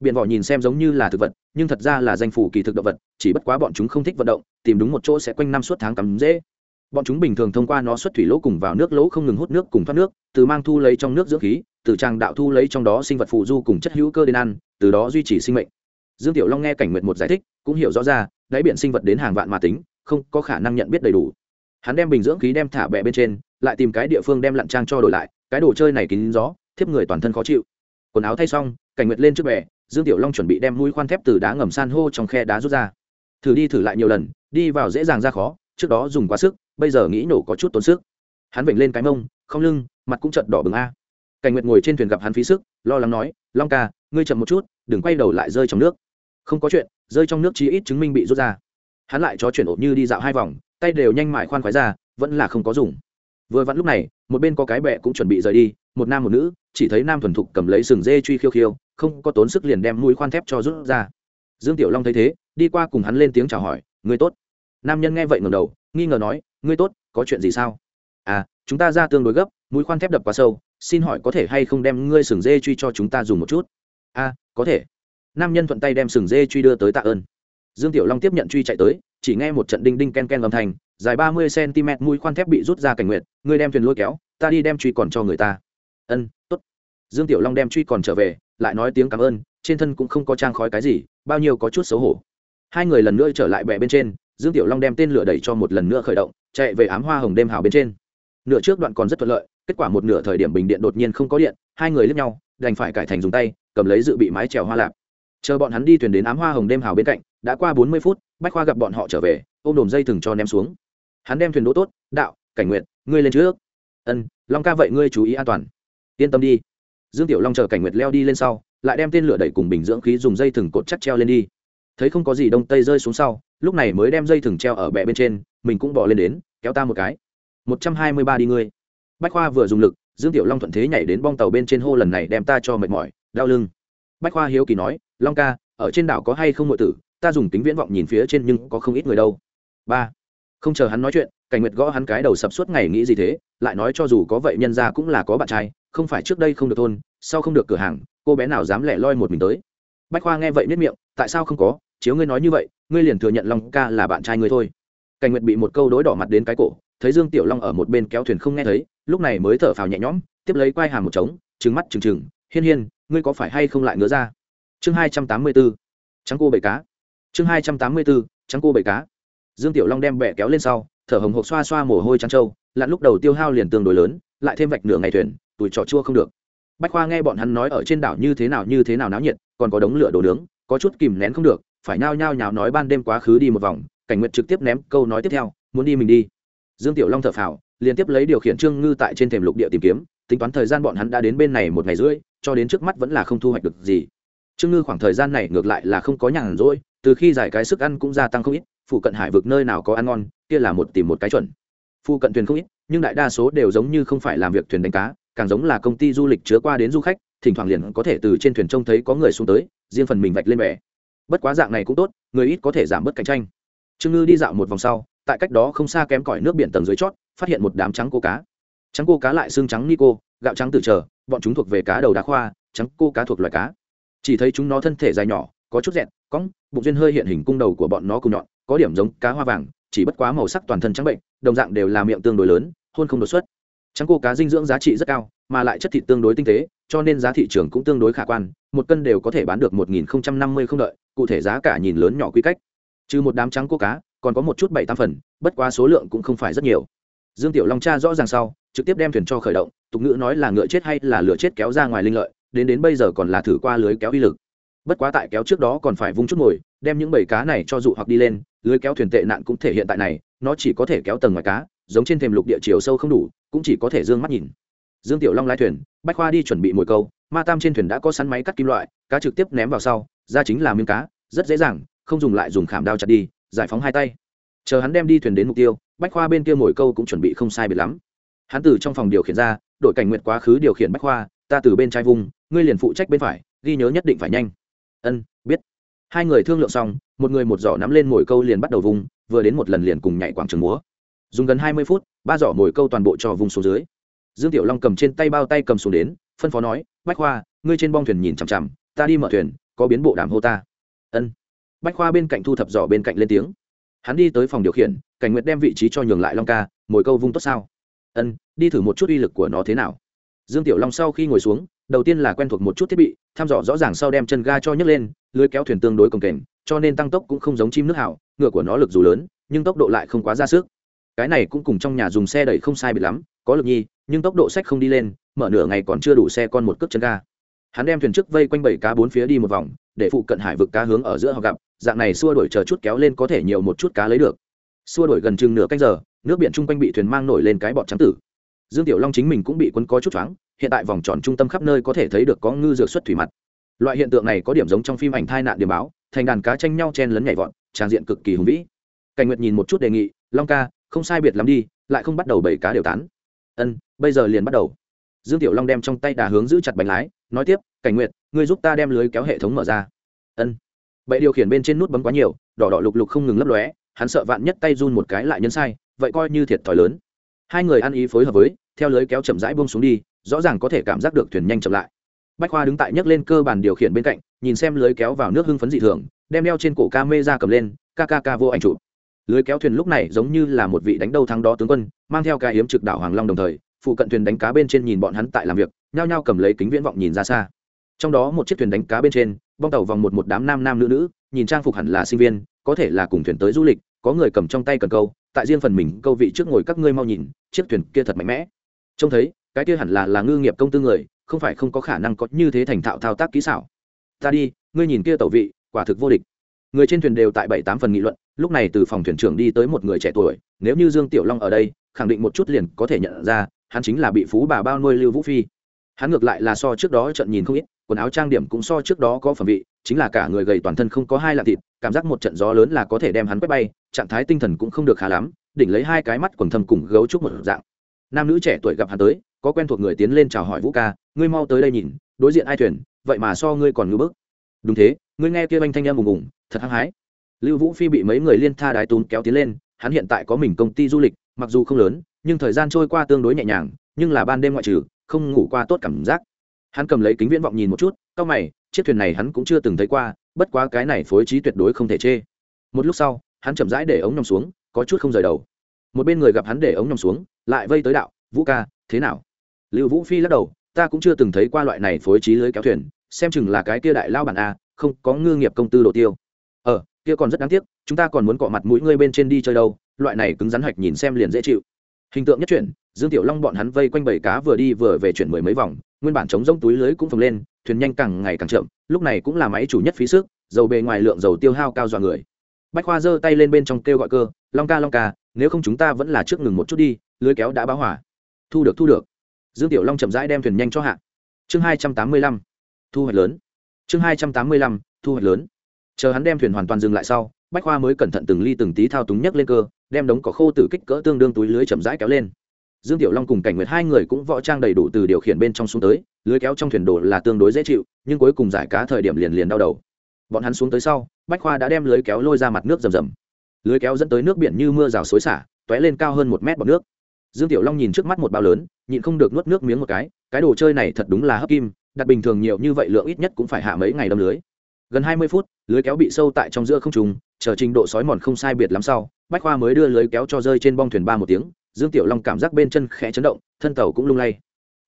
Biển vỏ nhìn xem giống như là thực vật, nhưng thật ra là danh phủ kỳ thực động vật, chỉ bất quá bọn chúng không thích vận động, tìm đúng một chỗ sẽ quanh năm suốt tháng cắm dễ. Bọn chúng bình thường thông qua nó xuất thủy lỗ cùng vào nước lỗ không ngừng hút nước cùng thoát nước, từ mang thu lấy trong nước dưỡng khí từ trang đạo thu lấy trong đó sinh vật phụ du cùng chất hữu cơ đến ăn, từ đó duy trì sinh mệnh. Dương tiểu long nghe cảnh nguyệt một giải thích, cũng hiểu rõ ra, đáy biển sinh vật đến hàng vạn mà tính, không có khả năng nhận biết đầy đủ. Hắn đem bình dưỡng khí đem thả bẹ bên trên, lại tìm cái địa phương đem lặn trang cho đổi lại, cái đồ chơi này kín gió, thiếp người toàn thân khó chịu. Quần áo thay xong, cảnh nguyệt lên trước bè, dương tiểu long chuẩn bị đem mũi khoan thép từ đá ngầm san hô trong khe đá rút ra. Thử đi thử lại nhiều lần, đi vào dễ dàng ra khó, trước đó dùng quá sức, bây giờ nghĩ nổ có chút tốn sức. Hắn vểnh lên cái mông, không lưng, mặt cũng chợt đỏ bừng a cảnh nguyệt ngồi trên thuyền gặp hắn phí sức, lo lắng nói, long ca, ngươi chậm một chút, đừng quay đầu lại rơi trong nước. Không có chuyện, rơi trong nước chí ít chứng minh bị rút ra. Hắn lại cho chuyển ổ như đi dạo hai vòng, tay đều nhanh mải khoan khoái ra, vẫn là không có dùng. Vừa vặn lúc này, một bên có cái bẹ cũng chuẩn bị rời đi, một nam một nữ, chỉ thấy nam thuần thục cầm lấy sừng dê truy khiêu khiêu, không có tốn sức liền đem mũi khoan thép cho rút ra. Dương tiểu long thấy thế, đi qua cùng hắn lên tiếng chào hỏi, ngươi tốt. Nam nhân nghe vậy ngầm đầu, nghi ngờ nói, ngươi tốt, có chuyện gì sao? À chúng ta ra tương đối gấp mũi khoan thép đập quá sâu xin hỏi có thể hay không đem ngươi sừng dê truy cho chúng ta dùng một chút? A à, có thể. Nam nhân thuận tay đem sừng dê truy đưa tới tạ ơn. Dương tiểu long tiếp nhận truy chạy tới chỉ nghe một trận đinh đinh ken ken âm thanh dài ba mươi cm mũi khoan thép bị rút ra cảnh nguyện ngươi đem thuyền lôi kéo ta đi đem truy còn cho người ta. Ân t ố t dương tiểu long đem truy còn trở về lại nói tiếng cảm ơn trên thân cũng không có trang khói cái gì bao nhiêu có chút xấu hổ. Hai người lần nữa trở lại bè bên trên dương tiểu long đem tên lửa đẩy cho một lần nữa khởi động chạy về ám hoa hồng đêm hào bên trên nửa trước đoạn còn rất thuận lợi, kết quả một nửa thời điểm bình điện đột nhiên không có điện, hai người lướt nhau, đành phải cải thành dùng tay, cầm lấy dự bị mái trèo hoa lạp. Chờ bọn hắn đi thuyền đến ám hoa hồng đêm hào bên cạnh, đã qua bốn mươi phút, bách khoa gặp bọn họ trở về, ôm đồm dây thừng cho ném xuống. Hắn đem thuyền đỗ tốt, đạo, cảnh nguyện ngươi lên trước. Ân, long ca vậy ngươi chú ý an toàn. Yên tâm đi. Dương tiểu long chờ cảnh nguyệt leo đi lên sau, lại đem tên lửa đẩy cùng bình dưỡng khí dùng dây thừng cột chắc treo lên đi. Thấy không có gì đông tây rơi xuống sau, lúc này mới đem dây thừng treo ở bẹ bên trên, mình cũng bỏ lên đến, kéo ta một cái một trăm hai mươi ba đi ngươi. Bách khoa vừa dùng lực, dương tiểu long thuận thế nhảy đến bong tàu bên trên hô lần này đem ta cho mệt mỏi, đau lưng. Bách khoa hiếu kỳ nói, long ca, ở trên đảo có hay không ngội tử? Ta dùng tính viễn vọng nhìn phía trên nhưng có không ít người đâu. Ba. Không chờ hắn nói chuyện, cảnh nguyệt gõ hắn cái đầu sập suốt ngày nghĩ gì thế, lại nói cho dù có vậy nhân ra cũng là có bạn trai, không phải trước đây không được thôn, sau không được cửa hàng, cô bé nào dám lẻ loi một mình tới. Bách khoa nghe vậy miết miệng, tại sao không có? Chiếu ngươi nói như vậy, ngươi liền thừa nhận long ca là bạn trai ngươi thôi. Cảnh nguyệt bị một câu đối đỏ mặt đến cái cổ thấy dương tiểu long ở một bên kéo thuyền không nghe thấy, lúc này mới thở phào nhẹ nhõm, tiếp lấy quai hàm một trống trứng mắt trừng trừng, hiên hiên, ngươi có phải hay không lại ngứa ra? Chương hai trăm tám mươi b ố trắng cô bầy cá. Chương hai trăm tám mươi b ố trắng cô bầy cá. Dương tiểu long đem bẹ kéo lên sau, thở hồng hộc xoa xoa mồ hôi trắng trâu, lặn lúc đầu tiêu hao liền tương đối lớn, lại thêm vạch nửa ngày thuyền, tuổi trò chua không được. Bách khoa nghe bọn hắn nói ở trên đảo như thế nào như thế nào náo nhiệt, còn có đống lửa đồ nướng, có chút kìm nén không được, phải nhao nhao nhào nói ban đêm quá khứ đi một vòng, cảnh nguyện trực tiếp ném câu nói tiếp theo, muốn đi mình đi dương tiểu long thở phào, liên tiếp lấy điều khiển trương ngư tại trên thềm lục địa tìm kiếm, tính toán thời gian bọn hắn đã đến bên này một ngày rưỡi, cho đến trước mắt vẫn là không thu hoạch được gì. Trương ngư khoảng thời gian này ngược lại là không có nhàn rỗi, từ khi giải cái sức ăn cũng gia tăng không ít, phụ cận hải vực nơi nào có ăn ngon, kia là một tìm một cái chuẩn. Phụ cận thuyền không ít, nhưng đại đa số đều giống như không phải làm việc thuyền đánh cá, càng giống là công ty du lịch chứa qua đến du khách, thỉnh thoảng liền có thể từ trên thuyền trông thấy có người xuống tới, riêng phần mình vạch lên bè. Bất quá dạng này cũng tốt, người ít có thể giảm bớt cạnh tranh. Trương ngư đi dạo một vòng sau tại cách đó không xa kém cỏi nước biển tầng dưới chót, phát hiện một đám trắng cô cá. Trắng cô cá lại xương trắng nico, gạo trắng tự trở, bọn chúng thuộc về cá đầu đá khoa, trắng cô cá thuộc loài cá. Chỉ thấy chúng nó thân thể dài nhỏ, có chút dẹt, cong, bụng duyên hơi hiện hình cung đầu của bọn nó cùng nhọn, có điểm giống cá hoa vàng, chỉ bất quá màu sắc toàn thân trắng bệnh, đồng dạng đều là miệng tương đối lớn, hôn không đột xuất. Trắng cô cá dinh dưỡng giá trị rất cao, mà lại chất thịt tương đối tinh tế, cho nên giá thị trường cũng tương đối khả quan, một cân đều có thể bán được một nghìn năm mươi không đợi, cụ thể giá cả nhìn lớn nhỏ quy cách. Trừ một đám trắng cô cá còn có một chút bảy tam phần, bất quá số lượng cũng không phải rất nhiều. Dương tiểu long cha rõ ràng sau, trực tiếp đem thuyền cho khởi động, tục ngữ nói là ngựa chết hay là lửa chết kéo ra ngoài linh lợi, đến đến bây giờ còn là thử qua lưới kéo uy lực. Bất quá tại kéo trước đó còn phải vung chút ngồi, đem những bầy cá này cho dụ hoặc đi lên, lưới kéo thuyền tệ nạn cũng thể hiện tại này, nó chỉ có thể kéo tầng ngoài cá, giống trên thềm lục địa chiều sâu không đủ, cũng chỉ có thể d ư ơ n g mắt nhìn. Dương tiểu long lái thuyền, bách khoa đi chuẩn bị mồi câu, ma tam trên thuyền đã có sắn máy cắt kim loại, cá trực tiếp ném vào sau, ra chính là miếng cá, rất dễ dàng, không dùng lại dùng khảm đao chặt đi giải phóng hai tay. Chờ hắn đem đi thuyền đến mục tiêu, bách khoa bên kia mồi câu cũng chuẩn bị không sai biệt lắm. Hắn từ trong phòng điều khiển ra, đội cảnh nguyện quá khứ điều khiển bách khoa, ta từ bên trái vùng, ngươi liền phụ trách bên phải, ghi nhớ nhất định phải nhanh. Ân, biết. Hai người thương lượng xong, một người một giỏ nắm lên mồi câu liền bắt đầu vùng, vừa đến một lần liền cùng nhảy quảng trường múa. Dùng gần hai mươi phút, ba giỏ mồi câu toàn bộ cho vùng xuống dưới. Dương tiểu long cầm trên tay bao tay cầm xuống đến, phân phó nói, bách khoa, ngươi trên bong thuyền nhìn chằm chằm, ta đi mở thuyền, có biến bộ đàm hô ta. Ân bách khoa bên cạnh thu thập giỏ bên cạnh lên tiếng. Hắn đi tới phòng điều khiển, cảnh nguyệt đem vị trí cho nhường lại long ca mồi câu vung tốt sao? Ân, đi thử một chút uy lực của nó thế nào. Dương tiểu long sau khi ngồi xuống, đầu tiên là quen thuộc một chút thiết bị thăm dò rõ ràng sau đem chân ga cho nhấc lên, lưới kéo thuyền tương đối cồng kềnh, cho nên tăng tốc cũng không giống chim nước hảo ngựa của nó lực dù lớn, nhưng tốc độ lại không quá ra sức. Cái này cũng cùng trong nhà dùng xe đẩy không sai bị lắm, có lực nhi, nhưng tốc độ sách không đi lên, mở nửa ngày còn chưa đủ xe con một cước chân ga. Hắn đem thuyền trước vây quanh bảy cá bốn phía đi một vòng, để phụ cận hải vực cá hướng ở giữa họ gặp dạng này xua đổi chờ chút kéo lên có thể nhiều một chút cá lấy được. Xua đổi gần chừng nửa canh giờ, nước biển chung quanh bị thuyền mang nổi lên cái bọt trắng tử. Dương tiểu long chính mình cũng bị quấn có chút choáng, hiện tại vòng tròn trung tâm khắp nơi có thể thấy được có ngư dược xuất thủy mặt. Loại hiện tượng này có điểm giống trong phim ảnh thai nạn điểm báo, thành đàn cá tranh nhau chen lấn nhảy vọt, tràn diện cực kỳ hùng vĩ. Cảnh nguyệt nhìn một chút đề nghị, long ca, không sai biệt lắm đi, lại không bắt đầu bảy cá đều tán. Ân, bây giờ liền bắt đầu. Dương tiểu long đem trong tay đà hướng giữ chặt bánh lái, nói tiếp, cảnh nguyệt, ngươi giúp ta đem lưới kéo hệ thống mở ra. Ân bệ điều khiển bên trên nút bấm quá nhiều, đỏ đỏ lục lục không ngừng lấp lóe, hắn sợ vạn nhất tay run một cái lại nhấn sai, vậy coi như thiệt thòi lớn. Hai người ăn ý phối hợp với, theo lưới kéo chậm rãi buông xuống đi, rõ ràng có thể cảm giác được thuyền nhanh chậm lại. Bách khoa đứng tại nhấc lên cơ bản điều khiển bên cạnh, nhìn xem lưới kéo vào nước hưng phấn dị thường, đem đeo trên cổ ca mê ra cầm lên, ca ca ca vô ảnh chụp. Lưới kéo thuyền lúc này giống như là một vị đánh đầu thắng đó tướng quân, mang theo ca hiếm trực đảo hoàng long đồng thời, phụ cận thuyền đánh cá bên trên nhìn bọn hắn tại làm việc, nhao nhao cầm lấy kính viễn vọng nhìn ra xa trong đó một chiếc thuyền đánh cá bên trên, bong tàu vòng một một đám nam nam nữ nữ, nhìn trang phục hẳn là sinh viên, có thể là cùng thuyền tới du lịch, có người cầm trong tay cần câu, tại riêng phần mình câu vị trước ngồi các ngươi mau nhìn, chiếc thuyền kia thật mạnh mẽ. Trông thấy, cái kia hẳn là là ngư nghiệp công tư người, không phải không có khả năng có như thế thành thạo thao tác kỹ xảo. Ta đi, ngươi nhìn kia tàu vị, quả thực vô địch. Người trên thuyền đều tại bảy tám phần nghị luận, lúc này từ phòng thuyền trưởng đi tới một người trẻ tuổi, nếu như dương tiểu long ở đây, khẳng định một chút liền có thể nhận ra, hắn chính là bị phú bà bao nuôi lưu vũ phi. Hắn ngược lại là so trước đó trận nhìn không ít quần áo trang điểm cũng so trước đó có phẩm vị, chính là cả người gầy toàn thân không có hai lạng thịt, cảm giác một trận gió lớn là có thể đem hắn quét bay, trạng thái tinh thần cũng không được khá lắm, đỉnh lấy hai cái mắt quần thâm cùng gấu trúc một dạng. Nam nữ trẻ tuổi gặp hắn tới, có quen thuộc người tiến lên chào hỏi vũ ca, ngươi mau tới đây nhìn, đối diện ai thuyền, vậy mà so ngươi còn ngưỡng bức. Đúng thế, ngươi nghe kia anh thanh em ùng ùng, thật hăng hái. Lưu vũ phi bị mấy người liên tha đái túm kéo tiến lên, hắn hiện tại có mình công ty du lịch, mặc dù không lớn, nhưng thời gian trôi qua tương đối nhẹ nhàng, nhưng là ban đêm ngoại trừ, không ngủ qua tốt cảm giác hắn cầm lấy kính viễn vọng nhìn một chút cao mày, chiếc thuyền này hắn cũng chưa từng thấy qua, bất quá cái này phối trí tuyệt đối không thể chê. Một lúc sau, hắn chậm rãi để ống nhòm xuống, có chút không rời đầu. Một bên người gặp hắn để ống nhòm xuống, lại vây tới đạo, vũ ca, thế nào? Lưu vũ phi lắc đầu, ta cũng chưa từng thấy qua loại này phối trí lưới kéo thuyền, xem chừng là cái kia đại lao bản a, không, có ngư nghiệp công tư đồ tiêu. Ờ kia còn rất đáng tiếc, chúng ta còn muốn cọ mặt mũi ngươi bên trên đi chơi đâu, loại này cứng rắn hạch nhìn xem liền dễ chịu. Hình tượng nhất chuyển, dương tiểu long bọn hắn vây quanh bầy cá vừa đi vừa về chuyển mười mấy vòng nguyên bản chống rông túi lưới cũng phồng lên, thuyền nhanh càng ngày càng chậm, lúc này cũng là máy chủ nhất phí sức, dầu bề ngoài lượng dầu tiêu hao cao dọa người. Bách khoa giơ tay lên bên trong kêu gọi cơ, long ca long ca, nếu không chúng ta vẫn là trước ngừng một chút đi, lưới kéo đã báo hỏa thu được thu được. Dương tiểu long chậm rãi đem thuyền nhanh cho hạ. Chương hai trăm tám mươi lăm, thu hoạch lớn. Chương hai trăm tám mươi lăm, thu hoạch lớn. Chờ hắn đem thuyền hoàn toàn dừng lại sau, bách khoa mới cẩn thận từng ly từng tí thao túng nhấc lên cơ, đem đống cỏ khô từ kích cỡ tương đương túi lưới chậm rãi kéo lên dương tiểu long cùng cảnh nguyệt hai người cũng võ trang đầy đủ từ điều khiển bên trong xuống tới, lưới kéo trong thuyền đồ là tương đối dễ chịu, nhưng cuối cùng giải cá thời điểm liền liền đau đầu. Bọn hắn xuống tới sau, bách khoa đã đem lưới kéo lôi ra mặt nước rầm rầm. Lưới kéo dẫn tới nước biển như mưa rào xối xả t ó é lên cao hơn một mét bọc nước. Dương tiểu long nhìn trước mắt một bao lớn, nhịn không được nuốt nước miếng một cái cái đồ chơi này thật đúng là hấp kim, đặt bình thường nhiều như vậy lượng ít nhất cũng phải hạ mấy ngày đâm lưới. Gần hai mươi phút, lưới kéo bị sâu tại trong giữa không trùng chờ trình độ sói mòn không sai biệt lắm sau, bách khoa mới đưa lưới kéo cho rơi trên bong thuyền ba một tiếng dương tiểu long cảm giác bên chân khẽ chấn động, thân tàu cũng lung lay.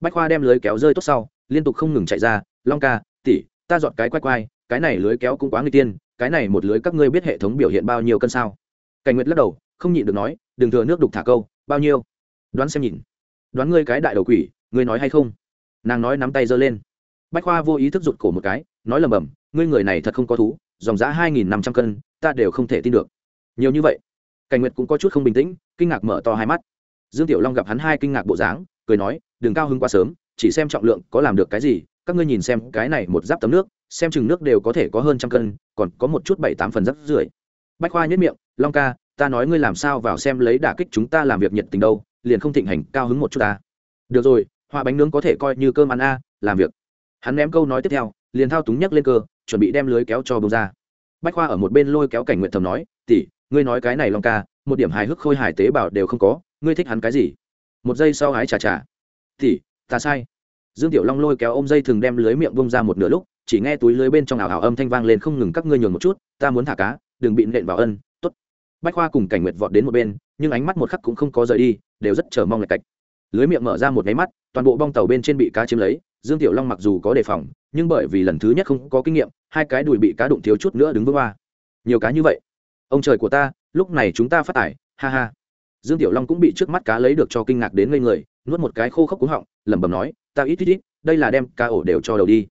Bách khoa đem lưới kéo rơi tốt sau, liên tục không ngừng chạy ra, long ca tỉ ta dọn cái quay quay, cái này lưới kéo cũng quá người tiên, cái này một lưới các ngươi biết hệ thống biểu hiện bao nhiêu cân sao? Cảnh nguyệt lắc đầu, không nhịn được nói, đừng thừa nước đục thả câu, bao nhiêu? Đoán xem nhìn. Đoán ngươi cái đại đầu quỷ, ngươi nói hay không? Nàng nói nắm tay giơ lên. Bách khoa vô ý thức rụt cổ một cái, nói lầm bầm, ngươi người này thật không có thú, dòng giá hai nghìn năm trăm cân, ta đều không thể tin được. Nhiều như vậy? Cảnh nguyệt cũng có chút không bình tĩnh, kinh ngạc mở to hai mắt dương tiểu long gặp hắn hai kinh ngạc bộ dáng, cười nói đừng cao hứng quá sớm, chỉ xem trọng lượng có làm được cái gì, các ngươi nhìn xem cái này một giáp tấm nước, xem chừng nước đều có thể có hơn trăm cân, còn có một chút bảy tám phần rắc rưởi bách khoa nhất miệng, long ca, ta nói ngươi làm sao vào xem lấy đả kích chúng ta làm việc nhiệt tình đâu, liền không thịnh hành, cao hứng một chút ta. Được rồi, hoa bánh nướng có thể coi như cơm ăn a, làm việc. Hắn ném câu nói tiếp theo, liền thao túng nhấc lên cơ, chuẩn bị đem lưới kéo cho bông ra. Bách khoa ở một bên lôi kéo cảnh nguyện thầm nói tỉ ngươi nói cái này long ca, một điểm hài hước khôi hài tế bào đều không có ngươi thích hắn cái gì? Một giây sau hái chà chà. Thì, ta sai. Dương tiểu long lôi kéo ôm dây thường đem lưới miệng bông ra một nửa lúc, chỉ nghe túi lưới bên trong ảo ảo âm thanh vang lên không ngừng các ngươi nhường một chút, ta muốn thả cá, đừng bị nện vào ân t ố t bách khoa cùng cảnh nguyệt vọt đến một bên, nhưng ánh mắt một khắc cũng không có rời đi, đều rất chờ mong lạch cạch. Lưới miệng mở ra một nháy mắt, toàn bộ bong tàu bên trên bị cá chiếm lấy, dương tiểu long mặc dù có đề phòng, nhưng bởi vì lần thứ nhất không có kinh nghiệm, hai cái đùi bị cá đụng thiếu chút nữa đứng vững ba nhiều cá như vậy. Ông trời của ta, lúc này chúng ta phát tải, ha ha dương tiểu long cũng bị trước mắt cá lấy được cho kinh ngạc đến ngây người, nuốt một cái khô khốc cúng họng, lẩm bẩm nói, ta ít ít ít, đây là đem cá ổ đều cho đầu đi.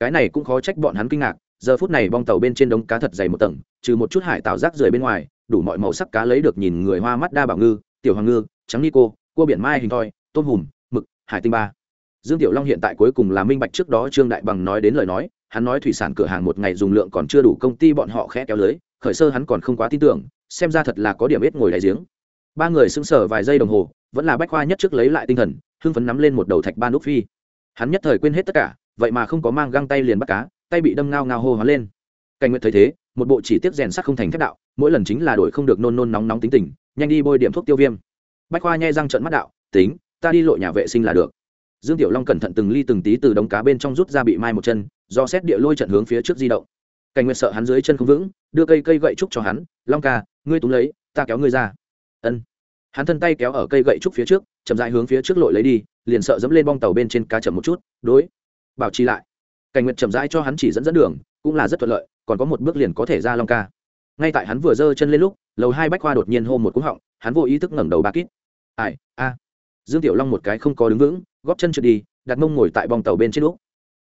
Cái này cũng khó trách bọn hắn kinh ngạc, giờ phút này bong tàu bên trên đống cá thật dày một tầng, trừ một chút hải tạo rác rưởi bên ngoài, đủ mọi màu sắc cá lấy được nhìn người hoa mắt đa bảo ngư, tiểu hoàng ngư, trắng ni cô, cua biển mai hình thoi, tôm hùm, mực, hải tinh ba. Dương tiểu long hiện tại cuối cùng là minh bạch trước đó trương đại bằng nói đến lời nói, hắn nói thủy sản cửa hàng một ngày dùng lượng còn chưa đủ công ty bọn họ khẽ kéo lưới, khởi sơ hắn còn không quá tin tưởng, xem ra thật là có điểm ít ngồi đại giếng ba người sững sờ vài giây đồng hồ, vẫn là bách khoa nhất trước lấy lại tinh thần, hưng phấn nắm lên một đầu thạch ban úc phi. Hắn nhất thời quên hết tất cả, vậy mà không có mang găng tay liền bắt cá, tay bị đâm ngao ngao hô hoán lên. Cảnh nguyện thấy thế, một bộ chỉ tiết rèn sắt không thành thép đạo, mỗi lần chính là đổi không được nôn nôn nóng nóng tính tình, nhanh đi bôi điểm thuốc tiêu viêm. Bách khoa nhai răng trận mắt đạo, tính, ta đi lội nhà vệ sinh là được. Dương tiểu long cẩn thận từng ly từng tí từ đống cá bên trong rút ra bị mai một chân, do xét địa lôi trận hướng phía trước di động. Cảnh nguyệt sợ hắn dưới chân không vững, đưa cây cây gậy trúc cho hắn, long ca, ngươi túm lấy, ta kéo ngươi ra ân. Hắn thân tay kéo ở cây gậy trúc phía trước, chậm dại hướng phía trước lội lấy đi, liền sợ dẫm lên bong tàu bên trên cá chậm một chút, đối, bảo trì lại. Cảnh nguyệt chậm rãi cho hắn chỉ dẫn dẫn đường, cũng là rất thuận lợi, còn có một bước liền có thể ra long ca. Ngay tại hắn vừa giơ chân lên lúc, lầu hai bách khoa đột nhiên hô một cú họng, hắn vô ý thức ngẩng đầu ba kít. Ai, a. Dương tiểu long một cái không có đứng vững, góp chân trượt đi, đặt mông ngồi tại bong tàu bên trên lúc.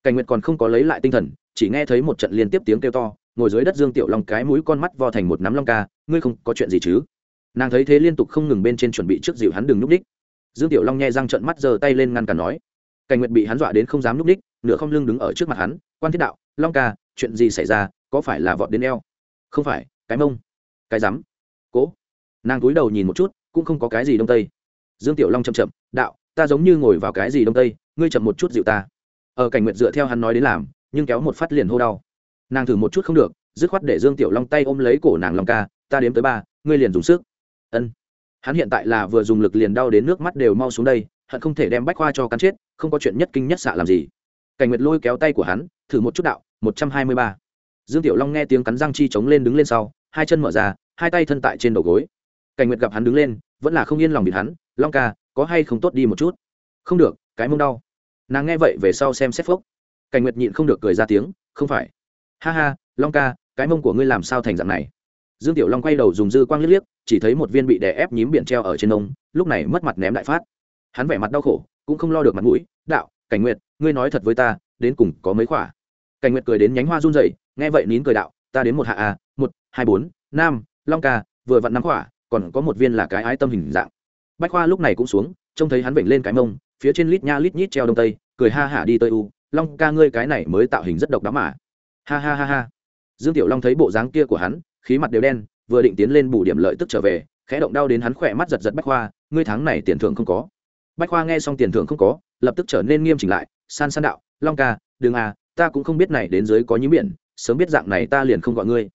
Cảnh nguyệt còn không có lấy lại tinh thần, chỉ nghe thấy một trận liên tiếp tiếng kêu to, ngồi dưới đất dương tiểu long cái mũi con mắt vo thành một nắm long ca, ngươi không có chuyện gì chứ? Nàng thấy thế liên tục không ngừng bên trên chuẩn bị trước dịu hắn đừng núp đích. Dương tiểu long nghe răng trận mắt giơ tay lên ngăn cản nói. Cảnh nguyệt bị hắn dọa đến không dám núp đích, nửa không lưng đứng ở trước mặt hắn, quan thiết đạo, long ca, chuyện gì xảy ra, có phải là vọt đến eo? Không phải, cái mông, cái rắm. Cố. Nàng cúi đầu nhìn một chút, cũng không có cái gì đông tây. Dương tiểu long chậm chậm, đạo, ta giống như ngồi vào cái gì đông tây, ngươi chậm một chút dịu ta. Ở cảnh nguyệt dựa theo hắn nói đến làm, nhưng kéo một phát liền hô đau. Nàng thử một chút không được, dứt khoát để dương tiểu long tay ôm lấy cổ nàng long ca, ta đếm tới ba, ngươi liền dùng sức ân. Hắn hiện tại là vừa dùng lực liền đau đến nước mắt đều mau xuống đây, hận không thể đem bách khoa cho cắn chết, không có chuyện nhất kinh nhất xạ làm gì. Cảnh nguyệt lôi kéo tay của hắn, thử một chút đạo, một trăm hai mươi ba. Dương tiểu long nghe tiếng cắn răng chi chống lên đứng lên sau, hai chân mở ra, hai tay thân tại trên đầu gối. Cảnh nguyệt gặp hắn đứng lên, vẫn là không yên lòng bịt hắn, long ca, có hay không tốt đi một chút? Không được, cái mông đau. Nàng nghe vậy về sau xem xét phốc. Cảnh nguyệt nhịn không được cười ra tiếng, không phải. Ha ha, long ca, cái mông của ngươi làm sao thành dạng này? Dương tiểu long quay đầu dùng dư quang liếc liếc chỉ thấy một viên bị đè ép nhím biển treo ở trên ông. lúc này mất mặt ném đại phát. Hắn vẻ mặt đau khổ, cũng không lo được mặt mũi, đạo, cảnh nguyệt, ngươi nói thật với ta, đến cùng có mấy khỏa? Cảnh nguyệt cười đến nhánh hoa run rẩy, nghe vậy nín cười đạo, ta đến một hạ a một, hai bốn, năm, long ca, vừa vặn năm khỏa, còn có một viên là cái ái tâm hình dạng. Bách khoa lúc này cũng xuống, trông thấy hắn vểnh lên cái mông, phía trên lít nha lít nhít treo đông tây, cười ha hả đi tới u, long ca ngươi cái này mới tạo hình rất độc đáo mà. Ha ha ha ha. Dương tiểu long thấy bộ dáng kia của hắn, khí mặt đều đen vừa định tiến lên bù điểm lợi tức trở về, khẽ động đau đến hắn khỏe mắt giật giật bách khoa, ngươi tháng này tiền thưởng không có. Bách khoa nghe xong tiền thưởng không có, lập tức trở nên nghiêm chỉnh lại, san san đạo, long ca đường à ta cũng không biết này đến dưới có những biển, sớm biết dạng này ta liền không gọi ngươi.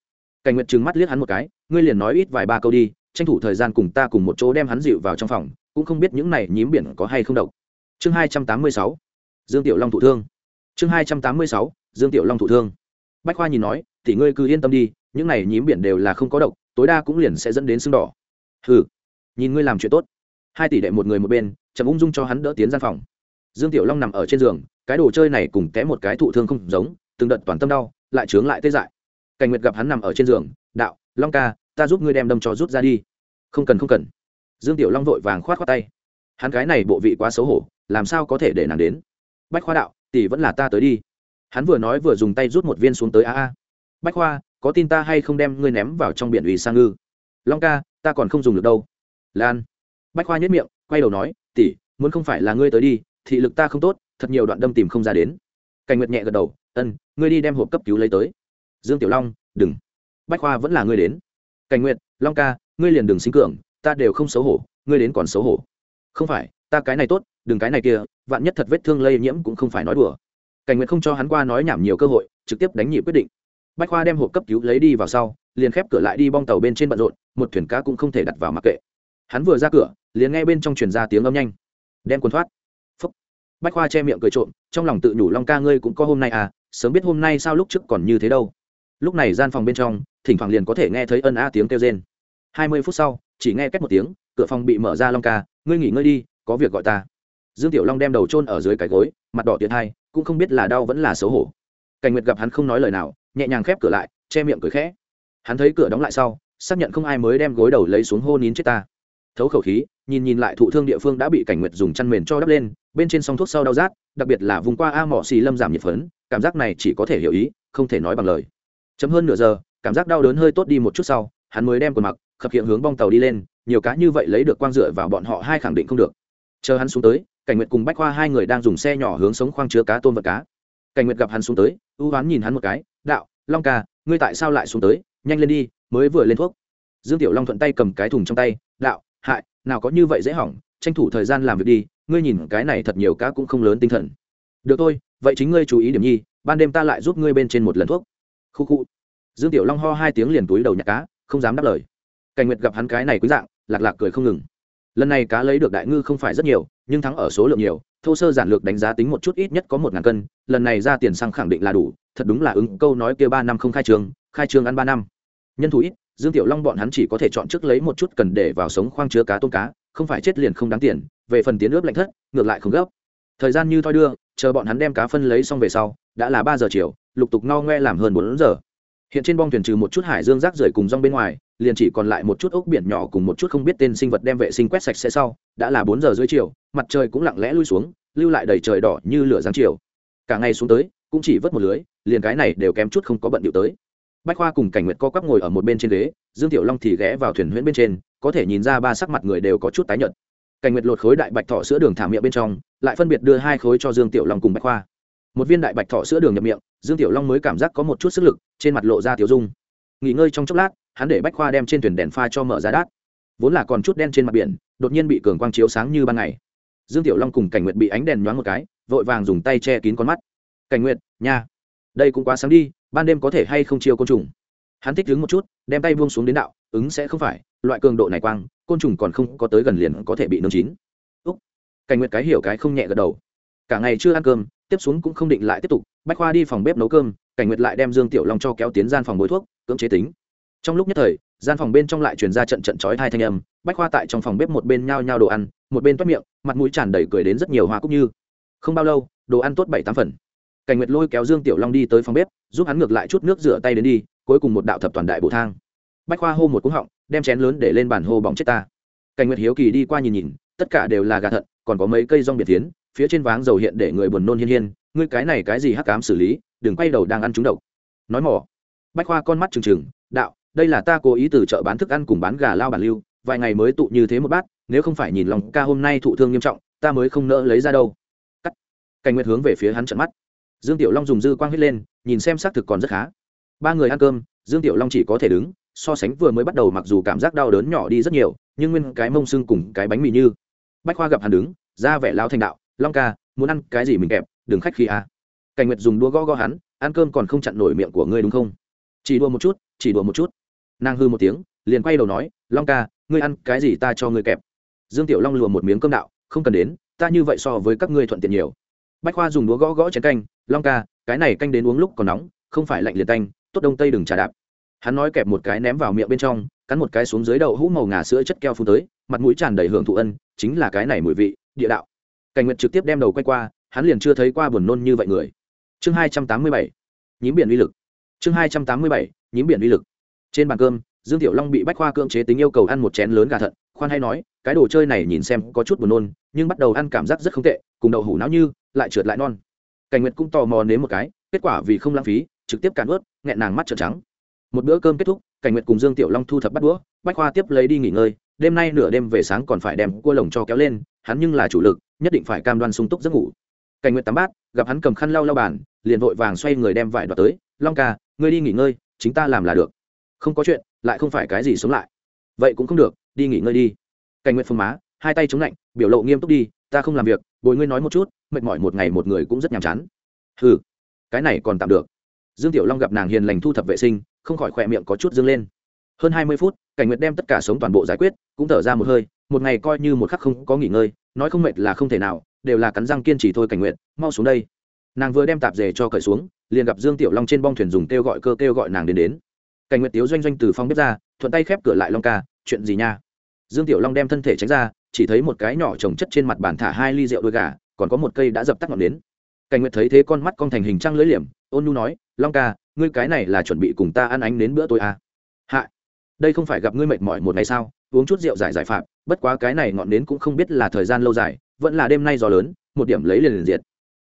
Cảnh nguyệt trừng mắt liếc hắn một cái, ngươi liền nói ít vài ba câu đi, tranh thủ thời gian cùng ta cùng một chỗ đem hắn dịu vào trong phòng, cũng không biết những này nhím biển có hay không độc. Chương hai trăm tám mươi sáu, dương tiểu long thụ thương. Chương hai trăm tám mươi sáu, dương tiểu long thụ thương. Bách khoa nhìn nói thì ngươi cứ yên tâm đi, những này nhím biển đều là không có độc tối đa cũng liền sẽ dẫn đến sưng đỏ. Hừ, nhìn ngươi làm chuyện tốt. Hai tỷ đệ một người một bên, chậm ung dung cho hắn đỡ tiến gian phòng. Dương tiểu long nằm ở trên giường, cái đồ chơi này cùng té một cái thụ thương không giống, từng đợt toàn tâm đau, lại trướng lại tê dại. Cảnh nguyệt gặp hắn nằm ở trên giường, đạo, long ca, ta giúp ngươi đem đâm cho rút ra đi. Không cần không cần. Dương tiểu long vội vàng khoát khoát tay. Hắn cái này bộ vị quá xấu hổ, làm sao có thể để nàng đến? Bách khoa đạo, tỷ vẫn là ta tới đi. Hắn vừa nói vừa dùng tay rút một viên xuống tới a a. Bách khoa có tin ta hay không đem ngươi ném vào trong biển ủy sang ngư? Long ca, ta còn không dùng được đâu. Lan. Bách khoa nhất miệng, quay đầu nói, tỷ, muốn không phải là ngươi tới đi, thị lực ta không tốt, thật nhiều đoạn đâm tìm không ra đến. Cảnh nguyệt nhẹ gật đầu, ân, ngươi đi đem hộp cấp cứu lấy tới. Dương tiểu long, đừng. Bách khoa vẫn là ngươi đến. Cảnh nguyệt, long ca, ngươi liền đừng sinh cường, ta đều không xấu hổ, ngươi đến còn xấu hổ. Không phải, ta cái này tốt, đừng cái này kia, vạn nhất thật vết thương lây nhiễm cũng không phải nói đùa. Cảnh nguyệt không cho hắn qua nói nhảm nhiều cơ hội, trực tiếp đánh nhị quyết định bách khoa đem hộp cấp cứu lấy đi vào sau, liền khép cửa lại đi bong tàu bên trên bận rộn, một thuyền cá cũng không thể đặt vào mặc kệ. Hắn vừa ra cửa, liền nghe bên trong truyền ra tiếng âm nhanh. Đem quần thoát. Phúc. Bách khoa che miệng cười trộm, trong lòng tự nhủ long ca ngươi cũng có hôm nay à sớm biết hôm nay sao lúc trước còn như thế đâu. Lúc này gian phòng bên trong, thỉnh thoảng liền có thể nghe thấy ân a tiếng kêu rên. Hai mươi phút sau, chỉ nghe cách một tiếng, cửa phòng bị mở ra long ca, ngươi nghỉ ngơi đi, có việc gọi ta. Dương tiểu long đem đầu trôn ở dưới cái gối, mặt đỏ tiệt hai cũng không biết là đau vẫn là xấu hổ. Cảnh nguyệt gặp hắn không nói lời nào nhẹ nhàng khép cửa lại, che miệng cười khẽ. Hắn thấy cửa đóng lại sau, xác nhận không ai mới đem gối đầu lấy xuống hô nín chết ta. Thấu khẩu khí, nhìn nhìn lại thụ thương địa phương đã bị cảnh nguyệt dùng chăn mền cho đắp lên, bên trên song thuốc sau đau rát, đặc biệt là vùng qua a mỏ xì lâm giảm nhiệt phấn, cảm giác này chỉ có thể hiểu ý, không thể nói bằng lời. Chấm hơn nửa giờ, cảm giác đau đớn hơi tốt đi một chút sau, hắn mới đem quần mặc, khập hiện hướng bong tàu đi lên, nhiều cá như vậy lấy được quang dựa vào bọn họ hai khẳng định không được. Chờ hắn xuống tới, cảnh nguyệt cùng bách khoa hai người đang dùng xe nhỏ hướng sống khoang chứa cá tôm vật cá. Cảnh nguyệt gặp hắn xuống tới, ưu hoán nhìn hắn một cái đạo, long ca, ngươi tại sao lại xuống tới? Nhanh lên đi, mới vừa lên thuốc. Dương tiểu long thuận tay cầm cái thùng trong tay, đạo, hại, nào có như vậy dễ hỏng, tranh thủ thời gian làm việc đi, ngươi nhìn cái này thật nhiều cá cũng không lớn tinh thần. Được thôi, vậy chính ngươi chú ý điểm nhi, ban đêm ta lại giúp ngươi bên trên một lần thuốc. Khu khu. Dương tiểu long ho hai tiếng liền túi đầu nhặt cá, không dám đáp lời. Cảnh nguyệt gặp hắn cái này quý dạng, lạc lạc cười không ngừng. Lần này cá lấy được đại ngư không phải rất nhiều, nhưng thắng ở số lượng nhiều, thô sơ giản lược đánh giá tính một chút ít nhất có một ngàn cân, lần này ra tiền xăng khẳng định là đủ thật đúng là ứng câu nói kia ba năm không khai trường khai trường ăn ba năm. Nhân thủ ít, dương tiểu long bọn hắn chỉ có thể chọn trước lấy một chút cần để vào sống khoang chứa cá tôm cá, không phải chết liền không đáng tiền, về phần tiến ướp lạnh thất, ngược lại không gấp. Thời gian như thoi đưa, chờ bọn hắn đem cá phân lấy xong về sau, đã là ba giờ chiều, lục tục no ngoe làm hơn bốn giờ. Hiện trên bong thuyền trừ một chút hải dương rác rưởi cùng rong bên ngoài, liền chỉ còn lại một chút ốc biển nhỏ cùng một chút không biết tên sinh vật đem vệ sinh quét sạch sẽ sau, đã là bốn giờ dưới chiều, mặt trời cũng lặng lẽ lui xuống, lưu lại đầy trời đỏ như lửa giáng chiều. Cả ngày xuống tới cũng chỉ vớt một lưới, liền cái này đều kém chút không có bận điệu tới. Bách khoa cùng cảnh nguyệt co quắp ngồi ở một bên trên ghế, dương tiểu long thì ghé vào thuyền huyễn bên trên, có thể nhìn ra ba sắc mặt người đều có chút tái nhợt. Cảnh nguyệt lột khối đại bạch thọ sữa đường thả miệng bên trong, lại phân biệt đưa hai khối cho dương tiểu long cùng bách khoa. Một viên đại bạch thọ sữa đường nhập miệng, dương tiểu long mới cảm giác có một chút sức lực, trên mặt lộ ra tiểu dung. Nghỉ ngơi trong chốc lát, hắn để bách khoa đem trên thuyền đèn pha cho mở ra đát. Vốn là còn chút đen trên mặt biển, đột nhiên bị cường quang chiếu sáng như ban ngày. Dương tiểu long cùng cảnh nguyệt bị ánh đèn nhoáng một cái, vội vàng dùng tay che kín con mắt cảnh nguyệt, nha. Đây cũng quá sáng đi, ban đêm có thể hay không chiêu côn trùng? Hắn thích đứng một chút, đem tay buông xuống đến đạo, ứng sẽ không phải, loại cường độ này quang, côn trùng còn không có tới gần liền có thể bị nướng chín. Úc. Cảnh nguyệt cái hiểu cái không nhẹ gật đầu. Cả ngày chưa ăn cơm, tiếp xuống cũng không định lại tiếp tục, bách khoa đi phòng bếp nấu cơm, cảnh nguyệt lại đem dương tiểu long cho kéo tiến gian phòng bối thuốc, cưỡng chế tính. Trong lúc nhất thời, gian phòng bên trong lại truyền ra trận trận chói thai thanh âm, bách khoa tại trong phòng bếp một bên nhao nhao đồ ăn, một bên toát miệng, mặt mũi tràn đầy cười đến rất nhiều hoa cúc như. Không bao lâu, đồ ăn tốt bảy tám phần cảnh nguyệt lôi kéo dương tiểu long đi tới phòng bếp, giúp hắn ngược lại chút nước rửa tay đến đi, cuối cùng một đạo thập toàn đại bộ thang. Bách khoa hô một cú họng, đem chén lớn để lên bàn hô bỏng chết ta. Cảnh nguyệt hiếu kỳ đi qua nhìn nhìn, tất cả đều là gà thận còn có mấy cây rong biệt tiến phía trên váng dầu hiện để người buồn nôn hiên hiên, ngươi cái này cái gì hắc cám xử lý, đừng quay đầu đang ăn trúng độc. Nói mỏ. Bách khoa con mắt trừng trừng, đạo, đây là ta cố ý từ chợ bán thức ăn cùng bán gà lao bản lưu, vài ngày mới tụ như thế một bát, nếu không phải nhìn lòng ca hôm nay thụ thương nghiêm trọng, ta mới không nỡ lấy ra đâu. Cắt. Cảnh nguyệt hướng về phía hắn trận mắt dương tiểu long dùng dư quang huyết lên, nhìn xem xác thực còn rất khá. Ba người ăn cơm, dương tiểu long chỉ có thể đứng, so sánh vừa mới bắt đầu mặc dù cảm giác đau đớn nhỏ đi rất nhiều, nhưng nguyên cái mông sưng cùng cái bánh mì như. Bách khoa gặp hắn đứng, ra vẻ lao thành đạo, long ca, muốn ăn cái gì mình kẹp, đừng khách khi à. cảnh nguyệt dùng đũa gõ gõ hắn, ăn cơm còn không chặn nổi miệng của ngươi đúng không? Chỉ đùa một chút, chỉ đùa một chút. Nàng hư một tiếng, liền quay đầu nói, long ca, ngươi ăn cái gì ta cho ngươi kẹp. Dương tiểu long lùa một miếng cơm đạo, không cần đến, ta như vậy so với các ngươi thuận tiện nhiều. Bách khoa dùng đũa gõ gõ chén canh long ca, cái này canh đến uống lúc còn nóng, không phải lạnh liền canh tốt đông tây đừng trà đạp. Hắn nói kẹp một cái ném vào miệng bên trong, cắn một cái xuống dưới đầu hũ màu ngà sữa chất keo phun tới, mặt mũi tràn đầy hưởng thụ ân, chính là cái này mùi vị, địa đạo. Cảnh nguyệt trực tiếp đem đầu quay qua, hắn liền chưa thấy qua buồn nôn như vậy người. Chương hai trăm tám mươi bảy, nhím biển uy lực. Chương hai trăm tám mươi bảy, nhím biển uy lực. Trên bàn cơm, dương tiểu long bị bách khoa cưỡng chế tính yêu cầu ăn một chén lớn gà thận, khoan hay nói, cái đồ chơi này nhìn xem có chút buồn nôn, nhưng bắt đầu ăn cảm giác rất không tệ, cùng đậu hủ não như, lại trượt lại non cảnh nguyệt cũng tò mò nếm một cái, kết quả vì không lãng phí, trực tiếp cạn ướt, nghẹn nàng mắt trợn trắng. Một bữa cơm kết thúc, cảnh nguyệt cùng dương tiểu long thu thập bắt đũa, bách khoa tiếp lấy đi nghỉ ngơi, đêm nay nửa đêm về sáng còn phải đem cua lồng cho kéo lên, hắn nhưng là chủ lực, nhất định phải cam đoan sung túc giấc ngủ. Cảnh nguyệt tắm bát, gặp hắn cầm khăn lau lau bàn, liền vội vàng xoay người đem vải đoạt tới, long ca, ngươi đi nghỉ ngơi, chính ta làm là được. Không có chuyện, lại không phải cái gì sống lại. Vậy cũng không được, đi nghỉ ngơi đi. Cảnh nguyệt phương má hai tay chống lạnh, biểu lộ nghiêm túc đi, ta không làm việc, bồi ngươi nói một chút, mệt mỏi một ngày một người cũng rất nhàm chán. Ừ cái này còn tạm được. Dương tiểu long gặp nàng hiền lành thu thập vệ sinh, không khỏi khỏe miệng có chút dâng lên. Hơn hai mươi phút, cảnh nguyệt đem tất cả sống toàn bộ giải quyết, cũng thở ra một hơi, một ngày coi như một khắc không có nghỉ ngơi, nói không mệt là không thể nào, đều là cắn răng kiên trì thôi cảnh nguyệt, mau xuống đây. Nàng vừa đem tạp dề cho cởi xuống, liền gặp dương tiểu long trên bong thuyền dùng kêu gọi cơ kêu gọi nàng đến đến. Cảnh nguyệt tiếu doanh doanh từ phòng bếp ra, thuận tay khép cửa lại long ca, chuyện gì nha? Dương tiểu long đem thân thể tránh ra chỉ thấy một cái nhỏ trồng chất trên mặt bàn thả hai ly rượu đôi gà, còn có một cây đã dập tắt ngọn nến. cảnh nguyệt thấy thế con mắt con thành hình trăng lưỡi liềm, ôn nhu nói, long ca, ngươi cái này là chuẩn bị cùng ta ăn ánh đến bữa tối à. hạ, đây không phải gặp ngươi mệt mỏi một ngày sao? Uống chút rượu giải giải phạm, bất quá cái này ngọn nến cũng không biết là thời gian lâu dài, vẫn là đêm nay gió lớn, một điểm lấy liền liền diệt.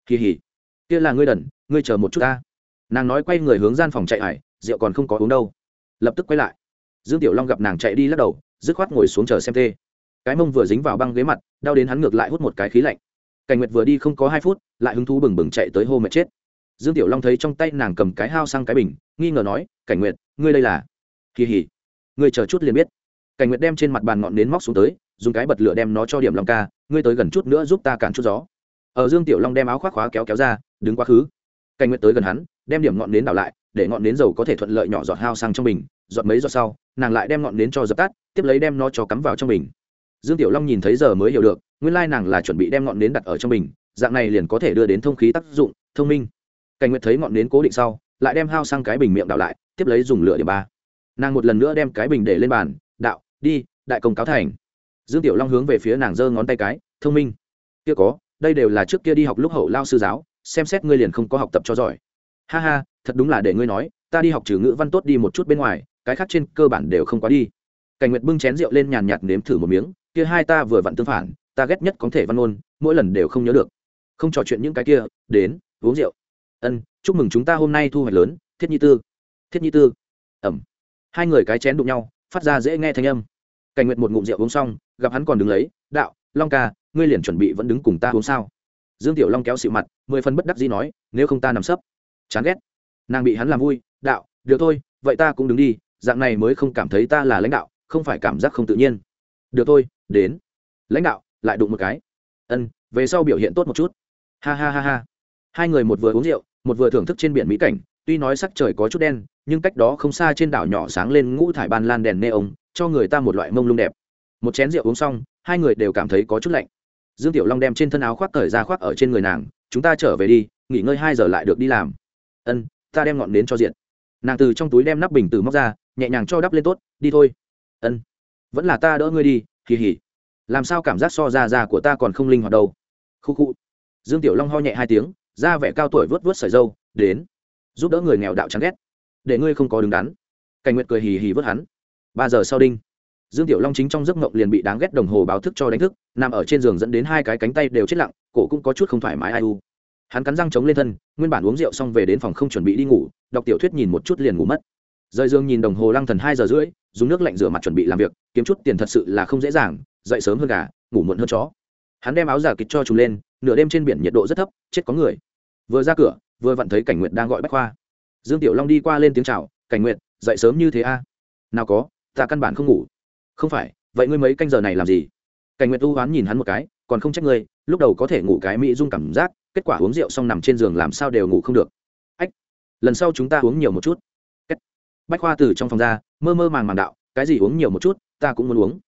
Kỳ hỉ kia là ngươi đần, ngươi chờ một chút ta. Nàng nói quay người hướng gian phòng chạy hải rượu còn không có uống đâu. Lập tức quay lại. Dương tiểu long gặp nàng chạy đi lắc đầu, dứt khoát ngồi xuống chờ xem tê cái mông vừa dính vào băng ghế mặt, đau đến hắn ngược lại hút một cái khí lạnh. Cảnh nguyệt vừa đi không có hai phút, lại hứng thú bừng bừng chạy tới hô mệt chết. Dương tiểu long thấy trong tay nàng cầm cái hao sang cái bình, nghi ngờ nói, cảnh nguyệt, ngươi đây là? Kỳ hỉ, ngươi chờ chút liền biết. Cảnh nguyệt đem trên mặt bàn ngọn nến móc xuống tới, dùng cái bật lửa đem nó cho điểm long ca, ngươi tới gần chút nữa giúp ta cản chút gió. Ở dương tiểu long đem áo khoác khóa kéo kéo ra, đứng quá khứ. Cảnh nguyệt tới gần hắn, đem điểm ngọn nến đảo lại, để ngọn nến dầu có thể thuận lợi nhỏ giọt hao sang trong bình, giọt mấy giọt sau, nàng lại đem ngọn nến cho dập tắt, tiếp lấy đem nó cho cắm vào trong bình dương tiểu long nhìn thấy giờ mới hiểu được, nguyên lai nàng là chuẩn bị đem ngọn nến đặt ở trong bình, dạng này liền có thể đưa đến thông khí tác dụng, thông minh. Cảnh nguyệt thấy ngọn nến cố định sau, lại đem hao sang cái bình miệng đảo lại, tiếp lấy dùng lửa điểm ba. Nàng một lần nữa đem cái bình để lên bàn, đạo, đi, đại công cáo thành. Dương tiểu long hướng về phía nàng giơ ngón tay cái, thông minh. Kia có, đây đều là trước kia đi học lúc hậu lao sư giáo, xem xét ngươi liền không có học tập cho giỏi. Ha ha, thật đúng là để ngươi nói, ta đi học trừ ngữ văn tốt đi một chút bên ngoài, cái khác trên cơ bản đều không quá đi. Cảnh nguyệt bưng chén rượu lên nhàn nhạt nếm thử một miếng kia hai ta vừa vặn tương phản, ta ghét nhất có thể văn ôn mỗi lần đều không nhớ được. Không trò chuyện những cái kia, đến, uống rượu. Ân, chúc mừng chúng ta hôm nay thu hoạch lớn, thiết nhi tư. Thiết nhi tư. Ẩm. Hai người cái chén đụng nhau, phát ra dễ nghe thanh âm. Cảnh nguyệt một ngụm rượu uống xong, gặp hắn còn đứng lấy, đạo, long ca, ngươi liền chuẩn bị vẫn đứng cùng ta uống sao? Dương tiểu long kéo xịu mặt, mười phần bất đắc dĩ nói, nếu không ta nằm sấp. Chán ghét. Nàng bị hắn làm vui, đạo, được thôi, vậy ta cũng đứng đi, dạng này mới không cảm thấy ta là lãnh đạo, không phải cảm giác không tự nhiên được thôi, đến. Lãnh đạo, lại đụng một cái. Ân, về sau biểu hiện tốt một chút. Ha ha ha ha. Hai người một vừa uống rượu, một vừa thưởng thức trên biển mỹ cảnh. Tuy nói sắc trời có chút đen, nhưng cách đó không xa trên đảo nhỏ sáng lên ngũ thải ban lan đèn nê ống cho người ta một loại mông lung đẹp. Một chén rượu uống xong, hai người đều cảm thấy có chút lạnh. Dương tiểu long đem trên thân áo khoác thời ra khoác ở trên người nàng, chúng ta trở về đi, nghỉ ngơi hai giờ lại được đi làm. Ân, ta đem ngọn nến cho diện. Nàng từ trong túi đem nắp bình từ móc ra, nhẹ nhàng cho đắp lên tốt, đi thôi. Ân vẫn là ta đỡ ngươi đi kỳ hỉ làm sao cảm giác so ra da của ta còn không linh hoạt đâu? Khu khu. Dương tiểu long ho nhẹ hai tiếng, da vẻ cao tuổi vớt vớt sợi dâu đến. Giúp đỡ người nghèo đạo chán ghét. Để ngươi không có đứng đắn. Cảnh nguyệt cười hì hì vớt hắn. Ba giờ sau đinh. Dương tiểu long chính trong giấc mộng liền bị đáng ghét đồng hồ báo thức cho đánh thức, nằm ở trên giường dẫn đến hai cái cánh tay đều chết lặng, cổ cũng có chút không thoải mái ai u. Hắn cắn răng chống lên thân, nguyên bản uống rượu xong về đến phòng không chuẩn bị đi ngủ, đọc tiểu thuyết nhìn một chút liền ngủ mất rời giường nhìn đồng hồ lăng thần hai giờ rưỡi, dùng nước lạnh rửa mặt chuẩn bị làm việc, kiếm chút tiền thật sự là không dễ dàng, dậy sớm hơn gà, ngủ muộn hơn chó. Hắn đem áo giả kịch cho trùng lên, nửa đêm trên biển nhiệt độ rất thấp, chết có người. Vừa ra cửa, vừa vặn thấy cảnh nguyện đang gọi bách khoa. Dương tiểu long đi qua lên tiếng chào, cảnh nguyện dậy sớm như thế a? Nào có, ta căn bản không ngủ. Không phải, vậy ngươi mấy canh giờ này làm gì? Cảnh nguyện u hoán nhìn hắn một cái, còn không trách ngươi, lúc đầu có thể ngủ cái mỹ dung cảm giác, kết quả uống rượu xong nằm trên giường làm sao đều ngủ không được. Ách, lần sau chúng ta uống nhiều một chút bách khoa từ trong phòng ra, mơ mơ màng màng đạo, cái gì uống nhiều một chút, ta cũng muốn uống.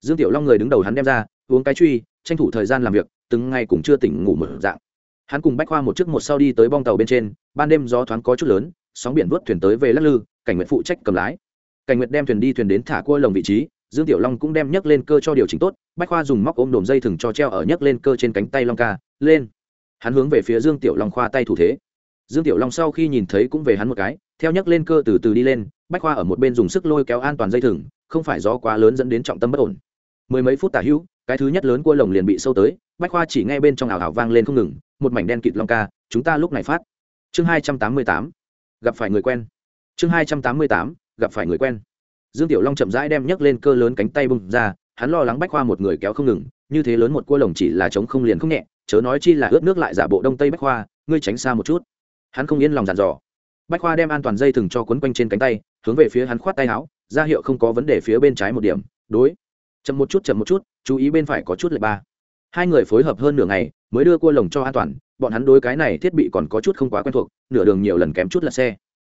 Dương tiểu long người đứng đầu hắn đem ra, uống cái truy, tranh thủ thời gian làm việc, từng ngày cũng chưa tỉnh ngủ một dạng. Hắn cùng bách khoa một trước một sau đi tới bong tàu bên trên, ban đêm gió thoáng có chút lớn, sóng biển vớt thuyền tới về lắc lư, cảnh nguyện phụ trách cầm lái. Cảnh nguyện đem thuyền đi thuyền đến thả cua lồng vị trí, dương tiểu long cũng đem nhấc lên cơ cho điều chỉnh tốt, bách khoa dùng móc ôm đồm dây thừng cho treo ở nhấc lên cơ trên cánh tay long ca, lên. Hắn hướng về phía dương tiểu long khoa tay thủ thế. Dương tiểu long sau khi nhìn thấy cũng về hắn một cái theo nhấc lên cơ từ từ đi lên, bách khoa ở một bên dùng sức lôi kéo an toàn dây thừng, không phải gió quá lớn dẫn đến trọng tâm bất ổn. Mười mấy phút tả hữu, cái thứ nhất lớn cua lồng liền bị sâu tới, bách khoa chỉ ngay bên trong ảo ảo vang lên không ngừng, một mảnh đen kịt long ca, chúng ta lúc này phát. Chương hai trăm tám mươi tám, gặp phải người quen. Chương hai trăm tám mươi tám, gặp phải người quen. Dương tiểu long chậm rãi đem nhấc lên cơ lớn cánh tay bung ra, hắn lo lắng bách khoa một người kéo không ngừng, như thế lớn một cua lồng chỉ là chống không liền không nhẹ, chớ nói chi là ướt nước lại giả bộ đông tây bách khoa, ngươi tránh xa một chút. Hắn không yên lòng dàn dò bách khoa đem an toàn dây thừng cho quấn quanh trên cánh tay, hướng về phía hắn khoát tay áo, ra hiệu không có vấn đề phía bên trái một điểm, đối. Chậm một chút, chậm một chút, chú ý bên phải có chút lệch ba. Hai người phối hợp hơn nửa ngày, mới đưa cua lồng cho an toàn, bọn hắn đối cái này thiết bị còn có chút không quá quen thuộc, nửa đường nhiều lần kém chút lật xe.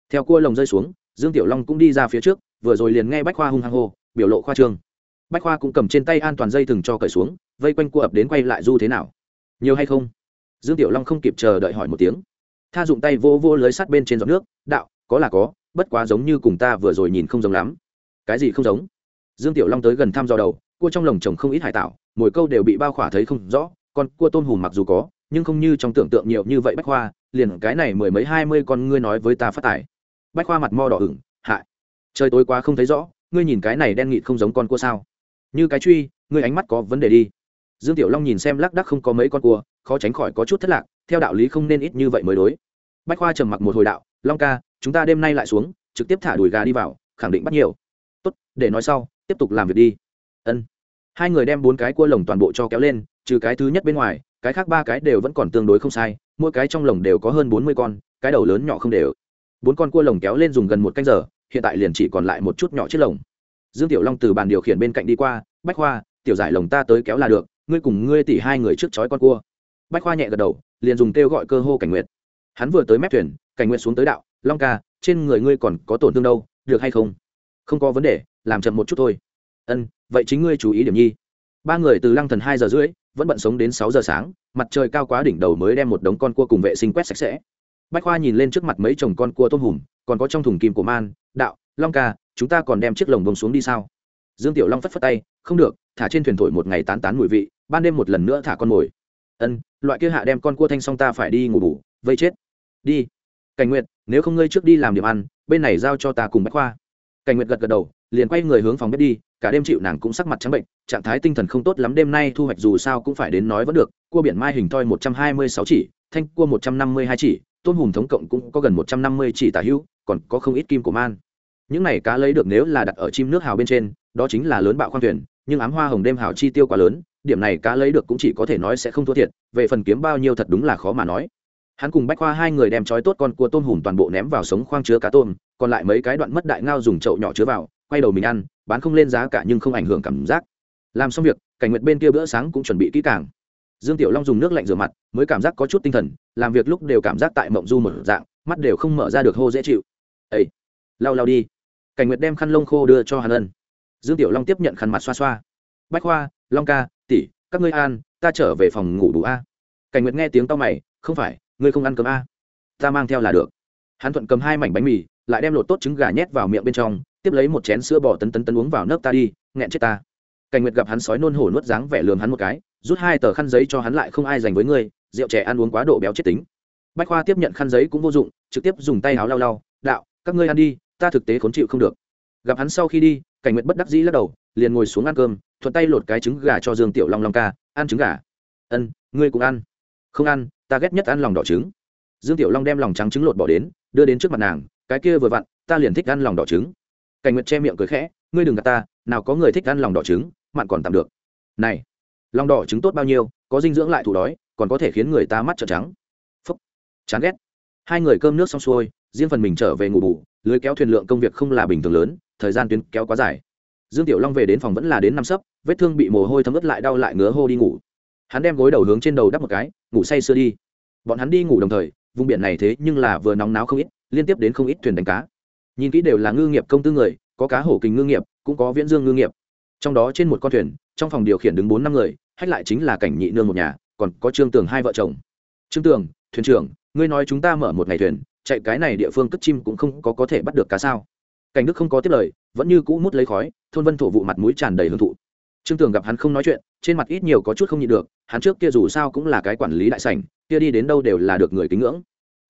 Theo cua lồng rơi xuống, dương tiểu long cũng đi ra phía trước, vừa rồi liền nghe bách khoa hung hăng hô, biểu lộ khoa trương. Bách khoa cũng cầm trên tay an toàn dây thừng cho cởi xuống, vây quanh cua ập đến quay lại du thế nào. Nhiều hay không? Dương tiểu long không kịp chờ đợi hỏi một tiếng tha dụng tay vô vô lưới sắt bên trên giọt nước, đạo, có là có, bất quá giống như cùng ta vừa rồi nhìn không giống lắm. Cái gì không giống? Dương tiểu long tới gần thăm dò đầu, cua trong lồng trồng không ít hải tạo mỗi câu đều bị bao khỏa thấy không rõ còn cua tôm hùm mặc dù có, nhưng không như trong tưởng tượng nhiều như vậy bách khoa, liền cái này mười mấy hai mươi con ngươi nói với ta phát tải bách khoa mặt mo đỏ ửng hại trời tối quá không thấy rõ, ngươi nhìn cái này đen nghịt không giống con cua sao? Như cái truy, ngươi ánh mắt có vấn đề đi. Dương tiểu long nhìn xem lác đắc không có mấy con cua, khó tránh khỏi có chút thất lạc theo đạo lý không nên ít như vậy mới đối. Bách khoa trầm mặc một hồi đạo, long ca, chúng ta đêm nay lại xuống, trực tiếp thả đùi gà đi vào, khẳng định bắt nhiều. Tốt, để nói sau, tiếp tục làm việc đi. Ân. Hai người đem bốn cái cua lồng toàn bộ cho kéo lên, trừ cái thứ nhất bên ngoài, cái khác ba cái đều vẫn còn tương đối không sai, mỗi cái trong lồng đều có hơn bốn mươi con, cái đầu lớn nhỏ không đều. Bốn con cua lồng kéo lên dùng gần một canh giờ, hiện tại liền chỉ còn lại một chút nhỏ chiếc lồng. Dương tiểu long từ bàn điều khiển bên cạnh đi qua, bách khoa, tiểu giải lồng ta tới kéo là được, ngươi cùng ngươi tỉ hai người trước chói con cua bách khoa nhẹ gật đầu, liền dùng kêu gọi cơ hô cảnh nguyệt. Hắn vừa tới mép thuyền, cảnh nguyệt xuống tới đạo, long ca, trên người ngươi còn có tổn thương đâu, được hay không? Không có vấn đề, làm chậm một chút thôi. Ân, vậy chính ngươi chú ý điểm nhi. Ba người từ lăng thần hai giờ rưỡi, vẫn bận sống đến sáu giờ sáng, mặt trời cao quá đỉnh đầu mới đem một đống con cua cùng vệ sinh quét sạch sẽ. Bách khoa nhìn lên trước mặt mấy chồng con cua tôm hùm, còn có trong thùng kim của man, đạo, long ca, chúng ta còn đem chiếc lồng bông xuống đi sao? Dương tiểu long phất phất tay, không được, thả trên thuyền thổi một ngày tán tán mùi vị, ban đêm một lần nữa thả con mồi. Ân loại kia hạ đem con cua thanh xong ta phải đi ngủ bủ vây chết. Đi. Cảnh nguyệt, nếu không ngươi trước đi làm điểm ăn, bên này giao cho ta cùng bách khoa. Cảnh nguyệt gật gật đầu, liền quay người hướng phòng bếp đi, cả đêm chịu nàng cũng sắc mặt trắng bệnh, trạng thái tinh thần không tốt lắm, đêm nay thu hoạch dù sao cũng phải đến nói vẫn được, cua biển mai hình thoi một trăm hai mươi sáu chỉ, thanh cua một trăm năm mươi hai chỉ, tôm hùm thống cộng cũng có gần một trăm năm mươi chỉ tả hữu, còn có không ít kim của man. Những này cá lấy được nếu là đặt ở chim nước hào bên trên, đó chính là lớn bạo khoang thuyền, nhưng ám hoa hồng đêm hào chi tiêu quá lớn điểm này cá lấy được cũng chỉ có thể nói sẽ không thua thiệt, về phần kiếm bao nhiêu thật đúng là khó mà nói. Hắn cùng bách khoa hai người đem trói tốt con cua tôm hùm toàn bộ ném vào sống khoang chứa cá tôm, còn lại mấy cái đoạn mất đại ngao dùng chậu nhỏ chứa vào, quay đầu mình ăn, bán không lên giá cả nhưng không ảnh hưởng cảm giác. Làm xong việc, cảnh nguyệt bên kia bữa sáng cũng chuẩn bị kỹ càng. Dương tiểu long dùng nước lạnh rửa mặt, mới cảm giác có chút tinh thần, làm việc lúc đều cảm giác tại mộng du một dạng, mắt đều không mở ra được hô dễ chịu. Ây lau lau đi. Cảnh nguyệt đem khăn lông khô đưa cho hàn ân. Dương tiểu long tiếp nhận khăn mặt xoa xoa. Bách khoa long ca, tỷ, các ngươi an, ta trở về phòng ngủ đủ a. Cảnh nguyệt nghe tiếng tao mày, không phải, ngươi không ăn cơm a. Ta mang theo là được. Hắn thuận cầm hai mảnh bánh mì, lại đem lột tốt trứng gà nhét vào miệng bên trong, tiếp lấy một chén sữa bò tấn tấn tấn uống vào nấc ta đi, nghẹn chết ta. Cảnh nguyệt gặp hắn sói nôn hổ nuốt dáng vẻ lườm hắn một cái, rút hai tờ khăn giấy cho hắn lại không ai dành với ngươi, rượu trẻ ăn uống quá độ béo chết tính. Bách khoa tiếp nhận khăn giấy cũng vô dụng, trực tiếp dùng tay áo lau lau, đạo, các ngươi ăn đi, ta thực tế khốn chịu không được. Gặp hắn sau khi đi, cảnh nguyệt bất đắc dĩ lắc đầu, liền ngồi xuống ăn cơm thuận tay lột cái trứng gà cho dương tiểu long long ca, ăn trứng gà. Ân, ngươi cũng ăn. Không ăn, ta ghét nhất ăn lòng đỏ trứng. Dương tiểu long đem lòng trắng trứng lột bỏ đến, đưa đến trước mặt nàng, cái kia vừa vặn, ta liền thích ăn lòng đỏ trứng. Cảnh nguyệt che miệng cười khẽ, ngươi đừng gạt ta, nào có người thích ăn lòng đỏ trứng, mặn còn tạm được. Này, lòng đỏ trứng tốt bao nhiêu, có dinh dưỡng lại thủ đói, còn có thể khiến người ta mắt trợn trắng. Phúc, chán ghét. Hai người cơm nước xong xuôi, riêng phần mình trở về ngủ bù, lưới kéo thuyền lượng công việc không là bình thường lớn, thời gian tuyến kéo quá dài dương tiểu long về đến phòng vẫn là đến năm sấp, vết thương bị mồ hôi thấm ướt lại đau lại ngứa hô đi ngủ. Hắn đem gối đầu hướng trên đầu đắp một cái, ngủ say sưa đi. Bọn hắn đi ngủ đồng thời, vùng biển này thế nhưng là vừa nóng náo không ít, liên tiếp đến không ít thuyền đánh cá. Nhìn kỹ đều là ngư nghiệp công tư người, có cá hổ kình ngư nghiệp, cũng có viễn dương ngư nghiệp. Trong đó trên một con thuyền, trong phòng điều khiển đứng bốn năm người, hách lại chính là cảnh nhị nương một nhà, còn có trương tường hai vợ chồng. Trương tường, thuyền trưởng, ngươi nói chúng ta mở một ngày thuyền, chạy cái này địa phương cất chim cũng không có có thể bắt được cá sao? Cảnh đức không có tiếp lời vẫn như cũ mút lấy khói, thôn vân thổ vụ mặt mũi tràn đầy hưởng thụ. Trương tường gặp hắn không nói chuyện, trên mặt ít nhiều có chút không nhịn được, hắn trước kia dù sao cũng là cái quản lý đại sảnh, kia đi đến đâu đều là được người kính ngưỡng.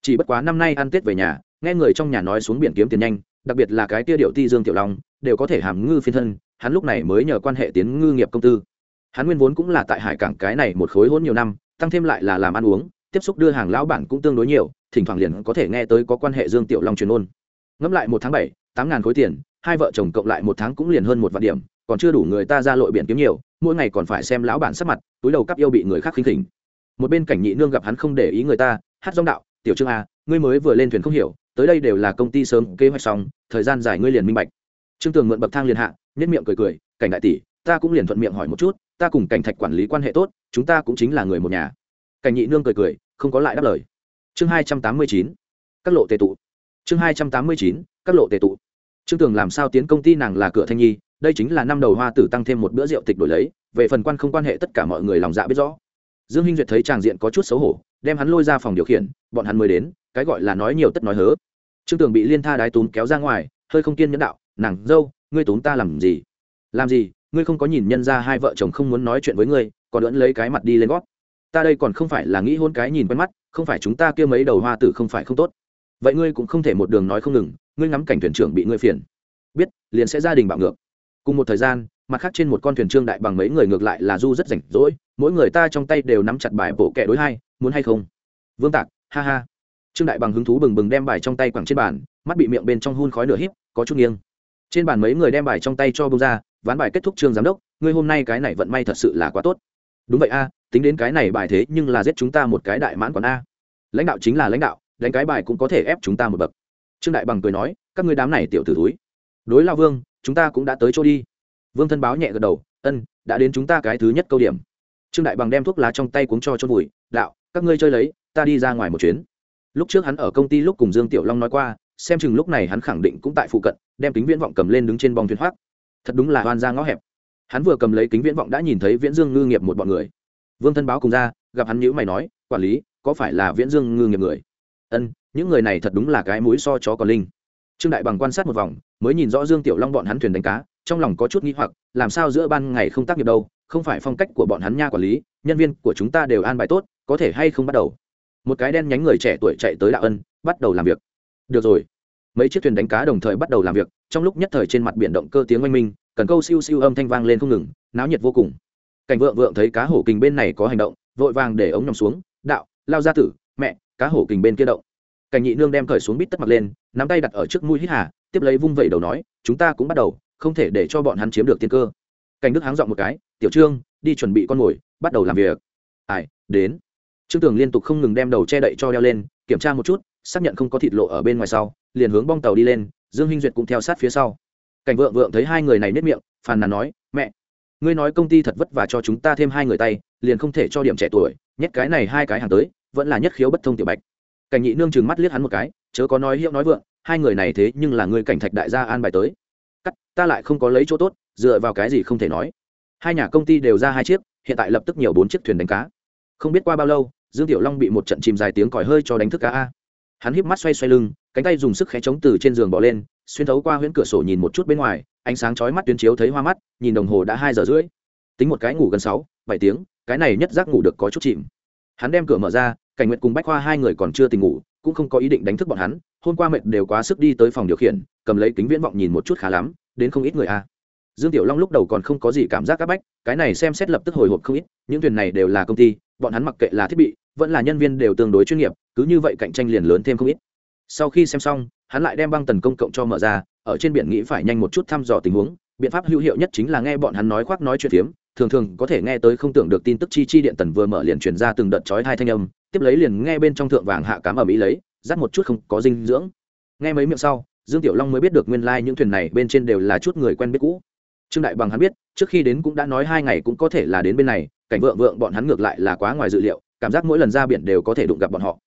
Chỉ bất quá năm nay ăn tết về nhà, nghe người trong nhà nói xuống biển kiếm tiền nhanh, đặc biệt là cái tia điệu ti dương tiểu long, đều có thể hàm ngư phiên thân, hắn lúc này mới nhờ quan hệ tiến ngư nghiệp công tư. Hắn nguyên vốn cũng là tại hải cảng cái này một khối hỗn nhiều năm, tăng thêm lại là làm ăn uống, tiếp xúc đưa hàng lão bản cũng tương đối nhiều, thỉnh thoảng liền có thể nghe tới có quan hệ dương tiểu long truyền ôn. Ngẫm lại một tháng bảy, tám ngàn khối tiền hai vợ chồng cộng lại một tháng cũng liền hơn một vạn điểm, còn chưa đủ người ta ra lội biển kiếm nhiều, mỗi ngày còn phải xem lão bản sắc mặt, túi đầu cắp yêu bị người khác khinh khỉnh. Một bên cảnh nhị nương gặp hắn không để ý người ta, hát dong đạo, tiểu trương a ngươi mới vừa lên thuyền không hiểu, tới đây đều là công ty sớm kế hoạch xong, thời gian dài ngươi liền minh bạch. Trương tường mượn bậc thang liền hạ nhất miệng cười cười, cảnh đại tỷ, ta cũng liền thuận miệng hỏi một chút, ta cùng cảnh thạch quản lý quan hệ tốt, chúng ta cũng chính là người một nhà. Cảnh nhị nương cười cười, không có lại đáp lời. Chương hai trăm tám mươi chín, các lộ tệ tụ. Chương hai trăm tám mươi chín, các lộ tệ tụ trương tường làm sao tiến công ty nàng là cửa thanh nhi, đây chính là năm đầu hoa tử tăng thêm một bữa rượu tịch đổi lấy, về phần quan không quan hệ tất cả mọi người lòng dạ biết rõ. Dương hinh duyệt thấy tràng diện có chút xấu hổ, đem hắn lôi ra phòng điều khiển, bọn hắn mới đến, cái gọi là nói nhiều tất nói hớ. Trương tường bị liên tha đái túm kéo ra ngoài, hơi không kiên nhẫn đạo, nàng, dâu, ngươi túm ta làm gì? Làm gì? Ngươi không có nhìn nhân ra hai vợ chồng không muốn nói chuyện với ngươi, còn lẫn lấy cái mặt đi lên gót. Ta đây còn không phải là nghĩ hôn cái nhìn quen mắt, không phải chúng ta kia mấy đầu hoa tử không phải không tốt vậy ngươi cũng không thể một đường nói không ngừng, ngươi ngắm cảnh thuyền trưởng bị ngươi phiền. Biết, liền sẽ gia đình bạo ngược. Cùng một thời gian, mặt khác trên một con thuyền trương đại bằng mấy người ngược lại là du rất rảnh rỗi, mỗi người ta trong tay đều nắm chặt bài bổ kẻ đối hai, muốn hay không? Vương tạc, ha ha. Trương đại bằng hứng thú bừng bừng đem bài trong tay quẳng trên bàn, mắt bị miệng bên trong hun khói nửa híp, có chút nghiêng. Trên bàn mấy người đem bài trong tay cho bông ra, ván bài kết thúc trương giám đốc, ngươi hôm nay cái này vận may thật sự là quá tốt. Đúng vậy a, tính đến cái này bài thế nhưng là giết chúng ta một cái đại mãn còn a. Lãnh đạo chính là lãnh đạo đánh cái bài cũng có thể ép chúng ta một bậc. Trương đại bằng cười nói, các ngươi đám này tiểu tử túi đối lao vương, chúng ta cũng đã tới chỗ đi. Vương thân báo nhẹ gật đầu, ân, đã đến chúng ta cái thứ nhất câu điểm. Trương đại bằng đem thuốc lá trong tay cuống cho chôn vùi, đạo, các ngươi chơi lấy, ta đi ra ngoài một chuyến. Lúc trước hắn ở công ty lúc cùng dương tiểu long nói qua, xem chừng lúc này hắn khẳng định cũng tại phụ cận, đem kính viễn vọng cầm lên đứng trên bong thuyền hoác. Thật đúng là hoan ra ngõ hẹp. Hắn vừa cầm lấy kính viễn vọng đã nhìn thấy viễn dương ngư nghiệp một bọn người. Vương thân báo cùng ra, gặp hắn nhữ mày nói, quản lý, có phải là viễn dương ngư nghiệp người? Ân, những người này thật đúng là cái mũi so chó còn linh. Trương đại bằng quan sát một vòng, mới nhìn rõ dương tiểu long bọn hắn thuyền đánh cá, trong lòng có chút nghi hoặc, làm sao giữa ban ngày không tác nghiệp đâu, không phải phong cách của bọn hắn nha quản lý, nhân viên của chúng ta đều an bài tốt, có thể hay không bắt đầu? Một cái đen nhánh người trẻ tuổi chạy tới đạo ân, bắt đầu làm việc. Được rồi. Mấy chiếc thuyền đánh cá đồng thời bắt đầu làm việc, trong lúc nhất thời trên mặt biển động cơ tiếng oanh minh, cần câu siêu siêu âm thanh vang lên không ngừng, náo nhiệt vô cùng. Cảnh vượng vượng thấy cá hổ kình bên này có hành động, vội vàng để ống nhòm xuống, đạo, lao ra tử, mẹ cá hổ kình bên kia động. Cảnh nhị nương đem cởi xuống bít tất mặt lên, nắm tay đặt ở trước mũi hít hà, tiếp lấy vung vẩy đầu nói, chúng ta cũng bắt đầu, không thể để cho bọn hắn chiếm được tiên cơ. Cảnh đức háng dọn một cái, tiểu trương, đi chuẩn bị con mồi bắt đầu làm việc. Ai, đến. Trương tường liên tục không ngừng đem đầu che đậy cho đeo lên, kiểm tra một chút, xác nhận không có thịt lộ ở bên ngoài sau, liền hướng bong tàu đi lên, dương hinh duyệt cũng theo sát phía sau. Cảnh vượng vượng thấy hai người này nếp miệng, phàn nàn nói, mẹ, ngươi nói công ty thật vất vả cho chúng ta thêm hai người tay, liền không thể cho điểm trẻ tuổi, nhét cái này hai cái hàng tới vẫn là nhất khiếu bất thông tiểu bạch. Cảnh nhị nương chừng mắt liếc hắn một cái, chớ có nói hiệu nói vượng, hai người này thế nhưng là người cảnh thạch đại gia an bài tới. Cắt, ta lại không có lấy chỗ tốt, dựa vào cái gì không thể nói. Hai nhà công ty đều ra hai chiếc, hiện tại lập tức nhiều bốn chiếc thuyền đánh cá. Không biết qua bao lâu, dương tiểu long bị một trận chìm dài tiếng còi hơi cho đánh thức cá a. Hắn híp mắt xoay xoay lưng, cánh tay dùng sức khé chống từ trên giường bỏ lên, xuyên thấu qua huyễn cửa sổ nhìn một chút bên ngoài, ánh sáng chói mắt tuyến chiếu thấy hoa mắt, nhìn đồng hồ đã hai giờ rưỡi. Tính một cái ngủ gần sáu, bảy tiếng, cái này nhất giác ngủ được có chút chìm. Hắn đem cửa mở ra cảnh nguyệt cùng bách khoa hai người còn chưa tỉnh ngủ, cũng không có ý định đánh thức bọn hắn, hôm qua mệt đều quá sức đi tới phòng điều khiển, cầm lấy kính viễn vọng nhìn một chút khá lắm, đến không ít người a. Dương tiểu long lúc đầu còn không có gì cảm giác c áp bách, cái này xem xét lập tức hồi hộp không ít, những thuyền này đều là công ty, bọn hắn mặc kệ là thiết bị, vẫn là nhân viên đều tương đối chuyên nghiệp, cứ như vậy cạnh tranh liền lớn thêm không ít. Sau khi xem xong, hắn lại đem băng tần công cộng cho mở ra, ở trên biển nghĩ phải nhanh một chút thăm dò tình huống, biện pháp hữu hiệu nhất chính là nghe bọn hắn nói khoác nói chuyện phiếm, thường thường có thể nghe tới không tưởng được tin tức chi chi điện tần vừa mở liền truyền ra từng đợt chói hai thanh âm tiếp lấy liền nghe bên trong thượng vàng hạ cám ở mỹ lấy dắt một chút không có dinh dưỡng. Nghe mấy miệng sau, dương tiểu long mới biết được nguyên lai、like、những thuyền này bên trên đều là chút người quen biết cũ. Trương đại bằng hắn biết, trước khi đến cũng đã nói hai ngày cũng có thể là đến bên này, cảnh vượng vượng bọn hắn ngược lại là quá ngoài dự liệu, cảm giác mỗi lần ra biển đều có thể đụng gặp bọn họ.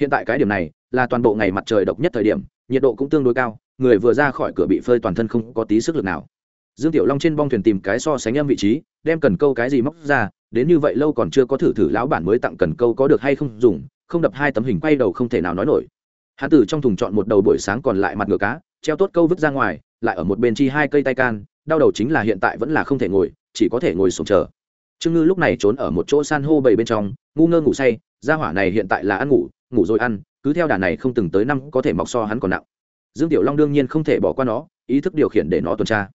Hiện tại cái điểm này, là toàn bộ ngày mặt trời độc nhất thời điểm, nhiệt độ cũng tương đối cao, người vừa ra khỏi cửa bị phơi toàn thân không có tí sức lực nào dương tiểu long trên bong thuyền tìm cái so sánh âm vị trí, đem cần câu cái gì móc ra, đến như vậy lâu còn chưa có thử thử lão bản mới tặng cần câu có được hay không dùng, không đập hai tấm hình quay đầu không thể nào nói nổi. Hạ tử trong thùng chọn một đầu buổi sáng còn lại mặt ngựa cá, treo tốt câu vứt ra ngoài, lại ở một bên chi hai cây tay can, đau đầu chính là hiện tại vẫn là không thể ngồi, chỉ có thể ngồi xuống chờ. Trương ngư lúc này trốn ở một chỗ san hô bầy bên trong, ngu ngơ ngủ say, gia hỏa này hiện tại là ăn ngủ ngủ rồi ăn, cứ theo đà này không từng tới năm có thể mọc so hắn còn nặng. Dương tiểu long đương nhiên không thể bỏ qua nó, ý thức điều khiển để nó tuần tra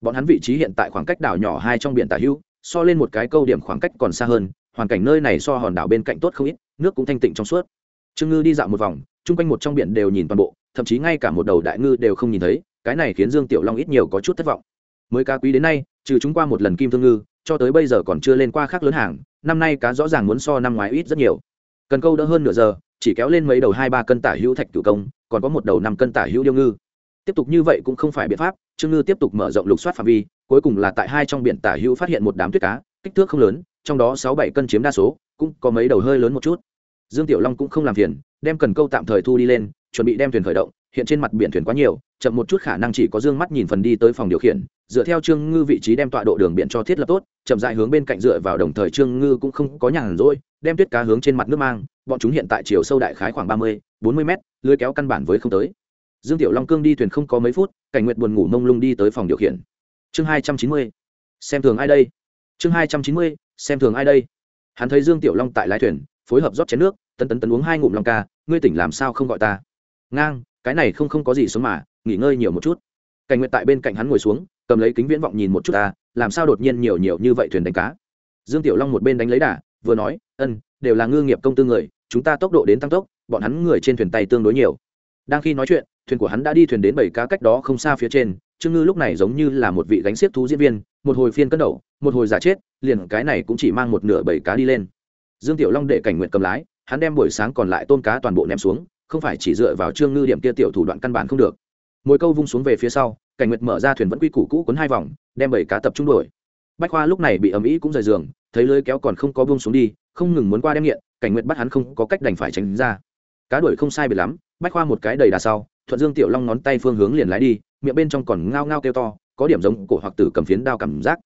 bọn hắn vị trí hiện tại khoảng cách đảo nhỏ hai trong biển tả hữu, so lên một cái câu điểm khoảng cách còn xa hơn, hoàn cảnh nơi này so hòn đảo bên cạnh tốt không ít, nước cũng thanh tịnh trong suốt. Trương ngư đi dạo một vòng, chung quanh một trong biển đều nhìn toàn bộ, thậm chí ngay cả một đầu đại ngư đều không nhìn thấy, cái này khiến dương tiểu long ít nhiều có chút thất vọng. Mới cá quý đến nay, trừ chúng qua một lần kim thương ngư, cho tới bây giờ còn chưa lên qua khác lớn hàng, năm nay cá rõ ràng muốn so năm ngoái ít rất nhiều. Cần câu đỡ hơn nửa giờ, chỉ kéo lên mấy đầu hai ba cân tả hữu thạch cửu công, còn có một đầu năm cân tả hữu điêu ngư tiếp tục như vậy cũng không phải biện pháp, trương ngư tiếp tục mở rộng lục soát phạm vi, cuối cùng là tại hai trong biển tả hữu phát hiện một đám tuyết cá, kích thước không lớn, trong đó sáu bảy cân chiếm đa số, cũng có mấy đầu hơi lớn một chút. Dương tiểu long cũng không làm phiền, đem cần câu tạm thời thu đi lên, chuẩn bị đem thuyền khởi động, hiện trên mặt biển thuyền quá nhiều, chậm một chút khả năng chỉ có dương mắt nhìn phần đi tới phòng điều khiển, dựa theo trương ngư vị trí đem tọa độ đường biển cho thiết lập tốt, chậm dại hướng bên cạnh dựa vào đồng thời trương ngư cũng không có nhàn rỗi, đem tuyết cá hướng trên mặt nước mang, bọn chúng hiện tại chiều sâu đại khái khoảng ba mươi, bốn mươi mét, lưới kéo căn bản với không tới dương tiểu long cương đi thuyền không có mấy phút, cảnh nguyệt buồn ngủ mông lung đi tới phòng điều khiển. Chương hai trăm chín mươi, xem thường ai đây? Chương hai trăm chín mươi, xem thường ai đây? Hắn thấy dương tiểu long tại lái thuyền, phối hợp rót chén nước, tấn tấn tấn uống hai ngụm long ca, ngươi tỉnh làm sao không gọi ta? Ngang, cái này không không có gì sống mà, nghỉ ngơi nhiều một chút. Cảnh nguyệt tại bên cạnh hắn ngồi xuống, cầm lấy kính viễn vọng nhìn một chút ta, làm sao đột nhiên nhiều nhiều như vậy thuyền đánh cá? Dương tiểu long một bên đánh lấy đà, vừa nói, ân, đều là ngư nghiệp công tư người, chúng ta tốc độ đến tăng tốc, bọn hắn người trên thuyền tay tương đối nhiều đang khi nói chuyện, thuyền của hắn đã đi thuyền đến bảy cá cách đó không xa phía trên, trương ngư lúc này giống như là một vị gánh xiếc thú diễn viên, một hồi phiên cân đầu, một hồi giả chết, liền cái này cũng chỉ mang một nửa bảy cá đi lên. Dương tiểu long để cảnh nguyện cầm lái, hắn đem buổi sáng còn lại tôm cá toàn bộ ném xuống, không phải chỉ dựa vào trương ngư điểm kia tiểu thủ đoạn căn bản không được. Mỗi câu vung xuống về phía sau, cảnh nguyệt mở ra thuyền vẫn quy củ cũ cuốn hai vòng, đem bảy cá tập trung đuổi. Bách khoa lúc này bị ầm ĩ cũng rời giường, thấy lưới kéo còn không có vung xuống đi, không ngừng muốn qua đem nghiện, cảnh nguyệt bắt hắn không có cách đành phải tránh ra. Cá đuổi không sai biệt lắm bách khoa một cái đầy đà sau, thuận dương tiểu long ngón tay phương hướng liền lái đi, miệng bên trong còn ngao ngao kêu to, có điểm giống cổ hoặc tử cầm phiến đao cảm giác.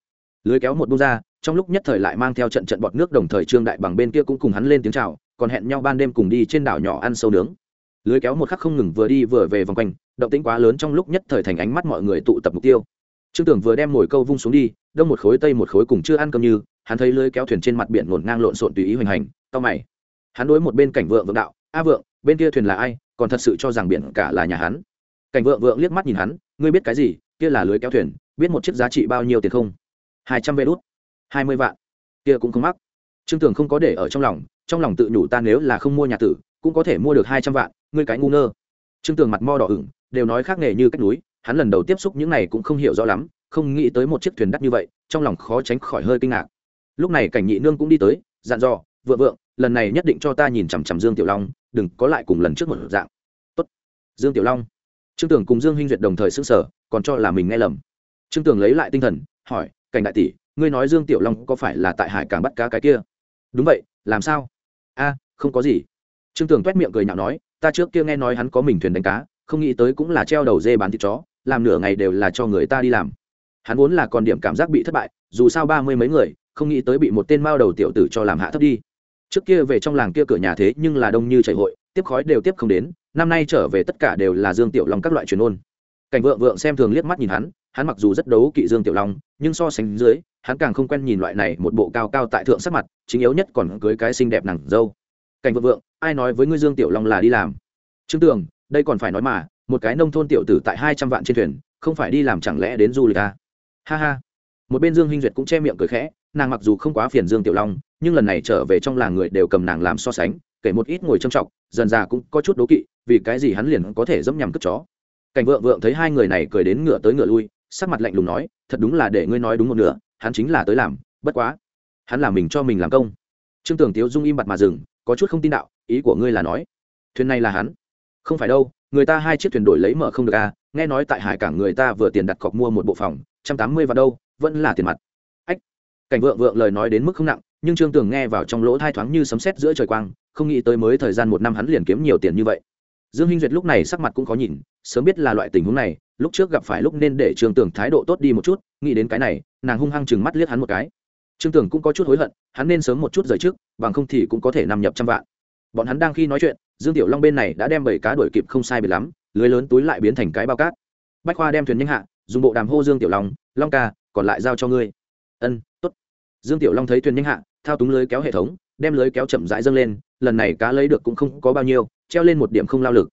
Lưới kéo một bung ra, trong lúc nhất thời lại mang theo trận trận bọt nước đồng thời trương đại bằng bên kia cũng cùng hắn lên tiếng chào, còn hẹn nhau ban đêm cùng đi trên đảo nhỏ ăn sâu nướng. Lưới kéo một khắc không ngừng vừa đi vừa về vòng quanh, động tĩnh quá lớn trong lúc nhất thời thành ánh mắt mọi người tụ tập mục tiêu. Trương tưởng vừa đem mồi câu vung xuống đi, đông một khối tây một khối cùng chưa ăn cơm như, hắn thấy lưới kéo thuyền trên mặt biển ngổn ngang lộn xộn tùy ý hoành hành tao mày. Hắn đối một bên cảnh vượng vượng đạo, a vượng, bên kia thuyền là ai? Còn thật sự cho rằng biển cả là nhà hắn. Cảnh vượng vượng liếc mắt nhìn hắn, ngươi biết cái gì? Kia là lưới kéo thuyền, biết một chiếc giá trị bao nhiêu tiền không? Hai trăm vê đốt hai mươi vạn. Kia cũng không mắc. Trương tưởng không có để ở trong lòng trong lòng tự nhủ ta nếu là không mua nhà tử, cũng có thể mua được hai trăm vạn, ngươi cái ngu ngơ. Trương tường mặt mo đỏ ửng, đều nói khác nghề như cách núi, hắn lần đầu tiếp xúc những này cũng không hiểu rõ lắm, không nghĩ tới một chiếc thuyền đắt như vậy, trong lòng khó tránh khỏi hơi kinh ngạc. Lúc này cảnh nhị nương cũng đi tới, dặn dò, vượng vượng, lần này nhất định cho ta nhìn chằm chằm dương tiểu long đừng có lại cùng lần trước một dạng. Tốt. Dương tiểu long. Trương Tưởng cùng dương huynh duyệt đồng thời xưng sở còn cho là mình nghe lầm. Trương Tưởng lấy lại tinh thần, hỏi, cảnh đại tỷ, ngươi nói dương tiểu long có phải là tại hải cảng bắt cá cái kia? Đúng vậy, làm sao? A, không có gì. Trương Tưởng t miệng cười nhạo nói, ta trước kia nghe nói hắn có mình thuyền đánh cá, không nghĩ tới cũng là treo đầu dê bán thịt chó, làm nửa ngày đều là cho người ta đi làm. Hắn vốn là còn điểm cảm giác bị thất bại, dù sao ba mươi mấy người, không nghĩ tới bị một tên mao đầu tiểu tử cho làm hạ thấp đi trước kia về trong làng kia cửa nhà thế nhưng là đông như chảy hội, tiếp khói đều tiếp không đến, năm nay trở về tất cả đều là dương tiểu long các loại truyền ôn. Cảnh vượng vượng xem thường liếc mắt nhìn hắn hắn mặc dù rất đấu kỵ dương tiểu long, nhưng so sánh dưới, hắn càng không quen nhìn loại này một bộ cao cao tại thượng sắc mặt, chính yếu nhất còn cưới cái xinh đẹp nàng dâu. Cảnh vượng vượng ai nói với ngươi dương tiểu long là đi làm? Chứng tưởng đây còn phải nói mà, một cái nông thôn tiểu tử tại hai trăm vạn trên thuyền, không phải đi làm chẳng lẽ đến du lịch à? ha ha. Một bên dương hinh duyệt cũng che miệng cười khẽ, nàng mặc dù không quá phiền dương tiểu long nhưng lần này trở về trong làng người đều cầm nàng làm so sánh, kể một ít ngồi trâm trọng dần già cũng có chút đố kỵ, vì cái gì hắn liền có thể dẫm nhằm cất chó. Cảnh vượng vượng thấy hai người này cười đến ngựa tới ngựa lui, sắc mặt lạnh lùng nói, thật đúng là để ngươi nói đúng một nửa, hắn chính là tới làm, bất quá, hắn làm mình cho mình làm công. Trương tưởng tiếu dung im bặt mà dừng, có chút không tin đạo, ý của ngươi là nói, thuyền này là hắn? Không phải đâu, người ta hai chiếc thuyền đổi lấy mở không được à nghe nói tại hải cảng người ta vừa tiền đặt cọc mua một bộ phòng, trăm tám mươi vào đâu, vẫn là tiền mặt. Ách, cảnh vượng vượng lời nói đến mức không nặng nhưng trương tường nghe vào trong lỗ thai thoáng như sấm sét giữa trời quang, không nghĩ tới mới thời gian một năm hắn liền kiếm nhiều tiền như vậy. Dương hinh duyệt lúc này sắc mặt cũng khó nhìn, sớm biết là loại tình huống này, lúc trước gặp phải lúc nên để trương tường thái độ tốt đi một chút, nghĩ đến cái này, nàng hung hăng chừng mắt liếc hắn một cái. Trương tường cũng có chút hối hận, hắn nên sớm một chút rời trước, bằng không thì cũng có thể nằm nhập trăm vạn. Bọn hắn đang khi nói chuyện, dương tiểu long bên này đã đem bảy cá đuổi kịp không sai biệt lắm, lưới lớn túi lại biến thành cái bao cát. Bách khoa đem thuyền nhanh hạ, dùng bộ đàm hô dương tiểu long long ca, còn lại giao cho ngươi. Ân t ố t dương tiểu long thấy thuyền nhanh hạ thao túng lưới kéo hệ thống, đem lưới kéo chậm rãi dâng lên, lần này cá lấy được cũng không có bao nhiêu, treo lên một điểm không lao lực.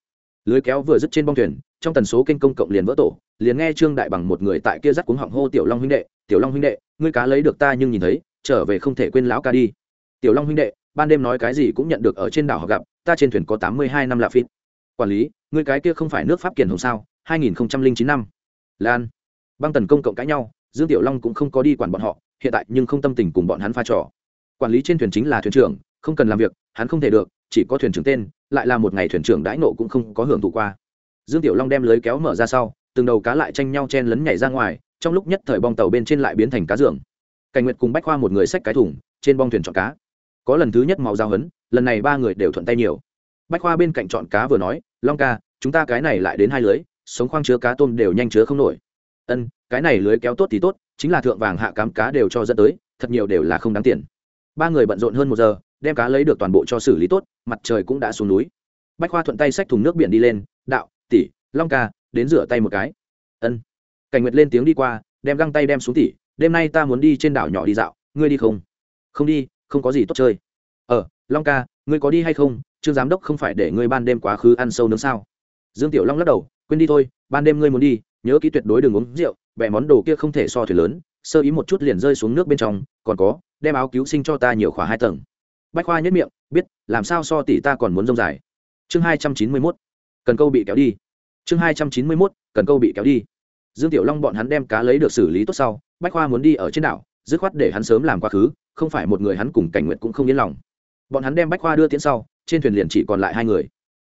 Lưới kéo vừa dứt trên bong thuyền, trong tần số kênh công cộng liền vỡ tổ, liền nghe trương đại bằng một người tại kia dắt cuống họng hô, tiểu long huynh đệ, tiểu long huynh đệ, ngươi cá lấy được ta nhưng nhìn thấy, trở về không thể quên lão ca đi. Tiểu long huynh đệ, ban đêm nói cái gì cũng nhận được ở trên đảo họ gặp, ta trên thuyền có tám mươi hai năm lạ phít quản lý, ngươi cái kia không phải nước pháp kiền hồng sao? hai nghìn chín năm. Lan. Băng tần công cộng cãi nhau, dương tiểu long cũng không có đi quản bọn họ, hiện tại nhưng không tâm tình cùng bọn hắn pha trò quản lý trên thuyền chính là thuyền trưởng, không cần làm việc, hắn không thể được, chỉ có thuyền trưởng tên, lại là một ngày thuyền trưởng đãi nộ cũng không có hưởng thụ qua. Dương tiểu long đem lưới kéo mở ra sau, từng đầu cá lại tranh nhau chen lấn nhảy ra ngoài, trong lúc nhất thời bong tàu bên trên lại biến thành cá giường cảnh nguyệt cùng bách khoa một người xách cái thùng, trên bong thuyền chọn cá. Có lần thứ nhất máu giao hấn, lần này ba người đều thuận tay nhiều. Bách khoa bên cạnh chọn cá vừa nói, long ca, chúng ta cái này lại đến hai lưới, sống khoang chứa cá tôm đều nhanh chứa không nổi. Ân, cái này lưới kéo tốt thì tốt, chính là thượng vàng hạ cám cá đều cho dẫn tới, thật nhiều đều là không đáng tiền ba người bận rộn hơn một giờ, đem cá lấy được toàn bộ cho xử lý tốt, mặt trời cũng đã xuống núi. Bách khoa thuận tay xách thùng nước biển đi lên, đạo, tỷ, long ca, đến rửa tay một cái. Ân. Cảnh nguyệt lên tiếng đi qua, đem găng tay đem xuống tỷ đêm nay ta muốn đi trên đảo nhỏ đi dạo, ngươi đi không? Không đi, không có gì tốt chơi. Ờ long ca, ngươi có đi hay không? Trương giám đốc không phải để ngươi ban đêm quá khứ ăn sâu nướng sao? Dương tiểu long lắc đầu, quên đi thôi, ban đêm ngươi muốn đi, nhớ kỹ tuyệt đối đừng uống rượu, bẻ món đồ kia không thể so thuyền lớn sơ ý một chút liền rơi xuống nước bên trong, còn có, đem áo cứu sinh cho ta nhiều khóa hai tầng. Bách khoa nhất miệng, biết, làm sao so tỷ ta còn muốn rông dài. Chương hai trăm chín mươi mốt, cần câu bị kéo đi. Chương hai trăm chín mươi mốt, cần câu bị kéo đi. Dương tiểu long bọn hắn đem cá lấy được xử lý tốt sau, bách khoa muốn đi ở trên đảo, dứt khoát để hắn sớm làm quá khứ, không phải một người hắn cùng cảnh nguyện cũng không yên lòng. Bọn hắn đem bách khoa đưa tiến sau, trên thuyền liền chỉ còn lại hai người.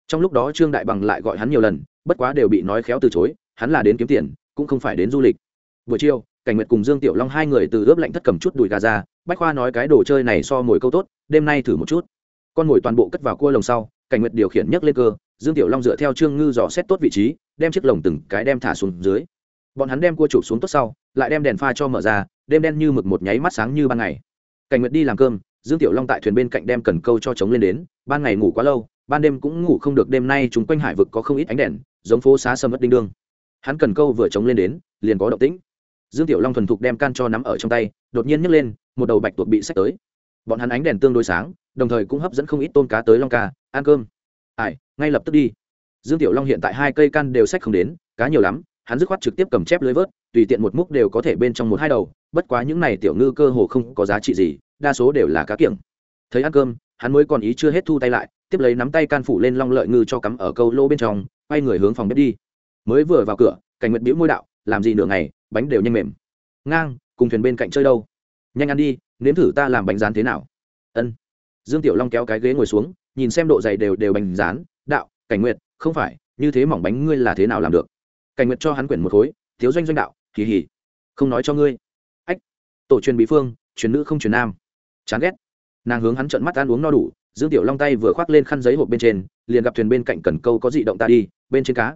Trong lúc đó trương đại bằng lại gọi hắn nhiều lần, bất quá đều bị nói khéo từ chối, hắn là đến kiếm tiền, cũng không phải đến du lịch. Buổi chiều cảnh nguyệt cùng dương tiểu long hai người từ ướp lạnh thất cầm chút đùi gà ra, bách khoa nói cái đồ chơi này so mồi câu tốt, đêm nay thử một chút. Con mồi toàn bộ cất vào cua lồng sau, cảnh nguyệt điều khiển nhấc lên cơ, dương tiểu long dựa theo trương ngư dò xét tốt vị trí, đem chiếc lồng từng cái đem thả xuống dưới. Bọn hắn đem cua chụp xuống tốt sau, lại đem đèn pha cho mở ra, đêm đen như mực một nháy mắt sáng như ban ngày. Cảnh nguyệt đi làm cơm, dương tiểu long tại thuyền bên cạnh đem cần câu cho chống lên đến, ban ngày ngủ quá lâu, ban đêm cũng ngủ không được, đêm nay chúng quanh hải vực có không ít ánh đèn, giống phố xá sầm mất đinh đương. Hắn cần câu vừa chống lên đến, liền có động tĩnh dương tiểu long thuần thục đem can cho nắm ở trong tay, đột nhiên nhấc lên, một đầu bạch tuộc bị xách tới. Bọn hắn ánh đèn tương đối sáng, đồng thời cũng hấp dẫn không ít tôm cá tới long ca, ăn cơm. Ai, ngay lập tức đi. Dương tiểu long hiện tại hai cây can đều xách không đến, cá nhiều lắm, hắn dứt khoát trực tiếp cầm chép lưới vớt, tùy tiện một múc đều có thể bên trong một hai đầu, bất quá những này tiểu ngư cơ hồ không có giá trị gì, đa số đều là cá kiểng. Thấy ăn cơm, hắn mới còn ý chưa hết thu tay lại, tiếp lấy nắm tay can phủ lên long lợi ngư cho cắm ở câu lô bên trong, quay người hướng phòng bếp đi. Mới vừa vào cửa, cảnh nguyệt biểu môi đạo, làm gì nửa ngày bánh đều nhanh mềm. Ngang, cùng thuyền bên cạnh chơi đâu? Nhanh ăn đi, nếm thử ta làm bánh rán thế nào? Ân. Dương tiểu long kéo cái ghế ngồi xuống, nhìn xem độ dày đều đều bánh rán, đạo, cảnh nguyệt, không phải, như thế mỏng bánh ngươi là thế nào làm được? Cảnh nguyệt cho hắn quyển một khối, thiếu doanh doanh đạo kỳ hỉ không nói cho ngươi. Ách. Tổ truyền bí phương, truyền nữ không truyền nam. Chán ghét. Nàng hướng hắn trợn mắt ăn uống no đủ, dương tiểu long tay vừa khoác lên khăn giấy hộp bên trên, liền gặp thuyền bên cạnh cần câu có dị động ta đi, bên trên cá.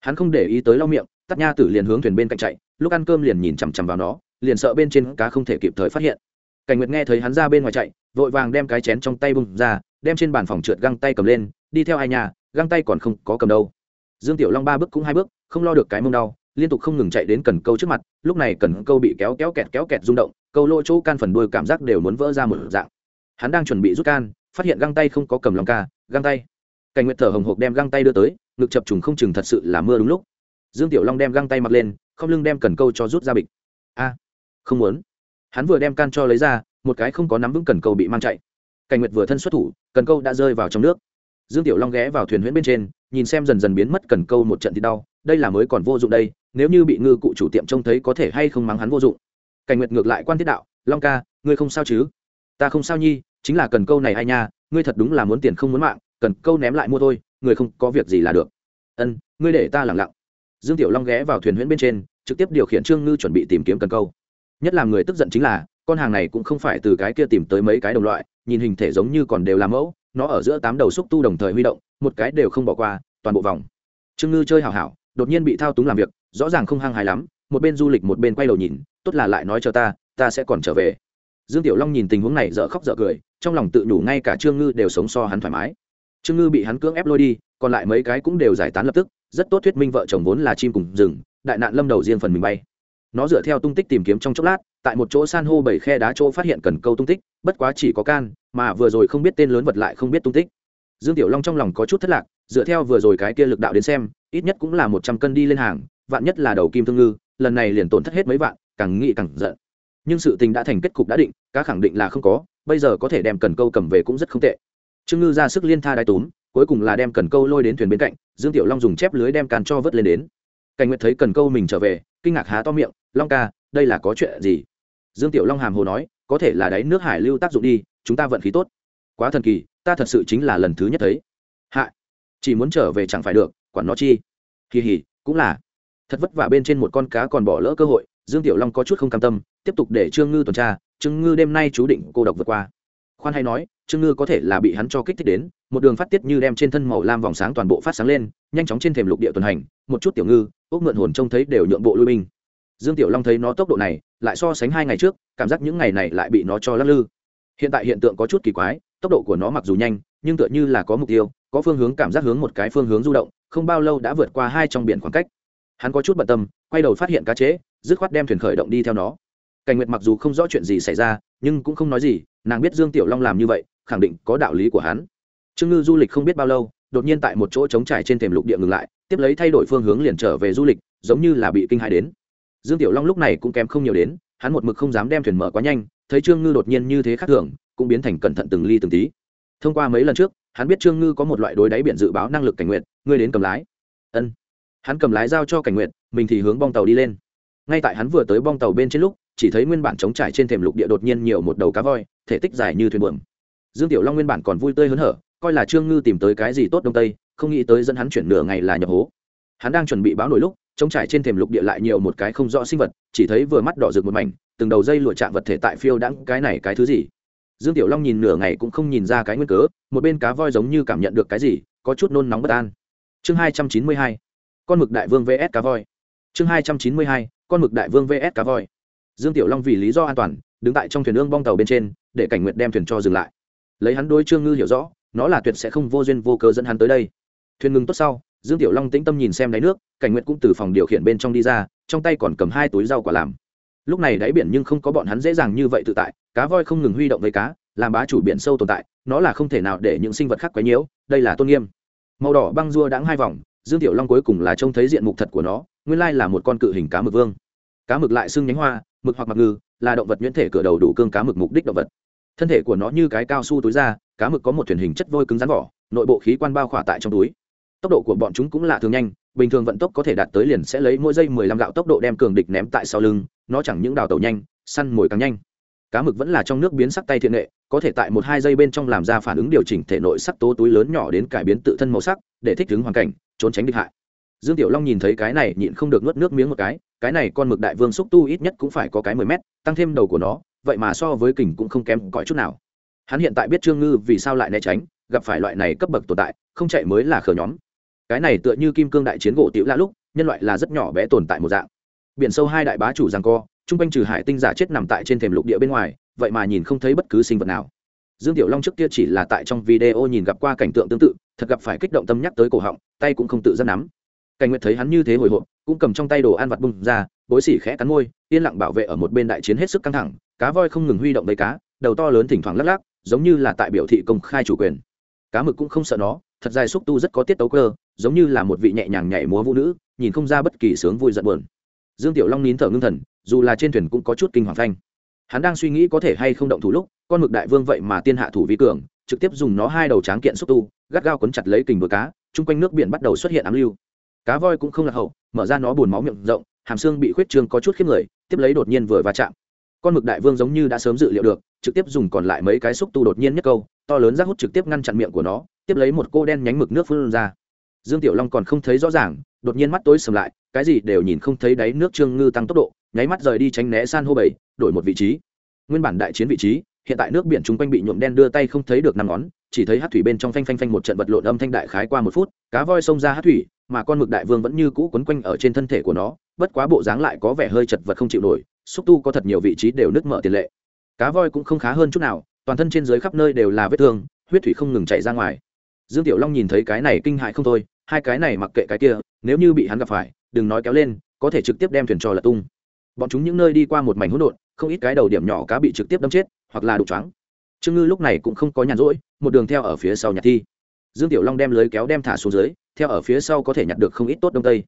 Hắn không để ý tới lau miệng, tắt nha tử liền hướng thuyền bên cạnh chạy lúc ăn cơm liền nhìn chằm chằm vào nó, liền sợ bên trên cá không thể kịp thời phát hiện. Cảnh nguyệt nghe thấy hắn ra bên ngoài chạy, vội vàng đem cái chén trong tay bung ra, đem trên bàn phòng trượt găng tay cầm lên, đi theo hai nhà, găng tay còn không có cầm đâu. Dương tiểu long ba bước cũng hai bước, không lo được cái mông đau, liên tục không ngừng chạy đến cần câu trước mặt, lúc này cần câu bị kéo kéo kẹt kéo kẹt rung động, câu lỗ chỗ can phần đuôi cảm giác đều muốn vỡ ra một dạng. Hắn đang chuẩn bị rút can, phát hiện găng tay không có cầm lòng ca, găng tay. Cảnh nguyệt thở hồng hộc đem găng tay đưa tới, ngực chập trùng không chừng thật sự là mưa đúng lúc. Dương tiểu long đem găng tay mặc lên không lưng đem cần câu cho rút ra bịch. A, không muốn. Hắn vừa đem can cho lấy ra, một cái không có nắm vững cần câu bị mang chạy. Cảnh nguyệt vừa thân xuất thủ, cần câu đã rơi vào trong nước. Dương tiểu long ghé vào thuyền huyễn bên trên, nhìn xem dần dần biến mất cần câu một trận thì đau, đây là mới còn vô dụng đây, nếu như bị ngư cụ chủ tiệm trông thấy có thể hay không mắng hắn vô dụng. Cảnh nguyệt ngược lại quan thiết đạo, long ca, ngươi không sao chứ? Ta không sao nhi, chính là cần câu này ai nha, ngươi thật đúng là muốn tiền không muốn mạng, cần câu ném lại mua thôi, người không có việc gì là được. Ân, ngươi để ta lẳng lặng dương tiểu long ghé vào thuyền huyễn bên trên, trực tiếp điều khiển trương ngư chuẩn bị tìm kiếm cần câu. Nhất là người tức giận chính là, con hàng này cũng không phải từ cái kia tìm tới mấy cái đồng loại, nhìn hình thể giống như còn đều là mẫu, nó ở giữa tám đầu xúc tu đồng thời huy động, một cái đều không bỏ qua, toàn bộ vòng. Trương ngư chơi hảo hảo, đột nhiên bị thao túng làm việc, rõ ràng không hăng hài lắm, một bên du lịch một bên quay đầu nhìn, tốt là lại nói cho ta ta sẽ còn trở về. Dương tiểu long nhìn tình huống này dở khóc dở cười, trong lòng tự nhủ ngay cả trương ngư đều sống so hắn thoải mái. Trương ngư bị hắn cưỡng ép lôi đi, còn lại mấy cái cũng đều giải tán lập tức rất tốt thuyết minh vợ chồng vốn là chim cùng rừng, đại nạn lâm đầu riêng phần mình bay. Nó dựa theo tung tích tìm kiếm trong chốc lát, tại một chỗ san hô bảy khe đá chỗ phát hiện cần câu tung tích, bất quá chỉ có can, mà vừa rồi không biết tên lớn vật lại không biết tung tích. Dương tiểu long trong lòng có chút thất lạc, dựa theo vừa rồi cái kia lực đạo đến xem, ít nhất cũng là một trăm cân đi lên hàng, vạn nhất là đầu kim thương ngư, lần này liền tổn thất hết mấy vạn, càng nghĩ càng giận. Nhưng sự tình đã thành kết cục đã định, cá khẳng định là không có, bây giờ có thể đem cần câu cầm về cũng rất không tệ. Trương ngư ra sức liên tha đai túm cuối cùng là đem cần câu lôi đến thuyền bên cạnh, dương tiểu long dùng chép lưới đem càn cho vớt lên đến. Cảnh nguyệt thấy cần câu mình trở về, kinh ngạc há to miệng, long ca, đây là có chuyện gì? Dương tiểu long hàm hồ nói, có thể là đáy nước hải lưu tác dụng đi, chúng ta vận khí tốt. Quá thần kỳ, ta thật sự chính là lần thứ nhất thấy. Hạ, chỉ muốn trở về chẳng phải được, quản nó chi? Kỳ hỉ cũng là. Thật vất vả bên trên một con cá còn bỏ lỡ cơ hội, dương tiểu long có chút không cam tâm, tiếp tục để trương ngư tuần tra, trương ngư đêm nay chú định cô độc vượt qua. Khoan hay nói trương ngư có thể là bị hắn cho kích thích đến, một đường phát tiết như đem trên thân màu lam vòng sáng toàn bộ phát sáng lên, nhanh chóng trên thềm lục địa tuần hành, một chút tiểu ngư, ốc mượn hồn trông thấy đều nhượng bộ lui binh. Dương tiểu long thấy nó tốc độ này, lại so sánh hai ngày trước, cảm giác những ngày này lại bị nó cho lắc lư. Hiện tại hiện tượng có chút kỳ quái, tốc độ của nó mặc dù nhanh, nhưng tựa như là có mục tiêu, có phương hướng cảm giác hướng một cái phương hướng du động, không bao lâu đã vượt qua hai trong biển khoảng cách. Hắn có chút bận tâm, quay đầu phát hiện cá chế, dứt khoát đem thuyền khởi động đi theo nó cảnh nguyệt mặc dù không rõ chuyện gì xảy ra, nhưng cũng không nói gì, nàng biết dương tiểu long làm như vậy, khẳng định có đạo lý của hắn. Trương ngư du lịch không biết bao lâu, đột nhiên tại một chỗ trống trải trên thềm lục địa ngừng lại, tiếp lấy thay đổi phương hướng liền trở về du lịch, giống như là bị kinh hại đến. Dương tiểu long lúc này cũng kém không nhiều đến, hắn một mực không dám đem thuyền mở quá nhanh, thấy trương ngư đột nhiên như thế khác thường, cũng biến thành cẩn thận từng ly từng tí. Thông qua mấy lần trước, hắn biết trương ngư có một loại đối đáy biển dự báo năng lực cảnh nguyện ngươi đến cầm lái. Ân. Hắn cầm lái giao cho cảnh nguyện mình thì hướng bong tàu đi lên ngay tại hắn vừa tới bong tàu bên trên lúc, chỉ thấy nguyên bản trống trải trên thềm lục địa đột nhiên nhiều một đầu cá voi, thể tích dài như thuyền buồm. Dương tiểu long nguyên bản còn vui tươi hớn hở, coi là trương ngư tìm tới cái gì tốt đông tây, không nghĩ tới dẫn hắn chuyển nửa ngày là nhập hố. Hắn đang chuẩn bị báo nổi lúc, trống trải trên thềm lục địa lại nhiều một cái không rõ sinh vật, chỉ thấy vừa mắt đỏ rực một mảnh, từng đầu dây lụa chạm vật thể tại phiêu đãng cái này cái thứ gì. Dương tiểu long nhìn nửa ngày cũng không nhìn ra cái nguyên cớ, một bên cá voi giống như cảm nhận được cái gì, có chút nôn nóng bất an. Chương hai trăm chín mươi hai, con mực đại vương vs cá voi. Chương hai trăm chín mươi hai con mực đại vương vs cá voi. Dương tiểu long vì lý do an toàn, đứng tại trong thuyền ương bong tàu bên trên, để cảnh nguyện đem thuyền cho dừng lại. Lấy hắn đôi trương ngư hiểu rõ, nó là tuyệt sẽ không vô duyên vô cơ dẫn hắn tới đây. Thuyền ngừng tốt sau, dương tiểu long tĩnh tâm nhìn xem đáy nước, cảnh nguyện cũng từ phòng điều khiển bên trong đi ra, trong tay còn cầm hai túi rau quả làm. Lúc này đáy biển nhưng không có bọn hắn dễ dàng như vậy tự tại, cá voi không ngừng huy động với cá, làm bá chủ biển sâu tồn tại, nó là không thể nào để những sinh vật khác quấy nhiễu, đây là tôn nghiêm. Màu đỏ băng rua đãng hai vòng, dương tiểu long cuối cùng là trông thấy diện mục thật của nó nguyên lai là một con cự hình cá mực vương. Cá mực lại xưng nhánh hoa, mực hoặc mặc ngư, là động vật nhuyễn thể cửa đầu đủ cương cá mực mục đích động vật. Thân thể của nó như cái cao su túi da. cá mực có một thuyền hình chất vôi cứng rắn vỏ, nội bộ khí quan bao khỏa tại trong túi. Tốc độ của bọn chúng cũng là thường nhanh, bình thường vận tốc có thể đạt tới liền sẽ lấy mỗi giây mười lăm gạo tốc độ đem cường địch ném tại sau lưng, nó chẳng những đào tàu nhanh, săn mồi càng nhanh. Cá mực vẫn là trong nước biến sắc tay thiện nghệ, có thể tại một hai giây bên trong làm ra phản ứng điều chỉnh thể nội sắc tố túi lớn nhỏ đến cải biến tự thân màu sắc, để thích ứng hoàn cảnh, trốn tránh địch hại dương tiểu long nhìn thấy cái này nhịn không được nuốt nước miếng một cái cái này con mực đại vương xúc tu ít nhất cũng phải có cái mười mét, tăng thêm đầu của nó, vậy mà so với kình cũng không kém cỏi chút nào. Hắn hiện tại biết trương ngư vì sao lại né tránh, gặp phải loại này cấp bậc tồn tại, không chạy mới là khờ nhóm. Cái này tựa như kim cương đại chiến gỗ tiểu la lúc, nhân loại là rất nhỏ bé tồn tại một dạng. Biển sâu hai đại bá chủ giằng co, trung quanh trừ hải tinh giả chết nằm tại trên thềm lục địa bên ngoài, vậy mà nhìn không thấy bất cứ sinh vật nào. Dương tiểu long trước kia chỉ là tại trong video nhìn gặp qua cảnh tượng tương tự, thật gặp phải kích động tâm nhắc tới cổ họng, tay cũng không tự giác nắm cảnh nguyệt thấy hắn như thế hồi hộp, cũng cầm trong tay đồ ăn vặt bung ra, bối xỉ khẽ cắn môi, yên lặng bảo vệ ở một bên đại chiến hết sức căng thẳng, cá voi không ngừng huy động đầy cá, đầu to lớn thỉnh thoảng lắc lắc, giống như là tại biểu thị công khai chủ quyền. Cá mực cũng không sợ nó, thật dài xúc tu rất có tiết tấu cơ, giống như là một vị nhẹ nhàng nhảy múa vũ nữ, nhìn không ra bất kỳ sướng vui giận buồn. Dương tiểu long nín thở ngưng thần, dù là trên thuyền cũng có chút kinh hoàng phanh. Hắn đang suy nghĩ có thể hay không động thủ lúc, con mực đại vương vậy mà tiên hạ thủ vi cường, trực tiếp dùng nó hai đầu tráng kiện xúc tu, gắt gao quấn chặt lấy kình bờ cá, chung quanh nước biển bắt đầu xuất hiện ám lưu cá voi cũng không lạc hậu, mở ra nó buồn máu miệng rộng, hàm xương bị khuyết trương có chút khiếp người, tiếp lấy đột nhiên vừa va chạm. Con mực đại vương giống như đã sớm dự liệu được, trực tiếp dùng còn lại mấy cái xúc tu đột nhiên nhất câu, to lớn rác hút trực tiếp ngăn chặn miệng của nó, tiếp lấy một cô đen nhánh mực nước phun ra. Dương tiểu long còn không thấy rõ ràng, đột nhiên mắt tối sầm lại, cái gì đều nhìn không thấy đáy nước trương ngư tăng tốc độ, nháy mắt rời đi tránh né san hô bảy, đổi một vị trí. Nguyên bản đại chiến vị trí hiện tại nước biển chung quanh bị nhuộm đen đưa tay không thấy được năm ngón, chỉ thấy hát thủy bên trong phanh phanh phanh một trận vật lộn âm thanh đại khái qua một phút, cá voi xông ra hát thủy, mà con mực đại vương vẫn như cũ quấn quanh ở trên thân thể của nó, bất quá bộ dáng lại có vẻ hơi chật vật không chịu nổi, xúc tu có thật nhiều vị trí đều nứt mở tiền lệ. Cá voi cũng không khá hơn chút nào, toàn thân trên dưới khắp nơi đều là vết thương, huyết thủy không ngừng chảy ra ngoài. Dương tiểu long nhìn thấy cái này kinh hại không thôi, hai cái này mặc kệ cái kia, nếu như bị hắn gặp phải, đừng nói kéo lên, có thể trực tiếp đem thuyền trò lật tung. Bọn chúng những nơi đi qua một mảnh hỗn độn, không ít cái đầu điểm nhỏ cá bị trực tiếp đâm chết hoặc là đục choáng. Trương ngư lúc này cũng không có nhàn rỗi, một đường theo ở phía sau nhặt thi. Dương tiểu long đem lưới kéo đem thả xuống dưới, theo ở phía sau có thể nhặt được không ít tốt đông tây.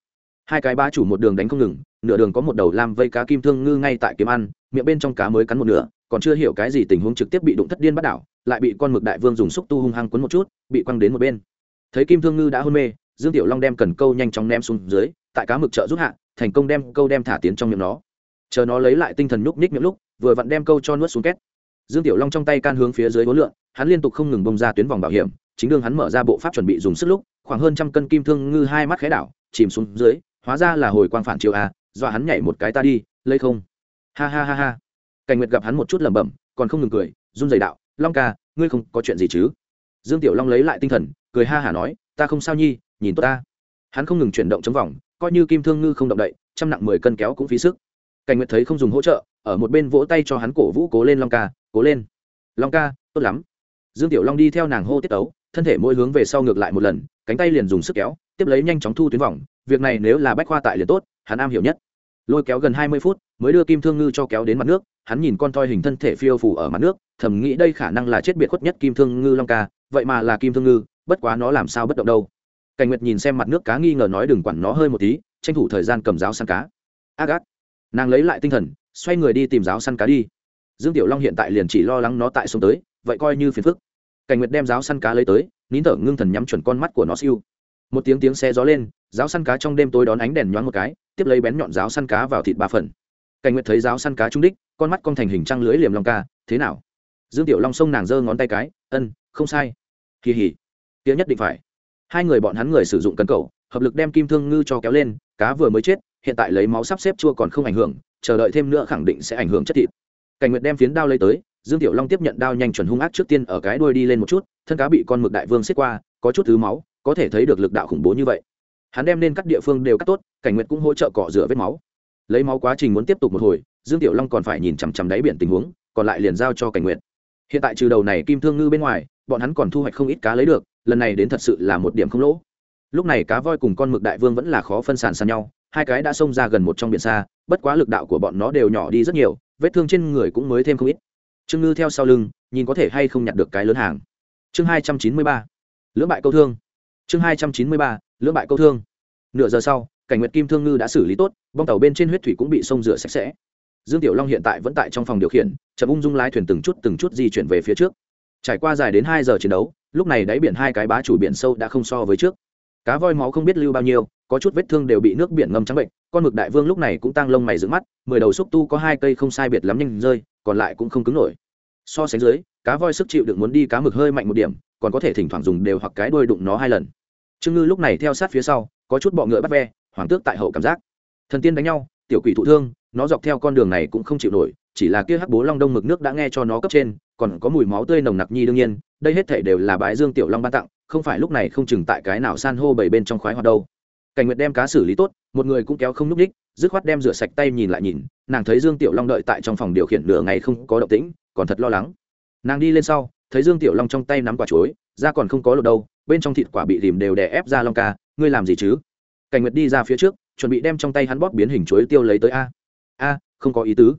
Hai cái ba chủ một đường đánh không ngừng, nửa đường có một đầu lam vây cá kim thương ngư ngay tại kiếm ăn, miệng bên trong cá mới cắn một nửa, còn chưa hiểu cái gì tình huống trực tiếp bị đụng thất điên bắt đảo, lại bị con mực đại vương dùng xúc tu hung hăng quấn một chút, bị quăng đến một bên. Thấy kim thương ngư đã hôn mê, dương tiểu long đem cần câu nhanh chóng ném xuống dưới, tại cá mực trợ giúp hạ, thành công đem câu đem thả tiến trong miệng nó. Chờ nó lấy lại tinh thần nhúc nhích miệng lúc, vừa vặn đem câu cho nuốt xuống két dương tiểu long trong tay can hướng phía dưới hối lượng hắn liên tục không ngừng bông ra tuyến vòng bảo hiểm, chính đương hắn mở ra bộ pháp chuẩn bị dùng sức lúc, khoảng hơn trăm cân kim thương ngư hai mắt khẽ đảo, chìm xuống dưới, hóa ra là hồi quang phản chiếu a, dọa hắn nhảy một cái ta đi, lấy không? Ha ha ha ha. Cảnh nguyệt gặp hắn một chút lẩm bẩm, còn không ngừng cười, run dày đạo, long ca, ngươi không có chuyện gì chứ? Dương tiểu long lấy lại tinh thần, cười ha hả nói, ta không sao nhi, nhìn tốt ta. Hắn không ngừng chuyển động chống vòng, coi như kim thương ngư không động đậy, trăm nặng mười cân kéo cũng phí sức. Cảnh nguyệt thấy không dùng hỗ trợ, ở một bên vỗ tay cho hắn cổ vũ cố lên long ca cố lên. Long ca tốt lắm. Dương tiểu long đi theo nàng hô tiết tấu, thân thể mỗi hướng về sau ngược lại một lần cánh tay liền dùng sức kéo tiếp lấy nhanh chóng thu tuyến vòng. Việc này nếu là bách khoa tại liền tốt hắn am hiểu nhất. Lôi kéo gần hai mươi phút mới đưa kim thương ngư cho kéo đến mặt nước. Hắn nhìn con toi hình thân thể phiêu phủ ở mặt nước thầm nghĩ đây khả năng là chết biệt khuất nhất kim thương ngư long ca. Vậy mà là kim thương ngư bất quá nó làm sao bất động đâu. Cảnh nguyệt nhìn xem mặt nước cá nghi ngờ nói đừng quản nó hơi một tí tranh thủ thời gian cầm giáo săn cá. Ác ác nàng lấy lại tinh thần xoay người đi tìm giáo săn cá đi dương tiểu long hiện tại liền chỉ lo lắng nó tại sông tới, vậy coi như phiền phức. Cảnh nguyệt đem giáo săn cá lấy tới, nín thở ngưng thần nhắm chuẩn con mắt của nó siêu. Một tiếng tiếng xe gió lên, giáo săn cá trong đêm tối đón ánh đèn nhoáng một cái, tiếp lấy bén nhọn giáo săn cá vào thịt ba phần. Cảnh nguyệt thấy giáo săn cá trung đích, con mắt con thành hình trăng lưới liềm long ca, thế nào? Dương tiểu long sông nàng giơ ngón tay cái, ân, không sai. Kỳ hỉ tiếng nhất định phải. Hai người bọn hắn người sử dụng cân cầu, hợp lực đem kim thương ngư cho kéo lên, cá vừa mới chết, hiện tại lấy máu sắp xếp chua còn không ảnh hưởng, chờ đợi thêm nữa khẳng định sẽ ảnh hưởng chất thịt cảnh nguyệt đem phiến đao lấy tới, dương tiểu long tiếp nhận đao nhanh chuẩn hung ác trước tiên ở cái đuôi đi lên một chút, thân cá bị con mực đại vương xiết qua, có chút thứ máu, có thể thấy được lực đạo khủng bố như vậy. Hắn đem nên các địa phương đều cắt tốt, cảnh nguyệt cũng hỗ trợ cọ rửa vết máu. Lấy máu quá trình muốn tiếp tục một hồi, dương tiểu long còn phải nhìn chằm chằm đáy biển tình huống, còn lại liền giao cho cảnh nguyệt. Hiện tại trừ đầu này kim thương ngư bên ngoài, bọn hắn còn thu hoạch không ít cá lấy được, lần này đến thật sự là một điểm không lỗ. Lúc này cá voi cùng con mực đại vương vẫn là khó phân sản sàn nhau, hai cái đã xông ra gần một trong biển xa, bất quá lực đạo của bọn nó đều nhỏ đi rất nhiều vết thương trên người cũng mới thêm không ít. Trương ngư theo sau lưng, nhìn có thể hay không nhặt được cái lớn hàng. Chương hai trăm chín mươi ba, lưỡng bại câu thương. Chương hai trăm chín mươi ba, lưỡng bại câu thương. Nửa giờ sau, cảnh nguyệt kim thương ngư đã xử lý tốt, bong tàu bên trên huyết thủy cũng bị sông rửa sạch sẽ. Dương tiểu long hiện tại vẫn tại trong phòng điều khiển, chậm ung dung lái thuyền từng chút từng chút di chuyển về phía trước. Trải qua dài đến hai giờ chiến đấu, lúc này đáy biển hai cái bá chủ biển sâu đã không so với trước. Cá voi máu không biết lưu bao nhiêu có chút vết thương đều bị nước biển ngâm trắng bệnh, con mực đại vương lúc này cũng tăng lông mày dựng mắt, mười đầu xúc tu có hai cây không sai biệt lắm nhanh rơi, còn lại cũng không cứng nổi. So sánh dưới, cá voi sức chịu được muốn đi cá mực hơi mạnh một điểm, còn có thể thỉnh thoảng dùng đều hoặc cái đuôi đụng nó hai lần. Trương ngư lúc này theo sát phía sau, có chút bọ ngựa bắt ve hoàng tước tại hậu cảm giác. Thần tiên đánh nhau, tiểu quỷ thụ thương, nó dọc theo con đường này cũng không chịu nổi, chỉ là kia hắc bố long đông mực nước đã nghe cho nó cấp trên, còn có mùi máu tươi nồng nặc nhi đương nhiên, đây hết thể đều là bãi dương tiểu long ban tặng, không phải lúc này không chừng tại cái nào san hô bảy bên trong khoái hoạt đâu cảnh nguyệt đem cá xử lý tốt, một người cũng kéo không núp đích dứt khoát đem rửa sạch tay nhìn lại nhìn, nàng thấy dương tiểu long đợi tại trong phòng điều khiển nửa ngày không có động tĩnh, còn thật lo lắng. Nàng đi lên sau, thấy dương tiểu long trong tay nắm quả chuối, da còn không có lột đâu, bên trong thịt quả bị tìm đều đè ép ra long ca, ngươi làm gì chứ? Cảnh nguyệt đi ra phía trước, chuẩn bị đem trong tay hắn bóp biến hình chuối tiêu lấy tới a. A, không có ý tứ.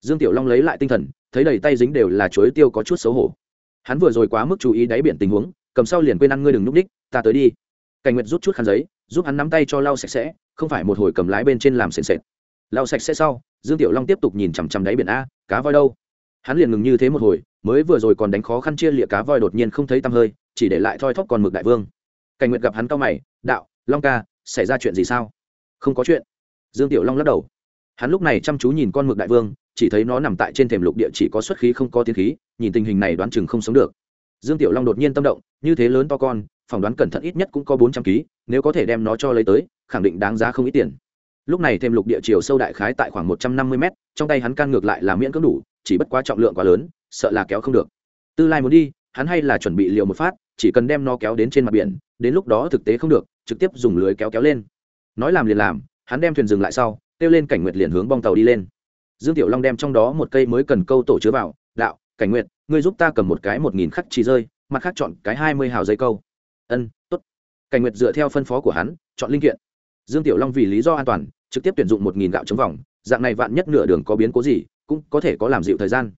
Dương tiểu long lấy lại tinh thần, thấy đầy tay dính đều là chuối tiêu có chút xấu hổ. Hắn vừa rồi quá mức chú ý đáy biển tình huống, cầm sau liền quên ăn, ngươi đừng núp đích ta tới đi. Cảnh nguyệt rút chút khăn giấy giúp hắn nắm tay cho lau sạch sẽ, không phải một hồi cầm lái bên trên làm sền sệt. Lau sạch sẽ sau, dương tiểu long tiếp tục nhìn chằm chằm đáy biển a, cá voi đâu? Hắn liền ngừng như thế một hồi, mới vừa rồi còn đánh khó khăn chia lịa cá voi đột nhiên không thấy tăm hơi, chỉ để lại thoi thóp còn mực đại vương. Cảnh nguyệt gặp hắn cao mày, đạo, long ca, xảy ra chuyện gì sao? Không có chuyện. Dương tiểu long lắc đầu. Hắn lúc này chăm chú nhìn con mực đại vương, chỉ thấy nó nằm tại trên thềm lục địa chỉ có xuất khí không có tiến khí, nhìn tình hình này đoán chừng không sống được. Dương tiểu long đột nhiên tâm động, như thế lớn to con phỏng đoán cẩn thận ít nhất cũng có bốn trăm kg nếu có thể đem nó cho lấy tới, khẳng định đáng giá không ít tiền. Lúc này thêm lục địa chiều sâu đại khái tại khoảng một trăm năm mươi mét, trong tay hắn can ngược lại là miễn cưỡng đủ, chỉ bất quá trọng lượng quá lớn, sợ là kéo không được. Tư lai muốn đi, hắn hay là chuẩn bị liều một phát, chỉ cần đem nó kéo đến trên mặt biển, đến lúc đó thực tế không được, trực tiếp dùng lưới kéo kéo lên. Nói làm liền làm, hắn đem thuyền dừng lại sau, kêu lên cảnh nguyệt liền hướng bong tàu đi lên. Dương tiểu long đem trong đó một cây mới cần câu tổ chứa vào, đạo, cảnh nguyệt, ngươi giúp ta cầm một cái một nghìn khắc chỉ rơi, mặt khác chọn cái hai mươi hào dây câu ân t ố t cảnh nguyệt dựa theo phân phó của hắn, chọn linh kiện. Dương tiểu long vì lý do an toàn, trực tiếp tuyển dụng một nghìn gạo chống vòng. Dạng này vạn nhất nửa đường có biến cố gì, cũng có thể có làm dịu thời gian.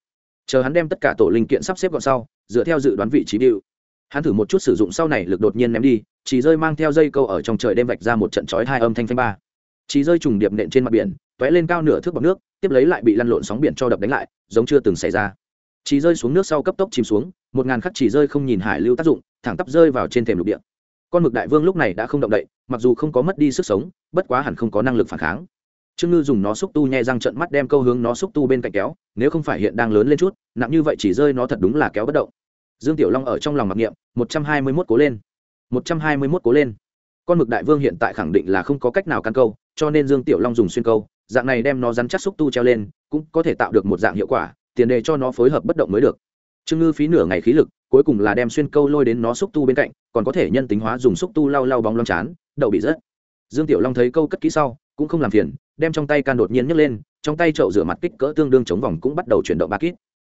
Chờ hắn đem tất cả tổ linh kiện sắp xếp gọn sau, dựa theo dự đoán vị trí điệu. Hắn thử một chút sử dụng sau này lực đột nhiên ném đi, chỉ rơi mang theo dây câu ở trong trời đêm vạch ra một trận chói hai âm thanh phanh ba. Chỉ rơi trùng điệp nện trên mặt biển t lên cao nửa thước bọc nước, tiếp lấy lại bị lăn lộn sóng biển cho đập đánh lại, giống chưa từng xảy ra. Chỉ rơi xuống nước sau cấp tốc chìm xuống, một ngàn khắc chỉ rơi không nhìn hải lưu tác dụng thẳng tắp rơi vào trên thềm lục địa. Con mực đại vương lúc này đã không động đậy, mặc dù không có mất đi sức sống, bất quá hẳn không có năng lực phản kháng. Trương ngư dùng nó xúc tu nhẹ răng trận mắt đem câu hướng nó xúc tu bên cạnh kéo, nếu không phải hiện đang lớn lên chút, nặng như vậy chỉ rơi nó thật đúng là kéo bất động. Dương tiểu long ở trong lòng mặc niệm, một trăm hai mươi mốt cố lên. Một trăm hai mươi mốt cố lên. Con mực đại vương hiện tại khẳng định là không có cách nào căn câu, cho nên dương tiểu long dùng xuyên câu, dạng này đem nó rắn chắc xúc tu treo lên, cũng có thể tạo được một dạng hiệu quả, tiền đề cho nó phối hợp bất động mới được. Trương ngư phí nửa ngày khí lực cuối cùng là đem xuyên câu lôi đến nó xúc tu bên cạnh, còn có thể nhân tính hóa dùng xúc tu lau lau bóng lông chán, đậu bị rớt. Dương tiểu long thấy câu cất kỹ sau, cũng không làm phiền, đem trong tay can đột nhiên nhấc lên, trong tay chậu rửa mặt kích cỡ tương đương chống vòng cũng bắt đầu chuyển động ba kít.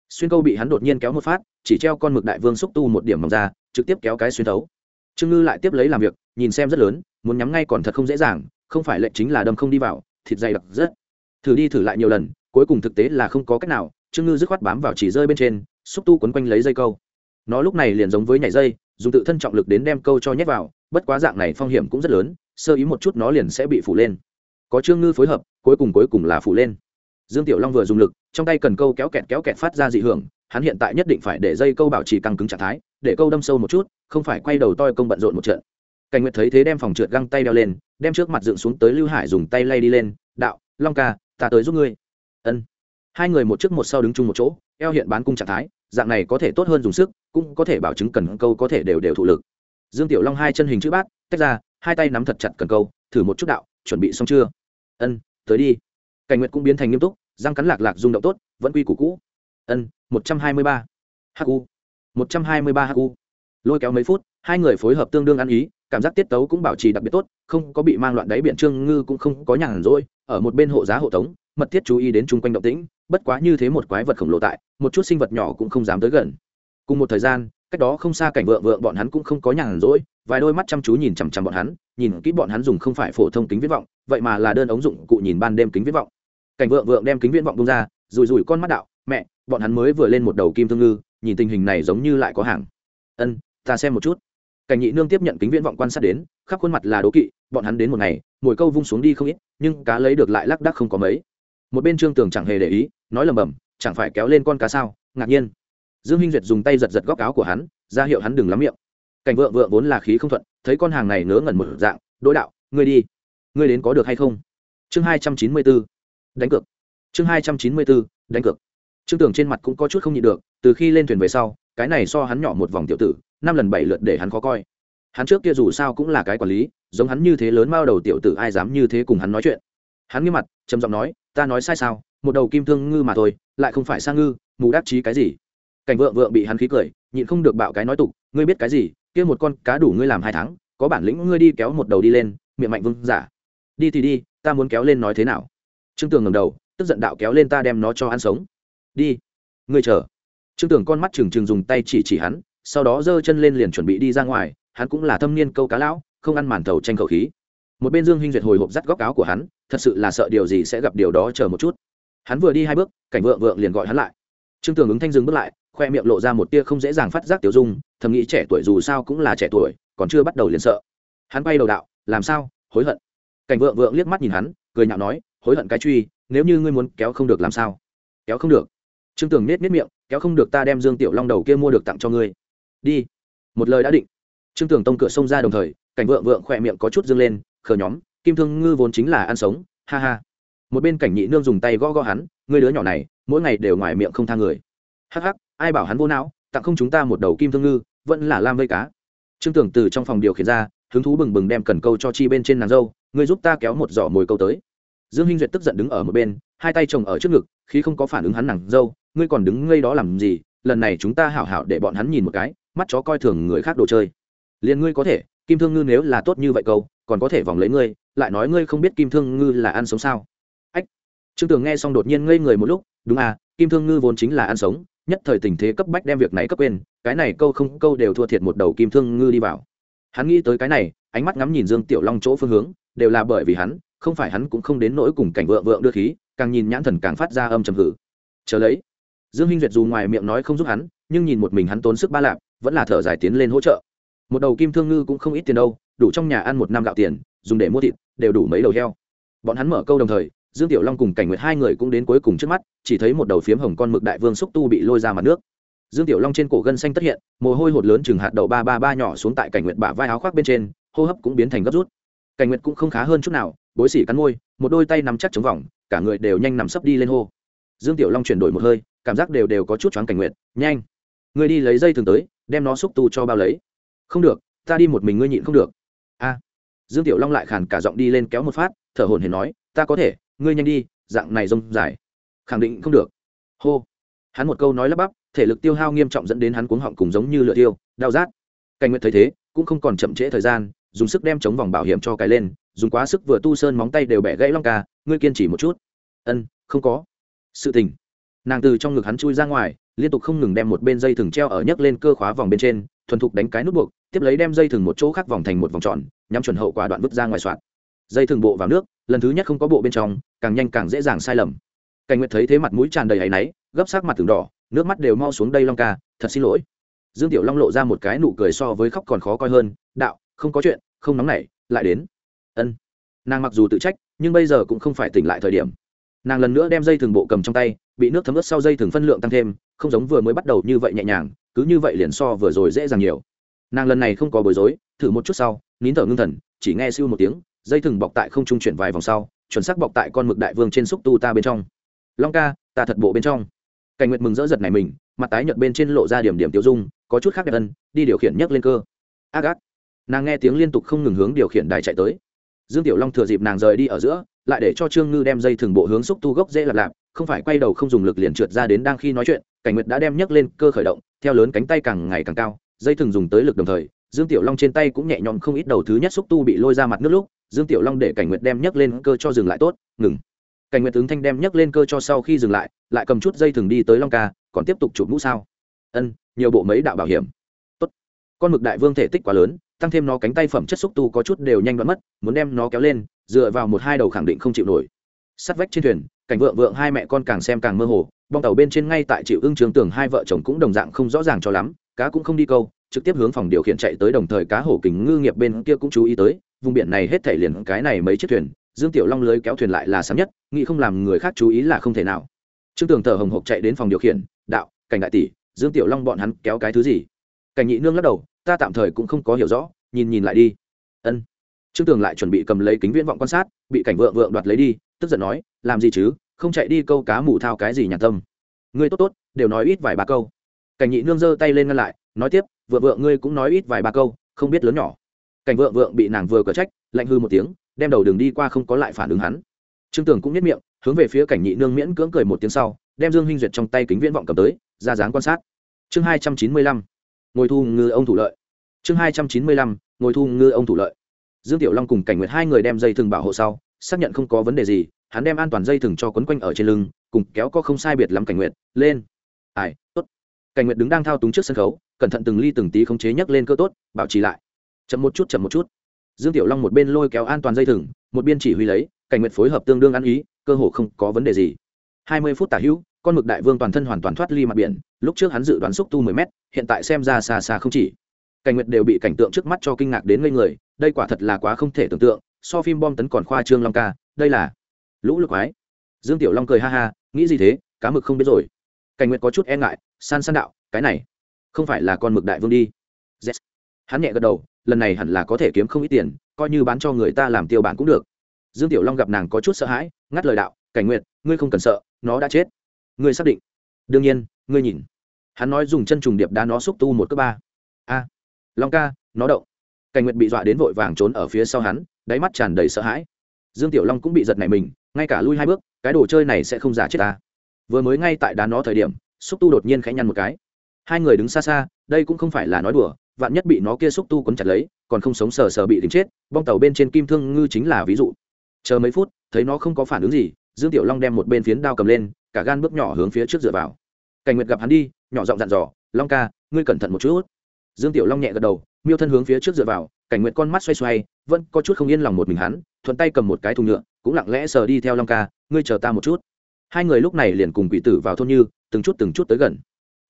Xuyên câu bị hắn đột nhiên kéo một phát, chỉ treo con mực đại vương xúc tu một điểm mỏng ra, trực tiếp kéo cái xuyên thấu. Trương ngư lại tiếp lấy làm việc, nhìn xem rất lớn, muốn nhắm ngay còn thật không dễ dàng, không phải lệnh chính là đâm không đi vào, thịt dày đặc rất thử đi thử lại nhiều lần, cuối cùng thực tế là không có cách nào, trương ngư dứt khoát bám vào chỉ rơi bên trên, xúc tu quấn quanh lấy dây câu nó lúc này liền giống với nhảy dây, dùng tự thân trọng lực đến đem câu cho nhét vào, bất quá dạng này phong hiểm cũng rất lớn, sơ ý một chút nó liền sẽ bị phủ lên. Có trương ngư phối hợp, cuối cùng cuối cùng là phủ lên. Dương tiểu long vừa dùng lực, trong tay cần câu kéo kẹt kéo kẹt phát ra dị hưởng, hắn hiện tại nhất định phải để dây câu bảo trì căng cứng trạng thái, để câu đâm sâu một chút, không phải quay đầu toi công bận rộn một trận. Cảnh nguyệt thấy thế đem phòng trượt găng tay đeo lên, đem trước mặt dựng xuống tới lưu hải dùng tay lay đi lên, đạo, long ca, ta tới giúp ngươi. Ân. Hai người một trước một sau đứng chung một chỗ, eo hiện bán cung trạng thái dạng này có thể tốt hơn dùng sức, cũng có thể bảo chứng cần câu có thể đều đều thụ lực. Dương tiểu long hai chân hình chữ bát, tách ra, hai tay nắm thật chặt cần câu, thử một chút đạo, chuẩn bị xong chưa? Ân, tới đi. Cảnh nguyệt cũng biến thành nghiêm túc, răng cắn lạc lạc rung động tốt, vẫn quy củ cũ. Ân, một trăm hai mươi ba. Hu một trăm hai mươi ba hu lôi kéo mấy phút, hai người phối hợp tương đương ăn ý cảm giác tiết tấu cũng bảo trì đặc biệt tốt, không có bị mang loạn đáy biển trương ngư cũng không có nhàn rỗi, ở một bên hộ giá hộ tống, mật thiết chú ý đến chung quanh động tĩnh, bất quá như thế một quái vật khổng lồ tại, một chút sinh vật nhỏ cũng không dám tới gần. Cùng một thời gian, cách đó không xa cảnh vượng vượng bọn hắn cũng không có nhàn rỗi, vài đôi mắt chăm chú nhìn chằm chằm bọn hắn, nhìn kỹ bọn hắn dùng không phải phổ thông kính viễn vọng, vậy mà là đơn ống dụng cụ nhìn ban đêm kính viễn vọng. Cảnh vượng vượng đem kính viễn vọng bông ra rùi rùi con mắt đạo, mẹ, bọn hắn mới vừa lên một đầu kim thương ngư, nhìn tình hình này giống như lại có hàng. Ân, ta xem một chút cảnh nhị nương tiếp nhận kính viễn vọng quan sát đến, khắp khuôn mặt là đố kỵ, bọn hắn đến một ngày mồi câu vung xuống đi không ít, nhưng cá lấy được lại lác đắc không có mấy. Một bên trương tường chẳng hề để ý, nói lầm bầm, chẳng phải kéo lên con cá sao, ngạc nhiên. Dương Hinh duyệt dùng tay giật giật góc áo của hắn, ra hiệu hắn đừng lắm miệng. Cảnh vượng vượng vốn là khí không thuận, thấy con hàng này nớ ngẩn một dạng đối đạo, ngươi đi. Ngươi đến có được hay không? Chương hai trăm chín mươi bốn đánh cược. Chương hai trăm chín mươi bốn đánh cược. Trương tường trên mặt cũng có chút không nhịn được, từ khi lên thuyền về sau, cái này so hắn nhỏ một vòng tiểu tử năm lần bảy lượt để hắn khó coi. Hắn trước kia dù sao cũng là cái quản lý, giống hắn như thế lớn mao đầu tiểu tử ai dám như thế cùng hắn nói chuyện. Hắn nghiêm mặt, trầm giọng nói, ta nói sai sao? Một đầu kim thương ngư mà thôi, lại không phải sang ngư, mù đắc chí cái gì? Cảnh vượng vượng bị hắn khí cười, nhịn không được bạo cái nói tục, ngươi biết cái gì? Kia một con cá đủ ngươi làm hai tháng, có bản lĩnh ngươi đi kéo một đầu đi lên, miệng mạnh vương giả. Đi thì đi, ta muốn kéo lên nói thế nào? Trương tường ngầm đầu, tức giận đạo, kéo lên ta đem nó cho ăn sống. Đi, ngươi chờ. Trương tường con mắt trừng trừng dùng tay chỉ chỉ hắn sau đó giơ chân lên liền chuẩn bị đi ra ngoài, hắn cũng là thâm niên câu cá lão, không ăn màn thầu tranh khẩu khí. Một bên dương huynh duyệt hồi hộp dắt góc áo của hắn, thật sự là sợ điều gì sẽ gặp điều đó chờ một chút. Hắn vừa đi hai bước, cảnh vượng vượng liền gọi hắn lại. Trương tường ứng thanh dừng bước lại, khoe miệng lộ ra một tia không dễ dàng phát giác tiểu dung, thầm nghĩ trẻ tuổi dù sao cũng là trẻ tuổi, còn chưa bắt đầu liền sợ. Hắn bay đầu đạo, làm sao? Hối hận. Cảnh vượng vượng liếc mắt nhìn hắn, cười nhạo nói, hối hận cái truy, nếu như ngươi muốn kéo không được làm sao? Kéo không được. Trương tường nết nết miệng, kéo không được ta đem dương tiểu long đầu kia mua được tặng cho ngươi đi. Một lời đã định. Trương tường tông cửa sông ra đồng thời, cảnh vượng vượng khỏe miệng có chút dâng lên, khờ nhóm, kim thương ngư vốn chính là ăn sống, ha ha. Một bên cảnh nhị nương dùng tay gõ gõ hắn, ngươi đứa nhỏ này, mỗi ngày đều ngoài miệng không tha người. Hắc hắc, ai bảo hắn vô não, tặng không chúng ta một đầu kim thương ngư, vẫn là lam vây cá. Trương tưởng từ trong phòng điều khiển ra, hứng thú bừng bừng đem cần câu cho chi bên trên nàng dâu, ngươi giúp ta kéo một giỏ mồi câu tới. Dương hinh duyệt tức giận đứng ở một bên, hai tay chồng ở trước ngực khi không có phản ứng hắn nàng dâu, ngươi còn đứng ngây đó làm gì, lần này chúng ta hảo hảo để bọn hắn nhìn một cái mắt chó coi thường người khác đồ chơi. Liền ngươi có thể, kim thương ngư nếu là tốt như vậy câu, còn có thể vòng lấy ngươi, lại nói ngươi không biết kim thương ngư là ăn sống sao? Ách! Trương tường nghe xong đột nhiên ngây người một lúc, đúng à kim thương ngư vốn chính là ăn sống, nhất thời tình thế cấp bách đem việc này cấp quên, cái này câu không, câu đều thua thiệt một đầu kim thương ngư đi vào. Hắn nghĩ tới cái này, ánh mắt ngắm nhìn dương tiểu long chỗ phương hướng, đều là bởi vì hắn, không phải hắn cũng không đến nỗi cùng cảnh vợ vợ đưa khí, càng nhìn nhãn thần càng phát ra âm trầm hử. Chờ lấy. Dương hinh duyệt dù ngoài miệng nói không giúp hắn, nhưng nhìn một mình hắn tốn sức ba lạp vẫn là thở giải tiến lên hỗ trợ. Một đầu kim thương ngư cũng không ít tiền đâu, đủ trong nhà ăn một năm gạo tiền, dùng để mua thịt, đều đủ mấy đầu heo. Bọn hắn mở câu đồng thời, dương tiểu long cùng cảnh nguyệt hai người cũng đến cuối cùng trước mắt, chỉ thấy một đầu phiếm hồng con mực đại vương xúc tu bị lôi ra mặt nước. Dương tiểu long trên cổ gân xanh tất hiện, mồ hôi hột lớn chừng hạt đậu ba ba ba nhỏ xuống tại cảnh nguyệt bả vai áo khoác bên trên, hô hấp cũng biến thành gấp rút. Cảnh nguyệt cũng không khá hơn chút nào, bối xỉ cắn môi, một đôi tay nắm chắc chống vòng, cả người đều nhanh nằm sấp đi lên hô. Dương tiểu long chuyển đổi một hơi, cảm giác đều đều có chút choáng cảnh nguyệt, nhanh, người đi lấy dây thường tới đem nó xúc tu cho bao lấy. Không được, ta đi một mình ngươi nhịn không được. A. Dương tiểu long lại khàn cả giọng đi lên kéo một phát, thở hồn hển nói, ta có thể, ngươi nhanh đi, dạng này rông dài. Khẳng định không được. Hô. Hắn một câu nói lắp bắp, thể lực tiêu hao nghiêm trọng dẫn đến hắn cuống họng cùng giống như lửa tiêu đau rát. Cảnh nguyện thấy thế, cũng không còn chậm trễ thời gian, dùng sức đem chống vòng bảo hiểm cho cái lên, dùng quá sức vừa tu sơn móng tay đều bẻ gãy long ca, ngươi kiên trì một chút. Ân, không có. Sự tình. Nàng từ trong ngực hắn chui ra ngoài liên tục không ngừng đem một bên dây thừng treo ở nhấc lên cơ khóa vòng bên trên, thuần thục đánh cái nút buộc, tiếp lấy đem dây thừng một chỗ khác vòng thành một vòng tròn, nhắm chuẩn hậu quả đoạn vứt ra ngoài soạn dây thừng bộ vào nước, lần thứ nhất không có bộ bên trong, càng nhanh càng dễ dàng sai lầm. Cảnh nguyệt thấy thế mặt mũi tràn đầy áy náy, gấp sát mặt từng đỏ, nước mắt đều mau xuống đây long ca, thật xin lỗi. Dương tiểu long lộ ra một cái nụ cười so với khóc còn khó coi hơn, đạo, không có chuyện, không nóng nảy, lại đến. Ân. Nàng mặc dù tự trách, nhưng bây giờ cũng không phải tỉnh lại thời điểm. Nàng lần nữa đem dây thừng bộ cầm trong tay, bị nước thấm ướt sau dây thừng phân lượng tăng thêm không giống vừa mới bắt đầu như vậy nhẹ nhàng, cứ như vậy liền so vừa rồi dễ dàng nhiều. Nàng lần này không có bối rối, thử một chút sau, nín thở ngưng thần, chỉ nghe siêu một tiếng, dây thừng bọc tại không trung chuyển vài vòng sau, chuẩn xác bọc tại con mực đại vương trên xúc tu ta bên trong. Long ca, ta thật bộ bên trong. Cảnh nguyệt mừng rỡ giật này mình, mặt tái nhợt bên trên lộ ra điểm điểm tiêu dung, có chút khác đẹp ân đi điều khiển nhấc lên cơ. Ác ác. Nàng nghe tiếng liên tục không ngừng hướng điều khiển đài chạy tới. Dương tiểu long thừa dịp nàng rời đi ở giữa, lại để cho trương ngư đem dây thừng bộ hướng xúc tu gốc dễ lạp lạp không phải quay đầu không dùng lực liền trượt ra đến đang khi nói chuyện, cảnh nguyệt đã đem nhấc lên cơ khởi động, theo lớn cánh tay càng ngày càng cao, dây thừng dùng tới lực đồng thời, dương tiểu long trên tay cũng nhẹ nhõm không ít đầu thứ nhất xúc tu bị lôi ra mặt nước lúc, dương tiểu long để cảnh nguyệt đem nhấc lên cơ cho dừng lại tốt, ngừng. Cảnh nguyệt ứng thanh đem nhấc lên cơ cho sau khi dừng lại lại cầm chút dây thừng đi tới long ca, còn tiếp tục chụp mũ sao. Ân, nhiều bộ mấy đạo bảo hiểm. Tốt. con mực đại vương thể tích quá lớn, tăng thêm nó cánh tay phẩm chất xúc tu có chút đều nhanh đoán mất, muốn đem nó kéo lên, dựa vào một hai đầu khẳng định không chịu nổi. Sắt vách trên thuyền cảnh vượng vượng hai mẹ con càng xem càng mơ hồ, bong tàu bên trên ngay tại chịu ưng trường tường hai vợ chồng cũng đồng dạng không rõ ràng cho lắm, cá cũng không đi câu, trực tiếp hướng phòng điều khiển chạy tới đồng thời cá hổ kính ngư nghiệp bên kia cũng chú ý tới, vùng biển này hết thể liền cái này mấy chiếc thuyền, dương tiểu long lưới kéo thuyền lại là sáng nhất, nghĩ không làm người khác chú ý là không thể nào. Trương tường thở hồng hộc chạy đến phòng điều khiển, đạo, cảnh đại tỷ, dương tiểu long bọn hắn kéo cái thứ gì? Cảnh nhị nương lắc đầu, ta tạm thời cũng không có hiểu rõ, nhìn nhìn lại đi. Ân. Trương tường lại chuẩn bị cầm lấy kính viễn vọng quan sát, bị cảnh vượng vượng đoạt lấy đi, tức giận nói làm gì chứ, không chạy đi câu cá mù thao cái gì nhà tâm. Ngươi tốt tốt, đều nói ít vài ba câu. Cảnh nhị nương giơ tay lên ngăn lại, nói tiếp vượng vượng ngươi cũng nói ít vài ba câu, không biết lớn nhỏ. Cảnh vượng vượng bị nàng vừa cở trách, lạnh hư một tiếng, đem đầu đường đi qua không có lại phản ứng hắn. Trương tường cũng nhất miệng, hướng về phía cảnh nhị nương miễn cưỡng cười một tiếng sau, đem dương hinh duyệt trong tay kính viễn vọng cầm tới, ra dáng quan sát. Chương hai trăm chín mươi lăm, ngồi thu ngư ông thủ lợi. Chương hai trăm chín mươi lăm, ngồi thu ngư ông thủ lợi. Dương tiểu long cùng cảnh nguyệt hai người đem dây thừng bảo hộ sau, xác nhận không có vấn đề gì hắn đem an toàn dây thừng cho quấn quanh ở trên lưng cùng kéo có không sai biệt lắm cảnh nguyện, lên. Ai tốt. Cảnh nguyện đứng đang thao túng trước sân khấu cẩn thận từng ly từng tí khống chế nhấc lên cơ tốt bảo trì lại. Chậm một chút chậm một chút. Dương tiểu long một bên lôi kéo an toàn dây thừng một bên chỉ huy lấy cảnh nguyện phối hợp tương đương ăn ý cơ hồ không có vấn đề gì. Hai mươi phút tả hữu con mực đại vương toàn thân hoàn toàn thoát ly mặt biển lúc trước hắn dự đoán xúc tu mười mét hiện tại xem ra xa xa không chỉ. Cảnh nguyệt đều bị cảnh tượng trước mắt cho kinh ngạc đến ngây người đây quả thật là quá không thể tưởng tượng so phim bom tấn còn khoa trương long ca đây là lũ lục quái. Dương tiểu long cười ha ha, nghĩ gì thế, cá mực không biết rồi. Cảnh nguyệt có chút e ngại, san san đạo, cái này, không phải là con mực đại vương đi. Yes. hắn nhẹ gật đầu, lần này hẳn là có thể kiếm không ít tiền, coi như bán cho người ta làm tiêu bản cũng được. Dương tiểu long gặp nàng có chút sợ hãi, ngắt lời đạo, cảnh nguyệt, ngươi không cần sợ, nó đã chết. Ngươi xác định. Đương nhiên, ngươi nhìn. Hắn nói dùng chân trùng điệp đá nó xúc tu một cấp ba. A, long ca, nó động. Cảnh nguyệt bị dọa đến vội vàng trốn ở phía sau hắn, đáy mắt tràn đầy sợ hãi dương tiểu long cũng bị giật này mình, ngay cả lui hai bước, cái đồ chơi này sẽ không giả chết ta. Vừa mới ngay tại đá nó thời điểm, xúc tu đột nhiên khẽ nhăn một cái. Hai người đứng xa xa, đây cũng không phải là nói đùa, vạn nhất bị nó kia xúc tu quấn chặt lấy, còn không sống sờ sờ bị đính chết, bong tàu bên trên kim thương ngư chính là ví dụ. Chờ mấy phút, thấy nó không có phản ứng gì, dương tiểu long đem một bên phiến đao cầm lên, cả gan bước nhỏ hướng phía trước dựa vào. Cảnh nguyệt gặp hắn đi, nhỏ giọng dặn dò, long ca, ngươi cẩn thận một chút. Dương tiểu long nhẹ gật đầu, miêu thân hướng phía trước dựa vào cảnh nguyệt con mắt xoay xoay, vẫn có chút không yên lòng một mình hắn, thuận tay cầm một cái thùng nhựa, cũng lặng lẽ sờ đi theo long ca, ngươi chờ ta một chút. Hai người lúc này liền cùng quỷ tử vào thôn như, từng chút từng chút tới gần.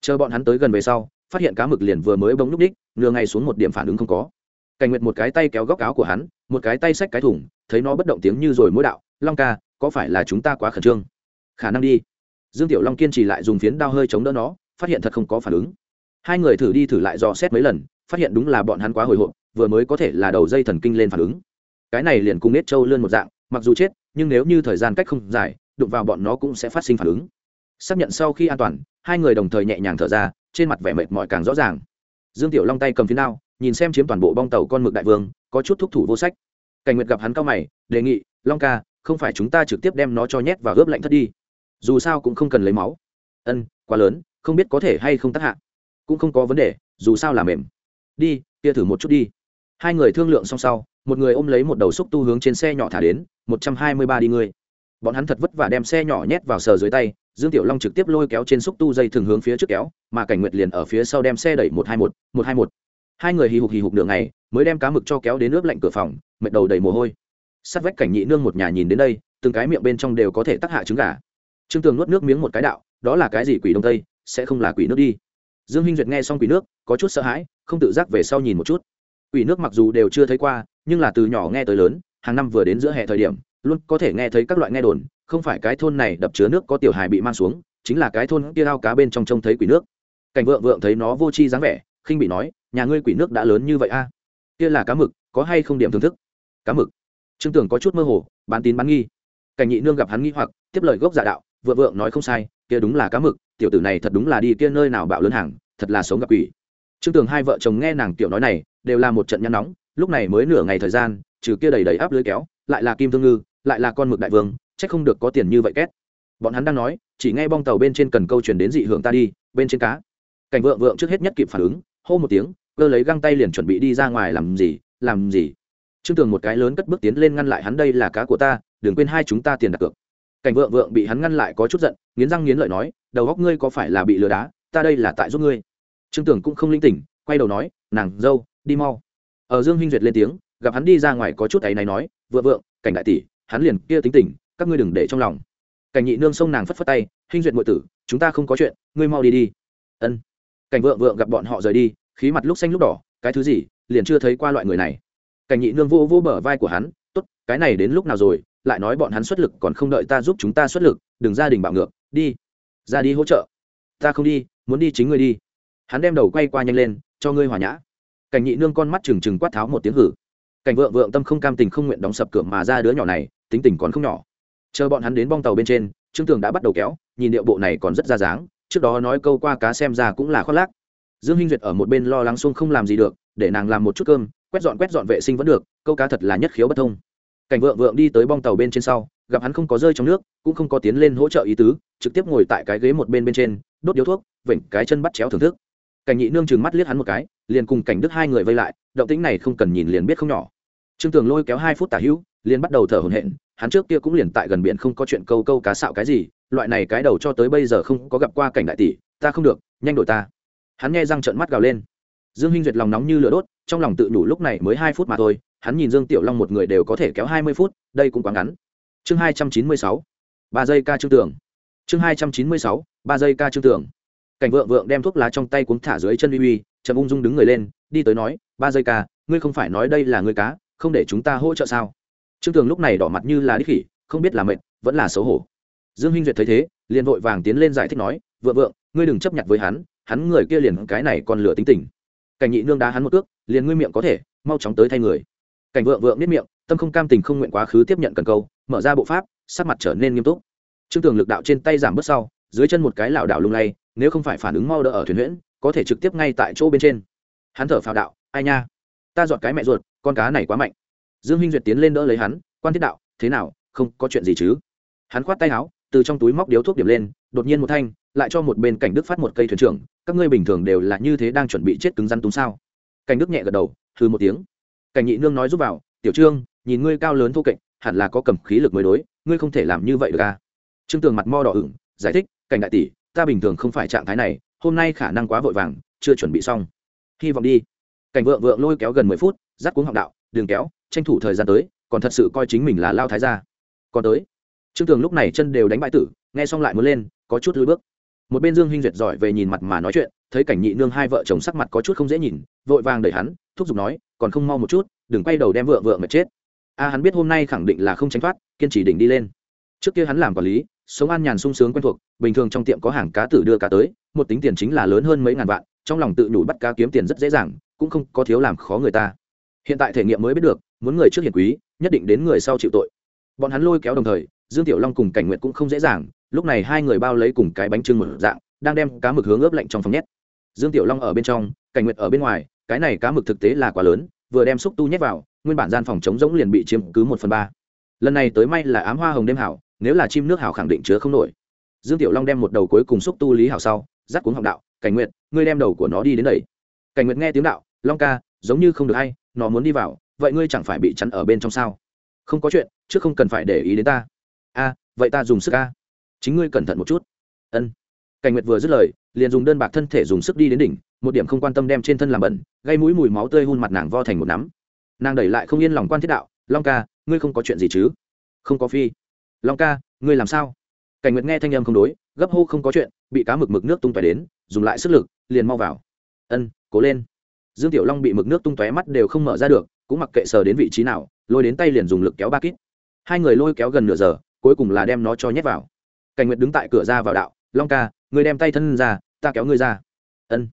Chờ bọn hắn tới gần về sau, phát hiện cá mực liền vừa mới bông núp đích, nửa ngày xuống một điểm phản ứng không có. Cảnh nguyệt một cái tay kéo góc áo của hắn, một cái tay xách cái thùng, thấy nó bất động tiếng như rồi mỗi đạo, long ca, có phải là chúng ta quá khẩn trương? Khả năng đi. Dương tiểu long kiên trì lại dùng phiến đao hơi chống đỡ nó, phát hiện thật không có phản ứng. Hai người thử đi thử lại dò xét mấy lần, phát hiện đúng là bọn hắn quá hồi hộp vừa mới có thể là đầu dây thần kinh lên phản ứng. Cái này liền cùng nết trâu lươn một dạng, mặc dù chết, nhưng nếu như thời gian cách không dài, đụng vào bọn nó cũng sẽ phát sinh phản ứng. Xác nhận sau khi an toàn, hai người đồng thời nhẹ nhàng thở ra, trên mặt vẻ mệt mỏi càng rõ ràng. Dương tiểu long tay cầm phía nào nhìn xem chiếm toàn bộ bong tàu con mực đại vương, có chút thúc thủ vô sách. Cảnh nguyệt gặp hắn cao mày, đề nghị, long ca, không phải chúng ta trực tiếp đem nó cho nhét và ướp lạnh thất đi. Dù sao cũng không cần lấy máu. Ân, quá lớn, không biết có thể hay không tác hạ. Cũng không có vấn đề, dù sao là mềm. Đi, kia thử một chút đi hai người thương lượng xong sau, một người ôm lấy một đầu xúc tu hướng trên xe nhỏ thả đến, một trăm hai mươi ba đi người bọn hắn thật vất vả đem xe nhỏ nhét vào sờ dưới tay, dương tiểu long trực tiếp lôi kéo trên xúc tu dây thường hướng phía trước kéo, mà cảnh nguyệt liền ở phía sau đem xe đẩy một hai một một hai một. Hai người hì hục hì hục đường này mới đem cá mực cho kéo đến nước lạnh cửa phòng, mệt đầu đầy mồ hôi. Sát vách cảnh nhị nương một nhà nhìn đến đây, từng cái miệng bên trong đều có thể tắc hạ trứng gà. Trương tường nuốt nước miếng một cái đạo, đó là cái gì quỷ đông tây, sẽ không là quỷ nước đi. Dương hinh duyệt nghe xong quỷ nước, có chút sợ hãi, không tự giác về sau nhìn một chút quỷ nước mặc dù đều chưa thấy qua, nhưng là từ nhỏ nghe tới lớn, hàng năm vừa đến giữa hè thời điểm, luôn có thể nghe thấy các loại nghe đồn, không phải cái thôn này đập chứa nước có tiểu hài bị mang xuống, chính là cái thôn kia ao cá bên trong trông thấy quỷ nước. Cảnh vượng vượng thấy nó vô tri dáng vẻ, khinh bị nói, nhà ngươi quỷ nước đã lớn như vậy a? Kia là cá mực, có hay không điểm thưởng thức? Cá mực? Trương tưởng có chút mơ hồ, bán tín bán nghi. Cảnh nhị nương gặp hắn nghi hoặc, tiếp lời gốc giả đạo, vượng vượng nói không sai, kia đúng là cá mực, tiểu tử này thật đúng là đi kia nơi nào bạo lớn hàng, thật là sống gặp quỷ. Trương tưởng hai vợ chồng nghe nàng tiểu nói này đều là một trận nhăn nóng, lúc này mới nửa ngày thời gian, trừ kia đầy đầy áp lưới kéo, lại là kim thương ngư, lại là con mực đại vương c h ắ c không được có tiền như vậy két. Bọn hắn đang nói, chỉ nghe bong tàu bên trên cần câu chuyển đến dị hưởng ta đi, bên trên cá. Cảnh vượng vượng trước hết nhất kịp phản ứng, hô một tiếng, cơ lấy găng tay liền chuẩn bị đi ra ngoài làm gì làm gì. Trương tường một cái lớn cất bước tiến lên ngăn lại hắn, đây là cá của ta, đừng quên hai chúng ta tiền đặt cược. Cảnh vượng vượng bị hắn ngăn lại có chút giận, nghiến răng nghiến lợi nói, đầu góc ngươi có phải là bị lừa đá, ta đây là tại giúp ngươi. Trương Tường cũng không linh tỉnh, quay đầu nói, nàng dâu đi mau. Ở dương huynh duyệt lên tiếng, gặp hắn đi ra ngoài có chút ấy này nói, vượng vượng, cảnh đại tỷ, hắn liền kia tính tình, các ngươi đừng để trong lòng. Cảnh nhị nương xông nàng phất phất tay huynh duyệt ngụy tử, chúng ta không có chuyện, ngươi mau đi đi. Ân. Cảnh vượng vượng gặp bọn họ rời đi, khí mặt lúc xanh lúc đỏ, cái thứ gì, liền chưa thấy qua loại người này. Cảnh nhị nương vô vô bờ vai của hắn, tốt, cái này đến lúc nào rồi, lại nói bọn hắn xuất lực còn không đợi ta giúp chúng ta xuất lực, đừng gia đình bạo ngược, đi, ra đi hỗ trợ. Ta không đi, muốn đi chính ngươi đi. Hắn đem đầu quay qua nhanh lên, cho ngươi hòa nhã cảnh nhị nương con mắt trừng trừng quát tháo một tiếng hử. Cảnh vượng vượng tâm không cam tình không nguyện đóng sập cửa mà ra đứa nhỏ này, tính tình còn không nhỏ. Chờ bọn hắn đến bong tàu bên trên, trương tường đã bắt đầu kéo, nhìn điệu bộ này còn rất ra dáng, trước đó nói câu qua cá xem ra cũng là khoác lác. Dương hinh duyệt ở một bên lo lắng xuông không làm gì được, để nàng làm một chút cơm, quét dọn quét dọn vệ sinh vẫn được, câu cá thật là nhất khiếu bất thông. Cảnh vượng vượng đi tới bong tàu bên trên sau, gặp hắn không có rơi trong nước, cũng không có tiến lên hỗ trợ ý tứ, trực tiếp ngồi tại cái ghế một bên bên trên, đốt điếu thuốc, vểnh cái chân bắt chéo thưởng thức cảnh nhị nương chừng mắt liếc hắn một cái, liền cùng cảnh đức hai người vây lại, động tĩnh này không cần nhìn liền biết không nhỏ. Trương tường lôi kéo hai phút tả hữu, liền bắt đầu thở hổn hển, hắn trước kia cũng liền tại gần biển không có chuyện câu câu cá sạo cái gì, loại này cái đầu cho tới bây giờ không có gặp qua cảnh đại tỷ, ta không được, nhanh đổi ta. Hắn nghe răng trợn mắt gào lên. Dương hinh duyệt lòng nóng như lửa đốt, trong lòng tự đủ lúc này mới hai phút mà thôi, hắn nhìn dương tiểu long một người đều có thể kéo hai mươi phút, đây cũng quá ngắn. Chương hai trăm chín mươi sáu, ba giây ca trương tưởng chương hai trăm chín mươi sáu, ba giây ca trương tưởng cảnh vượng vượng đem thuốc lá trong tay cuốn thả dưới chân uy uy trầm ung dung đứng người lên, đi tới nói, ba giây ca, ngươi không phải nói đây là ngươi cá, không để chúng ta hỗ trợ sao? Trương tường lúc này đỏ mặt như là đích khỉ, không biết là mệt, vẫn là xấu hổ. Dương hinh duyệt thấy thế, liền vội vàng tiến lên giải thích nói, vượng vượng, ngươi đừng chấp nhận với hắn hắn người kia liền cái này còn lửa tính tình. Cảnh nhị nương đá hắn một cước, liền ngươi miệng có thể, mau chóng tới thay người. Cảnh vượng vượng biết miệng, tâm không cam tình không nguyện quá khứ tiếp nhận cần câu, mở ra bộ pháp, sắc mặt trở nên nghiêm túc. Trương tường lực đạo trên tay giảm bớt sau dưới chân một cái lảo đảo lung lay, nếu không phải phản ứng mau đỡ ở thuyền huyễn, có thể trực tiếp ngay tại chỗ bên trên. Hắn thở phào đạo, ai nha, ta dọn cái mẹ ruột, con cá này quá mạnh. Dương huynh duyệt tiến lên đỡ lấy hắn, quan thiết đạo, thế nào, không có chuyện gì chứ? Hắn khoát tay áo, từ trong túi móc điếu thuốc điểm lên, đột nhiên một thanh, lại cho một bên cảnh đức phát một cây thuyền trưởng, các ngươi bình thường đều là như thế đang chuẩn bị chết cứng rắn túng sao? Cảnh đức nhẹ gật đầu thư một tiếng. Cảnh nhị nương nói giúp vào, tiểu trương, nhìn ngươi cao lớn thô kệch, hẳn là có cầm khí lực mới đối, ngươi không thể làm như vậy được à? Trương tường mặt mo đỏ ửng, giải thích cảnh đại tỷ, ta bình thường không phải trạng thái này, hôm nay khả năng quá vội vàng, chưa chuẩn bị xong. Hy vọng đi. Cảnh vợ vợ lôi kéo gần mười phút dắt cuống họng đạo đường kéo, tranh thủ thời gian tới, còn thật sự coi chính mình là lao thái gia. Còn tới. Trương tường lúc này chân đều đánh bại tử, nghe xong lại muốn lên, có chút lưỡi bước. Một bên dương huynh duyệt giỏi về nhìn mặt mà nói chuyện, thấy cảnh nhị nương hai vợ chồng sắc mặt có chút không dễ nhìn, vội vàng đẩy hắn, thúc giục nói, còn không mau một chút, đừng quay đầu đem vợ vợ mà chết. A, hắn biết hôm nay khẳng định là không tránh thoát, kiên trì đỉnh đi lên. Trước kia hắn làm quản lý sống an nhàn sung sướng quen thuộc, bình thường trong tiệm có hàng cá tử đưa cá tới, một tính tiền chính là lớn hơn mấy ngàn vạn, trong lòng tự nhủ bắt cá kiếm tiền rất dễ dàng, cũng không có thiếu làm khó người ta. Hiện tại thể nghiệm mới biết được, muốn người trước hiền quý, nhất định đến người sau chịu tội. Bọn hắn lôi kéo đồng thời, dương tiểu long cùng cảnh nguyện cũng không dễ dàng, lúc này hai người bao lấy cùng cái bánh trưng một dạng, đang đem cá mực hướng ướp lạnh trong phòng nhét. Dương tiểu long ở bên trong, cảnh nguyện ở bên ngoài, cái này cá mực thực tế là quá lớn, vừa đem xúc tu nhét vào, nguyên bản gian phòng chống rỗng liền bị chiếm cứ một phần ba. Lần này tới may là ám hoa hồng đêm hảo nếu là chim nước hảo khẳng định chứa không nổi. Dương tiểu long đem một đầu cuối cùng xúc tu lý hảo sau dắt cuống học đạo, cảnh nguyện ngươi đem đầu của nó đi đến đây. Cảnh nguyện nghe tiếng đạo, long ca, giống như không được hay, nó muốn đi vào, vậy ngươi chẳng phải bị chắn ở bên trong sao? Không có chuyện, chứ không cần phải để ý đến ta. A, vậy ta dùng sức a. Chính ngươi cẩn thận một chút. Ân. Cảnh nguyệt vừa dứt lời, liền dùng đơn bạc thân thể dùng sức đi đến đỉnh, một điểm không quan tâm đem trên thân làm bẩn, gây mũi mùi máu tươi hun mặt nàng vo thành một nắm. Nàng đẩy lại không yên lòng quan thiết đạo, long ca, ngươi không có chuyện gì chứ? Không có phi long ca, ngươi làm sao? Cảnh nguyệt nghe thanh âm không đối, gấp hô không có chuyện, bị cá mực mực nước tung tóe đến, dùng lại sức lực, liền mau vào. Ân, cố lên. Dương tiểu long bị mực nước tung tóe mắt đều không mở ra được, cũng mặc kệ sờ đến vị trí nào, lôi đến tay liền dùng lực kéo ba kít. Hai người lôi kéo gần nửa giờ, cuối cùng là đem nó cho nhét vào. Cảnh nguyệt đứng tại cửa ra vào đạo, long ca người đem tay thân ra, ta kéo ngươi ra. Ân.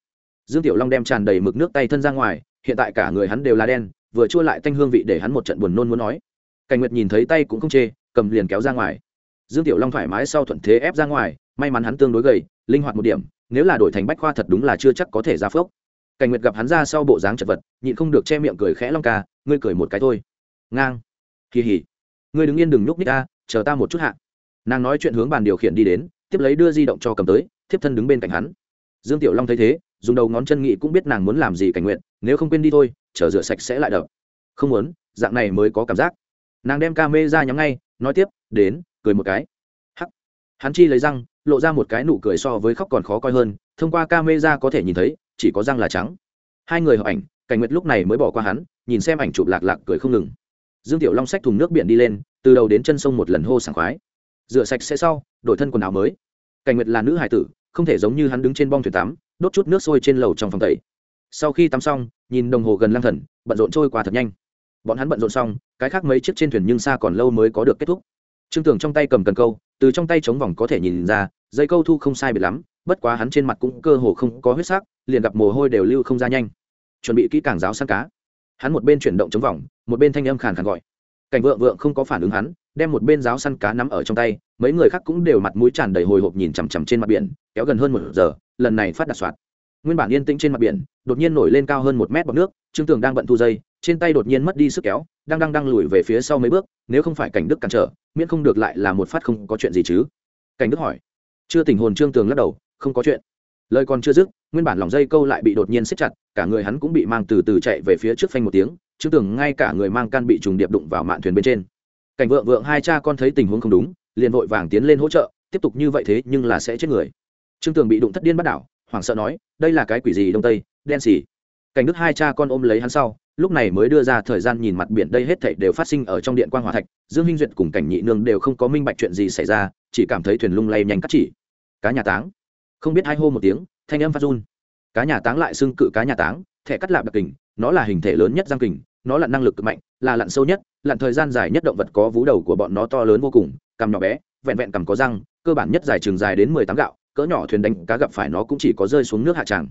Dương tiểu long đem tràn đầy mực nước tay thân ra ngoài, hiện tại cả người hắn đều là đen, vừa chua lại tanh hương vị để hắn một trận buồn nôn muốn nói. Cảnh nguyệt nhìn thấy tay cũng không chê cầm liền kéo ra ngoài. Dương tiểu long thoải mái sau thuận thế ép ra ngoài, may mắn hắn tương đối gầy, linh hoạt một điểm, nếu là đổi thành bách khoa thật đúng là chưa chắc có thể ra phước cảnh nguyệt gặp hắn ra sau bộ dáng chật vật, nhịn không được che miệng cười khẽ long ca, ngươi cười một cái thôi. Ngang. Kỳ hỉ. Ngươi đứng yên đừng nhúc nhích ta, chờ ta một chút hạ. Nàng nói chuyện hướng bàn điều khiển đi đến, tiếp lấy đưa di động cho cầm tới, thiếp thân đứng bên cạnh hắn. Dương tiểu long thấy thế, dùng đầu ngón chân nghị cũng biết nàng muốn làm gì cảnh nguyện nếu không quên đi thôi, chờ rửa sạch sẽ lại đập. Không muốn, dạng này mới có cảm giác. Nàng đem ca mê ra nhắm ngay nói tiếp, đến, cười một cái. Hắc. Hắn chi lấy răng, lộ ra một cái nụ cười so với khóc còn khó coi hơn, thông qua ca mê ra có thể nhìn thấy, chỉ có răng là trắng. Hai người hợp ảnh, cảnh nguyệt lúc này mới bỏ qua hắn, nhìn xem ảnh chụp lạc lạc cười không ngừng. Dương tiểu long xách thùng nước biển đi lên, từ đầu đến chân sông một lần hô sảng khoái. Rửa sạch sẽ sau, đổi thân quần áo mới. Cảnh nguyệt là nữ hải tử, không thể giống như hắn đứng trên bong thuyền tắm, đốt chút nước sôi trên lầu trong phòng tẩy. Sau khi tắm xong, nhìn đồng hồ gần lang thần, bận rộn trôi qua thật nhanh bọn hắn bận rộn xong, cái khác mấy chiếc trên thuyền nhưng xa còn lâu mới có được kết thúc. Trương tưởng trong tay cầm cần câu, từ trong tay chống vòng có thể nhìn ra, dây câu thu không sai biệt lắm, bất quá hắn trên mặt cũng cơ hồ không có huyết sắc, liền gặp mồ hôi đều lưu không ra nhanh. Chuẩn bị kỹ càng giáo săn cá. Hắn một bên chuyển động chống vòng, một bên thanh âm khàn khàn gọi. Cảnh vợ vợ không có phản ứng hắn, đem một bên giáo săn cá nắm ở trong tay, mấy người khác cũng đều mặt mũi tràn đầy hồi hộp nhìn chằm chằm trên mặt biển, kéo gần hơn một giờ, lần này phát đặt soạt. Nguyên bản yên tĩnh trên mặt biển, đột nhiên nổi lên cao hơn một mét bọc nước, trương tường đang bận thu dây trên tay đột nhiên mất đi sức kéo, đang đang đang lùi về phía sau mấy bước, nếu không phải cảnh đức cản trở, miễn không được lại là một phát không có chuyện gì chứ. Cảnh đức hỏi. Chưa tình hồn trương tường lắc đầu, không có chuyện. Lời còn chưa dứt, nguyên bản lòng dây câu lại bị đột nhiên siết chặt, cả người hắn cũng bị mang từ từ chạy về phía trước phanh một tiếng, trương tường ngay cả người mang can bị trùng điệp đụng vào mạn thuyền bên trên. Cảnh vượng vượng hai cha con thấy tình huống không đúng, liền vội vàng tiến lên hỗ trợ, tiếp tục như vậy thế nhưng là sẽ chết người. Trương tường bị đụng thất điên bắt đảo, hoảng sợ nói, đây là cái quỷ gì đông tây, đen xì cảnh đức hai cha con ôm lấy hắn sau, lúc này mới đưa ra thời gian nhìn mặt biển đây hết thảy đều phát sinh ở trong điện quan hòa thạch. Dương hinh duyệt cùng cảnh nhị nương đều không có minh bạch chuyện gì xảy ra, chỉ cảm thấy thuyền lung lay nhanh cắt chỉ. Cá nhà táng. Không biết hai hô một tiếng, thanh âm phát run. Cá nhà táng lại xưng cự cá nhà táng, thẻ cắt lạp đặc kình, nó là hình thể lớn nhất giang kình, nó lặn năng lực cực mạnh, là lặn sâu nhất, lặn thời gian dài nhất động vật có vú đầu của bọn nó to lớn vô cùng, cằm nhỏ bé, vẹn vẹn cằm có răng, cơ bản nhất dài trường dài đến mười tám gạo, cỡ nhỏ thuyền đánh cá gặp phải nó cũng chỉ có rơi xuống nước hạ tràng.